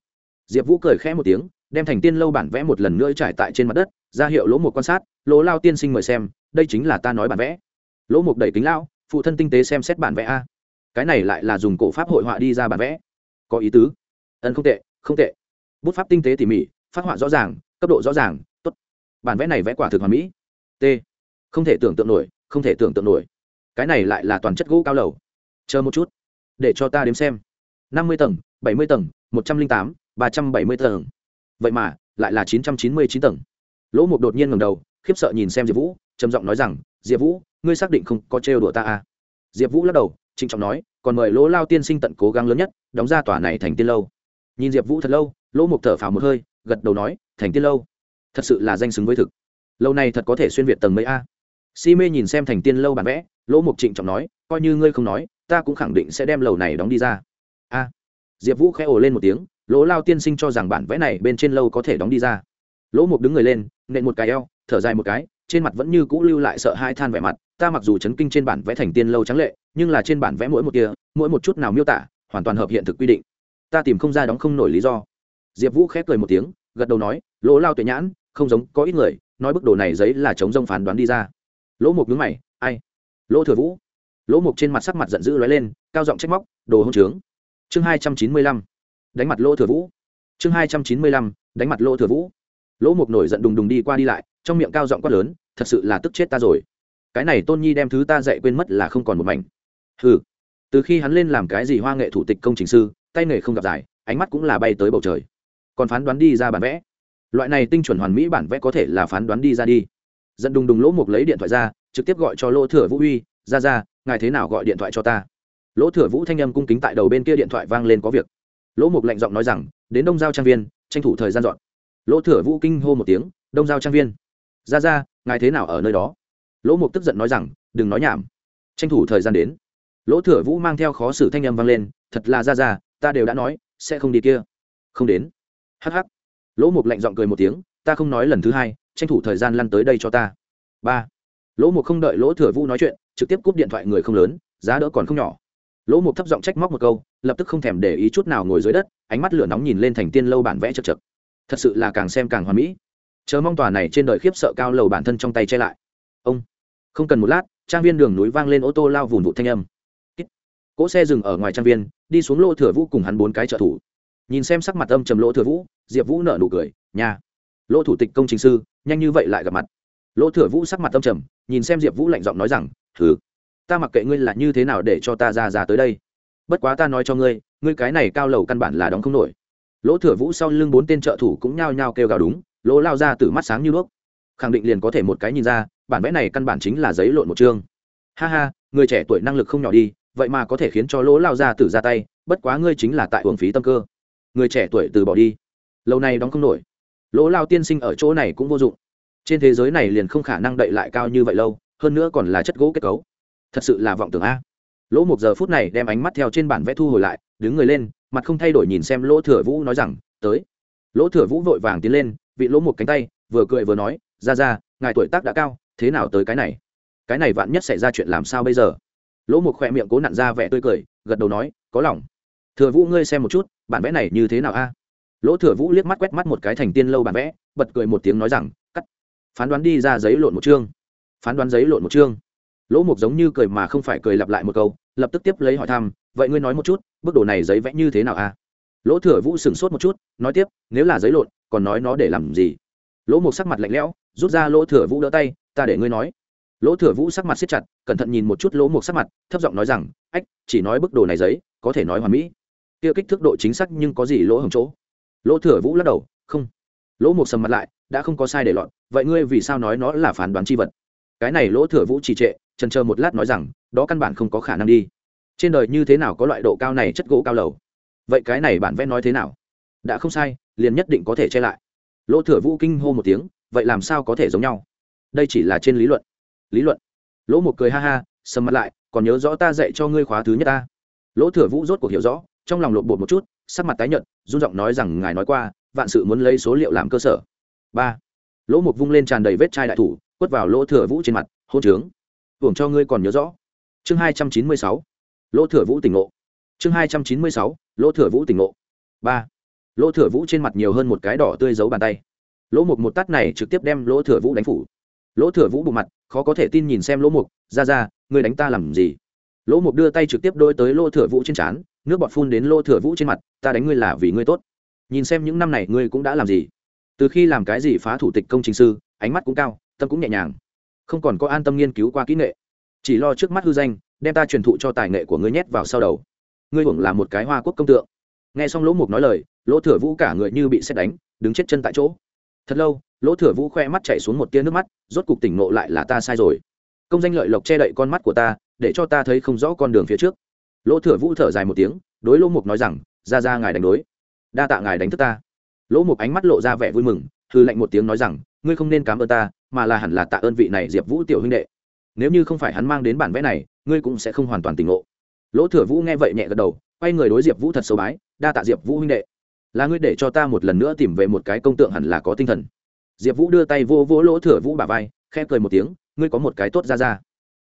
Diệp vũ cười khẽ một tiếng, đem thành tiên lâu bản vẽ một lần nữa trải tại trên mặt đất, ra hiệu lỗ mục quan sát lỗ lao tiên sinh mời xem, đây chính là ta nói bản vẽ. Lỗ mục đẩy kính lao phụ thân tinh tế xem xét bản vẽ a. Cái này lại là dùng cổ pháp hội họa đi ra bản vẽ. Có ý tứ. Ân không tệ không tệ bút pháp tinh tế tỉ mỉ, phát họa rõ ràng, cấp độ rõ ràng, tốt. Bản vẽ này vẽ quả thực hoàn mỹ. T. Không thể tưởng tượng nổi, không thể tưởng tượng nổi. Cái này lại là toàn chất gỗ cao lầu. Chờ một chút. Để cho ta đếm xem. năm mươi tầng, bảy mươi tầng, một trăm linh tám, ba trăm bảy mươi tầng. Vậy mà, lại là chín trăm chín mươi chín tầng. Lỗ mục đột nhiên ngầm đầu, khiếp sợ nhìn xem diệp vũ, trầm giọng nói rằng, diệp vũ, ngươi xác định không có trêu đùa ta à? Diệp vũ lắc đầu, trịnh trọng nói, còn mời lỗ lao tiên sinh tận cố gắng lớn nhất, đóng ra tòa này thành tiên lâu. Nhìn diệp vũ thật lâu lỗ mục thở phào một hơi, gật đầu nói, thành tiên lâu, thật sự là danh xứng với thực. Lâu này thật có thể xuyên việt tầng mấy a? Si mê nhìn xem thành tiên lâu bản vẽ, lỗ mục trịnh trọng nói, coi như ngươi không nói, ta cũng khẳng định sẽ đem lầu này đóng đi ra. A. Diệp vũ khẽ ồ lên một tiếng, lỗ lao tiên sinh cho rằng bản vẽ này bên trên lâu có thể đóng đi ra. Lỗ mục đứng người lên, nện một cái eo, thở dài một cái, trên mặt vẫn như cũ lưu lại sợ hai than vẻ mặt, ta mặc dù chấn kinh trên bản vẽ thành tiên lâu trắng lệ, nhưng là trên bản vẽ mỗi một kia, mỗi một chút nào miêu tả, hoàn toàn hợp hiện thực quy định. Ta tìm không ra đóng không nổi lý do diệp vũ khép cười một tiếng, gật đầu nói, lỗ lao tuệ nhãn, không giống, có ít người, nói bức đồ này giấy là chống rông phán đoán đi ra. Lỗ mục nhướng mày, ai? Lỗ thừa vũ. Lỗ mục trên mặt sắc mặt giận dữ lóe lên, cao giọng trách móc, đồ hông trướng. Chương hai trăm chín mươi lăm, đánh mặt lỗ thừa vũ. Chương hai trăm chín mươi lăm, đánh mặt lỗ thừa vũ. Lỗ mục nổi giận đùng đùng đi qua đi lại, trong miệng cao giọng quát lớn, thật sự là tức chết ta rồi. Cái này tôn nhi đem thứ ta dạy quên mất là không còn một mảnh. Hừ. Từ khi hắn lên làm cái gì hoa nghệ thủ tịch công trình sư, tay nghề không gặp giải ánh mắt cũng là bay tới bầu trời còn phán đoán đi ra bản vẽ. Loại này tinh chuẩn hoàn mỹ bản vẽ có thể là phán đoán đi ra đi. Dẫn đùng đùng lỗ mục lấy điện thoại ra, trực tiếp gọi cho lỗ thừa vũ uy, ra ra, ngài thế nào gọi điện thoại cho ta? Lỗ thừa vũ thanh âm cung kính tại đầu bên kia điện thoại vang lên có việc. Lỗ mục lạnh giọng nói rằng, đến đông giao trang viên, tranh thủ thời gian dọn. Lỗ thừa vũ kinh hô một tiếng, đông giao trang viên. Ra ra, ngài thế nào ở nơi đó? Lỗ mục tức giận nói rằng, đừng nói nhảm, tranh thủ thời gian đến. Lỗ thừa vũ mang theo khó xử thanh âm vang lên, thật là ra ra, ta đều đã nói, sẽ không đi kia. Không đến hh lỗ mục lạnh giọng cười một tiếng, ta không nói lần thứ hai, tranh thủ thời gian lăn tới đây cho ta. Ba. Lỗ mục không đợi lỗ thừa vũ nói chuyện, trực tiếp cúp điện thoại người không lớn, giá đỡ còn không nhỏ. Lỗ mục thấp giọng trách móc một câu, lập tức không thèm để ý chút nào ngồi dưới đất, ánh mắt lửa nóng nhìn lên thành tiên lâu bản vẽ chật chật. Thật sự là càng xem càng hoà mỹ. Chờ mong tòa này trên đời khiếp sợ cao lầu bản thân trong tay che lại. Ông. Không cần một lát, trang viên đường núi vang lên ô tô lao vùn vụ thanh âm. Cỗ xe dừng ở ngoài trang viên, đi xuống lỗ thừa vũ cùng hắn bốn cái trợ thủ nhìn xem sắc mặt âm trầm lỗ thừa vũ, diệp vũ nợ nụ cười nhà lỗ thủ tịch công trình sư, nhanh như vậy lại gặp mặt. Lỗ thừa vũ sắc mặt âm trầm, nhìn xem diệp vũ lạnh giọng nói rằng thử ta mặc kệ ngươi là như thế nào để cho ta ra ra tới đây. Bất quá ta nói cho ngươi ngươi cái này cao lầu căn bản là đóng không nổi. Lỗ thừa vũ sau lưng bốn tên trợ thủ cũng nhao nhao kêu gào đúng, lỗ lao ra từ mắt sáng như đuốc. Khẳng định liền có thể một cái nhìn ra, bản vẽ này căn bản chính là giấy lộn một chương. Ha ha, người trẻ tuổi năng lực không nhỏ đi, vậy mà có thể khiến cho lỗ lao ra tử ra tay, bất quá ngươi chính là tại hưởng phí tâm cơ người trẻ tuổi từ bỏ đi. Lâu nay đóng không nổi. Lỗ lao tiên sinh ở chỗ này cũng vô dụng. Trên thế giới này liền không khả năng đậy lại cao như vậy lâu, hơn nữa còn là chất gỗ kết cấu. Thật sự là vọng tưởng a. Lỗ một giờ phút này đem ánh mắt theo trên bản vẽ thu hồi lại, đứng người lên, mặt không thay đổi nhìn xem lỗ thừa vũ nói rằng, tới. Lỗ thừa vũ vội vàng tiến lên, vị lỗ một cánh tay, vừa cười vừa nói, ra ra, ngài tuổi tác đã cao, thế nào tới cái này? Cái này vạn nhất xảy ra chuyện làm sao bây giờ? Lỗ một khỏe miệng cố nặn ra vẻ tươi cười, gật đầu nói, có lòng. Thừa vũ, ngươi xem một chút bản vẽ này như thế nào a? Lỗ thừa vũ liếc mắt quét mắt một cái thành tiên lâu bản vẽ, bật cười một tiếng nói rằng, cắt. Phán đoán đi ra giấy lộn một chương. Phán đoán giấy lộn một chương. Lỗ mục giống như cười mà không phải cười lặp lại một câu, lập tức tiếp lấy hỏi thăm, vậy ngươi nói một chút, bức đồ này giấy vẽ như thế nào a? Lỗ thừa vũ sửng sốt một chút, nói tiếp, nếu là giấy lộn, còn nói nó để làm gì? Lỗ mục sắc mặt lạnh lẽo, rút ra lỗ thừa vũ đỡ tay, ta để ngươi nói. Lỗ thừa vũ sắc mặt siết chặt, cẩn thận nhìn một chút lỗ mục sắc mặt, thấp giọng nói rằng, ách, chỉ nói bức đồ này giấy, có thể nói hoàn mỹ kia kích thước độ chính xác nhưng có gì lỗ hổng chỗ? Lỗ thừa vũ lắc đầu, không. Lỗ một sầm mặt lại, đã không có sai để lọt, vậy ngươi vì sao nói nó là phán đoán c h i vật? Cái này lỗ thừa vũ trì trệ trần chờ một lát nói rằng, đó căn bản không có khả năng đi. Trên đời như thế nào có loại độ cao này chất gỗ cao lầu? Vậy cái này bản vẽ nói thế nào? Đã không sai, liền nhất định có thể che lại. Lỗ thừa vũ kinh hô một tiếng, vậy làm sao có thể giống nhau? Đây chỉ là trên lý luận. Lý luận? Lỗ một cười ha ha, sầm mặt lại, còn nhớ rõ ta dạy cho ngươi khóa thứ nhất ta? Lỗ thừa vũ rốt cuộc hiểu rõ trong lòng lộn bột một chút, sắc mặt tái nhợt, run giọng nói rằng, ngài nói qua, vạn sự muốn lấy số liệu làm cơ sở. Ba. Lỗ mục vung lên tràn đầy vết chai đại thủ, quất vào lỗ thừa vũ trên mặt, hôn trướng. Hưởng cho ngươi còn nhớ rõ. Chương hai trăm chín mươi sáu. Lỗ thừa vũ tỉnh ngộ. Chương hai trăm chín mươi sáu. Lỗ thừa vũ tỉnh ngộ. Ba. Lỗ thừa vũ trên mặt nhiều hơn một cái đỏ tươi giấu bàn tay. Lỗ mục một tắt này trực tiếp đem lỗ thừa vũ đánh phủ. Lỗ thừa vũ bụng mặt, khó có thể tin nhìn xem lỗ mục, ra ra, ngươi đánh ta làm gì? Lỗ mục đưa tay trực tiếp đôi tới lỗ thừa vũ trên trán nước bọt phun đến lô thừa vũ trên mặt, ta đánh ngươi là vì ngươi tốt. Nhìn xem những năm này ngươi cũng đã làm gì. Từ khi làm cái gì phá thủ tịch công trình sư, ánh mắt cũng cao, tâm cũng nhẹ nhàng. Không còn có an tâm nghiên cứu qua kỹ nghệ. Chỉ lo trước mắt hư danh, đem ta truyền thụ cho tài nghệ của ngươi nhét vào sau đầu. Ngươi hưởng là một cái hoa quốc công tượng. Nghe xong lỗ mục nói lời, lỗ thừa vũ cả người như bị xét đánh, đứng chết chân tại chỗ. Thật lâu, lỗ thừa vũ khoe mắt chạy xuống một tia nước mắt, rốt cục tỉnh nộ lại là ta sai rồi. Công danh lợi lộc che đậy con mắt của ta, để cho ta thấy không rõ con đường phía trước lỗ thừa vũ thở dài một tiếng, đối lỗ mục nói rằng, ra ra ngài đánh đối. Đa tạ ngài đánh thức ta. Lỗ mục ánh mắt lộ ra vẻ vui mừng hư lạnh một tiếng nói rằng, ngươi không nên cảm ơn ta, mà là hẳn là tạ ơn vị này diệp vũ tiểu huynh đệ. Nếu như không phải hắn mang đến bản vẽ này, ngươi cũng sẽ không hoàn toàn tỉnh ngộ. Lỗ thừa vũ nghe vậy nhẹ gật đầu, quay người đối diệp vũ thật sâu bái, đa tạ diệp vũ huynh đệ. Là ngươi để cho ta một lần nữa tìm về một cái công tượng hẳn là có tinh thần. Diệp vũ đưa tay vô vỗ lỗ thừa vũ bà vai, khẽ cười một tiếng, ngươi có một cái tốt ra ra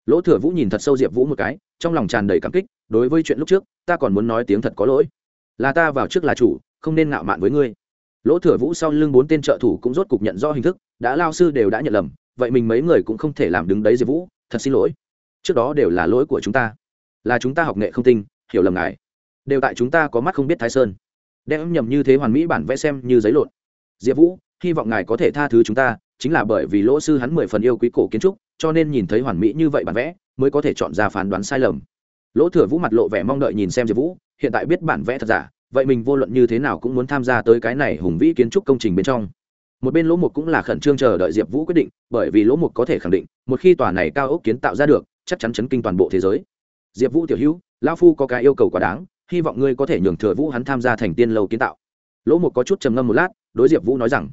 lỗ thừa vũ nhìn thật sâu diệp vũ một cái, trong lòng tràn đầy cảm kích, đối với chuyện lúc trước, ta còn muốn nói tiếng thật có lỗi. Là ta vào trước là chủ, không nên ngạo mạn với ngươi. Lỗ thừa vũ sau lưng bốn tên trợ thủ cũng rốt cục nhận do hình thức, đã lao sư đều đã nhận lầm, vậy mình mấy người cũng không thể làm đứng đấy diệp vũ, thật xin lỗi. Trước đó đều là lỗi của chúng ta. Là chúng ta học nghệ không tinh, hiểu lầm ngài. Đều tại chúng ta có mắt không biết thái sơn. Đem nhầm như thế hoàn mỹ bản vẽ xem như giấy lộn. Diệp vũ, hy vọng ngài có thể tha thứ chúng ta, chính là bởi vì lỗ sư hắn mười phần yêu quý cổ kiến trúc cho nên nhìn thấy hoàn mỹ như vậy bản vẽ, mới có thể chọn ra phán đoán sai lầm. Lỗ thừa vũ mặt lộ vẻ mong đợi nhìn xem diệp vũ, hiện tại biết bản vẽ thật giả, vậy mình vô luận như thế nào cũng muốn tham gia tới cái này hùng vĩ kiến trúc công trình bên trong. Một bên lỗ mục cũng là khẩn trương chờ đợi diệp vũ quyết định, bởi vì lỗ mục có thể khẳng định, một khi tòa này cao ốc kiến tạo ra được, chắc chắn chấn kinh toàn bộ thế giới. Diệp vũ tiểu hữu, lão phu có cái yêu cầu quá đáng, hy vọng ngươi có thể nhường thừa vũ hắn tham gia thành tiên lâu kiến tạo. Lỗ mục có chút trầm ngâm một lát, đối diệp vũ nói rằng.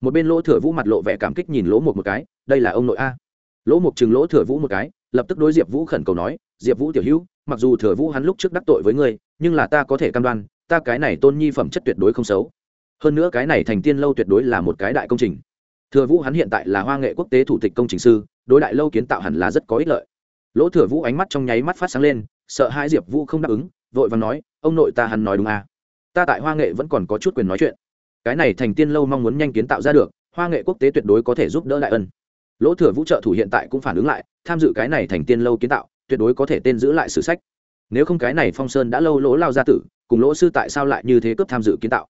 Một bên lỗ thừa vũ mặt lộ vẻ cảm kích nhìn lỗ mục một cái, đây là ông nội a lỗ mục chừng lỗ thừa vũ một cái, lập tức đối diệp vũ khẩn cầu nói, diệp vũ tiểu hữu, mặc dù thừa vũ hắn lúc trước đắc tội với ngươi, nhưng là ta có thể cam đoan, ta cái này tôn nhi phẩm chất tuyệt đối không xấu. Hơn nữa cái này thành tiên lâu tuyệt đối là một cái đại công trình. Thừa vũ hắn hiện tại là hoa nghệ quốc tế thủ tịch công trình sư, đối đại lâu kiến tạo hẳn là rất có ích lợi. Lỗ thừa vũ ánh mắt trong nháy mắt phát sáng lên, sợ hai diệp vũ không đáp ứng, vội và nói, ông nội ta hắn nói đúng à. ta tại hoa nghệ vẫn còn có chút quyền nói chuyện. Cái này thành tiên lâu mong muốn nhanh kiến tạo ra được, hoa nghệ quốc tế tuyệt đối có thể giúp đỡ đại ân lỗ thừa vũ trợ thủ hiện tại cũng phản ứng lại, tham dự cái này thành tiên lâu kiến tạo, tuyệt đối có thể tên giữ lại sử sách. Nếu không cái này phong sơn đã lâu lỗ lao ra tử, cùng lỗ sư tại sao lại như thế cướp tham dự kiến tạo?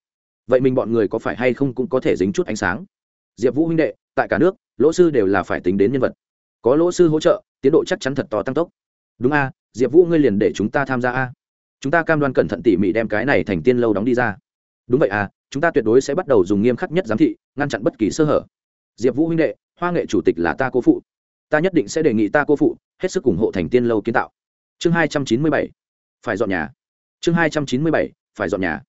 Vậy mình bọn người có phải hay không cũng có thể dính chút ánh sáng? Diệp vũ huynh đệ, tại cả nước, lỗ sư đều là phải tính đến nhân vật. Có lỗ sư hỗ trợ, tiến độ chắc chắn thật to tăng tốc. Đúng a, diệp vũ ngươi liền để chúng ta tham gia a. Chúng ta cam đoan cẩn thận tỉ mỉ đem cái này thành tiên lâu đóng đi ra. Đúng vậy à chúng ta tuyệt đối sẽ bắt đầu dùng nghiêm khắc nhất giám thị, ngăn chặn bất kỳ sơ hở. Diệp vũ huynh đệ hoa nghệ chủ tịch là ta cô phụ. Ta nhất định sẽ đề nghị ta cô phụ hết sức ủng hộ thành tiên lâu kiến tạo. Chương hai trăm chín mươi bảy, phải dọn nhà. Chương hai trăm chín mươi bảy, phải dọn nhà.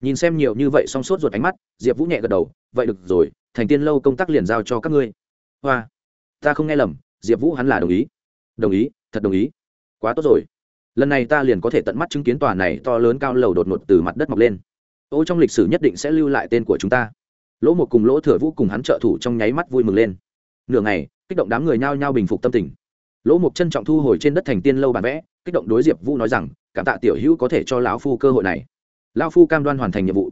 Nhìn xem nhiều như vậy song sốt ruột ánh mắt, diệp vũ nhẹ gật đầu, vậy được rồi, thành tiên lâu công tác liền giao cho các ngươi. Hoa, ta không nghe lầm, diệp vũ hắn là đồng ý. Đồng ý, thật đồng ý. Quá tốt rồi. Lần này ta liền có thể tận mắt chứng kiến tòa này to lớn cao lầu đột ngột từ mặt đất mọc lên. Ô, trong lịch sử nhất định sẽ lưu lại tên của chúng ta. Lỗ một cùng lỗ thừa vũ cùng hắn trợ thủ trong nháy mắt vui mừng lên nửa ngày, kích động đám người nhao nhao bình phục tâm tình. Lỗ mục trân trọng thu hồi trên đất thành tiên lâu bản vẽ, kích động đối diệp vũ nói rằng, cảm tạ tiểu hữu có thể cho lão phu cơ hội này. Lao phu cam đoan hoàn thành nhiệm vụ.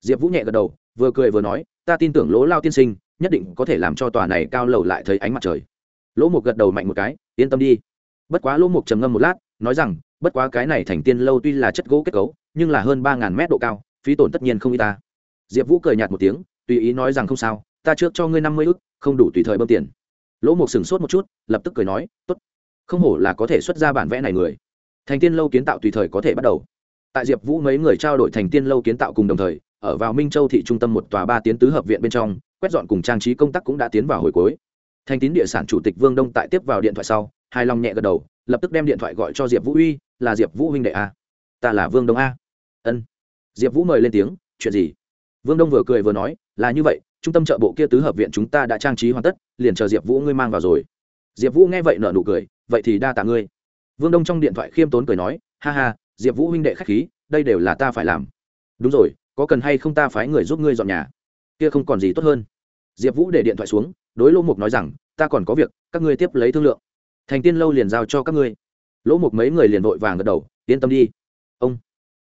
Diệp vũ nhẹ gật đầu, vừa cười vừa nói, ta tin tưởng lỗ lao tiên sinh, nhất định có thể làm cho tòa này cao lầu lại thấy ánh mặt trời. Lỗ mục gật đầu mạnh một cái, yên tâm đi. Bất quá lỗ mục trầm ngâm một lát, nói rằng, bất quá cái này thành tiên lâu tuy là chất gỗ kết cấu, nhưng là hơn ba ngàn mét độ cao, phí tổn tất nhiên không y ta. Diệp vũ cười nhạt một tiếng, tùy ý nói rằng không sao ta trước cho ngươi năm mươi ức, không đủ tùy thời bơm tiền. Lỗ mục sửng sốt một chút, lập tức cười nói, tốt. Không hổ là có thể xuất ra bản vẽ này người. Thành tiên lâu kiến tạo tùy thời có thể bắt đầu. Tại diệp vũ mấy người trao đổi thành tiên lâu kiến tạo cùng đồng thời, ở vào minh châu thị trung tâm một tòa ba tiến tứ hợp viện bên trong, quét dọn cùng trang trí công tác cũng đã tiến vào hồi cuối. Thành tín địa sản chủ tịch vương đông tại tiếp vào điện thoại sau, hài lòng nhẹ gật đầu, lập tức đem điện thoại gọi cho diệp vũ, uy, là diệp vũ huynh đệ a. Ta là vương đông a. Ân. Diệp vũ mời lên tiếng, chuyện gì? Vương đông vừa cười vừa nói, là như vậy trung tâm chợ bộ kia tứ hợp viện chúng ta đã trang trí hoàn tất, liền chờ diệp vũ ngươi mang vào rồi. Diệp vũ nghe vậy nở nụ cười, vậy thì đa tạ ngươi. Vương đông trong điện thoại khiêm tốn cười nói, ha ha, diệp vũ huynh đệ k h á c h khí, đây đều là ta phải làm. Đúng rồi, có cần hay không ta phái người giúp ngươi dọn nhà? Kia không còn gì tốt hơn. Diệp vũ để điện thoại xuống, đối lỗ mục nói rằng, ta còn có việc, các ngươi tiếp lấy thương lượng. Thành tiên lâu liền giao cho các ngươi. Lỗ mục mấy người liền vội vàng gật đầu, yên tâm đi. Ông.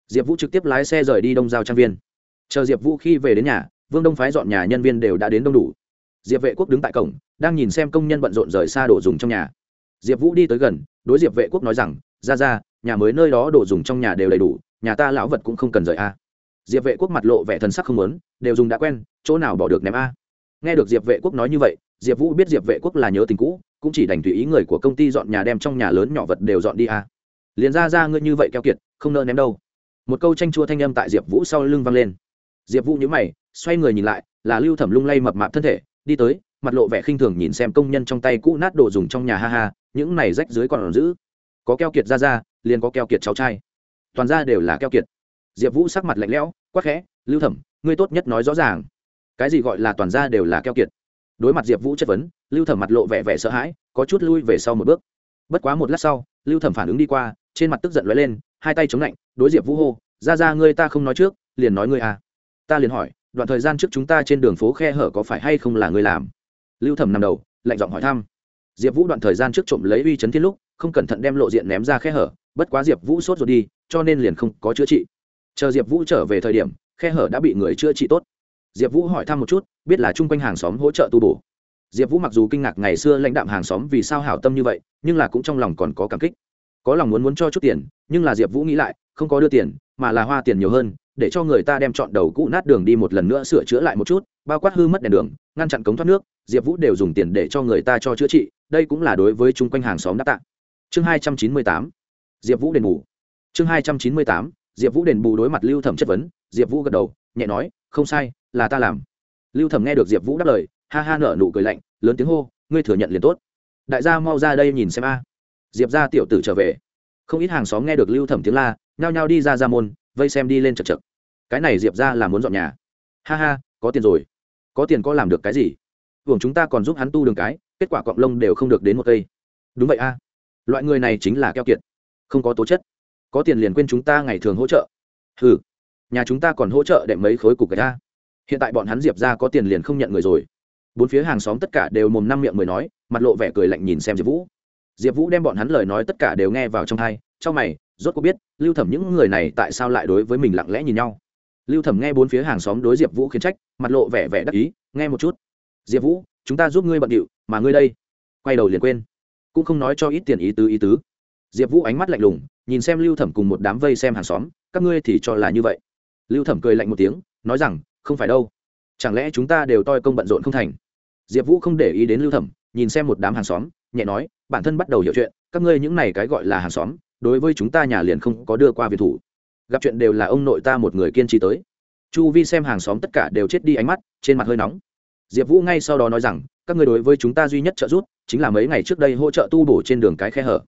Diệp vũ trực tiếp lái xe rời đi đông giao trang viên. Chờ diệp vũ khi về đến nhà vương đông phái dọn nhà nhân viên đều đã đến đông đủ. Diệp vệ quốc đứng tại cổng, đang nhìn xem công nhân bận rộn rời xa đồ dùng trong nhà. Diệp vũ đi tới gần, đối diệp vệ quốc nói rằng, ra ra, nhà mới nơi đó đồ dùng trong nhà đều đầy đủ, nhà ta lão vật cũng không cần rời a. Diệp vệ quốc mặt lộ vẻ thần sắc không lớn đều dùng đã quen, chỗ nào bỏ được ném a? Nghe được diệp vệ quốc nói như vậy, diệp vũ biết diệp vệ quốc là nhớ tình cũ, cũng chỉ đành tùy ý người của công ty dọn nhà đem trong nhà lớn nhỏ vật đều dọn đi a. Liền ra ra ngươi như vậy keo kiệt, không nỡ ném đâu. Một câu tranh chua thanh âm tại diệp vũ sau lưng vang lên diệp vũ nhữ mày, xoay người nhìn lại, là lưu thẩm lung lay mập mạp thân thể, đi tới, mặt lộ vẻ khinh thường nhìn xem công nhân trong tay cũ nát đồ dùng trong nhà ha ha, những này rách dưới còn giữ. Có keo kiệt ra ra, liền có keo kiệt cháu trai. Toàn ra đều là keo kiệt. Diệp vũ sắc mặt lạnh lẽo, quắc khẽ, lưu thẩm, ngươi tốt nhất nói rõ ràng. Cái gì gọi là toàn ra đều là keo kiệt? Đối mặt diệp vũ chất vấn, lưu thẩm mặt lộ vẻ vẻ sợ hãi, có chút lui về sau một bước. Bất quá một lát sau, lưu thẩm phản ứng đi qua, trên mặt tức giận lóe lên, hai tay chống lạnh, đối diệp vũ hô, ra ra, ngươi ta không nói trước, liền nói ngươi à ta liền hỏi, đoạn thời gian trước chúng ta trên đường phố khe hở có phải hay không là ngươi làm? Lưu thẩm nằm đầu, lạnh giọng hỏi thăm. Diệp vũ đoạn thời gian trước trộm lấy uy chấn thiên lúc, không cẩn thận đem lộ diện ném ra khe hở, bất quá diệp vũ sốt rồi đi, cho nên liền không có chữa trị. Chờ diệp vũ trở về thời điểm, khe hở đã bị người chữa trị tốt. Diệp vũ hỏi thăm một chút, biết là chung quanh hàng xóm hỗ trợ tu bổ. Diệp vũ mặc dù kinh ngạc ngày xưa lãnh đạm hàng xóm vì sao hảo tâm như vậy, nhưng là cũng trong lòng còn có cảm kích. Có lòng muốn muốn cho chút tiền, nhưng là diệp vũ nghĩ lại, không có đưa tiền, mà là hoa tiền nhiều hơn để cho người ta đem chọn đầu cũ nát đường đi một lần nữa sửa chữa lại một chút, bao quát hư mất đèn đường, ngăn chặn cống thoát nước, diệp vũ đều dùng tiền để cho người ta cho chữa trị, đây cũng là đối với chung quanh hàng xóm đáp tạng chương hai trăm chín mươi tám, diệp vũ đền bù. Chương hai trăm chín mươi tám, diệp vũ đền bù đối mặt lưu thẩm chất vấn, diệp vũ gật đầu, nhẹ nói, không sai, là ta làm. Lưu thẩm nghe được diệp vũ đáp lời, ha ha nở nụ cười lạnh, lớn tiếng hô, ngươi thừa nhận liền tốt. Đại gia mau ra đây nhìn xem a. Diệp ra tiểu tử trở về. Không ít hàng xóm nghe được lưu thẩm tiếng la, nhao nhao đi ra ra môn vây xem đi lên chật chật. Cái này diệp ra là muốn dọn nhà. Ha ha, có tiền rồi. Có tiền có làm được cái gì? Hưởng chúng ta còn giúp hắn tu đường cái, kết quả cọng lông đều không được đến một cây. Đúng vậy a. Loại người này chính là keo kiệt. Không có tố chất. Có tiền liền quên chúng ta ngày thường hỗ trợ. Ừ nhà chúng ta còn hỗ trợ để mấy khối cục gạch ta hiện tại bọn hắn diệp ra có tiền liền không nhận người rồi. Bốn phía hàng xóm tất cả đều mồm năm miệng mười nói, mặt lộ vẻ cười lạnh nhìn xem diệp vũ diệp vũ đem bọn hắn lời nói tất cả đều nghe vào trong thai trong mày, rốt có biết, lưu thẩm những người này tại sao lại đối với mình lặng lẽ nhìn nhau. Lưu thẩm nghe bốn phía hàng xóm đối diệp vũ khiến trách, mặt lộ vẻ vẻ đắc ý, nghe một chút. Diệp vũ, chúng ta giúp ngươi bận điệu, mà ngươi đây. Quay đầu liền quên. Cũng không nói cho ít tiền ý tứ ý tứ. Diệp vũ ánh mắt lạnh lùng, nhìn xem lưu thẩm cùng một đám vây xem hàng xóm, các ngươi thì cho là như vậy. Lưu thẩm cười lạnh một tiếng, nói rằng, không phải đâu. Chẳng lẽ chúng ta đều toi công bận rộn không thành? Diệp vũ không để ý đến lưu thẩm, nhìn xem một đám hàng xóm, nhẹ nói bản thân bắt đầu hiểu chuyện, các ngươi những này cái gọi là hàng xóm, đối với chúng ta nhà liền không có đưa qua việt thủ. Gặp chuyện đều là ông nội ta một người kiên trì tới. Chu vi xem hàng xóm tất cả đều chết đi ánh mắt, trên mặt hơi nóng. Diệp vũ ngay sau đó nói rằng, các người đối với chúng ta duy nhất trợ giúp, chính là mấy ngày trước đây hỗ trợ tu bổ trên đường cái khe hở.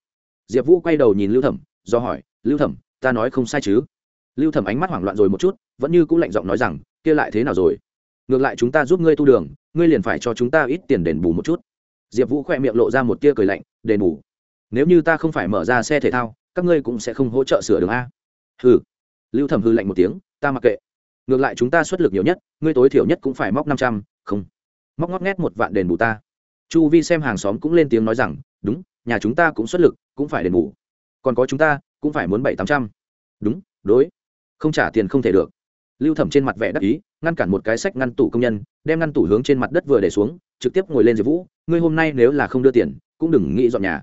Diệp vũ quay đầu nhìn lưu thẩm, do hỏi, lưu thẩm, ta nói không sai chứ? Lưu thẩm ánh mắt hoảng loạn rồi một chút, vẫn như c ũ lạnh giọng nói rằng, kia lại thế nào rồi? Ngược lại chúng ta giúp ngươi tu đường, ngươi liền phải cho chúng ta ít tiền đền bù một chút diệp vũ khỏe miệng lộ ra một tia cười lạnh, đền bù. Nếu như ta không phải mở ra xe thể thao, các ngươi cũng sẽ không hỗ trợ sửa đường a. Hừ. Lưu thẩm hư lạnh một tiếng, ta mặc kệ. Ngược lại chúng ta xuất lực nhiều nhất, ngươi tối thiểu nhất cũng phải móc năm trăm, không. Móc ngót ngét một vạn đền bù ta. Chu vi xem hàng xóm cũng lên tiếng nói rằng, đúng, nhà chúng ta cũng xuất lực, cũng phải đền bù. Còn có chúng ta, cũng phải muốn bảy tám trăm. Đúng, đối. Không trả tiền không thể được lưu thẩm trên mặt vẻ đắc ý, ngăn cản một cái sách ngăn tủ công nhân, đem ngăn tủ hướng trên mặt đất vừa để xuống, trực tiếp ngồi lên diệp vũ, ngươi hôm nay nếu là không đưa tiền, cũng đừng nghĩ dọn nhà.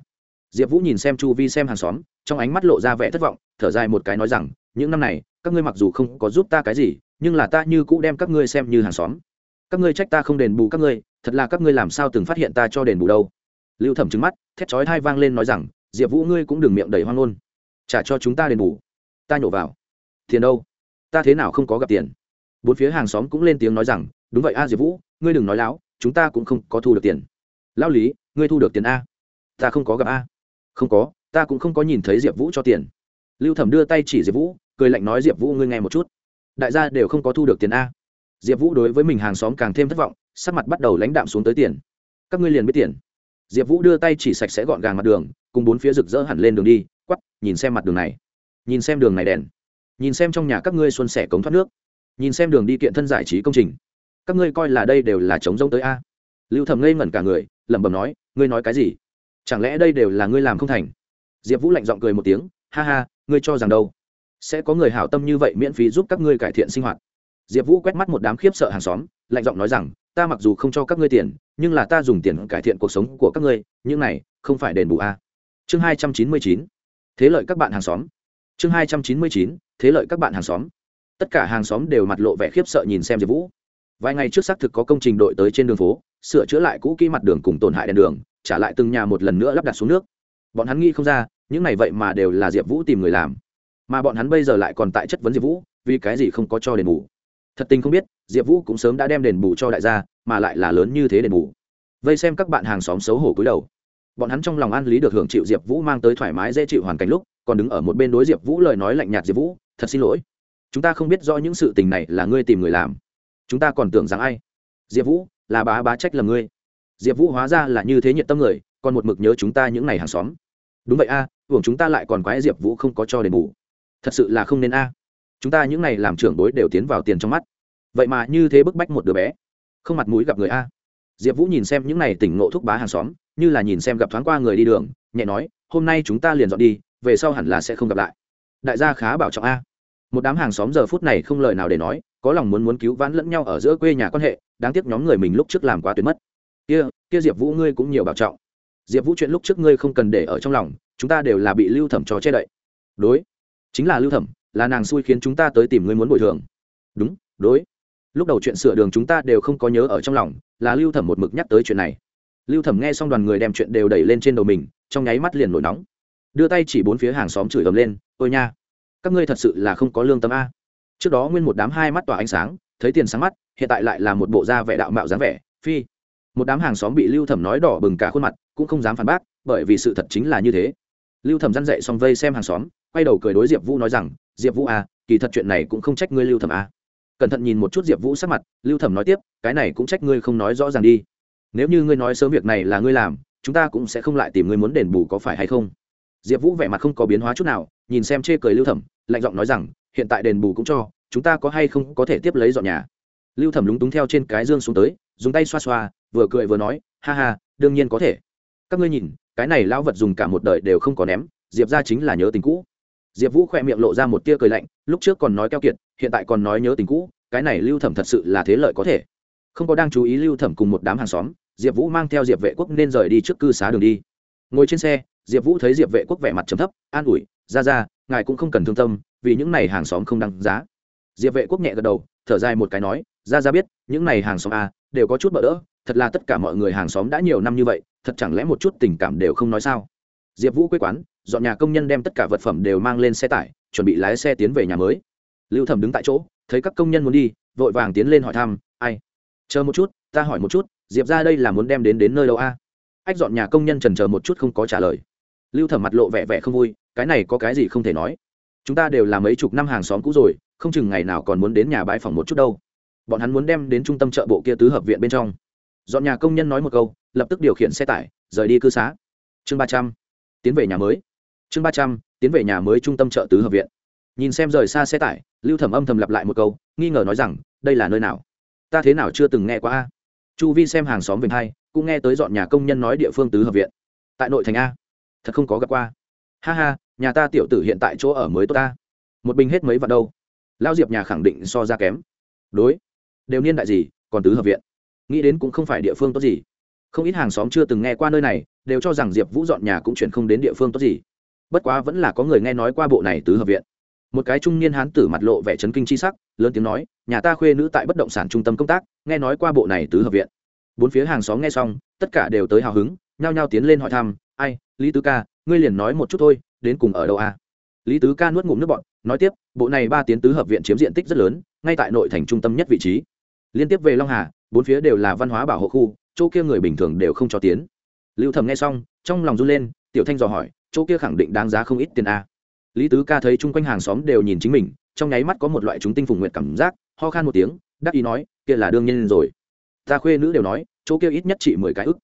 Diệp vũ nhìn xem chu vi xem hàng xóm, trong ánh mắt lộ ra vẻ thất vọng, thở dài một cái nói rằng, những năm này, các ngươi mặc dù không có giúp ta cái gì, nhưng là ta như cũ đem các ngươi xem như hàng xóm. Các ngươi trách ta không đền bù các ngươi, thật là các ngươi làm sao từng phát hiện ta cho đền bù đâu. Lưu thẩm trứng mắt, thét chói thai vang lên nói rằng, diệp vũ ngươi cũng đừng miệng đầy hoang ngôn. Trả cho chúng ta đền bù. Ta nhổ vào. Tiền đâu? Ta thế nào không có gặp tiền? Bốn phía hàng xóm cũng lên tiếng nói rằng, đúng vậy a, diệp vũ, ngươi đừng nói láo, chúng ta cũng không có thu được tiền. Lão lý, ngươi thu được tiền a? Ta không có gặp a. Không có, ta cũng không có nhìn thấy diệp vũ cho tiền. Lưu thẩm đưa tay chỉ diệp vũ, cười lạnh nói, diệp vũ ngươi nghe một chút. Đại gia đều không có thu được tiền a. Diệp vũ đối với mình hàng xóm càng thêm thất vọng, sắc mặt bắt đầu lãnh đạm xuống tới tiền. Các ngươi liền biết tiền. Diệp vũ đưa tay chỉ sạch sẽ gọn gàng mặt đường, cùng bốn phía rực rỡ hẳn lên đường đi quắp nhìn xem mặt đường này. Nhìn xem đường này đèn nhìn xem trong nhà các ngươi xuân sẻ cống thoát nước. Nhìn xem đường đi kiện thân giải trí công trình. Các ngươi coi là đây đều là chống rông tới a. Lưu thầm ngây ngẩn cả người, lẩm bẩm nói, ngươi nói cái gì? Chẳng lẽ đây đều là ngươi làm không thành? Diệp vũ lạnh giọng cười một tiếng, ha ha, ngươi cho rằng đâu? Sẽ có người hảo tâm như vậy miễn phí giúp các ngươi cải thiện sinh hoạt. Diệp vũ quét mắt một đám khiếp sợ hàng xóm, lạnh giọng nói rằng, ta mặc dù không cho các ngươi tiền, nhưng là ta dùng tiền cải thiện cuộc sống của các ngươi, những này không phải đền bù a. Chương hai trăm chín mươi chín. Thế lợi các bạn hàng xóm chương hai trăm chín mươi chín, thế lợi các bạn hàng xóm. Tất cả hàng xóm đều mặt lộ vẻ khiếp sợ nhìn xem diệp vũ. Vài ngày trước xác thực có công trình đội tới trên đường phố, sửa chữa lại cũ kỹ mặt đường cùng tổn hại đèn đường, trả lại từng nhà một lần nữa lắp đặt xuống nước. Bọn hắn nghĩ không ra, những này vậy mà đều là diệp vũ tìm người làm. Mà bọn hắn bây giờ lại còn tại chất vấn diệp vũ, vì cái gì không có cho đền bù. Thật tình không biết, diệp vũ cũng sớm đã đem đền bù cho đại gia, mà lại là lớn như thế đền bù. Vây xem các bạn hàng xóm xấu hổ cúi đầu. Bọn hắn trong lòng an lý được hưởng chịu diệp vũ mang tới thoải mái dễ chịu hoàn cảnh lúc còn đứng ở một bên đối diệp vũ lời nói lạnh nhạt diệp vũ thật xin lỗi. Chúng ta không biết rõ những sự tình này là ngươi tìm người làm. Chúng ta còn tưởng rằng ai? Diệp vũ là bá bá trách là ngươi. Diệp vũ hóa ra là như thế nhiệt tâm người còn một mực nhớ chúng ta những ngày hàng xóm. Đúng vậy a à, hưởng chúng ta lại còn quái diệp vũ không có cho đền bù. Thật sự là không nên a. Chúng ta những ngày làm trưởng đối đều tiến vào tiền trong mắt. Vậy mà như thế bức bách một đứa bé không mặt mũi gặp người a. Diệp vũ nhìn xem những ngày tỉnh ngộ thúc bá hàng xóm như là nhìn xem gặp thoáng qua người đi đường nhẹ nói hôm nay chúng ta liền dọn đi về sau hẳn là sẽ không gặp lại. Đại gia khá bảo trọng a. Một đám hàng xóm giờ phút này không lời nào để nói, có lòng muốn muốn cứu vãn lẫn nhau ở giữa quê nhà quan hệ, đáng tiếc nhóm người mình lúc trước làm quá tuyệt mất. Kia kia diệp vũ ngươi cũng nhiều bảo trọng. Diệp vũ chuyện lúc trước ngươi không cần để ở trong lòng, chúng ta đều là bị lưu thẩm cho che đậy. Đối, chính là lưu thẩm, là nàng xui khiến chúng ta tới tìm ngươi muốn bồi thường. Đúng, đối. Lúc đầu chuyện sửa đường chúng ta đều không có nhớ ở trong lòng, là lưu thẩm một mực nhắc tới chuyện này. Lưu thẩm nghe xong đoàn người đem chuyện đều đẩy lên trên đầu mình, trong nháy mắt liền nổi nóng đưa tay chỉ bốn phía hàng xóm chửi ầm lên, ôi nha, các ngươi thật sự là không có lương tâm a. Trước đó nguyên một đám hai mắt tỏa ánh sáng, thấy tiền sáng mắt, hiện tại lại là một bộ da vẻ đạo mạo dáng vẻ, phi. Một đám hàng xóm bị lưu thẩm nói đỏ bừng cả khuôn mặt, cũng không dám phản bác, bởi vì sự thật chính là như thế. Lưu thẩm răn dậy xong vây xem hàng xóm, quay đầu cười đối diệp vũ nói rằng, diệp vũ à kỳ thật chuyện này cũng không trách ngươi lưu thẩm à. cẩn thận nhìn một chút diệp vũ sắc mặt, lưu thẩm nói tiếp, cái này cũng trách ngươi không nói rõ ràng đi. Nếu như ngươi nói sớm việc này là ngươi làm, chúng ta cũng sẽ không lại tìm ngươi muốn đền bù có phải hay không? Diệp vũ vẻ mặt không có biến hóa chút nào, nhìn xem chê cười lưu thẩm, lạnh giọng nói rằng, hiện tại đền bù cũng cho, chúng ta có hay không có thể tiếp lấy dọn nhà? Lưu thẩm lúng túng theo trên cái dương xuống tới, dùng tay xoa xoa, vừa cười vừa nói, ha ha, đương nhiên có thể. Các ngươi nhìn, cái này lão vật dùng cả một đời đều không có ném, diệp ra chính là nhớ tình cũ. Diệp vũ khỏe miệng lộ ra một tia cười lạnh, lúc trước còn nói keo kiệt, hiện tại còn nói nhớ tình cũ, cái này lưu thẩm thật sự là thế lợi có thể. Không có đang chú ý lưu thẩm cùng một đám hàng xóm, diệp vũ mang theo diệp vệ quốc nên rời đi trước cư xá đường đi. Ngồi trên xe diệp vũ thấy diệp vệ quốc vẻ mặt trầm thấp, an ủi, ra ra, ngài cũng không cần thương tâm, vì những này hàng xóm không đăng giá. Diệp vệ quốc nhẹ gật đầu, thở dài một cái nói, ra ra biết, những này hàng xóm a, đều có chút bỡ đỡ, thật là tất cả mọi người hàng xóm đã nhiều năm như vậy, thật chẳng lẽ một chút tình cảm đều không nói sao? Diệp vũ quê quán, dọn nhà công nhân đem tất cả vật phẩm đều mang lên xe tải, chuẩn bị lái xe tiến về nhà mới. Lưu thẩm đứng tại chỗ, thấy các công nhân muốn đi, vội vàng tiến lên hỏi thăm, ai? Chờ một chút, ta hỏi một chút, diệp ra đây là muốn đem đến đến nơi đâu a? Ách, dọn nhà công nhân trần chờ một chút không có trả lời lưu thẩm mặt lộ vẻ vẻ không vui, cái này có cái gì không thể nói. Chúng ta đều là mấy chục năm hàng xóm cũ rồi, không chừng ngày nào còn muốn đến nhà bãi phòng một chút đâu. Bọn hắn muốn đem đến trung tâm chợ bộ kia tứ hợp viện bên trong. Dọn nhà công nhân nói một câu, lập tức điều khiển xe tải, rời đi cư xá. Chương ba trăm, tiến về nhà mới. Chương ba trăm, tiến về nhà mới trung tâm chợ tứ hợp viện. Nhìn xem rời xa xe tải, lưu thẩm âm thầm lặp lại một câu, nghi ngờ nói rằng, đây là nơi nào? Ta thế nào chưa từng nghe qua a? Chu vi xem hàng xóm về hai, cũng nghe tới dọn nhà công nhân nói địa phương tứ hợp viện. Tại nội thành a thật không có gặp qua. Ha ha, nhà ta tiểu tử hiện tại chỗ ở mới tốt ta. Một bình hết mấy vạn đâu. Lao diệp nhà khẳng định so ra kém. Đối. Đều niên đại gì, còn tứ hợp viện. Nghĩ đến cũng không phải địa phương tốt gì. Không ít hàng xóm chưa từng nghe qua nơi này, đều cho rằng diệp vũ dọn nhà cũng chuyển không đến địa phương tốt gì. Bất quá vẫn là có người nghe nói qua bộ này tứ hợp viện. Một cái trung niên hán tử mặt lộ vẻ chấn kinh c h i sắc, lớn tiếng nói, nhà ta khuê nữ tại bất động sản trung tâm công tác, nghe nói qua bộ này tứ hợp viện. Bốn phía hàng xóm nghe xong, tất cả đều tới hào hứng, nhao nhao tiến lên hỏi thăm, ai lý tứ ca, ngươi liền nói một chút thôi, đến cùng ở đâu à? lý tứ ca nuốt ngụm nước bọn nói tiếp, bộ này ba tiến tứ hợp viện chiếm diện tích rất lớn, ngay tại nội thành trung tâm nhất vị trí. Liên tiếp về long hà, bốn phía đều là văn hóa bảo hộ khu, chỗ kia người bình thường đều không cho tiến. Lưu thầm nghe xong, trong lòng run lên, tiểu thanh dò hỏi, chỗ kia khẳng định đáng giá không ít tiền a lý tứ ca thấy chung quanh hàng xóm đều nhìn chính mình, trong nháy mắt có một loại chúng tinh phùng nguyện cảm giác, ho khan một tiếng, đắc ý nói, kia là đương nhiên rồi. Ta khuê nữ đều nói, chỗ kia ít nhất chỉ mười cái ức.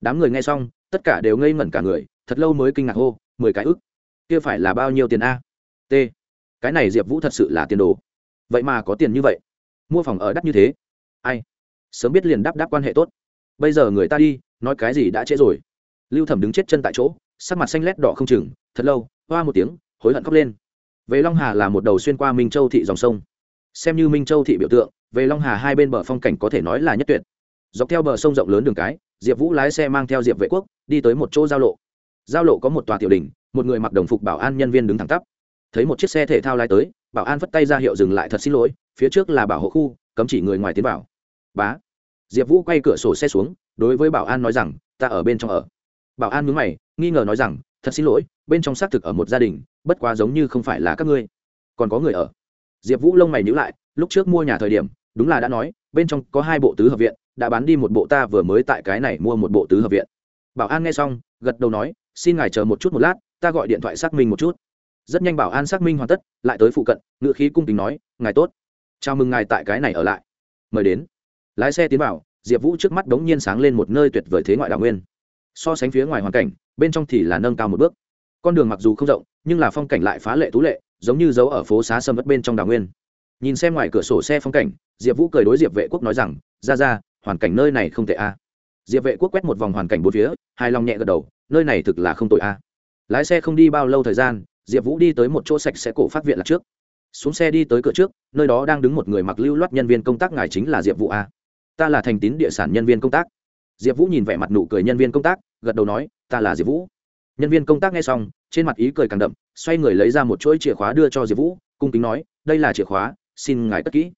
Đám người nghe xong, tất cả đều ngây ngẩn cả người thật lâu mới kinh ngạc hô, mười cái ức, kia phải là bao nhiêu tiền a? T. Cái này diệp vũ thật sự là tiền đồ. Vậy mà có tiền như vậy. Mua phòng ở đắt như thế. Ai? Sớm biết liền đáp đáp quan hệ tốt. Bây giờ người ta đi, nói cái gì đã trễ rồi. Lưu thẩm đứng chết chân tại chỗ, sắc mặt xanh lét đỏ không chừng, thật lâu, hoa một tiếng, hối hận khóc lên. Về long hà là một đầu xuyên qua minh châu thị dòng sông. Xem như minh châu thị biểu tượng, về long hà hai bên bờ phong cảnh có thể nói là nhất tuyệt. Dọc theo bờ sông rộng lớn đường cái, diệp vũ lái xe mang theo diệp vệ quốc, đi tới một chỗ giao lộ giao lộ có một tòa tiểu đình, một người mặc đồng phục bảo an nhân viên đứng thẳng tắp. Thấy một chiếc xe thể thao lai tới, bảo an phất tay ra hiệu dừng lại thật xin lỗi, phía trước là bảo hộ khu, cấm chỉ người ngoài tiến vào. Bá. Diệp vũ quay cửa sổ xe xuống, đối với bảo an nói rằng, ta ở bên trong ở. Bảo an mướn mày, nghi ngờ nói rằng, thật xin lỗi, bên trong xác thực ở một gia đình, bất quá giống như không phải là các ngươi. Còn có người ở. Diệp vũ lông mày nhữ lại, lúc trước mua nhà thời điểm, đúng là đã nói, bên trong có hai bộ tứ hợp viện, đã bán đi một bộ ta vừa mới tại cái này mua một bộ tứ hợp viện. Bảo an nghe xong, gật đầu nói xin ngài chờ một chút một lát, ta gọi điện thoại xác minh một chút. Rất nhanh bảo an xác minh hoàn tất, lại tới phụ cận ngự khí cung kính nói, ngài tốt. Chào mừng ngài tại cái này ở lại. Mời đến. Lái xe tiến vào, diệp vũ trước mắt đống nhiên sáng lên một nơi tuyệt vời thế ngoại đào nguyên. So sánh phía ngoài hoàn cảnh, bên trong thì là nâng cao một bước. Con đường mặc dù không rộng, nhưng là phong cảnh lại phá lệ tú lệ, giống như giấu ở phố xá sâm vất bên trong đào nguyên. Nhìn xem ngoài cửa sổ xe phong cảnh, diệp vũ cười đối diệp vệ quốc nói rằng, ra ra, hoàn cảnh nơi này không tệ a. Diệp vệ quốc quét một vòng hoàn cảnh bốn phía, hài lòng nhẹ gật đầu nơi này thực là không tội a. Lái xe không đi bao lâu thời gian, diệp vũ đi tới một chỗ sạch sẽ cổ phát viện là trước. Xuống xe đi tới cửa trước, nơi đó đang đứng một người mặc lưu loát nhân viên công tác ngài chính là diệp vũ a. Ta là thành tín địa sản nhân viên công tác. Diệp vũ nhìn vẻ mặt nụ cười nhân viên công tác, gật đầu nói, ta là diệp vũ. Nhân viên công tác nghe xong, trên mặt ý cười càng đậm, xoay người lấy ra một chuỗi chìa khóa đưa cho diệp vũ, cung kính nói, đây là chìa khóa, xin ngài cất kỹ.